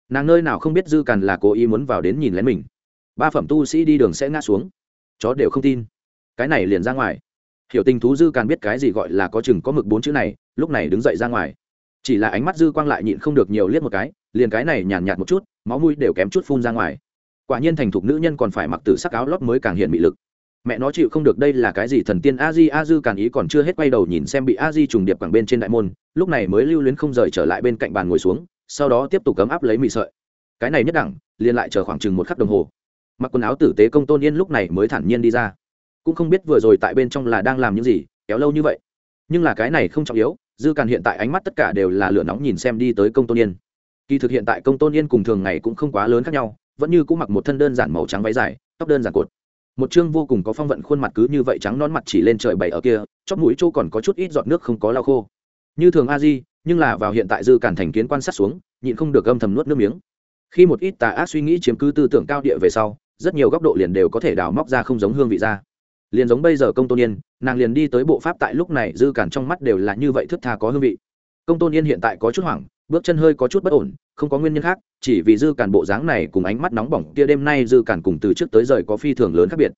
Nàng nơi nào không biết dư càn là cố ý muốn vào đến nhìn lén mình. Ba phẩm tu sĩ đi đường sẽ ngã xuống. Chó đều không tin. Cái này liền ra ngoài. Hiểu tình thú dư càn biết cái gì gọi là có chừng có mực bốn chữ này, lúc này đứng dậy ra ngoài. Chỉ là ánh mắt dư quang lại nhịn không được nhiều liếc một cái, liền cái này nhàn nhạt một chút, máu mũi đều kém chút phun ra ngoài. Quả nhiên thành thục nữ nhân còn phải mặc tử sắc áo lót mới càng hiện bị lực mẹ nó chịu không được đây là cái gì thần tiên a di a dư càn ý còn chưa hết quay đầu nhìn xem bị a di trùng điệp quảng bên trên đại môn, lúc này mới lưu luyến không rời trở lại bên cạnh bàn ngồi xuống, sau đó tiếp tục cấm áp lấy mị sợi. Cái này nhất đẳng, liền lại chờ khoảng chừng một khắc đồng hồ. Mặc quần áo tử tế công tôn yên lúc này mới thản nhiên đi ra. Cũng không biết vừa rồi tại bên trong là đang làm những gì, kéo lâu như vậy. Nhưng là cái này không trọng yếu, dư càn hiện tại ánh mắt tất cả đều là lửa nóng nhìn xem đi tới công tôn yên. Kỳ thực hiện tại công tôn yên cùng thường ngày cũng không quá lớn khác nhau, vẫn như cũng mặc một thân đơn giản màu trắng váy dài, tóc đơn giản cột một chương vô cùng có phong vận khuôn mặt cứ như vậy trắng non mặt chỉ lên trời bày ở kia, chóp mũi chỗ còn có chút ít giọt nước không có lau khô. Như thường a di, nhưng là vào hiện tại dư cản thành kiến quan sát xuống, nhịn không được âm thầm nuốt nước miếng. Khi một ít tà ác suy nghĩ chiếm cứ tư tưởng cao địa về sau, rất nhiều góc độ liền đều có thể đào móc ra không giống hương vị ra. Liền giống bây giờ công tôn yên, nàng liền đi tới bộ pháp tại lúc này dư cản trong mắt đều là như vậy thức tha có hương vị. Công tôn yên hiện tại có chút hoảng bước chân hơi có chút bất ổn, không có nguyên nhân khác, chỉ vì dư càn bộ dáng này cùng ánh mắt nóng bỏng kia đêm nay dư càn cùng từ trước tới rời có phi thường lớn khác biệt.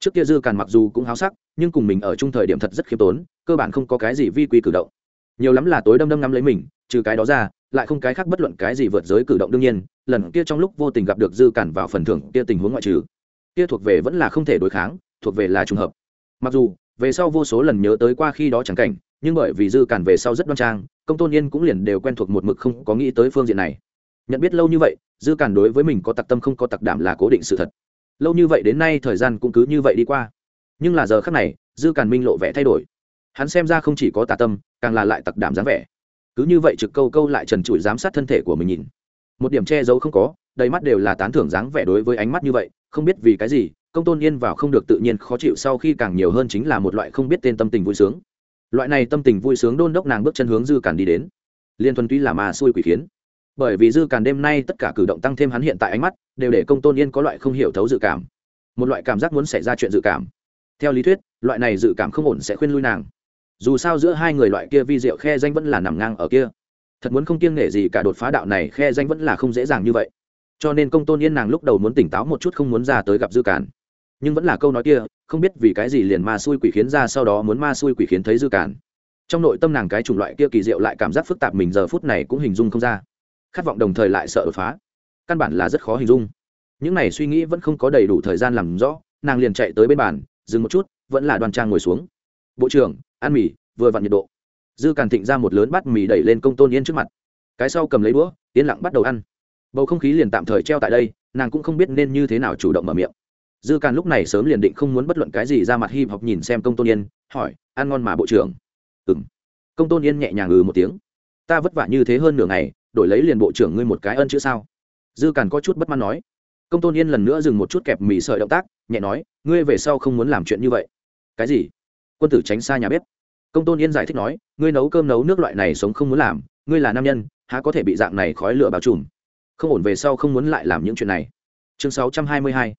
Trước kia dư càn mặc dù cũng háo sắc, nhưng cùng mình ở chung thời điểm thật rất khiêm tốn, cơ bản không có cái gì vi quy cử động. Nhiều lắm là tối đâm đâm ngắm lấy mình, trừ cái đó ra, lại không cái khác bất luận cái gì vượt giới cử động đương nhiên, lần kia trong lúc vô tình gặp được dư càn vào phần thưởng kia tình huống ngoại trừ. Kia thuộc về vẫn là không thể đối kháng, thuộc về là trùng hợp. Mặc dù, về sau vô số lần nhớ tới qua khi đó chẳng cảnh nhưng bởi vì dư cản về sau rất đoan trang, công tôn yên cũng liền đều quen thuộc một mực không có nghĩ tới phương diện này. Nhận biết lâu như vậy, dư cản đối với mình có tặc tâm không có tặc đảm là cố định sự thật. Lâu như vậy đến nay thời gian cũng cứ như vậy đi qua. Nhưng là giờ khác này, dư cản minh lộ vẻ thay đổi. Hắn xem ra không chỉ có tà tâm, càng là lại tặc đảm dáng vẻ. Cứ như vậy trực câu câu lại trần trụi giám sát thân thể của mình nhìn. Một điểm che giấu không có, đầy mắt đều là tán thưởng dáng vẻ đối với ánh mắt như vậy, không biết vì cái gì, công tôn yên vào không được tự nhiên khó chịu sau khi càng nhiều hơn chính là một loại không biết tên tâm tình vui sướng loại này tâm tình vui sướng đôn đốc nàng bước chân hướng dư càn đi đến. Liên thuần tuy là mà xui quỷ khiến, bởi vì dư càn đêm nay tất cả cử động tăng thêm hắn hiện tại ánh mắt, đều để công tôn yên có loại không hiểu thấu dự cảm. Một loại cảm giác muốn xảy ra chuyện dự cảm. Theo lý thuyết, loại này dự cảm không ổn sẽ khuyên lui nàng. Dù sao giữa hai người loại kia vi diệu khe danh vẫn là nằm ngang ở kia. Thật muốn không kiêng nể gì cả đột phá đạo này khe danh vẫn là không dễ dàng như vậy. Cho nên công tôn yên nàng lúc đầu muốn tỉnh táo một chút không muốn ra tới gặp dư càn nhưng vẫn là câu nói kia, không biết vì cái gì liền ma xui quỷ khiến ra sau đó muốn ma xui quỷ khiến thấy dư cản. Trong nội tâm nàng cái chủng loại kia kỳ diệu lại cảm giác phức tạp mình giờ phút này cũng hình dung không ra. Khát vọng đồng thời lại sợ đột phá. Căn bản là rất khó hình dung. Những này suy nghĩ vẫn không có đầy đủ thời gian làm rõ, nàng liền chạy tới bên bàn, dừng một chút, vẫn là đoan trang ngồi xuống. Bộ trưởng, ăn mì, vừa vặn nhiệt độ. Dư càn thịnh ra một lớn bát mì đẩy lên công tôn yên trước mặt. Cái sau cầm lấy đũa, yên lặng bắt đầu ăn. Bầu không khí liền tạm thời treo tại đây, nàng cũng không biết nên như thế nào chủ động mở miệng dư càn lúc này sớm liền định không muốn bất luận cái gì ra mặt hi vọng nhìn xem công tôn yên, hỏi, ăn ngon mà bộ trưởng? Ừ m công tôn yên nhẹ nhàng ừ một tiếng. Ta vất vả như thế hơn nửa ngày, đổi lấy liền bộ trưởng ngươi một cái ân chữ sao? Dư càn có chút bất mãn nói. Công tôn yên lần nữa dừng một chút kẹp mì sợi động tác, nhẹ nói, ngươi về sau không muốn làm chuyện như vậy. Cái gì? Quân tử tránh xa nhà bếp. Công tôn yên giải thích nói, ngươi nấu cơm nấu nước loại này sống không muốn làm, ngươi là nam nhân, há có thể bị dạng này khói lửa bao trùm? Không ổn về sau không muốn lại làm những chuyện này. Chương 622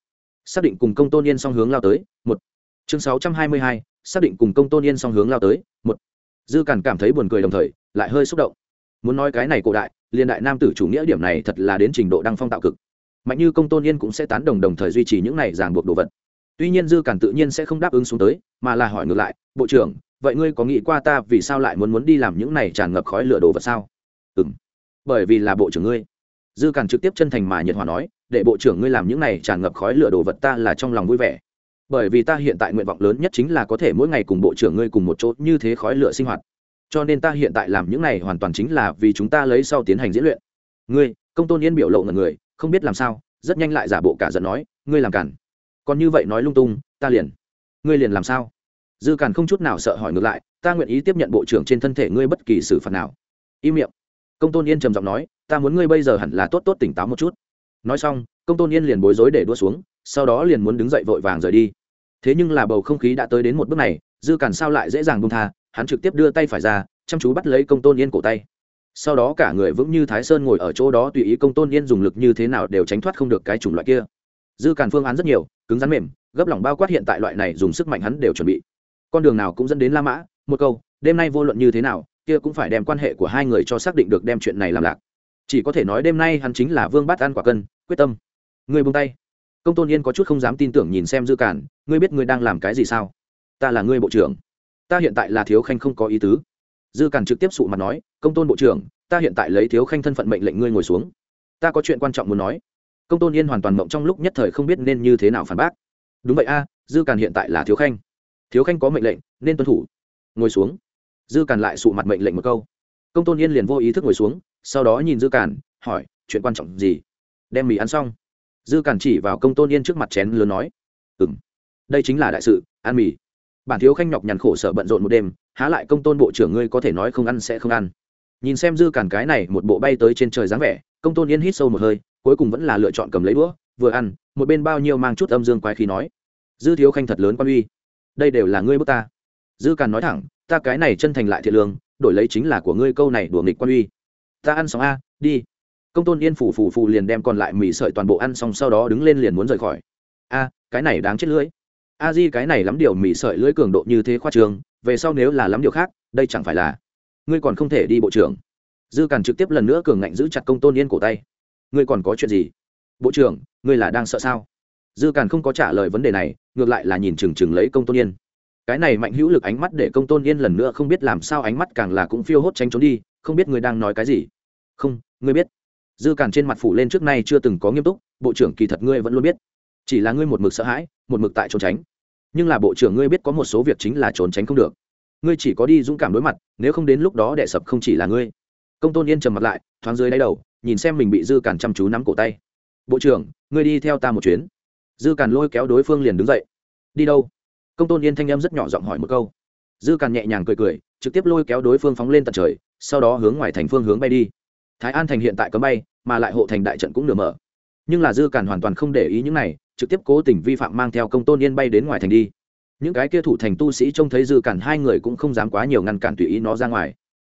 xác định cùng công tôn yên song hướng lao tới, một. Chương 622. xác định cùng công tôn yên song hướng lao tới, một. Dư càn cảm thấy buồn cười đồng thời, lại hơi xúc động. Muốn nói cái này cổ đại liên đại nam tử chủ nghĩa điểm này thật là đến trình độ đăng phong tạo cực. Mạnh như công tôn yên cũng sẽ tán đồng đồng thời duy trì những này ràng buộc đồ vật. Tuy nhiên dư cản tự nhiên sẽ không đáp ứng xuống tới, mà là hỏi ngược lại, bộ trưởng, vậy ngươi có nghĩ qua ta vì sao lại muốn muốn đi làm những này tràn ngập khói lửa đồ vật sao? Ừ m bởi vì là bộ trưởng ngươi. Dư cản trực tiếp chân thành mà nhiệt hòa nói để bộ trưởng ngươi làm những này tràn ngập khói lửa đồ vật ta là trong lòng vui vẻ. Bởi vì ta hiện tại nguyện vọng lớn nhất chính là có thể mỗi ngày cùng bộ trưởng ngươi cùng một chỗ như thế khói lửa sinh hoạt. Cho nên ta hiện tại làm những này hoàn toàn chính là vì chúng ta lấy sau tiến hành diễn luyện. Ngươi, công tôn yên biểu lộ ngần người, không biết làm sao, rất nhanh lại giả bộ cả giận nói, ngươi làm cản. Còn như vậy nói lung tung, ta liền. Ngươi liền làm sao? Dư càn không chút nào sợ hỏi ngược lại, ta nguyện ý tiếp nhận bộ trưởng trên thân thể ngươi bất kỳ xử phạt nào. Im miệng. Công tôn yên trầm giọng nói, ta muốn ngươi bây giờ hẳn là tốt tốt tỉnh táo một chút nói xong, công tôn yên liền bối rối để đua xuống, sau đó liền muốn đứng dậy vội vàng rời đi. Thế nhưng là bầu không khí đã tới đến một bước này, dư càn sao lại dễ dàng bông tha, hắn trực tiếp đưa tay phải ra, chăm chú bắt lấy công tôn yên cổ tay. Sau đó cả người vững như thái sơn ngồi ở chỗ đó tùy ý công tôn yên dùng lực như thế nào đều tránh thoát không được cái chủng loại kia. Dư càn phương án rất nhiều, cứng rắn mềm, gấp lỏng bao quát hiện tại loại này dùng sức mạnh hắn đều chuẩn bị. Con đường nào cũng dẫn đến la mã, một câu, đêm nay vô luận như thế nào, kia cũng phải đem quan hệ của hai người cho xác định được đem chuyện này làm lạc chỉ có thể nói đêm nay hắn chính là vương bát ăn quả cân, quyết tâm. Người buông tay. Công tôn yên có chút không dám tin tưởng nhìn xem dư cản, ngươi biết ngươi đang làm cái gì sao? Ta là ngươi bộ trưởng. Ta hiện tại là thiếu khanh không có ý tứ. Dư cản trực tiếp sụ mặt nói, công tôn bộ trưởng, ta hiện tại lấy thiếu khanh thân phận mệnh lệnh ngươi ngồi xuống. Ta có chuyện quan trọng muốn nói. Công tôn yên hoàn toàn mộng trong lúc nhất thời không biết nên như thế nào phản bác. Đúng vậy a, dư cản hiện tại là thiếu khanh. Thiếu khanh có mệnh lệnh, nên tuân thủ. Ngồi xuống. Dư cản lại sụ mặt mệnh lệnh một câu. Công tôn yên liền vô ý thức ngồi xuống sau đó nhìn dư cản, hỏi chuyện quan trọng gì? Đem mì ăn xong. Dư cản chỉ vào công tôn yên trước mặt chén lớn nói ừ m đây chính là đại sự ăn mì. Bản thiếu khanh nhọc nhằn khổ sở bận rộn một đêm há lại công tôn bộ trưởng ngươi có thể nói không ăn sẽ không ăn. Nhìn xem dư cản cái này một bộ bay tới trên trời dáng vẻ công tôn yên hít sâu một hơi cuối cùng vẫn là lựa chọn cầm lấy đũa vừa ăn một bên bao nhiêu mang chút âm dương quái khí nói dư thiếu khanh thật lớn quan uy đây đều là ngươi bước ta. Dư càn nói thẳng ta cái này chân thành lại thiệt lương đổi lấy chính là của ngươi câu này đùa nghịch quan uy ta ăn xong a, đi. Công tôn yên phủ phủ phủ liền đem còn lại mì sợi toàn bộ ăn xong, sau đó đứng lên liền muốn rời khỏi. A, cái này đáng chết lưỡi a di, cái này lắm điều mì sợi lưỡi cường độ như thế khoa trường, về sau nếu là lắm điều khác, đây chẳng phải là ngươi còn không thể đi bộ trưởng. Dư càn trực tiếp lần nữa cường ngạnh giữ chặt công tôn yên cổ tay. Ngươi còn có chuyện gì? Bộ trưởng, ngươi là đang sợ sao? Dư càn không có trả lời vấn đề này, ngược lại là nhìn chừng chừng lấy công tôn yên. Cái này mạnh hữu lực ánh mắt để công tôn yên lần nữa không biết làm sao ánh mắt càng là cũng phiêu hốt tránh trốn đi, không biết ngươi đang nói cái gì không, ngươi biết. Dư càn trên mặt phủ lên trước nay chưa từng có nghiêm túc, bộ trưởng kỳ thật ngươi vẫn luôn biết. Chỉ là ngươi một mực sợ hãi, một mực tại trốn tránh. Nhưng là bộ trưởng ngươi biết có một số việc chính là trốn tránh không được. Ngươi chỉ có đi dũng cảm đối mặt, nếu không đến lúc đó đệ sập không chỉ là ngươi. Công tôn yên trầm mặt lại, thoáng dưới đáy đầu, nhìn xem mình bị dư càn chăm chú nắm cổ tay. Bộ trưởng, ngươi đi theo ta một chuyến. Dư càn lôi kéo đối phương liền đứng dậy. Đi đâu? Công tôn yên thanh em rất nhỏ giọng hỏi một câu. Dư càn nhẹ nhàng cười cười, trực tiếp lôi kéo đối phương phóng lên tận trời, sau đó hướng ngoài thành phương hướng bay đi thái an thành hiện tại cấm bay, mà lại hộ thành đại trận cũng nửa mở. Nhưng là dư càn hoàn toàn không để ý những này, trực tiếp cố tình vi phạm mang theo công tôn yên bay đến ngoài thành đi. Những cái kia thủ thành tu sĩ trông thấy dư cản hai người cũng không dám quá nhiều ngăn cản tùy ý nó ra ngoài.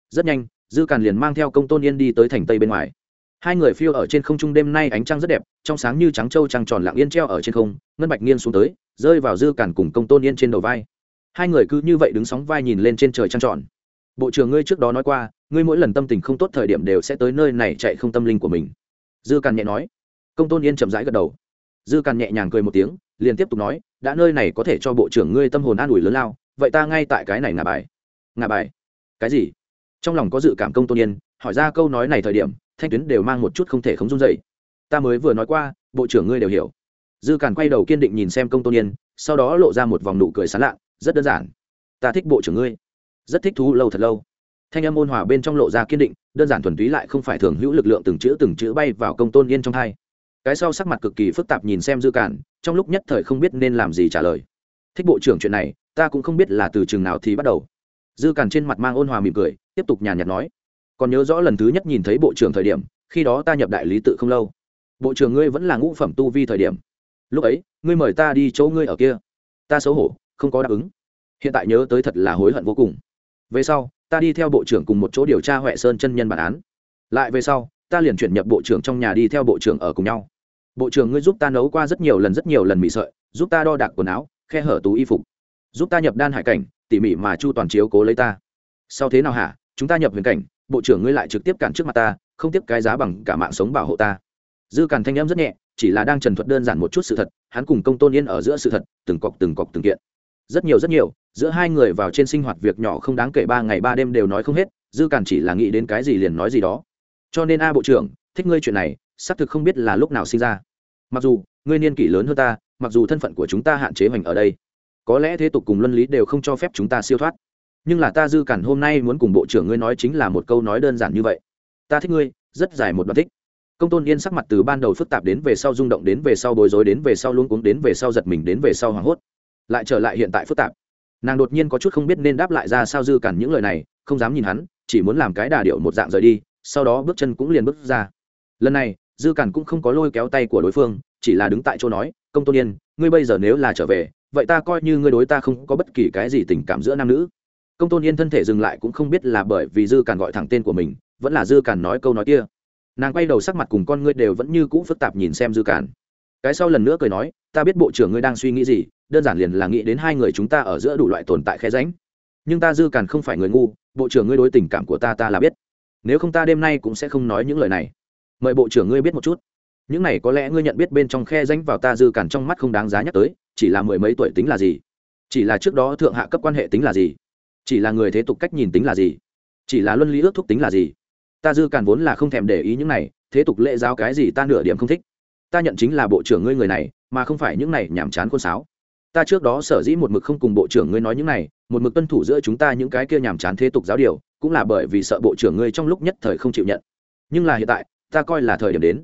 Rất nhanh, dư cản liền mang theo công tôn yên đi tới thành tây bên ngoài. Hai người phiêu ở trên không trung đêm nay ánh trăng rất đẹp, trong sáng như trắng trâu trăng tròn lặng yên treo ở trên không, ngân bạch nghiêng xuống tới, rơi vào dư cản cùng công tôn yên trên đầu vai. Hai người cứ như vậy đứng sóng vai nhìn lên trên trời trăng tròn. Bộ trưởng ngươi trước đó nói qua ngươi mỗi lần tâm tình không tốt thời điểm đều sẽ tới nơi này chạy không tâm linh của mình. Dư càn nhẹ nói. Công tôn yên chậm rãi gật đầu. Dư càn nhẹ nhàng cười một tiếng, liền tiếp tục nói, đã nơi này có thể cho bộ trưởng ngươi tâm hồn an ủi lớn lao, vậy ta ngay tại cái này ngả bài. Ngả bài? Cái gì? Trong lòng có dự cảm công tôn yên, hỏi ra câu nói này thời điểm, thanh tuyến đều mang một chút không thể không run dậy ta mới vừa nói qua, bộ trưởng ngươi đều hiểu. Dư càn quay đầu kiên định nhìn xem công tôn yên, sau đó lộ ra một vòng nụ cười sán lạ, rất đơn giản. Ta thích bộ trưởng ngươi. Rất thích thú lâu thật lâu thanh âm ôn hòa bên trong lộ ra kiên định, đơn giản thuần túy lại không phải thường hữu lực lượng từng chữ từng chữ bay vào công tôn yên trong hai cái sau sắc mặt cực kỳ phức tạp nhìn xem dư cản, trong lúc nhất thời không biết nên làm gì trả lời. Thích bộ trưởng chuyện này, ta cũng không biết là từ chừng nào thì bắt đầu. Dư cản trên mặt mang ôn hòa mỉm cười, tiếp tục nhàn nhạt nói. Còn nhớ rõ lần thứ nhất nhìn thấy bộ trưởng thời điểm, khi đó ta nhập đại lý tự không lâu. Bộ trưởng ngươi vẫn là ngũ phẩm tu vi thời điểm. Lúc ấy, ngươi mời ta đi chỗ ngươi ở kia. Ta xấu hổ, không có đáp ứng. Hiện tại nhớ tới thật là hối hận vô cùng. Về sau ta đi theo bộ trưởng cùng một chỗ điều tra huệ sơn chân nhân bản án. Lại về sau, ta liền chuyển nhập bộ trưởng trong nhà đi theo bộ trưởng ở cùng nhau. Bộ trưởng ngươi giúp ta nấu qua rất nhiều lần rất nhiều lần mì sợi, giúp ta đo đạc quần áo, khe hở tú y phục. Giúp ta nhập đan hải cảnh, tỉ mỉ mà chu toàn chiếu cố lấy ta. Sau thế nào hả? Chúng ta nhập huyền cảnh, bộ trưởng ngươi lại trực tiếp cản trước mặt ta, không tiếp cái giá bằng cả mạng sống bảo hộ ta. Dư cản thanh em rất nhẹ, chỉ là đang trần thuật đơn giản một chút sự thật, hắn cùng công tôn yên ở giữa sự thật, từng cọc từng cọc từng kiện rất nhiều rất nhiều, giữa hai người vào trên sinh hoạt việc nhỏ không đáng kể ba ngày ba đêm đều nói không hết, dư càn chỉ là nghĩ đến cái gì liền nói gì đó. Cho nên a bộ trưởng, thích ngươi chuyện này, xác thực không biết là lúc nào sinh ra. Mặc dù, ngươi niên kỷ lớn hơn ta, mặc dù thân phận của chúng ta hạn chế hoành ở đây, có lẽ thế tục cùng luân lý đều không cho phép chúng ta siêu thoát. Nhưng là ta dư cản hôm nay muốn cùng bộ trưởng ngươi nói chính là một câu nói đơn giản như vậy. Ta thích ngươi, rất dài một đoạn thích. Công tôn yên sắc mặt từ ban đầu phức tạp đến về sau rung động đến về sau bối rối đến về sau luôn cuống đến về sau giật mình đến về sau hoảng hốt lại trở lại hiện tại phức tạp. Nàng đột nhiên có chút không biết nên đáp lại ra sao dư cản những lời này, không dám nhìn hắn, chỉ muốn làm cái đà điệu một dạng rời đi, sau đó bước chân cũng liền bước ra. Lần này, dư cản cũng không có lôi kéo tay của đối phương, chỉ là đứng tại chỗ nói, công tôn yên, ngươi bây giờ nếu là trở về, vậy ta coi như ngươi đối ta không có bất kỳ cái gì tình cảm giữa nam nữ. Công tôn yên thân thể dừng lại cũng không biết là bởi vì dư cản gọi thẳng tên của mình, vẫn là dư cản nói câu nói kia. Nàng quay đầu sắc mặt cùng con ngươi đều vẫn như cũ phức tạp nhìn xem dư cản. Cái sau lần nữa cười nói, ta biết bộ trưởng ngươi đang suy nghĩ gì đơn giản liền là nghĩ đến hai người chúng ta ở giữa đủ loại tồn tại khe ránh nhưng ta dư cản không phải người ngu, bộ trưởng ngươi đối tình cảm của ta ta là biết. Nếu không ta đêm nay cũng sẽ không nói những lời này. Mời bộ trưởng ngươi biết một chút. Những này có lẽ ngươi nhận biết bên trong khe ránh vào ta dư cản trong mắt không đáng giá nhắc tới, chỉ là mười mấy tuổi tính là gì? Chỉ là trước đó thượng hạ cấp quan hệ tính là gì? Chỉ là người thế tục cách nhìn tính là gì? Chỉ là luân lý ước thúc tính là gì? Ta dư cản vốn là không thèm để ý những này, thế tục lễ giáo cái gì ta nửa điểm không thích. Ta nhận chính là bộ trưởng ngươi người này, mà không phải những này nhảm chán khôn sáo ta trước đó sở dĩ một mực không cùng bộ trưởng ngươi nói những này, một mực tuân thủ giữa chúng ta những cái kia nhàm chán thế tục giáo điều, cũng là bởi vì sợ bộ trưởng ngươi trong lúc nhất thời không chịu nhận. Nhưng là hiện tại, ta coi là thời điểm đến.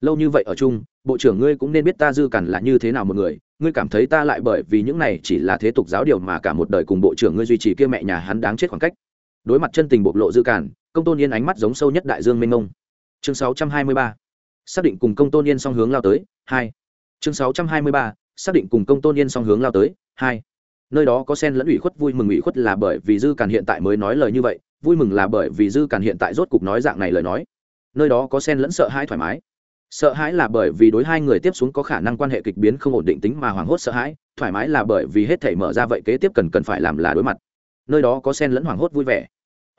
Lâu như vậy ở chung, bộ trưởng ngươi cũng nên biết ta dư cằn là như thế nào một người, ngươi cảm thấy ta lại bởi vì những này chỉ là thế tục giáo điều mà cả một đời cùng bộ trưởng ngươi duy trì kia mẹ nhà hắn đáng chết khoảng cách. Đối mặt chân tình bộc lộ dư cản, công tôn yên ánh mắt giống sâu nhất đại dương mênh mông. Chương 623 xác định cùng công tôn yên song hướng lao tới, hai. Chương 623 xác định cùng công tôn yên song hướng lao tới. Hai, nơi đó có sen lẫn ủy khuất, vui mừng ủy khuất là bởi vì dư càn hiện tại mới nói lời như vậy, vui mừng là bởi vì dư càn hiện tại rốt cục nói dạng này lời nói. Nơi đó có sen lẫn sợ hãi thoải mái. Sợ hãi là bởi vì đối hai người tiếp xuống có khả năng quan hệ kịch biến không ổn định tính mà hoảng hốt sợ hãi, thoải mái là bởi vì hết thể mở ra vậy kế tiếp cần cần phải làm là đối mặt. Nơi đó có sen lẫn hoảng hốt vui vẻ.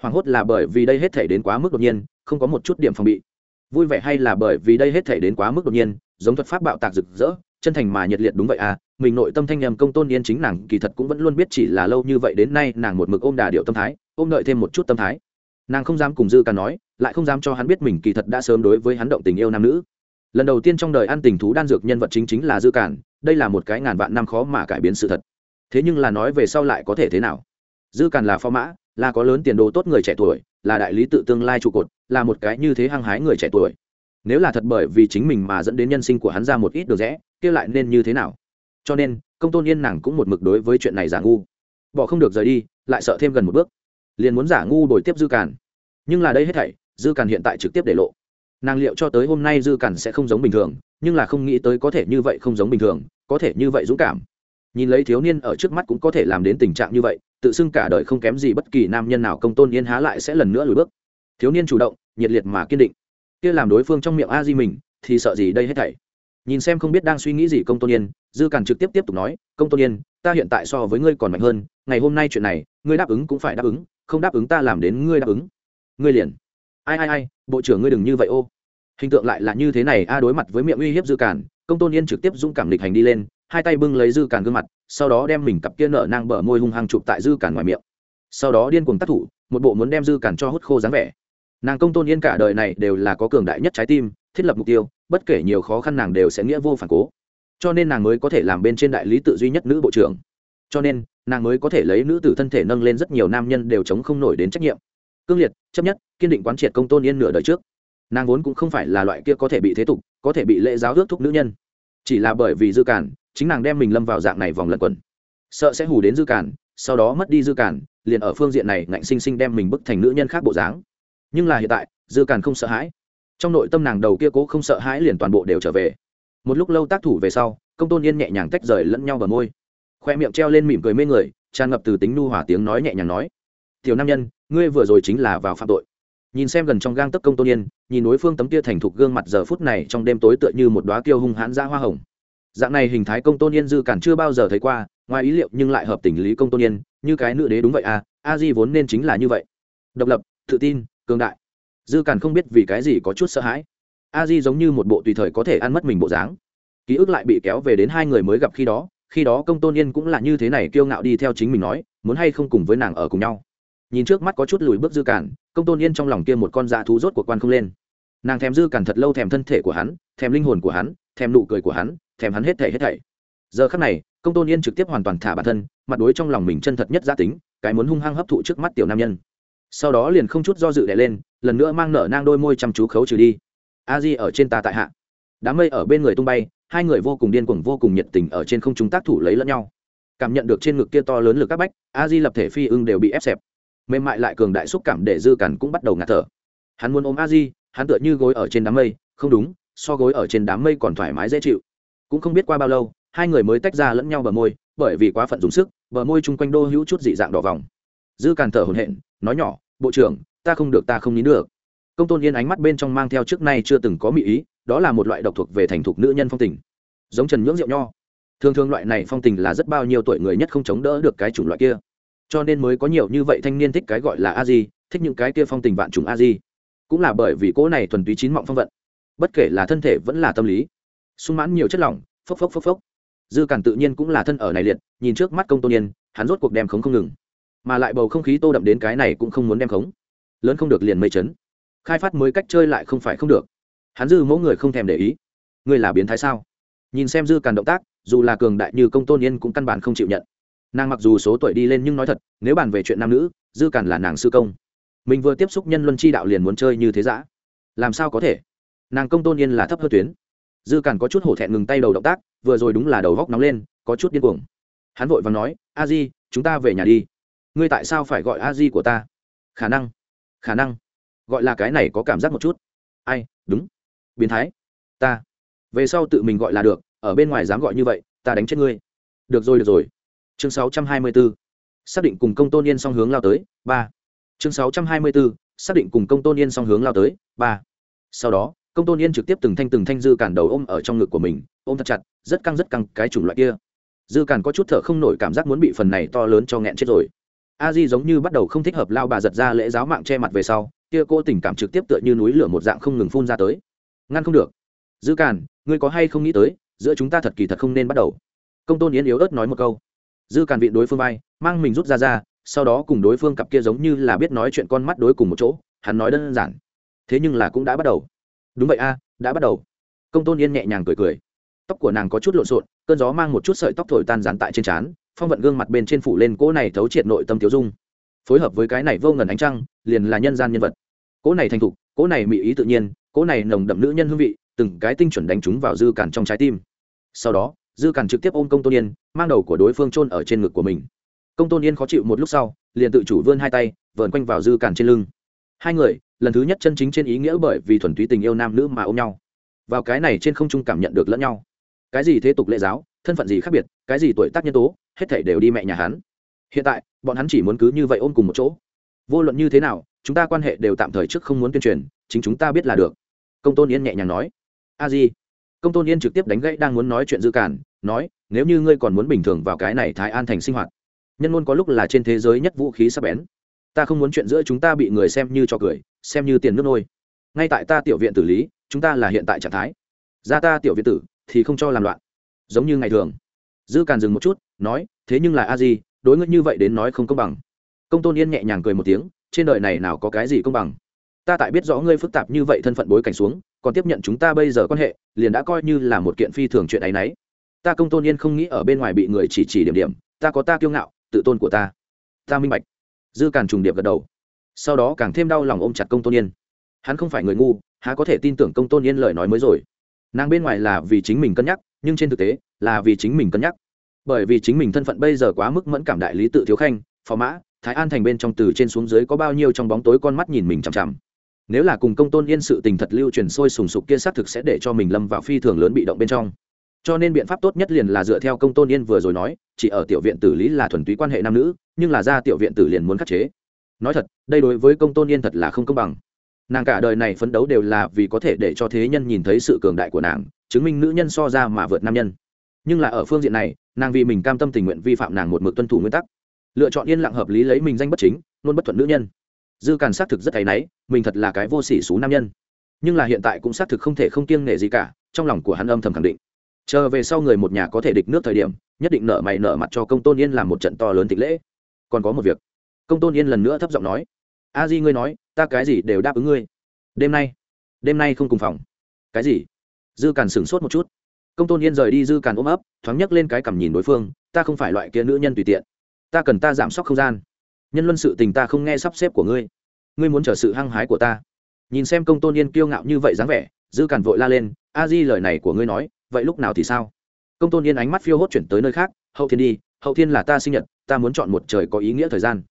Hoảng hốt là bởi vì đây hết thể đến quá mức đột nhiên, không có một chút điểm phòng bị. Vui vẻ hay là bởi vì đây hết thể đến quá mức đột nhiên, giống thuật pháp bạo tạc rực rỡ chân thành mà nhiệt liệt đúng vậy à mình nội tâm thanh nhầm công tôn yên chính nàng kỳ thật cũng vẫn luôn biết chỉ là lâu như vậy đến nay nàng một mực ôm đà điệu tâm thái, ôm đợi thêm một chút tâm thái. Nàng không dám cùng dư ca nói, lại không dám cho hắn biết mình kỳ thật đã sớm đối với hắn động tình yêu nam nữ. Lần đầu tiên trong đời ăn tình thú đan dược nhân vật chính chính là dư cản, đây là một cái ngàn vạn năm khó mà cải biến sự thật. Thế nhưng là nói về sau lại có thể thế nào? Dư cản là phó mã, là có lớn tiền đồ tốt người trẻ tuổi, là đại lý tự tương lai trụ cột, là một cái như thế hăng hái người trẻ tuổi. Nếu là thật bởi vì chính mình mà dẫn đến nhân sinh của hắn ra một ít được rẽ kia lại nên như thế nào? Cho nên, công tôn yên nàng cũng một mực đối với chuyện này giả ngu. Bỏ không được rời đi, lại sợ thêm gần một bước. Liền muốn giả ngu đổi tiếp dư càn. Nhưng là đây hết thảy, dư càn hiện tại trực tiếp để lộ. Nàng liệu cho tới hôm nay dư càn sẽ không giống bình thường, nhưng là không nghĩ tới có thể như vậy không giống bình thường, có thể như vậy dũng cảm. Nhìn lấy thiếu niên ở trước mắt cũng có thể làm đến tình trạng như vậy, tự xưng cả đời không kém gì bất kỳ nam nhân nào công tôn yên há lại sẽ lần nữa lùi bước. Thiếu niên chủ động, nhiệt liệt mà kiên định. Kia làm đối phương trong miệng a di mình, thì sợ gì đây hết thảy? Nhìn xem không biết đang suy nghĩ gì công tôn yên, dư càn trực tiếp tiếp tục nói, công tôn yên, ta hiện tại so với ngươi còn mạnh hơn, ngày hôm nay chuyện này, ngươi đáp ứng cũng phải đáp ứng, không đáp ứng ta làm đến ngươi đáp ứng. Ngươi liền. Ai ai ai, bộ trưởng ngươi đừng như vậy ô. Hình tượng lại là như thế này, a, đối mặt với miệng uy hiếp dư càn, công tôn yên trực tiếp dũng cảm lịch hành đi lên, hai tay bưng lấy dư càn gương mặt, sau đó đem mình cặp kia nợ nang bờ môi hung hăng chụp tại dư càn ngoài miệng. Sau đó điên cuồng tác thủ, một bộ muốn đem dư càn cho hút khô dáng vẻ. Nàng công tôn yên cả đời này đều là có cường đại nhất trái tim thiết lập mục tiêu, bất kể nhiều khó khăn nàng đều sẽ nghĩa vô phản cố. Cho nên nàng mới có thể làm bên trên đại lý tự duy nhất nữ bộ trưởng. Cho nên, nàng mới có thể lấy nữ tử thân thể nâng lên rất nhiều nam nhân đều chống không nổi đến trách nhiệm. Cương liệt, chấp nhất, kiên định quán triệt công tôn yên nửa đời trước. Nàng vốn cũng không phải là loại kia có thể bị thế tục, có thể bị lễ giáo ước thúc nữ nhân. Chỉ là bởi vì dư cản, chính nàng đem mình lâm vào dạng này vòng lẩn quẩn. Sợ sẽ hù đến dư cản, sau đó mất đi dư cản, liền ở phương diện này ngạnh sinh sinh đem mình bức thành nữ nhân khác bộ dáng. Nhưng là hiện tại, dư cản không sợ hãi trong nội tâm nàng đầu kia cố không sợ hãi liền toàn bộ đều trở về. Một lúc lâu tác thủ về sau, công tôn yên nhẹ nhàng tách rời lẫn nhau vào môi. Khoe miệng treo lên mỉm cười mê người, tràn ngập từ tính nu hỏa tiếng nói nhẹ nhàng nói, tiểu nam nhân, ngươi vừa rồi chính là vào phạm tội. Nhìn xem gần trong gang tấc công tôn yên, nhìn đối phương tấm kia thành thục gương mặt giờ phút này trong đêm tối tựa như một đoá kiêu hung hãn ra hoa hồng. Dạng này hình thái công tôn yên dư cản chưa bao giờ thấy qua, ngoài ý liệu nhưng lại hợp tình lý công tôn yên, như cái nữ đế đúng vậy à a di vốn nên chính là như vậy. Độc lập, tự tin, cường đại dư Càn không biết vì cái gì có chút sợ hãi. A di giống như một bộ tùy thời có thể ăn mất mình bộ dáng. Ký ức lại bị kéo về đến hai người mới gặp khi đó khi đó công tôn yên cũng là như thế này kiêu ngạo đi theo chính mình nói, muốn hay không cùng với nàng ở cùng nhau. Nhìn trước mắt có chút lùi bước dư cản công tôn yên trong lòng kia một con dạ thú rốt của quan không lên. Nàng thèm dư cản thật lâu thèm thân thể của hắn, thèm linh hồn của hắn, thèm nụ cười của hắn, thèm hắn hết thảy hết thảy. Giờ khắc này, công tôn yên trực tiếp hoàn toàn thả bản thân, mặt đối trong lòng mình chân thật nhất gia tính, cái muốn hung hăng hấp thụ trước mắt tiểu nam nhân sau đó liền không chút do dự đẻ lên, lần nữa mang nở nang đôi môi chăm chú khấu trừ đi. A di ở trên ta tại hạ. Đám mây ở bên người tung bay, hai người vô cùng điên cuồng, vô cùng nhiệt tình ở trên không trung tác thủ lấy lẫn nhau. Cảm nhận được trên ngực kia to lớn lực các bách, a di lập thể phi ưng đều bị ép xẹp. Mềm mại lại cường đại xúc cảm để dư cằn cũng bắt đầu ngạt thở. Hắn muốn ôm a di, hắn tựa như gối ở trên đám mây, không đúng, so gối ở trên đám mây còn thoải mái dễ chịu. Cũng không biết qua bao lâu, hai người mới tách ra lẫn nhau bờ môi, bởi vì quá phận dùng sức, bờ môi chung quanh đô hữu chút dị dạng đỏ vòng. Dư càn thở hồn hện nói nhỏ, bộ trưởng, ta không được, ta không nín được. Công tôn yên ánh mắt bên trong mang theo trước nay chưa từng có mỹ ý, đó là một loại độc thuộc về thành thục nữ nhân phong tình. Giống trần nhưỡng rượu nho. Thường thường loại này phong tình là rất bao nhiêu tuổi người nhất không chống đỡ được cái chủng loại kia. Cho nên mới có nhiều như vậy thanh niên thích cái gọi là a di, thích những cái kia phong tình vạn trùng a di. Cũng là bởi vì cỗ này thuần túy chín mọng phong vận. Bất kể là thân thể vẫn là tâm lý. Sung mãn nhiều chất lỏng, phốc phốc phốc phốc. Dư cản tự nhiên cũng là thân ở này liệt, nhìn trước mắt công tôn yên, hắn rốt cuộc đem khống không ngừng mà lại bầu không khí tô đậm đến cái này cũng không muốn đem khống. Lớn không được liền mây chấn. Khai phát mới cách chơi lại không phải không được. Hắn dư mẫu người không thèm để ý. Ngươi là biến thái sao? Nhìn xem dư càn động tác, dù là cường đại như công tôn yên cũng căn bản không chịu nhận. Nàng mặc dù số tuổi đi lên nhưng nói thật, nếu bàn về chuyện nam nữ, dư càn là nàng sư công. Mình vừa tiếp xúc nhân luân chi đạo liền muốn chơi như thế giã làm sao có thể? Nàng công tôn yên là thấp hơn tuyến. Dư càn có chút hổ thẹn ngừng tay đầu động tác, vừa rồi đúng là đầu góc nóng lên, có chút điên cuồng. Hắn vội và nói, a di, chúng ta về nhà đi ngươi tại sao phải gọi a di của ta? Khả năng. Khả năng. Gọi là cái này có cảm giác một chút. Ai, đúng. Biến thái. Ta. Về sau tự mình gọi là được, ở bên ngoài dám gọi như vậy, ta đánh chết ngươi. Được rồi được rồi. Chương 624. xác định cùng công tôn yên song hướng lao tới, ba. Chương 624. xác định cùng công tôn yên song hướng lao tới, ba. Sau đó, công tôn yên trực tiếp từng thanh từng thanh dư cản đầu ôm ở trong ngực của mình, ôm thật chặt, rất căng rất căng, cái chủng loại kia. Dư cản có chút thở không nổi cảm giác muốn bị phần này to lớn cho nghẹn chết rồi a di giống như bắt đầu không thích hợp lao bà giật ra lễ giáo mạng che mặt về sau, kia cô tình cảm trực tiếp tựa như núi lửa một dạng không ngừng phun ra tới. Ngăn không được. Dư cản ngươi có hay không nghĩ tới, giữa chúng ta thật kỳ thật không nên bắt đầu. Công tôn yến yếu ớt nói một câu. Dư cản vịn đối phương vai, mang mình rút ra ra, sau đó cùng đối phương cặp kia giống như là biết nói chuyện con mắt đối cùng một chỗ, hắn nói đơn giản. Thế nhưng là cũng đã bắt đầu. Đúng vậy a, đã bắt đầu. Công tôn yên nhẹ nhàng cười cười. Tóc của nàng có chút lộn xộn, cơn gió mang một chút sợi tóc thổi tan dán tại trên trán phong vận gương mặt bên trên phủ lên cỗ này thấu triệt nội tâm thiếu dung. Phối hợp với cái này vô ngần ánh trăng, liền là nhân gian nhân vật. Cỗ này thành thục, cỗ này mỹ ý tự nhiên, cỗ này nồng đậm nữ nhân hương vị, từng cái tinh chuẩn đánh chúng vào dư cản trong trái tim. Sau đó, dư cản trực tiếp ôm công tôn yên, mang đầu của đối phương chôn ở trên ngực của mình. Công tôn yên khó chịu một lúc sau, liền tự chủ vươn hai tay, vờn quanh vào dư cản trên lưng. Hai người, lần thứ nhất chân chính trên ý nghĩa bởi vì thuần túy tình yêu nam nữ mà ôm nhau. Vào cái này trên không trung cảm nhận được lẫn nhau. Cái gì thế tục lễ giáo, thân phận gì khác biệt, cái gì tuổi tác nhân tố hết thảy đều đi mẹ nhà hắn. Hiện tại, bọn hắn chỉ muốn cứ như vậy ôm cùng một chỗ. Vô luận như thế nào, chúng ta quan hệ đều tạm thời trước không muốn tuyên truyền, chính chúng ta biết là được. Công tôn yên nhẹ nhàng nói. A di. Công tôn yên trực tiếp đánh gãy đang muốn nói chuyện dư cản, nói, nếu như ngươi còn muốn bình thường vào cái này thái an thành sinh hoạt, nhân luôn có lúc là trên thế giới nhất vũ khí sắp bén. Ta không muốn chuyện giữa chúng ta bị người xem như cho cười, xem như tiền nước nôi. Ngay tại ta tiểu viện tử lý, chúng ta là hiện tại trạng thái. Ra ta tiểu viện tử thì không cho làm loạn. Giống như ngày thường dư càn dừng một chút, nói, thế nhưng là a di, đối ngất như vậy đến nói không công bằng. Công tôn yên nhẹ nhàng cười một tiếng, trên đời này nào có cái gì công bằng? Ta tại biết rõ ngươi phức tạp như vậy thân phận bối cảnh xuống, còn tiếp nhận chúng ta bây giờ quan hệ, liền đã coi như là một kiện phi thường chuyện ấ y n ấ y ta công tôn yên không nghĩ ở bên ngoài bị người chỉ chỉ điểm điểm, ta có ta kiêu ngạo, tự tôn của ta. Ta minh bạch. Dư càn trùng điệp gật đầu. Sau đó càng thêm đau lòng ôm chặt công tôn yên. Hắn không phải người ngu, há có thể tin tưởng công tôn yên lời nói mới rồi. Nàng bên ngoài là vì chính mình cân nhắc, nhưng trên thực tế là vì chính mình cân nhắc. Bởi vì chính mình thân phận bây giờ quá mức mẫn cảm đại lý tự thiếu khanh, phò mã, thái an thành bên trong từ trên xuống dưới có bao nhiêu trong bóng tối con mắt nhìn mình chằm chằm. Nếu là cùng công tôn yên sự tình thật lưu truyền sôi sùng sục kia xác thực sẽ để cho mình lâm vào phi thường lớn bị động bên trong. Cho nên biện pháp tốt nhất liền là dựa theo công tôn yên vừa rồi nói, chỉ ở tiểu viện tử lý là thuần túy quan hệ nam nữ, nhưng là ra tiểu viện tử liền muốn khắc chế. Nói thật, đây đối với công tôn yên thật là không công bằng. Nàng cả đời này phấn đấu đều là vì có thể để cho thế nhân nhìn thấy sự cường đại của nàng, chứng minh nữ nhân so ra mà vượt nam nhân nhưng là ở phương diện này, nàng vì mình cam tâm tình nguyện vi phạm nàng một mực tuân thủ nguyên tắc. Lựa chọn yên lặng hợp lý lấy mình danh bất chính, luôn bất thuận nữ nhân. Dư càn xác thực rất thấy náy, mình thật là cái vô sỉ xú nam nhân. Nhưng là hiện tại cũng xác thực không thể không kiêng nể gì cả, trong lòng của hắn âm thầm khẳng định. Chờ về sau người một nhà có thể địch nước thời điểm, nhất định nợ mày nợ mặt cho công tôn yên làm một trận to lớn tịch lễ. Còn có một việc. Công tôn yên lần nữa thấp giọng nói, a di ngươi nói, ta cái gì đều đáp ứng ngươi. Đêm nay đêm nay không cùng phòng. Cái gì? Dư càn sửng sốt một chút công tôn yên rời đi dư càn ôm ấp, thoáng nhấc lên cái cằm nhìn đối phương, ta không phải loại kia nữ nhân tùy tiện. Ta cần ta giảm sốc không gian. Nhân luân sự tình ta không nghe sắp xếp của ngươi. Ngươi muốn chờ sự hăng hái của ta. Nhìn xem công tôn yên kiêu ngạo như vậy dáng vẻ, dư càn vội la lên, a di lời này của ngươi nói, vậy lúc nào thì sao? Công tôn yên ánh mắt phiêu hốt chuyển tới nơi khác, hậu thiên đi, hậu thiên là ta sinh nhật, ta muốn chọn một trời có ý nghĩa thời gian.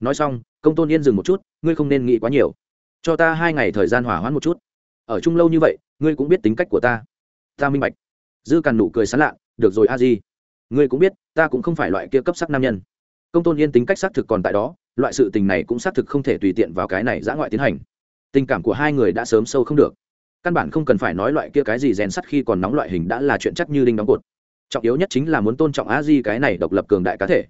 Nói xong, công tôn yên dừng một chút, ngươi không nên nghĩ quá nhiều. Cho ta hai ngày thời gian hỏa hoãn một chút. Ở chung lâu như vậy, ngươi cũng biết tính cách của ta. Ta minh bạch dư càn nụ cười sán lạ được rồi, a di. Ngươi cũng biết, ta cũng không phải loại kia cấp sắc nam nhân. Công tôn yên tính cách xác thực còn tại đó, loại sự tình này cũng xác thực không thể tùy tiện vào cái này giã ngoại tiến hành. Tình cảm của hai người đã sớm sâu không được. Căn bản không cần phải nói loại kia cái gì rèn sắt khi còn nóng loại hình đã là chuyện chắc như đinh đóng cột. Trọng yếu nhất chính là muốn tôn trọng a di cái này độc lập cường đại cá thể.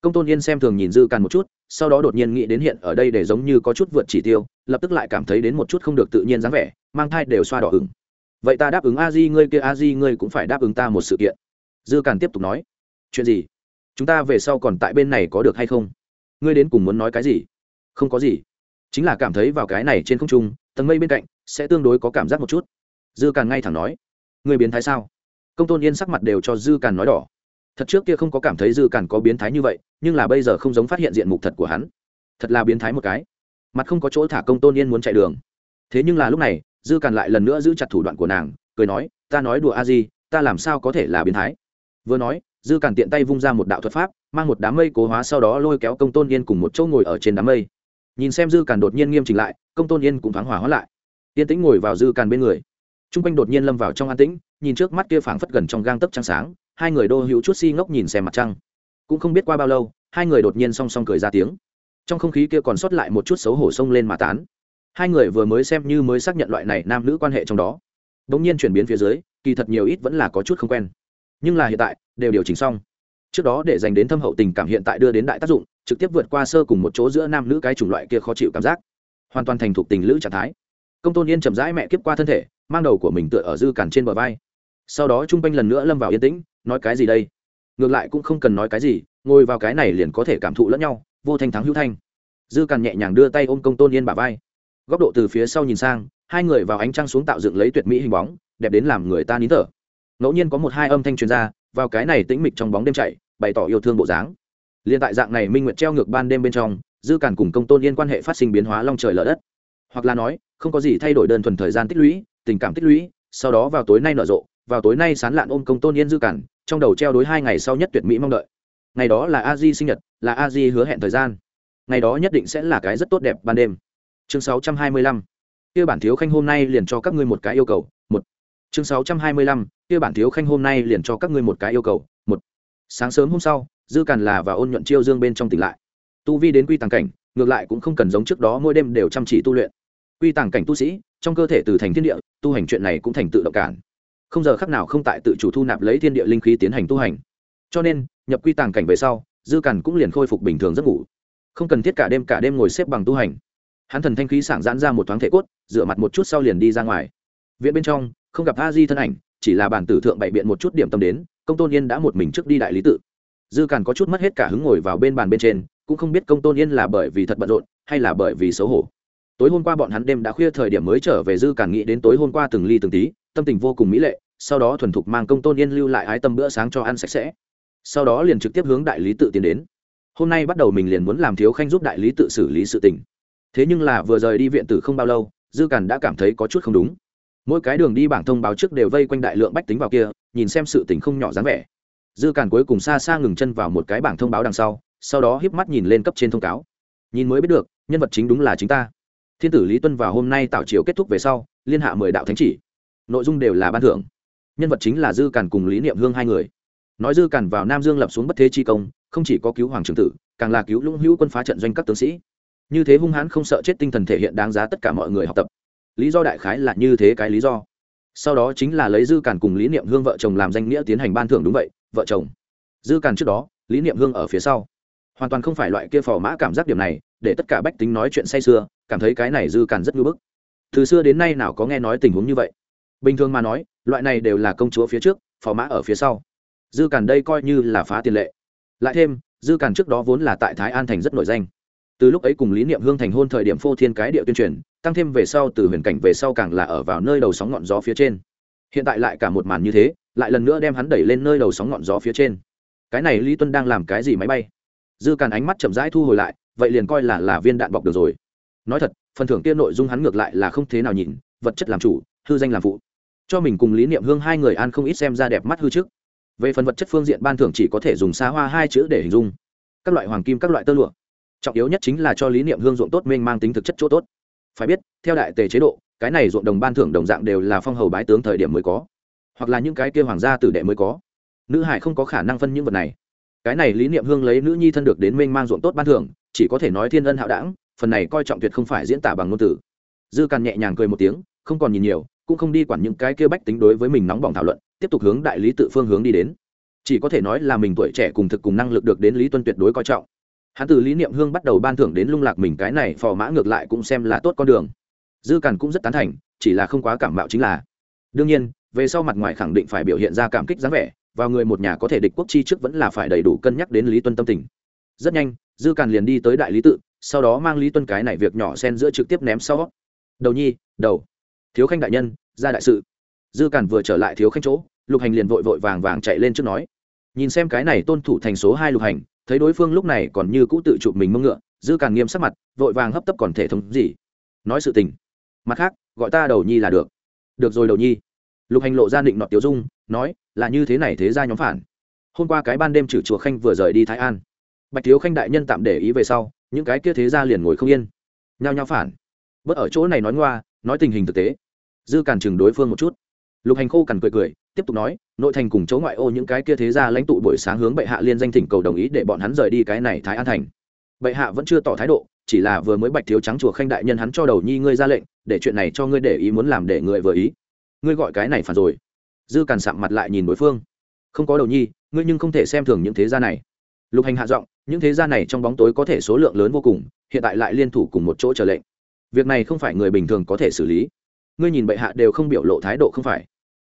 Công tôn yên xem thường nhìn dư càn một chút, sau đó đột nhiên nghĩ đến hiện ở đây để giống như có chút vượt chỉ tiêu, lập tức lại cảm thấy đến một chút không được tự nhiên dáng vẻ, mang thai đều xoa đỏ ửng vậy ta đáp ứng a di ngươi kia, a di ngươi cũng phải đáp ứng ta một sự kiện. Dư càn tiếp tục nói, chuyện gì? Chúng ta về sau còn tại bên này có được hay không? Ngươi đến cùng muốn nói cái gì? Không có gì. Chính là cảm thấy vào cái này trên không trung, tầng mây bên cạnh sẽ tương đối có cảm giác một chút. Dư càn ngay thẳng nói, ngươi biến thái sao? Công tôn yên sắc mặt đều cho dư càn nói đỏ. Thật trước kia không có cảm thấy dư càn có biến thái như vậy, nhưng là bây giờ không giống phát hiện diện mục thật của hắn. Thật là biến thái một cái. Mặt không có chỗ thả công tôn yên muốn chạy đường. Thế nhưng là lúc này dư càn lại lần nữa giữ chặt thủ đoạn của nàng, cười nói, ta nói đùa a di, ta làm sao có thể là biến thái? Vừa nói, dư càn tiện tay vung ra một đạo thuật pháp, mang một đám mây cố hóa sau đó lôi kéo công tôn yên cùng một chỗ ngồi ở trên đám mây. Nhìn xem dư càn đột nhiên nghiêm chỉnh lại, công tôn yên cũng thoáng hỏa hóa lại. Yên tĩnh ngồi vào dư càn bên người. T r u n g quanh đột nhiên lâm vào trong an tĩnh, nhìn trước mắt kia phảng phất gần trong gang tấc trăng sáng, hai người đô hữu chút si ngốc nhìn xem mặt trăng. Cũng không biết qua bao lâu, hai người đột nhiên song song cười ra tiếng. Trong không khí kia còn sót lại một chút xấu hổ sông lên mà tán hai người vừa mới xem như mới xác nhận loại này nam nữ quan hệ trong đó. Đ ỗ n g nhiên chuyển biến phía dưới, kỳ thật nhiều ít vẫn là có chút không quen. Nhưng là hiện tại, đều điều chỉnh xong. Trước đó để dành đến thâm hậu tình cảm hiện tại đưa đến đại tác dụng, trực tiếp vượt qua sơ cùng một chỗ giữa nam nữ cái chủng loại kia khó chịu cảm giác. Hoàn toàn thành thục tình lữ trạng thái. Công tôn yên chậm rãi mẹ kiếp qua thân thể, mang đầu của mình tựa ở dư cản trên bờ vai. Sau đó trung quanh lần nữa lâm vào yên tĩnh, nói cái gì đây? Ngược lại cũng không cần nói cái gì, ngồi vào cái này liền có thể cảm thụ lẫn nhau, vô thanh thắng hữu thanh. Dư cản nhẹ nhàng đưa tay ôm công tôn yên bả vai góc độ từ phía sau nhìn sang, hai người vào ánh trăng xuống tạo dựng lấy tuyệt mỹ hình bóng, đẹp đến làm người ta nín thở. Ngẫu nhiên có một hai âm thanh truyền ra, vào cái này tĩnh mịch trong bóng đêm chạy, bày tỏ yêu thương bộ dáng. Liên tại dạng này minh nguyệt treo ngược ban đêm bên trong, dư cản cùng công tôn yên quan hệ phát sinh biến hóa long trời lở đất. Hoặc là nói, không có gì thay đổi đơn thuần thời gian tích lũy, tình cảm tích lũy, sau đó vào tối nay nở rộ, vào tối nay sán lạn ôm công tôn yên dư cản trong đầu treo đối hai ngày sau nhất tuyệt mỹ mong đợi. Ngày đó là a di sinh nhật, là a di hứa hẹn thời gian. Ngày đó nhất định sẽ là cái rất tốt đẹp ban đêm chương sáu trăm hai mươi lăm. Kia bản thiếu khanh hôm nay liền cho các ngươi một cái yêu cầu, một. Chương sáu trăm hai mươi lăm. Kia bản thiếu khanh hôm nay liền cho các ngươi một cái yêu cầu, một. Sáng sớm hôm sau, dư càn là và ôn nhuận chiêu dương bên trong tỉnh lại. Tu vi đến quy tàng cảnh, ngược lại cũng không cần giống trước đó mỗi đêm đều chăm chỉ tu luyện. Quy tàng cảnh tu sĩ, trong cơ thể từ thành thiên địa, tu hành chuyện này cũng thành tự động cản. Không giờ khắc nào không tại tự chủ thu nạp lấy thiên địa linh khí tiến hành tu hành. Cho nên, nhập quy tàng cảnh về sau, dư càn cũng liền khôi phục bình thường giấc ngủ. Không cần thiết cả đêm cả đêm ngồi xếp bằng tu hành hắn thần thanh khí sảng giãn ra một thoáng thể cốt, rửa mặt một chút sau liền đi ra ngoài. Viện bên trong, không gặp a di thân ảnh, chỉ là bản tử thượng bày biện một chút điểm tâm đến, công tôn yên đã một mình trước đi đại lý tự. Dư càn có chút mất hết cả hứng ngồi vào bên bàn bên trên, cũng không biết công tôn yên là bởi vì thật bận rộn, hay là bởi vì xấu hổ. Tối hôm qua bọn hắn đêm đã khuya thời điểm mới trở về, dư càn nghĩ đến tối hôm qua từng ly từng tí, tâm tình vô cùng mỹ lệ, sau đó thuần thục mang công tôn yên lưu lại ái tâm bữa sáng cho ăn sạch sẽ. Sau đó liền trực tiếp hướng đại lý tự tiến đến. Hôm nay bắt đầu mình liền muốn làm thiếu khanh giúp đại lý tự xử lý sự tình thế nhưng là vừa rời đi viện tử không bao lâu, dư càn đã cảm thấy có chút không đúng. Mỗi cái đường đi bảng thông báo trước đều vây quanh đại lượng bách tính vào kia, nhìn xem sự tình không nhỏ dáng vẻ. Dư càn cuối cùng xa xa ngừng chân vào một cái bảng thông báo đằng sau sau đó híp mắt nhìn lên cấp trên thông cáo. Nhìn mới biết được, nhân vật chính đúng là chính ta. Thiên tử lý tuân vào hôm nay tạo chiều kết thúc về sau, liên hạ mười đạo thánh chỉ. Nội dung đều là ban thưởng. Nhân vật chính là dư càn cùng lý niệm hương hai người. Nói dư càn vào nam dương lập xuống bất thế chi công, không chỉ có cứu hoàng trường tử, càng là cứu lũng hữu quân phá trận doanh các tướng sĩ như thế hung hãn không sợ chết tinh thần thể hiện đáng giá tất cả mọi người học tập. Lý do đại khái là như thế cái lý do. Sau đó chính là lấy dư càn cùng lý niệm hương vợ chồng làm danh nghĩa tiến hành ban thưởng đúng vậy, vợ chồng. Dư càn trước đó, lý niệm hương ở phía sau. Hoàn toàn không phải loại kia phò mã cảm giác điểm này, để tất cả bách tính nói chuyện say sưa, cảm thấy cái này dư càn rất ngưỡng bức. Từ xưa đến nay nào có nghe nói tình huống như vậy. Bình thường mà nói, loại này đều là công chúa phía trước, phò mã ở phía sau. Dư càn đây coi như là phá tiền lệ. Lại thêm, dư càn trước đó vốn là tại thái an thành rất nổi danh từ lúc ấy cùng lý niệm hương thành hôn thời điểm phô thiên cái địa tuyên truyền, tăng thêm về sau từ huyền cảnh về sau càng là ở vào nơi đầu sóng ngọn gió phía trên. Hiện tại lại cả một màn như thế, lại lần nữa đem hắn đẩy lên nơi đầu sóng ngọn gió phía trên. Cái này lý tuân đang làm cái gì máy bay? Dư càn ánh mắt chậm rãi thu hồi lại, vậy liền coi là là viên đạn bọc được rồi. Nói thật, phần thưởng kia nội dung hắn ngược lại là không thế nào nhìn, vật chất làm chủ, hư danh làm phụ. Cho mình cùng lý niệm hương hai người an không ít xem ra đẹp mắt hư trước. Về phần vật chất phương diện, ban thưởng chỉ có thể dùng xa hoa hai chữ để hình dung. Các loại hoàng kim, các loại tơ lụa trọng yếu nhất chính là cho lý niệm hương ruộng tốt mênh mang tính thực chất chỗ tốt. Phải biết, theo đại tề chế độ, cái này ruộng đồng ban thưởng đồng dạng đều là phong hầu bái tướng thời điểm mới có. Hoặc là những cái kia hoàng gia tử đệ mới có. Nữ hải không có khả năng phân những vật này. Cái này lý niệm hương lấy nữ nhi thân được đến mênh mang ruộng tốt ban thưởng, chỉ có thể nói thiên ân hạo đảng, phần này coi trọng tuyệt không phải diễn tả bằng ngôn từ. Dư càn nhẹ nhàng cười một tiếng, không còn nhìn nhiều, cũng không đi quản những cái kia bách tính đối với mình nóng bỏng thảo luận, tiếp tục hướng đại lý tự phương hướng đi đến. Chỉ có thể nói là mình tuổi trẻ cùng thực cùng năng lực được đến lý tuân tuyệt đối coi trọng hắn từ lý niệm hương bắt đầu ban thưởng đến lung lạc mình cái này phò mã ngược lại cũng xem là tốt con đường. Dư càn cũng rất tán thành, chỉ là không quá cảm mạo chính là. Đương nhiên, về sau mặt ngoài khẳng định phải biểu hiện ra cảm kích dáng vẻ vào người một nhà có thể địch quốc chi trước vẫn là phải đầy đủ cân nhắc đến lý tuân tâm tình. Rất nhanh, dư càn liền đi tới đại lý tự, sau đó mang lý tuân cái này việc nhỏ xen giữa trực tiếp ném sau. Đầu nhi, đầu. Thiếu khanh đại nhân, ra đại sự. Dư càn vừa trở lại thiếu khanh chỗ, lục hành liền vội vội vàng vàng chạy lên trước nói. Nhìn xem cái này tôn thủ thành số hai lục hành thấy đối phương lúc này còn như cũ tự chụp mình mông ngựa dư càng nghiêm sắc mặt, vội vàng hấp tấp còn thể thống gì. Nói sự tình. Mặt khác, gọi ta đầu nhi là được. Được rồi đầu nhi. Lục hành lộ ra định nọt tiểu dung, nói, là như thế này thế ra nhóm phản. Hôm qua cái ban đêm trừ chùa khanh vừa rời đi thái an. Bạch thiếu khanh đại nhân tạm để ý về sau, những cái kia thế ra liền ngồi không yên. Nhao nhao phản. Bớt ở chỗ này nói ngoa, nói tình hình thực tế. Dư càn chừng đối phương một chút. Lục hành khô cằn cười cười tiếp tục nói, nội thành cùng chỗ ngoại ô những cái kia thế ra lãnh tụ buổi sáng hướng bệ hạ liên danh thỉnh cầu đồng ý để bọn hắn rời đi cái này thái an thành. Bệ hạ vẫn chưa tỏ thái độ, chỉ là vừa mới bạch thiếu trắng chùa khanh đại nhân hắn cho đầu nhi ngươi ra lệnh, để chuyện này cho ngươi để ý muốn làm để người vừa ý. Ngươi gọi cái này phản rồi. Dư càn sạm mặt lại nhìn đối phương. Không có đầu nhi, ngươi nhưng không thể xem thường những thế gia này. Lục hành hạ giọng, những thế gia này trong bóng tối có thể số lượng lớn vô cùng, hiện tại lại liên thủ cùng một chỗ chờ lệnh. Việc này không phải người bình thường có thể xử lý. Ngươi nhìn bệ hạ đều không biểu lộ thái độ không phải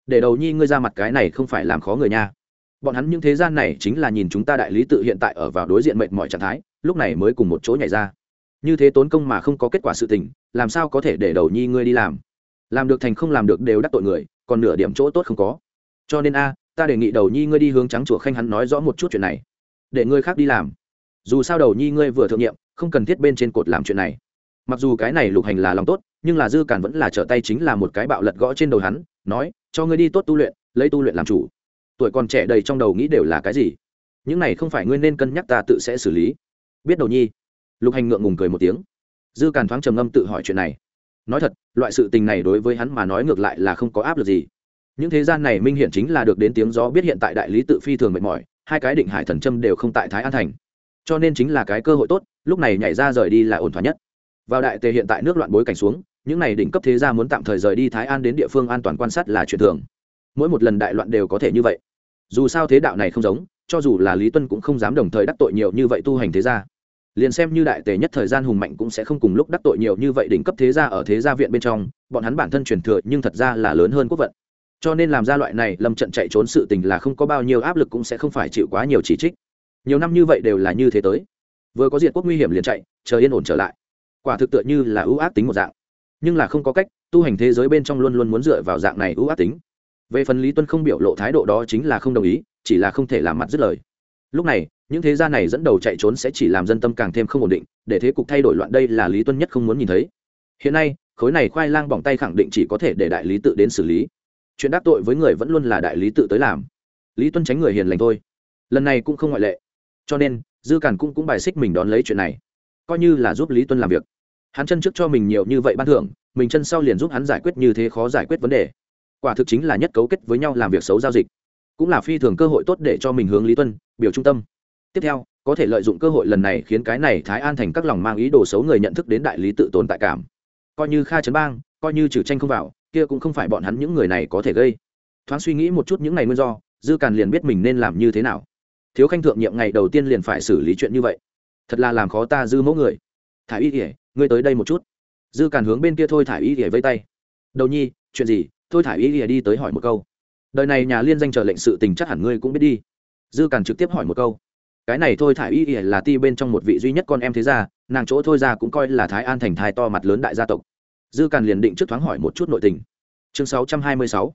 để đầu nhi ngươi ra mặt cái này không phải làm khó người nha. Bọn hắn những thế gian này chính là nhìn chúng ta đại lý tự hiện tại ở vào đối diện mệnh mọi trạng thái, lúc này mới cùng một chỗ nhảy ra. Như thế tốn công mà không có kết quả sự tình, làm sao có thể để đầu nhi ngươi đi làm? Làm được thành không làm được đều đắc tội người, còn nửa điểm chỗ tốt không có. Cho nên a, ta đề nghị đầu nhi ngươi đi hướng trắng chùa khanh hắn nói rõ một chút chuyện này. Để ngươi khác đi làm. Dù sao đầu nhi ngươi vừa thượng nhiệm, không cần thiết bên trên cột làm chuyện này. Mặc dù cái này lục hành là lòng tốt, nhưng là dư càn vẫn là trở tay chính là một cái bạo lật gõ trên đầu hắn nói, cho ngươi đi tốt tu luyện, lấy tu luyện làm chủ. Tuổi còn trẻ đầy trong đầu nghĩ đều là cái gì? Những này không phải ngươi nên cân nhắc ta tự sẽ xử lý. Biết đầu nhi. Lục hành ngượng ngùng cười một tiếng. Dư càn thoáng trầm ngâm tự hỏi chuyện này. Nói thật, loại sự tình này đối với hắn mà nói ngược lại là không có áp lực gì. Những thế gian này minh hiện chính là được đến tiếng gió biết hiện tại đại lý tự phi thường mệt mỏi, hai cái định hải thần châm đều không tại thái an thành. Cho nên chính là cái cơ hội tốt, lúc này nhảy ra rời đi là ổn thỏa nhất. Vào đại tề hiện tại nước loạn bối cảnh xuống những này đỉnh cấp thế gia muốn tạm thời rời đi thái an đến địa phương an toàn quan sát là chuyện thường. Mỗi một lần đại loạn đều có thể như vậy. Dù sao thế đạo này không giống, cho dù là lý tuân cũng không dám đồng thời đắc tội nhiều như vậy tu hành thế gia. Liền xem như đại tề nhất thời gian hùng mạnh cũng sẽ không cùng lúc đắc tội nhiều như vậy đỉnh cấp thế gia ở thế gia viện bên trong, bọn hắn bản thân truyền thừa nhưng thật ra là lớn hơn quốc vận. Cho nên làm ra loại này lâm trận chạy trốn sự tình là không có bao nhiêu áp lực cũng sẽ không phải chịu quá nhiều chỉ trích. Nhiều năm như vậy đều là như thế tới. Vừa có diện quốc nguy hiểm liền chạy, chờ yên ổn trở lại. Quả thực tựa như là ưu ác tính một dạng nhưng là không có cách, tu hành thế giới bên trong luôn luôn muốn dựa vào dạng này ưu ác tính. Về phần lý tuân không biểu lộ thái độ đó chính là không đồng ý, chỉ là không thể làm mặt dứt lời. Lúc này, những thế gia này dẫn đầu chạy trốn sẽ chỉ làm dân tâm càng thêm không ổn định, để thế cục thay đổi loạn đây là lý tuân nhất không muốn nhìn thấy. Hiện nay, khối này khoai lang bỏng tay khẳng định chỉ có thể để đại lý tự đến xử lý. Chuyện đắc tội với người vẫn luôn là đại lý tự tới làm. Lý tuân tránh người hiền lành thôi. Lần này cũng không ngoại lệ. Cho nên, dư càn cũng cũng bài xích mình đón lấy chuyện này. Coi như là giúp lý tuân làm việc hắn chân trước cho mình nhiều như vậy ban thưởng, mình chân sau liền giúp hắn giải quyết như thế khó giải quyết vấn đề. Quả thực chính là nhất cấu kết với nhau làm việc xấu giao dịch. Cũng là phi thường cơ hội tốt để cho mình hướng lý tuân, biểu trung tâm. Tiếp theo, có thể lợi dụng cơ hội lần này khiến cái này thái an thành các lòng mang ý đồ xấu người nhận thức đến đại lý tự tồn tại cảm. Coi như kha trấn bang, coi như trừ tranh không vào, kia cũng không phải bọn hắn những người này có thể gây. Thoáng suy nghĩ một chút những ngày nguyên do, dư càn liền biết mình nên làm như thế nào. Thiếu khanh thượng nhiệm ngày đầu tiên liền phải xử lý chuyện như vậy. Thật là làm khó ta dư mẫu người. Thả y kỉa ngươi tới đây một chút. Dư càn hướng bên kia thôi thả y kỉa vây tay. Đầu nhi, chuyện gì? Thôi thả y kỉa đi tới hỏi một câu. Đời này nhà liên danh chờ lệnh sự tình chắc hẳn ngươi cũng biết đi. Dư càn trực tiếp hỏi một câu. Cái này thôi thả y kỉa là ti bên trong một vị duy nhất con em thế gia, nàng chỗ thôi ra cũng coi là thái an thành thai to mặt lớn đại gia tộc. Dư càn liền định trước thoáng hỏi một chút nội tình. Chương 626.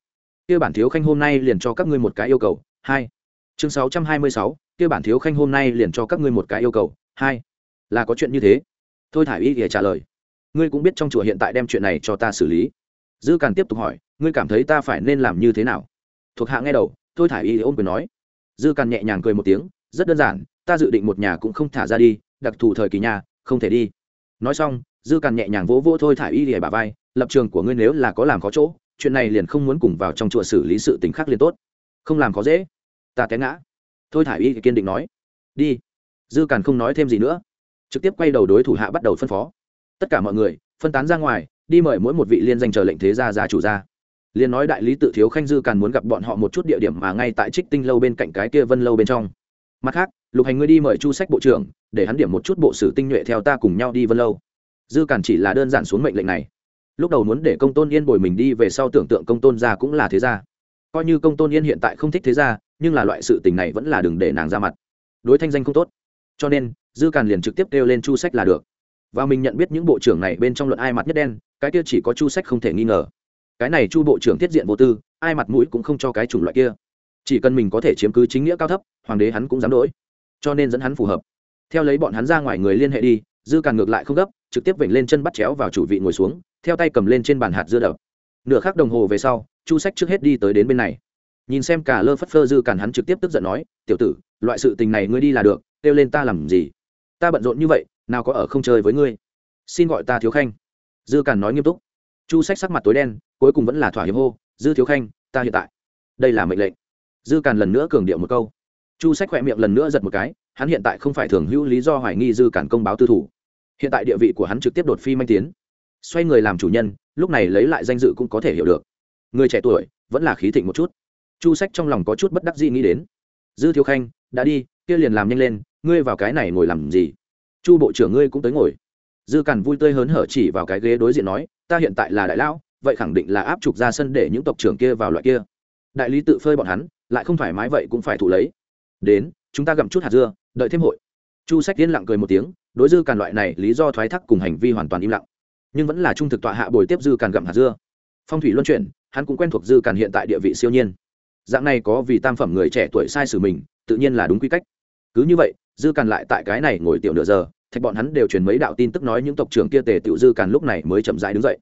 kia bản thiếu khanh hôm nay liền cho các ngươi một cái yêu cầu. Hai. Chương 626. kia bản thiếu khanh hôm nay liền cho các ngươi một cái yêu cầu. Hai. Là có chuyện như thế thôi thả y ỉa trả lời. Ngươi cũng biết trong chùa hiện tại đem chuyện này cho ta xử lý. Dư càn tiếp tục hỏi, ngươi cảm thấy ta phải nên làm như thế nào? Thuộc hạ nghe đầu, thôi thả y ôm quyền nói. Dư càn nhẹ nhàng cười một tiếng, rất đơn giản, ta dự định một nhà cũng không thả ra đi, đặc thù thời kỳ nhà, không thể đi. Nói xong, dư càn nhẹ nhàng vỗ vỗ thôi thả y để bà vai, lập trường của ngươi nếu là có làm khó chỗ, chuyện này liền không muốn cùng vào trong chùa xử lý sự t khác liền tốt. Không làm khó dễ. Ta té ngã. Thôi thả y kiên định nói. Đi. Dư càn không nói thêm gì nữa trực tiếp quay đầu đối thủ hạ bắt đầu phân phó. Tất cả mọi người, phân tán ra ngoài, đi mời mỗi một vị liên danh chờ lệnh thế gia gia chủ ra. Liền nói đại lý tự thiếu khanh dư càn muốn gặp bọn họ một chút địa điểm mà ngay tại trích tinh lâu bên cạnh cái kia vân lâu bên trong. Mặt khác, lục hành ngươi đi mời chu sách bộ trưởng, để hắn điểm một chút bộ sử tinh nhuệ theo ta cùng nhau đi vân lâu. Dư càn chỉ là đơn giản xuống mệnh lệnh này. Lúc đầu muốn để công tôn yên bồi mình đi, về sau tưởng tượng công tôn gia cũng là thế gia. Coi như công tôn yên hiện tại không thích thế gia, nhưng là loại sự tình này vẫn là đừng để nàng ra mặt. Đối thanh danh không tốt. Cho nên dư càn liền trực tiếp kêu lên chu sách là được. Và mình nhận biết những bộ trưởng này bên trong luận ai mặt nhất đen, cái kia chỉ có chu sách không thể nghi ngờ. Cái này chu bộ trưởng tiết diện vô tư, ai mặt mũi cũng không cho cái chủng loại kia. Chỉ cần mình có thể chiếm cứ chính nghĩa cao thấp, hoàng đế hắn cũng dám đổi. Cho nên dẫn hắn phù hợp. Theo lấy bọn hắn ra ngoài người liên hệ đi, dư càn ngược lại không gấp, trực tiếp vểnh lên chân bắt chéo vào chủ vị ngồi xuống, theo tay cầm lên trên bàn hạt dưa đập nửa khắc đồng hồ về sau, chu sách trước hết đi tới đến bên này. Nhìn xem cả lơ phất phơ dư càn hắn trực tiếp tức giận nói, tiểu tử, loại sự tình này ngươi đi là được, kêu lên ta làm gì? Ta bận rộn như vậy, nào có ở không chơi với ngươi. Xin gọi ta thiếu khanh. Dư càn nói nghiêm túc. Chu sách sắc mặt tối đen, cuối cùng vẫn là thỏa hiệp hô, dư thiếu khanh, ta hiện tại. Đây là mệnh lệnh. Dư càn lần nữa cường điệu một câu. Chu sách khỏe miệng lần nữa giật một cái, hắn hiện tại không phải thường hữu lý do hoài nghi dư càn công báo tư thủ. Hiện tại địa vị của hắn trực tiếp đột phi manh tiến. Xoay người làm chủ nhân, lúc này lấy lại danh dự cũng có thể hiểu được. Người trẻ tuổi, vẫn là khí thịnh một chút. Chu sách trong lòng có chút bất đắc dĩ nghĩ đến. Dư thiếu khanh đã đi, kia liền làm nhanh lên, ngươi vào cái này ngồi làm gì? Chu bộ trưởng ngươi cũng tới ngồi. Dư càn vui tươi hớn hở chỉ vào cái ghế đối diện nói, ta hiện tại là đại lão, vậy khẳng định là áp trục ra sân để những tộc trưởng kia vào loại kia. Đại lý tự phơi bọn hắn, lại không phải mái vậy cũng phải thụ lấy. Đến, chúng ta gặm chút hạt dưa, đợi thêm hội. Chu sách tiến lặng cười một tiếng, đối dư càn loại này lý do thoái thác cùng hành vi hoàn toàn im lặng. Nhưng vẫn là trung thực tọa hạ bồi tiếp dư càn gặm hạt dưa. Phong thủy luân chuyển, hắn cũng quen thuộc dư càn hiện tại địa vị siêu nhiên. Dạng này có vì tam phẩm người trẻ tuổi sai sử mình tự nhiên là đúng quy cách. Cứ như vậy, dư càn lại tại cái này ngồi tiểu nửa giờ, thạch bọn hắn đều truyền mấy đạo tin tức nói những tộc trưởng kia tề tiểu dư càn lúc này mới chậm rãi đứng dậy.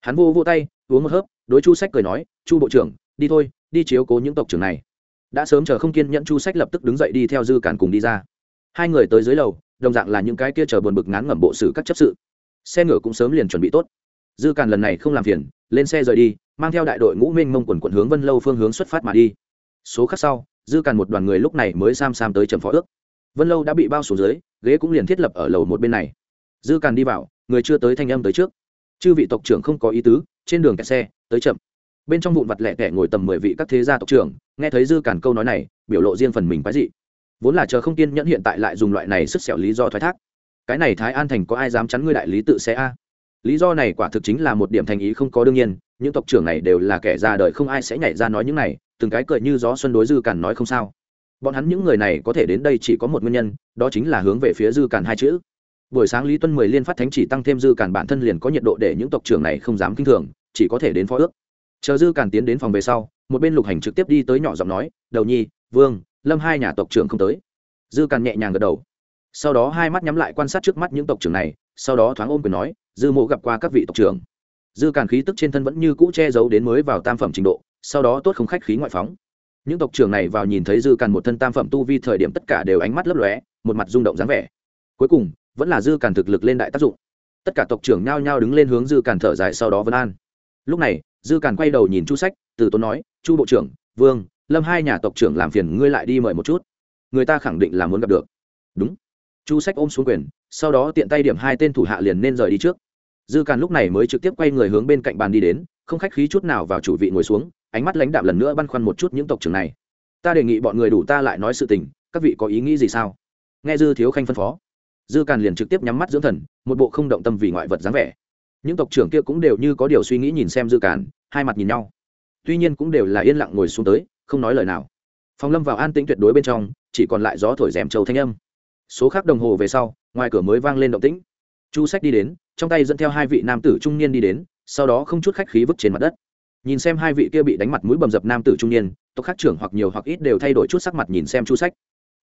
Hắn vô vô tay, uống một hớp, đối chu sách cười nói, chu bộ trưởng, đi thôi, đi chiếu cố những tộc trưởng này. Đã sớm chờ không kiên nhẫn, chu sách lập tức đứng dậy đi theo dư càn cùng đi ra. Hai người tới dưới lầu, đồng dạng là những cái kia chờ buồn bực ngán ngẩm bộ xử các chấp sự. Xe ngựa cũng sớm liền chuẩn bị tốt. Dư càn lần này không làm phiền, lên xe rời đi, mang theo đại đội ngũ minh mông quần quận hướng vân lâu phương hướng xuất phát mà đi. Số khác sau dư càn một đoàn người lúc này mới sam sam tới trầm phó ước. Vân lâu đã bị bao xuống dưới, ghế cũng liền thiết lập ở lầu một bên này. Dư càn đi vào, người chưa tới thanh âm tới trước. Chư vị tộc trưởng không có ý tứ, trên đường kẹt xe, tới chậm. Bên trong vụn vặt lẹ tẻ ngồi tầm mười vị các thế gia tộc trưởng, nghe thấy dư càn câu nói này, biểu lộ riêng phần mình quái dị. Vốn là chờ không kiên nhẫn hiện tại lại dùng loại này sức xẻo lý do thoái thác. Cái này thái an thành có ai dám chắn ngươi đại lý tự xe a? Lý do này quả thực chính là một điểm thành ý không có đương nhiên, những tộc trưởng này đều là kẻ ra đời không ai sẽ nhảy ra nói những này từng cái cười như gió xuân đối dư cản nói không sao. Bọn hắn những người này có thể đến đây chỉ có một nguyên nhân, đó chính là hướng về phía dư cản hai chữ. Buổi sáng lý tuân mười liên phát thánh chỉ tăng thêm dư cản bản thân liền có nhiệt độ để những tộc trưởng này không dám kinh thường, chỉ có thể đến phó ước. Chờ dư cản tiến đến phòng về sau, một bên lục hành trực tiếp đi tới nhỏ giọng nói, đầu nhi, vương, lâm hai nhà tộc trưởng không tới. Dư cản nhẹ nhàng gật đầu. Sau đó hai mắt nhắm lại quan sát trước mắt những tộc trưởng này, sau đó thoáng ôm quyền nói, dư mộ gặp qua các vị tộc trưởng. Dư càn khí tức trên thân vẫn như cũ che giấu đến mới vào tam phẩm trình độ sau đó tốt không khách khí ngoại phóng. Những tộc trưởng này vào nhìn thấy dư càn một thân tam phẩm tu vi thời điểm tất cả đều ánh mắt lấp lóe, một mặt rung động dáng vẻ. Cuối cùng, vẫn là dư càn thực lực lên đại tác dụng. Tất cả tộc trưởng nhao nhao đứng lên hướng dư càn thở dài sau đó vân an. Lúc này, dư càn quay đầu nhìn chu sách, từ tốn nói, chu bộ trưởng, vương, lâm hai nhà tộc trưởng làm phiền ngươi lại đi mời một chút. Người ta khẳng định là muốn gặp được. Đúng. Chu sách ôm xuống quyền, sau đó tiện tay điểm hai tên thủ hạ liền nên rời đi trước. Dư càn lúc này mới trực tiếp quay người hướng bên cạnh bàn đi đến, không khách khí chút nào vào chủ vị ngồi xuống ánh mắt lãnh đạm lần nữa băn khoăn một chút những tộc trưởng này. Ta đề nghị bọn người đủ ta lại nói sự tình, các vị có ý nghĩ gì sao? Nghe dư thiếu khanh phân phó, dư càn liền trực tiếp nhắm mắt dưỡng thần, một bộ không động tâm vì ngoại vật dáng vẻ. Những tộc trưởng kia cũng đều như có điều suy nghĩ nhìn xem dư càn, hai mặt nhìn nhau. Tuy nhiên cũng đều là yên lặng ngồi xuống tới, không nói lời nào. Phòng lâm vào an tĩnh tuyệt đối bên trong, chỉ còn lại gió thổi rèm trầu thanh âm. Số khác đồng hồ về sau, ngoài cửa mới vang lên động tĩnh. Chu sách đi đến, trong tay dẫn theo hai vị nam tử trung niên đi đến, sau đó không chút khách khí vứt trên mặt đất nhìn xem hai vị kia bị đánh mặt mũi bầm dập nam tử trung niên, tộc khác trưởng hoặc nhiều hoặc ít đều thay đổi chút sắc mặt nhìn xem chu sách.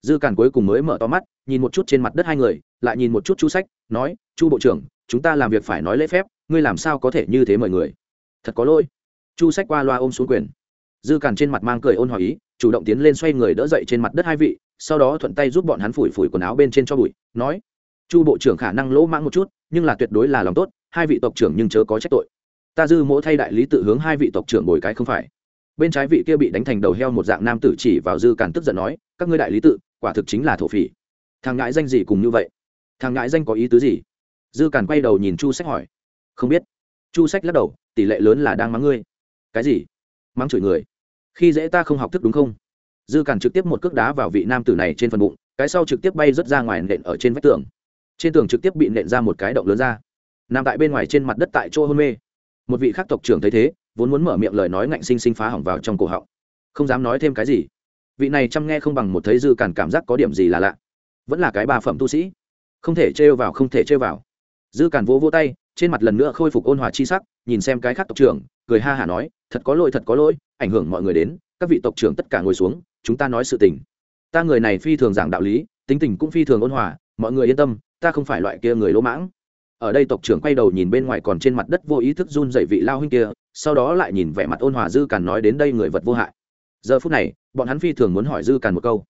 Dư càn cuối cùng mới mở to mắt, nhìn một chút trên mặt đất hai người, lại nhìn một chút chu sách, nói, chu bộ trưởng, chúng ta làm việc phải nói lễ phép, ngươi làm sao có thể như thế mời người? Thật có lỗi. Chu sách qua loa ôm xuống quyền. Dư càn trên mặt mang cười ôn hòa ý, chủ động tiến lên xoay người đỡ dậy trên mặt đất hai vị, sau đó thuận tay giúp bọn hắn phủi phủi quần áo bên trên cho bụi, nói, chu bộ trưởng khả năng lỗ mãng một chút, nhưng là tuyệt đối là lòng tốt, hai vị tộc trưởng nhưng chớ có trách tội ta dư mỗi thay đại lý tự hướng hai vị tộc trưởng bồi cái không phải. Bên trái vị kia bị đánh thành đầu heo một dạng nam tử chỉ vào dư càn tức giận nói, các ngươi đại lý tự, quả thực chính là thổ phỉ. Thằng ngãi danh gì cùng như vậy? Thằng ngãi danh có ý tứ gì? Dư càn quay đầu nhìn chu sách hỏi. Không biết. Chu sách lắc đầu, tỷ lệ lớn là đang mắng ngươi. Cái gì? Mắng chửi người. Khi dễ ta không học thức đúng không? Dư càn trực tiếp một cước đá vào vị nam tử này trên phần bụng, cái sau trực tiếp bay rớt ra ngoài nện ở trên vách tường. Trên tường trực tiếp bị nện ra một cái động lớn ra. Nằm tại bên ngoài trên mặt đất tại chỗ hôn mê một vị khác tộc trưởng thấy thế, vốn muốn mở miệng lời nói ngạnh sinh sinh phá hỏng vào trong cổ họng. Không dám nói thêm cái gì. Vị này chăm nghe không bằng một thấy dư cản cảm giác có điểm gì là lạ. Vẫn là cái ba phẩm tu sĩ. Không thể trêu vào, không thể trêu vào. Dư cản vỗ vỗ tay, trên mặt lần nữa khôi phục ôn hòa chi sắc, nhìn xem cái khác tộc trưởng, cười ha hả nói, thật có lỗi, thật có lỗi, ảnh hưởng mọi người đến, các vị tộc trưởng tất cả ngồi xuống, chúng ta nói sự tình. Ta người này phi thường giảng đạo lý, tính tình cũng phi thường ôn hòa, mọi người yên tâm, ta không phải loại kia người lỗ mãng ở đây tộc trưởng quay đầu nhìn bên ngoài còn trên mặt đất vô ý thức run dậy vị lao huynh kia, sau đó lại nhìn vẻ mặt ôn hòa dư càn nói đến đây người vật vô hại. Giờ phút này, bọn hắn phi thường muốn hỏi dư càn một câu.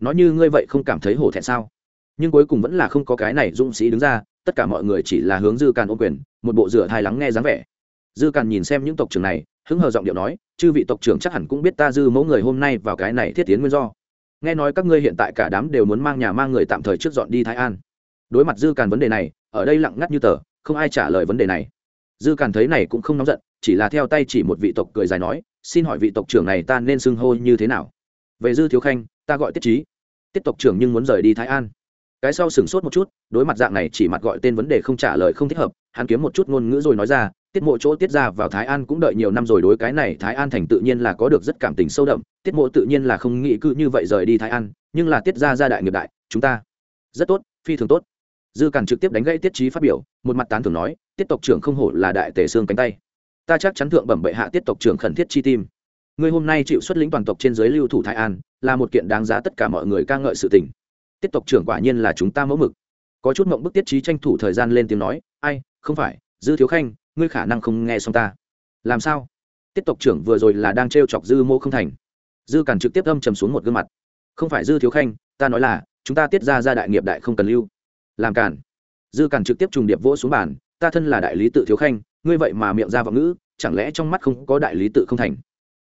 Nói như ngươi vậy không cảm thấy hổ thẹn sao? Nhưng cuối cùng vẫn là không có cái này dũng sĩ đứng ra, tất cả mọi người chỉ là hướng dư càn ô quyền, một bộ rửa thai lắng nghe dáng vẻ. Dư càn nhìn xem những tộc trưởng này, hứng hờ giọng điệu nói, chư vị tộc trưởng chắc hẳn cũng biết ta dư mẫu người hôm nay vào cái này thiết tiến nguyên do. Nghe nói các ngươi hiện tại cả đám đều muốn mang nhà mang người tạm thời trước dọn đi thái an đối mặt dư càn vấn đề này, ở đây lặng ngắt như tờ, không ai trả lời vấn đề này. Dư càn thấy này cũng không nóng giận, chỉ là theo tay chỉ một vị tộc cười dài nói, xin hỏi vị tộc trưởng này ta nên xưng hô như thế nào? Về dư thiếu khanh, ta gọi tiết trí tiết tộc trưởng nhưng muốn rời đi thái an. Cái sau sửng sốt một chút, đối mặt dạng này chỉ mặt gọi tên vấn đề không trả lời không thích hợp, hắn kiếm một chút ngôn ngữ rồi nói ra, tiết mộ chỗ tiết ra vào thái an cũng đợi nhiều năm rồi đối cái này thái an thành tự nhiên là có được rất cảm tình sâu đậm, tiết mộ tự nhiên là không nghĩ cư như vậy rời đi thái an, nhưng là tiết ra gia đại nghiệp đại, chúng ta rất tốt, phi thường tốt dư càn trực tiếp đánh gãy tiết trí phát biểu, một mặt tán thưởng nói, tiết tộc trưởng không hổ là đại tể xương cánh tay. Ta chắc chắn thượng bẩm bệ hạ tiết tộc trưởng khẩn thiết chi tim. Ngươi hôm nay chịu xuất lĩnh toàn tộc trên giới lưu thủ thái an, là một kiện đáng giá tất cả mọi người ca ngợi sự tình. Tiết tộc trưởng quả nhiên là chúng ta mẫu mực. Có chút mộng bức tiết trí tranh thủ thời gian lên tiếng nói, ai, không phải, dư thiếu khanh, ngươi khả năng không nghe xong ta. Làm sao? Tiết tộc trưởng vừa rồi là đang t chọc dư mô không thành. Dư càn trực tiếp âm trầm xuống một gương mặt. Không phải dư thiếu khanh, ta nói là, chúng ta tiết ra ra đại nghiệp đại không cần lưu làm cản dư cản trực tiếp trùng điệp vỗ xuống bàn, ta thân là đại lý tự thiếu khanh, ngươi vậy mà miệng ra vọng ngữ, chẳng lẽ trong mắt không có đại lý tự không thành?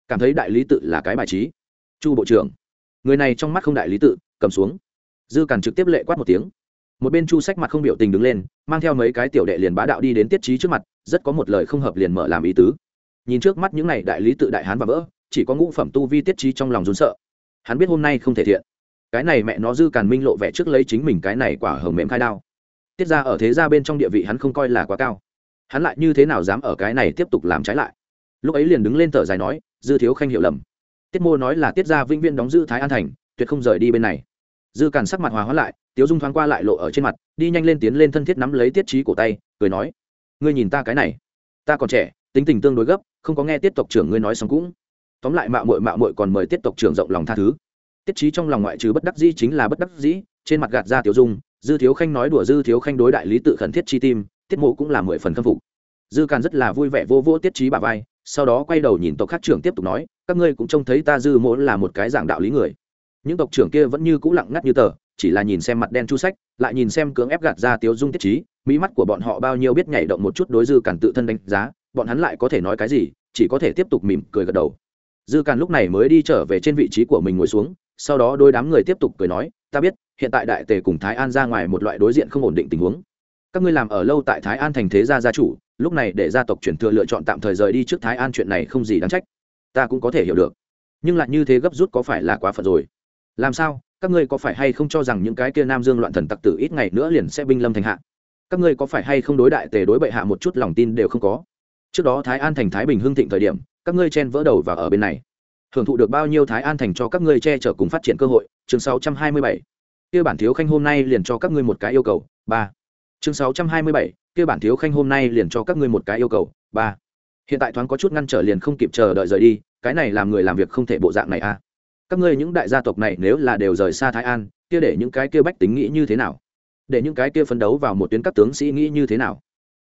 Cảm thấy đại lý tự là cái bài trí. Chu bộ trưởng. Người này trong mắt không đại lý tự, cầm xuống. Dư cản trực tiếp lệ quát một tiếng. Một bên chu sách mặt không biểu tình đứng lên, mang theo mấy cái tiểu đệ liền bá đạo đi đến tiết trí trước mặt, rất có một lời không hợp liền mở làm ý tứ. Nhìn trước mắt những n à y đại lý tự đại hán và vỡ, chỉ có ngũ phẩm tu vi tiết trí trong lòng rốn sợ. Hắn biết hôm nay không thể thiện cái này mẹ nó dư càn minh lộ vẻ trước lấy chính mình cái này quả hồng mềm khai đao. Tiết ra ở thế gia bên trong địa vị hắn không coi là quá cao. Hắn lại như thế nào dám ở cái này tiếp tục làm trái lại? Lúc ấy liền đứng lên thở dài nói, dư thiếu khanh hiểu lầm. Tiết mô nói là tiết ra vĩnh viên đóng giữ thái an thành, tuyệt không rời đi bên này. Dư càn sắc mặt hòa hóa lại, tiếu dung thoáng qua lại lộ ở trên mặt, đi nhanh lên tiến lên thân thiết nắm lấy tiết trí cổ tay, cười nói, ngươi nhìn ta cái này, ta còn trẻ, tính tình tương đối gấp, không có nghe tiết tộc trưởng ngươi nói xong cũng. Tóm lại mạo mội mạo mội còn mời tiết tộc trưởng rộng lòng tha thứ tiết trí trong lòng ngoại trừ bất đắc dĩ chính là bất đắc dĩ, trên mặt gạt ra tiểu dung, dư thiếu khanh nói đùa dư thiếu khanh đối đại lý tự khẩn thiết chi tim, tiết mộ cũng là mười phần khâm phục. Dư càn rất là vui vẻ vô vô tiết trí bà vai, sau đó quay đầu nhìn tộc khác trưởng tiếp tục nói, các ngươi cũng trông thấy ta dư mỗ là một cái dạng đạo lý người. Những tộc trưởng kia vẫn như cũ lặng ngắt như tờ, chỉ là nhìn xem mặt đen chu sách, lại nhìn xem cưỡng ép gạt ra tiếu dung tiết trí, mỹ mắt của bọn họ bao nhiêu biết nhảy động một chút đối dư càn tự thân đánh giá, bọn hắn lại có thể nói cái gì, chỉ có thể tiếp tục mỉm cười gật đầu. Dư càn lúc này mới đi trở về trên vị trí của mình ngồi xuống sau đó đôi đám người tiếp tục cười nói, ta biết, hiện tại đại tề cùng thái an ra ngoài một loại đối diện không ổn định tình huống. Các ngươi làm ở lâu tại thái an thành thế gia gia chủ, lúc này để gia tộc chuyển thừa lựa chọn tạm thời rời đi trước thái an chuyện này không gì đáng trách. Ta cũng có thể hiểu được. Nhưng lại như thế gấp rút có phải là quá phận rồi? Làm sao? Các ngươi có phải hay không cho rằng những cái kia nam dương loạn thần tặc tử ít ngày nữa liền sẽ binh lâm thành hạ? Các ngươi có phải hay không đối đại tề đối bệ hạ một chút lòng tin đều không có? Trước đó thái an thành thái bình hưng thịnh thời điểm, các ngươi chen vỡ đầu và ở bên này hưởng thụ được bao nhiêu thái an thành cho các ngươi che chở cùng phát triển cơ hội, chương 627. kia bản thiếu khanh hôm nay liền cho các ngươi một cái yêu cầu, ba chương 627. kia bản thiếu khanh hôm nay liền cho các ngươi một cái yêu cầu, ba hiện tại thoáng có chút ngăn trở liền không kịp chờ đợi rời đi, cái này làm người làm việc không thể bộ dạng này a à. các ngươi những đại gia tộc này nếu là đều rời xa thái an, kia để những cái kia bách tính nghĩ như thế nào để những cái kia phấn đấu vào một tuyến các tướng sĩ nghĩ như thế nào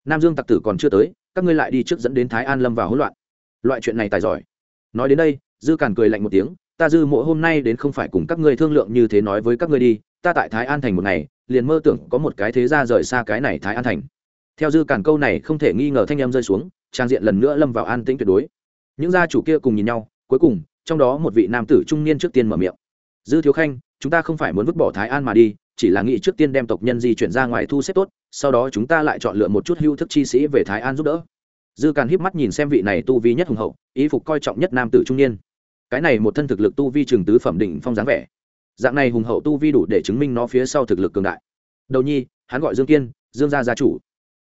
nam dương tặc tử còn chưa tới, các ngươi lại đi trước dẫn đến thái an lâm vào hỗn loạn loại chuyện này tài giỏi nói đến đây dư càn cười lạnh một tiếng, ta dư mỗi hôm nay đến không phải cùng các ngươi thương lượng như thế nói với các ngươi đi, ta tại thái an thành một ngày, liền mơ tưởng có một cái thế ra rời xa cái này thái an thành. Theo dư càn câu này không thể nghi ngờ thanh em rơi xuống, trang diện lần nữa lâm vào an tĩnh tuyệt đối. Những gia chủ kia cùng nhìn nhau, cuối cùng, trong đó một vị nam tử trung niên trước tiên mở miệng. Dư thiếu khanh, chúng ta không phải muốn vứt bỏ thái an mà đi, chỉ là nghĩ trước tiên đem tộc nhân di chuyển ra ngoài thu xếp tốt, sau đó chúng ta lại chọn lựa một chút hưu thức chi sĩ về thái an giúp đỡ. Dư càn híp mắt nhìn xem vị này tu vi nhất hùng hậu, ý phục coi trọng nhất nam tử trung niên cái này một thân thực lực tu vi trường tứ phẩm đỉnh phong dáng vẻ. Dạng này hùng hậu tu vi đủ để chứng minh nó phía sau thực lực cường đại. Đầu nhi, hắn gọi dương kiên, dương gia gia chủ.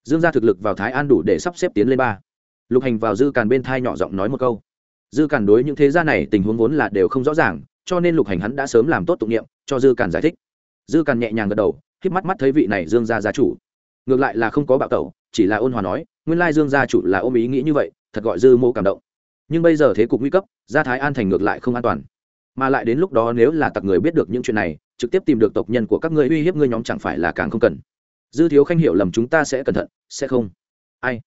Dương gia thực lực vào thái an đủ để sắp xếp tiến lên ba. Lục hành vào dư càn bên thai nhỏ giọng nói một câu. Dư càn đối những thế gia này tình huống vốn là đều không rõ ràng, cho nên lục hành hắn đã sớm làm tốt tụng niệm, cho dư càn giải thích. Dư càn nhẹ nhàng gật đầu k mắt mắt thấy vị này dương gia gia chủ. Ngược lại là không có bạo tẩu, chỉ là ôn hòa nói, nguyên lai dương gia chủ là ôm ý nghĩ như vậy, thật gọi dư mô cảm động nhưng bây giờ thế cục nguy cấp, gia thái an thành ngược lại không an toàn. Mà lại đến lúc đó nếu là tặc người biết được những chuyện này, trực tiếp tìm được tộc nhân của các ngươi uy hiếp ngươi nhóm chẳng phải là càng không cần. Dư thiếu khanh hiểu lầm chúng ta sẽ cẩn thận, sẽ không. Ai?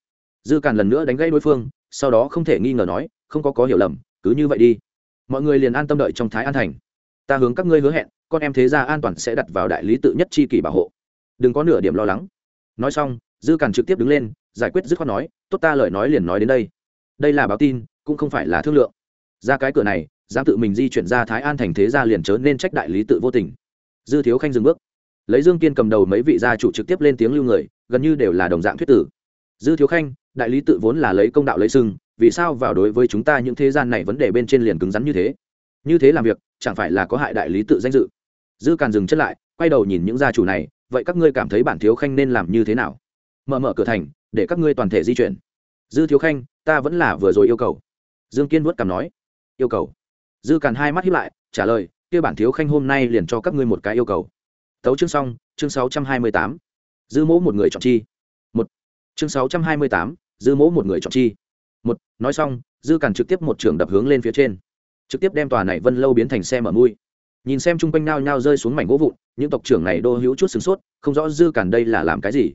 Dư càn lần nữa đánh gãy đối phương, sau đó không thể nghi ngờ nói, không có có hiểu lầm, cứ như vậy đi. Mọi người liền an tâm đợi trong thái an thành. Ta hướng các ngươi hứa hẹn, con em thế gia an toàn sẽ đặt vào đại lý tự nhất chi kỷ bảo hộ. Đừng có nửa điểm lo lắng. Nói xong, dư càn trực tiếp đứng lên, giải quyết dứt khoát nói, tốt ta lời nói liền nói đến đây. Đây là báo tin cũng không phải là thương lượng. Ra cái cửa này, dám tự mình di chuyển ra thái an thành thế gia liền chớ nên trách đại lý tự vô tình. Dư thiếu khanh dừng bước. Lấy dương kiên cầm đầu mấy vị gia chủ trực tiếp lên tiếng lưu người, gần như đều là đồng dạng thuyết tử. Dư thiếu khanh, đại lý tự vốn là lấy công đạo lấy sưng vì sao vào đối với chúng ta những thế gian này vấn đề bên trên liền cứng rắn như thế? Như thế làm việc, chẳng phải là có hại đại lý tự danh dự? Dư càn dừng chất lại, quay đầu nhìn những gia chủ này, vậy các ngươi cảm thấy bản thiếu khanh nên làm như thế nào? Mở mở cửa thành, để các ngươi toàn thể di chuyển. Dư thiếu khanh, ta vẫn là vừa rồi yêu cầu dương kiên vuốt cằm nói, yêu cầu. Dư càn hai mắt hiếp lại, trả lời, kia bản thiếu khanh hôm nay liền cho các ngươi một cái yêu cầu. Tấu chương xong, chương sáu trăm hai mươi tám. Dư mỗ một người chọn chi. Một. Chương sáu trăm hai mươi tám, dư mỗ một người chọn chi. Một. Nói xong, dư càn trực tiếp một trường đập hướng lên phía trên. Trực tiếp đem tòa này vân lâu biến thành xe mở mui. Nhìn xem chung quanh nao nhao rơi xuống mảnh gỗ vụn, những tộc trưởng này đô hữu chút sửng sốt, không rõ dư càn đây là làm cái gì.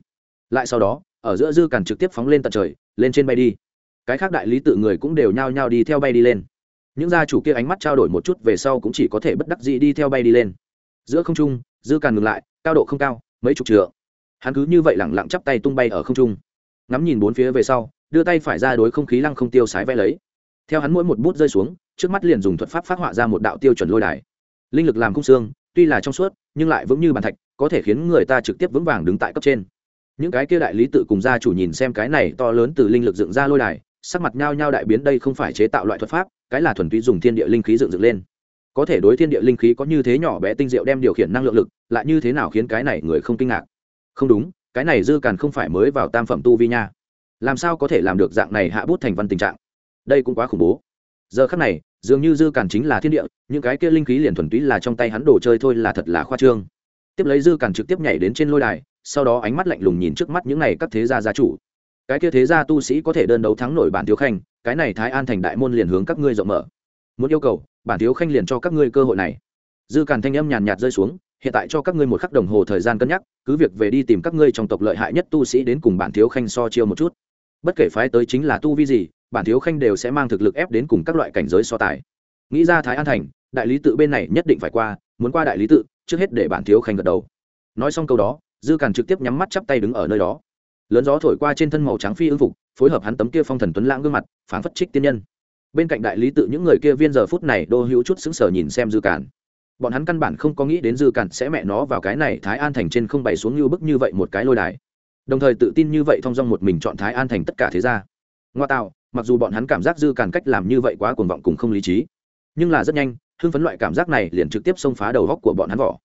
Lại sau đó, ở giữa dư càn trực tiếp phóng lên tận trời, lên trên bay đi cái khác đại lý tự người cũng đều nhao nhao đi theo bay đi lên. Những gia chủ kia ánh mắt trao đổi một chút về sau cũng chỉ có thể bất đắc dĩ đi theo bay đi lên. Giữa không trung, dư càn ngừng lại, cao độ không cao, mấy chục trượng. Hắn cứ như vậy lẳng lặng chắp tay tung bay ở không trung. Ngắm nhìn bốn phía về sau, đưa tay phải ra đối không khí lăng không tiêu sái vẽ lấy. Theo hắn mỗi một bút rơi xuống, trước mắt liền dùng thuật pháp phát họa ra một đạo tiêu chuẩn lôi đài. Linh lực làm khung xương, tuy là trong suốt, nhưng lại vững như bàn thạch, có thể khiến người ta trực tiếp vững vàng đứng tại cấp trên. Những cái kia đại lý tự cùng gia chủ nhìn xem cái này to lớn từ linh lực dựng ra lôi đài sắc mặt nhao nhao đại biến, đây không phải chế tạo loại thuật pháp, cái là thuần túy dùng thiên địa linh khí dựng dựng lên. Có thể đối thiên địa linh khí có như thế nhỏ bé tinh diệu đem điều khiển năng lượng lực, lại như thế nào khiến cái này người không kinh ngạc? Không đúng, cái này dư càn không phải mới vào tam phẩm tu vi nha. Làm sao có thể làm được dạng này hạ bút thành văn tình trạng? Đây cũng quá khủng bố. Giờ khắc này, dường như dư càn chính là thiên địa, những cái kia linh khí liền thuần túy là trong tay hắn đồ chơi thôi là thật là khoa trương. Tiếp lấy dư càn trực tiếp nhảy đến trên lôi đài, sau đó ánh mắt lạnh lùng nhìn trước mắt những này các thế gia gia chủ cái kia thế gia tu sĩ có thể đơn đấu thắng nổi bản thiếu khanh, cái này thái an thành đại môn liền hướng các ngươi rộng mở. Muốn yêu cầu, bản thiếu khanh liền cho các ngươi cơ hội này. Dư càn thanh âm nhàn nhạt rơi xuống, hiện tại cho các ngươi một khắc đồng hồ thời gian cân nhắc, cứ việc về đi tìm các ngươi trong tộc lợi hại nhất tu sĩ đến cùng bản thiếu khanh so chiêu một chút. Bất kể phái tới chính là tu vi gì, bản thiếu khanh đều sẽ mang thực lực ép đến cùng các loại cảnh giới so tài. Nghĩ ra thái an thành, đại lý tự bên này nhất định phải qua, muốn qua đại lý tự, trước hết để bản thiếu khanh gật đầu. Nói xong câu đó, dư càn trực tiếp nhắm mắt chắp tay đứng ở nơi đó lớn gió thổi qua trên thân màu trắng phi ưng phục phối hợp hắn tấm kia phong thần tuấn lãng gương mặt phán phất trích tiên nhân. Bên cạnh đại lý tự những người kia viên giờ phút này đô hữu chút xứng sờ nhìn xem dư cản, bọn hắn căn bản không có nghĩ đến dư cản sẽ mẹ nó vào cái này thái an thành trên không bày xuống như bức như vậy một cái lôi đài. Đồng thời tự tin như vậy thong dong một mình chọn thái an thành tất cả thế gia. Ngoa tạo mặc dù bọn hắn cảm giác dư cản cách làm như vậy quá cuồng vọng cùng không lý trí nhưng là rất nhanh hưng phấn loại cảm giác này liền trực tiếp xông phá đầu góc của bọn hắn vỏ.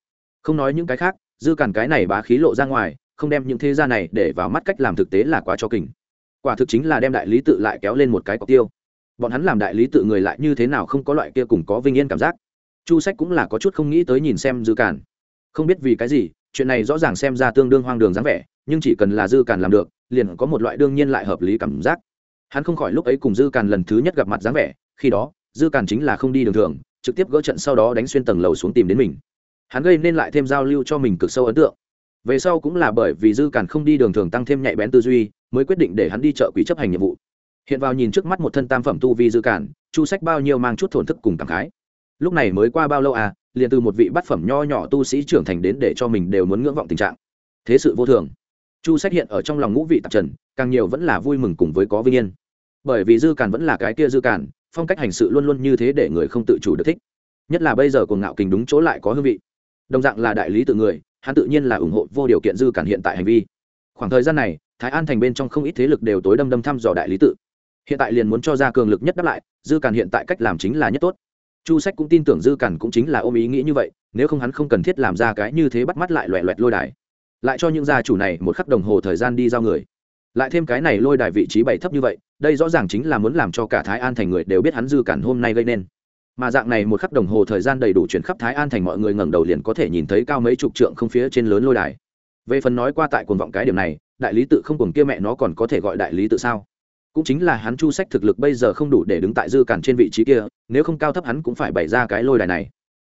Không nói những cái khác dư cản cái này bá khí lộ ra ngoài không đem những thế gia này để vào mắt cách làm thực tế là quá cho kình. Quả thực chính là đem đại lý tự lại kéo lên một cái cọc tiêu. Bọn hắn làm đại lý tự người lại như thế nào không có loại kia cùng có vinh yên cảm giác. Chu sách cũng là có chút không nghĩ tới nhìn xem dư càn. Không biết vì cái gì, chuyện này rõ ràng xem ra tương đương hoang đường dáng vẻ, nhưng chỉ cần là dư càn làm được, liền có một loại đương nhiên lại hợp lý cảm giác. Hắn không khỏi lúc ấy cùng dư càn lần thứ nhất gặp mặt dáng vẻ, khi đó, dư càn chính là không đi đường thường, trực tiếp gỡ trận sau đó đánh xuyên tầng lầu xuống tìm đến mình. Hắn gây nên lại thêm giao lưu cho mình cực sâu ấn tượng về sau cũng là bởi vì dư càn không đi đường thường tăng thêm nhạy bén tư duy, mới quyết định để hắn đi chợ quỷ chấp hành nhiệm vụ. Hiện vào nhìn trước mắt một thân tam phẩm tu vi dư càn, chu sách bao nhiêu mang chút thổn thức cùng cảm khái. Lúc này mới qua bao lâu à liền từ một vị bát phẩm nho nhỏ tu sĩ trưởng thành đến để cho mình đều muốn ngưỡng vọng tình trạng. Thế sự vô thường. Chu sách hiện ở trong lòng ngũ vị tạp trần, càng nhiều vẫn là vui mừng cùng với có vinh yên. Bởi vì dư càn vẫn là cái kia dư càn, phong cách hành sự luôn luôn như thế để người không tự chủ được thích. Nhất là bây giờ cuồng ngạo kình đúng chỗ lại có hương vị. Đồng dạng là đại lý tự người hắn tự nhiên là ủng hộ vô điều kiện dư cản hiện tại hành vi. Khoảng thời gian này, thái an thành bên trong không ít thế lực đều tối đâm đâm thăm dò đại lý tự. Hiện tại liền muốn cho ra cường lực nhất đáp lại, dư cản hiện tại cách làm chính là nhất tốt. Chu sách cũng tin tưởng dư cản cũng chính là ôm ý nghĩ như vậy, nếu không hắn không cần thiết làm ra cái như thế bắt mắt lại loẹ loẹt lôi đài. Lại cho những gia chủ này một khắc đồng hồ thời gian đi giao người. Lại thêm cái này lôi đài vị trí bày thấp như vậy, đây rõ ràng chính là muốn làm cho cả thái an thành người đều biết hắn dư cản hôm nay gây nên mà dạng này một khắc đồng hồ thời gian đầy đủ chuyển khắp thái an thành mọi người ngẩng đầu liền có thể nhìn thấy cao mấy chục trượng không phía trên lớn lôi đài. Về phần nói qua tại cuồng vọng cái điểm này, đại lý tự không cùng kia mẹ nó còn có thể gọi đại lý tự sao? Cũng chính là hắn chu sách thực lực bây giờ không đủ để đứng tại dư cản trên vị trí kia, nếu không cao thấp hắn cũng phải bày ra cái lôi đài này.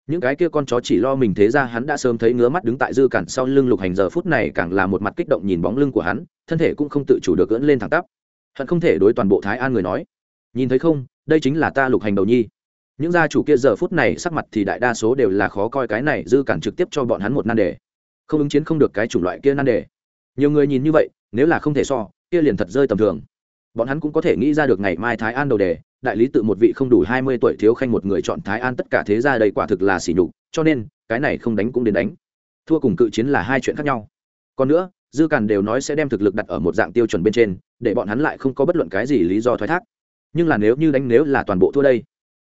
Những cái kia con chó chỉ lo mình thế ra hắn đã sớm thấy ngứa mắt đứng tại dư cản sau lưng lục hành giờ phút này càng là một mặt kích động nhìn bóng lưng của hắn, thân thể cũng không tự chủ được gỡn lên thẳng tắp. Hận không thể đối toàn bộ thái an người nói. Nhìn thấy không, đây chính là ta lục hành đầu nhi những gia chủ kia giờ phút này sắc mặt thì đại đa số đều là khó coi, cái này dư cản trực tiếp cho bọn hắn một nan đề. Không ứng chiến không được cái chủng loại kia nan đề. Nhiều người nhìn như vậy, nếu là không thể so, kia liền thật rơi tầm thường. Bọn hắn cũng có thể nghĩ ra được ngày mai thái an đầu đề, đại lý tự một vị không đủ hai mươi tuổi thiếu khanh một người chọn thái an tất cả thế gia đây quả thực là xỉ nhục, cho nên, cái này không đánh cũng đến đánh. Thua cùng cự chiến là hai chuyện khác nhau. Còn nữa, dư càn đều nói sẽ đem thực lực đặt ở một dạng tiêu chuẩn bên trên, để bọn hắn lại không có bất luận cái gì lý do thoái thác. Nhưng là nếu như đánh, nếu là toàn bộ thua đây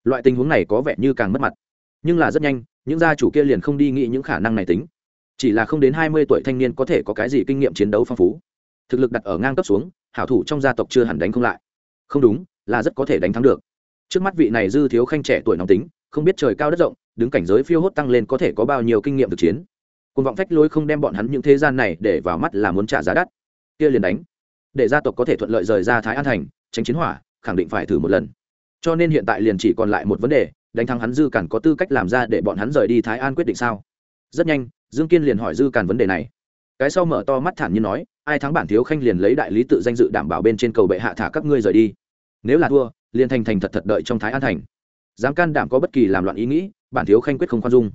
loại tình huống này có vẻ như càng mất mặt. Nhưng là rất nhanh, những gia chủ kia liền không đi nghĩ những khả năng này tính. Chỉ là không đến hai mươi tuổi thanh niên có thể có cái gì kinh nghiệm chiến đấu phong phú. Thực lực đặt ở ngang cấp xuống, hảo thủ trong gia tộc chưa hẳn đánh không lại. Không đúng, là rất có thể đánh thắng được. Trước mắt vị này dư thiếu khanh trẻ tuổi nóng tính, không biết trời cao đất rộng, đứng cảnh giới phiêu hốt tăng lên có thể có bao nhiêu kinh nghiệm thực chiến. Côn vọng phách lối không đem bọn hắn những thế gian này để vào mắt là muốn trả giá đắt. Kia liền đánh. Để gia tộc có thể thuận lợi rời ra thái an thành, tránh chiến hỏa, khẳng định phải thử một lần cho nên hiện tại liền chỉ còn lại một vấn đề, đánh thắng hắn dư cản có tư cách làm ra để bọn hắn rời đi thái an quyết định sao? Rất nhanh, dương kiên liền hỏi dư cản vấn đề này. Cái sau mở to mắt thản nhiên nói, ai thắng bản thiếu khanh liền lấy đại lý tự danh dự đảm bảo bên trên cầu bệ hạ thả các ngươi rời đi. Nếu là thua, liền thành thành thật thật đợi trong thái an thành. Dám can đảm có bất kỳ làm loạn ý nghĩ, bản thiếu khanh quyết không khoan dung.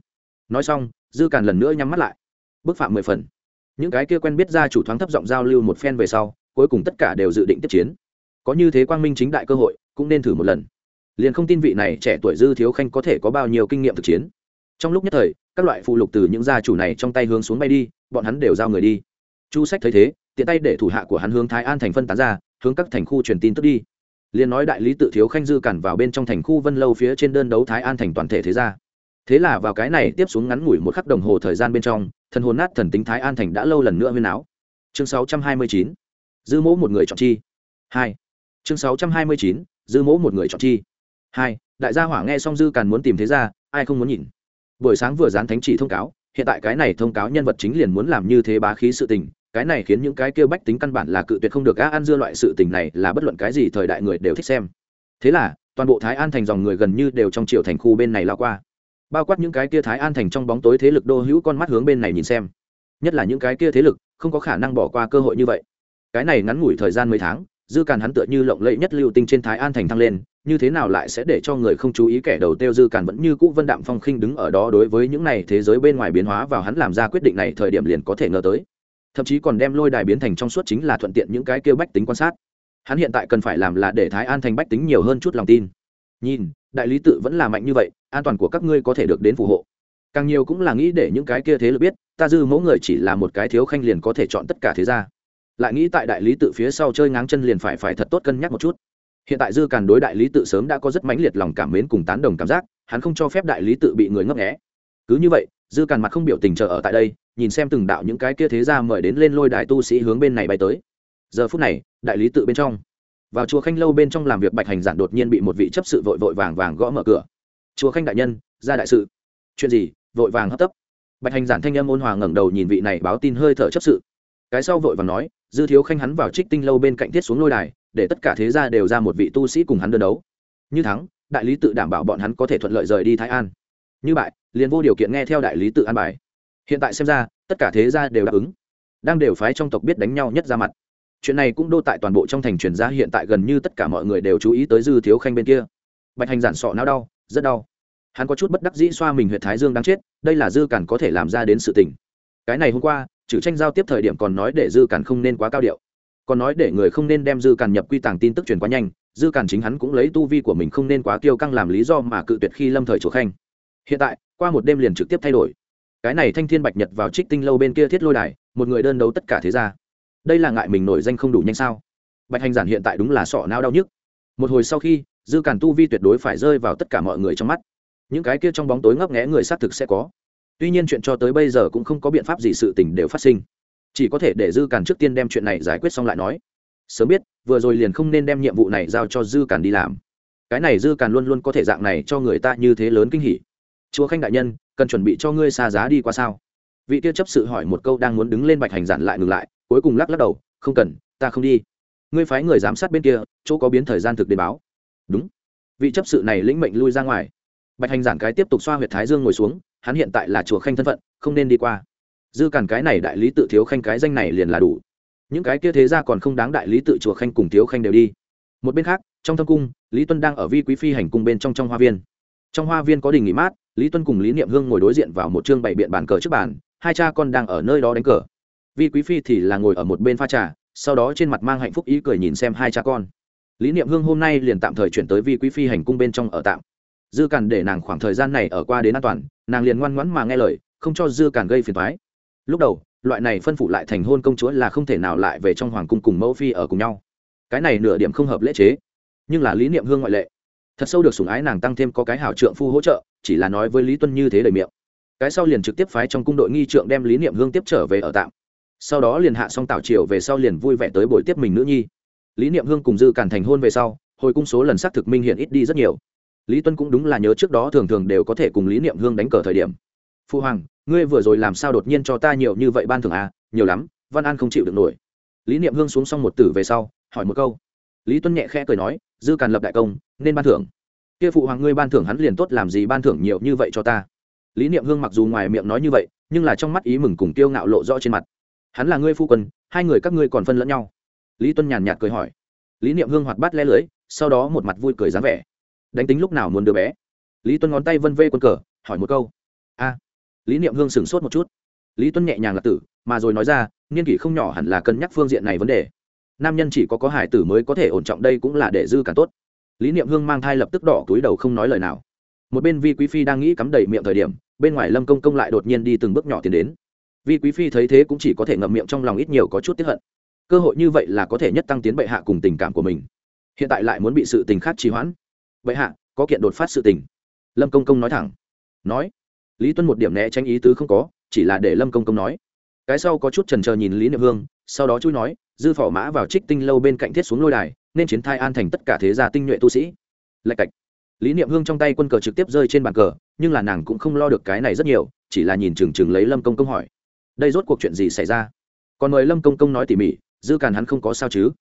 Nói xong, dư càn lần nữa nhắm mắt lại. Bức phạm mười phần. Những cái kia quen biết ra chủ thoáng thấp giọng giao lưu một phen về sau, cuối cùng tất cả đều dự định tiếp chiến. Có như thế quang minh chính đại cơ hội, cũng nên thử một lần liền không tin vị này trẻ tuổi dư thiếu khanh có thể có bao nhiêu kinh nghiệm thực chiến. Trong lúc nhất thời, các loại phụ lục từ những gia chủ này trong tay hướng xuống bay đi, bọn hắn đều giao người đi. Chu sách thấy thế, tiện tay để thủ hạ của hắn hướng thái an thành phân tán ra, hướng các thành khu truyền tin tức đi. Liền nói đại lý tự thiếu khanh dư cản vào bên trong thành khu vân lâu phía trên đơn đấu thái an thành toàn thể thế gia. Thế là vào cái này tiếp xuống ngắn ngủi một khắc đồng hồ thời gian bên trong, thần hồn nát thần tính thái an thành đã lâu lần nữa huyên áo. Chương 629. dư mỗ một người chọn chi. Hai. Chương 629. dư mỗ một người chọn chi hai, đại gia hỏa nghe xong dư càn muốn tìm thế ra, ai không muốn nhìn? Buổi sáng vừa dán thánh chỉ thông cáo, hiện tại cái này thông cáo nhân vật chính liền muốn làm như thế bá khí sự tình, cái này khiến những cái kêu bách tính căn bản là cự tuyệt không được á ăn dưa loại sự tình này là bất luận cái gì thời đại người đều thích xem. Thế là, toàn bộ thái an thành dòng người gần như đều trong triệu thành khu bên này lao qua. Bao quát những cái kia thái an thành trong bóng tối thế lực đô hữu con mắt hướng bên này nhìn xem. Nhất là những cái kia thế lực, không có khả năng bỏ qua cơ hội như vậy. Cái này ngắn ngủi thời gian mấy tháng dư càn hắn tựa như lộng lẫy nhất lưu tinh trên thái an thành thăng lên, như thế nào lại sẽ để cho người không chú ý kẻ đầu tiêu dư càn vẫn như cũ vân đạm phong khinh đứng ở đó đối với những này thế giới bên ngoài biến hóa vào hắn làm ra quyết định này thời điểm liền có thể ngờ tới. Thậm chí còn đem lôi đài biến thành trong suốt chính là thuận tiện những cái kêu bách tính quan sát. Hắn hiện tại cần phải làm là để thái an thành bách tính nhiều hơn chút lòng tin. Nhìn, đại lý tự vẫn là mạnh như vậy, an toàn của các ngươi có thể được đến phù hộ. Càng nhiều cũng là nghĩ để những cái kia thế lực biết, ta dư mẫu người chỉ là một cái thiếu khanh liền có thể chọn tất cả thế gia lại nghĩ tại đại lý tự phía sau chơi ngáng chân liền phải phải thật tốt cân nhắc một chút. Hiện tại dư càn đối đại lý tự sớm đã có rất mãnh liệt lòng cảm mến cùng tán đồng cảm giác, hắn không cho phép đại lý tự bị người ngấp nghẽ cứ như vậy, dư càn mặt không biểu tình chờ ở tại đây, nhìn xem từng đạo những cái kia thế ra mời đến lên lôi đại tu sĩ hướng bên này bay tới. Giờ phút này, đại lý tự bên trong, vào chùa khanh lâu bên trong làm việc bạch hành giản đột nhiên bị một vị chấp sự vội vội vàng vàng gõ mở cửa. Chùa khanh đại nhân, ra đại sự. Chuyện gì? Vội vàng hấp tấp. Bạch hành giản thanh âm ôn hòa ngẩng đầu nhìn vị này báo tin hơi thở chấp sự. Cái sau vội vàng nói dư thiếu khanh hắn vào trích tinh lâu bên cạnh thiết xuống lôi đài, để tất cả thế gia đều ra một vị tu sĩ cùng hắn đơn đấu. Như thắng, đại lý tự đảm bảo bọn hắn có thể thuận lợi rời đi thái an. Như bại, liền vô điều kiện nghe theo đại lý tự an bài. Hiện tại xem ra, tất cả thế gia đều đáp ứng. Đang đều phái trong tộc biết đánh nhau nhất ra mặt. Chuyện này cũng đô tại toàn bộ trong thành truyền gia hiện tại gần như tất cả mọi người đều chú ý tới dư thiếu khanh bên kia. Bạch hành giản sọ não đau, rất đau. Hắn có chút bất đắc dĩ xoa mình huyện thái dương đang chết, đây là dư cản có thể làm ra đến sự tình. Cái này hôm qua trừ tranh giao tiếp thời điểm còn nói để dư cản không nên quá cao điệu. Còn nói để người không nên đem dư cản nhập quy tàng tin tức truyền quá nhanh, dư cản chính hắn cũng lấy tu vi của mình không nên quá kiêu căng làm lý do mà cự tuyệt khi lâm thời chủ khanh. Hiện tại, qua một đêm liền trực tiếp thay đổi. Cái này thanh thiên bạch nhật vào trích tinh lâu bên kia thiết lôi đài, một người đơn đấu tất cả thế ra đây là ngại mình nổi danh không đủ nhanh sao? Bạch hành giản hiện tại đúng là sọ nao đau nhức. Một hồi sau khi, dư cản tu vi tuyệt đối phải rơi vào tất cả mọi người trong mắt. Những cái kia trong bóng tối ngấp nghé người xác thực sẽ có tuy nhiên chuyện cho tới bây giờ cũng không có biện pháp gì sự tình đều phát sinh. Chỉ có thể để dư cản trước tiên đem chuyện này giải quyết xong lại nói. Sớm biết, vừa rồi liền không nên đem nhiệm vụ này giao cho dư cản đi làm. Cái này dư cản luôn luôn có thể dạng này cho người ta như thế lớn kinh hỉ. Chúa khanh đại nhân, cần chuẩn bị cho ngươi xa giá đi qua sao? Vị tiêu chấp sự hỏi một câu đang muốn đứng lên bạch hành giản lại ngừng lại, cuối cùng lắc lắc đầu, không cần, ta không đi. Ngươi phái người giám sát bên kia, chỗ có biến thời gian thực đến báo. Đúng. Vị chấp sự này lĩnh mệnh lui ra ngoài. Bạch hành giản cái tiếp tục xoa huyệt thái dương ngồi xuống hắn hiện tại là chùa khanh thân phận, không nên đi qua. Dư cản cái này đại lý tự thiếu khanh cái danh này liền là đủ. Những cái kia thế ra còn không đáng đại lý tự chùa khanh cùng thiếu khanh đều đi. Một bên khác, trong thâm cung, lý tuân đang ở vi quý phi hành cung bên trong trong hoa viên. Trong hoa viên có đình nghỉ mát, lý tuân cùng lý niệm hương ngồi đối diện vào một chương bảy biện bàn cờ trước bàn, hai cha con đang ở nơi đó đánh cờ. Vi quý phi thì là ngồi ở một bên pha trà, sau đó trên mặt mang hạnh phúc ý cười nhìn xem hai cha con. Lý niệm hương hôm nay liền tạm thời chuyển tới vi quý phi hành cung bên trong ở tạm dư càn để nàng khoảng thời gian này ở qua đến an toàn, nàng liền ngoan ngoãn mà nghe lời, không cho dư càn gây phiền thoái lúc đầu, loại này phân phụ lại thành hôn công chúa là không thể nào lại về trong hoàng cung cùng mẫu phi ở cùng nhau. Cái này nửa điểm không hợp lễ chế, nhưng là lý niệm hương ngoại lệ. Thật sâu được sủng ái nàng tăng thêm có cái hảo trượng phu hỗ trợ, chỉ là nói với lý tuân như thế đầy miệng. Cái sau liền trực tiếp phái trong cung đội nghi trượng đem lý niệm hương tiếp trở về ở tạm. Sau đó liền hạ xong tảo triều về sau liền vui vẻ tới buổi tiếp mình nữ nhi. Lý niệm hương cùng dư càn thành hôn về sau, hồi cung số lần xác thực minh hiện ít đi rất nhiều lý tuân cũng đúng là nhớ trước đó thường thường đều có thể cùng lý niệm hương đánh cờ thời điểm. Phu hoàng, ngươi vừa rồi làm sao đột nhiên cho ta nhiều như vậy ban thường à? Nhiều lắm, văn an không chịu được nổi. Lý niệm hương xuống xong một tử về sau, hỏi một câu. Lý tuân nhẹ khẽ cười nói, dư càn lập đại công, nên ban thưởng. Kia phụ hoàng ngươi ban thưởng hắn liền tốt, làm gì ban thưởng nhiều như vậy cho ta? Lý niệm hương mặc dù ngoài miệng nói như vậy, nhưng là trong mắt ý mừng cùng kiêu ngạo lộ rõ trên mặt. Hắn là ngươi phu quân, hai người các ngươi còn phân lẫn nhau. Lý tuân nhàn nhạt cười hỏi. Lý niệm hương hoạt bát le lưới, sau đó một mặt vui cười dáng vẻ đánh tính lúc nào muốn đứa bé. Lý tuân ngón tay vân vê quân cờ, hỏi một câu. A. Lý niệm hương sửng sốt một chút. Lý tuân nhẹ nhàng là tử, mà rồi nói ra, niên kỷ không nhỏ hẳn là cân nhắc phương diện này vấn đề. Nam nhân chỉ có có hải tử mới có thể ổn trọng, đây cũng là để dư càng tốt. Lý niệm hương mang thai lập tức đỏ túi đầu không nói lời nào. Một bên vi quý phi đang nghĩ cắm đầy miệng thời điểm, bên ngoài lâm công công lại đột nhiên đi từng bước nhỏ tiến đến. Vi quý phi thấy thế cũng chỉ có thể ngậm miệng trong lòng ít nhiều có chút tiếp hận. Cơ hội như vậy là có thể nhất tăng tiến bệ hạ cùng tình cảm của mình. Hiện tại lại muốn bị sự tình khác trì hoãn bệ hạ, có kiện đột phát sự tình. Lâm công công nói thẳng. Nói. Lý tuân một điểm né tránh ý tứ không có, chỉ là để lâm công công nói. Cái sau có chút trần trờ nhìn lý niệm hương, sau đó chui nói, dư phỏ mã vào trích tinh lâu bên cạnh thiết xuống lôi đài, nên chiến thai an thành tất cả thế gia tinh nhuệ tu sĩ. Lạch cạch. Lý niệm hương trong tay quân cờ trực tiếp rơi trên bàn cờ, nhưng là nàng cũng không lo được cái này rất nhiều, chỉ là nhìn chừng chừng lấy lâm công công hỏi. Đây rốt cuộc chuyện gì xảy ra? Còn mời lâm công công nói tỉ mỉ, dư càn hắn không có sao chứ?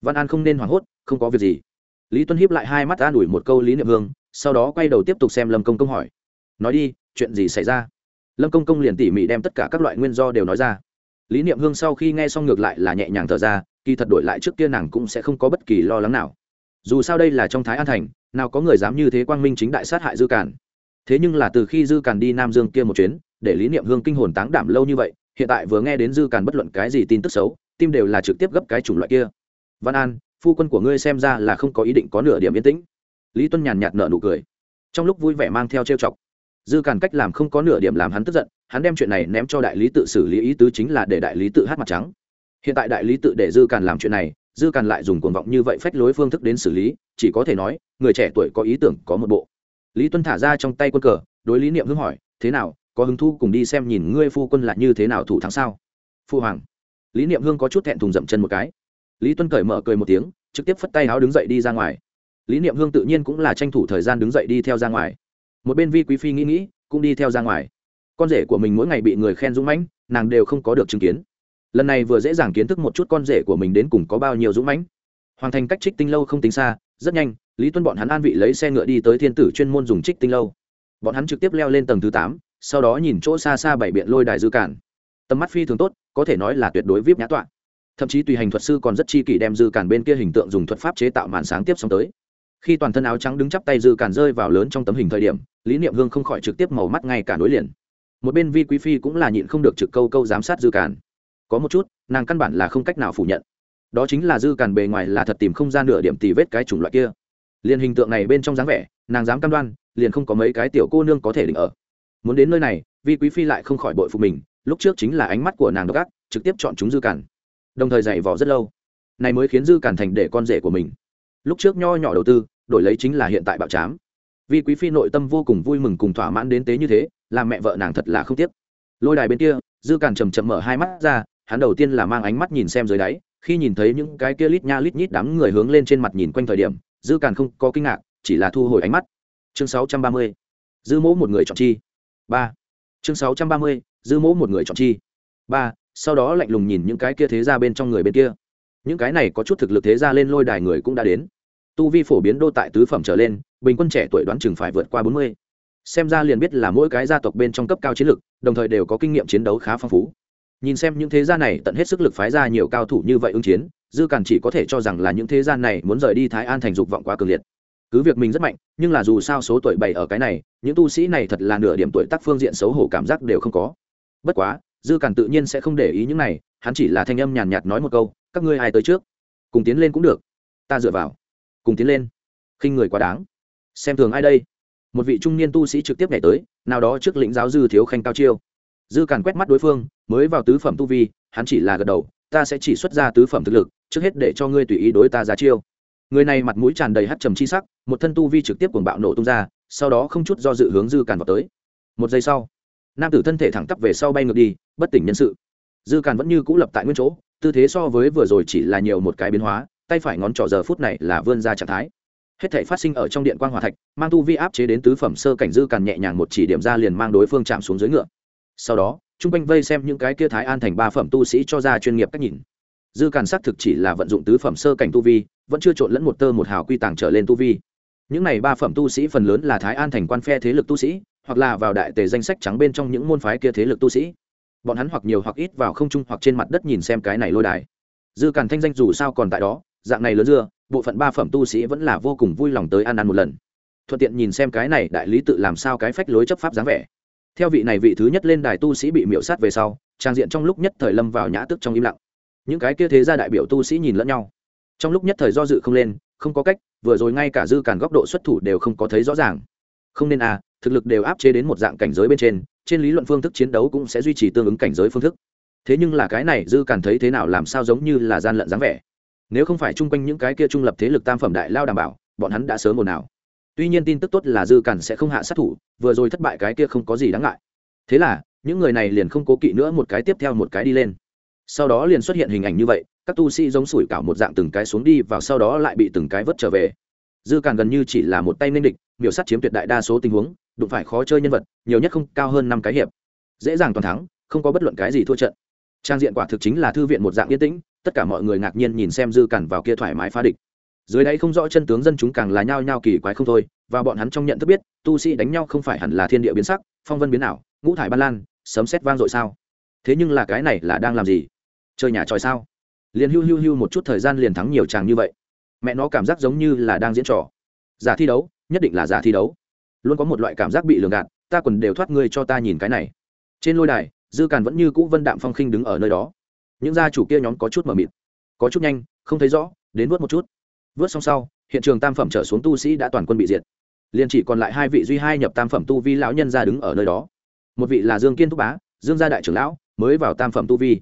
Văn an không nên hoảng hốt, không có việc gì lý tuân hiếp lại hai mắt an ủi một câu lý niệm hương, sau đó quay đầu tiếp tục xem lâm công công hỏi. Nói đi, chuyện gì xảy ra? Lâm công công liền tỉ mỉ đem tất cả các loại nguyên do đều nói ra. Lý niệm hương sau khi nghe xong ngược lại là nhẹ nhàng thở ra, kỳ thật đổi lại trước kia nàng cũng sẽ không có bất kỳ lo lắng nào. Dù sao đây là trong thái an thành, nào có người dám như thế quang minh chính đại sát hại dư càn. Thế nhưng là từ khi dư càn đi nam dương kia một chuyến, để lý niệm hương kinh hồn táng đảm lâu như vậy, hiện tại vừa nghe đến dư càn bất luận cái gì tin tức xấu, tim đều là trực tiếp gấp cái chủng loại kia. Văn an phu quân của ngươi xem ra là không có ý định có nửa điểm yên tĩnh. Lý tuân nhàn nhạt nở nụ cười. Trong lúc vui vẻ mang theo trêu chọc, dư càn cách làm không có nửa điểm làm hắn tức giận, hắn đem chuyện này ném cho đại lý tự xử lý ý tứ chính là để đại lý tự hát mặt trắng. Hiện tại đại lý tự để dư càn làm chuyện này, dư càn lại dùng cuồng vọng như vậy phách lối phương thức đến xử lý, chỉ có thể nói, người trẻ tuổi có ý tưởng có một bộ. Lý tuân thả ra trong tay quân cờ, đối lý niệm hưng hỏi, thế nào, có hứng thu cùng đi xem nhìn ngươi phu quân là như thế nào thủ thắng sao? Phu hoàng. Lý niệm hương có chút thẹn thùng dậm chân một cái lý tuân cởi mở cười một tiếng, trực tiếp phất tay áo đứng dậy đi ra ngoài. Lý niệm hương tự nhiên cũng là tranh thủ thời gian đứng dậy đi theo ra ngoài. Một bên vi quý phi nghĩ nghĩ, cũng đi theo ra ngoài. Con rể của mình mỗi ngày bị người khen dũng mãnh, nàng đều không có được chứng kiến. Lần này vừa dễ dàng kiến thức một chút con rể của mình đến cùng có bao nhiêu dũng mãnh. Hoàn thành cách trích tinh lâu không tính xa, rất nhanh, lý tuân bọn hắn an vị lấy xe ngựa đi tới thiên tử chuyên môn dùng trích tinh lâu. Bọn hắn trực tiếp leo lên tầng thứ tám, sau đó nhìn chỗ xa xa bảy biện lôi đài dư cản. Tầm mắt phi thường tốt, có thể nói là tuyệt đối vip nhã tọa thậm chí tùy hành thuật sư còn rất chi kỷ đem dư cản bên kia hình tượng dùng thuật pháp chế tạo màn sáng tiếp xong tới. Khi toàn thân áo trắng đứng chắp tay dư cản rơi vào lớn trong tấm hình thời điểm, lý niệm hương không khỏi trực tiếp màu mắt ngay cả nối liền. Một bên vi quý phi cũng là nhịn không được trực câu câu giám sát dư cản có một chút, nàng căn bản là không cách nào phủ nhận. Đó chính là dư cản bề ngoài là thật tìm không ra nửa điểm tì vết cái chủng loại kia. Liền hình tượng này bên trong dáng vẻ, nàng dám cam đoan, liền không có mấy cái tiểu cô nương có thể định ở. Muốn đến nơi này, vi quý phi lại không khỏi bội phục mình, lúc trước chính là ánh mắt của nàng độc ác, trực tiếp chọn chúng dư cản đồng thời dạy vò rất lâu. Này mới khiến dư cản thành để con rể của mình. Lúc trước nho nhỏ đầu tư, đổi lấy chính là hiện tại bạo chám vi quý phi nội tâm vô cùng vui mừng cùng thỏa mãn đến tế như thế, làm mẹ vợ nàng thật là không tiếc. Lôi đài bên kia, dư cản chầm chậm mở hai mắt ra, hắn đầu tiên là mang ánh mắt nhìn xem dưới đáy, khi nhìn thấy những cái kia lít nha lít nhít đám người hướng lên trên mặt nhìn quanh thời điểm, dư cản không có kinh ngạc, chỉ là thu hồi ánh mắt. Chương 630. dư mỗ một người chọn chi. Ba. Chương 630. dư mỗ một người chọn chi. Ba sau đó lạnh lùng nhìn những cái kia thế ra bên trong người bên kia. Những cái này có chút thực lực thế ra lên lôi đài người cũng đã đến. Tu vi phổ biến đô tại tứ phẩm trở lên, bình quân trẻ tuổi đoán chừng phải vượt qua bốn mươi. Xem ra liền biết là mỗi cái gia tộc bên trong cấp cao chiến lực đồng thời đều có kinh nghiệm chiến đấu khá phong phú. Nhìn xem những thế gia này tận hết sức lực phái ra nhiều cao thủ như vậy ứng chiến, dư càn chỉ có thể cho rằng là những thế gia này muốn rời đi thái an thành dục vọng quá cường liệt. Cứ việc mình rất mạnh, nhưng là dù sao số tuổi bảy ở cái này, những tu sĩ này thật là nửa điểm tuổi tác phương diện xấu hổ cảm giác đều không có. Bất quá dư cản tự nhiên sẽ không để ý những này, hắn chỉ là thanh âm nhàn nhạt nói một câu, các ngươi ai tới trước? Cùng tiến lên cũng được. Ta dựa vào. Cùng tiến lên. Khinh người quá đáng. Xem thường ai đây? Một vị trung niên tu sĩ trực tiếp nhảy tới, nào đó trước lĩnh giáo dư thiếu khanh cao chiêu. Dư càn quét mắt đối phương, mới vào tứ phẩm tu vi, hắn chỉ là gật đầu, ta sẽ chỉ xuất ra tứ phẩm thực lực, trước hết để cho ngươi tùy ý đối ta ra chiêu. Người này mặt mũi tràn đầy hắt trầm chi sắc, một thân tu vi trực tiếp cuồng bạo nổ tung ra, sau đó không chút do dự hướng dư càn vào tới. Một giây sau, nam tử thân thể thẳng tắp về sau bay ngược đi bất tỉnh nhân sự. Dư càn vẫn như cũ lập tại nguyên chỗ, tư thế so với vừa rồi chỉ là nhiều một cái biến hóa, tay phải ngón trỏ giờ phút này là vươn ra trạng thái. Hết thể phát sinh ở trong điện quan hòa thạch, mang tu vi áp chế đến tứ phẩm sơ cảnh dư càn nhẹ nhàng một chỉ điểm ra liền mang đối phương chạm xuống dưới ngựa. Sau đó, trung quanh vây xem những cái kia thái an thành ba phẩm tu sĩ cho ra chuyên nghiệp cách nhìn. Dư càn xác thực chỉ là vận dụng tứ phẩm sơ cảnh tu vi, vẫn chưa trộn lẫn một tơ một hào quy tàng trở lên tu vi. Những này ba phẩm tu sĩ phần lớn là thái an thành quan phe thế lực tu sĩ, hoặc là vào đại tề danh sách trắng bên trong những môn phái kia thế lực tu sĩ bọn hắn hoặc nhiều hoặc ít vào không trung hoặc trên mặt đất nhìn xem cái này lôi đài. Dư càn thanh danh dù sao còn tại đó, dạng này lớn dưa, bộ phận ba phẩm tu sĩ vẫn là vô cùng vui lòng tới ăn ăn một lần. Thuận tiện nhìn xem cái này đại lý tự làm sao cái phách lối chấp pháp dáng vẻ. Theo vị này vị thứ nhất lên đài tu sĩ bị miễu sát về sau, trang diện trong lúc nhất thời lâm vào nhã tức trong im lặng. Những cái kia thế gia đại biểu tu sĩ nhìn lẫn nhau. Trong lúc nhất thời do dự không lên, không có cách, vừa rồi ngay cả dư càn góc độ xuất thủ đều không có thấy rõ ràng. Không nên à thực lực đều áp chế đến một dạng cảnh giới bên trên trên lý luận phương thức chiến đấu cũng sẽ duy trì tương ứng cảnh giới phương thức. Thế nhưng là cái này, dư cản thấy thế nào, làm sao giống như là gian lận dáng vẻ? Nếu không phải chung quanh những cái kia trung lập thế lực tam phẩm đại lao đảm bảo, bọn hắn đã sớm ồn ào. Tuy nhiên tin tức tốt là dư cản sẽ không hạ sát thủ, vừa rồi thất bại cái kia không có gì đáng ngại. Thế là, những người này liền không cố kỵ nữa một cái tiếp theo một cái đi lên. Sau đó liền xuất hiện hình ảnh như vậy, các tu sĩ giống sủi cảo một dạng từng cái xuống đi vào sau đó lại bị từng cái vớt trở về. Dư càn gần như chỉ là một tay nên địch, miểu sát chiếm tuyệt đại đa số tình huống đụng phải khó chơi nhân vật, nhiều nhất không, cao hơn năm cái hiệp. Dễ dàng toàn thắng, không có bất luận cái gì thua trận. Trang diện quả thực chính là thư viện một dạng yên tĩnh, tất cả mọi người ngạc nhiên nhìn xem dư cản vào kia thoải mái phá địch. Dưới đây không rõ chân tướng dân chúng càng là nhao nhao kỳ quái không thôi, và bọn hắn trong nhận thức biết, tu sĩ đánh nhau không phải hẳn là thiên địa biến sắc, phong vân biến ảo, ngũ thải ban lan, sấm sét vang dội sao? Thế nhưng là cái này là đang làm gì? Chơi nhà tròi sao? Liền hưu hưu hưu một chút thời gian liền thắng nhiều chàng như vậy. Mẹ nó cảm giác giống như là đang diễn trò. Giả thi đấu, nhất định là giả thi đấu luôn có một loại cảm giác bị lường gạt, ta quần đều thoát ngươi cho ta nhìn cái này. Trên lôi đài, dư càn vẫn như cũ vân đạm phong khinh đứng ở nơi đó. Những gia chủ kia nhóm có chút mờ mịt. Có chút nhanh, không thấy rõ, đến vớt một chút. Vớt xong sau, hiện trường tam phẩm trở xuống tu sĩ đã toàn quân bị diệt. Liền chỉ còn lại hai vị duy hai nhập tam phẩm tu vi lão nhân ra đứng ở nơi đó. Một vị là dương kiên thúc bá, dương gia đại trưởng lão, mới vào tam phẩm tu vi.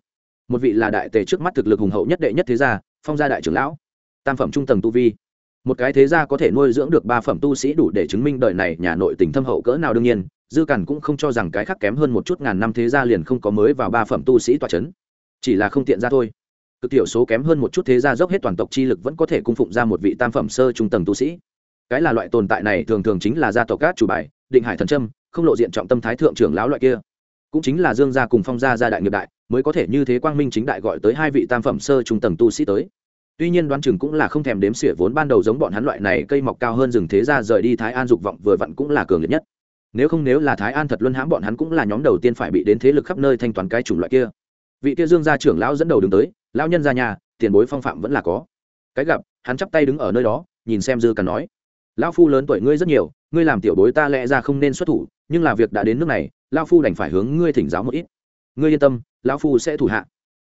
Một vị là đại tề trước mắt thực lực hùng hậu nhất đệ nhất thế gia, phong gia đại trưởng lão, tam phẩm trung tầng tu vi một cái thế gia có thể nuôi dưỡng được ba phẩm tu sĩ đủ để chứng minh đời này nhà nội tình thâm hậu cỡ nào đương nhiên, dư cản cũng không cho rằng cái khác kém hơn một chút ngàn năm thế gia liền không có mới vào ba phẩm tu sĩ tòa chấn. Chỉ là không tiện ra thôi. Cực tiểu số kém hơn một chút thế gia dốc hết toàn tộc chi lực vẫn có thể cung phụng ra một vị tam phẩm sơ trung tầng tu sĩ. Cái là loại tồn tại này thường thường chính là gia tộc cát chủ bài, định hải thần trâm không lộ diện trọng tâm thái thượng trưởng lão loại kia. Cũng chính là dương gia cùng phong gia gia đại nghiệp đại, mới có thể như thế quang minh chính đại gọi tới hai vị tam phẩm sơ trung tầng tu sĩ tới tuy nhiên đoán chừng cũng là không thèm đếm xỉa vốn ban đầu giống bọn hắn loại này cây mọc cao hơn rừng thế gia rời đi thái an dục vọng vừa vặn cũng là cường liệt nhất. Nếu không nếu là thái an thật luân hãm bọn hắn cũng là nhóm đầu tiên phải bị đến thế lực khắp nơi thanh toán cái chủng loại kia. Vị kia dương gia trưởng lão dẫn đầu đứng tới, lão nhân ra nhà, tiền bối phong phạm vẫn là có. Cái gặp, hắn chắp tay đứng ở nơi đó, nhìn xem dư càn nói, lão phu lớn tuổi ngươi rất nhiều, ngươi làm tiểu bối ta lẽ ra không nên xuất thủ, nhưng là việc đã đến nước này, lão phu đành phải hướng ngươi thỉnh giáo một ít. Ngươi yên tâm, lão phu sẽ thủ hạ.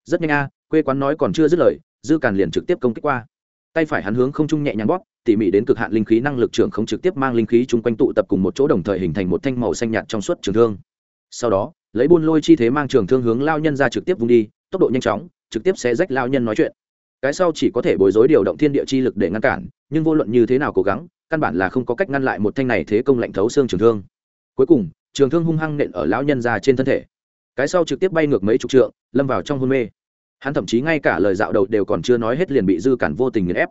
Rất nhanh a, quê quán nói còn chưa dứt lời dư càn liền trực tiếp công kích qua. Tay phải hắn hướng không trung nhẹ nhàng bóp, tỉ mỉ đến cực hạn linh khí năng lực trưởng không trực tiếp mang linh khí chung quanh tụ tập cùng một chỗ đồng thời hình thành một thanh màu xanh nhạt trong suốt trường thương. Sau đó, lấy buôn lôi chi thế mang trường thương hướng lao nhân ra trực tiếp vung đi, tốc độ nhanh chóng, trực tiếp sẽ rách lao nhân nói chuyện. Cái sau chỉ có thể bối rối điều động thiên địa chi lực để ngăn cản, nhưng vô luận như thế nào cố gắng, căn bản là không có cách ngăn lại một thanh này thế công lạnh thấu xương trường thương. Cuối cùng, trường thương hung hăng nện ở lão nhân ra trên thân thể. Cái sau trực tiếp bay ngược mấy chục trượng, lâm vào trong hôn mê hắn thậm chí ngay cả lời dạo đầu đều còn chưa nói hết liền bị dư cản vô tình nghiền ép.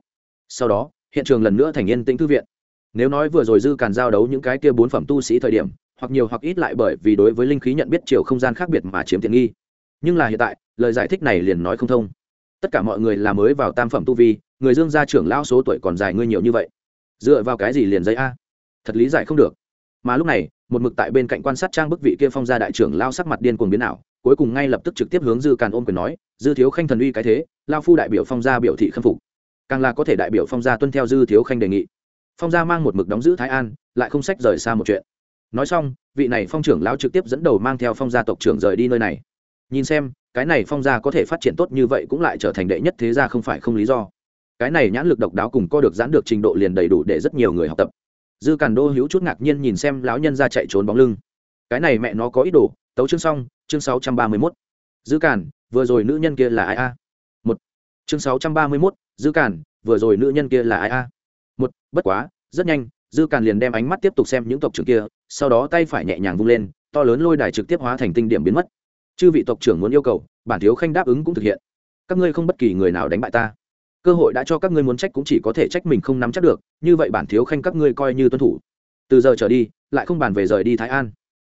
Sau đó, hiện trường lần nữa thành yên tĩnh thư viện. Nếu nói vừa rồi dư cản giao đấu những cái kia bốn phẩm tu sĩ thời điểm, hoặc nhiều hoặc ít lại bởi vì đối với linh khí nhận biết chiều không gian khác biệt mà chiếm tiện nghi. Nhưng là hiện tại, lời giải thích này liền nói không thông. Tất cả mọi người là mới vào tam phẩm tu vi, người dương gia trưởng lão số tuổi còn dài ngươi nhiều như vậy. Dựa vào cái gì liền giấy a? Thật lý giải không được. Mà lúc này, một mực tại bên cạnh quan sát trang bức vị kia phong gia đại trưởng lao sắc mặt điên cuồng biến ảo cuối cùng ngay lập tức trực tiếp hướng dư càn ôm quyền nói, dư thiếu khanh thần uy cái thế, lao phu đại biểu phong gia biểu thị khâm phục. Càng là có thể đại biểu phong gia tuân theo dư thiếu khanh đề nghị. Phong gia mang một mực đóng giữ thái an, lại không sách rời xa một chuyện. Nói xong, vị này phong trưởng lão trực tiếp dẫn đầu mang theo phong gia tộc trưởng rời đi nơi này. Nhìn xem, cái này phong gia có thể phát triển tốt như vậy cũng lại trở thành đệ nhất thế gia không phải không lý do. Cái này nhãn lực độc đáo cùng co được giãn được trình độ liền đầy đủ để rất nhiều người học tập. Dư càn đô hữu chút ngạc nhiên nhìn xem lão nhân ra chạy trốn bóng lưng. Cái này mẹ nó có ý đồ, tấu chương xong chương sáu trăm ba mươi mốt. Dư vừa rồi nữ nhân kia là ai a? Một. Chương sáu trăm ba mươi mốt, dư vừa rồi nữ nhân kia là ai a? Một, bất quá, rất nhanh, dư cản liền đem ánh mắt tiếp tục xem những tộc trưởng kia, sau đó tay phải nhẹ nhàng vung lên, to lớn lôi đài trực tiếp hóa thành tinh điểm biến mất. Chư vị tộc trưởng muốn yêu cầu, bản thiếu khanh đáp ứng cũng thực hiện. Các ngươi không bất kỳ người nào đánh bại ta. Cơ hội đã cho các ngươi muốn trách cũng chỉ có thể trách mình không nắm chắc được, như vậy bản thiếu khanh các ngươi coi như tuân thủ. Từ giờ trở đi, lại không bàn về rời đi thái an.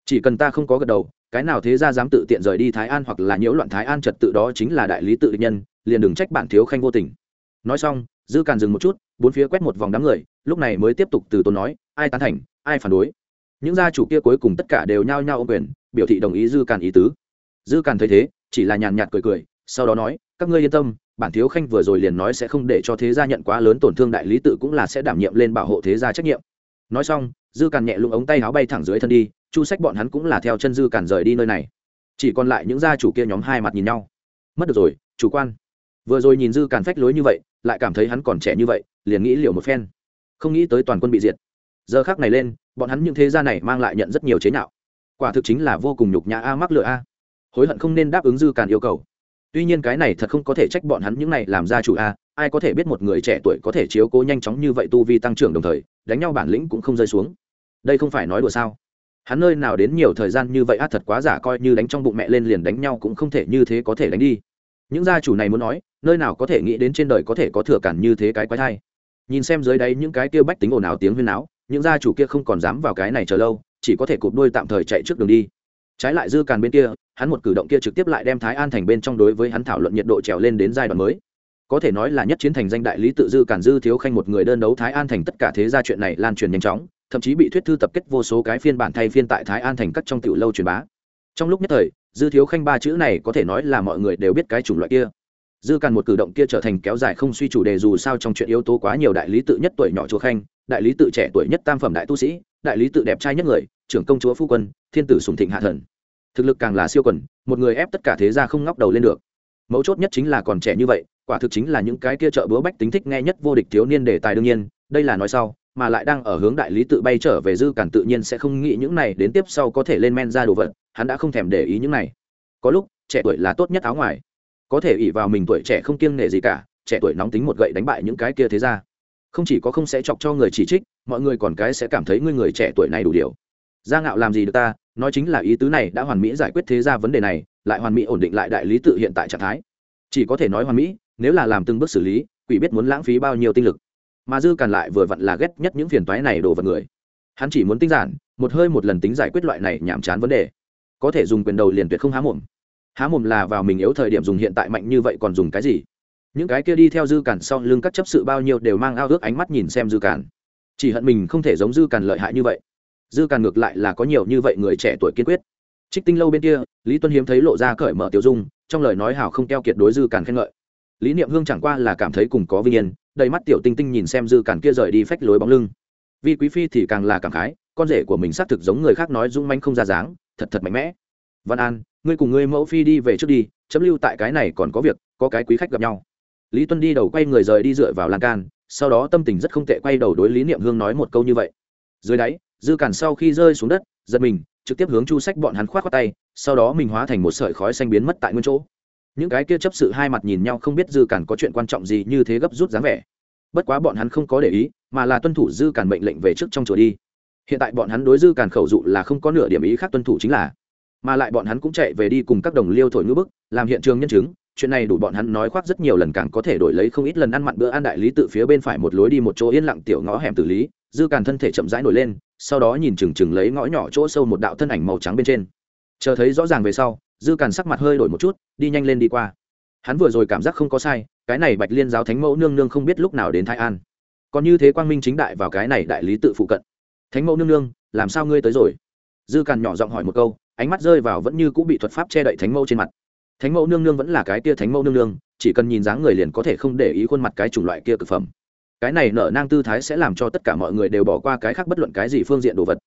Chỉ cần ta không có gật đầu cái nào thế ra dám tự tiện rời đi thái an hoặc là nhiễu loạn thái an trật tự đó chính là đại lý tự nhân, liền đừng trách bản thiếu khanh vô tình. Nói xong, dư càn dừng một chút, bốn phía quét một vòng đám người, lúc này mới tiếp tục từ tốn nói, ai tán thành, ai phản đối? Những gia chủ kia cuối cùng tất cả đều nhao nhao ô quyền, biểu thị đồng ý dư càn ý tứ. Dư càn thấy thế, chỉ là nhàn nhạt cười cười, sau đó nói, các ngươi yên tâm, bản thiếu khanh vừa rồi liền nói sẽ không để cho thế gia nhận quá lớn tổn thương đại lý tự cũng là sẽ đảm nhiệm lên bảo hộ thế gia trách nhiệm. Nói xong, dư càn nhẹ lung ống tay áo bay thẳng dưới thân đi chu sách bọn hắn cũng là theo chân dư cản rời đi nơi này. Chỉ còn lại những gia chủ kia nhóm hai mặt nhìn nhau. Mất được rồi, chủ quan. Vừa rồi nhìn dư cản phách lối như vậy, lại cảm thấy hắn còn trẻ như vậy, liền nghĩ liệu một phen. Không nghĩ tới toàn quân bị diệt. Giờ khác này lên, bọn hắn những thế gia này mang lại nhận rất nhiều chế nhạo. Quả thực chính là vô cùng nhục nhã a, mắc lựa a. Hối hận không nên đáp ứng dư càn yêu cầu. Tuy nhiên cái này thật không có thể trách bọn hắn những này làm gia chủ a, ai có thể biết một người trẻ tuổi có thể chiếu cố nhanh chóng như vậy tu vi tăng trưởng đồng thời, đánh nhau bản lĩnh cũng không rơi xuống. Đây không phải nói đùa sao? Hắn nơi nào đến nhiều thời gian như vậy a thật quá giả, coi như đánh trong bụng mẹ lên liền đánh nhau cũng không thể như thế có thể đánh đi. Những gia chủ này muốn nói, nơi nào có thể nghĩ đến trên đời có thể có thừa cản như thế cái quái thai. Nhìn xem dưới đáy những cái kia bách tính ồn ào tiếng huyên áo những gia chủ kia không còn dám vào cái này chờ lâu, chỉ có thể cụp đôi tạm thời chạy trước đường đi. Trái lại dư càn bên kia, hắn một cử động kia trực tiếp lại đem thái an thành bên trong đối với hắn thảo luận nhiệt độ trèo lên đến giai đoạn mới. Có thể nói là nhất chiến thành danh đại lý tự dư càn dư thiếu khanh một người đơn đấu thái an thành tất cả thế gia chuyện này lan truyền nhanh chóng thậm chí bị thuyết thư tập kết vô số cái phiên bản thay phiên tại thái an thành các trong tiểu lâu truyền bá. Trong lúc nhất thời, dư thiếu khanh ba chữ này có thể nói là mọi người đều biết cái chủng loại kia. Dư càn một cử động kia trở thành kéo dài không suy chủ đề dù sao trong chuyện yếu tố quá nhiều đại lý tự nhất tuổi nhỏ chúa khanh, đại lý tự trẻ tuổi nhất tam phẩm đại tu sĩ, đại lý tự đẹp trai nhất người, trưởng công chúa phu quân, thiên tử sùng thịnh hạ thần. Thực lực càng là siêu quần, một người ép tất cả thế gia không ngóc đầu lên được. Mấu chốt nhất chính là còn trẻ như vậy, quả thực chính là những cái kia chợ búa bách tính thích nghe nhất vô địch thiếu niên đề tài đương nhiên, đây là nói sau mà lại đang ở hướng đại lý tự bay trở về dư cản tự nhiên sẽ không nghĩ những này, đến tiếp sau có thể lên men ra đồ vật, hắn đã không thèm để ý những này. Có lúc, trẻ tuổi là tốt nhất áo ngoài. Có thể ỉ vào mình tuổi trẻ không kiêng nể gì cả, trẻ tuổi nóng tính một gậy đánh bại những cái kia thế ra không chỉ có không sẽ chọc cho người chỉ trích, mọi người còn cái sẽ cảm thấy ngươi người trẻ tuổi này đủ điều. Gia ngạo làm gì được ta, nói chính là ý tứ này đã hoàn mỹ giải quyết thế ra vấn đề này, lại hoàn mỹ ổn định lại đại lý tự hiện tại trạng thái. Chỉ có thể nói hoàn mỹ, nếu là làm từng bước xử lý, quỷ biết muốn lãng phí bao nhiêu tinh lực mà dư càn lại vừa vặn là ghét nhất những phiền toái này đổ vào người. Hắn chỉ muốn tinh giản, một hơi một lần tính giải quyết loại này nhảm chán vấn đề. Có thể dùng quyền đầu liền tuyệt không há mồm. Há mồm là vào mình yếu thời điểm dùng hiện tại mạnh như vậy còn dùng cái gì? Những cái kia đi theo dư cản sau lưng các chấp sự bao nhiêu đều mang ao ước ánh mắt nhìn xem dư cản chỉ hận mình không thể giống dư cản lợi hại như vậy. Dư cản ngược lại là có nhiều như vậy người trẻ tuổi kiên quyết. Trích tinh lâu bên kia, lý tuân hiếm thấy lộ ra cởi mở tiểu dung, trong lời nói hào không keo kiệt đối dư cản khen ngợi. Lý niệm hương chẳng qua là cảm thấy cùng có vinh yên đầy mắt tiểu tinh tinh nhìn xem dư cản kia rời đi phách lối bóng lưng. Vì quý phi thì càng là cảm khái, con rể của mình xác thực giống người khác nói dung manh không ra dáng, thật thật mạnh mẽ. Văn an, ngươi cùng ngươi mẫu phi đi về trước đi, chấm lưu tại cái này còn có việc, có cái quý khách gặp nhau. Lý tuân đi đầu quay người rời đi dựa vào lan can, sau đó tâm tình rất không tệ quay đầu đối lý niệm hương nói một câu như vậy. Dưới đáy, dư cản sau khi rơi xuống đất, giật mình, trực tiếp hướng chu sách bọn hắn khoát khoát tay, sau đó mình hóa thành một sợi khói xanh biến mất tại nguyên chỗ những cái kia chấp sự hai mặt nhìn nhau không biết dư cản có chuyện quan trọng gì như thế gấp rút dáng vẻ. Bất quá bọn hắn không có để ý, mà là tuân thủ dư cản mệnh lệnh về trước trong chùa đi. Hiện tại bọn hắn đối dư cản khẩu dụ là không có nửa điểm ý khác tuân thủ chính là, mà lại bọn hắn cũng chạy về đi cùng các đồng liêu thổi ngữ bức, làm hiện trường nhân chứng, chuyện này đủ bọn hắn nói khoác rất nhiều lần càng có thể đổi lấy không ít lần ăn mặn bữa ăn đại lý tự phía bên phải một lối đi một chỗ yên lặng tiểu ngõ hẻm tử lý, dư càn thân thể chậm rãi nổi lên, sau đó nhìn chừng chừng lấy ngõ nhỏ chỗ sâu một đạo thân ảnh màu trắng bên trên. Chờ thấy rõ ràng về sau dư càn sắc mặt hơi đổi một chút, đi nhanh lên đi qua. Hắn vừa rồi cảm giác không có sai, cái này bạch liên giáo thánh mẫu nương nương không biết lúc nào đến thái an. Còn như thế quang minh chính đại vào cái này đại lý tự phụ cận. Thánh mẫu nương nương, làm sao ngươi tới rồi? Dư càn nhỏ giọng hỏi một câu, ánh mắt rơi vào vẫn như cũng bị thuật pháp che đậy thánh mẫu trên mặt. Thánh mẫu nương nương vẫn là cái kia thánh mẫu nương nương, chỉ cần nhìn dáng người liền có thể không để ý khuôn mặt cái chủng loại kia cực phẩm. Cái này nở nang tư thái sẽ làm cho tất cả mọi người đều bỏ qua cái khác bất luận cái gì phương diện đồ vật.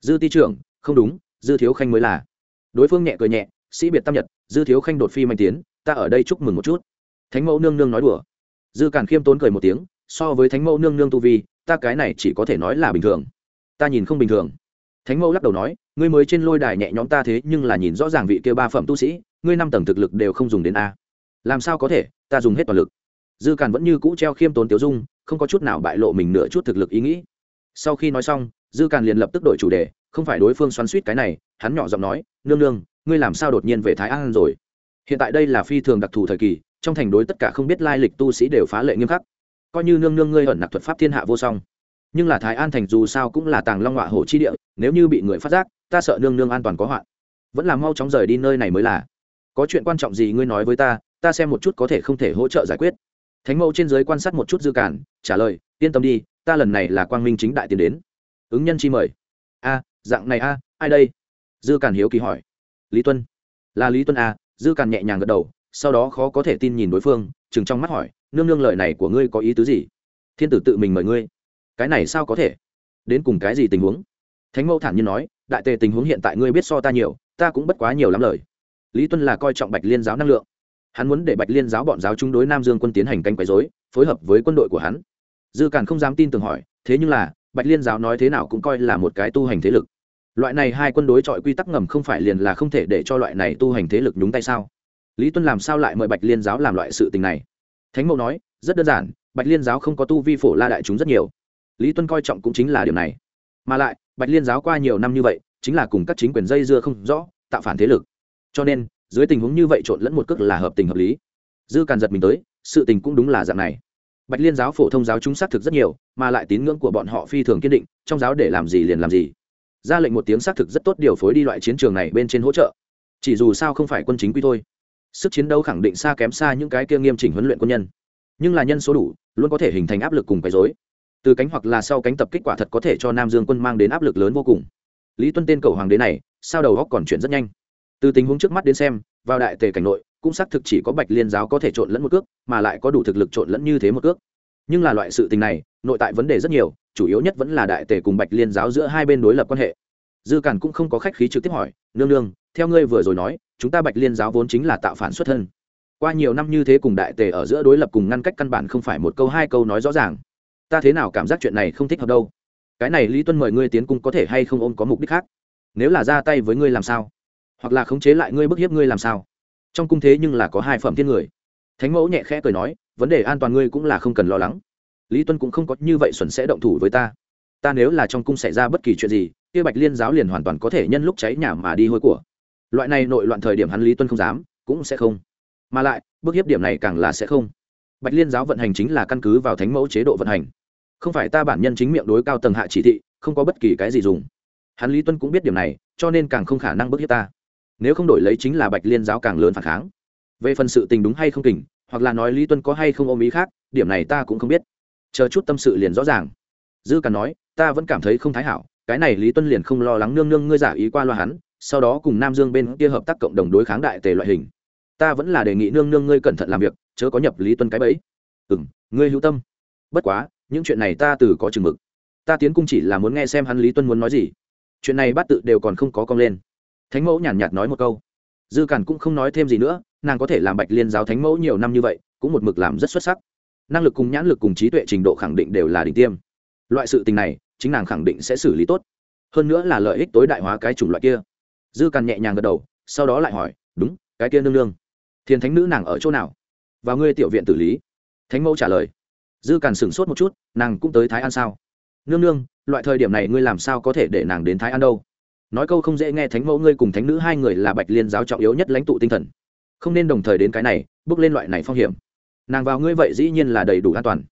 Dư ti trưởng, không đúng, dư thiếu khanh mới là. Đối phương nhẹ cười nhẹ sĩ biệt tam nhật, dư thiếu khanh đột phi manh tiến, ta ở đây chúc mừng một chút. Thánh mẫu nương nương nói đùa. Dư càn khiêm tốn cười một tiếng, so với thánh mẫu nương nương tu vi, ta cái này chỉ có thể nói là bình thường. Ta nhìn không bình thường. Thánh mẫu lắc đầu nói, ngươi mới trên lôi đài nhẹ nhõm ta thế, nhưng là nhìn rõ ràng vị kia ba phẩm tu sĩ, ngươi năm tầng thực lực đều không dùng đến a. Làm sao có thể, ta dùng hết toàn lực. Dư càn vẫn như cũ treo khiêm tốn tiểu dung, không có chút nào bại lộ mình nửa chút thực lực ý nghĩ. Sau khi nói xong, dư càn liền lập tức đổi chủ đề, không phải đối phương xoắn suýt cái này, hắn nhỏ giọng nói, nương nương ngươi làm sao đột nhiên về thái an rồi? Hiện tại đây là phi thường đặc thù thời kỳ, trong thành đối tất cả không biết lai lịch tu sĩ đều phá lệ nghiêm khắc. Coi như nương nương ngươi ẩn nặc thuật pháp thiên hạ vô song. Nhưng là thái an thành dù sao cũng là tàng long họa hổ chi địa, nếu như bị người phát giác, ta sợ nương nương an toàn có hoạn. Vẫn là mau chóng rời đi nơi này mới là. Có chuyện quan trọng gì ngươi nói với ta ta xem một chút có thể không thể hỗ trợ giải quyết. Thánh mẫu trên giới quan sát một chút dư cản, trả lời, yên tâm đi, ta lần này là quang minh chính đại tiến đến. Ứng nhân chi mời. A, dạng này a, ai đây? Dư cản hiếu kỳ hỏi lý tuân. Là lý tuân à? dư càn nhẹ nhàng gật đầu, sau đó khó có thể tin nhìn đối phương chừng trong mắt hỏi, nương nương lời này của ngươi có ý tứ gì? Thiên tử tự mình mời ngươi. Cái này sao có thể? Đến cùng cái gì tình huống? Thánh mẫu thản nhiên nói, đại tề tình huống hiện tại ngươi biết so ta nhiều, ta cũng bất quá nhiều lắm lời. Lý tuân là coi trọng bạch liên giáo năng lượng. Hắn muốn để bạch liên giáo bọn giáo chúng đối nam dương quân tiến hành canh quấy dối phối hợp với quân đội của hắn. Dư càn không dám tin tưởng hỏi, thế nhưng là, bạch liên giáo nói thế nào cũng coi là một cái tu hành thế lực loại này hai quân đối chọi quy tắc ngầm không phải liền là không thể để cho loại này tu hành thế lực nhúng tay sao? Lý tuân làm sao lại mời bạch liên giáo làm loại sự tình này? Thánh mẫu nói, rất đơn giản, bạch liên giáo không có tu vi phổ la đại chúng rất nhiều. Lý tuân coi trọng cũng chính là điều này. Mà lại, bạch liên giáo qua nhiều năm như vậy, chính là cùng các chính quyền dây dưa không rõ, tạo phản thế lực. Cho nên, dưới tình huống như vậy trộn lẫn một cước là hợp tình hợp lý. Dư càn giật mình tới, sự tình cũng đúng là dạng này. Bạch liên giáo phổ thông giáo chúng xác thực rất nhiều, mà lại tín ngưỡng của bọn họ phi thường kiên định, trong giáo để làm gì liền làm gì ra lệnh một tiếng xác thực rất tốt điều phối đi loại chiến trường này bên trên hỗ trợ. Chỉ dù sao không phải quân chính quy thôi. Sức chiến đấu khẳng định xa kém xa những cái kia nghiêm chỉnh huấn luyện quân nhân. Nhưng là nhân số đủ, luôn có thể hình thành áp lực cùng quấy dối từ cánh hoặc là sau cánh tập kết quả thật có thể cho nam dương quân mang đến áp lực lớn vô cùng. Lý tuân tên cầu hoàng đế này, sao đầu góc còn chuyển rất nhanh? Từ tình huống trước mắt đến xem, vào đại tề cảnh nội, cũng xác thực chỉ có bạch liên giáo có thể trộn lẫn một cước, mà lại có đủ thực lực trộn lẫn như thế một cước nhưng là loại sự tình này, nội tại vấn đề rất nhiều, chủ yếu nhất vẫn là đại tề cùng bạch liên giáo giữa hai bên đối lập quan hệ. Dư cản cũng không có khách khí trực tiếp hỏi, nương nương, theo ngươi vừa rồi nói, chúng ta bạch liên giáo vốn chính là tạo phản xuất thân. Qua nhiều năm như thế cùng đại tề ở giữa đối lập cùng ngăn cách căn bản không phải một câu hai câu nói rõ ràng. Ta thế nào cảm giác chuyện này không thích hợp đâu? Cái này lý tuân mời ngươi tiến cung có thể hay không ôm có mục đích khác? Nếu là ra tay với ngươi làm sao? Hoặc là khống chế lại ngươi bức hiếp ngươi làm sao? Trong cung thế nhưng là có hai phẩm thiên người thánh mẫu nhẹ khẽ cười nói, vấn đề an toàn ngươi cũng là không cần lo lắng. Lý tuân cũng không có như vậy xuẩn sẽ động thủ với ta. Ta nếu là trong cung xảy ra bất kỳ chuyện gì, kia bạch liên giáo liền hoàn toàn có thể nhân lúc cháy nhà mà đi hôi của. Loại này nội loạn thời điểm hắn lý tuân không dám, cũng sẽ không. Mà lại, bức hiếp điểm này càng là sẽ không. Bạch liên giáo vận hành chính là căn cứ vào thánh mẫu chế độ vận hành. Không phải ta bản nhân chính miệng đối cao tầng hạ chỉ thị, không có bất kỳ cái gì dùng. Hắn lý tuân cũng biết điểm này, cho nên càng không khả năng bức hiếp ta. Nếu không đổi lấy chính là bạch liên giáo càng lớn phản kháng về phần sự tình đúng hay không kỉnh, hoặc là nói lý tuân có hay không ôm ý khác, điểm này ta cũng không biết. Chờ chút tâm sự liền rõ ràng. Dư càn nói, ta vẫn cảm thấy không thái hảo, cái này lý tuân liền không lo lắng nương nương ngươi giả ý qua loa hắn, sau đó cùng nam dương bên kia hợp tác cộng đồng đối kháng đại tề loại hình. Ta vẫn là đề nghị nương nương ngươi cẩn thận làm việc, chớ có nhập lý tuân cái bẫy. Ừ m ngươi hữu tâm. Bất quá, những chuyện này ta từ có chừng mực. Ta tiến cung chỉ là muốn nghe xem hắn lý tuân muốn nói gì. Chuyện này bắt tự đều còn không có cong lên. Thánh mẫu nhàn nhạt nói một câu dư cản cũng không nói thêm gì nữa, nàng có thể làm bạch liên giáo thánh mẫu nhiều năm như vậy, cũng một mực làm rất xuất sắc. Năng lực cùng nhãn lực cùng trí tuệ trình độ khẳng định đều là đỉnh tiêm. Loại sự tình này, chính nàng khẳng định sẽ xử lý tốt. Hơn nữa là lợi ích tối đại hóa cái chủng loại kia. Dư càn nhẹ nhàng gật đầu, sau đó lại hỏi, đúng, cái kia nương nương thiền thánh nữ nàng ở chỗ nào? Và ngươi tiểu viện tử lý. Thánh mẫu trả lời. Dư càn sửng sốt một chút, nàng cũng tới thái an sao? Nương nương, loại thời điểm này ngươi làm sao có thể để nàng đến thái an đâu? Nói câu không dễ nghe thánh mẫu ngươi cùng thánh nữ hai người là bạch liên giáo trọng yếu nhất lãnh tụ tinh thần không nên đồng thời đến cái này bước lên loại này phong hiểm nàng vào ngươi vậy dĩ nhiên là đầy đủ an toàn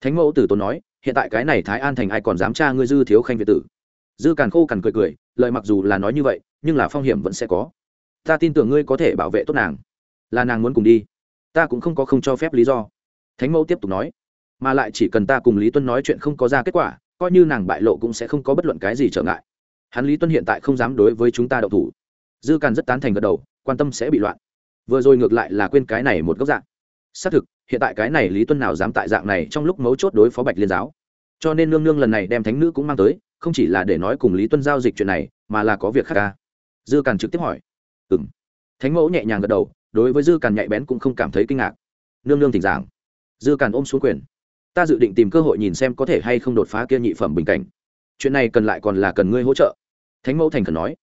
thánh mẫu tử tốn nói hiện tại cái này thái an thành ai còn dám tra ngươi dư thiếu khanh việt tử dư càn khô càn cười cười lợi mặc dù là nói như vậy nhưng là phong hiểm vẫn sẽ có ta tin tưởng ngươi có thể bảo vệ tốt nàng là nàng muốn cùng đi ta cũng không có không cho phép lý do thánh mẫu tiếp tục nói mà lại chỉ cần ta cùng lý tuân nói chuyện không có ra kết quả coi như nàng bại lộ cũng sẽ không có bất luận cái gì trở ngại hắn lý tuân hiện tại không dám đối với chúng ta đậu thủ. Dư càn rất tán thành gật đầu, quan tâm sẽ bị loạn. Vừa rồi ngược lại là quên cái này một góc dạng. Xác thực, hiện tại cái này lý tuân nào dám tại dạng này trong lúc mấu chốt đối phó bạch liên giáo. Cho nên nương nương lần này đem thánh nữ cũng mang tới, không chỉ là để nói cùng lý tuân giao dịch chuyện này, mà là có việc khác ca dư càn trực tiếp hỏi. Ừ m thánh mẫu nhẹ nhàng gật đầu, đối với dư càn nhạy bén cũng không cảm thấy kinh ngạc. Nương nương thỉnh giảng. Dư càn ôm xuống quyền. Ta dự định tìm cơ hội nhìn xem có thể hay không đột phá kia nhị phẩm bình cảnh chuyện này cần lại còn là cần ngươi hỗ trợ. Thánh mẫu thành khẩn nói.